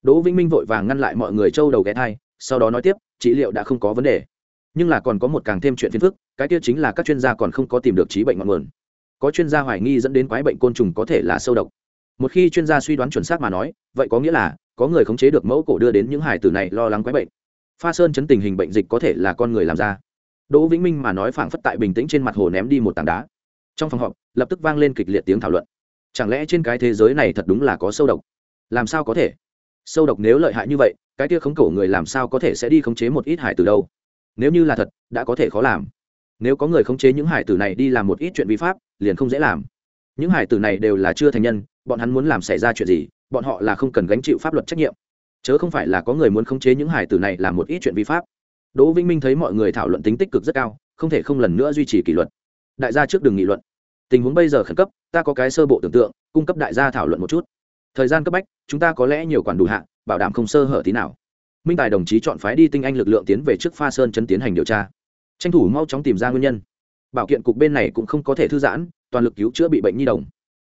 đỗ vĩnh minh vội vàng ngăn lại mọi người trâu đầu ghé thai, sau đó nói tiếp, trị liệu đã không có vấn đề, nhưng là còn có một càng thêm chuyện phiền phức, cái kia chính là các chuyên gia còn không có tìm được trí bệnh ngọn nguồn. Có chuyên gia hoài nghi dẫn đến quái bệnh côn trùng có thể là sâu độc. Một khi chuyên gia suy đoán chuẩn xác mà nói, vậy có nghĩa là có người khống chế được mẫu cổ đưa đến những hải tử này lo lắng quái bệnh. Pha sơn chấn tình hình bệnh dịch có thể là con người làm ra. Đỗ vĩnh minh mà nói phảng phất tại bình tĩnh trên mặt hồ ném đi một tảng đá. Trong phòng họp, lập tức vang lên kịch liệt tiếng thảo luận. Chẳng lẽ trên cái thế giới này thật đúng là có sâu độc? Làm sao có thể? Sâu độc nếu lợi hại như vậy, cái kia khống cổ người làm sao có thể sẽ đi khống chế một ít hải tử đâu? Nếu như là thật, đã có thể khó làm. Nếu có người khống chế những hải tử này đi làm một ít chuyện vi pháp, liền không dễ làm. Những hải tử này đều là chưa thành nhân, bọn hắn muốn làm xảy ra chuyện gì, bọn họ là không cần gánh chịu pháp luật trách nhiệm. Chớ không phải là có người muốn khống chế những hải tử này làm một ít chuyện vi pháp. Đỗ vĩnh minh thấy mọi người thảo luận tính tích cực rất cao, không thể không lần nữa duy trì kỷ luật. Đại gia trước đừng nghị luận. Tình huống bây giờ khẩn cấp, ta có cái sơ bộ tưởng tượng, cung cấp đại gia thảo luận một chút thời gian cấp bách, chúng ta có lẽ nhiều quản đủ hạn bảo đảm không sơ hở tí nào. Minh tài đồng chí chọn phái đi tinh anh lực lượng tiến về trước pha sơn chấn tiến hành điều tra. Tranh thủ mau chóng tìm ra nguyên nhân. Bảo kiện cục bên này cũng không có thể thư giãn, toàn lực cứu chữa bị bệnh nhi đồng.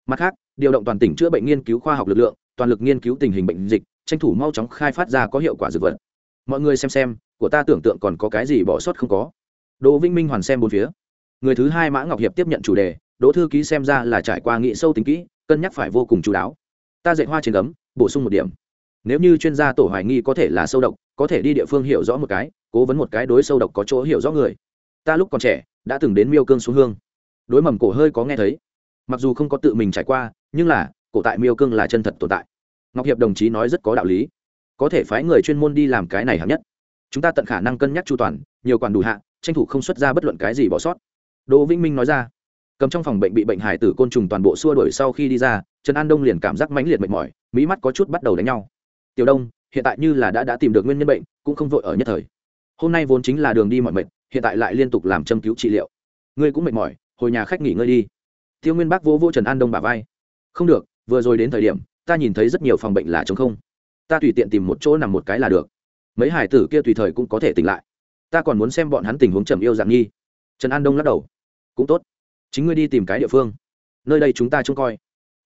Mặt khác, điều động toàn tỉnh chữa bệnh nghiên cứu khoa học lực lượng, toàn lực nghiên cứu tình hình bệnh dịch, tranh thủ mau chóng khai phát ra có hiệu quả dược vật. Mọi người xem xem, của ta tưởng tượng còn có cái gì bỏ sót không có. Đỗ vĩnh minh hoàn xem bốn phía. Người thứ hai mã ngọc hiệp tiếp nhận chủ đề, đỗ thư ký xem ra là trải qua nghị sâu tính kỹ, cân nhắc phải vô cùng chú đáo ta dạy hoa trên gấm, bổ sung một điểm. Nếu như chuyên gia tổ hoài nghi có thể là sâu độc, có thể đi địa phương hiểu rõ một cái, cố vấn một cái đối sâu độc có chỗ hiểu rõ người. Ta lúc còn trẻ, đã từng đến miêu cương xuống hương. Đối mầm cổ hơi có nghe thấy. Mặc dù không có tự mình trải qua, nhưng là, cổ tại miêu cương là chân thật tồn tại. Ngọc hiệp đồng chí nói rất có đạo lý. Có thể phái người chuyên môn đi làm cái này hạng nhất. Chúng ta tận khả năng cân nhắc chu toàn, nhiều quản đủ hạ, tranh thủ không xuất ra bất luận cái gì bỏ sót. Đỗ vĩnh minh nói ra, cầm trong phòng bệnh bị bệnh hải tử côn trùng toàn bộ xua đuổi sau khi đi ra trần an đông liền cảm giác mãnh liệt mệt mỏi, mỹ mắt có chút bắt đầu đánh nhau. Tiểu đông, hiện tại như là đã đã tìm được nguyên nhân bệnh, cũng không vội ở nhất thời. Hôm nay vốn chính là đường đi mọi mệt, hiện tại lại liên tục làm châm cứu trị liệu. Ngươi cũng mệt mỏi, hồi nhà khách nghỉ ngơi đi. Tiêu nguyên bác vô vô trần an đông bà vai. Không được, vừa rồi đến thời điểm, ta nhìn thấy rất nhiều phòng bệnh là chống không. Ta tùy tiện tìm một chỗ nằm một cái là được. Mấy hải tử kia tùy thời cũng có thể tỉnh lại. Ta còn muốn xem bọn hắn tình huống trầm yêu dạng nhi trần an đông lắc đầu. Cũng tốt. Chính ngươi đi tìm cái địa phương. Nơi đây chúng ta trông coi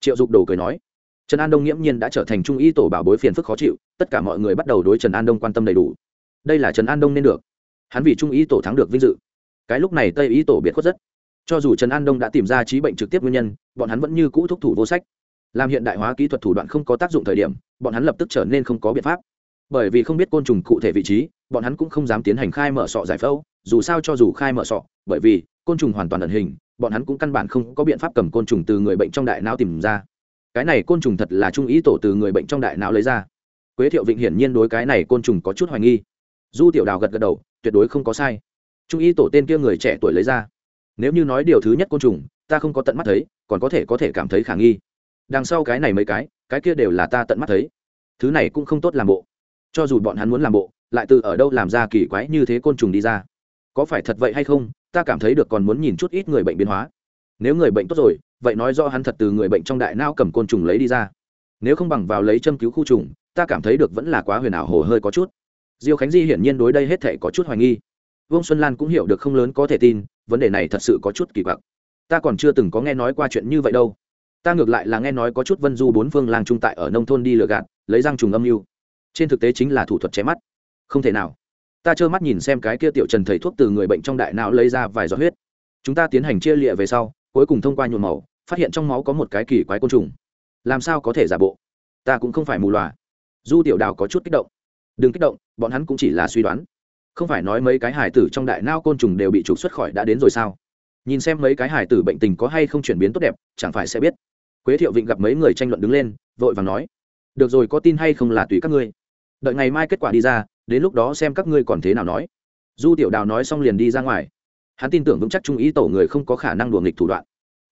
triệu dục đồ cười nói, trần an đông nghiễm nhiên đã trở thành trung y tổ bảo bối phiền phức khó chịu, tất cả mọi người bắt đầu đối trần an đông quan tâm đầy đủ. Đây là trần an đông nên được. Hắn vì trung y tổ thắng được vinh dự. Cái lúc này tây y tổ biệt khuất rất. Cho dù trần an đông đã tìm ra trí bệnh trực tiếp nguyên nhân, bọn hắn vẫn như cũ thúc thủ vô sách. Làm hiện đại hóa kỹ thuật thủ đoạn không có tác dụng thời điểm, bọn hắn lập tức trở nên không có biện pháp. Bởi vì không biết côn trùng cụ thể vị trí, bọn hắn cũng không dám tiến hành khai mở sọ giải phẫu, dù sao cho dù khai mở sọ, bởi vì côn trùng hoàn toàn ẩn hình bọn hắn cũng căn bản không có biện pháp cầm côn trùng từ người bệnh trong đại não tìm ra. Cái này côn trùng thật là trung ý tổ từ người bệnh trong đại não lấy ra. Quế thiệu vịnh hiển nhiên đối cái này côn trùng có chút hoài nghi. Du tiểu đào gật gật đầu, tuyệt đối không có sai. Trung y tổ tên kia người trẻ tuổi lấy ra. Nếu như nói điều thứ nhất côn trùng, ta không có tận mắt thấy, còn có thể có thể cảm thấy khả nghi. Đằng sau cái này mấy cái cái kia đều là ta tận mắt thấy. Thứ này cũng không tốt làm bộ. Cho dù bọn hắn muốn làm bộ, lại từ ở đâu làm ra kỳ quái như thế côn trùng đi ra? Có phải thật vậy hay không? Ta cảm thấy được còn muốn nhìn chút ít người bệnh biến hóa. Nếu người bệnh tốt rồi, vậy nói do hắn thật từ người bệnh trong đại não cầm côn trùng lấy đi ra. Nếu không bằng vào lấy châm cứu khu trùng, ta cảm thấy được vẫn là quá huyền ảo hồ hơi có chút. Diêu khánh di hiển nhiên đối đây hết thể có chút hoài nghi. Vương xuân lan cũng hiểu được không lớn có thể tin, vấn đề này thật sự có chút kỳ quặc. Ta còn chưa từng có nghe nói qua chuyện như vậy đâu. Ta ngược lại là nghe nói có chút vân du bốn phương lang trung tại ở nông thôn đi lừa gạt, lấy răng trùng âm mưu. Trên thực tế chính là thủ thuật chém mắt. Không thể nào ta trơ mắt nhìn xem cái kia tiểu trần thầy thuốc từ người bệnh trong đại não lấy ra vài giọt huyết. Chúng ta tiến hành chia lịa về sau, cuối cùng thông qua nhuộm màu, phát hiện trong máu có một cái kỳ quái côn trùng. Làm sao có thể giả bộ? Ta cũng không phải mù loà. Du tiểu đào có chút kích động. Đừng kích động, bọn hắn cũng chỉ là suy đoán. Không phải nói mấy cái hải tử trong đại não côn trùng đều bị trục xuất khỏi đã đến rồi sao? Nhìn xem mấy cái hải tử bệnh tình có hay không chuyển biến tốt đẹp, chẳng phải sẽ biết. Quế thiệu vịnh gặp mấy người tranh luận đứng lên, vội vàng nói, được rồi, có tin hay không là tùy các ngươi. Đợi ngày mai kết quả đi ra đến lúc đó xem các ngươi còn thế nào nói. Du tiểu đào nói xong liền đi ra ngoài. Hắn tin tưởng vững chắc trung ý tổ người không có khả năng đùa nghịch thủ đoạn.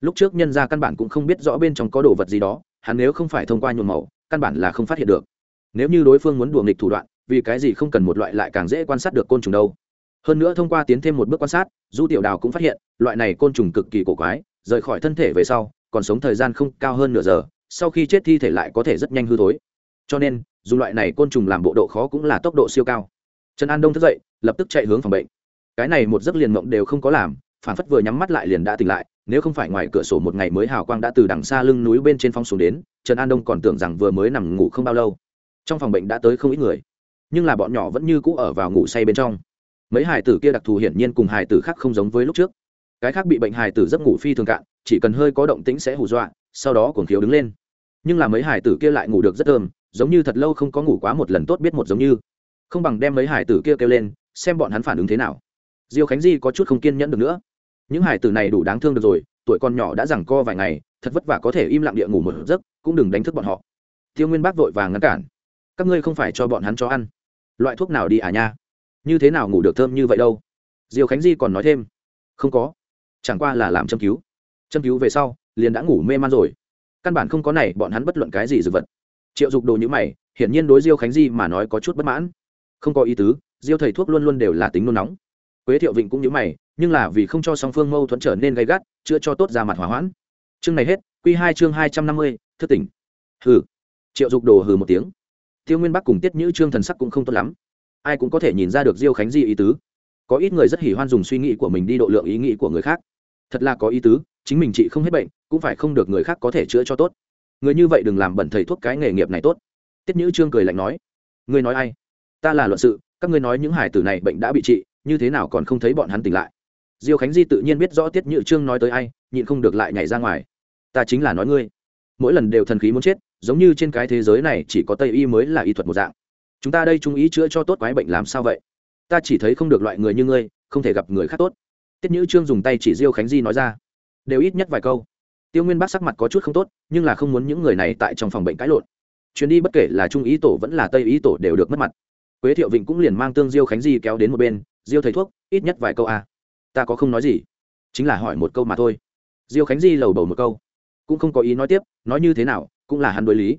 Lúc trước nhân ra căn bản cũng không biết rõ bên trong có đồ vật gì đó, hắn nếu không phải thông qua nhuộm màu, căn bản là không phát hiện được. Nếu như đối phương muốn đùa nghịch thủ đoạn, vì cái gì không cần một loại lại càng dễ quan sát được côn trùng đâu? Hơn nữa thông qua tiến thêm một bước quan sát du tiểu đào cũng phát hiện, loại này côn trùng cực kỳ cổ quái, rời khỏi thân thể về sau, còn sống thời gian không cao hơn nửa giờ, sau khi chết thi thể lại có thể rất nhanh hư thối. Cho nên dùng loại này côn trùng làm bộ độ khó cũng là tốc độ siêu cao. Trần an đông thức dậy, lập tức chạy hướng phòng bệnh. Cái này một giấc liền mộng đều không có làm, phản phất vừa nhắm mắt lại liền đã tỉnh lại, nếu không phải ngoài cửa sổ một ngày mới hào quang đã từ đằng xa lưng núi bên trên phong xuống đến, trần an đông còn tưởng rằng vừa mới nằm ngủ không bao lâu. Trong phòng bệnh đã tới không ít người, nhưng là bọn nhỏ vẫn như cũ ở vào ngủ say bên trong. Mấy hài tử kia đặc thù hiển nhiên cùng hài tử khác không giống với lúc trước. Cái khác bị bệnh hài tử giấc ngủ phi thường cạn, chỉ cần hơi có động tĩnh sẽ hù dọa, sau đó cuồng khiếu đứng lên. Nhưng là mấy hài tử kia lại ngủ được rất thơm giống như thật lâu không có ngủ quá một lần tốt biết một giống như. Không bằng đem mấy hải tử kia kêu lên, xem bọn hắn phản ứng thế nào. Diêu khánh di có chút không kiên nhẫn được nữa. Những hải tử này đủ đáng thương được rồi, tuổi con nhỏ đã rằng co vài ngày, thật vất vả có thể im lặng địa ngủ một giấc, cũng đừng đánh thức bọn họ. Tiêu nguyên bác vội vàng ngăn cản. Các ngươi không phải cho bọn hắn cho ăn. Loại thuốc nào đi à nha? Như thế nào ngủ được thơm như vậy đâu? Diều khánh di còn nói thêm. Không có. Chẳng qua là làm châm cứu. Châm cứu về sau, liền đã ngủ mê man rồi. Căn bản không có này, bọn hắn bất luận cái gì dược vật triệu dục đồ như mày, hiển nhiên đối diêu khánh di mà nói có chút bất mãn. Không có ý tứ, diêu thầy thuốc luôn luôn đều là tính nôn nóng. Quế thiệu vịnh cũng như mày, nhưng là vì không cho song phương mâu thuẫn trở nên gay gắt, chữa cho tốt ra mặt hỏa hoãn. Chương này hết q hai chương hai trăm năm mươi, thức tỉnh. Hừ. Triệu dục đồ hừ một tiếng. Tiêu nguyên bắc cùng tiết nhữ trương thần sắc cũng không tốt lắm. Ai cũng có thể nhìn ra được diêu khánh di ý tứ. Có ít người rất hỉ hoan dùng suy nghĩ của mình đi độ lượng ý nghĩ của người khác. Thật là có ý tứ, chính mình trị không hết bệnh, cũng phải không được người khác có thể chữa cho tốt người như vậy đừng làm bẩn thầy thuốc cái nghề nghiệp này tốt. Tiết nhữ trương cười lạnh nói, ngươi nói ai? Ta là luận sự, các ngươi nói những hải tử này bệnh đã bị trị, như thế nào còn không thấy bọn hắn tỉnh lại? Diêu khánh di tự nhiên biết rõ tiết nhữ trương nói tới ai, nhịn không được lại nhảy ra ngoài. Ta chính là nói ngươi. Mỗi lần đều thần khí muốn chết, giống như trên cái thế giới này chỉ có tây y mới là y thuật một dạng. Chúng ta đây trung ý chữa cho tốt quái bệnh làm sao vậy? Ta chỉ thấy không được loại người như ngươi, không thể gặp người khác tốt. Tiết nhữ trương dùng tay chỉ diêu khánh di nói ra. Đều ít nhất vài câu tiêu nguyên bác sắc mặt có chút không tốt, nhưng là không muốn những người này tại trong phòng bệnh cãi lộn. Chuyến đi bất kể là trung ý tổ vẫn là tây ý tổ đều được mất mặt. Quế thiệu vịnh cũng liền mang tương diêu khánh di kéo đến một bên, diêu thầy thuốc, ít nhất vài câu à. ta có không nói gì, chính là hỏi một câu mà thôi. Diêu khánh di lầu bầu một câu, cũng không có ý nói tiếp, nói như thế nào, cũng là hắn đối lý.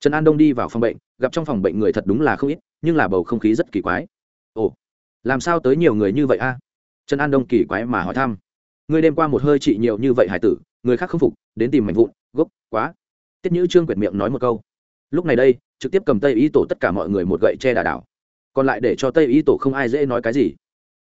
Trần an đông đi vào phòng bệnh, gặp trong phòng bệnh người thật đúng là không ít, nhưng là bầu không khí rất kỳ quái. Ồ, làm sao tới nhiều người như vậy a? Trần an đông kỳ quái mà hỏi thăm. Ngươi đêm qua một hơi trị nhiều như vậy hải tử người khác không phục, đến tìm mảnh vụn, gốc, quá. Tiết nhữ trương quyệt miệng nói một câu. Lúc này đây, trực tiếp cầm tây y tổ tất cả mọi người một gậy che đà đảo. Còn lại để cho tây y tổ không ai dễ nói cái gì.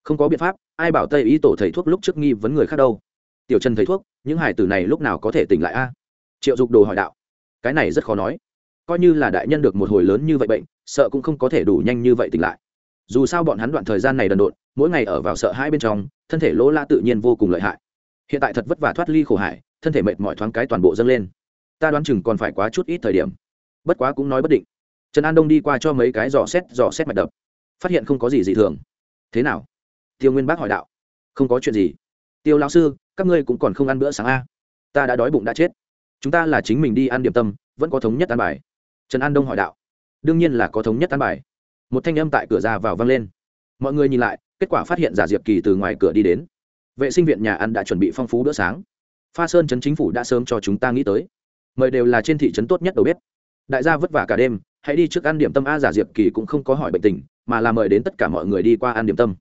Không có biện pháp, ai bảo tây y tổ thầy thuốc lúc trước nghi vấn người khác đâu. Tiểu trần thầy thuốc, những hải tử này lúc nào có thể tỉnh lại a? À? Triệu dục đồ hỏi đạo. Cái này rất khó nói. Coi như là đại nhân được một hồi lớn như vậy bệnh, sợ cũng không có thể đủ nhanh như vậy tỉnh lại. Dù sao bọn hắn đoạn thời gian này đần độn, mỗi ngày ở vào sợ hai bên trong, thân thể lỗ la tự nhiên vô cùng lợi hại. Hiện tại thật vất vả thoát ly khổ hải thân thể mệt mỏi thoáng cái toàn bộ dâng lên. Ta đoán chừng còn phải quá chút ít thời điểm. Bất quá cũng nói bất định. Trần an đông đi qua cho mấy cái dò xét dò xét mạch đập. Phát hiện không có gì dị thường. Thế nào? Tiêu nguyên bác hỏi đạo. Không có chuyện gì. Tiêu lão sư, các ngươi cũng còn không ăn bữa sáng a ta đã đói bụng đã chết. Chúng ta là chính mình đi ăn điểm tâm, vẫn có thống nhất ăn bài. Trần an đông hỏi đạo. Đương nhiên là có thống nhất ăn bài. Một thanh âm tại cửa ra vào vang lên. Mọi người nhìn lại, kết quả phát hiện giả diệp kỳ từ ngoài cửa đi đến. Vệ sinh viện nhà ăn đã chuẩn bị phong phú bữa sáng pha sơn trấn chính phủ đã sớm cho chúng ta nghĩ tới. Mời đều là trên thị trấn tốt nhất đầu bếp. Đại gia vất vả cả đêm, hãy đi trước ăn điểm tâm a giả diệp kỳ cũng không có hỏi bệnh tình, mà là mời đến tất cả mọi người đi qua ăn điểm tâm.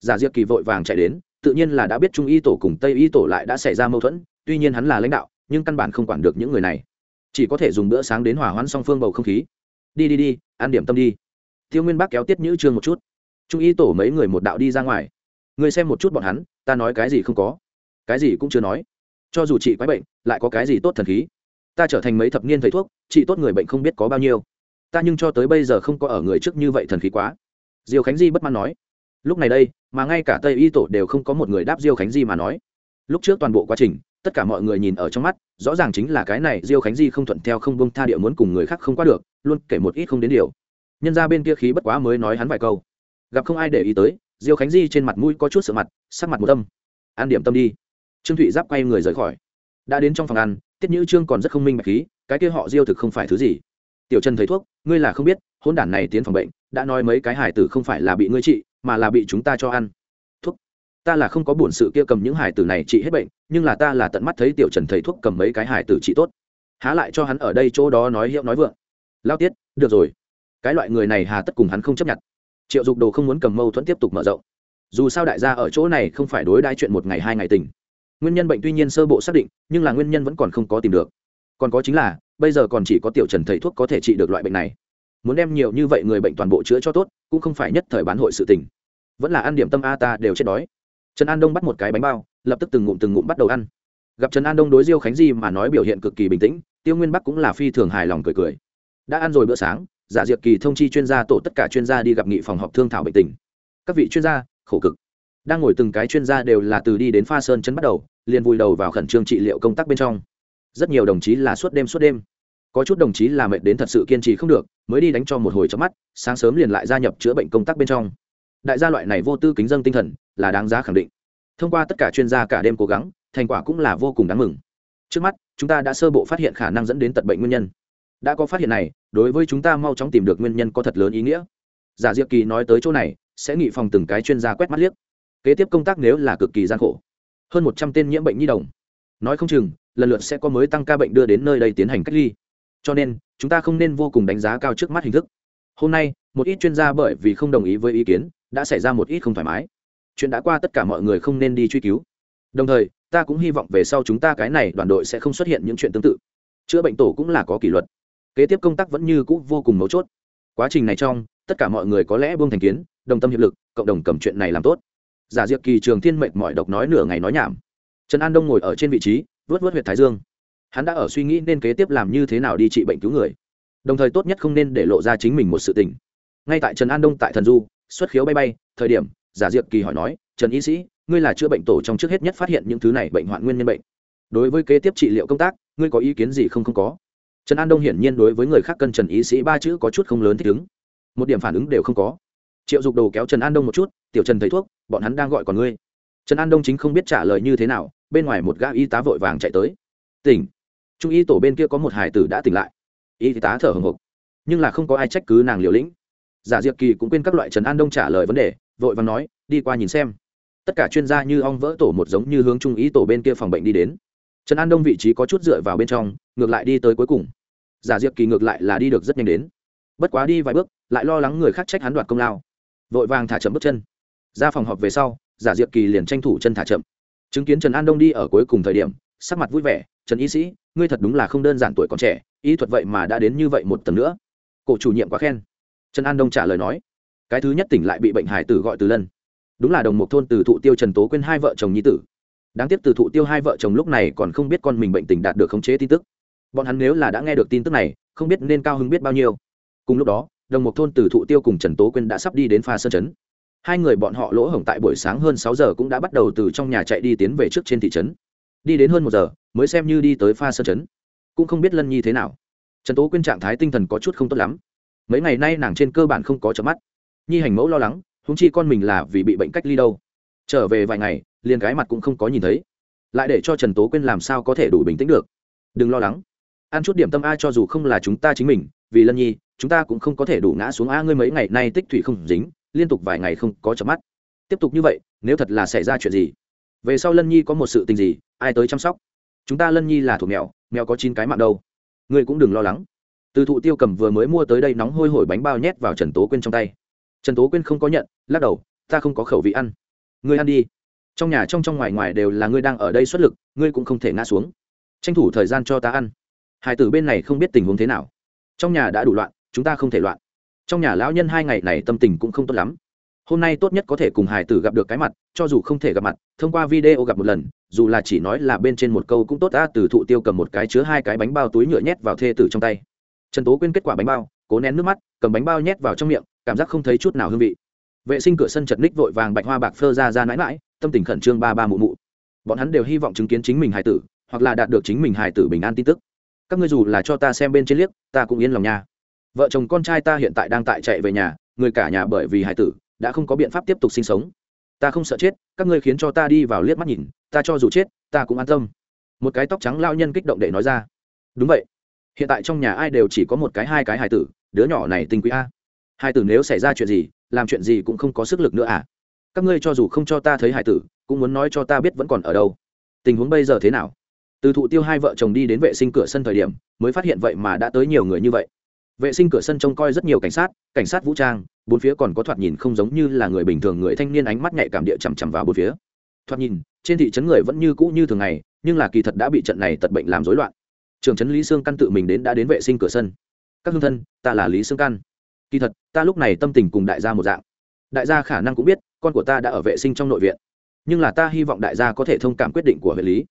Giả diệp kỳ vội vàng chạy đến, tự nhiên là đã biết trung y tổ cùng tây y tổ lại đã xảy ra mâu thuẫn, tuy nhiên hắn là lãnh đạo, nhưng căn bản không quản được những người này. Chỉ có thể dùng bữa sáng đến hỏa hoãn song phương bầu không khí. Đi đi đi, ăn điểm tâm đi. Tiêu nguyên bác kéo tiết nhữ trương một chút. Trung y tổ mấy người một đạo đi ra ngoài. Người xem một chút bọn hắn, ta nói cái gì không có. Cái gì cũng chưa nói cho dù chị quái bệnh, lại có cái gì tốt thần khí? Ta trở thành mấy thập niên thầy thuốc, chị tốt người bệnh không biết có bao nhiêu. Ta nhưng cho tới bây giờ không có ở người trước như vậy thần khí quá. Diêu khánh di bất mãn nói. Lúc này đây, mà ngay cả tây y tổ đều không có một người đáp diêu khánh di mà nói. Lúc trước toàn bộ quá trình, tất cả mọi người nhìn ở trong mắt, rõ ràng chính là cái này diêu khánh di không thuận theo không bông tha địa muốn cùng người khác không qua được, luôn kể một ít không đến điều. Nhân ra bên kia khí bất quá mới nói hắn vài câu. Gặp không ai để ý tới, diêu khánh di trên mặt mũi có chút sợ mặt, sắc mặt một tâm. An điểm tâm đi trương thụy giáp quay người rời khỏi. Đã đến trong phòng ăn, tiết nhữ trương còn rất không minh bạch khí, cái kia họ diêu thực không phải thứ gì. Tiểu trần thấy thuốc, ngươi là không biết hôn đản này tiến phòng bệnh, đã nói mấy cái hải tử không phải là bị ngươi trị, mà là bị chúng ta cho ăn. Thuốc, ta là không có buồn sự kia cầm những hải tử này trị hết bệnh, nhưng là ta là tận mắt thấy tiểu trần thầy thuốc cầm mấy cái hải tử trị tốt. Há lại cho hắn ở đây chỗ đó nói hiệu nói vượng. Lao tiết, được rồi. Cái loại người này hà tất cùng hắn không chấp nhận. Triệu dục đồ không muốn cầm mâu thuẫn tiếp tục mở rộng. Dù sao đại gia ở chỗ này không phải đối đai chuyện một ngày hai ngày tình nguyên nhân bệnh tuy nhiên sơ bộ xác định, nhưng là nguyên nhân vẫn còn không có tìm được. Còn có chính là, bây giờ còn chỉ có tiểu trần thầy thuốc có thể trị được loại bệnh này. Muốn đem nhiều như vậy người bệnh toàn bộ chữa cho tốt, cũng không phải nhất thời bán hội sự tình. Vẫn là ăn điểm tâm a ta đều chết đói. Trần an đông bắt một cái bánh bao, lập tức từng ngụm từng ngụm bắt đầu ăn. Gặp trần an đông đối diêu khánh di mà nói biểu hiện cực kỳ bình tĩnh, tiêu nguyên bắc cũng là phi thường hài lòng cười cười. Đã ăn rồi bữa sáng, giả diệp kỳ thông chi chuyên gia tổ tất cả chuyên gia đi gặp nghị phòng họp thương thảo bệnh tình. Các vị chuyên gia, khổ cực đang ngồi từng cái chuyên gia đều là từ đi đến pha sơn chấn bắt đầu, liền vùi đầu vào khẩn trương trị liệu công tác bên trong. Rất nhiều đồng chí là suốt đêm suốt đêm. Có chút đồng chí là mệt đến thật sự kiên trì không được, mới đi đánh cho một hồi chớp mắt, sáng sớm liền lại gia nhập chữa bệnh công tác bên trong. Đại gia loại này vô tư kính dân tinh thần, là đáng giá khẳng định. Thông qua tất cả chuyên gia cả đêm cố gắng, thành quả cũng là vô cùng đáng mừng. Trước mắt, chúng ta đã sơ bộ phát hiện khả năng dẫn đến tật bệnh nguyên nhân. Đã có phát hiện này, đối với chúng ta mau chóng tìm được nguyên nhân có thật lớn ý nghĩa. Giả diệp kỳ nói tới chỗ này, sẽ nghị phòng từng cái chuyên gia quét mắt liếc kế tiếp công tác nếu là cực kỳ gian khổ. Hơn một trăm tên nhiễm bệnh nhi đồng. Nói không chừng, lần lượt sẽ có mới tăng ca bệnh đưa đến nơi đây tiến hành cách ly. Cho nên, chúng ta không nên vô cùng đánh giá cao trước mắt hình thức. Hôm nay, một ít chuyên gia bởi vì không đồng ý với ý kiến, đã xảy ra một ít không thoải mái. Chuyện đã qua tất cả mọi người không nên đi truy cứu. Đồng thời, ta cũng hy vọng về sau chúng ta cái này đoàn đội sẽ không xuất hiện những chuyện tương tự. Chữa bệnh tổ cũng là có kỷ luật. Kế tiếp công tác vẫn như cũ vô cùng mấu chốt. Quá trình này trong, tất cả mọi người có lẽ buông thành kiến, đồng tâm hiệp lực, cộng đồng cầm chuyện này làm tốt giả diệp kỳ trường thiên mệnh mọi độc nói nửa ngày nói nhảm. Trần an đông ngồi ở trên vị trí, vớt vớt huyệt thái dương. Hắn đã ở suy nghĩ nên kế tiếp làm như thế nào đi trị bệnh cứu người. Đồng thời tốt nhất không nên để lộ ra chính mình một sự tình. Ngay tại trần an đông tại thần du, xuất khiếu bay bay, thời điểm, giả diệp kỳ hỏi nói, trần y sĩ, ngươi là chữa bệnh tổ trong trước hết nhất phát hiện những thứ này bệnh hoạn nguyên nhân bệnh. Đối với kế tiếp trị liệu công tác, ngươi có ý kiến gì không không có? Trần an đông hiển nhiên đối với người khác cân trần y sĩ ba chữ có chút không lớn thích ứng. Một điểm phản ứng đều không có triệu dục đồ kéo trần an đông một chút, tiểu trần thấy thuốc, bọn hắn đang gọi còn ngươi. Trần an đông chính không biết trả lời như thế nào, bên ngoài một gã y tá vội vàng chạy tới. Tỉnh. Trung y tổ bên kia có một hải tử đã tỉnh lại. Y tá thở hồng hộc. Nhưng là không có ai trách cứ nàng liều lĩnh. Giả diệp kỳ cũng quên các loại trần an đông trả lời vấn đề, vội vàng nói, đi qua nhìn xem. Tất cả chuyên gia như ong vỡ tổ một giống như hướng trung y tổ bên kia phòng bệnh đi đến. Trần an đông vị trí có chút dựa vào bên trong, ngược lại đi tới cuối cùng. Giả diệp kỳ ngược lại là đi được rất nhanh đến. Bất quá đi vài bước, lại lo lắng người khác trách hắn đoạt công lao vội vàng thả chậm bước chân. Ra phòng họp về sau, giả diệp kỳ liền tranh thủ chân thả chậm. Chứng kiến trần an đông đi ở cuối cùng thời điểm, sắc mặt vui vẻ, trần y sĩ, ngươi thật đúng là không đơn giản tuổi còn trẻ, y thuật vậy mà đã đến như vậy một tầng nữa. Cổ chủ nhiệm quá khen. Trần an đông trả lời nói, cái thứ nhất tỉnh lại bị bệnh hải tử gọi từ lân. Đúng là đồng một thôn từ thụ tiêu trần tố quên hai vợ chồng nhi tử. Đáng tiếc từ thụ tiêu hai vợ chồng lúc này còn không biết con mình bệnh tình đạt được khống chế tin tức. Bọn hắn nếu là đã nghe được tin tức này, không biết nên cao hứng biết bao nhiêu. Cùng lúc đó đồng một thôn từ thụ tiêu cùng trần tố quyên đã sắp đi đến pha sơn trấn. Hai người bọn họ lỗ hổng tại buổi sáng hơn sáu giờ cũng đã bắt đầu từ trong nhà chạy đi tiến về trước trên thị trấn. Đi đến hơn một giờ, mới xem như đi tới pha sơn trấn. Cũng không biết lân nhi thế nào. Trần tố quyên trạng thái tinh thần có chút không tốt lắm. Mấy ngày nay nàng trên cơ bản không có chớp mắt. Nhi hành mẫu lo lắng húng chi con mình là vì bị bệnh cách ly đâu. Trở về vài ngày, liền cái mặt cũng không có nhìn thấy. Lại để cho trần tố quyên làm sao có thể đủ bình tĩnh được? Đừng lo lắng. Ăn chút điểm tâm a cho dù không là chúng ta chính mình, vì lân nhi chúng ta cũng không có thể đủ ngã xuống a, ngươi mấy ngày nay tích thủy không dính, liên tục vài ngày không có chợp mắt. Tiếp tục như vậy, nếu thật là xảy ra chuyện gì? Về sau lân nhi có một sự tình gì, ai tới chăm sóc? Chúng ta lân nhi là thuộc mèo mèo có chín cái mạng đâu. Ngươi cũng đừng lo lắng. Từ thụ tiêu cầm vừa mới mua tới đây nóng hôi hổi bánh bao nhét vào trần tố quyên trong tay. Trần tố quyên không có nhận, lắc đầu, ta không có khẩu vị ăn. Ngươi ăn đi. Trong nhà trong trong ngoài ngoài đều là ngươi đang ở đây xuất lực, ngươi cũng không thể ngã xuống. Tranh thủ thời gian cho ta ăn. Hải tử bên này không biết tình huống thế nào. Trong nhà đã đủ loạn chúng ta không thể loạn. Trong nhà lão nhân hai ngày này tâm tình cũng không tốt lắm. Hôm nay tốt nhất có thể cùng hải tử gặp được cái mặt, cho dù không thể gặp mặt, thông qua video gặp một lần, dù là chỉ nói là bên trên một câu cũng tốt ta từ thụ tiêu cầm một cái chứa hai cái bánh bao túi nhựa nhét vào thê tử trong tay. Trần tố quên kết quả bánh bao, cố nén nước mắt, cầm bánh bao nhét vào trong miệng, cảm giác không thấy chút nào hương vị. Vệ sinh cửa sân chật ních vội vàng bạch hoa bạc phơ ra ra mãi mãi, tâm tình khẩn trương ba ba mụ mụ. Bọn hắn đều hy vọng chứng kiến chính mình hải tử, hoặc là đạt được chính mình hải tử bình an tin tức. Các ngươi dù là cho ta xem bên trên liếc, ta cũng yên lòng nha vợ chồng con trai ta hiện tại đang tại chạy về nhà, người cả nhà bởi vì hải tử, đã không có biện pháp tiếp tục sinh sống. Ta không sợ chết, các ngươi khiến cho ta đi vào liếc mắt nhìn, ta cho dù chết, ta cũng an tâm. Một cái tóc trắng lao nhân kích động để nói ra. Đúng vậy. Hiện tại trong nhà ai đều chỉ có một cái hai cái hải tử, đứa nhỏ này tinh quý a. Hải tử nếu xảy ra chuyện gì, làm chuyện gì cũng không có sức lực nữa à. Các ngươi cho dù không cho ta thấy hải tử, cũng muốn nói cho ta biết vẫn còn ở đâu. Tình huống bây giờ thế nào? Từ thụ tiêu hai vợ chồng đi đến vệ sinh cửa sân thời điểm, mới phát hiện vậy mà đã tới nhiều người như vậy vệ sinh cửa sân trông coi rất nhiều cảnh sát cảnh sát vũ trang, bốn phía còn có thoạt nhìn không giống như là người bình thường người thanh niên ánh mắt nhạy cảm địa chằm chằm vào bốn phía. Thoạt nhìn, trên thị trấn người vẫn như cũ như thường ngày, nhưng là kỳ thật đã bị trận này tật bệnh làm rối loạn. Trường trấn lý sương căn tự mình đến đã đến vệ sinh cửa sân. Các hương thân, ta là lý sương căn. Kỳ thật, ta lúc này tâm tình cùng đại gia một dạng. Đại gia khả năng cũng biết, con của ta đã ở vệ sinh trong nội viện. Nhưng là ta hy vọng đại gia có thể thông cảm quyết định của huyện lý.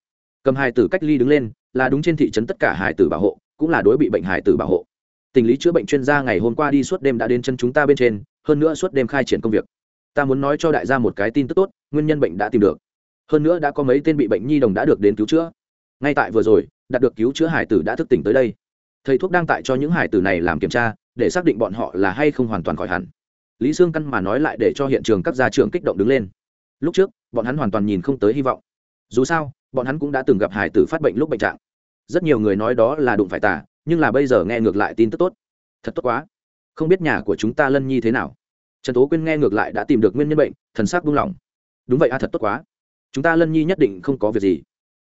Cầm hài tử cách ly đứng lên, là đúng trên thị trấn tất cả hài tử bảo hộ, cũng là đối bị bệnh hài tử bảo hộ tình lý chữa bệnh chuyên gia ngày hôm qua đi suốt đêm đã đến chân chúng ta bên trên, hơn nữa suốt đêm khai triển công việc. Ta muốn nói cho đại gia một cái tin tức tốt, nguyên nhân bệnh đã tìm được. Hơn nữa đã có mấy tên bị bệnh nhi đồng đã được đến cứu chữa. Ngay tại vừa rồi, đạt được cứu chữa hải tử đã thức tỉnh tới đây. Thầy thuốc đang tại cho những hải tử này làm kiểm tra, để xác định bọn họ là hay không hoàn toàn khỏi hẳn. Lý sương căn mà nói lại để cho hiện trường các gia trưởng kích động đứng lên. Lúc trước, bọn hắn hoàn toàn nhìn không tới hy vọng. Dù sao, bọn hắn cũng đã từng gặp hải tử phát bệnh lúc bệnh trạng. Rất nhiều người nói đó là đụng phải tả nhưng là bây giờ nghe ngược lại tin tức tốt. Thật tốt quá. Không biết nhà của chúng ta lân nhi thế nào? Trần tố quyên nghe ngược lại đã tìm được nguyên nhân bệnh, thần sắc buông lỏng. Đúng vậy a, thật tốt quá. Chúng ta lân nhi nhất định không có việc gì.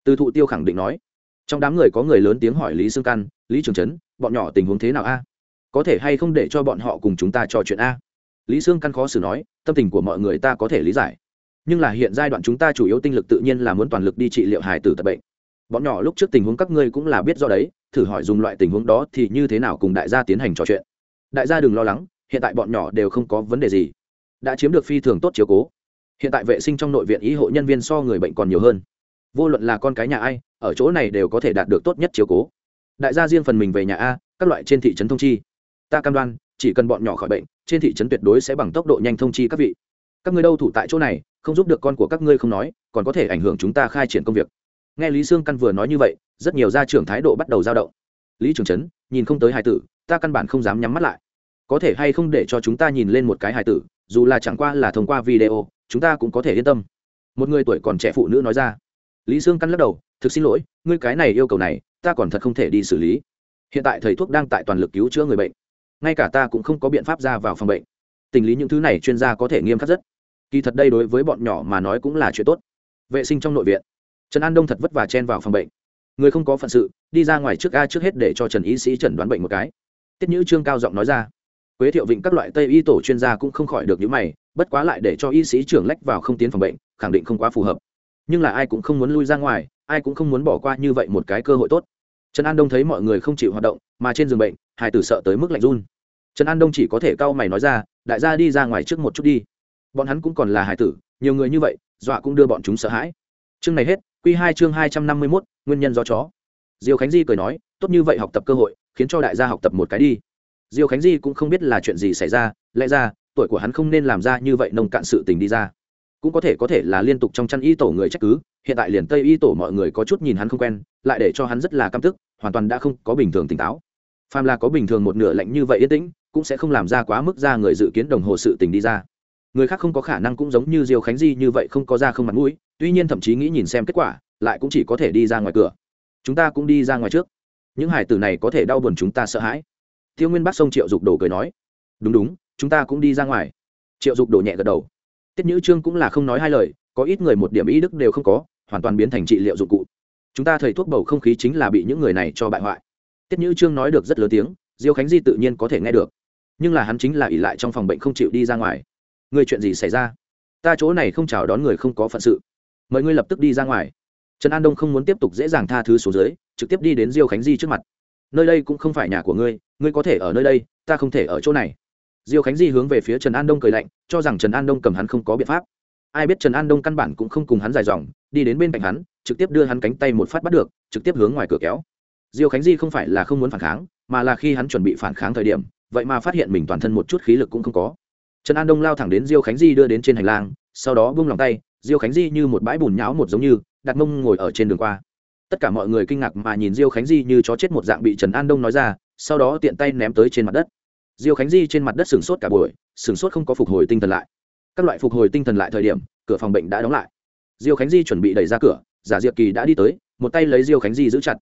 Từ thụ tiêu khẳng định nói. Trong đám người có người lớn tiếng hỏi lý sương căn, lý trường trấn, bọn nhỏ tình huống thế nào a? Có thể hay không để cho bọn họ cùng chúng ta trò chuyện a? Lý sương căn khó xử nói, tâm tình của mọi người ta có thể lý giải. Nhưng là hiện giai đoạn chúng ta chủ yếu tinh lực tự nhiên là muốn toàn lực đi trị liệu hài tử tật bệnh bọn nhỏ lúc trước tình huống các ngươi cũng là biết do đấy, thử hỏi dùng loại tình huống đó thì như thế nào cùng đại gia tiến hành trò chuyện. Đại gia đừng lo lắng, hiện tại bọn nhỏ đều không có vấn đề gì. Đã chiếm được phi thường tốt chiếu cố. Hiện tại vệ sinh trong nội viện y hộ nhân viên so người bệnh còn nhiều hơn. Vô luận là con cái nhà ai, ở chỗ này đều có thể đạt được tốt nhất chiếu cố. Đại gia riêng phần mình về nhà a, các loại trên thị trấn thông chi. Ta cam đoan, chỉ cần bọn nhỏ khỏi bệnh, trên thị trấn tuyệt đối sẽ bằng tốc độ nhanh thông chi các vị. Các ngươi đâu thủ tại chỗ này, không giúp được con của các ngươi không nói, còn có thể ảnh hưởng chúng ta khai triển công việc nghe lý sương căn vừa nói như vậy, rất nhiều gia trưởng thái độ bắt đầu dao động. Lý trường trấn nhìn không tới hài tử, ta căn bản không dám nhắm mắt lại. Có thể hay không để cho chúng ta nhìn lên một cái hài tử, dù là chẳng qua là thông qua video, chúng ta cũng có thể yên tâm. Một người tuổi còn trẻ phụ nữ nói ra. Lý sương căn lắc đầu, thực xin lỗi, ngươi cái này yêu cầu này, ta còn thật không thể đi xử lý. Hiện tại thầy thuốc đang tại toàn lực cứu chữa người bệnh. Ngay cả ta cũng không có biện pháp ra vào phòng bệnh. Tình lý những thứ này chuyên gia có thể nghiêm khắc rất. Kỳ thật đây đối với bọn nhỏ mà nói cũng là chuyện tốt. Vệ sinh trong nội viện trần an đông thật vất vả chen vào phòng bệnh người không có phận sự đi ra ngoài trước a trước hết để cho trần y sĩ chẩn đoán bệnh một cái tiết nhữ trương cao giọng nói ra quế thiệu vịnh các loại tây y tổ chuyên gia cũng không khỏi được những mày, bất quá lại để cho y sĩ trưởng lách vào không tiến phòng bệnh, khẳng định không quá phù hợp. Nhưng là ai cũng không muốn lui ra ngoài, ai cũng không muốn bỏ qua như vậy một cái cơ hội tốt. Trần an đông thấy mọi người không chịu hoạt động, mà trên giường bệnh hải tử sợ tới mức lạnh run. Trần an đông chỉ có thể cau mày nói ra, đại gia đi ra ngoài trước một chút đi. Bọn hắn cũng còn là hải tử, nhiều người như vậy, dọa cũng đưa bọn chúng sợ hãi. Chương này hết Quy 2 chương hai trăm năm mươi mốt, nguyên nhân do chó. Diêu khánh di cười nói, tốt như vậy học tập cơ hội, khiến cho đại gia học tập một cái đi. Diêu khánh di cũng không biết là chuyện gì xảy ra, lẽ ra, tuổi của hắn không nên làm ra như vậy nông cạn sự tình đi ra. Cũng có thể có thể là liên tục trong chăn y tổ người trách cứ, hiện tại liền tây y tổ mọi người có chút nhìn hắn không quen, lại để cho hắn rất là căm tức, hoàn toàn đã không có bình thường tỉnh táo. Phàm là có bình thường một nửa lạnh như vậy yên tĩnh, cũng sẽ không làm ra quá mức ra người dự kiến đồng hồ sự tình đi ra người khác không có khả năng cũng giống như diêu khánh di như vậy không có ra không mặt mũi, tuy nhiên thậm chí nghĩ nhìn xem kết quả, lại cũng chỉ có thể đi ra ngoài cửa. Chúng ta cũng đi ra ngoài trước. Những hải tử này có thể đau buồn chúng ta sợ hãi. Tiêu nguyên bắc sông triệu dục đồ cười nói, đúng đúng, chúng ta cũng đi ra ngoài. Triệu dục đồ nhẹ gật đầu. Tiết nhữ trương cũng là không nói hai lời, có ít người một điểm ý đức đều không có, hoàn toàn biến thành trị liệu dụng cụ. Chúng ta thầy thuốc bầu không khí chính là bị những người này cho bại hoại. Tiết nhữ trương nói được rất lớn tiếng, diêu khánh di tự nhiên có thể nghe được. Nhưng là hắn chính là ỉ lại trong phòng bệnh không chịu đi ra ngoài người chuyện gì xảy ra? Ta chỗ này không chào đón người không có phận sự. Mời ngươi lập tức đi ra ngoài. Trần an đông không muốn tiếp tục dễ dàng tha thứ số dưới, trực tiếp đi đến diêu khánh di trước mặt. Nơi đây cũng không phải nhà của ngươi ngươi có thể ở nơi đây, ta không thể ở chỗ này. Diêu khánh di hướng về phía trần an đông cười lạnh, cho rằng trần an đông cầm hắn không có biện pháp. Ai biết trần an đông căn bản cũng không cùng hắn dài dòng, đi đến bên cạnh hắn, trực tiếp đưa hắn cánh tay một phát bắt được, trực tiếp hướng ngoài cửa kéo. Diêu khánh di không phải là không muốn phản kháng, mà là khi hắn chuẩn bị phản kháng thời điểm, vậy mà phát hiện mình toàn thân một chút khí lực cũng không có trần an đông lao thẳng đến diêu khánh di đưa đến trên hành lang, sau đó bung lòng tay, diêu khánh di như một bãi bùn nháo một giống như, đặt mông ngồi ở trên đường qua. Tất cả mọi người kinh ngạc mà nhìn diêu khánh di như chó chết một dạng bị trần an đông nói ra, sau đó tiện tay ném tới trên mặt đất. Diêu khánh di trên mặt đất sửng sốt cả buổi, sửng sốt không có phục hồi tinh thần lại. Các loại phục hồi tinh thần lại thời điểm, cửa phòng bệnh đã đóng lại. Diêu khánh di chuẩn bị đẩy ra cửa, giả diệp kỳ đã đi tới, một tay lấy diêu khánh di giữ chặt.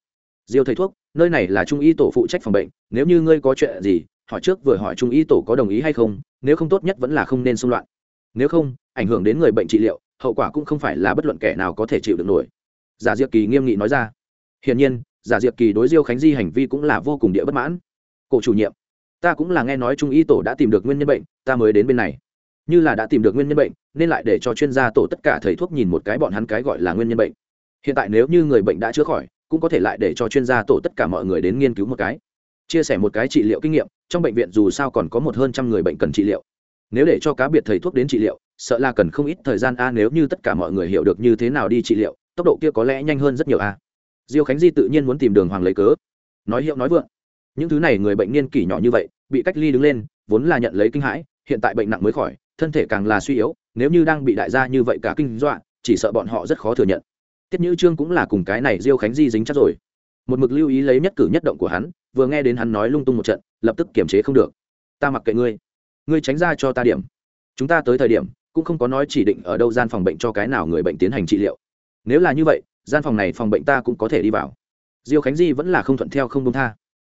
Diêu thầy thuốc, nơi này là trung y tổ phụ trách phòng bệnh, nếu như ngươi có chuyện gì hỏi trước vừa hỏi trung y tổ có đồng ý hay không, nếu không tốt nhất vẫn là không nên xung loạn. Nếu không, ảnh hưởng đến người bệnh trị liệu, hậu quả cũng không phải là bất luận kẻ nào có thể chịu được nổi. Giả diệp kỳ nghiêm nghị nói ra. Hiển nhiên, giả diệp kỳ đối diêu khánh di hành vi cũng là vô cùng địa bất mãn. Cổ chủ nhiệm, ta cũng là nghe nói trung y tổ đã tìm được nguyên nhân bệnh, ta mới đến bên này. Như là đã tìm được nguyên nhân bệnh, nên lại để cho chuyên gia tổ tất cả thầy thuốc nhìn một cái bọn hắn cái gọi là nguyên nhân bệnh. Hiện tại nếu như người bệnh đã chữa khỏi, cũng có thể lại để cho chuyên gia tổ tất cả mọi người đến nghiên cứu một cái chia sẻ một cái trị liệu kinh nghiệm, trong bệnh viện dù sao còn có một hơn trăm người bệnh cần trị liệu. Nếu để cho cá biệt thầy thuốc đến trị liệu, sợ là cần không ít thời gian a, nếu như tất cả mọi người hiểu được như thế nào đi trị liệu, tốc độ kia có lẽ nhanh hơn rất nhiều a. Diêu khánh di tự nhiên muốn tìm đường hoàng lấy cớ. Nói hiệu nói vượng, những thứ này người bệnh niên kỷ nhỏ như vậy, bị cách ly đứng lên, vốn là nhận lấy kinh hãi, hiện tại bệnh nặng mới khỏi, thân thể càng là suy yếu, nếu như đang bị đại gia như vậy cả kinh dọa, chỉ sợ bọn họ rất khó thừa nhận. Tiết nhữ trương cũng là cùng cái này diêu khánh di dính chắc rồi. Một mực lưu ý lấy nhất cử nhất động của hắn vừa nghe đến hắn nói lung tung một trận, lập tức kiềm chế không được. Ta mặc kệ ngươi ngươi tránh ra cho ta điểm. Chúng ta tới thời điểm, cũng không có nói chỉ định ở đâu gian phòng bệnh cho cái nào người bệnh tiến hành trị liệu. Nếu là như vậy, gian phòng này phòng bệnh ta cũng có thể đi vào. Diêu khánh di vẫn là không thuận theo không công tha.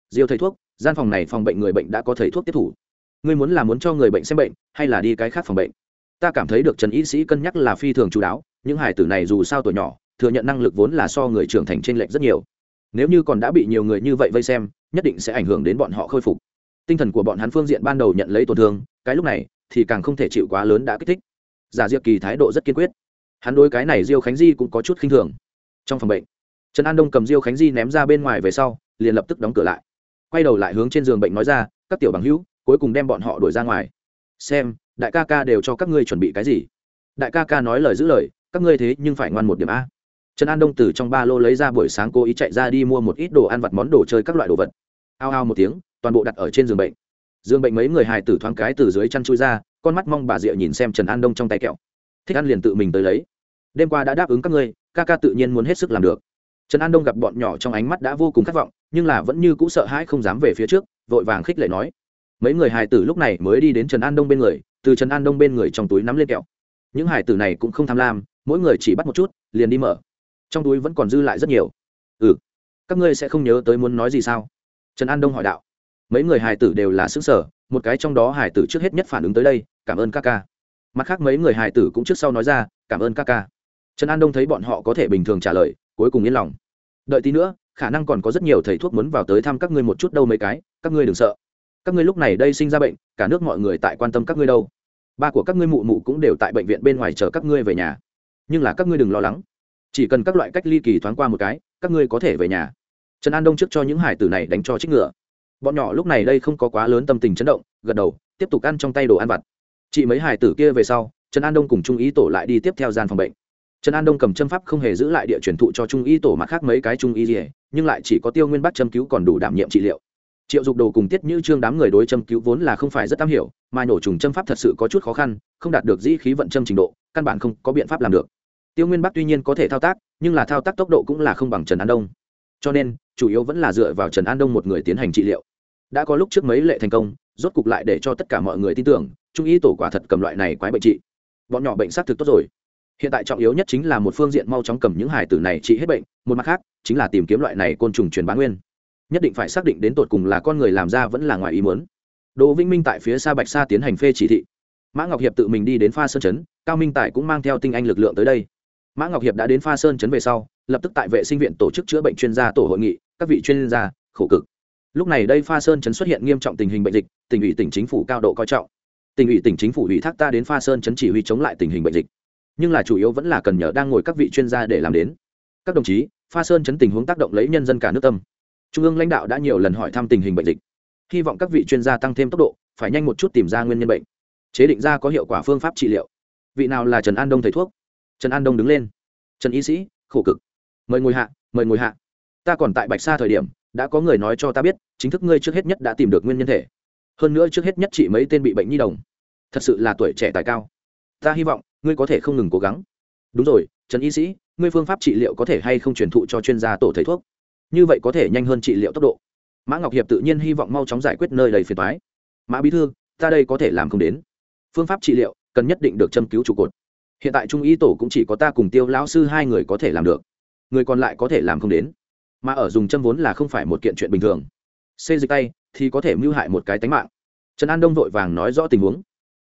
Diêu thầy thuốc, gian phòng này phòng bệnh người bệnh đã có thầy thuốc tiếp thủ. Ngươi muốn là muốn cho người bệnh xem bệnh, hay là đi cái khác phòng bệnh? Ta cảm thấy được trần y sĩ cân nhắc là phi thường chú đáo, những hải tử này dù sao tuổi nhỏ, thừa nhận năng lực vốn là so người trưởng thành t r ê n lệch rất nhiều nếu như còn đã bị nhiều người như vậy vây xem, nhất định sẽ ảnh hưởng đến bọn họ khôi phục. Tinh thần của bọn hắn phương diện ban đầu nhận lấy tổn thương, cái lúc này, thì càng không thể chịu quá lớn đã kích thích. Giả diệp kỳ thái độ rất kiên quyết. Hắn đối cái này diêu khánh di cũng có chút khinh thường. Trong phòng bệnh, trần an đông cầm diêu khánh di ném ra bên ngoài về sau, liền lập tức đóng cửa lại. Quay đầu lại hướng trên giường bệnh nói ra, các tiểu bằng hữu, cuối cùng đem bọn họ đuổi ra ngoài. Xem, đại ca ca đều cho các ngươi chuẩn bị cái gì? Đại ca ca nói lời giữ lời, các ngươi thế nhưng phải ngoan một điểm a trần an đông từ trong ba lô lấy ra buổi sáng cô ý chạy ra đi mua một ít đồ ăn vặt, món đồ chơi các loại đồ vật. Ao ao một tiếng, toàn bộ đặt ở trên giường bệnh. Giường bệnh mấy người hài tử thoáng cái từ dưới chăn chui ra, con mắt mong bà diệu nhìn xem trần an đông trong tay kẹo. Thích ăn liền tự mình tới lấy. Đêm qua đã đáp ứng các ngươi, ca ca tự nhiên muốn hết sức làm được. Trần an đông gặp bọn nhỏ trong ánh mắt đã vô cùng khát vọng, nhưng là vẫn như cũ sợ hãi không dám về phía trước, vội vàng khích lệ nói. Mấy người hài tử lúc này mới đi đến trần an đông bên người, từ trần an đông bên người trong túi nắm lên kẹo. Những hài tử này cũng không tham lam, mỗi người chỉ bắt một chút, liền đi mở trong túi vẫn còn dư lại rất nhiều. Ừ các ngươi sẽ không nhớ tới muốn nói gì sao? Trần an đông hỏi đạo. Mấy người hài tử đều là xứng sở một cái trong đó hài tử trước hết nhất phản ứng tới đây, cảm ơn ca ca. Mặt khác mấy người hài tử cũng trước sau nói ra, cảm ơn ca ca. Trần an đông thấy bọn họ có thể bình thường trả lời, cuối cùng yên lòng. Đợi tí nữa, khả năng còn có rất nhiều thầy thuốc muốn vào tới thăm các ngươi một chút đâu mấy cái, các ngươi đừng sợ. Các ngươi lúc này đây sinh ra bệnh, cả nước mọi người tại quan tâm các ngươi đâu. Ba của các ngươi mụ mụ cũng đều tại bệnh viện bên ngoài chờ các ngươi về nhà. Nhưng là các ngươi đừng lo lắng chỉ cần các loại cách ly kỳ thoáng qua một cái, các ngươi có thể về nhà. Trần an đông trước cho những hải tử này đánh cho trích ngựa. Bọn nhỏ lúc này đây không có quá lớn tâm tình chấn động, gật đầu, tiếp tục ăn trong tay đồ ăn vặt. Chị mấy hải tử kia về sau, trần an đông cùng trung ý tổ lại đi tiếp theo gian phòng bệnh. Trần an đông cầm châm pháp không hề giữ lại địa truyền thụ cho trung y tổ mặt khác mấy cái trung y gì nhưng lại chỉ có tiêu nguyên bắc châm cứu còn đủ đảm nhiệm trị liệu. Triệu dục đồ cùng tiết như trương đám người đối châm cứu vốn là không phải rất am hiểu, mà nhổ trùng châm pháp thật sự có chút khó khăn, không đạt được dĩ khí vận châm trình độ, căn bản không có biện pháp làm được tiêu nguyên bắc tuy nhiên có thể thao tác, nhưng là thao tác tốc độ cũng là không bằng trần an đông. Cho nên, chủ yếu vẫn là dựa vào trần an đông một người tiến hành trị liệu. Đã có lúc trước mấy lệ thành công, rốt cục lại để cho tất cả mọi người tin tưởng, trung ý tổ quả thật cầm loại này quái bệnh trị. Bọn nhỏ bệnh xác thực tốt rồi. Hiện tại trọng yếu nhất chính là một phương diện mau chóng cầm những hải tử này trị hết bệnh, một mặt khác, chính là tìm kiếm loại này côn trùng truyền bá nguyên. Nhất định phải xác định đến tột cùng là con người làm ra vẫn là ngoài ý muốn. Đỗ vĩnh minh tại phía xa bạch sa tiến hành phê chỉ thị. Mã ngọc hiệp tự mình đi đến pha sơn chấn, cao minh Tài cũng mang theo tinh anh lực lượng tới đây mã ngọc hiệp đã đến pha sơn chấn về sau, lập tức tại vệ sinh viện tổ chức chữa bệnh chuyên gia tổ hội nghị, các vị chuyên gia, khổ cực. Lúc này đây pha sơn chấn xuất hiện nghiêm trọng tình hình bệnh dịch, tỉnh ủy tỉnh chính phủ cao độ coi trọng. Tỉnh ủy tỉnh chính phủ ủy thác ta đến pha sơn chấn chỉ huy chống lại tình hình bệnh dịch. Nhưng là chủ yếu vẫn là cần nhờ đang ngồi các vị chuyên gia để làm đến. Các đồng chí, pha sơn chấn tình huống tác động lấy nhân dân cả nước tâm. Trung ương lãnh đạo đã nhiều lần hỏi thăm tình hình bệnh dịch. Hy vọng các vị chuyên gia tăng thêm tốc độ, phải nhanh một chút tìm ra nguyên nhân bệnh. Chế định ra có hiệu quả phương pháp trị liệu. Vị nào là trần an đông thầy thuốc? Trần an đông đứng lên. Trần y sĩ, khổ cực. Mời ngồi hạ, mời ngồi hạ. Ta còn tại bạch sa thời điểm, đã có người nói cho ta biết, chính thức ngươi trước hết nhất đã tìm được nguyên nhân thể. Hơn nữa trước hết nhất chỉ mấy tên bị bệnh nhi đồng. Thật sự là tuổi trẻ tài cao. Ta hy vọng, ngươi có thể không ngừng cố gắng. Đúng rồi, trần y sĩ, ngươi phương pháp trị liệu có thể hay không truyền thụ cho chuyên gia tổ thầy thuốc? Như vậy có thể nhanh hơn trị liệu tốc độ. Mã ngọc hiệp tự nhiên hy vọng mau chóng giải quyết nơi đầy phiền toái. Mã bí thư, ta đây có thể làm không đến. Phương pháp trị liệu cần nhất định được châm cứu trụ cột hiện tại trung y tổ cũng chỉ có ta cùng tiêu lão sư hai người có thể làm được. Người còn lại có thể làm không đến. Mà ở dùng châm vốn là không phải một kiện chuyện bình thường. Xê dịch tay thì có thể mưu hại một cái tánh mạng. Trần an đông vội vàng nói rõ tình huống.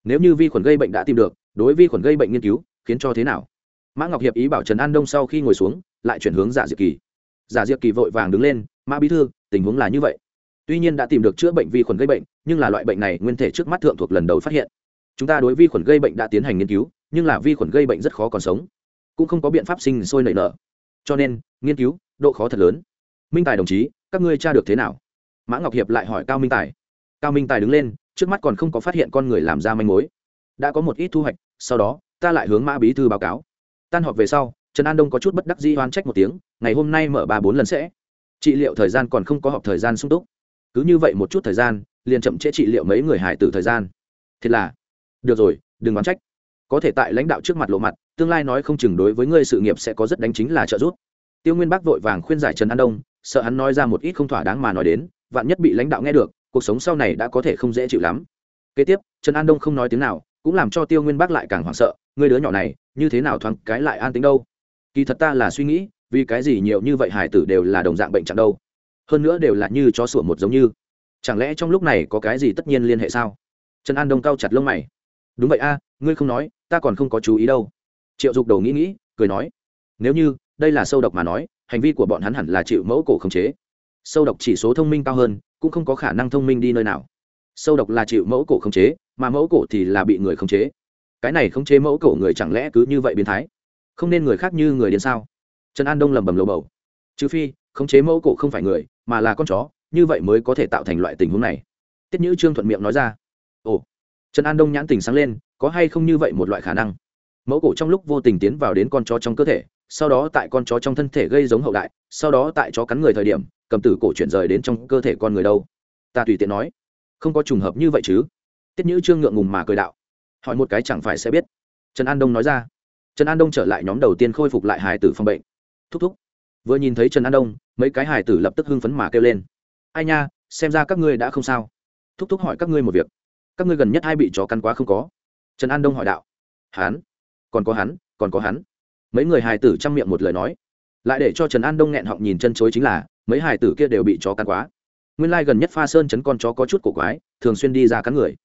Nếu như vi khuẩn gây bệnh đã tìm được, đối vi khuẩn gây bệnh nghiên cứu, khiến cho thế nào? Mã ngọc hiệp ý bảo trần an đông sau khi ngồi xuống, lại chuyển hướng giả diệp kỳ. Giả diệp kỳ vội vàng đứng lên, mã bí thư, tình huống là như vậy. Tuy nhiên đã tìm được chữa bệnh vi khuẩn gây bệnh, nhưng là loại bệnh này nguyên thể trước mắt thượng thuộc lần đầu phát hiện. Chúng ta đối vi khuẩn gây bệnh đã tiến hành nghiên cứu nhưng là vi khuẩn gây bệnh rất khó còn sống, cũng không có biện pháp sinh sôi nảy nở. Cho nên, nghiên cứu, độ khó thật lớn. Minh tài đồng chí, các ngươi tra được thế nào? Mã ngọc hiệp lại hỏi cao minh tài. Cao minh tài đứng lên, trước mắt còn không có phát hiện con người làm ra manh mối. Đã có một ít thu hoạch, sau đó, ta lại hướng mã bí thư báo cáo. Tan họp về sau, trần an đông có chút bất đắc dĩ oan trách một tiếng, ngày hôm nay mở ba bốn lần sẽ. Trị liệu thời gian còn không có họp thời gian sung túc. Cứ như vậy một chút thời gian, liền chậm trễ trị liệu mấy người hải tử thời gian. Thế là, được rồi, đừng oán trách có thể tại lãnh đạo trước mặt lộ mặt, tương lai nói không chừng đối với ngươi sự nghiệp sẽ có rất đánh chính là trợ giúp. Tiêu nguyên bắc vội vàng khuyên giải trần an đông, sợ hắn nói ra một ít không thỏa đáng mà nói đến, vạn nhất bị lãnh đạo nghe được, cuộc sống sau này đã có thể không dễ chịu lắm. Kế tiếp, trần an đông không nói tiếng nào, cũng làm cho tiêu nguyên bắc lại càng hoảng sợ người đứa nhỏ này, như thế nào thoáng cái lại an tính đâu? Kỳ thật ta là suy nghĩ, vì cái gì nhiều như vậy hải tử đều là đồng dạng bệnh trạng đâu? Hơn nữa đều là như chó sủa một giống như. Chẳng lẽ trong lúc này có cái gì tất nhiên liên hệ sao? Trần an đông cao chặt lông mày đúng vậy a, ngươi không nói, ta còn không có chú ý đâu. Triệu dục đầu nghĩ nghĩ, cười nói, nếu như, đây là sâu độc mà nói, hành vi của bọn hắn hẳn là chịu mẫu cổ khống chế. Sâu độc chỉ số thông minh cao hơn, cũng không có khả năng thông minh đi nơi nào. Sâu độc là chịu mẫu cổ khống chế, mà mẫu cổ thì là bị người khống chế. Cái này khống chế mẫu cổ người chẳng lẽ cứ như vậy biến thái? Không nên người khác như người điên sao? Trần an đông lầm bầm lầu bầu. Trừ phi, khống chế mẫu cổ không phải người, mà là con chó, như vậy mới có thể tạo thành loại tình huống này. Tiết nhữ trương thuận miệng nói ra trần an đông nhãn tình sáng lên, có hay không như vậy một loại khả năng? Mẫu cổ trong lúc vô tình tiến vào đến con chó trong cơ thể, sau đó tại con chó trong thân thể gây giống hậu đại, sau đó tại chó cắn người thời điểm, cầm tử cổ chuyển rời đến trong cơ thể con người đâu? Ta tùy tiện nói. Không có trùng hợp như vậy chứ. Tiết nhữ trương ngượng ngùng mà cười đạo. Hỏi một cái chẳng phải sẽ biết. Trần an đông nói ra. Trần an đông trở lại nhóm đầu tiên khôi phục lại hài tử phòng bệnh. Thúc thúc. Vừa nhìn thấy trần an đông, mấy cái hài tử lập tức hưng phấn mà kêu lên. Ai nha, xem ra các ngươi đã không sao. Thúc thúc hỏi các ngươi một việc các ngươi gần nhất hai bị chó cắn quá không có. Trần an đông hỏi đạo. Hán còn có hắn, còn có hắn. Mấy người hài tử chăm miệng một lời nói. Lại để cho trần an đông nghẹn họng nhìn chân chối chính là, mấy hài tử kia đều bị chó cắn quá. Nguyên lai gần nhất pha sơn chấn con chó có chút cổ quái, thường xuyên đi ra cắn người.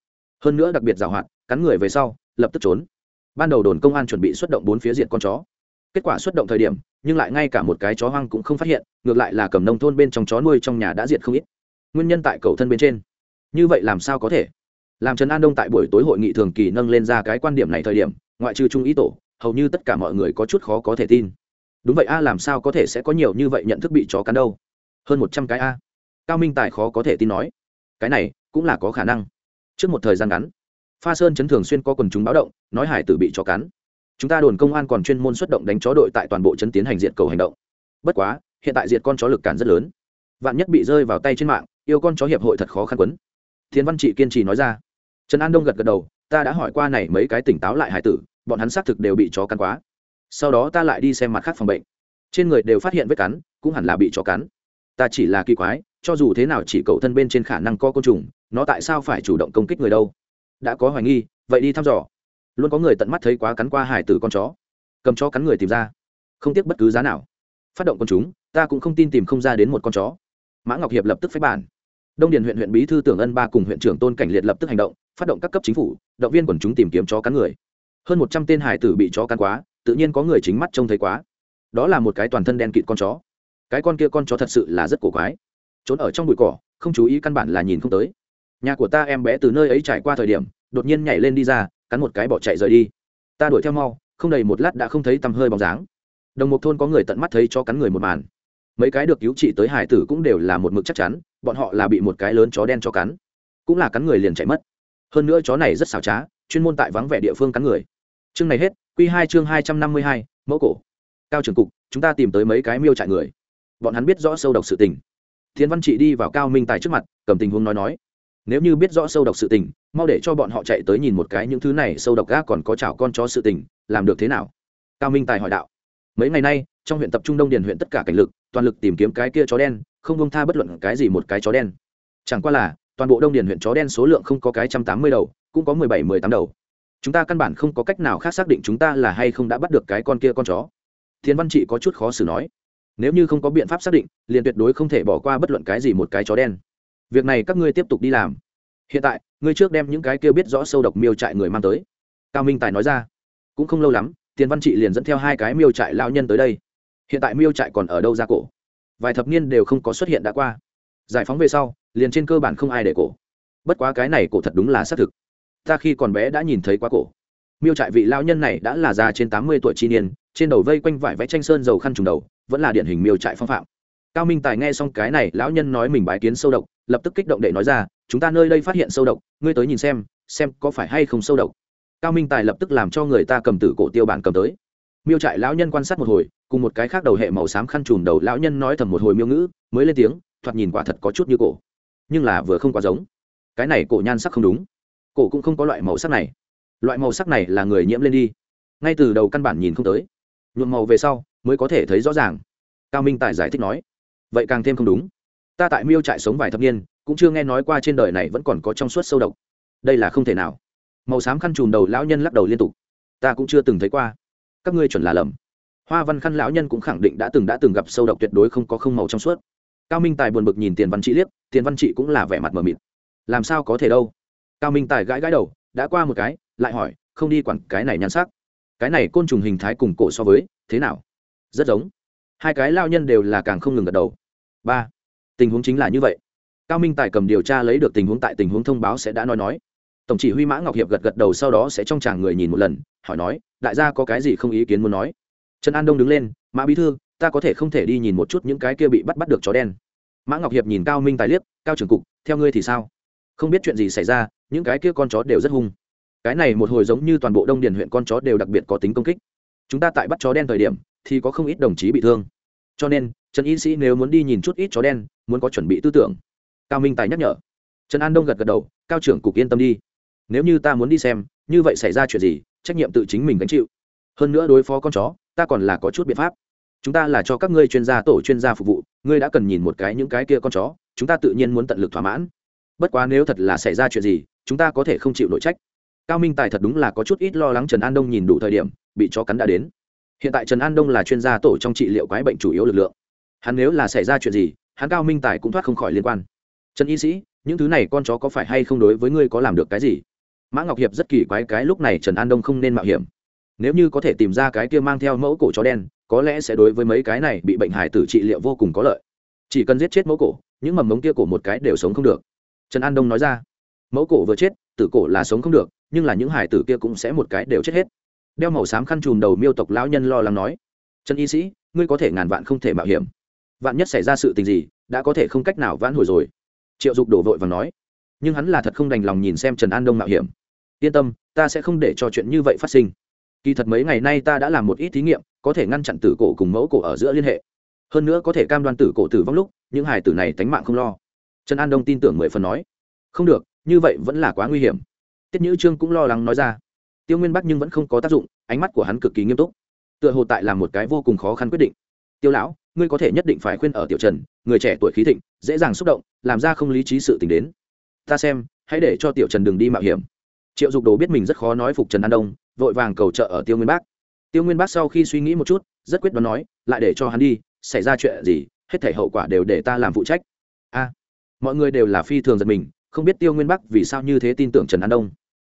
Hơn nữa đặc biệt giảo hoạt, cắn người về sau, lập tức trốn. Ban đầu đồn công an chuẩn bị xuất động bốn phía diện con chó. Kết quả xuất động thời điểm, nhưng lại ngay cả một cái chó hoang cũng không phát hiện, ngược lại là cầm nông thôn bên trong chó nuôi trong nhà đã diệt không ít. Nguyên nhân tại cầu thân bên trên. Như vậy làm sao có thể? Làm trần an đông tại buổi tối hội nghị thường kỳ nâng lên ra cái quan điểm này thời điểm, ngoại trừ trung ý tổ, hầu như tất cả mọi người có chút khó có thể tin. Đúng vậy a, làm sao có thể sẽ có nhiều như vậy nhận thức bị chó cắn đâu? Hơn một trăm cái a. Cao minh tài khó có thể tin nói. Cái này cũng là có khả năng. Trước một thời gian ngắn, pha sơn chấn thường xuyên có quần chúng báo động, nói hải tử bị chó cắn. Chúng ta đồn công an còn chuyên môn xuất động đánh chó đội tại toàn bộ chấn tiến hành diện cầu hành động. Bất quá, hiện tại diệt con chó lực cản rất lớn. Vạn nhất bị rơi vào tay trên mạng, yêu con chó hiệp hội thật khó khăn quấn. Thiên văn trị kiên trì nói ra trần an đông gật gật đầu, ta đã hỏi qua này mấy cái tỉnh táo lại hải tử, bọn hắn xác thực đều bị chó cắn quá. Sau đó ta lại đi xem mặt khác phòng bệnh. Trên người đều phát hiện vết cắn, cũng hẳn là bị chó cắn. Ta chỉ là kỳ quái, cho dù thế nào chỉ cậu thân bên trên khả năng có côn trùng, nó tại sao phải chủ động công kích người đâu? Đã có hoài nghi, vậy đi thăm dò. Luôn có người tận mắt thấy quá cắn qua hải tử con chó. Cầm chó cắn người tìm ra. Không tiếc bất cứ giá nào. Phát động con chúng ta cũng không tin tìm không ra đến một con chó. Mã ngọc hiệp lập tức phái bản. Đông điền huyện huyện bí thư tưởng ân ba cùng huyện trưởng tôn cảnh liệt lập tức hành động phát động các cấp chính phủ, động viên quần chúng tìm kiếm chó cắn người. Hơn một trăm tên hải tử bị chó cắn quá, tự nhiên có người chính mắt trông thấy quá. Đó là một cái toàn thân đen kịt con chó. Cái con kia con chó thật sự là rất cổ quái. Trốn ở trong bụi cỏ, không chú ý căn bản là nhìn không tới. Nhà của ta em bé từ nơi ấy trải qua thời điểm, đột nhiên nhảy lên đi ra, cắn một cái bỏ chạy rời đi. Ta đuổi theo mau, không đầy một lát đã không thấy tầm hơi bóng dáng. Đồng một thôn có người tận mắt thấy cho cắn người một màn. Mấy cái được cứu trị tới hải tử cũng đều là một mực chắc chắn, bọn họ là bị một cái lớn chó đen cho cắn. Cũng là cắn người liền chạy mất hơn nữa chó này rất xảo trá, chuyên môn tại vắng vẻ địa phương cắn người. Chương này hết q hai chương hai trăm năm mươi hai, mẫu cổ. Cao trường cục, chúng ta tìm tới mấy cái miêu trại người. Bọn hắn biết rõ sâu độc sự tình. Thiên văn trị đi vào cao minh tài trước mặt, cầm tình huống nói nói. Nếu như biết rõ sâu độc sự tình, mau để cho bọn họ chạy tới nhìn một cái những thứ này sâu độc gác còn có chảo con chó sự tình, làm được thế nào? Cao minh tài hỏi đạo. Mấy ngày nay, trong huyện tập trung đông điền huyện tất cả cảnh lực, toàn lực tìm kiếm cái kia chó đen, không bông tha bất luận cái gì một cái chó đen. Chẳng qua là toàn bộ đông điền huyện chó đen số lượng không có cái trăm tám mươi đầu, cũng có mười bảy, mười tám đầu. Chúng ta căn bản không có cách nào khác xác định chúng ta là hay không đã bắt được cái con kia con chó. Thiên văn trị có chút khó xử nói. Nếu như không có biện pháp xác định, liền tuyệt đối không thể bỏ qua bất luận cái gì một cái chó đen. Việc này các ngươi tiếp tục đi làm. Hiện tại, ngươi trước đem những cái kia biết rõ sâu độc miêu trại người mang tới. Cao minh tài nói ra. Cũng không lâu lắm tiền văn trị liền dẫn theo hai cái miêu trại lao nhân tới đây. Hiện tại miêu trại còn ở đâu ra cổ? Vài thập niên đều không có xuất hiện đã qua giải phóng về sau, liền trên cơ bản không ai để cổ. Bất quá cái này cổ thật đúng là xác thực. Ta khi còn bé đã nhìn thấy quá cổ. Miêu trại vị lao nhân này đã là già trên tám mươi tuổi chi niên, trên đầu vây quanh vải vẽ tranh sơn dầu khăn trùng đầu, vẫn là điển hình miêu trại phong phạm. Cao minh tài nghe xong cái này, lão nhân nói mình bái kiến sâu độc, lập tức kích động để nói ra, chúng ta nơi đây phát hiện sâu độc, ngươi tới nhìn xem xem có phải hay không sâu độc. Cao minh tài lập tức làm cho người ta cầm tử cổ tiêu bản cầm tới. Miêu trại lão nhân quan sát một hồi, cùng một cái khác đầu hệ màu xám khăn trùm đầu, lão nhân nói thầm một hồi miêu ngữ, mới lên tiếng thoạt nhìn quả thật có chút như cổ, nhưng là vừa không quá giống. Cái này cổ nhan sắc không đúng. Cổ cũng không có loại màu sắc này. Loại màu sắc này là người nhiễm lên đi. Ngay từ đầu căn bản nhìn không tới. Nhuộm màu về sau mới có thể thấy rõ ràng. Cao minh tài giải thích nói, vậy càng thêm không đúng. Ta tại miêu trại sống vài thập niên, cũng chưa nghe nói qua trên đời này vẫn còn có trong suốt sâu độc. Đây là không thể nào. Màu xám khăn chùm đầu lão nhân lắc đầu liên tục, ta cũng chưa từng thấy qua. Các ngươi chuẩn là lầm. Hoa văn khăn lão nhân cũng khẳng định đã từng đã từng gặp sâu độc tuyệt đối không có không màu trong suốt cao minh tài buồn bực nhìn tiền văn trị liếc, tiền văn trị cũng là vẻ mặt mờ mịt. Làm sao có thể đâu? Cao minh tài gãi gãi đầu, đã qua một cái, lại hỏi, không đi quản cái này nhan sắc. Cái này côn trùng hình thái cùng cổ so với, thế nào? Rất giống. Hai cái lao nhân đều là càng không ngừng gật đầu. Ba, tình huống chính là như vậy. Cao minh tài cầm điều tra lấy được tình huống tại tình huống thông báo sẽ đã nói nói. Tổng chỉ huy mã ngọc hiệp gật gật đầu sau đó sẽ trong chàng người nhìn một lần, hỏi nói, đại gia có cái gì không ý kiến muốn nói? Trần an đông đứng lên, mã bí thư ta có thể không thể đi nhìn một chút những cái kia bị bắt bắt được chó đen. Mã ngọc hiệp nhìn cao minh tài liếc, cao trưởng cục, theo ngươi thì sao? Không biết chuyện gì xảy ra, những cái kia con chó đều rất hung. Cái này một hồi giống như toàn bộ đông điền huyện con chó đều đặc biệt có tính công kích. Chúng ta tại bắt chó đen thời điểm, thì có không ít đồng chí bị thương. Cho nên, trần y sĩ nếu muốn đi nhìn chút ít chó đen, muốn có chuẩn bị tư tưởng. Cao minh tài nhắc nhở. Trần an đông gật gật đầu, cao trưởng cục yên tâm đi. Nếu như ta muốn đi xem, như vậy xảy ra chuyện gì, trách nhiệm tự chính mình gánh chịu. Hơn nữa đối phó con chó, ta còn là có chút biện pháp chúng ta là cho các ngươi chuyên gia tổ chuyên gia phục vụ, ngươi đã cần nhìn một cái những cái kia con chó, chúng ta tự nhiên muốn tận lực thỏa mãn. Bất quá nếu thật là xảy ra chuyện gì, chúng ta có thể không chịu nội trách. Cao minh tài thật đúng là có chút ít lo lắng trần an đông nhìn đủ thời điểm, bị chó cắn đã đến. Hiện tại trần an đông là chuyên gia tổ trong trị liệu quái bệnh chủ yếu lực lượng. Hắn nếu là xảy ra chuyện gì, hắn cao minh tài cũng thoát không khỏi liên quan. Trần y sĩ, những thứ này con chó có phải hay không đối với ngươi có làm được cái gì? Mã ngọc hiệp rất kỳ quái cái lúc này trần an đông không nên mạo hiểm. Nếu như có thể tìm ra cái kia mang theo mẫu cổ chó đen có lẽ sẽ đối với mấy cái này bị bệnh hải tử trị liệu vô cùng có lợi. Chỉ cần giết chết mẫu cổ, những mầm mống kia cổ một cái đều sống không được. Trần an đông nói ra, mẫu cổ vừa chết, tử cổ là sống không được, nhưng là những hải tử kia cũng sẽ một cái đều chết hết. Đeo màu xám khăn chùm đầu miêu tộc lão nhân lo lắng nói, trần y sĩ, ngươi có thể ngàn vạn không thể mạo hiểm. Vạn nhất xảy ra sự tình gì, đã có thể không cách nào vãn hồi rồi. Triệu dục đổ vội và nói, nhưng hắn là thật không đành lòng nhìn xem trần an đông mạo hiểm. Yên tâm, ta sẽ không để cho chuyện như vậy phát sinh. Kỳ thật mấy ngày nay ta đã làm một ít thí nghiệm có thể ngăn chặn tử cổ cùng mẫu cổ ở giữa liên hệ. Hơn nữa có thể cam đoan tử cổ tử vong lúc, những hải tử này tánh mạng không lo. Trần an đông tin tưởng mười phần nói. Không được, như vậy vẫn là quá nguy hiểm. Tiết nhữ trương cũng lo lắng nói ra. Tiêu nguyên bắc nhưng vẫn không có tác dụng, ánh mắt của hắn cực kỳ nghiêm túc. Tựa hồ tại là một cái vô cùng khó khăn quyết định. Tiêu lão, ngươi có thể nhất định phải khuyên ở tiểu trần, người trẻ tuổi khí thịnh, dễ dàng xúc động, làm ra không lý trí sự t ì n h đến. Ta xem, hãy để cho tiểu trần đừng đi mạo hiểm. Triệu dục đồ biết mình rất khó nói phục trần an đông, vội vàng cầu trợ ở tiêu nguyên bắc tiêu nguyên bác sau khi suy nghĩ một chút, rất quyết đoán nói, lại để cho hắn đi, xảy ra chuyện gì, hết thể hậu quả đều để ta làm phụ trách. A, mọi người đều là phi thường giật mình, không biết tiêu nguyên bắc vì sao như thế tin tưởng trần an đông.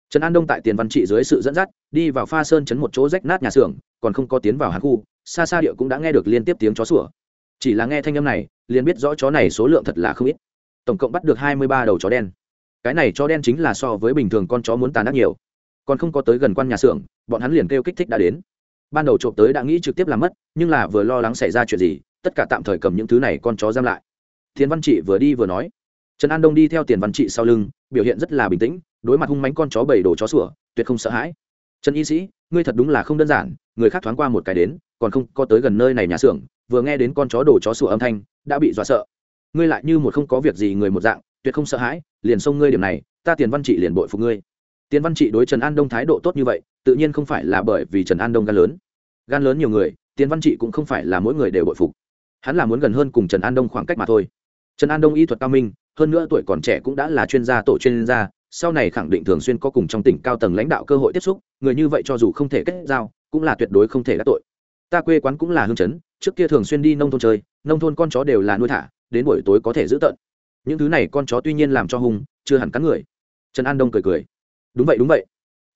Trần an đông tại tiền văn trị dưới sự dẫn dắt, đi vào pha sơn chấn một chỗ rách nát nhà xưởng, còn không có tiến vào hàn khu, xa xa địa cũng đã nghe được liên tiếp tiếng chó sủa. Chỉ là nghe thanh âm này, liền biết rõ chó này số lượng thật là không ít. Tổng cộng bắt được hai mươi ba đầu chó đen. Cái này chó đen chính là so với bình thường con chó muốn tàn ác nhiều. Còn không có tới gần quan nhà xưởng, bọn hắn liền kêu kích thích đã đến ban đầu trộm tới đã nghĩ trực tiếp làm mất, nhưng là vừa lo lắng xảy ra chuyện gì, tất cả tạm thời cầm những thứ này con chó giam lại. Thiền văn trị vừa đi vừa nói. Trần an đông đi theo tiền văn trị sau lưng, biểu hiện rất là bình tĩnh, đối mặt hung mánh con chó bảy đồ chó sủa, tuyệt không sợ hãi. Trần y sĩ, ngươi thật đúng là không đơn giản, người khác thoáng qua một cái đến, còn không có tới gần nơi này nhà xưởng, vừa nghe đến con chó đồ chó sủa âm thanh, đã bị dọa sợ. Ngươi lại như một không có việc gì người một dạng, tuyệt không sợ hãi, liền xông ngươi điểm này, ta tiền văn trị liền bội phục ngươi. Tiền văn trị đối trần an đông thái độ tốt như vậy tự nhiên không phải là bởi vì trần an đông gan lớn. Gan lớn nhiều người, tiền văn trị cũng không phải là mỗi người đều bội phục. Hắn là muốn gần hơn cùng trần an đông khoảng cách mà thôi. Trần an đông y thuật cao minh, hơn nữa tuổi còn trẻ cũng đã là chuyên gia tổ chuyên gia, sau này khẳng định thường xuyên có cùng trong tỉnh cao tầng lãnh đạo cơ hội tiếp xúc, người như vậy cho dù không thể kết giao, cũng là tuyệt đối không thể đắc tội. Ta quê quán cũng là hương chấn, trước kia thường xuyên đi nông thôn chơi, nông thôn con chó đều là nuôi thả, đến buổi tối có thể giữ tận. Những thứ này con chó tuy nhiên làm cho hung, chưa hẳn cắn người. Trần an đông cười cười. Đúng vậy đúng vậy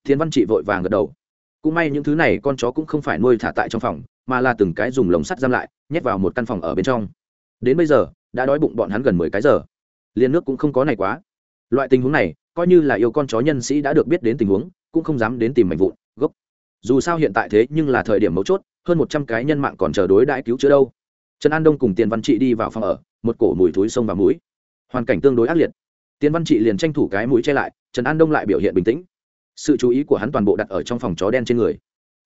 thiên văn trị vội vàng gật đầu. Cũng may những thứ này con chó cũng không phải nuôi thả tại trong phòng, mà là từng cái dùng lồng sắt giam lại, nhét vào một căn phòng ở bên trong. Đến bây giờ, đã đói bụng bọn hắn gần mười cái giờ. Liền nước cũng không có này quá. Loại tình huống này, coi như là yêu con chó nhân sĩ đã được biết đến tình huống, cũng không dám đến tìm mảnh vụn, gốc. Dù sao hiện tại thế nhưng là thời điểm mấu chốt, hơn một trăm cái nhân mạng còn chờ đối đãi cứu chữa đâu. Trần an đông cùng tiền văn trị đi vào phòng ở, một cổ mùi thúi sông vào mũi. Hoàn cảnh tương đối ác liệt. Tiền văn trị liền tranh thủ cái mũi che lại, trần an đông lại biểu hiện bình tĩnh sự chú ý của hắn toàn bộ đặt ở trong phòng chó đen trên người.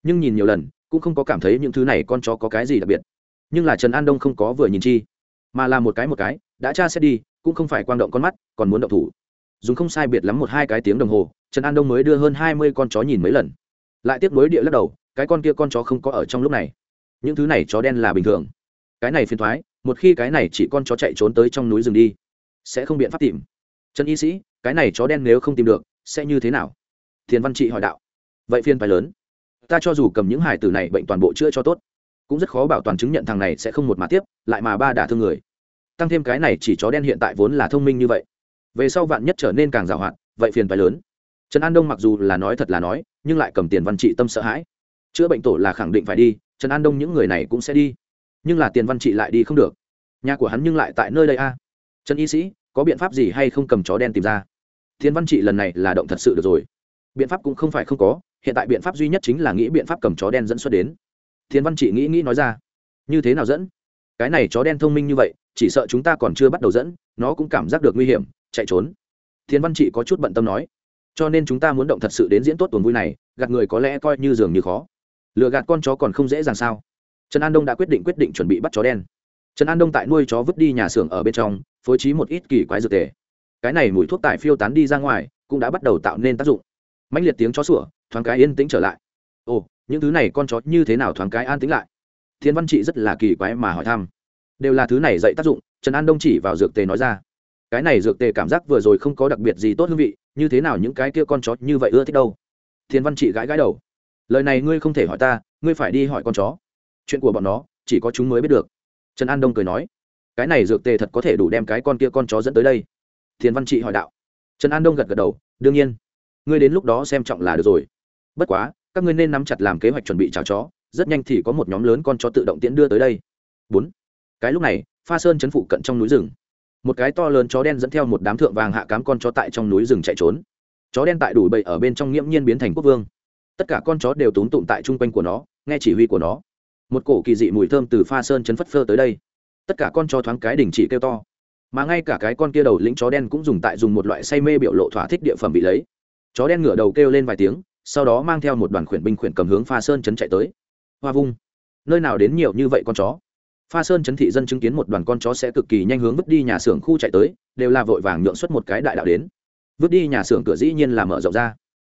Nhưng nhìn nhiều lần, cũng không có cảm thấy những thứ này con chó có cái gì đặc biệt. Nhưng là trần an đông không có vừa nhìn chi, mà là một cái một cái, đã tra xét đi, cũng không phải quang động con mắt, còn muốn động thủ. Dùng không sai biệt lắm một hai cái tiếng đồng hồ, trần an đông mới đưa hơn hai mươi con chó nhìn mấy lần. Lại tiếp nối địa lắc đầu, cái con kia con chó không có ở trong lúc này. Những thứ này chó đen là bình thường. Cái này phiền thoái một khi cái này chỉ con chó chạy trốn tới trong núi rừng đi, sẽ không biện pháp tìm. Trần y sĩ, cái này chó đen nếu không tìm được, sẽ như thế nào? Thiền văn trị hỏi đạo. Vậy phiên phải lớn, ta cho dù cầm những hải tử này bệnh toàn bộ chữa cho tốt, cũng rất khó bảo toàn chứng nhận thằng này sẽ không một mà tiếp, lại mà ba đả thương người. Tăng thêm cái này chỉ chó đen hiện tại vốn là thông minh như vậy. Về sau vạn nhất trở nên càng giàu hạn, vậy phiền phải lớn. Trần an đông mặc dù là nói thật là nói, nhưng lại cầm tiền văn trị tâm sợ hãi. Chữa bệnh tổ là khẳng định phải đi, trần an đông những người này cũng sẽ đi. Nhưng là tiền văn trị lại đi không được. Nhà của hắn nhưng lại tại nơi đây a. Trần y sĩ, có biện pháp gì hay không cầm chó đen tìm ra? Thiên văn trị lần này là động thật sự được rồi biện pháp cũng không phải không có, hiện tại biện pháp duy nhất chính là nghĩ biện pháp cầm chó đen dẫn xuất đến. Thiên văn trị nghĩ nghĩ nói ra, như thế nào dẫn? Cái này chó đen thông minh như vậy, chỉ sợ chúng ta còn chưa bắt đầu dẫn, nó cũng cảm giác được nguy hiểm, chạy trốn. Thiên văn trị có chút bận tâm nói, cho nên chúng ta muốn động thật sự đến diễn tốt tuần vui này, gạt người có lẽ coi như dường như khó. Lừa gạt con chó còn không dễ dàng sao? Trần an đông đã quyết định quyết định chuẩn bị bắt chó đen. Trần an đông tại nuôi chó vứt đi nhà xưởng ở bên trong, phối trí một ít kỳ quái dược tề. Cái này mùi thuốc tài phiêu tán đi ra ngoài, cũng đã bắt đầu tạo nên tác dụng mãnh liệt tiếng chó sủa, thoáng cái yên tĩnh trở lại. Ồ, những thứ này con chó như thế nào thoáng cái an tĩnh lại? Thiên văn trị rất là kỳ quái mà hỏi thăm. Đều là thứ này dạy tác dụng, trần an đông chỉ vào dược tề nói ra. Cái này dược tề cảm giác vừa rồi không có đặc biệt gì tốt hương vị, như thế nào những cái kia con chó như vậy ưa thích đâu? Thiên văn trị gãi gãi đầu. Lời này ngươi không thể hỏi ta, ngươi phải đi hỏi con chó. Chuyện của bọn nó, chỉ có chúng mới biết được. Trần an đông cười nói. Cái này dược tề thật có thể đủ đem cái con kia con chó dẫn tới đây. Thiên văn trị hỏi đạo. Trần an đông gật gật đầu, đương nhiên ngươi đến lúc đó xem trọng là được rồi. Bất quá, các ngươi nên nắm chặt làm kế hoạch chuẩn bị chào chó, rất nhanh thì có một nhóm lớn con chó tự động tiễn đưa tới đây. Bốn. Cái lúc này, pha sơn chấn phụ cận trong núi rừng. Một cái to lớn chó đen dẫn theo một đám thượng vàng hạ cám con chó tại trong núi rừng chạy trốn. Chó đen tại đủ bầy ở bên trong nghiễm nhiên biến thành quốc vương. Tất cả con chó đều túm tụm tại chung quanh của nó, nghe chỉ huy của nó. Một cổ kỳ dị mùi thơm từ pha sơn chấn phất phơ tới đây. Tất cả con chó thoáng cái đình chỉ kêu to. Mà ngay cả cái con kia đầu lĩnh chó đen cũng dùng tại dùng một loại say mê biểu lộ thỏa thích địa phẩm bị lấy chó đen ngửa đầu kêu lên vài tiếng, sau đó mang theo một đoàn khuyển binh khuyển cầm hướng pha sơn chấn chạy tới. Hoa vung, nơi nào đến nhiều như vậy con chó? Pha sơn chấn thị dân chứng kiến một đoàn con chó sẽ cực kỳ nhanh hướng vứt đi nhà xưởng khu chạy tới, đều là vội vàng nhượng xuất một cái đại đạo đến. Vứt đi nhà xưởng cửa dĩ nhiên là mở rộng ra.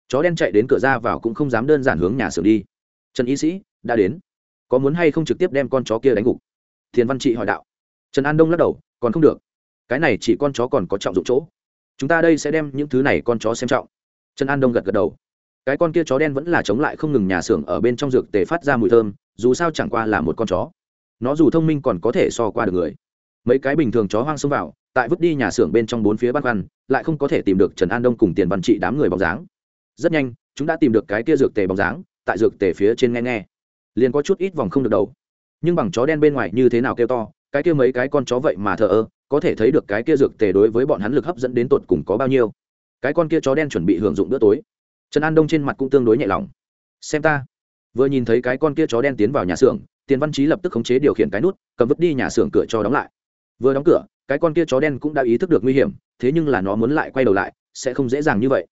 Chó đen chạy đến cửa ra vào cũng không dám đơn giản hướng nhà xưởng đi. Trần y sĩ, đã đến. Có muốn hay không trực tiếp đem con chó kia đánh gục? Thiền văn trị hỏi đạo. Trần an đông lắc đầu, còn không được. Cái này chỉ con chó còn có trọng dụng chỗ. Chúng ta đây sẽ đem những thứ này con chó xem trọng trần an đông gật gật đầu. Cái con kia chó đen vẫn là chống lại không ngừng nhà xưởng ở bên trong dược tề phát ra mùi thơm, dù sao chẳng qua là một con chó. Nó dù thông minh còn có thể so qua được người. Mấy cái bình thường chó hoang xông vào, tại vứt đi nhà xưởng bên trong bốn phía bát văn lại không có thể tìm được trần an đông cùng tiền văn trị đám người bóng dáng. Rất nhanh, chúng đã tìm được cái kia dược tề bóng dáng, tại dược tề phía trên nghe nghe. Liền có chút ít vòng không được đầu. Nhưng bằng chó đen bên ngoài như thế nào kêu to, cái kia mấy cái con chó vậy mà thờ ơ, có thể thấy được cái kia dược tề đối với bọn hắn lực hấp dẫn đến tột cùng có bao nhiêu cái con kia chó đen chuẩn bị hưởng dụng bữa tối. Trần an đông trên mặt cũng tương đối nhẹ lòng. Xem ta. Vừa nhìn thấy cái con kia chó đen tiến vào nhà xưởng, tiền văn trí lập tức khống chế điều khiển cái nút, cầm vứt đi nhà xưởng cửa cho đóng lại. Vừa đóng cửa, cái con kia chó đen cũng đã ý thức được nguy hiểm, thế nhưng là nó muốn lại quay đầu lại, sẽ không dễ dàng như vậy.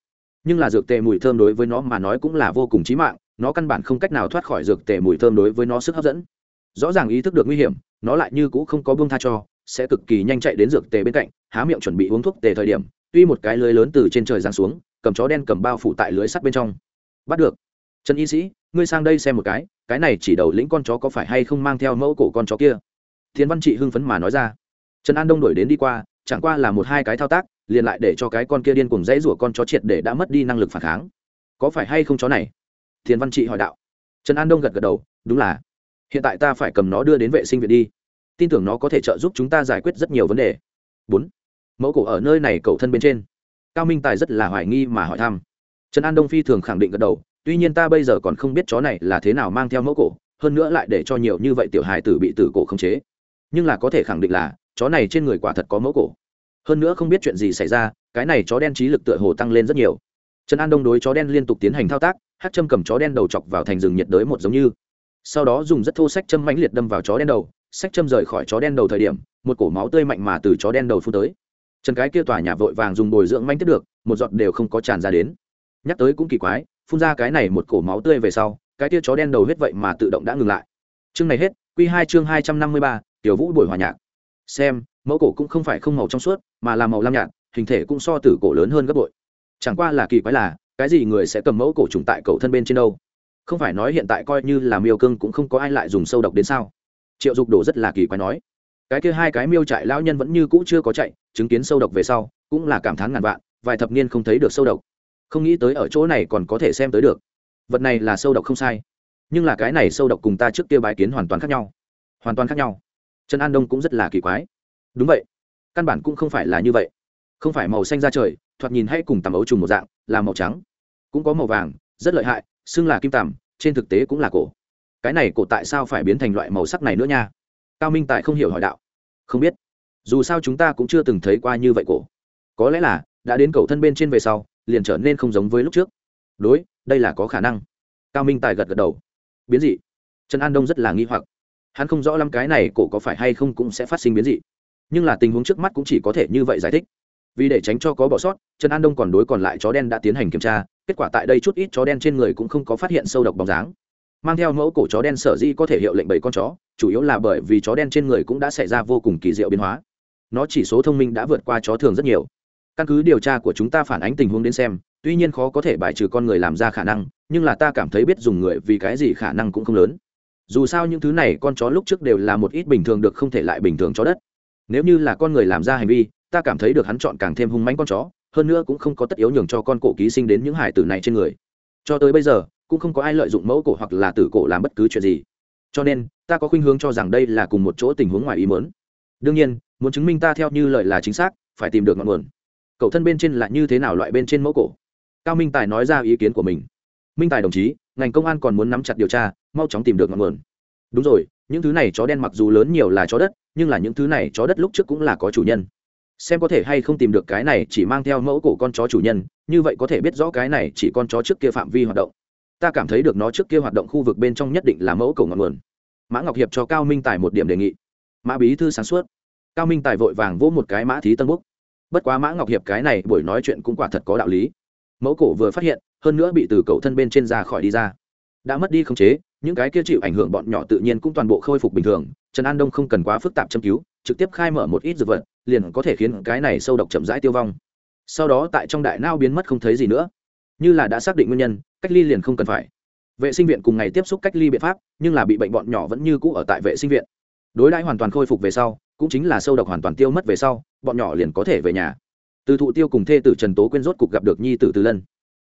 Nhưng là dược tề mùi thơm đối với nó mà nói cũng là vô cùng chí mạng, nó căn bản không cách nào thoát khỏi dược tề mùi thơm đối với nó sức hấp dẫn. Rõ ràng ý thức được nguy hiểm, nó lại như cũ không có buông tha cho, sẽ cực kỳ nhanh chạy đến dược tề bên cạnh, há miệng chuẩn bị uống thuốc tề thời điểm tuy một cái lưới lớn từ trên trời giáng xuống, cầm chó đen cầm bao phủ tại lưới sắt bên trong. Bắt được. Trần y sĩ, ngươi sang đây xem một cái cái này chỉ đầu lĩnh con chó có phải hay không mang theo mẫu cổ con chó kia? Thiên văn trị hưng phấn mà nói ra. Trần an đông đổi đến đi qua, chẳng qua là một hai cái thao tác, liền lại để cho cái con kia điên cùng dãy rủa con chó triệt để đã mất đi năng lực phản kháng. Có phải hay không chó này? Thiên văn trị hỏi đạo. Trần an đông gật gật đầu, đúng là. Hiện tại ta phải cầm nó đưa đến vệ sinh viện đi. Tin tưởng nó có thể trợ giúp chúng ta giải quyết rất nhiều vấn đề. Bốn mẫu cổ ở nơi này cậu thân bên trên. Cao minh tài rất là hoài nghi mà hỏi thăm. Trần an đông phi thường khẳng định gật đầu, tuy nhiên ta bây giờ còn không biết chó này là thế nào mang theo mẫu cổ, hơn nữa lại để cho nhiều như vậy tiểu hài tử bị tử cổ khống chế. Nhưng là có thể khẳng định là, chó này trên người quả thật có mẫu cổ. Hơn nữa không biết chuyện gì xảy ra, cái này chó đen trí lực tựa hồ tăng lên rất nhiều. Trần an đông đối chó đen liên tục tiến hành thao tác, hát châm cầm chó đen đầu chọc vào thành rừng nhiệt đới một giống như. Sau đó dùng rất thô sách châm mãnh liệt đâm vào chó đen đầu, sách châm rời khỏi chó đen đầu thời điểm, một cổ máu tươi mạnh mà từ chó đen đầu phun tới trần cái kia tòa nhà vội vàng dùng bồi dưỡng manh tiếp được, một giọt đều không có tràn ra đến. Nhắc tới cũng kỳ quái, phun ra cái này một cổ máu tươi về sau, cái kia chó đen đầu hết vậy mà tự động đã ngừng lại. Chương này hết q hai chương hai trăm năm mươi ba, tiểu vũ buổi hòa nhạc. Xem, mẫu cổ cũng không phải không màu trong suốt, mà là màu lam nhạt, hình thể cũng so tử cổ lớn hơn gấp bội. Chẳng qua là kỳ quái là, cái gì người sẽ cầm mẫu cổ trùng tại cậu thân bên trên đâu? Không phải nói hiện tại coi như là miêu cương cũng không có ai lại dùng sâu độc đến sao? Triệu dục đổ rất là kỳ quái nói cái kia hai cái miêu trại lão nhân vẫn như cũ chưa có chạy, chứng kiến sâu độc về sau, cũng là cảm thán ngàn vạn, vài thập niên không thấy được sâu độc. Không nghĩ tới ở chỗ này còn có thể xem tới được. Vật này là sâu độc không sai, nhưng là cái này sâu độc cùng ta trước kia bái kiến hoàn toàn khác nhau. Hoàn toàn khác nhau. Trần an đông cũng rất là kỳ quái. Đúng vậy, căn bản cũng không phải là như vậy. Không phải màu xanh ra trời, thoạt nhìn hay cùng tầm ấu trùng một dạng, là màu trắng. Cũng có màu vàng, rất lợi hại, xưng là kim tằm, trên thực tế cũng là cổ. Cái này cổ tại sao phải biến thành loại màu sắc này nữa nha? Cao minh Tài không hiểu hỏi đạo. Không biết. Dù sao chúng ta cũng chưa từng thấy qua như vậy cổ. Có lẽ là, đã đến cầu thân bên trên về sau, liền trở nên không giống với lúc trước. Đối, đây là có khả năng. Cao minh tài gật gật đầu. Biến dị. Trần an đông rất là nghi hoặc. Hắn không rõ lắm cái này cổ có phải hay không cũng sẽ phát sinh biến dị. Nhưng là tình huống trước mắt cũng chỉ có thể như vậy giải thích. Vì để tránh cho có bỏ sót, trần an đông còn đối còn lại chó đen đã tiến hành kiểm tra, kết quả tại đây chút ít chó đen trên người cũng không có phát hiện sâu độc bóng dáng mang theo mẫu cổ chó đen sở di có thể hiệu lệnh bảy con chó, chủ yếu là bởi vì chó đen trên người cũng đã xảy ra vô cùng kỳ diệu biến hóa. Nó chỉ số thông minh đã vượt qua chó thường rất nhiều. Căn cứ điều tra của chúng ta phản ánh tình huống đến xem, tuy nhiên khó có thể bài trừ con người làm ra khả năng, nhưng là ta cảm thấy biết dùng người vì cái gì khả năng cũng không lớn. Dù sao những thứ này con chó lúc trước đều là một ít bình thường được không thể lại bình thường chó đất. Nếu như là con người làm ra hành vi, ta cảm thấy được hắn chọn càng thêm hung mãnh con chó, hơn nữa cũng không có tất yếu nhường cho con cổ ký sinh đến những hải tử này trên người. Cho tới bây giờ cũng không có ai lợi dụng mẫu cổ hoặc là tử cổ làm bất cứ chuyện gì. Cho nên, ta có khuynh hướng cho rằng đây là cùng một chỗ tình huống ngoài ý mớn đương nhiên, muốn chứng minh ta theo như lời là chính xác, phải tìm được ngọn nguồn. Cậu thân bên trên là như thế nào loại bên trên mẫu cổ? Cao minh tài nói ra ý kiến của mình. Minh tài đồng chí, ngành công an còn muốn nắm chặt điều tra, mau chóng tìm được ngọn nguồn. Đúng rồi, những thứ này chó đen mặc dù lớn nhiều là chó đất, nhưng là những thứ này chó đất lúc trước cũng là có chủ nhân. Xem có thể hay không tìm được cái này chỉ mang theo mẫu cổ con chó chủ nhân, như vậy có thể biết rõ cái này chỉ con chó trước kia phạm vi hoạt động ta cảm thấy được nó trước kia hoạt động khu vực bên trong nhất định là mẫu cổ ngọn nguồn. Mã ngọc hiệp cho cao minh tài một điểm đề nghị. Mã bí thư sáng suốt. Cao minh tài vội vàng vỗ một cái mã thí tân búc. Bất quá mã ngọc hiệp cái này buổi nói chuyện cũng quả thật có đạo lý. Mẫu cổ vừa phát hiện, hơn nữa bị từ cậu thân bên trên ra khỏi đi ra. Đã mất đi khống chế, những cái kia chịu ảnh hưởng bọn nhỏ tự nhiên cũng toàn bộ khôi phục bình thường. Trần an đông không cần quá phức tạp châm cứu, trực tiếp khai mở một ít dược vật, liền có thể khiến cái này sâu độc chậm rãi tiêu vong. Sau đó tại trong đại nao biến mất không thấy gì nữa như là đã xác định nguyên nhân, cách ly liền không cần phải. Vệ sinh viện cùng ngày tiếp xúc cách ly biện pháp, nhưng là bị bệnh bọn nhỏ vẫn như cũ ở tại vệ sinh viện. Đối đãi hoàn toàn khôi phục về sau, cũng chính là sâu độc hoàn toàn tiêu mất về sau, bọn nhỏ liền có thể về nhà. Từ thụ tiêu cùng thê tử trần tố quyên rốt cục gặp được nhi tử từ lân.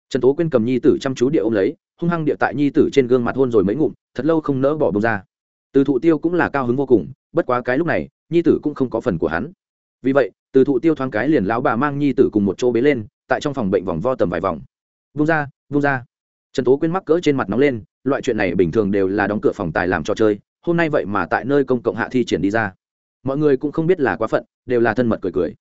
Trần tố quyên cầm nhi tử chăm chú địa ôm lấy, hung hăng địa tại nhi tử trên gương mặt hôn rồi mấy ngụm, thật lâu không nỡ bỏ bông ra. Từ thụ tiêu cũng là cao hứng vô cùng, bất quá cái lúc này, nhi tử cũng không có phần của hắn. Vì vậy, từ thụ tiêu thoáng cái liền lão bà mang nhi tử cùng một chỗ bế lên, tại trong phòng bệnh vòng vo tầm vài vòng vung ra vung ra. Trần tố quyên mắc cỡ trên mặt nóng lên, loại chuyện này bình thường đều là đóng cửa phòng tài làm trò chơi, hôm nay vậy mà tại nơi công cộng hạ thi triển đi ra. Mọi người cũng không biết là quá phận, đều là thân mật cười cười.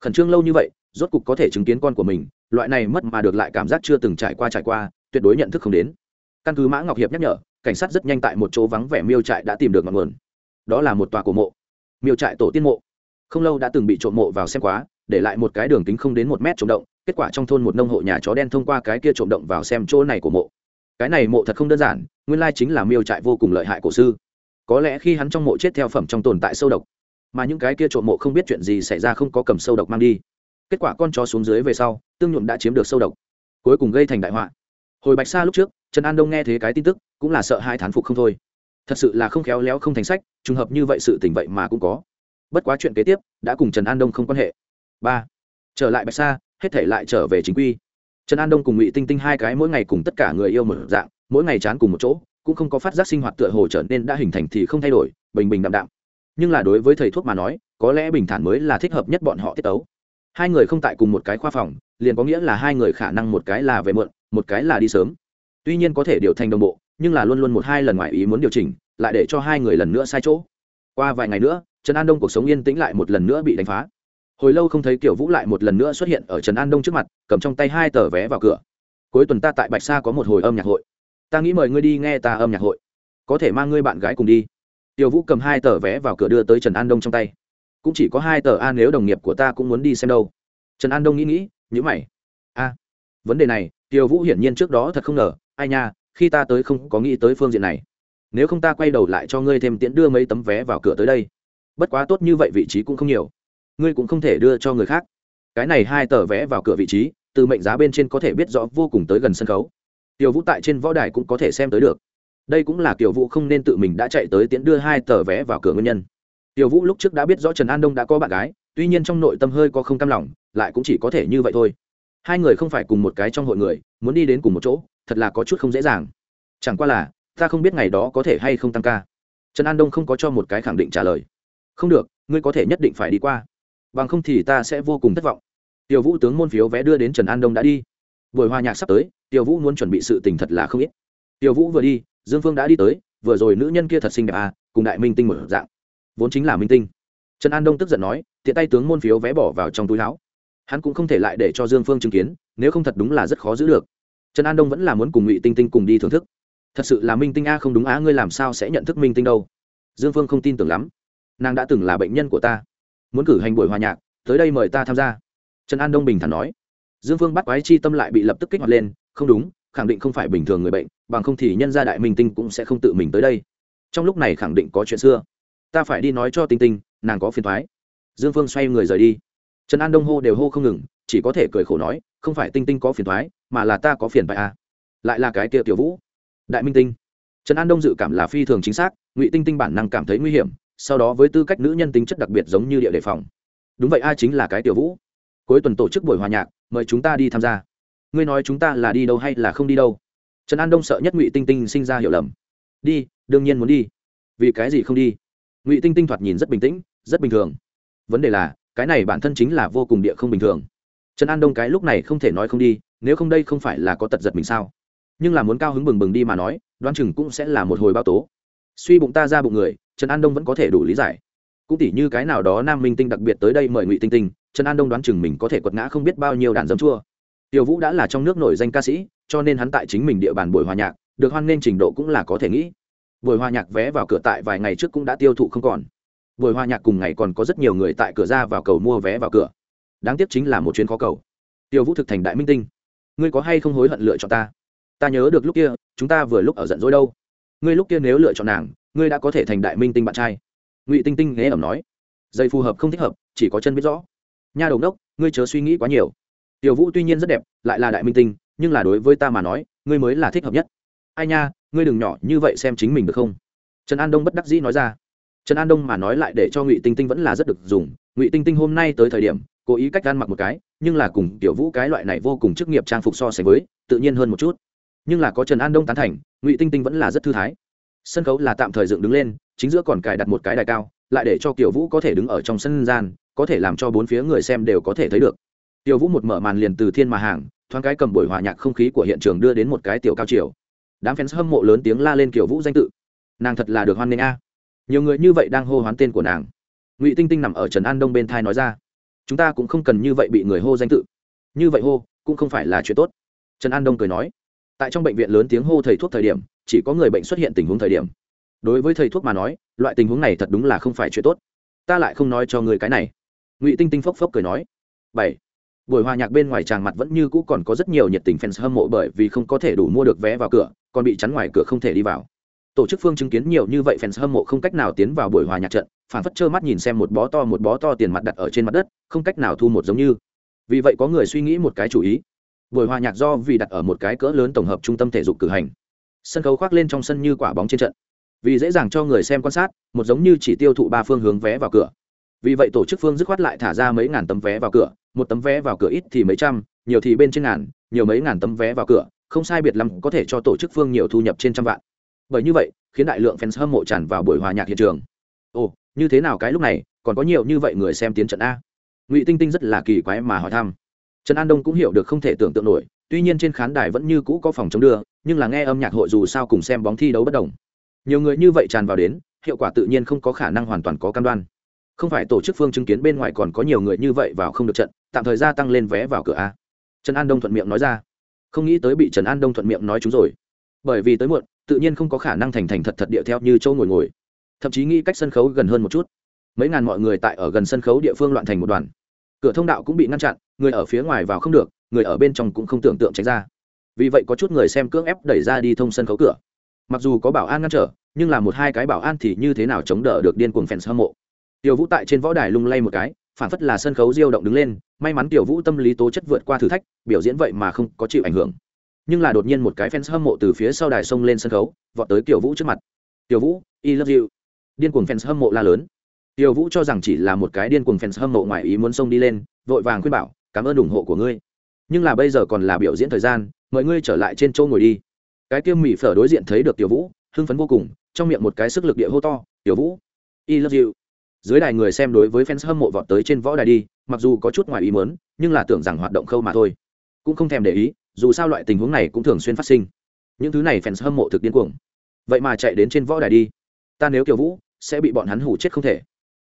Khẩn trương lâu như vậy, rốt cục có thể chứng kiến con của mình, loại này mất mà được lại cảm giác chưa từng trải qua trải qua, tuyệt đối nhận thức không đến. Căn cứ mã ngọc hiệp nhắc nhở, cảnh sát rất nhanh tại một chỗ vắng vẻ miêu trại đã tìm được ngọn nguồn. Đó là một tòa cổ mộ. Miêu trại tổ tiên mộ. Không lâu đã từng bị trộm mộ vào xem quá, để lại một cái đường kính không đến một mét trộm động kết quả trong thôn một nông hộ nhà chó đen thông qua cái kia trộm động vào xem chỗ này của mộ. Cái này mộ thật không đơn giản, nguyên lai chính là miêu trại vô cùng lợi hại cổ sư. Có lẽ khi hắn trong mộ chết theo phẩm trong tồn tại sâu độc, mà những cái kia trộm mộ không biết chuyện gì xảy ra không có cầm sâu độc mang đi. Kết quả con chó xuống dưới về sau, tương nhuộm đã chiếm được sâu độc, cuối cùng gây thành đại họa. Hồi bạch sa lúc trước, trần an đông nghe thấy cái tin tức, cũng là sợ hai thán phục không thôi. Thật sự là không khéo léo không thành sách, trùng hợp như vậy sự tình vậy mà cũng có. Bất quá chuyện kế tiếp, đã cùng trần an đông không quan hệ. Ba. Trở lại bạch sa hết thể lại trở về chính quy. Trần an đông cùng ngụy tinh tinh hai cái mỗi ngày cùng tất cả người yêu một dạng, mỗi ngày chán cùng một chỗ, cũng không có phát giác sinh hoạt tựa hồ trở nên đã hình thành thì không thay đổi, bình bình đạm đạm. Nhưng là đối với thầy thuốc mà nói, có lẽ bình thản mới là thích hợp nhất bọn họ tiết tấu. Hai người không tại cùng một cái khoa phòng, liền có nghĩa là hai người khả năng một cái là về muộn, một cái là đi sớm. Tuy nhiên có thể điều thành đồng bộ, nhưng là luôn luôn một hai lần ngoài ý muốn điều chỉnh, lại để cho hai người lần nữa sai chỗ. Qua vài ngày nữa, trần an đông cuộc sống yên tĩnh lại một lần nữa bị đánh phá hồi lâu không thấy kiểu vũ lại một lần nữa xuất hiện ở trần an đông trước mặt, cầm trong tay hai tờ vé vào cửa. Cuối tuần ta tại bạch sa có một hồi âm nhạc hội. Ta nghĩ mời ngươi đi nghe ta âm nhạc hội. Có thể mang ngươi bạn gái cùng đi. Tiểu vũ cầm hai tờ vé vào cửa đưa tới trần an đông trong tay. Cũng chỉ có hai tờ a nếu đồng nghiệp của ta cũng muốn đi xem đâu. Trần an đông nghĩ nghĩ nhữ mày. A, vấn đề này tiểu vũ hiển nhiên trước đó thật không ngờ. Ai nha, khi ta tới không có nghĩ tới phương diện này. Nếu không ta quay đầu lại cho ngươi thêm tiễn đưa mấy tấm vé vào cửa tới đây. Bất quá tốt như vậy vị trí cũng không nhiều ngươi cũng không thể đưa cho người khác. Cái này hai tờ vé vào cửa vị trí, từ mệnh giá bên trên có thể biết rõ vô cùng tới gần sân khấu. Tiểu vũ tại trên võ đài cũng có thể xem tới được. Đây cũng là tiểu vũ không nên tự mình đã chạy tới tiễn đưa hai tờ vé vào cửa nguyên nhân. Tiểu vũ lúc trước đã biết rõ trần an đông đã có bạn gái, tuy nhiên trong nội tâm hơi có không cam lòng, lại cũng chỉ có thể như vậy thôi. Hai người không phải cùng một cái trong hội người, muốn đi đến cùng một chỗ, thật là có chút không dễ dàng. Chẳng qua là, ta không biết ngày đó có thể hay không tăng ca. Trần an đông không có cho một cái khẳng định trả lời. Không được, ngươi có thể nhất định phải đi qua bằng không thì ta sẽ vô cùng thất vọng. Tiểu vũ tướng môn phiếu vé đưa đến trần an đông đã đi. Buổi hòa nhạc sắp tới, tiểu vũ muốn chuẩn bị sự tình thật là không ít. Tiểu vũ vừa đi, dương phương đã đi tới, vừa rồi nữ nhân kia thật xinh đẹp à cùng đại minh tinh một dạng. Vốn chính là minh tinh. Trần an đông tức giận nói, tiện tay tướng môn phiếu vé bỏ vào trong túi áo hắn cũng không thể lại để cho dương phương chứng kiến, nếu không thật đúng là rất khó giữ được. Trần an đông vẫn là muốn cùng ngụy tinh tinh cùng đi thưởng thức. Thật sự là minh tinh a, không đúng á, ngươi làm sao sẽ nhận thức minh tinh đâu? Dương phương không tin tưởng lắm. Nàng đã từng là bệnh nhân của ta muốn cử hành buổi hòa nhạc, tới đây mời ta tham gia. Trần an đông bình thản nói. Dương phương bắt quái chi tâm lại bị lập tức kích hoạt lên, không đúng, khẳng định không phải bình thường người bệnh, bằng không thì nhân gia đại minh tinh cũng sẽ không tự mình tới đây. Trong lúc này khẳng định có chuyện xưa. Ta phải đi nói cho tinh tinh, nàng có phiền thoái dương phương xoay người rời đi. Trần an đông hô đều hô không ngừng, chỉ có thể cười khổ nói, không phải tinh tinh có phiền thoái mà là ta có phiền bại à. lại là cái kia tiểu vũ. Đại minh tinh. Trần an đông dự cảm là phi thường chính xác, ngụy tinh tinh bản năng cảm thấy nguy hiểm sau đó với tư cách nữ nhân tính chất đặc biệt giống như địa đề phòng. Đúng vậy, ai chính là cái tiểu vũ? Cuối tuần tổ chức buổi hòa nhạc, mời chúng ta đi tham gia. Ngươi nói chúng ta là đi đâu hay là không đi đâu? Trần an đông sợ nhất ngụy tinh tinh sinh ra hiểu lầm. Đi, đương nhiên muốn đi. Vì cái gì không đi? Ngụy tinh tinh thoạt nhìn rất bình tĩnh, rất bình thường. Vấn đề là, cái này bản thân chính là vô cùng địa không bình thường. Trần an đông cái lúc này không thể nói không đi, nếu không đây không phải là có tật giật mình sao? Nhưng là muốn cao hứng bừng bừng đi mà nói, đoán chừng cũng sẽ là một hồi bao tố. Suy bụng ta ra bụng người trần an đông vẫn có thể đủ lý giải. Cũng tỉ như cái nào đó nam minh tinh đặc biệt tới đây mời ngụy tinh tinh, trần an đông đoán chừng mình có thể quật ngã không biết bao nhiêu đàn dấm chua. Tiểu vũ đã là trong nước nổi danh ca sĩ, cho nên hắn tại chính mình địa bàn buổi hòa nhạc, được hoan nghênh trình độ cũng là có thể nghĩ. Buổi hòa nhạc vé vào cửa tại vài ngày trước cũng đã tiêu thụ không còn. Buổi hòa nhạc cùng ngày còn có rất nhiều người tại cửa ra vào cầu mua vé vào cửa. Đáng tiếc chính là một chuyến khó cầu. Tiêu vũ thực thành đại minh tinh. Ngươi có hay không hối hận lựa chọn ta? Ta nhớ được lúc kia, chúng ta vừa lúc ở giận dỗi đâu. Ngươi lúc kia nếu lựa chọn nàng ngươi đã có thể thành đại minh tinh bạn trai. Ngụy tinh tinh nghe ẩm nói. Dây phù hợp không thích hợp, chỉ có chân biết rõ. Nha đầu đốc, ngươi chớ suy nghĩ quá nhiều. Tiểu vũ tuy nhiên rất đẹp, lại là đại minh tinh, nhưng là đối với ta mà nói, ngươi mới là thích hợp nhất. Ai nha, ngươi đừng nhỏ như vậy xem chính mình được không? Trần an đông bất đắc dĩ nói ra. Trần an đông mà nói lại để cho ngụy tinh tinh vẫn là rất được dùng. Ngụy tinh tinh hôm nay tới thời điểm, cố ý cách ăn mặc một cái, nhưng là cùng tiểu vũ cái loại này vô cùng chức nghiệp trang phục so sánh với, tự nhiên hơn một chút. Nhưng là có trần an đông tán thành, ngụy tinh tinh vẫn là rất thư thái sân khấu là tạm thời dựng đứng lên, chính giữa còn cài đặt một cái đài cao, lại để cho tiểu vũ có thể đứng ở trong sân gian, có thể làm cho bốn phía người xem đều có thể thấy được. Tiểu vũ một mở màn liền từ thiên mà hàng, thoáng cái cầm buổi hòa nhạc không khí của hiện trường đưa đến một cái tiểu cao chiều. Đám fans hâm mộ lớn tiếng la lên kiểu vũ danh tự. Nàng thật là được hoan nghênh a. Nhiều người như vậy đang hô hoán tên của nàng. Ngụy tinh tinh nằm ở trần an đông bên thai nói ra. Chúng ta cũng không cần như vậy bị người hô danh tự. Như vậy hô, cũng không phải là chuyện tốt. Trần an đông cười nói. Tại trong bệnh viện lớn tiếng hô thầy thuốc thời điểm chỉ có người bệnh xuất hiện tình huống thời điểm. Đối với thầy thuốc mà nói, loại tình huống này thật đúng là không phải chuyện tốt. Ta lại không nói cho người cái này. Ngụy tinh tinh phốc phốc cười nói. Bảy. Buổi hòa nhạc bên ngoài tràng mặt vẫn như cũ còn có rất nhiều nhiệt tình fans hâm mộ bởi vì không có thể đủ mua được vé vào cửa, còn bị chắn ngoài cửa không thể đi vào. Tổ chức phương chứng kiến nhiều như vậy fans hâm mộ không cách nào tiến vào buổi hòa nhạc trận phản phất trơ mắt nhìn xem một bó to một bó to tiền mặt đặt ở trên mặt đất, không cách nào thu một giống như. Vì vậy có người suy nghĩ một cái chủ ý. Buổi hòa nhạc do vì đặt ở một cái cỡ lớn tổng hợp trung tâm thể dục cử hành sân khấu khoác lên trong sân như quả bóng trên trận. Vì dễ dàng cho người xem quan sát, một giống như chỉ tiêu thụ ba phương hướng vé vào cửa. Vì vậy tổ chức phương dứt khoát lại thả ra mấy ngàn tấm vé vào cửa, một tấm vé vào cửa ít thì mấy trăm, nhiều thì bên trên ngàn, nhiều mấy ngàn tấm vé vào cửa, không sai biệt lắm có thể cho tổ chức phương nhiều thu nhập trên trăm vạn. Bởi như vậy, khiến đại lượng fans hâm mộ tràn vào buổi hòa nhạc hiện trường. Ồ, như thế nào cái lúc này, còn có nhiều như vậy người xem tiến trận a? Ngụy tinh tinh rất là kỳ quái mà hỏi thăm. Trần an đông cũng hiểu được không thể tưởng tượng nổi tuy nhiên trên khán đài vẫn như cũ có phòng chống đưa, nhưng là nghe âm nhạc hội dù sao cùng xem bóng thi đấu bất đồng. Nhiều người như vậy tràn vào đến, hiệu quả tự nhiên không có khả năng hoàn toàn có cam đoan. Không phải tổ chức phương chứng kiến bên ngoài còn có nhiều người như vậy vào không được trận, tạm thời gia tăng lên vé vào cửa a. Trần an đông thuận miệng nói ra. Không nghĩ tới bị trần an đông thuận miệng nói chúng rồi. Bởi vì tới muộn, tự nhiên không có khả năng thành thành thật thật địa theo như châu ngồi ngồi. Thậm chí nghĩ cách sân khấu gần hơn một chút. Mấy ngàn mọi người tại ở gần sân khấu địa phương loạn thành một đoàn. Cửa thông đạo cũng bị ngăn chặn, người ở phía ngoài vào không được người ở bên trong cũng không tưởng tượng tránh ra. Vì vậy có chút người xem cưỡng ép đẩy ra đi thông sân khấu cửa. Mặc dù có bảo an ngăn trở, nhưng là một hai cái bảo an thì như thế nào chống đỡ được điên cuồng fans hâm mộ. Tiểu vũ tại trên võ đài lung lay một cái, phản phất là sân khấu diêu động đứng lên, may mắn tiểu vũ tâm lý tố chất vượt qua thử thách, biểu diễn vậy mà không có chịu ảnh hưởng. Nhưng là đột nhiên một cái fans hâm mộ từ phía sau đài xông lên sân khấu, vọt tới tiểu vũ trước mặt. Tiểu vũ, i love you. Điên cuồng fans hâm mộ la lớn. Tiểu vũ cho rằng chỉ là một cái điên cuồng fans hâm mộ ngoài ý muốn xông đi lên, vội vàng khuyên bảo, cảm ơn ủng hộ của ngươi nhưng là bây giờ còn là biểu diễn thời gian mời ngươi trở lại trên châu ngồi đi. Cái tiêm mỹ phở đối diện thấy được tiểu vũ, hưng phấn vô cùng, trong miệng một cái sức lực địa hô to, tiểu vũ, i love you. Dưới đài người xem đối với fans hâm mộ vọt tới trên võ đài đi, mặc dù có chút ngoài ý mớn nhưng là tưởng rằng hoạt động khâu mà thôi. Cũng không thèm để ý, dù sao loại tình huống này cũng thường xuyên phát sinh. Những thứ này fans hâm mộ thực điên cuồng. Vậy mà chạy đến trên võ đài đi. Ta nếu kiều vũ, sẽ bị bọn hắn hủ chết không thể.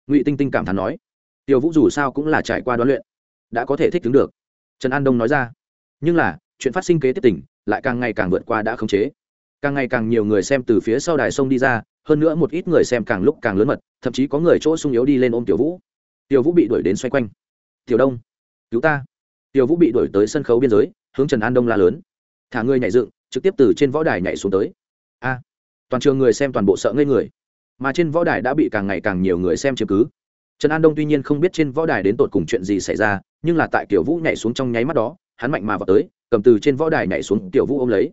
Ngụy tinh tinh cảm thán nói. Tiểu vũ dù sao cũng là trải qua đoán luyện, đã có thể thích ứng được trần an đông nói ra. Nhưng là, chuyện phát sinh kế tiếp tỉnh lại càng ngày càng vượt qua đã khống chế. Càng ngày càng nhiều người xem từ phía sau đài sông đi ra, hơn nữa một ít người xem càng lúc càng lớn mật, thậm chí có người chỗ sung yếu đi lên ôm tiểu vũ. Tiểu vũ bị đuổi đến xoay quanh. Tiểu đông, cứu ta. Tiểu vũ bị đuổi tới sân khấu biên giới, hướng trần an đông la lớn. Thả người nhảy dựng, trực tiếp từ trên võ đài nhảy xuống tới. A. Toàn trường người xem toàn bộ sợ ngây người. Mà trên võ đài đã bị càng ngày càng nhiều người xem chứng cứ. Trần an đông tuy nhiên không biết trên võ đài đến tột cùng chuyện gì xảy ra nhưng là tại tiểu vũ nhảy xuống trong nháy mắt đó, hắn mạnh mà vào tới, cầm từ trên võ đài nhảy xuống tiểu vũ ôm lấy.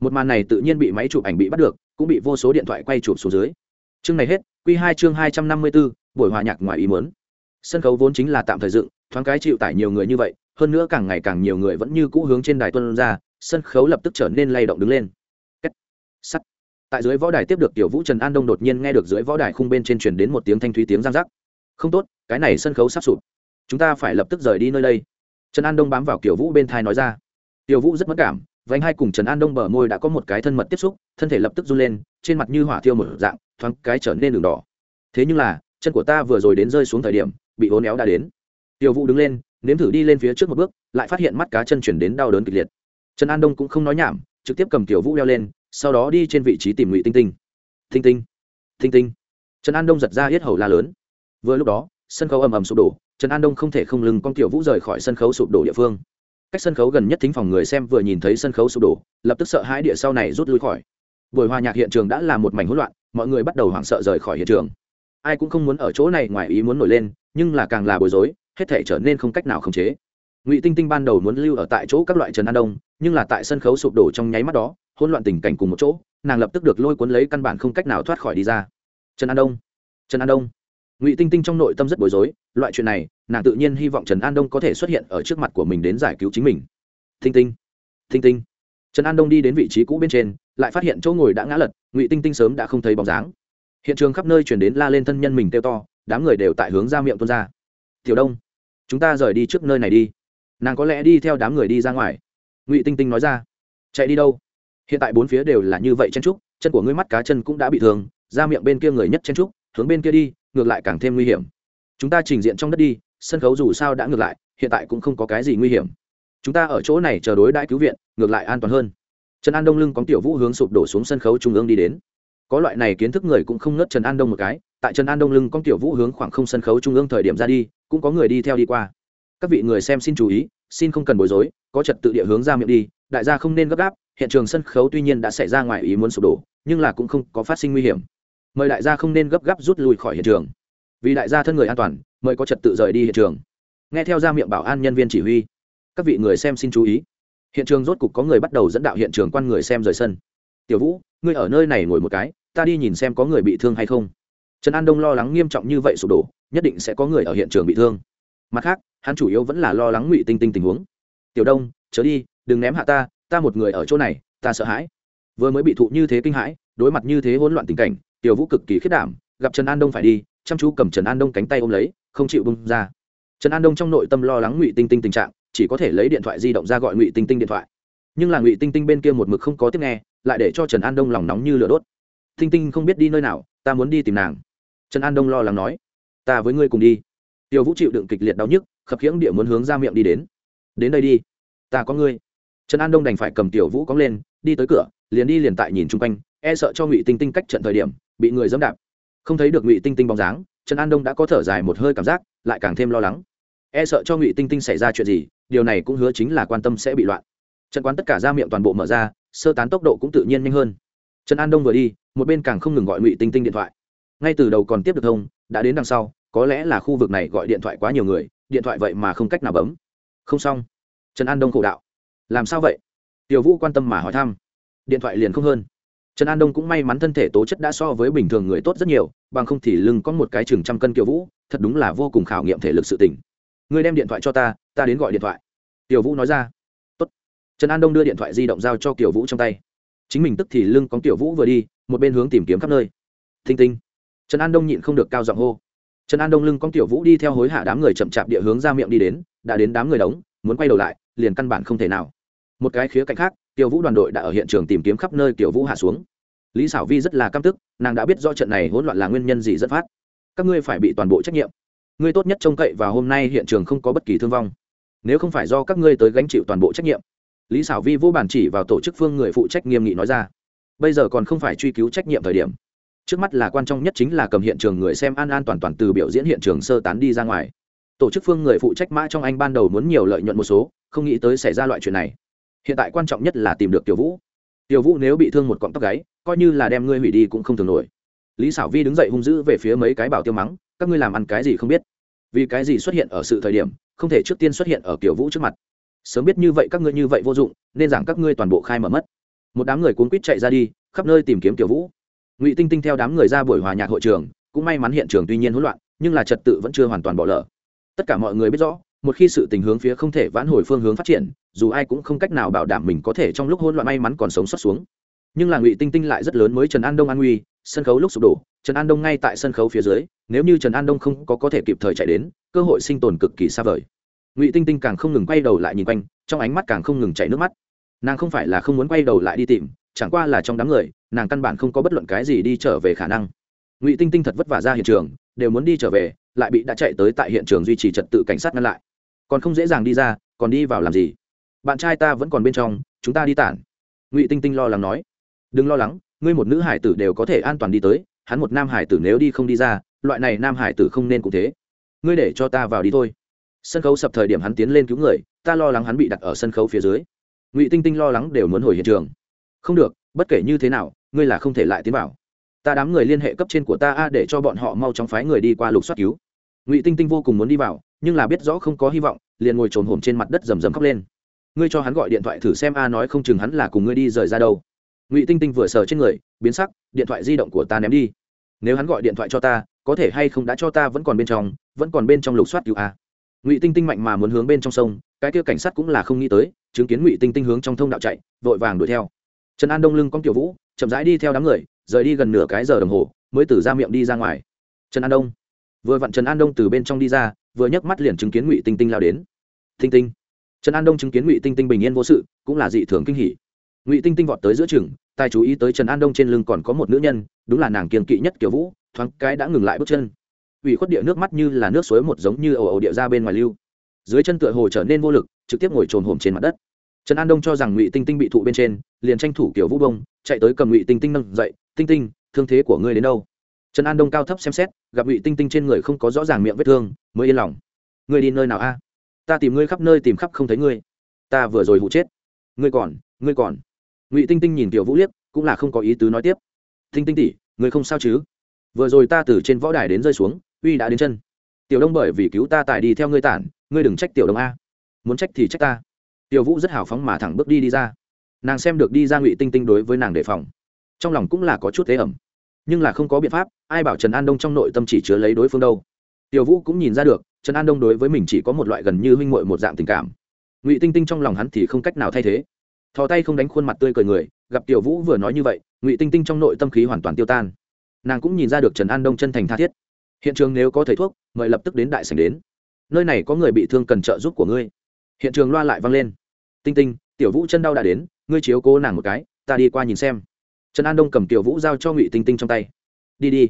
Một màn này tự nhiên bị máy chụp ảnh bị bắt được, cũng bị vô số điện thoại quay chụp xuống dưới. Chương này hết q hai chương hai trăm năm mươi bốn buổi hòa nhạc ngoài ý muốn. Sân khấu vốn chính là tạm thời dựng, thoáng cái chịu tải nhiều người như vậy, hơn nữa càng ngày càng nhiều người vẫn như cũ hướng trên đài tuân ra, sân khấu lập tức trở nên lay động đứng lên. Kết. sắt. Tại dưới võ đài tiếp được tiểu vũ, trần an đông đột nhiên nghe được dưới võ đài khung bên trên truyền đến một tiếng thanh thúy tiếng giang giác không tốt, cái này sân khấu sắp sụp chúng ta phải lập tức rời đi nơi đây. Trần an đông bám vào kiểu vũ bên thai nói ra. Tiểu vũ rất mất cảm vánh hai cùng trần an đông bờ môi đã có một cái thân mật tiếp xúc, thân thể lập tức run lên, trên mặt như hỏa thiêu một dạng, thoáng cái trở nên đường đỏ. Thế nhưng là, chân của ta vừa rồi đến rơi xuống thời điểm, bị hố néo đã đến. Tiểu vũ đứng lên, nếm thử đi lên phía trước một bước, lại phát hiện mắt cá chân chuyển đến đau đớn kịch liệt. Trần an đông cũng không nói nhảm, trực tiếp cầm tiểu vũ leo lên, sau đó đi trên vị trí tìm ngụy tinh tinh. Tinh tinh tinh tinh. Trần an đông giật ra yết hầu la lớn. Vừa lúc đó, sân khấu ầm ầm sụp đổ trần an đông không thể không lưng con tiểu vũ rời khỏi sân khấu sụp đổ địa phương. Cách sân khấu gần nhất thính phòng người xem vừa nhìn thấy sân khấu sụp đổ, lập tức sợ hãi địa sau này rút lui khỏi. Buổi hòa nhạc hiện trường đã là một mảnh hỗn loạn, mọi người bắt đầu hoảng sợ rời khỏi hiện trường. Ai cũng không muốn ở chỗ này ngoài ý muốn nổi lên, nhưng là càng là bối rối, hết thể trở nên không cách nào khống chế. Ngụy tinh tinh ban đầu muốn lưu ở tại chỗ các loại trần an đông, nhưng là tại sân khấu sụp đổ trong nháy mắt đó, hỗn loạn tình cảnh cùng một chỗ, nàng lập tức được lôi cuốn lấy căn bản không cách nào thoát khỏi đi ra. Trần an đông, trần an đông ngụy tinh tinh trong nội tâm rất bối rối loại chuyện này nàng tự nhiên hy vọng trần an đông có thể xuất hiện ở trước mặt của mình đến giải cứu chính mình tinh tinh tinh tinh trần an đông đi đến vị trí cũ bên trên lại phát hiện chỗ ngồi đã ngã lật ngụy tinh tinh sớm đã không thấy bóng dáng hiện trường khắp nơi chuyển đến la lên thân nhân mình teo to đám người đều tại hướng ra miệng tuôn ra tiểu đông chúng ta rời đi trước nơi này đi nàng có lẽ đi theo đám người đi ra ngoài ngụy tinh tinh nói ra chạy đi đâu hiện tại bốn phía đều là như vậy chen trúc chân của ngươi mắt cá chân cũng đã bị thương ra miệng bên kia người nhất chen trúc hướng bên kia đi ngược lại càng thêm nguy hiểm. Chúng ta trình diện trong đất đi, sân khấu dù sao đã ngược lại, hiện tại cũng không có cái gì nguy hiểm. Chúng ta ở chỗ này chờ đối đãi cứu viện, ngược lại an toàn hơn. Trần an đông lưng có tiểu vũ hướng sụp đổ xuống sân khấu trung ương đi đến. Có loại này kiến thức người cũng không ngất trần an đông một cái, tại trần an đông lưng có tiểu vũ hướng khoảng không sân khấu trung ương thời điểm ra đi, cũng có người đi theo đi qua. Các vị người xem xin chú ý, xin không cần bối rối, có trật tự địa hướng ra miệng đi, đại gia không nên gấp gáp, hiện trường sân khấu tuy nhiên đã xảy ra ngoài ý muốn sụp đổ, nhưng là cũng không có phát sinh nguy hiểm mời đại gia không nên gấp gáp rút lui khỏi hiện trường. Vì đại gia thân người an toàn, mời có trật tự rời đi hiện trường. Nghe theo ra miệng bảo an nhân viên chỉ huy, các vị người xem xin chú ý. Hiện trường rốt cục có người bắt đầu dẫn đạo hiện trường quan người xem rời sân. Tiểu vũ, ngươi ở nơi này ngồi một cái, ta đi nhìn xem có người bị thương hay không. Trần an đông lo lắng nghiêm trọng như vậy sụp đổ, nhất định sẽ có người ở hiện trường bị thương. Mặt khác, hắn chủ yếu vẫn là lo lắng ngụy tinh tinh tình huống. Tiểu đông, chớ đi, đừng ném hạ ta ta một người ở chỗ này, ta sợ hãi. Vừa mới bị thụ như thế kinh hãi, đối mặt như thế hỗn loạn tình cảnh tiểu vũ cực kỳ khiết đảm, gặp trần an đông phải đi, chăm chú cầm trần an đông cánh tay ôm lấy, không chịu bung ra. Trần an đông trong nội tâm lo lắng ngụy tinh tinh tình trạng, chỉ có thể lấy điện thoại di động ra gọi ngụy tinh tinh điện thoại. Nhưng là ngụy tinh tinh bên kia một mực không có tiếp nghe, lại để cho trần an đông lòng nóng như lửa đốt. Tinh tinh không biết đi nơi nào, ta muốn đi tìm nàng. Trần an đông lo lắng nói. Ta với ngươi cùng đi. Tiểu vũ chịu đựng kịch liệt đau nhức, khập khiễng địa muốn hướng ra miệng đi đến. Đến đây đi, ta có ngươi. Trần an đông đành phải cầm tiểu vũ cóng lên, đi tới cửa, liền đi liền tại nhìn chung quanh e sợ cho ngụy tinh tinh cách trận thời điểm bị người dẫm đạp. Không thấy được ngụy tinh tinh bóng dáng, trần an đông đã có thở dài một hơi cảm giác, lại càng thêm lo lắng. E sợ cho ngụy tinh tinh xảy ra chuyện gì, điều này cũng hứa chính là quan tâm sẽ bị loạn. Trần quán tất cả ra miệng toàn bộ mở ra, sơ tán tốc độ cũng tự nhiên nhanh hơn. Trần an đông vừa đi, một bên càng không ngừng gọi ngụy tinh tinh điện thoại. Ngay từ đầu còn tiếp được thông, đã đến đằng sau, có lẽ là khu vực này gọi điện thoại quá nhiều người, điện thoại vậy mà không cách nào bấm. Không xong. Trần an đông khổ đạo. Làm sao vậy? Tiểu vũ quan tâm mà hỏi thăm. Điện thoại liền không hơn trần an đông cũng may mắn thân thể tố chất đã so với bình thường người tốt rất nhiều, bằng không thì lưng có một cái chừng trăm cân kiều vũ, thật đúng là vô cùng khảo nghiệm thể lực sự tỉnh người đem điện thoại cho ta ta đến gọi điện thoại. Tiểu vũ nói ra. Tốt. trần an đông đưa điện thoại di động giao cho kiều vũ trong tay. Chính mình tức thì lưng có tiểu vũ vừa đi, một bên hướng tìm kiếm khắp nơi. Thinh tinh trần an đông nhịn không được cao giọng hô. Trần an đông lưng con tiểu vũ đi theo hối hạ đám người chậm chạp địa hướng ra miệng đi đến, đã đến đám người đóng, muốn quay đầu lại, liền căn bản không thể nào. Một cái khía cạnh khác tiểu vũ đoàn đội đã ở hiện trường tìm kiếm khắp nơi tiểu vũ hạ xuống lý xảo vi rất là căm tức, nàng đã biết do trận này hỗn loạn là nguyên nhân gì dẫn phát. Các ngươi phải bị toàn bộ trách nhiệm. Ngươi tốt nhất trông cậy và hôm nay hiện trường không có bất kỳ thương vong. Nếu không phải do các ngươi tới gánh chịu toàn bộ trách nhiệm. Lý xảo vi vô bản chỉ vào tổ chức phương người phụ trách nghiêm nghị nói ra. Bây giờ còn không phải truy cứu trách nhiệm thời điểm. Trước mắt là quan trọng nhất chính là cầm hiện trường người xem an an toàn toàn từ biểu diễn hiện trường sơ tán đi ra ngoài. Tổ chức phương người phụ trách mã trong anh ban đầu muốn nhiều lợi nhuận một số, không nghĩ tới xảy ra loại chuyện này. Hiện tại quan trọng nhất là tìm được tiểu vũ tiểu vũ nếu bị thương một cọng tóc gáy, coi như là đem ngươi hủy đi cũng không thường nổi. Lý xảo vi đứng dậy hung dữ về phía mấy cái bảo tiêu mắng, các ngươi làm ăn cái gì không biết? Vì cái gì xuất hiện ở sự thời điểm, không thể trước tiên xuất hiện ở kiểu vũ trước mặt? Sớm biết như vậy các ngươi như vậy vô dụng, nên rằng các ngươi toàn bộ khai mở mất. Một đám người cuốn quýt chạy ra đi, khắp nơi tìm kiếm kiểu vũ. Ngụy tinh tinh theo đám người ra buổi hòa nhạc hội trường, cũng may mắn hiện trường tuy nhiên hỗn loạn, nhưng là trật tự vẫn chưa hoàn toàn bỏ lỡ. Tất cả mọi người biết rõ, một khi sự tình hướng phía không thể vãn hồi phương hướng phát triển dù ai cũng không cách nào bảo đảm mình có thể trong lúc hỗn loạn may mắn còn sống sót xuống. Nhưng là ngụy tinh tinh lại rất lớn mới trần an đông an nguy, sân khấu lúc sụp đổ, trần an đông ngay tại sân khấu phía dưới, nếu như trần an đông không có có thể kịp thời chạy đến, cơ hội sinh tồn cực kỳ xa vời. Ngụy tinh tinh càng không ngừng quay đầu lại nhìn quanh, trong ánh mắt càng không ngừng chảy nước mắt. Nàng không phải là không muốn quay đầu lại đi tìm, chẳng qua là trong đám người, nàng căn bản không có bất luận cái gì đi trở về khả năng. Ngụy tinh tinh thật vất vả ra hiện trường, đều muốn đi trở về, lại bị đã chạy tới tại hiện trường duy trì trật tự cảnh sát ngăn lại. Còn không dễ dàng đi ra, còn đi vào làm gì? Bạn trai ta vẫn còn bên trong, chúng ta đi tản. Ngụy tinh tinh lo lắng nói. Đừng lo lắng, ngươi một nữ hải tử đều có thể an toàn đi tới, hắn một nam hải tử nếu đi không đi ra, loại này nam hải tử không nên cũng thế. Ngươi để cho ta vào đi thôi. Sân khấu sập thời điểm hắn tiến lên cứu người, ta lo lắng hắn bị đặt ở sân khấu phía dưới. Ngụy tinh tinh lo lắng đều muốn hồi hiện trường. Không được, bất kể như thế nào, ngươi là không thể lại tiến vào. Ta đám người liên hệ cấp trên của ta a để cho bọn họ mau chóng phái người đi qua lục soát cứu. Ngụy tinh tinh vô cùng muốn đi vào, nhưng là biết rõ không có hy vọng, liền ngồi trồn hổm trên mặt đất rầm rầm khóc lên ngươi cho hắn gọi điện thoại thử xem, a nói không chừng hắn là cùng ngươi đi rời ra đâu. Ngụy tinh tinh vừa sờ trên người, biến sắc, điện thoại di động của ta ném đi. Nếu hắn gọi điện thoại cho ta, có thể hay không đã cho ta vẫn còn bên trong, vẫn còn bên trong lục soát cứu a. Ngụy tinh tinh mạnh mà muốn hướng bên trong sông, cái kia cảnh sát cũng là không nghĩ tới, chứng kiến ngụy tinh tinh hướng trong thông đạo chạy, vội vàng đuổi theo. Trần an đông lưng con kiểu vũ, chậm rãi đi theo đám người, rời đi gần nửa cái giờ đồng hồ, mới từ ra miệng đi ra ngoài. Trần an đông. Vừa vặn trần an đông từ bên trong đi ra, vừa nhấc mắt liền chứng kiến ngụy tinh tinh lao đến. Tinh tinh trần an đông chứng kiến ngụy tinh tinh bình yên vô sự, cũng là dị thường kinh hỉ. Ngụy tinh tinh vọt tới giữa chừng, tài chú ý tới trần an đông trên lưng còn có một nữ nhân, đúng là nàng kiềng kỵ nhất kiểu vũ, thoáng cái đã ngừng lại bước chân. Ủy khuất địa nước mắt như là nước suối một giống như ồ ồ địa ra bên ngoài lưu. Dưới chân tựa hồ trở nên vô lực, trực tiếp ngồi trồn hổm trên mặt đất. Trần an đông cho rằng ngụy tinh tinh bị thụ bên trên, liền tranh thủ kiểu vũ bông, chạy tới cầm ngụy tinh tinh nâng, dậy, tinh tinh, thương thế của ngươi đến đâu? Trần an đông cao thấp xem xét, gặp ngụy tinh tinh trên người không có rõ ràng miệng vết thương, mới yên lòng. Ngươi đi nơi nào a? Ta tìm ngươi khắp nơi tìm khắp không thấy ngươi. Ta vừa rồi hụ chết. Ngươi còn ngươi còn. Ngụy tinh tinh nhìn tiểu vũ liếc, cũng là không có ý tứ nói tiếp. Tinh tinh tỉ ngươi không sao chứ? Vừa rồi ta từ trên võ đài đến rơi xuống, uy đã đến chân. Tiểu đông bởi vì cứu ta tài đi theo ngươi tản, ngươi đừng trách tiểu đông a. Muốn trách thì trách ta. Tiểu vũ rất hào phóng mà thẳng bước đi đi ra. Nàng xem được đi ra ngụy tinh tinh đối với nàng đề phòng. Trong lòng cũng là có chút thế ẩm. Nhưng là không có biện pháp, ai bảo trần an đông trong nội tâm chỉ chứa lấy đối phương đâu. Tiểu vũ cũng nhìn ra được trần an đông đối với mình chỉ có một loại gần như huynh muội một dạng tình cảm ngụy tinh tinh trong lòng hắn thì không cách nào thay thế thò tay không đánh khuôn mặt tươi cười người gặp tiểu vũ vừa nói như vậy ngụy tinh tinh trong nội tâm khí hoàn toàn tiêu tan nàng cũng nhìn ra được trần an đông chân thành tha thiết hiện trường nếu có thầy thuốc mời lập tức đến đại sảnh đến nơi này có người bị thương cần trợ giúp của ngươi hiện trường loa lại vang lên tinh tinh tiểu vũ chân đau đã đến ngươi chiếu cố nàng một cái ta đi qua nhìn xem trần an đông cầm tiểu vũ giao cho ngụy tinh tinh trong tay đi đi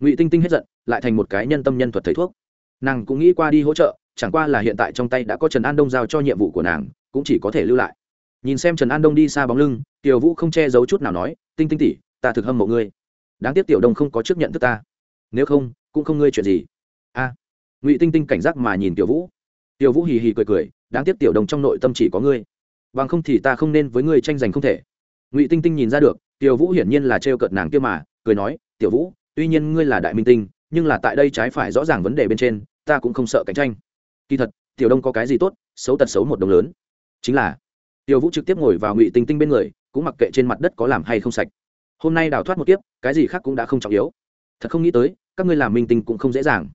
ngụy tinh tinh hết giận lại thành một cái nhân tâm nhân thuật thầy thuốc nàng cũng nghĩ qua đi hỗ trợ, chẳng qua là hiện tại trong tay đã có trần an đông giao cho nhiệm vụ của nàng, cũng chỉ có thể lưu lại. Nhìn xem trần an đông đi xa bóng lưng, tiểu vũ không che giấu chút nào nói, tinh tinh tỉ ta thực hâm mộ ngươi. Đáng tiếc tiểu đông không có trước nhận thức ta. Nếu không, cũng không ngươi chuyện gì. A. Ngụy tinh tinh cảnh giác mà nhìn tiểu vũ. Tiểu vũ hì hì cười cười, đáng tiếc tiểu đông trong nội tâm chỉ có ngươi. Bằng không thì ta không nên với ngươi tranh giành không thể. Ngụy tinh tinh nhìn ra được, tiểu vũ hiển nhiên là trêu cợt nàng kia mà, cười nói, tiểu vũ, tuy nhiên ngươi là đại minh tinh nhưng là tại đây trái phải rõ ràng vấn đề bên trên, ta cũng không sợ cạnh tranh. Kỳ thật, tiểu đông có cái gì tốt, xấu tật xấu một đồng lớn. Chính là, tiểu vũ trực tiếp ngồi vào ngụy tinh tinh bên người, cũng mặc kệ trên mặt đất có làm hay không sạch. Hôm nay đào thoát một kiếp, cái gì khác cũng đã không trọng yếu. Thật không nghĩ tới, các ngươi làm minh tinh cũng không dễ dàng.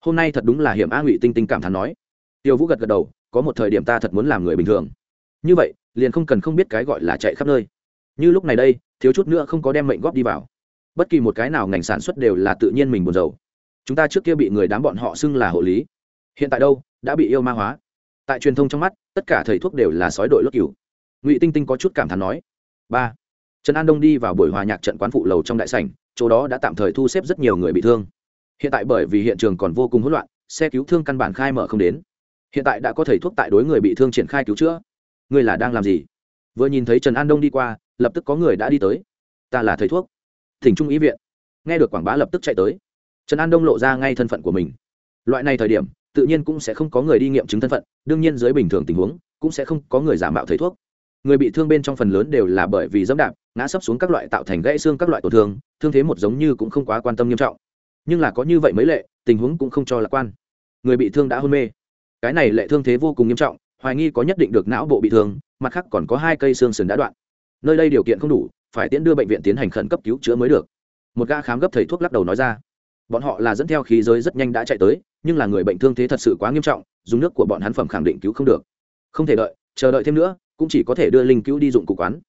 Hôm nay thật đúng là hiểm a ngụy tinh tinh cảm thán nói. Tiểu vũ gật gật đầu, có một thời điểm ta thật muốn làm người bình thường. Như vậy, liền không cần không biết cái gọi là chạy khắp nơi. Như lúc này đây, thiếu chút nữa không có đem mệnh góp đi vào bất kỳ một cái nào ngành sản xuất đều là tự nhiên mình buồn rầu. Chúng ta trước kia bị người đám bọn họ xưng là hộ lý. Hiện tại đâu, đã bị yêu ma hóa. Tại truyền thông trong mắt, tất cả thầy thuốc đều là sói đội lốt cửu ngụy tinh tinh có chút cảm thán nói, ba. Trần an đông đi vào buổi hòa nhạc trận quán phụ lầu trong đại sảnh, chỗ đó đã tạm thời thu xếp rất nhiều người bị thương. Hiện tại bởi vì hiện trường còn vô cùng hỗn loạn, xe cứu thương căn bản khai mở không đến. Hiện tại đã có thầy thuốc tại đối người bị thương triển khai cứu chữa. Người là đang làm gì? Vừa nhìn thấy trần an đông đi qua, lập tức có người đã đi tới. Ta là thầy thuốc thỉnh trung ý viện. Nghe được quảng bá lập tức chạy tới. Trần an đông lộ ra ngay thân phận của mình. Loại này thời điểm, tự nhiên cũng sẽ không có người đi nghiệm chứng thân phận, đương nhiên dưới bình thường tình huống, cũng sẽ không có người giả mạo thầy thuốc. Người bị thương bên trong phần lớn đều là bởi vì dẫm đạp, ngã sấp xuống các loại tạo thành gãy xương các loại tổn thương thương thế một giống như cũng không quá quan tâm nghiêm trọng. Nhưng là có như vậy mấy lệ, tình huống cũng không cho lạc quan. Người bị thương đã hôn mê. Cái này lệ thương thế vô cùng nghiêm trọng, hoài nghi có nhất định được não bộ bị thương, mặt khác còn có hai cây xương sườn đã đoạn. Nơi đây điều kiện không đủ phải tiễn đưa bệnh viện tiến hành khẩn cấp cứu chữa mới được. Một gã khám gấp thầy thuốc lắc đầu nói ra. Bọn họ là dẫn theo khí giới rất nhanh đã chạy tới, nhưng là người bệnh thương thế thật sự quá nghiêm trọng, dùng nước của bọn hắn phẩm khẳng định cứu không được. Không thể đợi, chờ đợi thêm nữa, cũng chỉ có thể đưa linh cứu đi dụng cụ quán.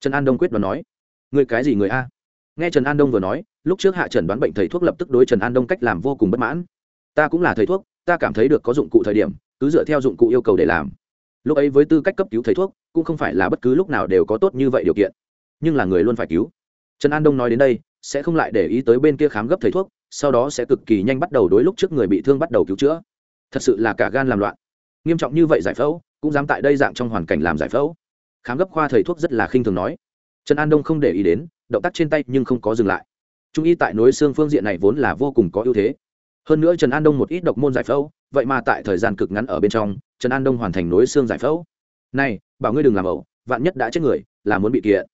Trần an đông quyết đoán nói. Người cái gì người a? Nghe trần an đông vừa nói, lúc trước hạ trần đoán bệnh thầy thuốc lập tức đối trần an đông cách làm vô cùng bất mãn. Ta cũng là thầy thuốc, ta cảm thấy được có dụng cụ thời điểm, cứ dựa theo dụng cụ yêu cầu để làm. Lúc ấy với tư cách cấp cứu thầy thuốc, cũng không phải là bất cứ lúc nào đều có tốt như vậy điều kiện nhưng là người luôn phải cứu. Trần an đông nói đến đây, sẽ không lại để ý tới bên kia khám gấp thầy thuốc, sau đó sẽ cực kỳ nhanh bắt đầu đối lúc trước người bị thương bắt đầu cứu chữa. Thật sự là cả gan làm loạn. Nghiêm trọng như vậy giải phẫu, cũng dám tại đây dạng trong hoàn cảnh làm giải phẫu. Khám gấp khoa thầy thuốc rất là khinh thường nói. Trần an đông không để ý đến, động tác trên tay nhưng không có dừng lại. Trung y tại nối xương phương diện này vốn là vô cùng có ưu thế. Hơn nữa trần an đông một ít độc môn giải phẫu, vậy mà tại thời gian cực ngắn ở bên trong, trần an đông hoàn thành nối xương giải phẫu. Này, bảo ngươi đừng làm ẩu, vạn nhất đã chết người, là muốn bị kiện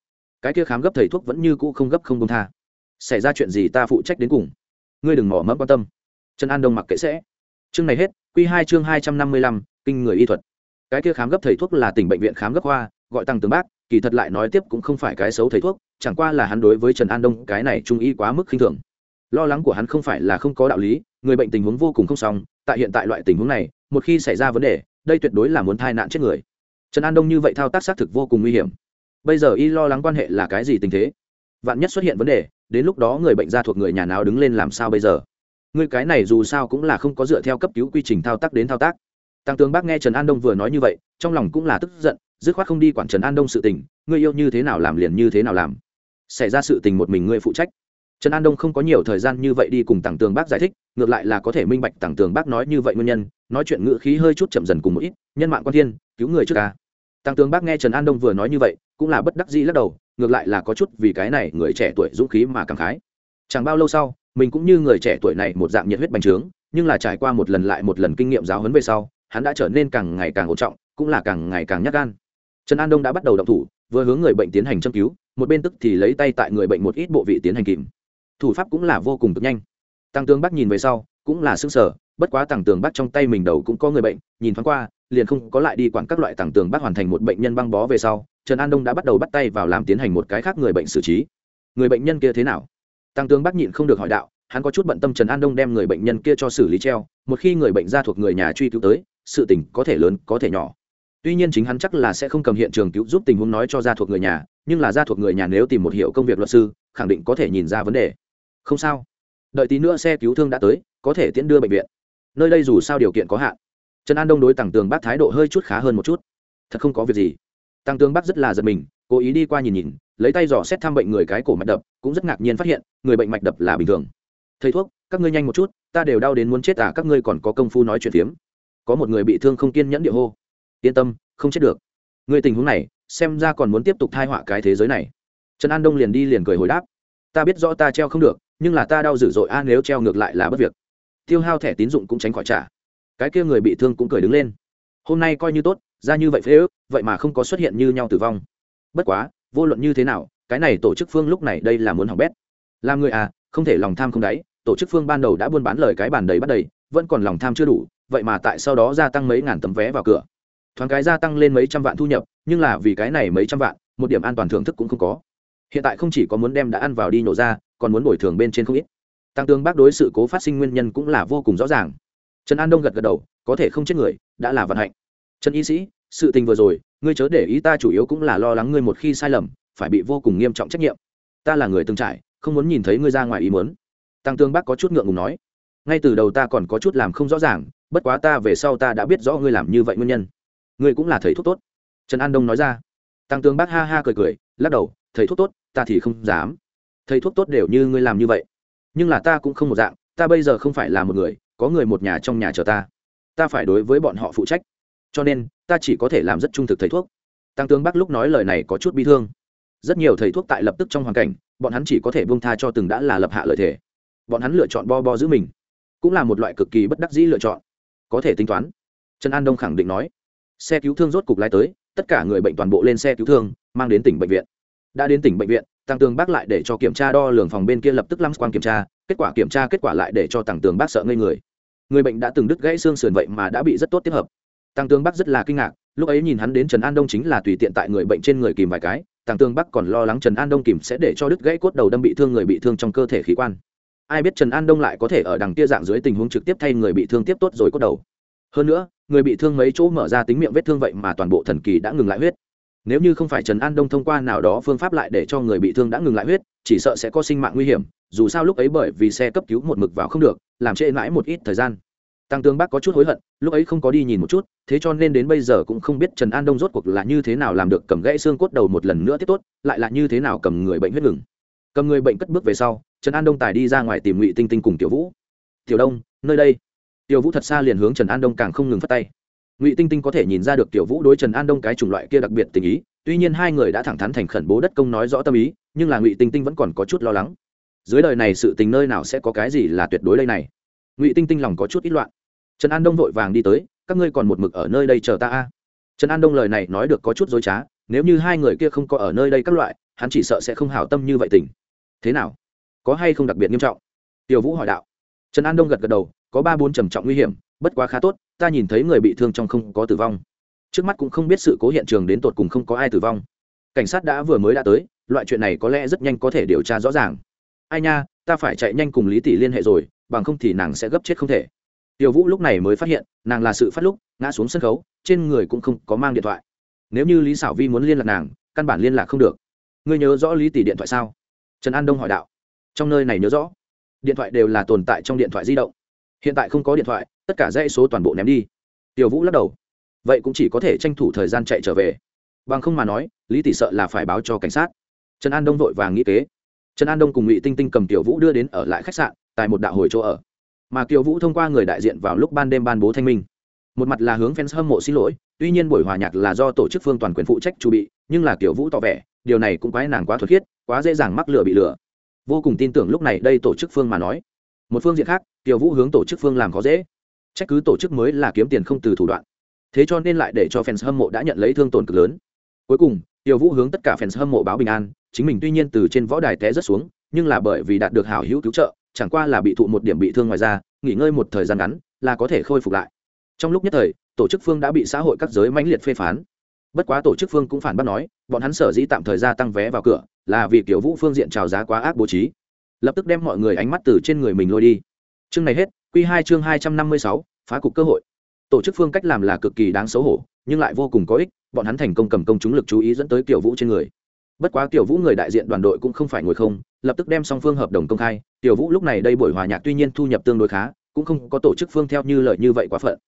cái kia khám gấp thầy thuốc vẫn như cũ không gấp không công tha. Xảy ra chuyện gì ta phụ trách đến cùng? Ngươi đừng mỏ mẫm quan tâm. Trần an đông mặc kệ sẽ. Chương này hết q hai chương hai trăm năm mươi lăm, kinh người y thuật. Cái kia khám gấp thầy thuốc là tỉnh bệnh viện khám gấp khoa, gọi tăng tướng bác, kỳ thật lại nói tiếp cũng không phải cái xấu thầy thuốc, chẳng qua là hắn đối với trần an đông cái này trung y quá mức khinh thường. Lo lắng của hắn không phải là không có đạo lý, người bệnh tình huống vô cùng không xong, tại hiện tại loại tình huống này, một khi xảy ra vấn đề, đây tuyệt đối là muốn thai nạn chết người. Trần an đông như vậy thao tác xác thực vô cùng nguy hiểm bây giờ y lo lắng quan hệ là cái gì tình thế? Vạn nhất xuất hiện vấn đề, đến lúc đó người bệnh ra thuộc người nhà nào đứng lên làm sao bây giờ? Người cái này dù sao cũng là không có dựa theo cấp cứu quy trình thao tác đến thao tác. Tăng tướng bác nghe trần an đông vừa nói như vậy, trong lòng cũng là tức giận, dứt khoát không đi quản trần an đông sự tình ngươi yêu như thế nào làm liền như thế nào làm. Xảy ra sự tình một mình ngươi phụ trách. Trần an đông không có nhiều thời gian như vậy đi cùng tặng tường bác giải thích, ngược lại là có thể minh bạch tặng tường bác nói như vậy nguyên nhân, nói chuyện ngữ khí hơi chút chậm dần cùng một ít, nhân mạng quan thiên, cứu người trước ca tăng tướng bác nghe trần an đông vừa nói như vậy, cũng là bất đắc dĩ lắc đầu, ngược lại là có chút vì cái này người trẻ tuổi dũng khí mà cảm khái. Chẳng bao lâu sau, mình cũng như người trẻ tuổi này một dạng nhiệt huyết bành trướng, nhưng là trải qua một lần lại một lần kinh nghiệm giáo huấn về sau, hắn đã trở nên càng ngày càng ổn trọng, cũng là càng ngày càng nhát gan. Trần an đông đã bắt đầu động thủ, vừa hướng người bệnh tiến hành châm cứu, một bên tức thì lấy tay tại người bệnh một ít bộ vị tiến hành kìm. Thủ pháp cũng là vô cùng cực nhanh. Tăng tướng bắc nhìn về sau, cũng là sững sở bất quá tăng tướng bắc trong tay mình đầu cũng có người bệnh, nhìn thoáng qua liền không có lại đi quản các loại tảng tường bác hoàn thành một bệnh nhân băng bó về sau, trần an đông đã bắt đầu bắt tay vào làm tiến hành một cái khác người bệnh xử trí. Người bệnh nhân kia thế nào? Tăng tướng bác nhịn không được hỏi đạo, hắn có chút bận tâm trần an đông đem người bệnh nhân kia cho xử lý treo, một khi người bệnh ra thuộc người nhà truy cứu tới, sự tình có thể lớn, có thể nhỏ. Tuy nhiên chính hắn chắc là sẽ không cầm hiện trường cứu giúp tình huống nói cho gia thuộc người nhà, nhưng là gia thuộc người nhà nếu tìm một hiệu công việc luật sư, khẳng định có thể nhìn ra vấn đề. Không sao. Đợi tí nữa xe cứu thương đã tới, có thể tiễn đưa bệnh viện. Nơi đây dù sao điều kiện có hạn trần an đông đối tặng tường bác thái độ hơi chút khá hơn một chút. Thật không có việc gì. Tăng tường bác rất là giật mình, cố ý đi qua nhìn nhìn, lấy tay dò xét thăm bệnh người cái cổ mạch đập, cũng rất ngạc nhiên phát hiện, người bệnh mạch đập là bình thường. Thầy thuốc, các ngươi nhanh một chút, ta đều đau đến muốn chết à các ngươi còn có công phu nói chuyện phiếm. Có một người bị thương không kiên nhẫn địa hô, yên tâm, không chết được. Người tình huống này, xem ra còn muốn tiếp tục thai họa cái thế giới này. Trần an đông liền đi liền cười hồi đáp, ta biết rõ ta treo không được, nhưng là ta đau dữ dội a, nếu treo ngược lại là bất việc. Tiêu hao thẻ tín dụng cũng tránh khỏi trả cái kia người bị thương cũng cười đứng lên. Hôm nay coi như tốt, ra như vậy phế ước, vậy mà không có xuất hiện như nhau tử vong. Bất quá, vô luận như thế nào, cái này tổ chức phương lúc này đây là muốn hỏng bét. Làm người à không thể lòng tham không đáy, tổ chức phương ban đầu đã buôn bán lời cái bàn đầy bắt đầy, vẫn còn lòng tham chưa đủ, vậy mà tại sau đó gia tăng mấy ngàn tấm vé vào cửa. Thoáng cái gia tăng lên mấy trăm vạn thu nhập, nhưng là vì cái này mấy trăm vạn, một điểm an toàn thưởng thức cũng không có. Hiện tại không chỉ có muốn đem đã ăn vào đi nổ ra, còn muốn bồi thường bên trên không ít. Tăng tương bác đối sự cố phát sinh nguyên nhân cũng là vô cùng rõ ràng trần an đông gật gật đầu, có thể không chết người, đã là vận hạnh. Trần y sĩ, sự tình vừa rồi, ngươi chớ để ý ta chủ yếu cũng là lo lắng ngươi một khi sai lầm, phải bị vô cùng nghiêm trọng trách nhiệm. Ta là người từng trải, không muốn nhìn thấy ngươi ra ngoài ý muốn. Tăng tương bác có chút ngượng ngùng nói, ngay từ đầu ta còn có chút làm không rõ ràng, bất quá ta về sau ta đã biết rõ ngươi làm như vậy nguyên nhân. Ngươi cũng là thầy thuốc tốt. Trần an đông nói ra. Tăng tương bác ha ha cười cười, lắc đầu, thầy thuốc tốt, ta thì không dám. Thầy thuốc tốt đều như ngươi làm như vậy. Nhưng là ta cũng không một dạng, ta bây giờ không phải là một người có người một nhà trong nhà chờ ta. Ta phải đối với bọn họ phụ trách. Cho nên, ta chỉ có thể làm rất trung thực thầy thuốc. Tăng tướng bắc lúc nói lời này có chút bi thương. Rất nhiều thầy thuốc tại lập tức trong hoàn cảnh, bọn hắn chỉ có thể buông tha cho từng đã là lập hạ lợi thể bọn hắn lựa chọn bo bo giữ mình, cũng là một loại cực kỳ bất đắc dĩ lựa chọn, có thể tính toán. Trần an đông khẳng định nói, xe cứu thương rốt cục lái tới, tất cả người bệnh toàn bộ lên xe cứu thương, mang đến tỉnh bệnh viện. Đã đến tỉnh bệnh viện, tăng tường bác lại để cho kiểm tra đo lường phòng bên kia lập tức lăng quang kiểm tra, kết quả kiểm tra kết quả lại để cho tăng tường bác sợ ngây người người bệnh đã từng đứt gãy xương sườn vậy mà đã bị rất tốt tiếp hợp. Tăng tương bắc rất là kinh ngạc, lúc ấy nhìn hắn đến trần an đông chính là tùy tiện tại người bệnh trên người kìm vài cái tăng tương bắc còn lo lắng trần an đông kìm sẽ để cho đứt gãy cốt đầu đâm bị thương người bị thương trong cơ thể khí quan. Ai biết trần an đông lại có thể ở đằng kia dạng dưới tình huống trực tiếp thay người bị thương tiếp tốt rồi cốt đầu. Hơn nữa, người bị thương mấy chỗ mở ra tính miệng vết thương vậy mà toàn bộ thần kỳ đã ngừng lại huyết. Nếu như không phải trần an đông thông qua nào đó phương pháp lại để cho người bị thương đã ngừng lại huyết chỉ sợ sẽ có sinh mạng nguy hiểm, dù sao lúc ấy bởi vì xe cấp cứu một mực vào không được, làm trễ mãi một ít thời gian. Tăng tương bác có chút hối hận, lúc ấy không có đi nhìn một chút, thế cho nên đến bây giờ cũng không biết trần an đông rốt cuộc là như thế nào làm được cầm gãy xương cốt đầu một lần nữa tiếp tốt, lại là như thế nào cầm người bệnh huyết ngừng. Cầm người bệnh cất bước về sau, trần an đông tài đi ra ngoài tìm ngụy tinh tinh cùng tiểu vũ. Tiểu đông, nơi đây. Tiểu vũ thật xa liền hướng trần an đông càng không ngừng phát tay. Ngụy tinh tinh có thể nhìn ra được tiểu vũ đối trần an đông cái chủng loại kia đặc biệt tình ý tuy nhiên hai người đã thẳng thắn thành khẩn bố đất công nói rõ tâm ý, nhưng là ngụy tinh tinh vẫn còn có chút lo lắng. Dưới đời này sự tình nơi nào sẽ có cái gì là tuyệt đối đây này? Ngụy tinh tinh lòng có chút ít loạn. Trần an đông vội vàng đi tới, các ngươi còn một mực ở nơi đây chờ ta a? Trần an đông lời này nói được có chút dối trá, nếu như hai người kia không có ở nơi đây các loại, hắn chỉ sợ sẽ không hảo tâm như vậy tình. Thế nào? Có hay không đặc biệt nghiêm trọng? Tiểu vũ hỏi đạo. Trần an đông gật gật đầu, có ba bốn trầm trọng nguy hiểm, bất quá khá tốt, ta nhìn thấy người bị thương trong không có tử vong trước mắt cũng không biết sự cố hiện trường đến tột cùng không có ai tử vong. Cảnh sát đã vừa mới đã tới, loại chuyện này có lẽ rất nhanh có thể điều tra rõ ràng. Ai nha, ta phải chạy nhanh cùng lý tỷ liên hệ rồi, bằng không thì nàng sẽ gấp chết không thể. Tiểu vũ lúc này mới phát hiện, nàng là sự phát lúc, ngã xuống sân khấu, trên người cũng không có mang điện thoại. Nếu như lý xảo vi muốn liên lạc nàng, căn bản liên lạc không được. Ngươi nhớ rõ lý tỷ điện thoại sao? Trần an đông hỏi đạo. Trong nơi này nhớ rõ. Điện thoại đều là tồn tại trong điện thoại di động. Hiện tại không có điện thoại, tất cả dãy số toàn bộ ném đi. Tiểu vũ lắc đầu vậy cũng chỉ có thể tranh thủ thời gian chạy trở về. Bằng không mà nói, lý tỷ sợ là phải báo cho cảnh sát. Trần an đông vội vàng nghĩ kế. Trần an đông cùng ngụy tinh tinh cầm tiểu vũ đưa đến ở lại khách sạn, tại một đạo hồi chỗ ở. Mà kiều vũ thông qua người đại diện vào lúc ban đêm ban bố thanh minh. Một mặt là hướng fans hâm mộ xin lỗi, tuy nhiên buổi hòa nhạc là do tổ chức phương toàn quyền phụ trách chu bị, nhưng là kiều vũ tỏ vẻ, điều này cũng quái nàng quá thuật khiết, quá dễ dàng mắc lừa bị lừa vô cùng tin tưởng lúc này đây tổ chức phương mà nói. Một phương diện khác, kiều vũ hướng tổ chức phương làm khó dễ. Trách cứ tổ chức mới là kiếm tiền không từ thủ đoạn thế cho nên lại để cho fans hâm mộ đã nhận lấy thương tổn cực lớn. Cuối cùng tiêu vũ hướng tất cả fans hâm mộ báo bình an, chính mình tuy nhiên từ trên võ đài té rất xuống, nhưng là bởi vì đạt được hảo hữu cứu trợ, chẳng qua là bị thụ một điểm bị thương ngoài ra nghỉ ngơi một thời gian ngắn, là có thể khôi phục lại. Trong lúc nhất thời, tổ chức phương đã bị xã hội các giới mãnh liệt phê phán. Bất quá tổ chức phương cũng phản bác nói, bọn hắn sở dĩ tạm thời gia tăng vé vào cửa, là vì kiểu vũ phương diện trào giá quá ác bố trí. Lập tức đem mọi người ánh mắt từ trên người mình lôi đi. Chương này hết q hai chương hai trăm năm mươi sáu, phá cục cơ hội tổ chức phương cách làm là cực kỳ đáng xấu hổ, nhưng lại vô cùng có ích, bọn hắn thành công cầm công chúng lực chú ý dẫn tới tiểu vũ trên người. Bất quá tiểu vũ người đại diện đoàn đội cũng không phải ngồi không, lập tức đem song phương hợp đồng công khai tiểu vũ lúc này đây buổi hòa nhạc tuy nhiên thu nhập tương đối khá, cũng không có tổ chức phương theo như lợi như vậy quá phận.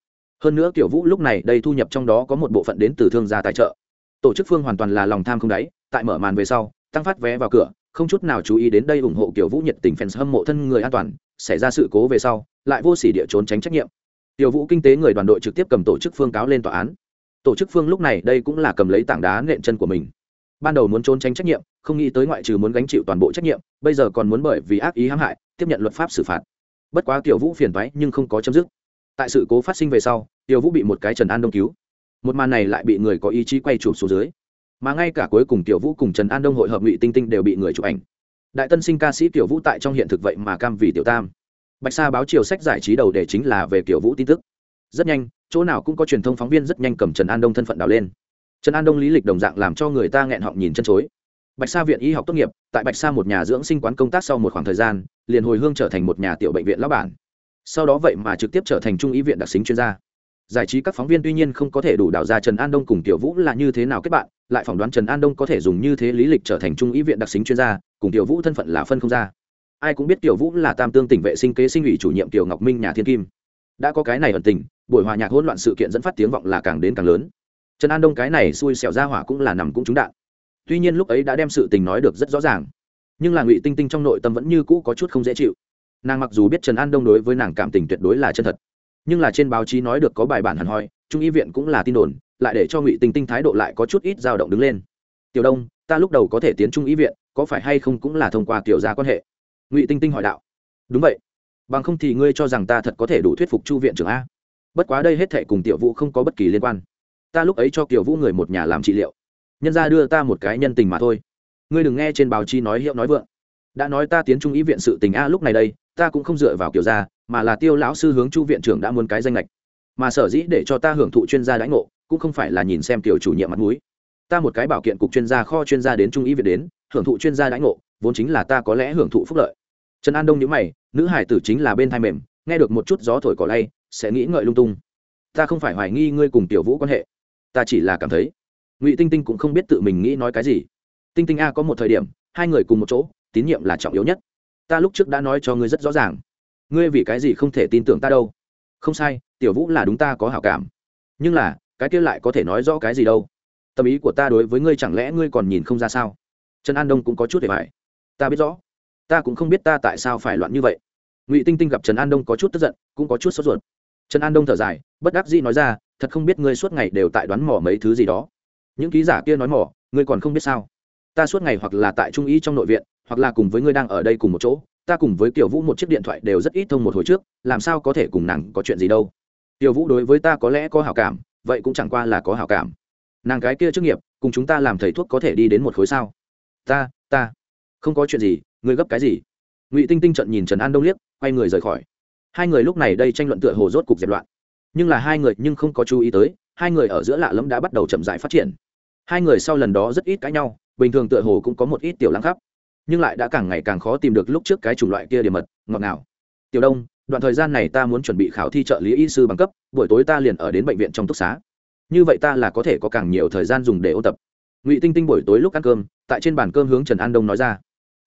Hơn nữa tiểu vũ lúc này đây thu nhập trong đó có một bộ phận đến từ thương gia tài trợ. Tổ chức phương hoàn toàn là lòng tham không đáy, tại mở màn về sau, tăng phát vé vào cửa, không chút nào chú ý đến đây ủng hộ tiểu vũ nhiệt tình fans hâm mộ thân người an toàn, xảy ra sự cố về sau, lại vô sỉ địa trốn tránh trách nhiệm tiểu vũ kinh tế người đoàn đội trực tiếp cầm tổ chức phương cáo lên tòa án. Tổ chức phương lúc này đây cũng là cầm lấy tảng đá nện chân của mình. Ban đầu muốn trốn tránh trách nhiệm, không nghĩ tới ngoại trừ muốn gánh chịu toàn bộ trách nhiệm, bây giờ còn muốn bởi vì ác ý hãm hại, tiếp nhận luật pháp xử phạt. Bất quá tiểu vũ phiền thoái nhưng không có chấm dứt. Tại sự cố phát sinh về sau, tiểu vũ bị một cái trần an đông cứu. Một màn này lại bị người có ý chí quay chụp xuống dưới. Mà ngay cả cuối cùng tiểu vũ cùng trần an đông hội hợp ngụy tinh tinh đều bị người chụp ảnh. Đại tân sinh ca sĩ tiểu vũ tại trong hiện thực vậy mà cam vì tiểu tam bạch sa báo chiều sách giải trí đầu để chính là về tiểu vũ tin tức. Rất nhanh, chỗ nào cũng có truyền thông phóng viên rất nhanh cầm trần an đông thân phận đào lên. Trần an đông lý lịch đồng dạng làm cho người ta nghẹn họng nhìn chân chối. Bạch sa viện y học tốt nghiệp, tại bạch sa một nhà dưỡng sinh quán công tác sau một khoảng thời gian, liền hồi hương trở thành một nhà tiểu bệnh viện lão bản. Sau đó vậy mà trực tiếp trở thành trung y viện đặc xính chuyên gia. Giải trí các phóng viên tuy nhiên không có thể đủ đào ra trần an đông cùng tiểu vũ là như thế nào kết bạn, lại phỏng đoán trần an đông có thể dùng như thế lý lịch trở thành trung y viện đặc xính chuyên gia, cùng tiểu vũ thân phận là phân không ra ai cũng biết tiểu vũ là tam tương tỉnh vệ sinh kế sinh ủy chủ nhiệm tiểu ngọc minh nhà thiên kim. Đã có cái này ẩn tình, buổi hòa nhạc hỗn loạn sự kiện dẫn phát tiếng vọng là càng đến càng lớn. Trần an đông cái này xui xẻo ra hỏa cũng là nằm cũng trúng đạn. Tuy nhiên lúc ấy đã đem sự tình nói được rất rõ ràng, nhưng là ngụy tinh tinh trong nội tâm vẫn như cũ có chút không dễ chịu. Nàng mặc dù biết trần an đông đối với nàng cảm tình tuyệt đối là chân thật, nhưng là trên báo chí nói được có bài bản hẳn hoi, trung y viện cũng là tin đồn, lại để cho ngụy tinh tinh thái độ lại có chút ít dao động đứng lên. Tiểu đông, ta lúc đầu có thể tiến trung y viện, có phải hay không cũng là thông qua Tiểu gia quan hệ? Ngụy tinh tinh hỏi đạo đúng vậy bằng không thì ngươi cho rằng ta thật có thể đủ thuyết phục chu viện trưởng a bất quá đây hết thệ cùng tiểu vũ không có bất kỳ liên quan ta lúc ấy cho tiểu vũ người một nhà làm trị liệu nhân ra đưa ta một cái nhân tình mà thôi ngươi đừng nghe trên báo chí nói hiệu nói vượng đã nói ta tiến trung ý viện sự tình a lúc này đây ta cũng không dựa vào kiểu ra mà là tiêu lão sư hướng chu viện trưởng đã muốn cái danh lệch mà sở dĩ để cho ta hưởng thụ chuyên gia đãi ngộ cũng không phải là nhìn xem kiểu chủ nhiệm mặt mũi ta một cái bảo kiện cục chuyên gia kho chuyên gia đến trung ý viện đến hưởng thụ chuyên gia đãi ngộ vốn chính là ta có lẽ hưởng thụ phúc lợi trần an đông nhớ mày, nữ hải tử chính là bên thai mềm, nghe được một chút gió thổi cỏ lay, sẽ nghĩ ngợi lung tung. Ta không phải hoài nghi ngươi cùng tiểu vũ quan hệ, ta chỉ là cảm thấy, ngụy tinh tinh cũng không biết tự mình nghĩ nói cái gì. Tinh tinh a có một thời điểm, hai người cùng một chỗ, tín nhiệm là trọng yếu nhất. Ta lúc trước đã nói cho ngươi rất rõ ràng. Ngươi vì cái gì không thể tin tưởng ta đâu? Không sai, tiểu vũ là đúng ta có hảo cảm. Nhưng là, cái kia lại có thể nói rõ cái gì đâu? Tâm ý của ta đối với ngươi chẳng lẽ ngươi còn nhìn không ra sao? Trần an đông cũng có chút để phải ta biết rõ ta cũng không biết ta tại sao phải loạn như vậy. Ngụy tinh tinh gặp trần an đông có chút tức giận, cũng có chút sốt ruột. Trần an đông thở dài, bất đắc dĩ nói ra, thật không biết ngươi suốt ngày đều tại đoán mò mấy thứ gì đó. Những ký giả kia nói mò, ngươi còn không biết sao? Ta suốt ngày hoặc là tại trung ý trong nội viện, hoặc là cùng với ngươi đang ở đây cùng một chỗ, ta cùng với tiểu vũ một chiếc điện thoại đều rất ít thông một hồi trước, làm sao có thể cùng nàng có chuyện gì đâu? Tiểu vũ đối với ta có lẽ có hảo cảm, vậy cũng chẳng qua là có hảo cảm. Nàng cái kia trước nghiệp, cùng chúng ta làm thầy thuốc có thể đi đến một khối sao? Ta ta, không có chuyện gì ngươi gấp cái gì? Ngụy tinh tinh trận nhìn trần an đông liếc, quay người rời khỏi. Hai người lúc này đây tranh luận tựa hồ rốt cục dẹp loạn. Nhưng là hai người nhưng không có chú ý tới, hai người ở giữa lạ lẫm đã bắt đầu chậm rãi phát triển. Hai người sau lần đó rất ít cãi nhau, bình thường tựa hồ cũng có một ít tiểu lăng khắp. Nhưng lại đã càng ngày càng khó tìm được lúc trước cái chủng loại kia điểm mật, ngọt ngào. Tiểu đông, đoạn thời gian này ta muốn chuẩn bị khảo thi trợ lý y sư bằng cấp, buổi tối ta liền ở đến bệnh viện trong túc xá. Như vậy ta là có thể có càng nhiều thời gian dùng để ôn tập. Ngụy tinh tinh buổi tối lúc ăn cơm, tại trên bàn cơm hướng trần an đông nói ra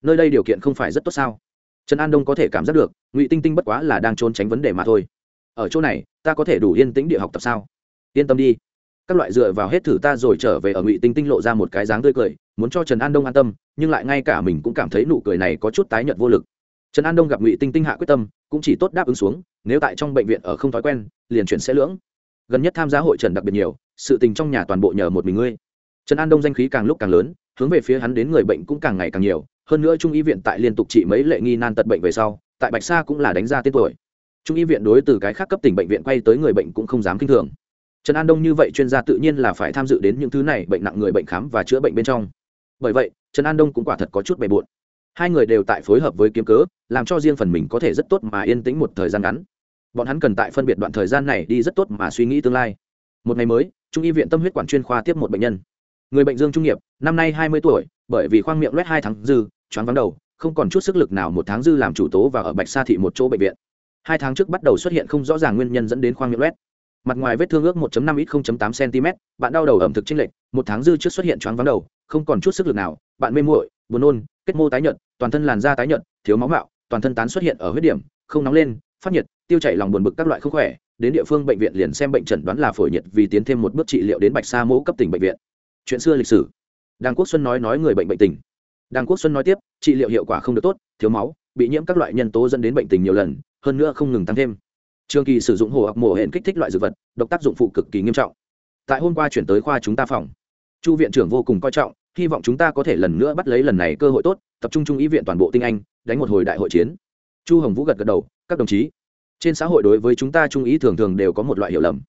nơi đây điều kiện không phải rất tốt sao? Trần an đông có thể cảm giác được, ngụy tinh tinh bất quá là đang trốn tránh vấn đề mà thôi. Ở chỗ này, ta có thể đủ yên tĩnh địa học tập sao? Yên tâm đi. Các loại dựa vào hết thử ta rồi trở về ở ngụy tinh tinh lộ ra một cái dáng tươi cười, muốn cho trần an đông an tâm, nhưng lại ngay cả mình cũng cảm thấy nụ cười này có chút tái nhợt vô lực. Trần an đông gặp ngụy tinh tinh hạ quyết tâm, cũng chỉ tốt đáp ứng xuống, nếu tại trong bệnh viện ở không thói quen, liền chuyển sẽ lưỡng. Gần nhất tham gia hội trần đặc biệt nhiều, sự tình trong nhà toàn bộ nhờ một mình ngươi. Trần an đông danh khí càng lúc càng lớn, hướng về phía hắn đến người bệnh cũng càng ngày càng nhiều hơn nữa trung y viện tại liên tục trị mấy lệ nghi nan tật bệnh về sau, tại bạch sa cũng là đánh ra tên tuổi. Trung y viện đối từ cái khác cấp tỉnh bệnh viện quay tới người bệnh cũng không dám k i n h thường. Trần an đông như vậy chuyên gia tự nhiên là phải tham dự đến những thứ này bệnh nặng người bệnh khám và chữa bệnh bên trong. Bởi vậy, trần an đông cũng quả thật có chút bề bộn. Hai người đều tại phối hợp với kiếm cớ, làm cho riêng phần mình có thể rất tốt mà yên tĩnh một thời gian ngắn. Bọn hắn cần tại phân biệt đoạn thời gian này đi rất tốt mà suy nghĩ tương lai. Một ngày mới, trung y viện tâm huyết quản chuyên khoa tiếp một bệnh nhân. Người bệnh dương trung nghiệp, năm nay hai mươi tuổi, bởi vì khoang miệng loét hai tháng dư choáng vắng đầu, không còn chút sức lực nào một tháng dư làm chủ tố và ở bạch sa thị một chỗ bệnh viện. Hai tháng trước bắt đầu xuất hiện không rõ ràng nguyên nhân dẫn đến khoang miệng loét. Mặt ngoài vết thương ước 1.5 ít 0.8 cm bạn đau đầu ẩm thực chênh lệch, một tháng dư trước xuất hiện choáng vắng đầu, không còn chút sức lực nào, bạn mê muội, buồn nôn, kết mô tái nhợt, toàn thân làn da tái nhợt, thiếu máu mạo, toàn thân tán xuất hiện ở huyết điểm, không nóng lên, phát nhiệt, tiêu chảy lòng buồn bực các loại không khỏe, đến địa phương bệnh viện liền xem bệnh chẩn đoán là phổi nhiệt vì tiến thêm một bước trị liệu đến bạch sa mẫu cấp tỉnh bệnh viện. Chuyện xưa lịch sử. Đàng quốc xuân nói nói người bệnh bệnh tình đàng quốc xuân nói tiếp, trị liệu hiệu quả không được tốt, thiếu máu, bị nhiễm các loại nhân tố dẫn đến bệnh tình nhiều lần, hơn nữa không ngừng tăng thêm. Trường kỳ sử dụng hồ học mổ hẹn kích thích loại dược vật, độc tác dụng phụ cực kỳ nghiêm trọng. Tại hôm qua chuyển tới khoa chúng ta phòng. Chu viện trưởng vô cùng coi trọng, hy vọng chúng ta có thể lần nữa bắt lấy lần này cơ hội tốt, tập trung trung ý viện toàn bộ tinh anh, đánh một hồi đại hội chiến. Chu hồng vũ gật gật đầu, các đồng chí, trên xã hội đối với chúng ta trung ý thường thường đều có một loại hiểu lầm.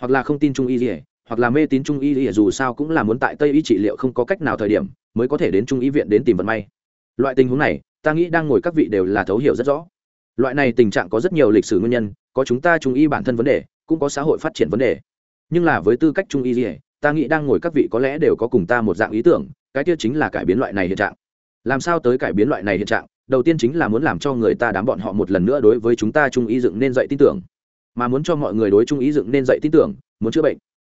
Hoặc là không tin trung ý gì hoặc là mê tín trung y thì dù sao cũng là muốn tại tây y trị liệu không có cách nào thời điểm mới có thể đến trung y viện đến tìm vận may. Loại tình huống này, ta nghĩ đang ngồi các vị đều là thấu hiểu rất rõ. Loại này tình trạng có rất nhiều lịch sử nguyên nhân, có chúng ta trung y bản thân vấn đề, cũng có xã hội phát triển vấn đề. Nhưng là với tư cách trung y gì, ta nghĩ đang ngồi các vị có lẽ đều có cùng ta một dạng ý tưởng, cái kia chính là cải biến loại này hiện trạng. Làm sao tới cải biến loại này hiện trạng? Đầu tiên chính là muốn làm cho người ta đám bọn họ một lần nữa đối với chúng ta trung y dựng nên dạy tin tưởng. Mà muốn cho mọi người đối trung y dựng nên dạy tin tưởng, muốn chữa bệnh.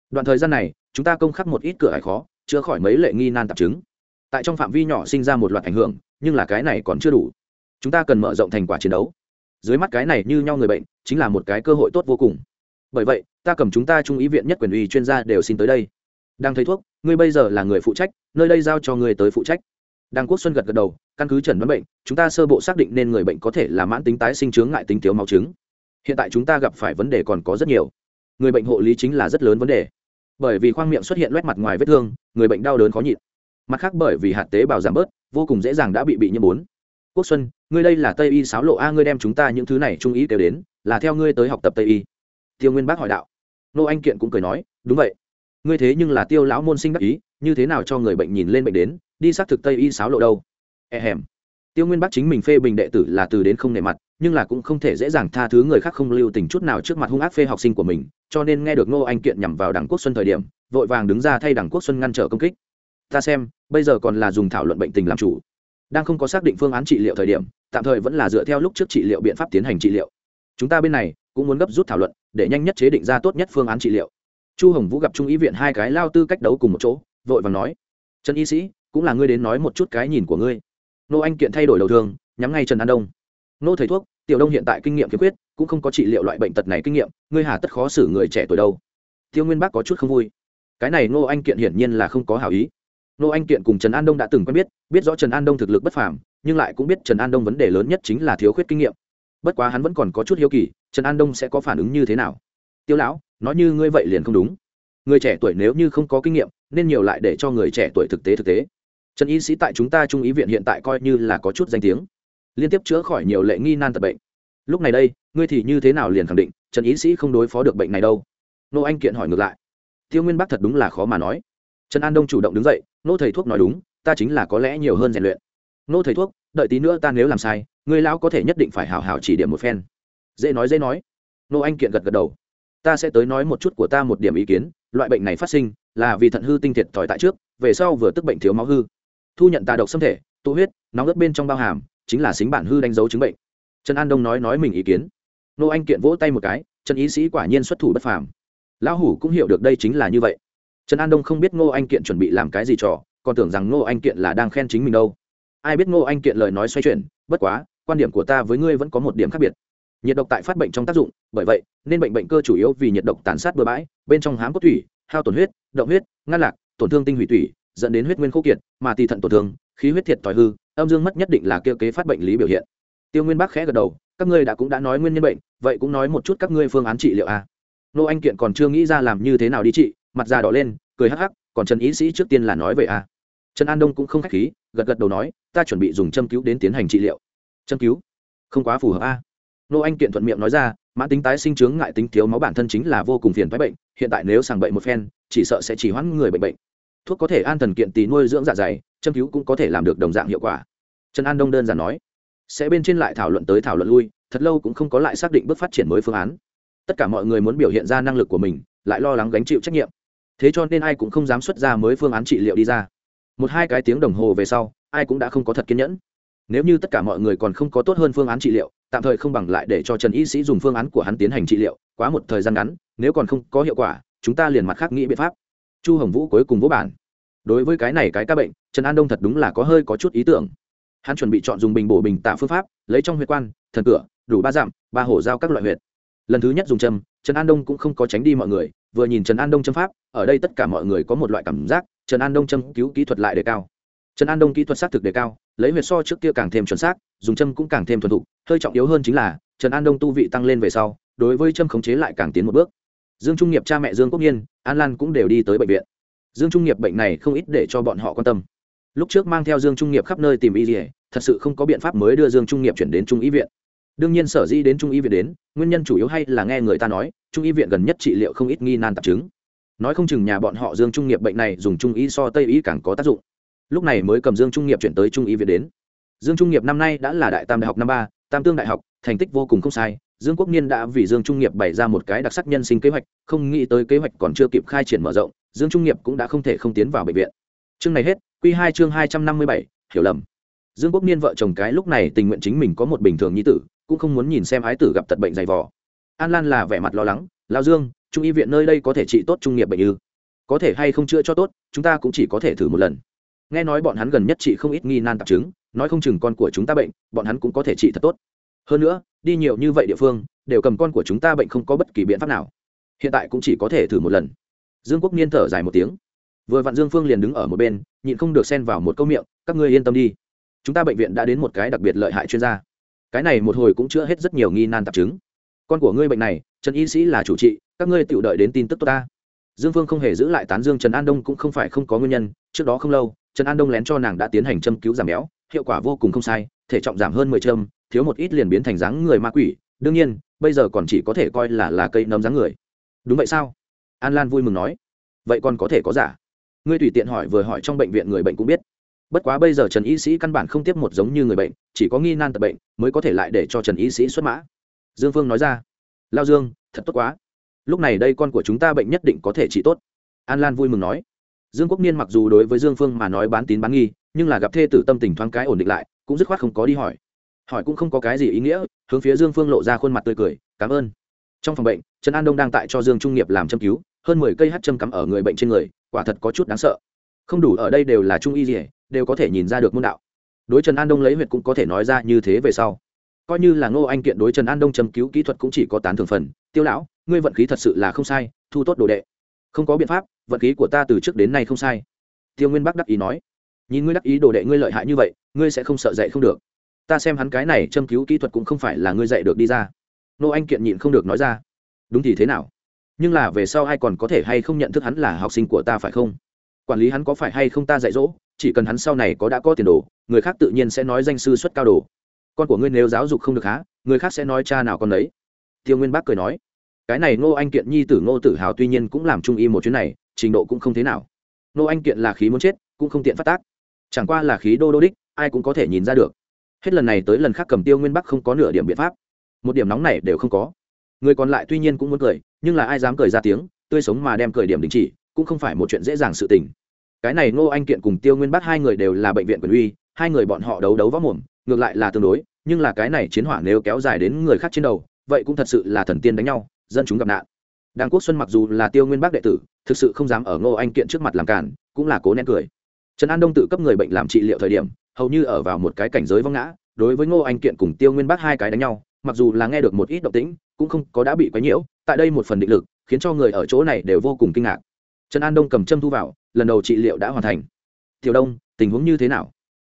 Đoạn thời gian này, chúng ta công khắc một ít cửa hải khó, chữa khỏi mấy lệ nghi nan tạp chứng tại trong phạm vi nhỏ sinh ra một loạt ảnh hưởng, nhưng là cái này còn chưa đủ. Chúng ta cần mở rộng thành quả chiến đấu. Dưới mắt cái này như nhau người bệnh, chính là một cái cơ hội tốt vô cùng. Bởi vậy, ta cầm chúng ta trung ý viện nhất quyền uy chuyên gia đều xin tới đây. Đang thấy thuốc, ngươi bây giờ là người phụ trách, nơi đây giao cho ngươi tới phụ trách. Đàng quốc xuân gật gật đầu, căn cứ trần đoán bệnh, chúng ta sơ bộ xác định nên người bệnh có thể là mãn tính tái sinh chướng ngại tính thiếu máu trứng hiện tại chúng ta gặp phải vấn đề còn có rất nhiều. Người bệnh hộ lý chính là rất lớn vấn đề. Bởi vì khoang miệng xuất hiện loét mặt ngoài vết thương, người bệnh đau đớn khó nhịn mặt khác bởi vì hạt tế bào giảm bớt, vô cùng dễ dàng đã bị bị nhiễm bốn. Quốc xuân, ngươi đây là tây y sáo lộ a, ngươi đem chúng ta những thứ này trung ý kêu đến, là theo ngươi tới học tập tây y. Tiêu nguyên bác hỏi đạo. Nô anh kiện cũng cười nói, đúng vậy. Ngươi thế nhưng là tiêu lão môn sinh đắc ý, như thế nào cho người bệnh nhìn lên bệnh đến, đi xác thực tây y sáo lộ đâu? E hèm. Tiêu nguyên bác chính mình phê bình đệ tử là từ đến không nề mặt, nhưng là cũng không thể dễ dàng tha thứ người khác không lưu tình chút nào trước mặt hung ác phê học sinh của mình, cho nên nghe được ngô anh kiện nhằm vào đảng quốc xuân thời điểm, vội vàng đứng ra thay đảng quốc xuân ngăn trở công kích ta xem, bây giờ còn là dùng thảo luận bệnh tình làm chủ. Đang không có xác định phương án trị liệu thời điểm, tạm thời vẫn là dựa theo lúc trước trị liệu biện pháp tiến hành trị liệu. Chúng ta bên này cũng muốn gấp rút thảo luận, để nhanh nhất chế định ra tốt nhất phương án trị liệu. Chu hồng vũ gặp trung ý viện hai cái lao tư cách đấu cùng một chỗ, vội vàng nói, trần y sĩ, cũng là ngươi đến nói một chút cái nhìn của ngươi. Nô anh kiện thay đổi đầu thường, nhắm ngay trần an đông. Nô thầy thuốc, tiểu đông hiện tại kinh nghiệm khiếm khuyết, cũng không có trị liệu loại bệnh tật này kinh nghiệm, ngươi hà tất khó xử người trẻ tuổi đâu. Tiêu nguyên bác có chút không vui. Cái này nô anh kiện hiển nhiên là không có hảo ý nô anh kiện cùng trần an đông đã từng quen biết biết rõ trần an đông thực lực bất phàm, nhưng lại cũng biết trần an đông vấn đề lớn nhất chính là thiếu khuyết kinh nghiệm. Bất quá hắn vẫn còn có chút hiếu kỳ, trần an đông sẽ có phản ứng như thế nào? Tiêu lão, nói như ngươi vậy liền không đúng. Người trẻ tuổi nếu như không có kinh nghiệm, nên nhiều lại để cho người trẻ tuổi thực tế thực tế. Trần y sĩ tại chúng ta trung ý viện hiện tại coi như là có chút danh tiếng. Liên tiếp chữa khỏi nhiều lệ nghi nan tật bệnh. Lúc này đây, ngươi thì như thế nào liền khẳng định trần y sĩ không đối phó được bệnh này đâu? Nô anh kiện hỏi ngược lại. Tiêu nguyên bắc thật đúng là khó mà nói. Trần an đông chủ động đứng dậy nô thầy thuốc nói đúng, ta chính là có lẽ nhiều hơn rèn luyện. Nô thầy thuốc, đợi tí nữa ta nếu làm sai, người lão có thể nhất định phải hào hào chỉ điểm một phen. Dễ nói dễ nói. Nô anh kiện gật gật đầu. Ta sẽ tới nói một chút của ta một điểm ý kiến, loại bệnh này phát sinh là vì thận hư tinh thiệt thòi tại trước, về sau vừa tức bệnh thiếu máu hư. Thu nhận tà độc xâm thể, tụ huyết, nóng ớt bên trong bao hàm, chính là xính bản hư đánh dấu chứng bệnh. Trần an đông nói nói mình ý kiến. Nô anh kiện vỗ tay một cái, trần ý sĩ quả nhiên xuất thủ bất phàm. Lão hủ cũng hiểu được đây chính là như vậy trần an đông không biết ngô anh kiện chuẩn bị làm cái gì trò còn tưởng rằng ngô anh kiện là đang khen chính mình đâu. Ai biết ngô anh kiện lời nói xoay chuyển bất quá quan điểm của ta với ngươi vẫn có một điểm khác biệt. Nhiệt độc tại phát bệnh trong tác dụng bởi vậy nên bệnh bệnh cơ chủ yếu vì nhiệt độc tàn sát bừa bãi bên trong hám cốt thủy hao tổn huyết động huyết ngăn lạc tổn thương tinh hủy thủy, dẫn đến huyết nguyên khô kiệt mà tỳ thận tổn thương khí huyết thiệt thòi hư âm dương mất nhất định là kia kế phát bệnh lý biểu hiện. Tiêu nguyên bác khẽ gật đầu các ngươi đã cũng đã nói nguyên nhân bệnh vậy cũng nói một chút các ngươi phương án trị liệu a. À. nô anh kiện còn chưa nghĩ ra làm như thế nào đi trị mặt già đỏ lên, cười hắc hắc, còn trần ý sĩ trước tiên là nói về a. À. trần an đông cũng không khách khí, gật gật đầu nói, ta chuẩn bị dùng châm cứu đến tiến hành trị liệu. Châm cứu? Không quá phù hợp a. À. nô anh kiện thuận miệng nói ra, mãn tính tái sinh chướng ngại tính thiếu máu bản thân chính là vô cùng phiền phái bệnh, hiện tại nếu sàng bệnh một phen, chỉ sợ sẽ chỉ hoãn người bệnh bệnh. Thuốc có thể an thần kiện tì nuôi dưỡng dạ dày, châm cứu cũng có thể làm được đồng dạng hiệu quả. Trần an đông đơn giản nói, sẽ bên trên lại thảo luận tới thảo luận lui, thật lâu cũng không có lại xác định bước phát triển mới phương án. Tất cả mọi người muốn biểu hiện ra năng lực của mình, lại lo lắng gánh chịu trách nhiệm thế cho nên ai cũng không dám xuất ra mới phương án trị liệu đi ra. Một hai cái tiếng đồng hồ về sau, ai cũng đã không có thật kiên nhẫn. Nếu như tất cả mọi người còn không có tốt hơn phương án trị liệu, tạm thời không bằng lại để cho trần y sĩ dùng phương án của hắn tiến hành trị liệu, quá một thời gian ngắn, nếu còn không có hiệu quả, chúng ta liền mặt khác nghĩ biện pháp. Chu hồng vũ cuối cùng vỗ bản. Đối với cái này cái ca bệnh, trần an đông thật đúng là có hơi có chút ý tưởng. Hắn chuẩn bị chọn dùng bình bổ bình tạ phương pháp, lấy trong huyệt quan, thần cửa, đủ ba dặm, ba hổ giao các loại huyệt. Lần thứ nhất dùng châm, trần an đông cũng không có tránh đi mọi người vừa nhìn trần an đông châm pháp, ở đây tất cả mọi người có một loại cảm giác, trần an đông châm cứu kỹ thuật lại đề cao. Trần an đông kỹ thuật xác thực đề cao, lấy huyệt so trước kia càng thêm chuẩn xác, dùng châm cũng càng thêm thuần thục, hơi trọng yếu hơn chính là, trần an đông tu vị tăng lên về sau, đối với châm khống chế lại càng tiến một bước. Dương trung nghiệp cha mẹ dương quốc nhiên, an lan cũng đều đi tới bệnh viện. Dương trung nghiệp bệnh này không ít để cho bọn họ quan tâm. Lúc trước mang theo dương trung nghiệp khắp nơi tìm y dỉa thật sự không có biện pháp mới đưa dương trung nghiệp chuyển đến trung y viện đương nhiên sở di đến trung y viện đến, nguyên nhân chủ yếu hay là nghe người ta nói, trung y viện gần nhất trị liệu không ít nghi nan tạp chứng. Nói không chừng nhà bọn họ dương trung nghiệp bệnh này dùng trung y so tây y càng có tác dụng. Lúc này mới cầm dương trung nghiệp chuyển tới trung y viện đến. Dương trung nghiệp năm nay đã là đại tam đại học năm ba, tam tương đại học, thành tích vô cùng không sai. Dương quốc niên đã vì dương trung nghiệp bày ra một cái đặc sắc nhân sinh kế hoạch, không nghĩ tới kế hoạch còn chưa kịp khai triển mở rộng, dương trung nghiệp cũng đã không thể không tiến vào bệnh viện. Chương này hết q hai chương hai trăm năm mươi bảy, hiểu lầm. Dương quốc niên vợ chồng cái lúc này tình nguyện chính mình có một bình thường nhi tử cũng không muốn nhìn xem ái tử gặp tật bệnh dày vò. An lan là vẻ mặt lo lắng lao dương, trung y viện nơi đây có thể trị tốt trung nghiệp bệnh ư? Có thể hay không chữa cho tốt, chúng ta cũng chỉ có thể thử một lần. Nghe nói bọn hắn gần nhất trị không ít nghi nan tạp chứng, nói không chừng con của chúng ta bệnh, bọn hắn cũng có thể trị thật tốt. Hơn nữa, đi nhiều như vậy địa phương, đều cầm con của chúng ta bệnh không có bất kỳ biện pháp nào. Hiện tại cũng chỉ có thể thử một lần. Dương quốc niên thở dài một tiếng. Vừa vặn dương phương liền đứng ở một bên, nhịn không được xen vào một câu miệng, các ngươi yên tâm đi. Chúng ta bệnh viện đã đến một cái đặc biệt lợi hại chuyên gia cái này một hồi cũng chữa hết rất nhiều nghi nan tạp chứng. Con của ngươi bệnh này, trần y sĩ là chủ trị, các ngươi tự đợi đến tin tức tốt ta. Dương phương không hề giữ lại tán dương trần an đông cũng không phải không có nguyên nhân, trước đó không lâu, trần an đông lén cho nàng đã tiến hành châm cứu giảm béo, hiệu quả vô cùng không sai, thể trọng giảm hơn mười châm, thiếu một ít liền biến thành dáng người ma quỷ, đương nhiên, bây giờ còn chỉ có thể coi là là cây nấm dáng người. Đúng vậy sao? An lan vui mừng nói. Vậy còn có thể có giả? Ngươi tùy tiện hỏi vừa hỏi trong bệnh viện người bệnh cũng biết bất quá bây giờ trần y sĩ căn bản không tiếp một giống như người bệnh, chỉ có nghi nan tập bệnh mới có thể lại để cho trần y sĩ xuất mã. Dương phương nói ra, lao dương, thật tốt quá. Lúc này đây con của chúng ta bệnh nhất định có thể trị tốt. An lan vui mừng nói. Dương quốc niên mặc dù đối với dương phương mà nói bán tín bán nghi, nhưng là gặp thê tử tâm tình thoáng cái ổn định lại, cũng dứt khoát không có đi hỏi. Hỏi cũng không có cái gì ý nghĩa, hướng phía dương phương lộ ra khuôn mặt tươi cười, cảm ơn. Trong phòng bệnh, trần an đông đang tại cho dương trung nghiệp làm châm cứu, hơn mười cây hát châm cắm ở người bệnh trên người, quả thật có chút đáng sợ. Không đủ ở đây đều là trung y gì đều có thể nhìn ra được môn đạo. Đối trần an đông lấy huyệt cũng có thể nói ra như thế về sau. Coi như là ngô anh kiện đối trần an đông châm cứu kỹ thuật cũng chỉ có tán thường phần. Tiêu lão, ngươi vận khí thật sự là không sai, thu tốt đồ đệ. Không có biện pháp, vận khí của ta từ trước đến nay không sai. Tiêu nguyên bắc đắc ý nói. Nhìn ngươi đắc ý đồ đệ ngươi lợi hại như vậy, ngươi sẽ không sợ dạy không được. Ta xem hắn cái này châm cứu kỹ thuật cũng không phải là ngươi dạy được đi ra. Nô anh kiện nhịn không được nói ra. Đúng thì thế nào? Nhưng là về sau ai còn có thể hay không nhận thức hắn là học sinh của ta phải không? Quản lý hắn có phải hay không ta dạy dỗ? Chỉ cần hắn sau này có đã có tiền đồ, người khác tự nhiên sẽ nói danh sư xuất cao đồ. Con của ngươi nếu giáo dục không được há, người khác sẽ nói cha nào con đấy tiêu nguyên bác cười nói, cái này ngô anh kiện nhi tử ngô tử hào tuy nhiên cũng làm trung y một chuyến này, trình độ cũng không thế nào. Ngô anh kiện là khí muốn chết, cũng không tiện phát tác. Chẳng qua là khí đô đô đích, ai cũng có thể nhìn ra được. Hết lần này tới lần khác cầm tiêu nguyên bắc không có nửa điểm biện pháp. Một điểm nóng này đều không có. Người còn lại tuy nhiên cũng muốn cười, nhưng là ai dám cười ra tiếng, tươi sống mà đem cười điểm đình chỉ, cũng không phải một chuyện dễ dàng sự tình cái này ngô anh kiện cùng tiêu nguyên bắt hai người đều là bệnh viện quyền uy, hai người bọn họ đấu đấu võ mồm, ngược lại là tương đối, nhưng là cái này chiến hỏa nếu kéo dài đến người khác trên đầu, vậy cũng thật sự là thần tiên đánh nhau, dân chúng gặp nạn. Đàng quốc xuân mặc dù là tiêu nguyên bác đệ tử, thực sự không dám ở ngô anh kiện trước mặt làm cản, cũng là cố nén cười. Trần an đông tự cấp người bệnh làm trị liệu thời điểm, hầu như ở vào một cái cảnh giới vong ngã, đối với ngô anh kiện cùng tiêu nguyên bác hai cái đánh nhau, mặc dù là nghe được một ít động tĩnh, cũng không có đã bị quấy nhiễu, tại đây một phần định lực, khiến cho người ở chỗ này đều vô cùng kinh ngạc. Trần an đông cầm châm thu vào lần đầu trị liệu đã hoàn thành. Tiểu đông, tình huống như thế nào?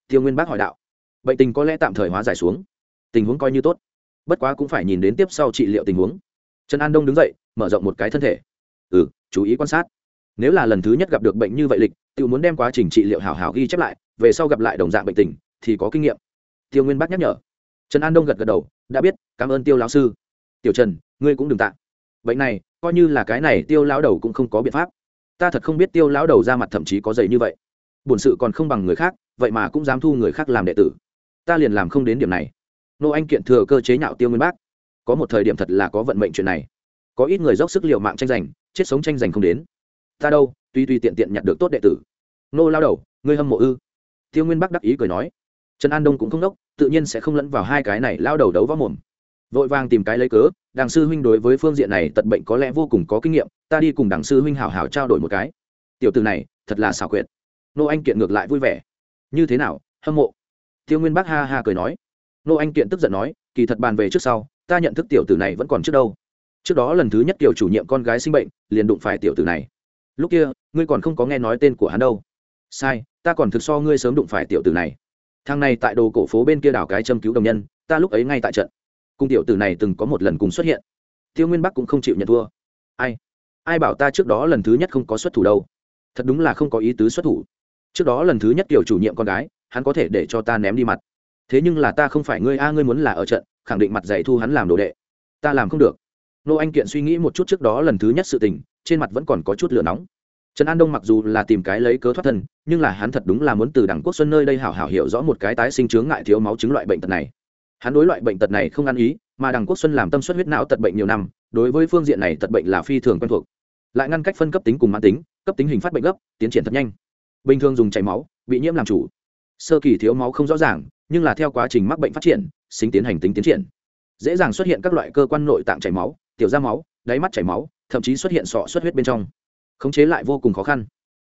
Tiêu nguyên bác hỏi đạo. Bệnh tình có lẽ tạm thời hóa giải xuống. Tình huống coi như tốt. Bất quá cũng phải nhìn đến tiếp sau trị liệu tình huống. Trần an đông đứng dậy, mở rộng một cái thân thể. Ừ chú ý quan sát. Nếu là lần thứ nhất gặp được bệnh như vậy lịch tự muốn đem quá trình trị liệu hảo hảo ghi chép lại, về sau gặp lại đồng dạng bệnh tình, thì có kinh nghiệm. Tiêu nguyên bác nhắc nhở. Trần an đông gật gật đầu, đã biết, cảm ơn tiêu lão sư. Tiểu trần, ngươi cũng đừng tạ. Bệnh này, coi như là cái này, tiêu lão đầu cũng không có biện pháp ta thật không biết tiêu lão đầu ra mặt thậm chí có dày như vậy. Bổn sự còn không bằng người khác, vậy mà cũng dám thu người khác làm đệ tử. Ta liền làm không đến điểm này. Nô anh kiện thừa cơ chế nhạo tiêu nguyên bác. Có một thời điểm thật là có vận mệnh chuyện này. Có ít người dốc sức l i ề u mạng tranh giành, chết sống tranh giành không đến. Ta đâu, tuy tuy tiện tiện nhặt được tốt đệ tử. Nô lao đầu, ngươi hâm mộ ư? Tiêu nguyên bắc đắc ý cười nói. Trần an đông cũng không đốc, tự nhiên sẽ không lẫn vào hai cái này lao đầu đấu võ mồm. Vội vàng tìm cái lấy cớ đàng sư huynh đối với phương diện này tật bệnh có lẽ vô cùng có kinh nghiệm, ta đi cùng đàng sư huynh hảo hảo trao đổi một cái. Tiểu từ này, thật là xảo quyệt. Nô anh kiện ngược lại vui vẻ. Như thế nào, hâm mộ? Tiêu nguyên bắc ha ha cười nói. Nô anh kiện tức giận nói, kỳ thật bàn về trước sau, ta nhận thức tiểu tử này vẫn còn trước đâu. Trước đó lần thứ nhất tiểu chủ nhiệm con gái sinh bệnh, liền đụng phải tiểu tử này. Lúc kia, ngươi còn không có nghe nói tên của hắn đâu. Sai, ta còn thực so ngươi sớm đụng phải tiểu tử này. Thằng này tại đồ cổ phố bên kia đảo cái châm cứu đồng nhân, ta lúc ấy ngay tại trận cung tiểu tử này từng có một lần cùng xuất hiện. Tiêu nguyên bắc cũng không chịu nhận thua. Ai? Ai bảo ta trước đó lần thứ nhất không có xuất thủ đâu? Thật đúng là không có ý tứ xuất thủ. Trước đó lần thứ nhất tiểu chủ nhiệm con gái, hắn có thể để cho ta ném đi mặt. Thế nhưng là ta không phải ngươi, a, ngươi muốn là ở trận, khẳng định mặt dạy thu hắn làm đồ đệ. Ta làm không được. Nô anh kiện suy nghĩ một chút trước đó lần thứ nhất sự tình, trên mặt vẫn còn có chút lửa nóng. Trần an đông mặc dù là tìm cái lấy cớ thoát thân, nhưng là hắn thật đúng là muốn từ đảng quốc xuân nơi đây hảo hảo hiểu rõ một cái tái sinh chướng ngại thiếu máu chứng loại bệnh tật này hắn đối loại bệnh tật này không ăn ý, mà đằng quốc xuân làm tâm suất huyết não tật bệnh nhiều năm, đối với phương diện này tật bệnh là phi thường quen thuộc. Lại ngăn cách phân cấp tính cùng mãn tính, cấp tính hình phát bệnh gấp, tiến triển thật nhanh. Bình thường dùng chảy máu, bị nhiễm làm chủ. Sơ kỳ thiếu máu không rõ ràng, nhưng là theo quá trình mắc bệnh phát triển, sinh tiến hành tính tiến triển. Dễ dàng xuất hiện các loại cơ quan nội tạng chảy máu, tiểu ra máu, đáy mắt chảy máu, thậm chí xuất hiện sọ xuất huyết bên trong. Khống chế lại vô cùng khó khăn.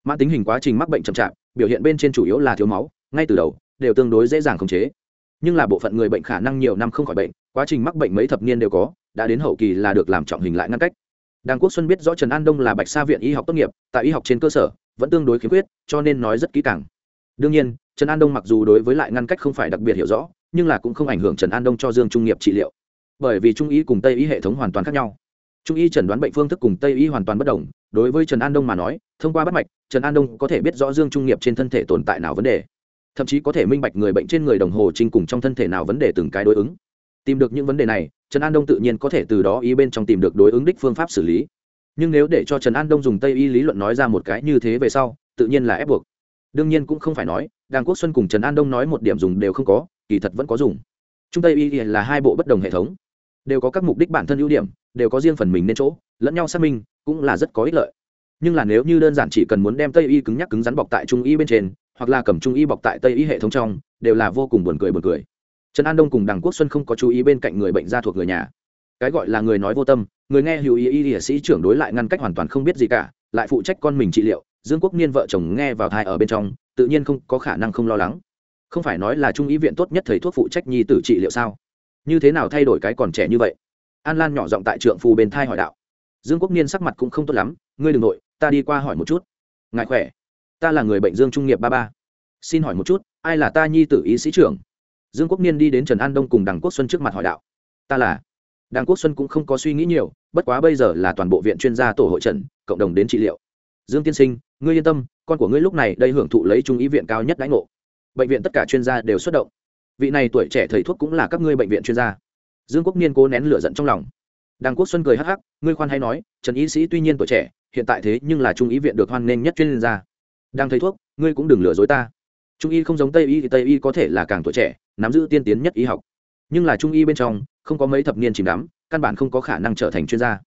Mãn tính hình quá trình mắc bệnh chậm chạp, biểu hiện bên trên chủ yếu là thiếu máu, ngay từ đầu, đều tương đối dễ dàng khống chế nhưng là bộ phận người bệnh khả năng nhiều năm không khỏi bệnh, quá trình mắc bệnh mấy thập niên đều có, đã đến hậu kỳ là được làm trọng hình lại ngăn cách. Đàng quốc xuân biết rõ trần an đông là bạch sa viện y học tốt nghiệp, tại y học trên cơ sở, vẫn tương đối khiếm khuyết, cho nên nói rất kỹ càng. Đương nhiên, trần an đông mặc dù đối với lại ngăn cách không phải đặc biệt hiểu rõ, nhưng là cũng không ảnh hưởng trần an đông cho dương trung nghiệp trị liệu. Bởi vì trung y cùng tây y hệ thống hoàn toàn khác nhau. Trung y chẩn đoán bệnh phương thức cùng tây y hoàn toàn bất đồng, đối với trần an đông mà nói, thông qua bắt mạch, trần an đông có thể biết rõ dương trung nghiệp trên thân thể tồn tại nào vấn đề thậm chí có thể minh bạch người bệnh trên người đồng hồ trinh cùng trong thân thể nào vấn đề từng cái đối ứng. Tìm được những vấn đề này, trần an đông tự nhiên có thể từ đó y bên trong tìm được đối ứng đích phương pháp xử lý. Nhưng nếu để cho trần an đông dùng tây y lý luận nói ra một cái như thế về sau, tự nhiên là ép buộc. Đương nhiên cũng không phải nói, đàng quốc xuân cùng trần an đông nói một điểm dùng đều không có, kỳ thật vẫn có dùng. Trung tây y là hai bộ bất đồng hệ thống. Đều có các mục đích bản thân ưu điểm, đều có riêng phần mình nên chỗ, lẫn nhau xác minh, cũng là rất có ích lợi. Nhưng là nếu như đơn giản chỉ cần muốn đem tây y cứng nhắc cứng rắn bọc tại trung y bên trên hoặc là cầm trung y bọc tại tây y hệ thống trong, đều là vô cùng buồn cười buồn cười. Trần an đông cùng đằng quốc xuân không có chú ý bên cạnh người bệnh gia thuộc người nhà. Cái gọi là người nói vô tâm, người nghe hữu ý y y sĩ trưởng đối lại ngăn cách hoàn toàn không biết gì cả, lại phụ trách con mình trị liệu, dương quốc niên vợ chồng nghe vào thai ở bên trong, tự nhiên không có khả năng không lo lắng. Không phải nói là trung ý viện tốt nhất thầy thuốc phụ trách nhi tử trị liệu sao? Như thế nào thay đổi cái còn trẻ như vậy? An lan nhỏ giọng tại trượng phù bên thai hỏi đạo. Dương quốc niên sắc mặt cũng không tốt lắm, ngươi đ ừ n g nội, ta đi qua hỏi một chút. Ngài khỏe? Ta là người bệnh dương trung nghiệp ba ba. Xin hỏi một chút, ai là ta nhi tử ý sĩ trưởng? Dương quốc niên đi đến trần an đông cùng đằng quốc xuân trước mặt hỏi đạo. Ta là. Đặng quốc xuân cũng không có suy nghĩ nhiều, bất quá bây giờ là toàn bộ viện chuyên gia tổ hội trần, cộng đồng đến trị liệu. Dương tiên sinh, ngươi yên tâm, con của ngươi lúc này đây hưởng thụ lấy trung ý viện cao nhất đãi ngộ. Bệnh viện tất cả chuyên gia đều xuất động. Vị này tuổi trẻ thầy thuốc cũng là các ngươi bệnh viện chuyên gia. Dương quốc niên cố nén lửa giận trong lòng. Đàng quốc xuân cười hắc hắc, ngươi khoan hay nói, trần y sĩ tuy nhiên tuổi trẻ, hiện tại thế nhưng là trung ý viện được hoan nghênh nhất chuyên gia đang thấy thuốc, ngươi cũng đừng lừa dối ta. Trung y không giống tây y thì tây y có thể là càng tuổi trẻ, nắm giữ tiên tiến nhất y học. Nhưng là trung y bên trong, không có mấy thập niên chìm đắm, căn bản không có khả năng trở thành chuyên gia.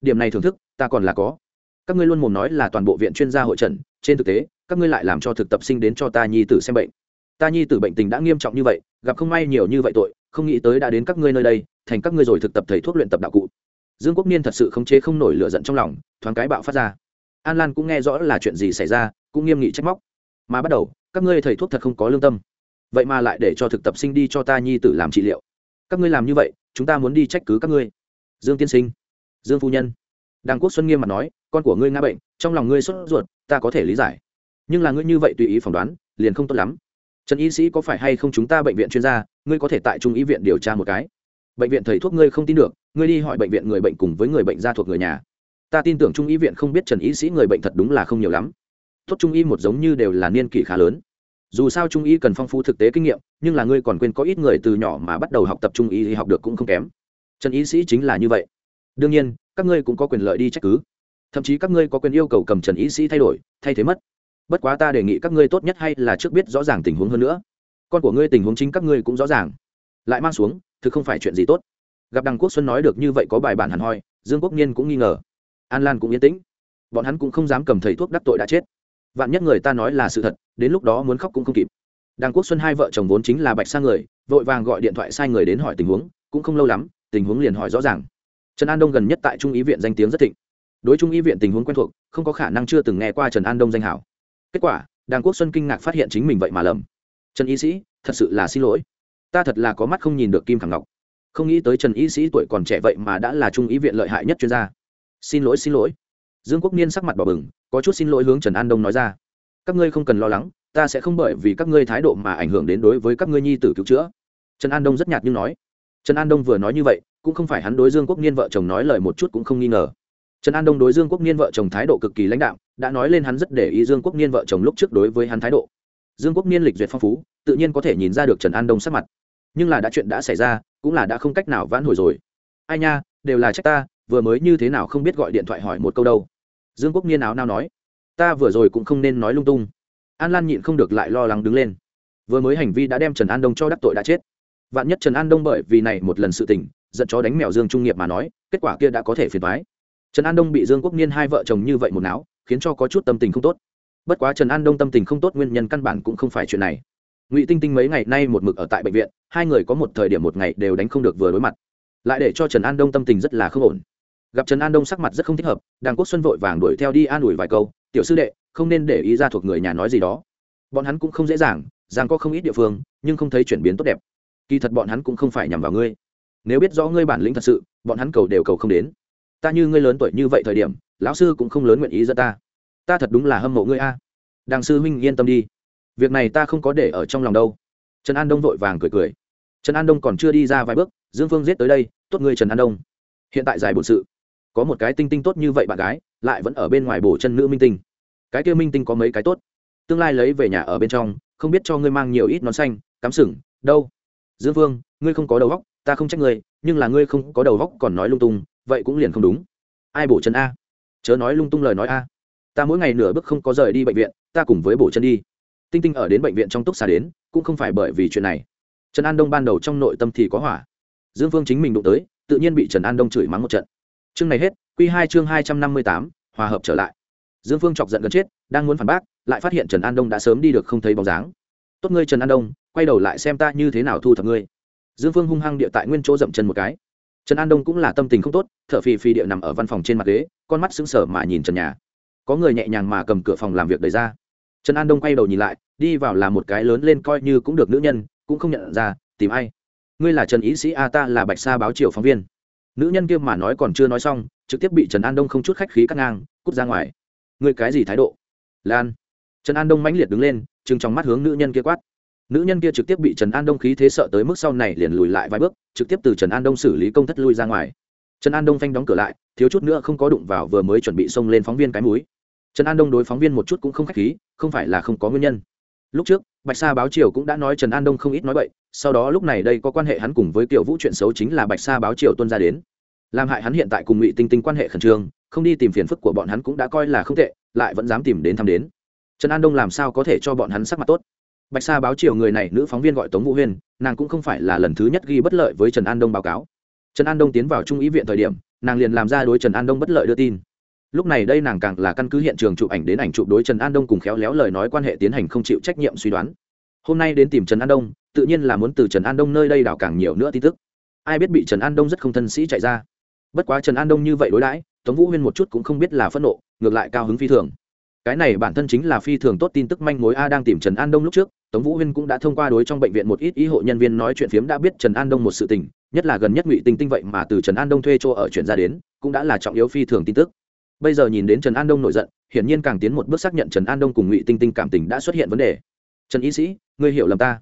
Điểm này thưởng thức, ta còn là có. Các ngươi luôn mồm nói là toàn bộ viện chuyên gia hội trần trên thực tế, các ngươi lại làm cho thực tập sinh đến cho ta nhi tử xem bệnh. Ta nhi tử bệnh tình đã nghiêm trọng như vậy, gặp không may nhiều như vậy tội, không nghĩ tới đã đến các ngươi nơi đây, thành các ngươi rồi thực tập thầy thuốc luyện tập đạo cụ. Dương quốc niên thật sự không chế không nổi lửa giận trong lòng, thoáng cái bạo phát ra. An lan cũng nghe rõ là chuyện gì xảy ra cũng nghiêm nghị trách móc. Mà bắt đầu, các ngươi thầy thuốc thật không có lương tâm. Vậy mà lại để cho thực tập sinh đi cho ta nhi tử làm trị liệu. Các ngươi làm như vậy, chúng ta muốn đi trách cứ các ngươi. Dương tiên sinh, dương phu nhân. Đàng quốc xuân nghiêm mặt nói, con của ngươi ngã bệnh, trong lòng ngươi sốt ruột, ta có thể lý giải. Nhưng là ngươi như vậy tùy ý phỏng đoán, liền không tốt lắm. Trần y sĩ có phải hay không chúng ta bệnh viện chuyên gia, ngươi có thể tại trung y viện điều tra một cái. Bệnh viện thầy thuốc ngươi không tin được, ngươi đi hỏi bệnh viện người bệnh cùng với người bệnh gia thuộc người nhà. Ta tin tưởng trung y viện không biết trần y sĩ người bệnh thật đúng là không nhiều lắm tốt trung y một giống như đều là niên kỷ khá lớn. Dù sao trung y cần phong phú thực tế kinh nghiệm, nhưng là ngươi còn quên có ít người từ nhỏ mà bắt đầu học tập trung y thì học được cũng không kém. Trần y sĩ chính là như vậy. Đương nhiên, các ngươi cũng có quyền lợi đi trách cứ. Thậm chí các ngươi có quyền yêu cầu cầm trần y sĩ thay đổi, thay thế mất. Bất quá ta đề nghị các ngươi tốt nhất hay là trước biết rõ ràng tình huống hơn nữa. Con của ngươi tình huống chính các ngươi cũng rõ ràng. Lại mang xuống, thực không phải chuyện gì tốt. Gặp đằng quốc xuân nói được như vậy có bài bản hẳn hoi, dương quốc niên cũng nghi ngờ. An lan cũng yên tĩnh. Bọn hắn cũng không dám cầm thầy thuốc đắc tội đã chết vạn nhất người ta nói là sự thật, đến lúc đó muốn khóc cũng không kịp. Đàng quốc xuân hai vợ chồng vốn chính là bạch sang người, vội vàng gọi điện thoại sai người đến hỏi tình huống, cũng không lâu lắm, tình huống liền hỏi rõ ràng. Trần an đông gần nhất tại trung ý viện danh tiếng rất thịnh. Đối trung ý viện tình huống quen thuộc, không có khả năng chưa từng nghe qua trần an đông danh hảo. Kết quả, đàng quốc xuân kinh ngạc phát hiện chính mình vậy mà lầm. Trần y sĩ, thật sự là xin lỗi. Ta thật là có mắt không nhìn được kim khẳng ngọc. Không nghĩ tới trần y sĩ tuổi còn trẻ vậy mà đã là trung ý viện lợi hại nhất chuyên gia. Xin lỗi xin lỗi. Dương quốc niên sắc mặt bỏ bừng có chút xin lỗi hướng trần an đông nói ra. Các ngươi không cần lo lắng, ta sẽ không bởi vì các ngươi thái độ mà ảnh hưởng đến đối với các ngươi nhi tử cứu chữa. Trần an đông rất nhạt nhưng nói. Trần an đông vừa nói như vậy, cũng không phải hắn đối dương quốc niên vợ chồng nói lời một chút cũng không nghi ngờ. Trần an đông đối dương quốc niên vợ chồng thái độ cực kỳ lãnh đạo đã nói lên hắn rất để ý dương quốc niên vợ chồng lúc trước đối với hắn thái độ. Dương quốc niên lịch duyệt phong phú, tự nhiên có thể nhìn ra được trần an đông sắc mặt. Nhưng là đã chuyện đã xảy ra, cũng là đã không cách nào vãn hồi rồi. Ai nha, đều là trách ta, vừa mới như thế nào không biết gọi điện thoại hỏi một câu đâu dương quốc niên áo nao nói, ta vừa rồi cũng không nên nói lung tung. An lan nhịn không được lại lo lắng đứng lên. Vừa mới hành vi đã đem trần an đông cho đắc tội đã chết. Vạn nhất trần an đông bởi vì này một lần sự tình, giận chó đánh mèo dương trung nghiệp mà nói, kết quả kia đã có thể phiền thoái trần an đông bị dương quốc niên hai vợ chồng như vậy một não, khiến cho có chút tâm tình không tốt. Bất quá trần an đông tâm tình không tốt nguyên nhân căn bản cũng không phải chuyện này. Ngụy tinh tinh mấy ngày nay một mực ở tại bệnh viện, hai người có một thời điểm một ngày đều đánh không được vừa đối mặt. Lại để cho trần an đông tâm tình rất là không ổn gặp trần an đông sắc mặt rất không thích hợp đàng quốc xuân vội vàng đuổi theo đi an ủi vài câu tiểu sư đệ không nên để ý ra thuộc người nhà nói gì đó bọn hắn cũng không dễ dàng rằng có không ít địa phương nhưng không thấy chuyển biến tốt đẹp kỳ thật bọn hắn cũng không phải nhằm vào ngươi nếu biết rõ ngươi bản lĩnh thật sự bọn hắn cầu đều cầu không đến ta như ngươi lớn tuổi như vậy thời điểm lão sư cũng không lớn nguyện ý dẫn ta ta thật đúng là hâm mộ ngươi a đàng sư huynh yên tâm đi việc này ta không có để ở trong lòng đâu trần an đông vội vàng cười cười trần an đông còn chưa đi ra vài bước dương phương giết tới đây tốt ngươi trần an đông hiện tại giải bổn sự có một cái tinh tinh tốt như vậy bạn gái, lại vẫn ở bên ngoài bổ chân nữ minh tinh. Cái kia minh tinh có mấy cái tốt? Tương lai lấy về nhà ở bên trong, không biết cho ngươi mang nhiều ít nón xanh, cắm sừng, đâu? Dương phương ngươi không có đầu góc ta không trách ngươi, nhưng là ngươi không có đầu góc còn nói lung tung, vậy cũng liền không đúng. Ai bổ chân a? Chớ nói lung tung lời nói a. Ta mỗi ngày nửa bước không có rời đi bệnh viện, ta cùng với bổ chân đi. Tinh tinh ở đến bệnh viện trong túc xá đến, cũng không phải bởi vì chuyện này. Trần an đông ban đầu trong nội tâm thì có hỏa. Dương phương chính mình đụng tới, tự nhiên bị trần an đông chửi mắng một trận chương này hết q hai chương hai trăm năm mươi tám, hòa hợp trở lại. Dương phương chọc giận gần chết, đang muốn phản bác, lại phát hiện trần an đông đã sớm đi được không thấy bóng dáng. Tốt ngươi trần an đông, quay đầu lại xem ta như thế nào thu thập ngươi. Dương phương hung hăng địa tại nguyên chỗ dậm chân một cái. Trần an đông cũng là tâm tình không tốt t h ở phì phì địa nằm ở văn phòng trên mặt ghế, con mắt sững sờ mà nhìn trần nhà. Có người nhẹ nhàng mà cầm cửa phòng làm việc đầy ra. Trần an đông quay đầu nhìn lại, đi vào là một cái lớn lên coi như cũng được nữ nhân, cũng không nhận ra, tìm ai. Ngươi là trần ý sĩ a, ta là bạch sa báo triều phóng viên nữ nhân kia mà nói còn chưa nói xong, trực tiếp bị trần an đông không chút khách khí cắt ngang, cút ra ngoài. Ngươi cái gì thái độ? Lan. Trần an đông mãnh liệt đứng lên chừng trong mắt hướng nữ nhân kia quát. Nữ nhân kia trực tiếp bị trần an đông khí thế sợ tới mức sau này liền lùi lại vài bước, trực tiếp từ trần an đông xử lý công thất lui ra ngoài. Trần an đông phanh đóng cửa lại, thiếu chút nữa không có đụng vào vừa mới chuẩn bị xông lên phóng viên cái múi trần an đông đối phóng viên một chút cũng không k h á c h khí, không phải là không có nguyên nhân. Lúc trước, bạch sa báo triều cũng đã nói trần an đông không ít nói vậy sau đó lúc này đây có quan hệ hắn cùng với tiểu vũ chuyện xấu chính là bạch sa báo triều tuân ra đến làm hại hắn hiện tại cùng ngụy tinh tinh quan hệ khẩn trương, không đi tìm phiền phức của bọn hắn cũng đã coi là không tệ, lại vẫn dám tìm đến thăm đến. Trần an đông làm sao có thể cho bọn hắn sắc mặt tốt? Bạch sa báo chiều người này nữ phóng viên gọi tống vũ huyên, nàng cũng không phải là lần thứ nhất ghi bất lợi với trần an đông báo cáo. Trần an đông tiến vào trung ý viện thời điểm, nàng liền làm ra đối trần an đông bất lợi đưa tin. Lúc này đây nàng càng là căn cứ hiện trường chụp ảnh đến ảnh chụp đối trần an đông cùng khéo léo lời nói quan hệ tiến hành không chịu trách nhiệm suy đoán. Hôm nay đến tìm trần an đông, tự nhiên là muốn từ trần an đông nơi đây đào càng nhiều nữa tin tức. Ai biết bị trần an đông rất không thân sĩ chạy ra bất quá trần an đông như vậy đối đãi, tống vũ huyên một chút cũng không biết là phẫn nộ, ngược lại cao hứng phi thường. Cái này bản thân chính là phi thường tốt tin tức manh mối a đang tìm trần an đông lúc trước, tống vũ huyên cũng đã thông qua đối trong bệnh viện một ít ý hộ nhân viên nói chuyện phiếm đã biết trần an đông một sự tình, nhất là gần nhất ngụy tinh tinh vậy mà từ trần an đông thuê chỗ ở chuyện ra đến, cũng đã là trọng yếu phi thường tin tức. Bây giờ nhìn đến trần an đông nổi giận, hiển nhiên càng tiến một bước xác nhận trần an đông cùng ngụy tinh tinh cảm tình đã xuất hiện vấn đề. Trần y sĩ, ngươi hiểu lầm ta.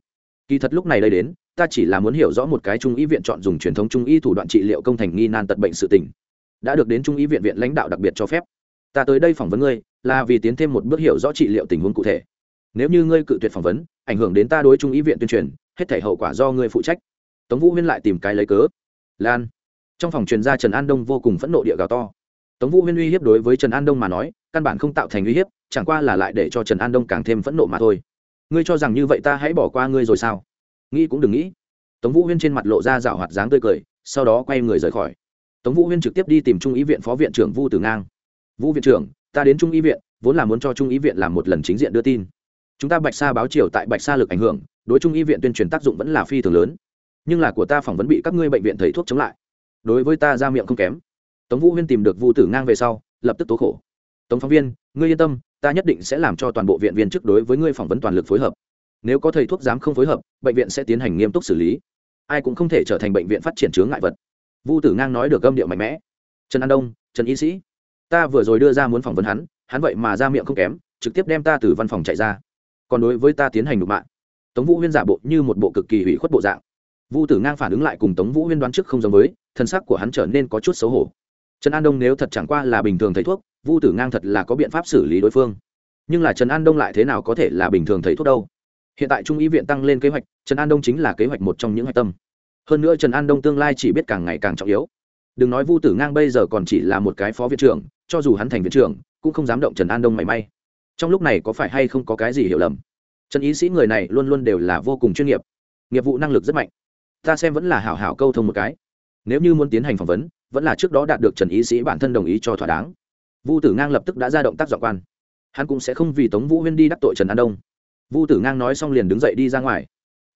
Kỳ thật lúc này đây đến ta chỉ là muốn hiểu rõ một cái trung y viện chọn dùng truyền thống trung y thủ đoạn trị liệu công thành nghi nan tật bệnh sự tình. Đã được đến trung y viện viện lãnh đạo đặc biệt cho phép. Ta tới đây phỏng vấn ngươi, là vì tiến thêm một bước hiểu rõ trị liệu tình huống cụ thể. Nếu như ngươi cự tuyệt phỏng vấn, ảnh hưởng đến ta đối trung y viện tuyên truyền, hết thể hậu quả do ngươi phụ trách. Tống vũ huyên lại tìm cái lấy cớ. Lan. Trong phòng truyền gia trần an đông vô cùng phẫn nộ địa gào to. Tống vũ huyên uy hiếp đối với trần an đông mà nói, căn bản không tạo thành uy hiếp, chẳng qua là lại để cho trần an đông càng thêm phẫn nộ mà thôi. Ngươi cho rằng như vậy ta hãy bỏ qua ngươi rồi sao? Nghĩ cũng đừng nghĩ. Tống vũ huyên trên mặt lộ ra rảo hoạt dáng tươi cười, sau đó quay người rời khỏi. Tống vũ huyên trực tiếp đi tìm trung ý viện phó viện trưởng vu tử ngang. Vũ viện trưởng, ta đến trung ý viện, vốn là muốn cho trung ý viện làm một lần chính diện đưa tin. Chúng ta bạch sa báo chiều tại bạch sa lực ảnh hưởng, đối trung ý viện tuyên truyền tác dụng vẫn là phi thường lớn. Nhưng là của ta phỏng vấn bị các ngươi bệnh viện thầy thuốc chống lại. Đối với ta ra miệng không kém. Tống vũ huyên tìm được vu tử ngang về sau, lập tức tố khổ. Tống phóng viên, ngươi yên tâm, ta nhất định sẽ làm cho toàn bộ viện viên trước đối với ngươi phỏng vấn toàn lực phối hợp nếu có thầy thuốc dám không phối hợp, bệnh viện sẽ tiến hành nghiêm túc xử lý. Ai cũng không thể trở thành bệnh viện phát triển chướng ngại vật. Vu tử ngang nói được gâm điệu mạnh mẽ. Trần an đông, trần y sĩ, ta vừa rồi đưa ra muốn phỏng vấn hắn hắn vậy mà ra miệng không kém, trực tiếp đem ta từ văn phòng chạy ra. Còn đối với ta tiến hành đục mạng. Tống vũ huyên giả bộ như một bộ cực kỳ hủy khuất bộ dạng. Vu tử ngang phản ứng lại cùng tống vũ huyên đoán trước không giống với, thân sắc của hắn trở nên có chút xấu hổ. Trần an đông nếu thật chẳng qua là bình thường thầy thuốc, vu tử ngang thật là có biện pháp xử lý đối phương. Nhưng là trần an đông lại thế nào có thể là bình thường thầy thuốc đâu? Hiện tại trung ý viện tăng lên kế hoạch, trần an đông chính là kế hoạch một trong những hạch tâm. Hơn nữa trần an đông tương lai chỉ biết càng ngày càng trọng yếu. Đừng nói vu tử ngang bây giờ còn chỉ là một cái phó viện trưởng, cho dù hắn thành viện trưởng, cũng không dám động trần an đông mảy may. Trong lúc này có phải hay không có cái gì hiểu lầm? Trần ý sĩ người này luôn luôn đều là vô cùng chuyên nghiệp. Nghiệp vụ năng lực rất mạnh. Ta xem vẫn là hảo hảo câu thông một cái. Nếu như muốn tiến hành phỏng vấn, vẫn là trước đó đạt được trần ý sĩ bản thân đồng ý cho thỏa đáng. Vu tử ngang lập tức đã ra động tác dọn quan. Hắn cũng sẽ không vì tống vũ huyên đi đắc tội trần an đông vu tử ngang nói xong liền đứng dậy đi ra ngoài.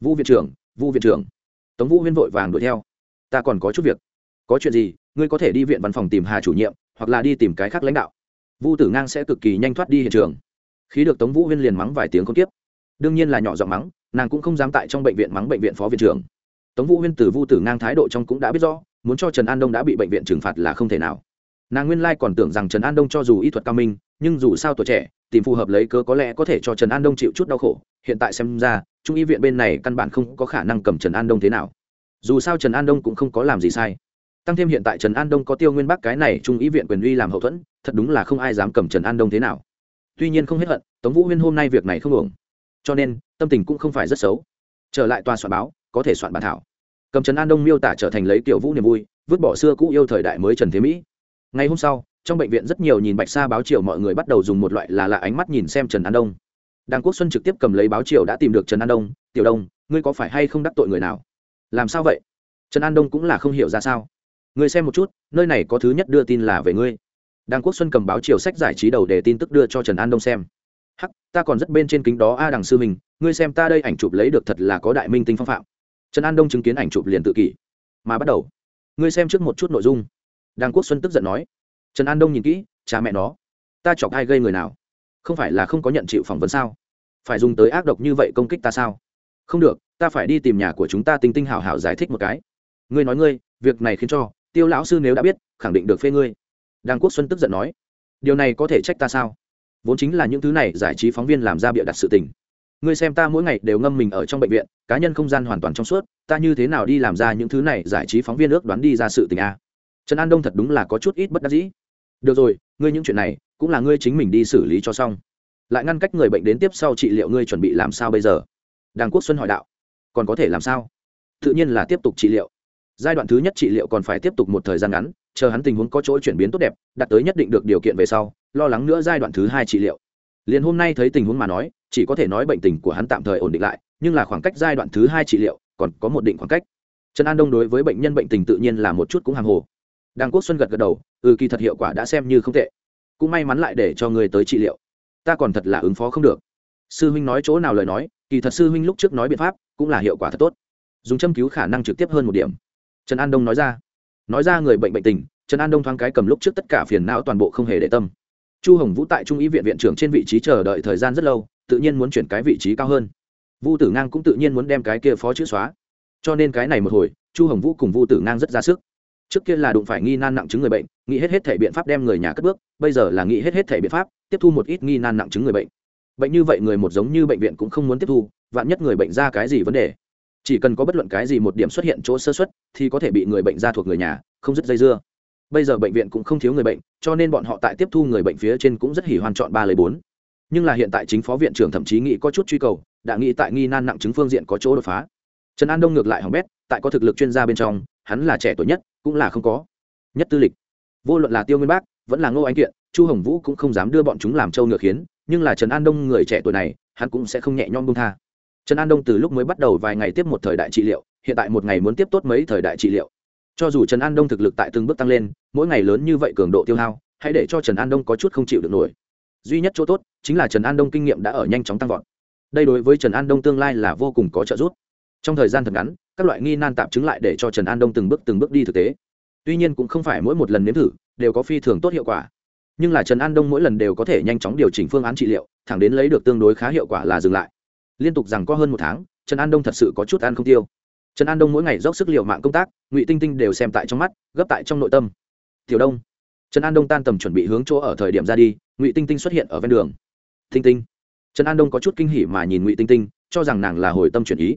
Vu viện trưởng, vu viện trưởng. Tống vũ huyên vội vàng đuổi theo. Ta còn có chút việc. Có chuyện gì, ngươi có thể đi viện văn phòng tìm hà chủ nhiệm, hoặc là đi tìm cái khác lãnh đạo. Vu tử ngang sẽ cực kỳ nhanh thoát đi hiện trường. Khi được tống vũ huyên liền mắng vài tiếng không tiếp đương nhiên là nhỏ giọng mắng, nàng cũng không dám tại trong bệnh viện mắng bệnh viện phó viện trưởng. Tống vũ huyên từ vu tử ngang thái độ trong cũng đã biết rõ, muốn cho trần an đông đã bị bệnh viện trừng phạt là không thể nào. Nàng nguyên lai còn tưởng rằng trần an đông cho dù y thuật cao minh nhưng dù sao tuổi trẻ, tìm phù hợp lấy cớ có lẽ có thể cho trần an đông chịu chút đau khổ. Hiện tại xem ra, trung y viện bên này căn bản không có khả năng cầm trần an đông thế nào. Dù sao trần an đông cũng không có làm gì sai. Tăng thêm hiện tại trần an đông có tiêu nguyên bắc cái này trung y viện quyền uy làm hậu thuẫn, thật đúng là không ai dám cầm trần an đông thế nào. Tuy nhiên không hết hận, tống vũ huyên hôm nay việc này không ổn cho nên, tâm tình cũng không phải rất xấu. Trở lại tòa soạn báo, có thể soạn bản thảo. Cầm trần an đông miêu tả trở thành lấy tiểu vũ niềm vui, vứt bỏ xưa cũ yêu thời đại mới trần thế mỹ. Ngày hôm sau trong bệnh viện rất nhiều nhìn bạch sa báo chiều mọi người bắt đầu dùng một loại là lạ ánh mắt nhìn xem trần an đông. Đàng quốc xuân trực tiếp cầm lấy báo chiều đã tìm được trần an đông, tiểu đông, ngươi có phải hay không đắc tội người nào? Làm sao vậy? Trần an đông cũng là không hiểu ra sao. Ngươi xem một chút, nơi này có thứ nhất đưa tin là về ngươi. Đàng quốc xuân cầm báo chiều sách giải trí đầu để tin tức đưa cho trần an đông xem. Hắc, ta còn rất bên trên kính đó a, đằng sư mình ngươi xem ta đây ảnh chụp lấy được thật là có đại minh tinh phong phạm. Trần an đông chứng kiến ảnh chụp liền tự kỷ. Mà bắt đầu, ngươi xem trước một chút nội dung. Đàng quốc xuân tức giận nói trần an đông nhìn kỹ cha mẹ nó ta chọc ai gây người nào không phải là không có nhận chịu phỏng vấn sao phải dùng tới ác độc như vậy công kích ta sao không được ta phải đi tìm nhà của chúng ta tinh tinh hào hào giải thích một cái ngươi nói ngươi việc này khiến cho tiêu lão sư nếu đã biết khẳng định được phê ngươi đàng quốc xuân tức giận nói điều này có thể trách ta sao vốn chính là những thứ này giải trí phóng viên làm ra bịa đặt sự tình ngươi xem ta mỗi ngày đều ngâm mình ở trong bệnh viện cá nhân không gian hoàn toàn trong suốt ta như thế nào đi làm ra những thứ này giải trí phóng viên ước đoán đi ra sự tình a trần an đông thật đúng là có chút ít bất đắc dĩ được rồi, ngươi những chuyện này, cũng là ngươi chính mình đi xử lý cho xong. Lại ngăn cách người bệnh đến tiếp sau trị liệu ngươi chuẩn bị làm sao bây giờ? Đàng quốc xuân hỏi đạo. Còn có thể làm sao? Tự nhiên là tiếp tục trị liệu. Giai đoạn thứ nhất trị liệu còn phải tiếp tục một thời gian ngắn, chờ hắn tình huống có chỗ chuyển biến tốt đẹp, đạt tới nhất định được điều kiện về sau, lo lắng nữa giai đoạn thứ hai trị liệu. Liền hôm nay thấy tình huống mà nói, chỉ có thể nói bệnh tình của hắn tạm thời ổn định lại, nhưng là khoảng cách giai đoạn thứ hai trị liệu còn có một định khoảng cách. Trần an đông đối với bệnh nhân bệnh tình tự nhiên là một chút cũng hàng hồ đàng quốc xuân gật gật đầu ừ kỳ thật hiệu quả đã xem như không tệ. Cũng may mắn lại để cho người tới trị liệu. Ta còn thật là ứng phó không được. Sư huynh nói chỗ nào lời nói, kỳ thật sư huynh lúc trước nói biện pháp cũng là hiệu quả thật tốt. Dùng châm cứu khả năng trực tiếp hơn một điểm. Trần an đông nói ra. Nói ra người bệnh bệnh tình, trần an đông thoáng cái cầm lúc trước tất cả phiền não toàn bộ không hề để tâm. Chu hồng vũ tại trung y viện viện trưởng trên vị trí chờ đợi thời gian rất lâu, tự nhiên muốn chuyển cái vị trí cao hơn. Vu tử ngang cũng tự nhiên muốn đem cái kia phó chữ xóa. Cho nên cái này một hồi, chu hồng vũ cùng vu tử ngang rất ra sức trước kia là đụng phải nghi nan nặng chứng người bệnh, nghĩ hết hết thể biện pháp đem người nhà cất bước, bây giờ là nghĩ hết hết thể biện pháp, tiếp thu một ít nghi nan nặng chứng người bệnh. Bệnh như vậy người một giống như bệnh viện cũng không muốn tiếp thu, vạn nhất người bệnh ra cái gì vấn đề. Chỉ cần có bất luận cái gì một điểm xuất hiện chỗ sơ xuất thì có thể bị người bệnh ra thuộc người nhà, không dứt dây dưa. Bây giờ bệnh viện cũng không thiếu người bệnh, cho nên bọn họ tại tiếp thu người bệnh phía trên cũng rất hỉ hoàn chọn ba lấy bốn. Nhưng là hiện tại chính phó viện trưởng thậm chí nghĩ có chút truy cầu, đã nghĩ tại nghi nan nặng chứng phương diện có chỗ đột phá. Trần an đông ngược lại hỏng bét, tại có thực lực chuyên gia bên trong, hắn là trẻ tuổi nhất cũng là không có. Nhất tư lịch. Vô luận là tiêu nguyên bác, vẫn là ngô anh kiện, chu hồng vũ cũng không dám đưa bọn chúng làm trâu ngựa khiến, nhưng là trần an đông người trẻ tuổi này, hắn cũng sẽ không nhẹ nhõm bông tha. Trần an đông từ lúc mới bắt đầu vài ngày tiếp một thời đại trị liệu, hiện tại một ngày muốn tiếp tốt mấy thời đại trị liệu. Cho dù trần an đông thực lực tại từng bước tăng lên, mỗi ngày lớn như vậy cường độ tiêu hao, hãy để cho trần an đông có chút không chịu được nổi. Duy nhất chỗ tốt chính là trần an đông kinh nghiệm đã ở nhanh chóng tăng vọt. Đây đối với trần an đông tương lai là vô cùng có trợ giúp trong thời gian thật ngắn, các loại nghi nan tạm chứng lại để cho trần an đông từng bước từng bước đi thực tế. Tuy nhiên cũng không phải mỗi một lần nếm thử đều có phi thường tốt hiệu quả. Nhưng là trần an đông mỗi lần đều có thể nhanh chóng điều chỉnh phương án trị liệu, thẳng đến lấy được tương đối khá hiệu quả là dừng lại. Liên tục rằng có hơn một tháng, trần an đông thật sự có chút ăn không tiêu. Trần an đông mỗi ngày dốc sức liệu mạng công tác, ngụy tinh tinh đều xem tại trong mắt, gấp tại trong nội tâm. Tiểu đông. Trần an đông tan tầm chuẩn bị hướng chỗ ở thời điểm ra đi, ngụy tinh tinh xuất hiện ở ven đường. Tinh tinh. Trần an đông có chút kinh hỉ mà nhìn ngụy tinh tinh, cho rằng nàng là hồi tâm chuyển ý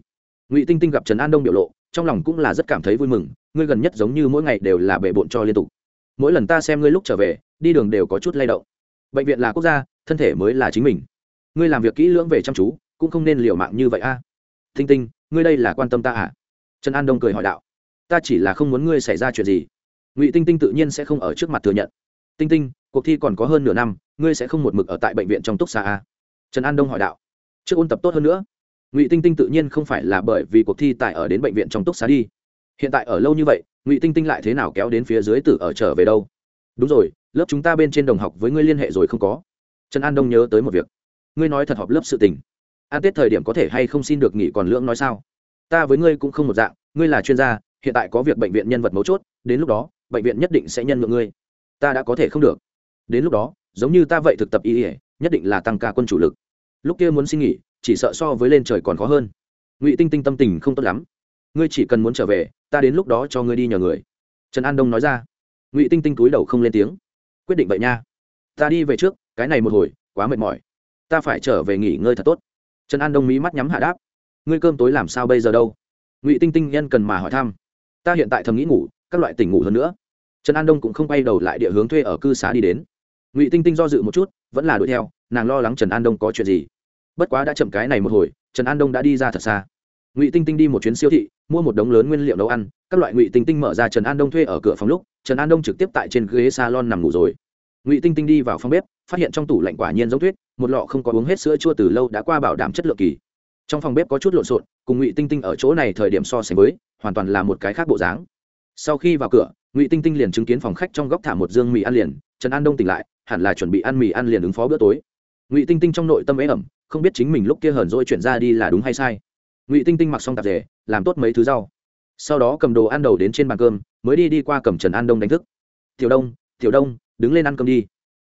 ngụy tinh tinh gặp trần an đông biểu lộ trong lòng cũng là rất cảm thấy vui mừng ngươi gần nhất giống như mỗi ngày đều là bể bộn cho liên tục mỗi lần ta xem ngươi lúc trở về đi đường đều có chút lay động bệnh viện là quốc gia thân thể mới là chính mình ngươi làm việc kỹ lưỡng về chăm chú cũng không nên liều mạng như vậy a à. tinh tinh ngươi đây là quan tâm ta à trần an đông cười hỏi đạo ta chỉ là không muốn ngươi xảy ra chuyện gì ngụy tinh tinh tự nhiên sẽ không ở trước mặt thừa nhận tinh tinh cuộc thi còn có hơn nửa năm ngươi sẽ không một mực ở tại bệnh viện trong túc xa a trần an đông hỏi đạo trước ôn tập tốt hơn nữa ngụy tinh tinh tự nhiên không phải là bởi vì cuộc thi tại ở đến bệnh viện trong túc xá đi. Hiện tại ở lâu như vậy, ngụy tinh tinh lại thế nào kéo đến phía dưới tử ở trở về đâu? Đúng rồi, lớp chúng ta bên trên đồng học với ngươi liên hệ rồi không có? Trần an đông nhớ tới một việc. Ngươi nói thật họp lớp sự tình. An tết thời điểm có thể hay không xin được nghỉ còn lưỡng nói sao? Ta với ngươi cũng không một dạng, ngươi là chuyên gia, hiện tại có việc bệnh viện nhân vật mấu chốt, đến lúc đó, bệnh viện nhất định sẽ nhân lượng ngươi. Ta đã có thể không được. Đến lúc đó, giống như ta vậy thực tập y ỉa nhất định là tăng ca quân chủ lực. Lúc kia muốn xin nghỉ chỉ sợ so với lên trời còn khó hơn. Ngụy tinh tinh tâm tình không tốt lắm. Ngươi chỉ cần muốn trở về, ta đến lúc đó cho ngươi đi nhờ người. Trần an đông nói ra. Ngụy tinh tinh túi đầu không lên tiếng. Quyết định vậy nha. Ta đi về trước, cái này một hồi, quá mệt mỏi. Ta phải trở về nghỉ ngơi thật tốt. Trần an đông mí mắt nhắm hạ đáp. Ngươi cơm tối làm sao bây giờ đâu? Ngụy tinh tinh nhân cần mà hỏi thăm. Ta hiện tại thầm nghĩ ngủ, các loại tỉnh ngủ hơn nữa. Trần an đông cũng không quay đầu lại địa hướng thuê ở cư xá đi đến. Ngụy tinh tinh do dự một chút, vẫn là đuổi theo, nàng lo lắng trần an đông có chuyện gì bất quá đã chậm cái này một hồi, trần an đông đã đi ra thật xa. Ngụy tinh tinh đi một chuyến siêu thị, mua một đống lớn nguyên liệu nấu ăn, các loại ngụy tinh tinh mở ra trần an đông thuê ở cửa phòng lúc, trần an đông trực tiếp tại trên ghế salon nằm ngủ rồi. Ngụy tinh tinh đi vào phòng bếp, phát hiện trong tủ lạnh quả nhiên giống tuyết, một lọ không có uống hết sữa chua từ lâu đã qua bảo đảm chất lượng kỳ. Trong phòng bếp có chút lộn xộn, cùng ngụy tinh tinh ở chỗ này thời điểm so sánh với, hoàn toàn là một cái khác bộ dáng. Sau khi vào cửa, ngụy tinh tinh liền chứng kiến phòng khách trong góc thả một dương mì ăn liền, trần an đông tỉnh lại, hẳn là chuẩn bị ăn mì ăn liền ứng phó bữa tối. Ngụy tinh tinh trong nội tâm ế ẩm không biết chính mình lúc kia hờn dỗi chuyển ra đi là đúng hay sai. Ngụy tinh tinh mặc xong tạp rể làm tốt mấy thứ rau. Sau đó cầm đồ ăn đầu đến trên bàn cơm, mới đi đi qua cầm trần an đông đánh thức. Tiểu đông tiểu đông, đứng lên ăn cơm đi.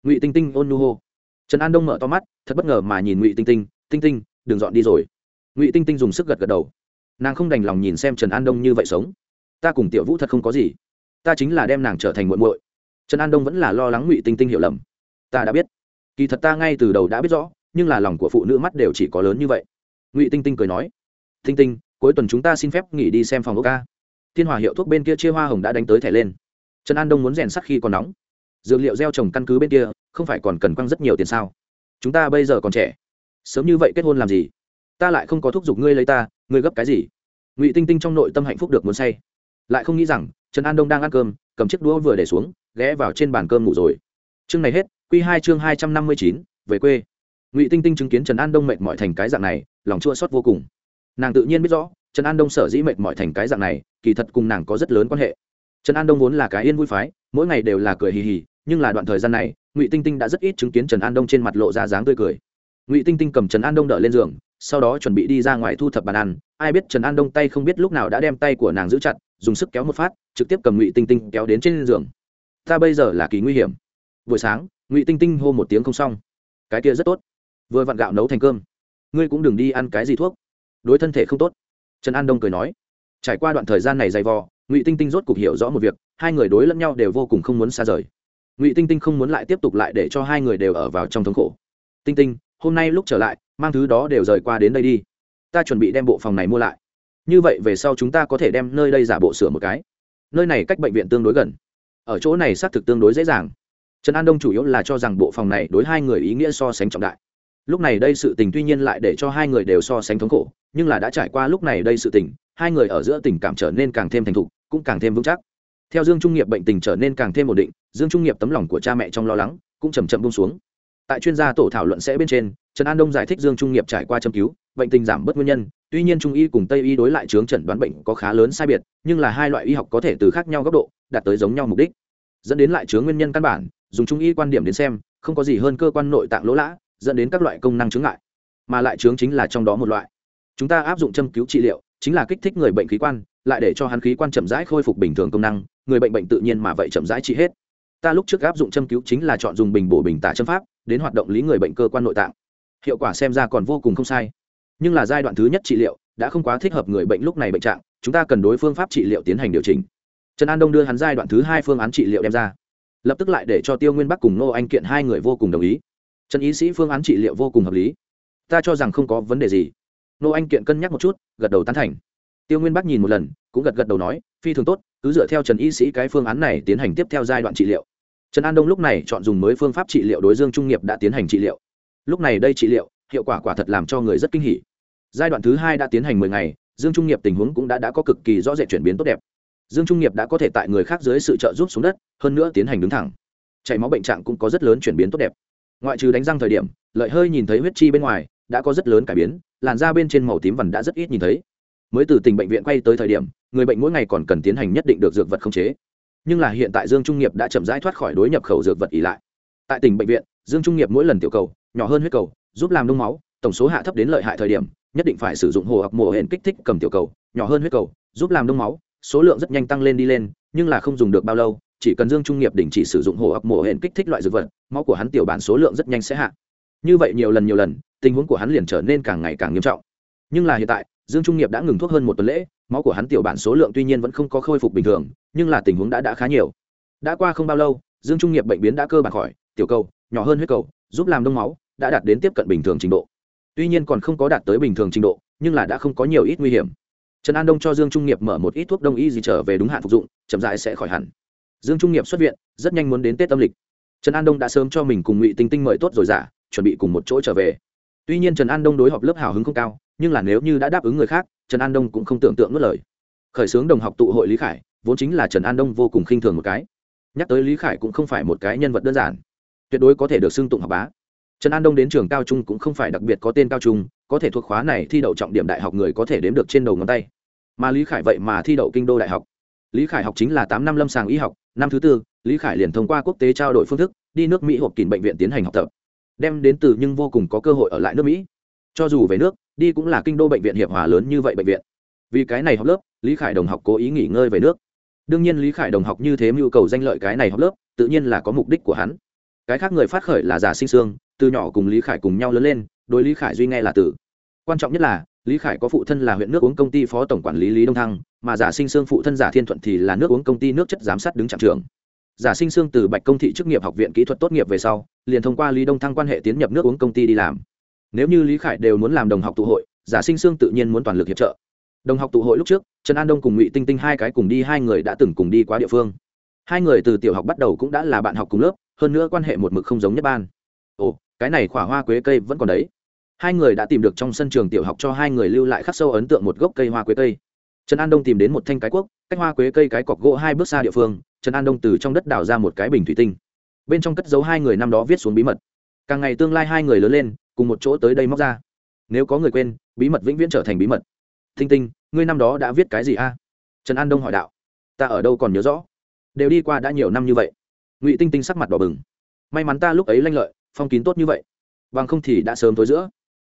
Ngụy tinh tinh ôn nu hô. Trần an đông mở to mắt, thật bất ngờ mà nhìn ngụy tinh tinh tinh tinh, đừng dọn đi rồi. Ngụy tinh tinh dùng sức gật gật đầu. Nàng không đành lòng nhìn xem trần an đông như vậy sống. Ta cùng tiểu vũ thật không có gì. Ta chính là đem nàng trở thành muộn muội. Trần an đông vẫn là lo lắng ngụy tinh tinh hiểu lầm. Ta đã biết. Kỳ thật ta ngay từ đầu đã biết rõ nhưng là lòng của phụ nữ mắt đều chỉ có lớn như vậy. Ngụy tinh tinh cười nói, tinh tinh, cuối tuần chúng ta xin phép nghỉ đi xem phòng ốc ca. Thiên hòa hiệu thuốc bên kia chia hoa hồng đã đánh tới thẻ lên. Trần an đông muốn rèn sắc khi còn nóng. Dược liệu gieo trồng căn cứ bên kia, không phải còn cần quăng rất nhiều tiền sao? Chúng ta bây giờ còn trẻ. Sớm như vậy kết hôn làm gì? Ta lại không có thúc giục ngươi lấy ta, ngươi gấp cái gì? Ngụy tinh tinh trong nội tâm hạnh phúc được muốn say. Lại không nghĩ rằng, trần an đông đang ăn cơm, cầm chiếc đũa vừa để xuống, ghé vào trên bàn cơm ngủ rồi. Chương này hết q hai chương hai trăm năm mươi chín, về quê ngụy tinh tinh chứng kiến trần an đông mệt mỏi thành cái dạng này lòng chua xót vô cùng nàng tự nhiên biết rõ trần an đông sở dĩ mệt mỏi thành cái dạng này kỳ thật cùng nàng có rất lớn quan hệ trần an đông vốn là cái yên vui phái mỗi ngày đều là cười hì hì nhưng là đoạn thời gian này ngụy tinh tinh đã rất ít chứng kiến trần an đông trên mặt lộ ra dáng tươi cười ngụy tinh tinh cầm trần an đông đỡ lên giường sau đó chuẩn bị đi ra ngoài thu thập bàn ăn ai biết trần an đông tay không biết lúc nào đã đem tay của nàng giữ chặt dùng sức kéo một phát trực tiếp cầm ngụy tinh tinh kéo đến trên giường ta bây giờ là kỳ nguy hiểm buổi sáng ngụy tinh tinh hô một tiếng không xong cái kia rất tốt vừa vặn gạo nấu thành cơm. Ngươi cũng đừng đi ăn cái gì thuốc. Đối thân thể không tốt. Trần an đông cười nói. Trải qua đoạn thời gian này dày vò, ngụy tinh tinh rốt cục hiểu rõ một việc, hai người đối lẫn nhau đều vô cùng không muốn xa rời. Ngụy tinh tinh không muốn lại tiếp tục lại để cho hai người đều ở vào trong thống khổ. Tinh tinh, hôm nay lúc trở lại, mang thứ đó đều rời qua đến đây đi. Ta chuẩn bị đem bộ phòng này mua lại. Như vậy về sau chúng ta có thể đem nơi đây giả bộ sửa một cái. Nơi này cách bệnh viện tương đối gần. Ở chỗ này xác thực tương đối dễ dàng. Trần an đông chủ yếu là cho rằng bộ phòng này đối hai người ý nghĩa so sánh trọng đại lúc này đây sự tình tuy nhiên lại để cho hai người đều so sánh thống khổ, nhưng là đã trải qua lúc này đây sự tình, hai người ở giữa tình cảm trở nên càng thêm thành thục, cũng càng thêm vững chắc. Theo dương trung nghiệp bệnh tình trở nên càng thêm ổn định, dương trung nghiệp tấm lòng của cha mẹ trong lo lắng cũng chầm chậm bung xuống. Tại chuyên gia tổ thảo luận sẽ bên trên, trần an đông giải thích dương trung nghiệp trải qua châm cứu, bệnh tình giảm bớt nguyên nhân, tuy nhiên trung y cùng tây y đối lại chướng chẩn đoán bệnh có khá lớn sai biệt, nhưng là hai loại y học có thể từ khác nhau góc độ, đạt tới giống nhau mục đích. Dẫn đến lại chướng nguyên nhân căn bản, dùng trung y quan điểm đến xem, không có gì hơn cơ quan nội tạng lỗ lã dẫn đến các loại công năng chứng ngại, mà lại chướng chính là trong đó một loại. Chúng ta áp dụng châm cứu trị liệu, chính là kích thích người bệnh khí quan, lại để cho hắn khí quan chậm rãi khôi phục bình thường công năng, người bệnh bệnh tự nhiên mà vậy chậm rãi trị hết. Ta lúc trước áp dụng châm cứu chính là chọn dùng bình bổ bình tả châm pháp, đến hoạt động lý người bệnh cơ quan nội tạng. Hiệu quả xem ra còn vô cùng không sai. Nhưng là giai đoạn thứ nhất trị liệu, đã không quá thích hợp người bệnh lúc này bệnh trạng, chúng ta cần đối phương pháp trị liệu tiến hành điều chỉnh. Trần an đông đưa hắn giai đoạn thứ hai phương án trị liệu đem ra. Lập tức lại để cho tiêu nguyên bắc cùng nô anh kiện hai người vô cùng đồng ý trần y sĩ phương án trị liệu vô cùng hợp lý. Ta cho rằng không có vấn đề gì. Nô anh kiện cân nhắc một chút gật đầu tán thành. Tiêu nguyên bắc nhìn một lần cũng gật gật đầu nói phi thường tốt cứ dựa theo trần y sĩ cái phương án này tiến hành tiếp theo giai đoạn trị liệu. Trần an đông lúc này chọn dùng mới phương pháp trị liệu đối dương trung nghiệp đã tiến hành trị liệu. Lúc này đây trị liệu hiệu quả quả thật làm cho người rất kinh hỉ. Giai đoạn thứ hai đã tiến hành mười ngày dương trung nghiệp tình huống cũng đã, đã có cực kỳ rõ rệt chuyển biến tốt đẹp. Dương trung nghiệp đã có thể tại người khác dưới sự trợ giúp xuống đất hơn nữa tiến hành đứng thẳng. Chảy máu bệnh trạng cũng có rất lớn chuyển biến tốt đẹp ngoại trừ đánh răng thời điểm, lợi hơi nhìn thấy huyết chi bên ngoài, đã có rất lớn cải biến, làn da bên trên màu tím vằn đã rất ít nhìn thấy. Mới từ tỉnh bệnh viện quay tới thời điểm, người bệnh mỗi ngày còn cần tiến hành nhất định được dược vật khống chế. Nhưng là hiện tại dương trung nghiệp đã chậm rãi thoát khỏi đối nhập khẩu dược vật ỉ lại. Tại tỉnh bệnh viện, dương trung nghiệp mỗi lần tiểu cầu, nhỏ hơn huyết cầu, giúp làm đông máu, tổng số hạ thấp đến lợi hại thời điểm, nhất định phải sử dụng hồ hoặc mùa hển kích thích cầm tiểu cầu, nhỏ hơn huyết cầu, giúp làm đông máu, số lượng rất nhanh tăng lên đi lên, nhưng là không dùng được bao lâu chỉ cần dương trung nghiệp đình chỉ sử dụng hồ hoặc mổ hển kích thích loại dược vật, máu của hắn tiểu bản số lượng rất nhanh sẽ hạ. Như vậy nhiều lần nhiều lần, tình huống của hắn liền trở nên càng ngày càng nghiêm trọng. Nhưng là hiện tại, dương trung nghiệp đã ngừng thuốc hơn một tuần lễ, máu của hắn tiểu bản số lượng tuy nhiên vẫn không có khôi phục bình thường, nhưng là tình huống đã đã khá nhiều. Đã qua không bao lâu, dương trung nghiệp bệnh biến đã cơ bản khỏi, tiểu cầu, nhỏ hơn huyết cầu, giúp làm đông máu, đã đạt đến tiếp cận bình thường trình độ. Tuy nhiên còn không có đạt tới bình thường trình độ, nhưng là đã không có nhiều ít nguy hiểm. Trần an đông cho dương trung nghiệp mở một ít thuốc đông y gì trở về đúng hạn phục dụng, chậm dại sẽ khỏi hẳn dương trung nghiệp xuất viện, rất nhanh muốn đến tết âm lịch. Trần an đông đã sớm cho mình cùng ngụy tinh tinh mời tốt rồi giả chuẩn bị cùng một chỗ trở về. Tuy nhiên trần an đông đối họp lớp hào hứng không cao, nhưng là nếu như đã đáp ứng người khác, trần an đông cũng không tưởng tượng nuốt lời. Khởi xướng đồng học tụ hội lý khải, vốn chính là trần an đông vô cùng khinh thường một cái. Nhắc tới lý khải cũng không phải một cái nhân vật đơn giản. Tuyệt đối có thể được xưng tụng học bá. Trần an đông đến trường cao trung cũng không phải đặc biệt có tên cao trung, có thể thuộc khóa này thi đậu trọng điểm đại học người có thể đếm được trên đầu ngón tay. Mà lý khải vậy mà thi đậu kinh đô đại học lý khải học chính là tám năm lâm sàng y học, năm thứ tư, lý khải liền thông qua quốc tế trao đổi phương thức, đi nước mỹ hộp kín bệnh viện tiến hành học tập. Đem đến từ nhưng vô cùng có cơ hội ở lại nước mỹ. Cho dù về nước, đi cũng là kinh đô bệnh viện hiệp hòa lớn như vậy bệnh viện. Vì cái này học lớp, lý khải đồng học cố ý nghỉ ngơi về nước. Đương nhiên lý khải đồng học như thế mưu cầu danh lợi cái này học lớp, tự nhiên là có mục đích của hắn. Cái khác người phát khởi là giả sinh sương từ nhỏ cùng lý khải cùng nhau lớn lên, đối lý khải duy nghe là tử. Quan trọng nhất là lý khải có phụ thân là huyện nước uống công ty phó tổng quản lý lý đông thăng, mà giả sinh sương phụ thân giả thiên thuận thì là nước uống công ty nước chất giám sát đứng trạm trường. Giả sinh sương từ bạch công thị chức nghiệp học viện kỹ thuật tốt nghiệp về sau, liền thông qua lý đông thăng quan hệ tiến nhập nước uống công ty đi làm. Nếu như lý khải đều muốn làm đồng học tụ hội, giả sinh sương tự nhiên muốn toàn lực hiệp trợ. Đồng học tụ hội lúc trước, trần an đông cùng ngụy tinh tinh hai cái cùng đi, hai người đã từng cùng đi qua địa phương. Hai người từ tiểu học bắt đầu cũng đã là bạn học cùng lớp, hơn nữa quan hệ một mực không giống nhất ban. Ồ, cái này khỏa hoa quế cây vẫn còn đấy hai người đã tìm được trong sân trường tiểu học cho hai người lưu lại khắc sâu ấn tượng một gốc cây hoa quế cây. Trần an đông tìm đến một thanh cái cuốc, cách hoa quế cây cái cọc gỗ hai bước xa địa phương, trần an đông từ trong đất đào ra một cái bình thủy tinh. Bên trong cất giấu hai người năm đó viết xuống bí mật. Càng ngày tương lai hai người lớn lên, cùng một chỗ tới đây móc ra. Nếu có người quên, bí mật vĩnh viễn trở thành bí mật. Thinh tinh, ngươi năm đó đã viết cái gì a? Trần an đông hỏi đạo. Ta ở đâu còn nhớ rõ? Đều đi qua đã nhiều năm như vậy. Ngụy tinh tinh sắc mặt đỏ bừng. May mắn ta lúc ấy lanh lợi, phong kín tốt như vậy. Bằng không thì đã sớm tối giữa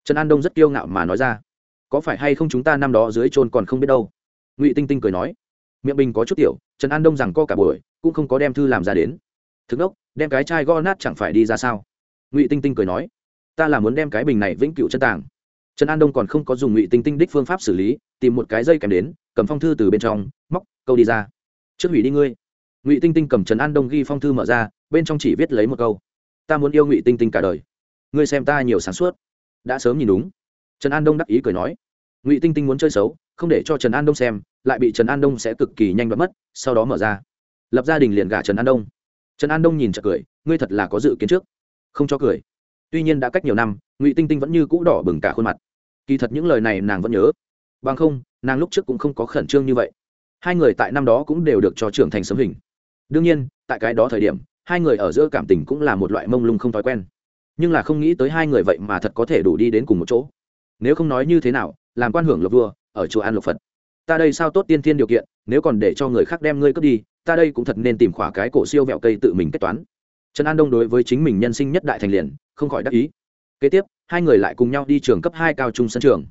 trần an đông rất kiêu ngạo mà nói ra, có phải hay không chúng ta năm đó dưới trôn còn không biết đâu? Ngụy tinh tinh cười nói, miệng bình có chút tiểu, trần an đông rằng co cả buổi, cũng không có đem thư làm ra đến. Thực đốc, đem cái chai go nát chẳng phải đi ra sao? Ngụy tinh tinh cười nói, ta là muốn đem cái bình này vĩnh cựu chân tàng. Trần an đông còn không có dùng ngụy tinh tinh đích phương pháp xử lý, tìm một cái dây kèm đến, cầm phong thư từ bên trong, móc, câu đi ra. Trước hủy đi ngươi. Ngụy tinh tinh cầm trần an đông ghi phong thư mở ra, bên trong chỉ viết lấy một câu, ta muốn yêu ngụy tinh tinh cả đời. Ngươi xem ta nhiều sáng suốt đã sớm nhìn đúng. Trần an đông đắc ý cười nói, ngụy tinh tinh muốn chơi xấu, không để cho trần an đông xem, lại bị trần an đông sẽ cực kỳ nhanh đoán mất, sau đó mở ra. Lập gia đình liền gả trần an đông. Trần an đông nhìn chợt cười, ngươi thật là có dự kiến trước. Không cho cười. Tuy nhiên đã cách nhiều năm, ngụy tinh tinh vẫn như cũ đỏ bừng cả khuôn mặt. Kỳ thật những lời này nàng vẫn nhớ. Bằng không, nàng lúc trước cũng không có khẩn trương như vậy. Hai người tại năm đó cũng đều được cho trưởng thành sớm hình. Đương nhiên, tại cái đó thời điểm, hai người ở giữa cảm tình cũng là một loại mông lung không thói quen nhưng là không nghĩ tới hai người vậy mà thật có thể đủ đi đến cùng một chỗ. Nếu không nói như thế nào, làm quan hưởng lộc vua, ở chùa an lộc phật. Ta đây sao tốt tiên thiên điều kiện, nếu còn để cho người khác đem ngươi cướp đi, ta đây cũng thật nên tìm khỏa cái cổ siêu vẹo cây tự mình kết toán. Trần an đông đối với chính mình nhân sinh nhất đại thành liền, không khỏi đắc ý. Kế tiếp, hai người lại cùng nhau đi trường cấp hai cao trung sân trường.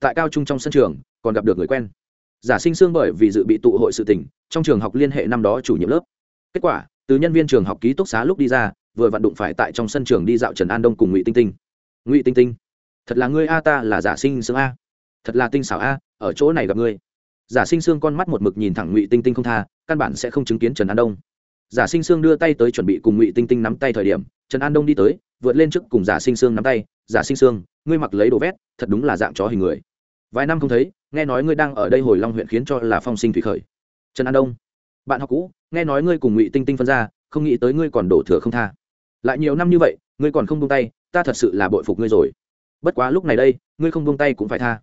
Tại cao trung trong sân trường, còn gặp được người quen. Giả sinh sương bởi vì dự bị tụ hội sự tỉnh trong trường học liên hệ năm đó chủ nhiệm lớp. Kết quả, từ nhân viên trường học ký túc xá lúc đi ra vừa vặn đụng phải tại trong sân trường đi dạo trần an đông cùng ngụy tinh tinh. Ngụy tinh tinh, thật là ngươi a, ta là giả sinh sương a. Thật là tinh xảo a, ở chỗ này gặp ngươi. Giả sinh sương con mắt một mực nhìn thẳng ngụy tinh tinh không tha, căn bản sẽ không chứng kiến trần an đông. Giả sinh sương đưa tay tới chuẩn bị cùng ngụy tinh tinh nắm tay thời điểm, trần an đông đi tới, vượt lên trước cùng giả sinh sương nắm tay, giả sinh sương ngươi mặc lấy đồ vét, thật đúng là dạng chó hình người. Vài năm không thấy, nghe nói ngươi đang ở đây hồi long huyện khiến cho là phong sinh thủy khởi. Trần an đông, bạn học cũ, nghe nói ngươi cùng ngụy tinh tinh phân ra, không nghĩ tới ngươi còn đổ thừa không tha lại nhiều năm như vậy, ngươi còn không buông tay, ta thật sự là bội phục ngươi rồi. Bất quá lúc này đây, ngươi không buông tay cũng phải tha.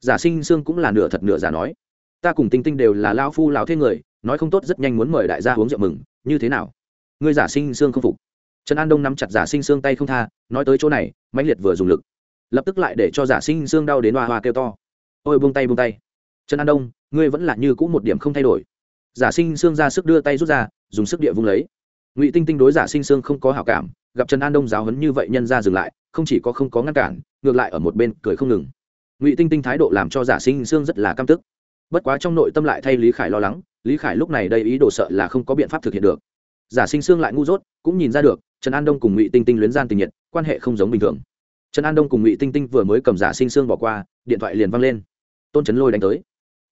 Giả sinh sương cũng là nửa thật nửa giả nói. Ta cùng tinh tinh đều là lao phu lao thế người, nói không tốt rất nhanh muốn mời đại gia uống rượu mừng, như thế nào? Ngươi giả sinh sương không phục. Trần an đông nắm chặt giả sinh sương tay không tha, nói tới chỗ này, mãnh liệt vừa dùng lực. Lập tức lại để cho giả sinh sương đau đến hoa hoa kêu to. Ôi, buông tay buông tay. Trần an đông, ngươi vẫn là như cũ một điểm không thay đổi. Giả sinh sương ra sức đưa tay rút ra, dùng sức địa vung lấy ngụy tinh tinh đối giả sinh sương không có hảo cảm gặp trần an đông giáo hấn như vậy nhân ra dừng lại không chỉ có không có ngăn cản ngược lại ở một bên cười không ngừng ngụy tinh tinh thái độ làm cho giả sinh sương rất là căm tức bất quá trong nội tâm lại thay lý khải lo lắng lý khải lúc này đây ý đồ sợ là không có biện pháp thực hiện được giả sinh sương lại ngu dốt cũng nhìn ra được trần an đông cùng ngụy tinh tinh luyến gian tình nhiệt quan hệ không giống bình thường trần an đông cùng ngụy tinh tinh vừa mới cầm giả sinh sương bỏ qua điện thoại liền văng lên tôn trấn lôi đánh tới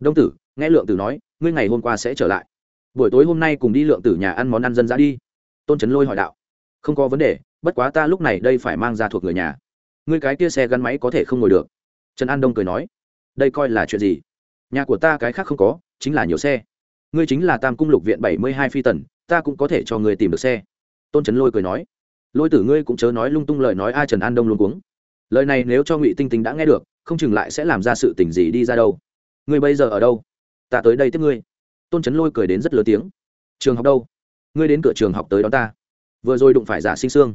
đông tử nghe lượng tử nói ngươi ngày hôm qua sẽ trở lại buổi tối hôm nay cùng đi lượng tử nhà ăn món ăn dân dã đi tôn trấn lôi hỏi đạo. Không có vấn đề, bất quá ta lúc này đây phải mang ra thuộc người nhà. Ngươi cái kia xe gắn máy có thể không ngồi được. Trần an đông cười nói. Đây coi là chuyện gì? Nhà của ta cái khác không có, chính là nhiều xe. Ngươi chính là tam cung lục viện bảy mươi hai phi tần, ta cũng có thể cho ngươi tìm được xe. Tôn trấn lôi cười nói. Lôi tử ngươi cũng chớ nói lung tung lời nói ai trần an đông luôn cuống. Lời này nếu cho ngụy tinh tinh đã nghe được, không chừng lại sẽ làm ra sự tình gì đi ra đâu. Ngươi bây giờ ở đâu? Ta tới đây tiếp ngươi. Tôn trấn lôi cười đến rất lớn tiếng. Trường học đâu? Ngươi đến cửa trường học tới đón ta. Vừa rồi đụng phải giả sinh sương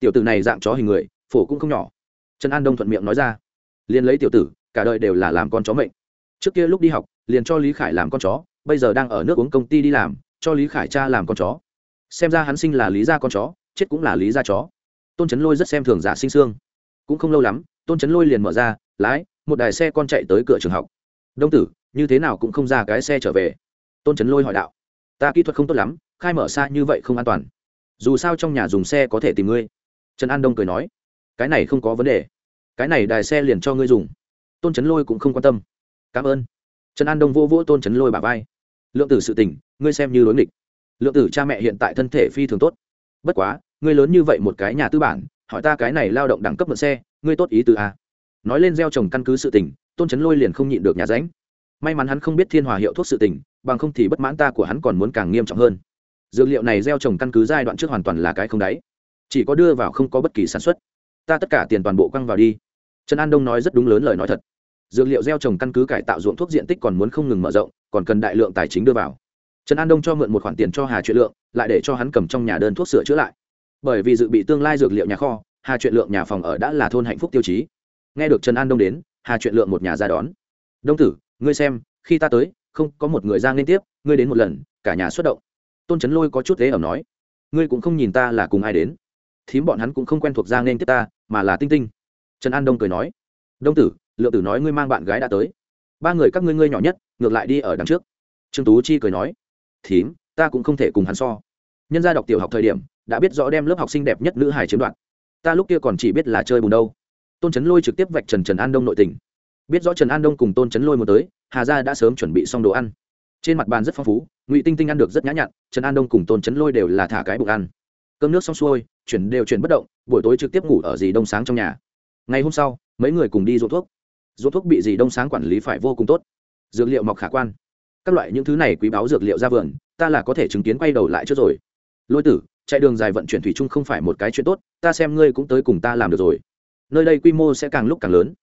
tiểu tử này dạng chó hình người, phổ cũng không nhỏ. Trần an đông thuận miệng nói ra. Liền lấy tiểu tử, cả đời đều là làm con chó mệnh. Trước kia lúc đi học, liền cho lý khải làm con chó, bây giờ đang ở nước uống công ty đi làm, cho lý khải cha làm con chó. Xem ra hắn sinh là lý gia con chó, chết cũng là lý gia chó. Tôn trấn lôi rất xem thường giả sinh sương cũng không lâu lắm, tôn trấn lôi liền mở ra, lái, một đài xe con chạy tới cửa trường học. Đông tử, như thế nào cũng không ra cái xe trở về. Tôn trấn lôi hỏi đạo. Ta kỹ thuật không tốt lắm khai mở xa như vậy không an toàn. Dù sao trong nhà dùng xe có thể tìm ngươi. Trần an đông cười nói. Cái này không có vấn đề. Cái này đài xe liền cho ngươi dùng. Tôn trấn lôi cũng không quan tâm. Cảm ơn. Trần an đông vô vỗ tôn trấn lôi bà vai. Lượng tử sự tình, ngươi xem như đối nghịch. Lượng tử cha mẹ hiện tại thân thể phi thường tốt. Bất quá, ngươi lớn như vậy một cái nhà tư bản, hỏi ta cái này lao động đẳng cấp mượn xe, ngươi tốt ý từ a. Nói lên gieo trồng căn cứ sự tình, tôn trấn lôi liền không nhịn được nhà ránh. May mắn hắn không biết thiên hòa hiệu thuốc sự tình, bằng không thì bất mãn ta của hắn còn muốn càng nghiêm trọng hơn dược liệu này gieo trồng căn cứ giai đoạn trước hoàn toàn là cái không đáy. Chỉ có đưa vào không có bất kỳ sản xuất. Ta tất cả tiền toàn bộ căng vào đi. Trần an đông nói rất đúng lớn lời nói thật. Dược liệu gieo trồng căn cứ cải tạo ruộng thuốc diện tích còn muốn không ngừng mở rộng, còn cần đại lượng tài chính đưa vào. Trần an đông cho mượn một khoản tiền cho hà chuyện lượng, lại để cho hắn cầm trong nhà đơn thuốc sửa chữa lại. Bởi vì dự bị tương lai dược liệu nhà kho, hà chuyện lượng nhà phòng ở đã là thôn hạnh phúc tiêu chí. Nghe được trần an đông đến, hà chuyện lượng một nhà ra đón. Đông tử, ngươi xem, khi ta tới, không có một người ra liên tiếp, ngươi đến một lần, cả nhà xuất động tôn trấn lôi có chút thế ẩm nói, ngươi cũng không nhìn ta là cùng ai đến. Thím bọn hắn cũng không quen thuộc ra nên tiếp ta, mà là tinh tinh. Trần an đông cười nói, đông tử, lượng tử nói ngươi mang bạn gái đã tới. Ba người các ngươi ngươi nhỏ nhất, ngược lại đi ở đằng trước. Trương tú chi cười nói, thím, ta cũng không thể cùng hắn so. Nhân gia đọc tiểu học thời điểm, đã biết rõ đem lớp học sinh đẹp nhất nữ Hải chiếm đoạt. Ta lúc kia còn chỉ biết là chơi bùn đâu. Tôn trấn lôi trực tiếp vạch trần trần an đông nội tình. Biết rõ trần an đông cùng tôn trấn lôi một tới, hà gia đã sớm chuẩn bị xong đồ ăn trên mặt bàn rất phong phú, ngụy tinh tinh ăn được rất nhã nhặn, trần an đông cùng tôn trấn lôi đều là thả cái bụng ăn. Cơm nước xong xuôi, chuyển đều chuyển bất động, buổi tối trực tiếp ngủ ở dì đông sáng trong nhà. Ngày hôm sau, mấy người cùng đi ruộng thuốc. Ruộng thuốc bị dì đông sáng quản lý phải vô cùng tốt. Dược liệu mọc khả quan. Các loại những thứ này quý báu dược liệu ra vườn, ta là có thể chứng kiến quay đầu lại trước rồi. Lôi tử, chạy đường dài vận chuyển thủy chung không phải một cái chuyện tốt, ta xem ngươi cũng tới cùng ta làm được rồi. Nơi đây quy mô sẽ càng lúc càng lớn.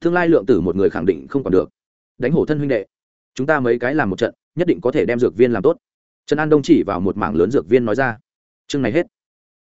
Tương lai lượng tử một người khẳng định không còn được. Đánh hổ thân huynh đệ. Chúng ta mấy cái làm một trận nhất định có thể đem dược viên làm tốt. Trần an đông chỉ vào một mảng lớn dược viên nói ra. Chương này hết.